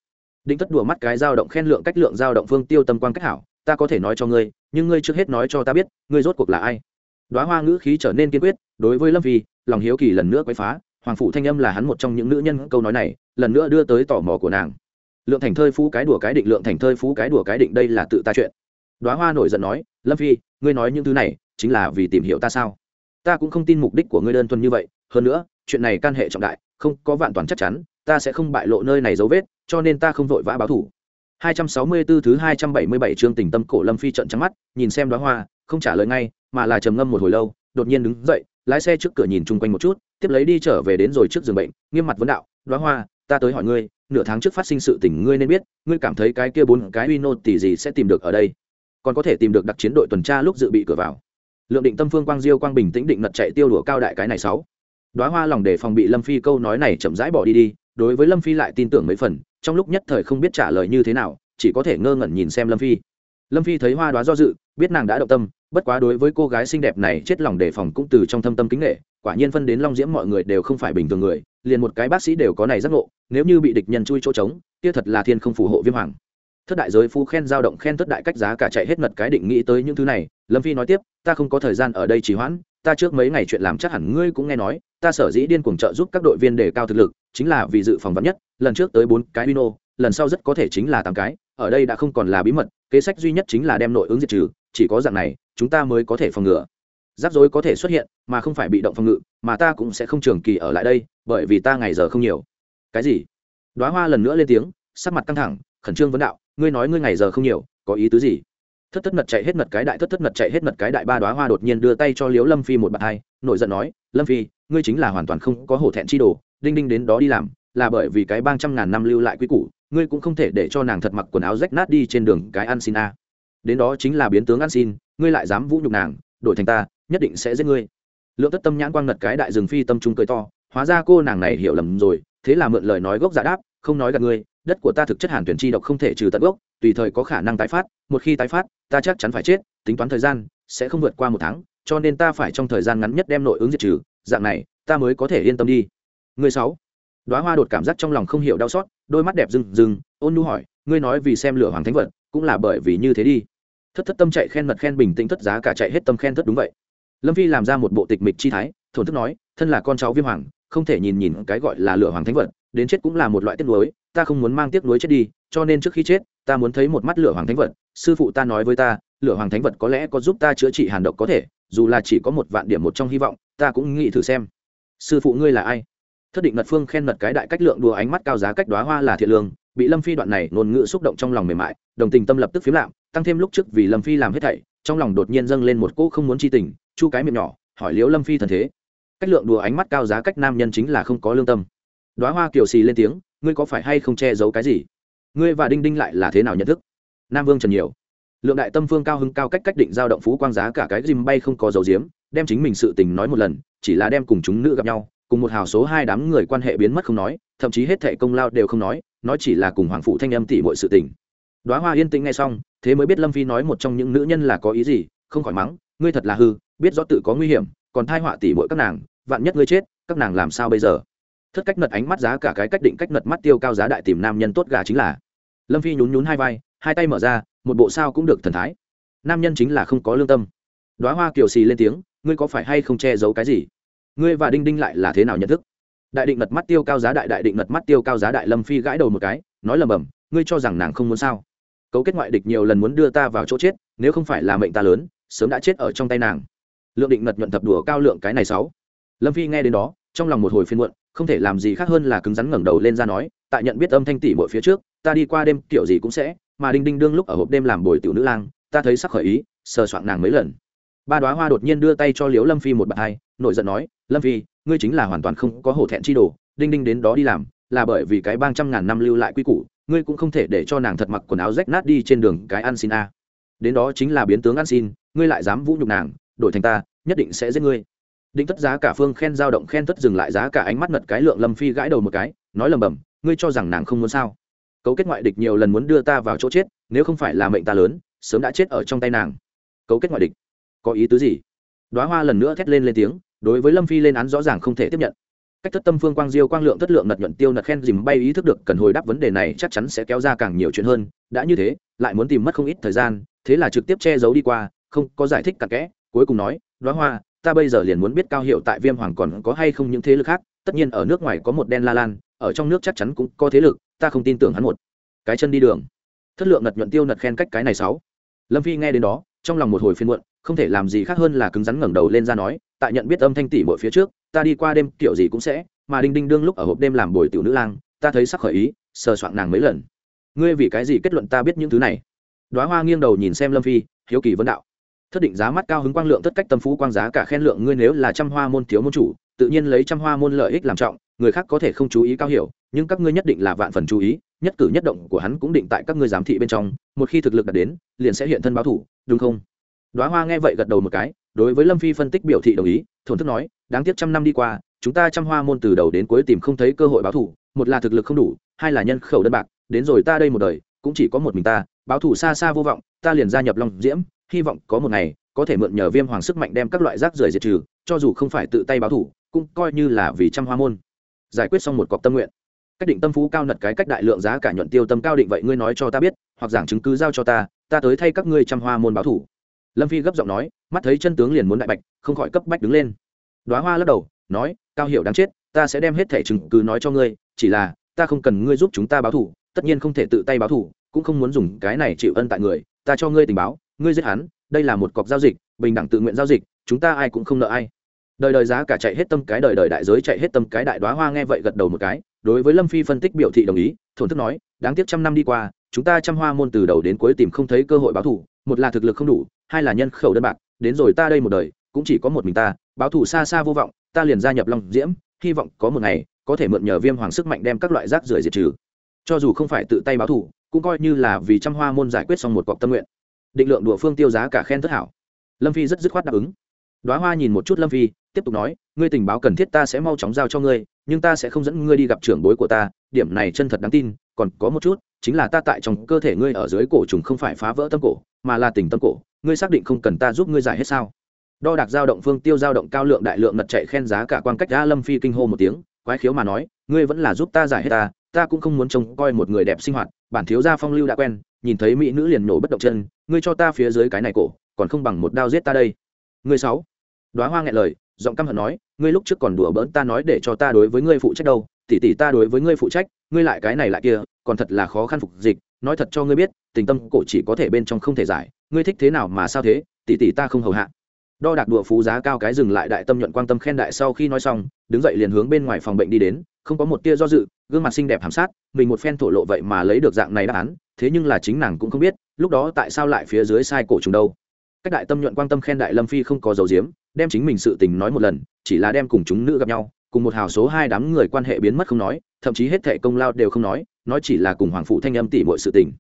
Định tất đùa mắt cái dao động khen lượng cách lượng dao động phương tiêu tâm quan cách hảo, ta có thể nói cho ngươi, nhưng ngươi trước hết nói cho ta biết, ngươi rốt cuộc là ai. Đoá hoa ngữ khí trở nên kiên quyết, đối với lâm phi, lòng hiếu kỳ lần nữa quấy phá hoàng phụ thanh âm là hắn một trong những nữ nhân câu nói này lần nữa đưa tới tò mò của nàng. Lượng thành thơi phú cái đùa cái định lượng thành thơi phú cái đùa cái định đây là tự ta chuyện. Đoá hoa nổi giận nói lâm phi ngươi nói những thứ này chính là vì tìm hiểu ta sao? Ta cũng không tin mục đích của ngươi đơn thuần như vậy hơn nữa chuyện này can hệ trọng đại không có vạn toàn chắc chắn ta sẽ không bại lộ nơi này dấu vết cho nên ta không vội vã báo thủ. 264 thứ 277 chương tình tâm cổ Lâm Phi trận trắng mắt, nhìn xem đóa hoa, không trả lời ngay, mà là trầm ngâm một hồi lâu, đột nhiên đứng dậy, lái xe trước cửa nhìn chung quanh một chút, tiếp lấy đi trở về đến rồi trước giường bệnh, nghiêm mặt vấn đạo, đoá hoa, ta tới hỏi ngươi, nửa tháng trước phát sinh sự tình ngươi nên biết, ngươi cảm thấy cái kia bốn cái uy nô tỷ gì sẽ tìm được ở đây? Còn có thể tìm được đặc chiến đội tuần tra lúc dự bị cửa vào?" Lượng Định Tâm Phương Quang Diêu Quang bình tĩnh định nật chạy tiêu đùa cao đại cái này sáu. đoá hoa lòng để phòng bị Lâm Phi câu nói này chậm rãi bỏ đi đi, đối với Lâm Phi lại tin tưởng mấy phần, trong lúc nhất thời không biết trả lời như thế nào chỉ có thể ngơ ngẩn nhìn xem lâm phi lâm phi thấy hoa đoá do dự biết nàng đã động tâm bất quá đối với cô gái xinh đẹp này chết lòng đề phòng cũng từ trong thâm tâm kính nghệ quả nhiên phân đến long diễm mọi người đều không phải bình thường người, liền một cái bác sĩ đều có này giác ngộ, nếu như bị địch nhân chui chỗ trống, kia thật là thiên không phù hộ viêm hoàng. Thất đại giới phu khen giao động khen thất đại cách giá cả chạy hết mật cái định nghĩ tới những thứ này, lâm phi nói tiếp, ta không có thời gian ở đây trì hoãn, ta trước mấy ngày chuyện làm chắc hẳn ngươi cũng nghe nói, ta sở dĩ điên cuồng trợ giúp các đội viên đề cao thực lực, chính là vì dự phòng vắn nhất, lần trước tới bốn cái vino lần sau rất có thể chính là tám cái, ở đây đã không còn là bí mật, kế sách duy nhất chính là đem nội ứng diệt trừ, chỉ có dạng này, chúng ta mới có thể phòng ngừa rắc rối có thể xuất hiện, mà không phải bị động phòng ngự, mà ta cũng sẽ không trường kỳ ở lại đây, bởi vì ta ngày giờ không nhiều. Cái gì? Đoá hoa lần nữa lên tiếng, sắc mặt căng thẳng, khẩn trương vấn đạo, ngươi nói ngươi ngày giờ không nhiều, có ý tứ gì? Thất thất mật chạy hết mật cái đại, thất thất mật chạy hết mật cái đại ba đoá hoa đột nhiên đưa tay cho liếu lâm phi một bàn hai, nổi giận nói, lâm phi, ngươi chính là hoàn toàn không có hổ thẹn chi đồ, đinh đinh đến đó đi làm, là bởi vì cái bang trăm ngàn năm lưu lại quy củ, ngươi cũng không thể để cho nàng thật mặc quần áo rách nát đi trên đường cái ăn xin a. Đến đó chính là biến tướng ăn xin, ngươi lại dám vũ nhục nàng, đổi thành ta nhất định sẽ giết ngươi lượng tất tâm nhãn quang ngật cái đại rừng phi tâm trung cười to hóa ra cô nàng này hiểu lầm rồi thế là mượn lời nói gốc giả đáp không nói gặp ngươi đất của ta thực chất hàn tuyển chi độc không thể trừ tận gốc tùy thời có khả năng tái phát một khi tái phát ta chắc chắn phải chết tính toán thời gian sẽ không vượt qua một tháng cho nên ta phải trong thời gian ngắn nhất đem nội ứng diệt trừ dạng này ta mới có thể yên tâm đi Người sáu. Đóa hoa đột cảm giác trong lòng không hiểu đau xót, đôi mắt đẹp rừng rừng, ôn nhu hỏi, ngươi nói vì xem lửa hoàng thánh vật, cũng là bởi vì như thế đi. Thất thất tâm chạy khen mật khen bình tĩnh thất giá cả chạy hết tâm khen thất đúng vậy. Lâm Phi làm ra một bộ tịch mịch chi thái, thổn thức nói, thân là con cháu Viêm Hoàng, không thể nhìn nhìn cái gọi là lửa hoàng thánh vật, đến chết cũng là một loại tiếc nuối, ta không muốn mang tiếc nuối chết đi, cho nên trước khi chết, ta muốn thấy một mắt lửa hoàng thánh vật, sư phụ ta nói với ta, lửa hoàng thánh vật có lẽ có giúp ta chữa trị hàn độc có thể, dù là chỉ có một vạn điểm một trong hy vọng, ta cũng nghĩ thử xem. Sư phụ ngươi là ai? thất định mật phương khen mật cái đại cách lượng đùa ánh mắt cao giá cách đoá hoa là thiện lương bị lâm phi đoạn này ngôn ngữ xúc động trong lòng mềm mại đồng tình tâm lập tức phiếm lạm tăng thêm lúc trước vì lâm phi làm hết thảy trong lòng đột nhiên dâng lên một cỗ không muốn chi tình chu cái miệng nhỏ, hỏi liễu lâm phi thần thế. Cách lượng đùa ánh mắt cao giá cách nam nhân chính là không có lương tâm. Đoá hoa kiều xì lên tiếng, ngươi có phải hay không che giấu cái gì? Ngươi và đinh đinh lại là thế nào nhận thức? Nam vương trần nhiều. Lượng đại tâm phương cao hứng cao cách cách định giao động phú quang giá cả cái dìm bay không có dấu diếm, đem chính mình sự tình nói một lần, chỉ là đem cùng chúng nữ gặp nhau, cùng một hào số hai đám người quan hệ biến mất không nói, thậm chí hết thệ công lao đều không nói nói chỉ là cùng hoàng phụ thanh âm tỷ mọi sự tình. Đoá hoa yên tĩnh nghe xong, thế mới biết lâm phi nói một trong những nữ nhân là có ý gì, không khỏi mắng, ngươi thật là hư biết rõ tự có nguy hiểm, còn thai họa tỷ mỗi các nàng, vạn nhất ngươi chết, các nàng làm sao bây giờ? Thất cách nật ánh mắt giá cả cái cách định cách nật mắt tiêu cao giá đại tìm nam nhân tốt gà chính là. Lâm phi nhún nhún hai vai, hai tay mở ra, một bộ sao cũng được thần thái. Nam nhân chính là không có lương tâm. Đoá hoa kiều xì lên tiếng, ngươi có phải hay không che giấu cái gì? Ngươi và đinh đinh lại là thế nào nhận thức? Đại định nật mắt tiêu cao giá đại đại định nật mắt tiêu cao giá đại lâm phi gãi đầu một cái, nói lầm bầm, ngươi cho rằng nàng không muốn sao? Cấu kết ngoại địch nhiều lần muốn đưa ta vào chỗ chết, nếu không phải là mệnh ta lớn, sớm đã chết ở trong tay nàng lượng định ngật nhuận thập đùa cao lượng cái này sáu. Lâm phi nghe đến đó, trong lòng một hồi phiên muộn, không thể làm gì khác hơn là cứng rắn ngẩng đầu lên ra nói, tại nhận biết âm thanh tỷ mỗi phía trước, ta đi qua đêm kiểu gì cũng sẽ, mà đinh đinh đương lúc ở hộp đêm làm bồi tiểu nữ lang, ta thấy sắc khởi ý, sờ soạn nàng mấy lần. Ba đoá hoa đột nhiên đưa tay cho liếu lâm phi một bàn hai nội giận nói, lâm phi, ngươi chính là hoàn toàn không có hổ thẹn chi đồ, đinh đinh đến đó đi làm, là bởi vì cái bang trăm ngàn năm lưu lại quy củ, ngươi cũng không thể để cho nàng thật mặc quần áo rách nát đi trên đường cái ăn xin a. Đến đó chính là biến tướng ăn xin, ngươi lại dám vũ nhục nàng đổi thành ta, nhất định sẽ giết ngươi. Định tất giá cả phương khen giao động khen tất dừng lại giá cả ánh mắt ngật cái lượng lâm phi gãi đầu một cái, nói lầm bầm, ngươi cho rằng nàng không muốn sao? Cấu kết ngoại địch nhiều lần muốn đưa ta vào chỗ chết, nếu không phải là mệnh ta lớn, sớm đã chết ở trong tay nàng. Cấu kết ngoại địch. Có ý tứ gì? Đoá hoa lần nữa thét lên lên tiếng, đối với lâm phi lên án rõ ràng không thể tiếp nhận. Cách thất tâm phương quang diêu quang lượng thất lượng nật nhuận tiêu nật khen dìm bay ý thức được cần hồi đáp vấn đề này chắc chắn sẽ kéo ra càng nhiều chuyện hơn, đã như thế, lại muốn tìm mất không ít thời gian, thế là trực tiếp che giấu đi qua, không có giải thích cặn kẽ cuối cùng nói, đoá hoa, ta bây giờ liền muốn biết cao hiệu tại viêm hoàng còn có hay không những thế lực khác, tất nhiên ở nước ngoài có một đen la lan, ở trong nước chắc chắn cũng có thế lực, ta không tin tưởng hắn một cái chân đi đường. Thất lượng nật nhuận tiêu nật khen cách cái này sáu. Lâm phi nghe đến đó, trong lòng một hồi phiên muộn, không thể làm gì khác hơn là cứng rắn ngẩng đầu lên ra nói, tại nhận biết âm thanh tỷ mỗi phía trước, ta đi qua đêm kiểu gì cũng sẽ, mà đinh đinh đương lúc ở hộp đêm làm bồi tiểu nữ lang, ta thấy sắc khởi ý, sờ soạn nàng mấy lần. Ngươi vì cái gì kết luận ta biết những thứ này? Đoá hoa nghiêng đầu nhìn xem lâm phi, hiếu kỳ vấn đạo thất định giá mắt cao hứng quang lượng thất cách tâm phú quang giá cả khen lượng ngươi nếu là trăm hoa môn thiếu môn chủ, tự nhiên lấy trăm hoa môn lợi ích làm trọng, người khác có thể không chú ý cao hiểu, nhưng các ngươi nhất định là vạn phần chú ý, nhất cử nhất động của hắn cũng định tại các ngươi giám thị bên trong, một khi thực lực đạt đến, liền sẽ hiện thân báo thủ, đúng không? Đoá hoa nghe vậy gật đầu một cái, đối với lâm phi phân tích biểu thị đồng ý, thổn thức nói, đáng tiếc trăm năm đi qua, chúng ta trăm hoa môn từ đầu đến cuối tìm không thấy cơ hội báo thủ, một là thực lực không đủ, hai là nhân khẩu đơn bạc, đến rồi ta đây một đời, cũng chỉ có một mình ta, báo thủ xa xa vô vọng, ta liền gia nhập long diễm hy vọng có một ngày, có thể mượn nhờ viêm hoàng sức mạnh đem các loại rác rưởi diệt trừ, cho dù không phải tự tay báo thủ, cũng coi như là vì trăm hoa môn. Giải quyết xong một cọc tâm nguyện. Cách định tâm phú cao nật cái cách đại lượng giá cả nhuận tiêu tâm cao định vậy ngươi nói cho ta biết, hoặc giảng chứng cứ giao cho ta ta tới thay các ngươi trăm hoa môn báo thủ. Lâm phi gấp giọng nói, mắt thấy chân tướng liền muốn đại bạch, không khỏi cấp bách đứng lên. Đoá hoa lắc đầu, nói, cao hiểu đáng chết, ta sẽ đem hết thẻ chứng cứ nói cho ngươi, chỉ là, ta không cần ngươi giúp chúng ta báo thủ, tất nhiên không thể tự tay báo thủ, cũng không muốn dùng cái này chịu ân tại người, ta cho ngươi tình báo ngươi giết hắn, đây là một cọc giao dịch, bình đẳng tự nguyện giao dịch, chúng ta ai cũng không nợ ai. Đời đời giá cả chạy hết tâm cái đời đời đại giới chạy hết tâm cái đại đoá hoa nghe vậy gật đầu một cái, đối với lâm phi phân tích biểu thị đồng ý, thổn thức nói, đáng tiếc trăm năm đi qua, chúng ta trăm hoa môn từ đầu đến cuối tìm không thấy cơ hội báo thủ một là thực lực không đủ, hai là nhân khẩu đơn bạc, đến rồi ta đây một đời, cũng chỉ có một mình ta, báo thủ xa xa vô vọng, ta liền gia nhập long diễm, hy vọng có một ngày, có thể mượn nhờ viêm hoàng sức mạnh đem các loại rác rưởi diệt trừ. Cho dù không phải tự tay báo thủ cũng coi như là vì trăm hoa môn giải quyết xong một cọc tâm nguyện định lượng đùa phương tiêu giá cả khen thất hảo. Lâm phi rất dứt khoát đáp ứng. Đoá hoa nhìn một chút lâm phi, tiếp tục nói, ngươi tình báo cần thiết ta sẽ mau chóng giao cho ngươi, nhưng ta sẽ không dẫn ngươi đi gặp trưởng bối của ta, điểm này chân thật đáng tin, còn có một chút, chính là ta tại trong cơ thể ngươi ở dưới cổ trùng không phải phá vỡ tâm cổ, mà là tình tâm cổ, ngươi xác định không cần ta giúp ngươi giải hết sao? Đo đạc giao động phương tiêu giao động cao lượng đại lượng mật chạy khen giá cả quan cách đã lâm phi kinh hô một tiếng, quái khiếu mà nói, ngươi vẫn là giúp ta giải hết ta ta cũng không muốn trông coi một người đẹp sinh hoạt, bản thiếu gia phong lưu đã quen nhìn thấy mỹ nữ liền nổ bất động chân, ngươi cho ta phía dưới cái này cổ, còn không bằng một đao giết ta đây. Ngươi sáu. Đoá hoa nghẹn lời, giọng căm hận nói, ngươi lúc trước còn đùa bỡn ta nói để cho ta đối với ngươi phụ trách đâu, tỷ tỷ ta đối với ngươi phụ trách, ngươi lại cái này lại kia, còn thật là khó khăn phục dịch, nói thật cho ngươi biết, tình tâm cổ chỉ có thể bên trong không thể giải, ngươi thích thế nào mà sao thế, tỷ tỷ ta không hầu hạ đo đạc đùa phú giá cao cái dừng lại đại tâm nhuận quan tâm khen đại sau khi nói xong, đứng dậy liền hướng bên ngoài phòng bệnh đi đến, không có một tia do dự, gương mặt xinh đẹp hàm sát, mình một phen thổ lộ vậy mà lấy được dạng này đáp án, thế nhưng là chính nàng cũng không biết, lúc đó tại sao lại phía dưới sai cổ trùng đâu. Cách đại tâm nhuận quan tâm khen đại lâm phi không có dấu diếm đem chính mình sự tình nói một lần, chỉ là đem cùng chúng nữ gặp nhau, cùng một hào số hai đám người quan hệ biến mất không nói, thậm chí hết thệ công lao đều không nói nói chỉ là cùng hoàng phụ thanh âm tỷ mọi sự tình.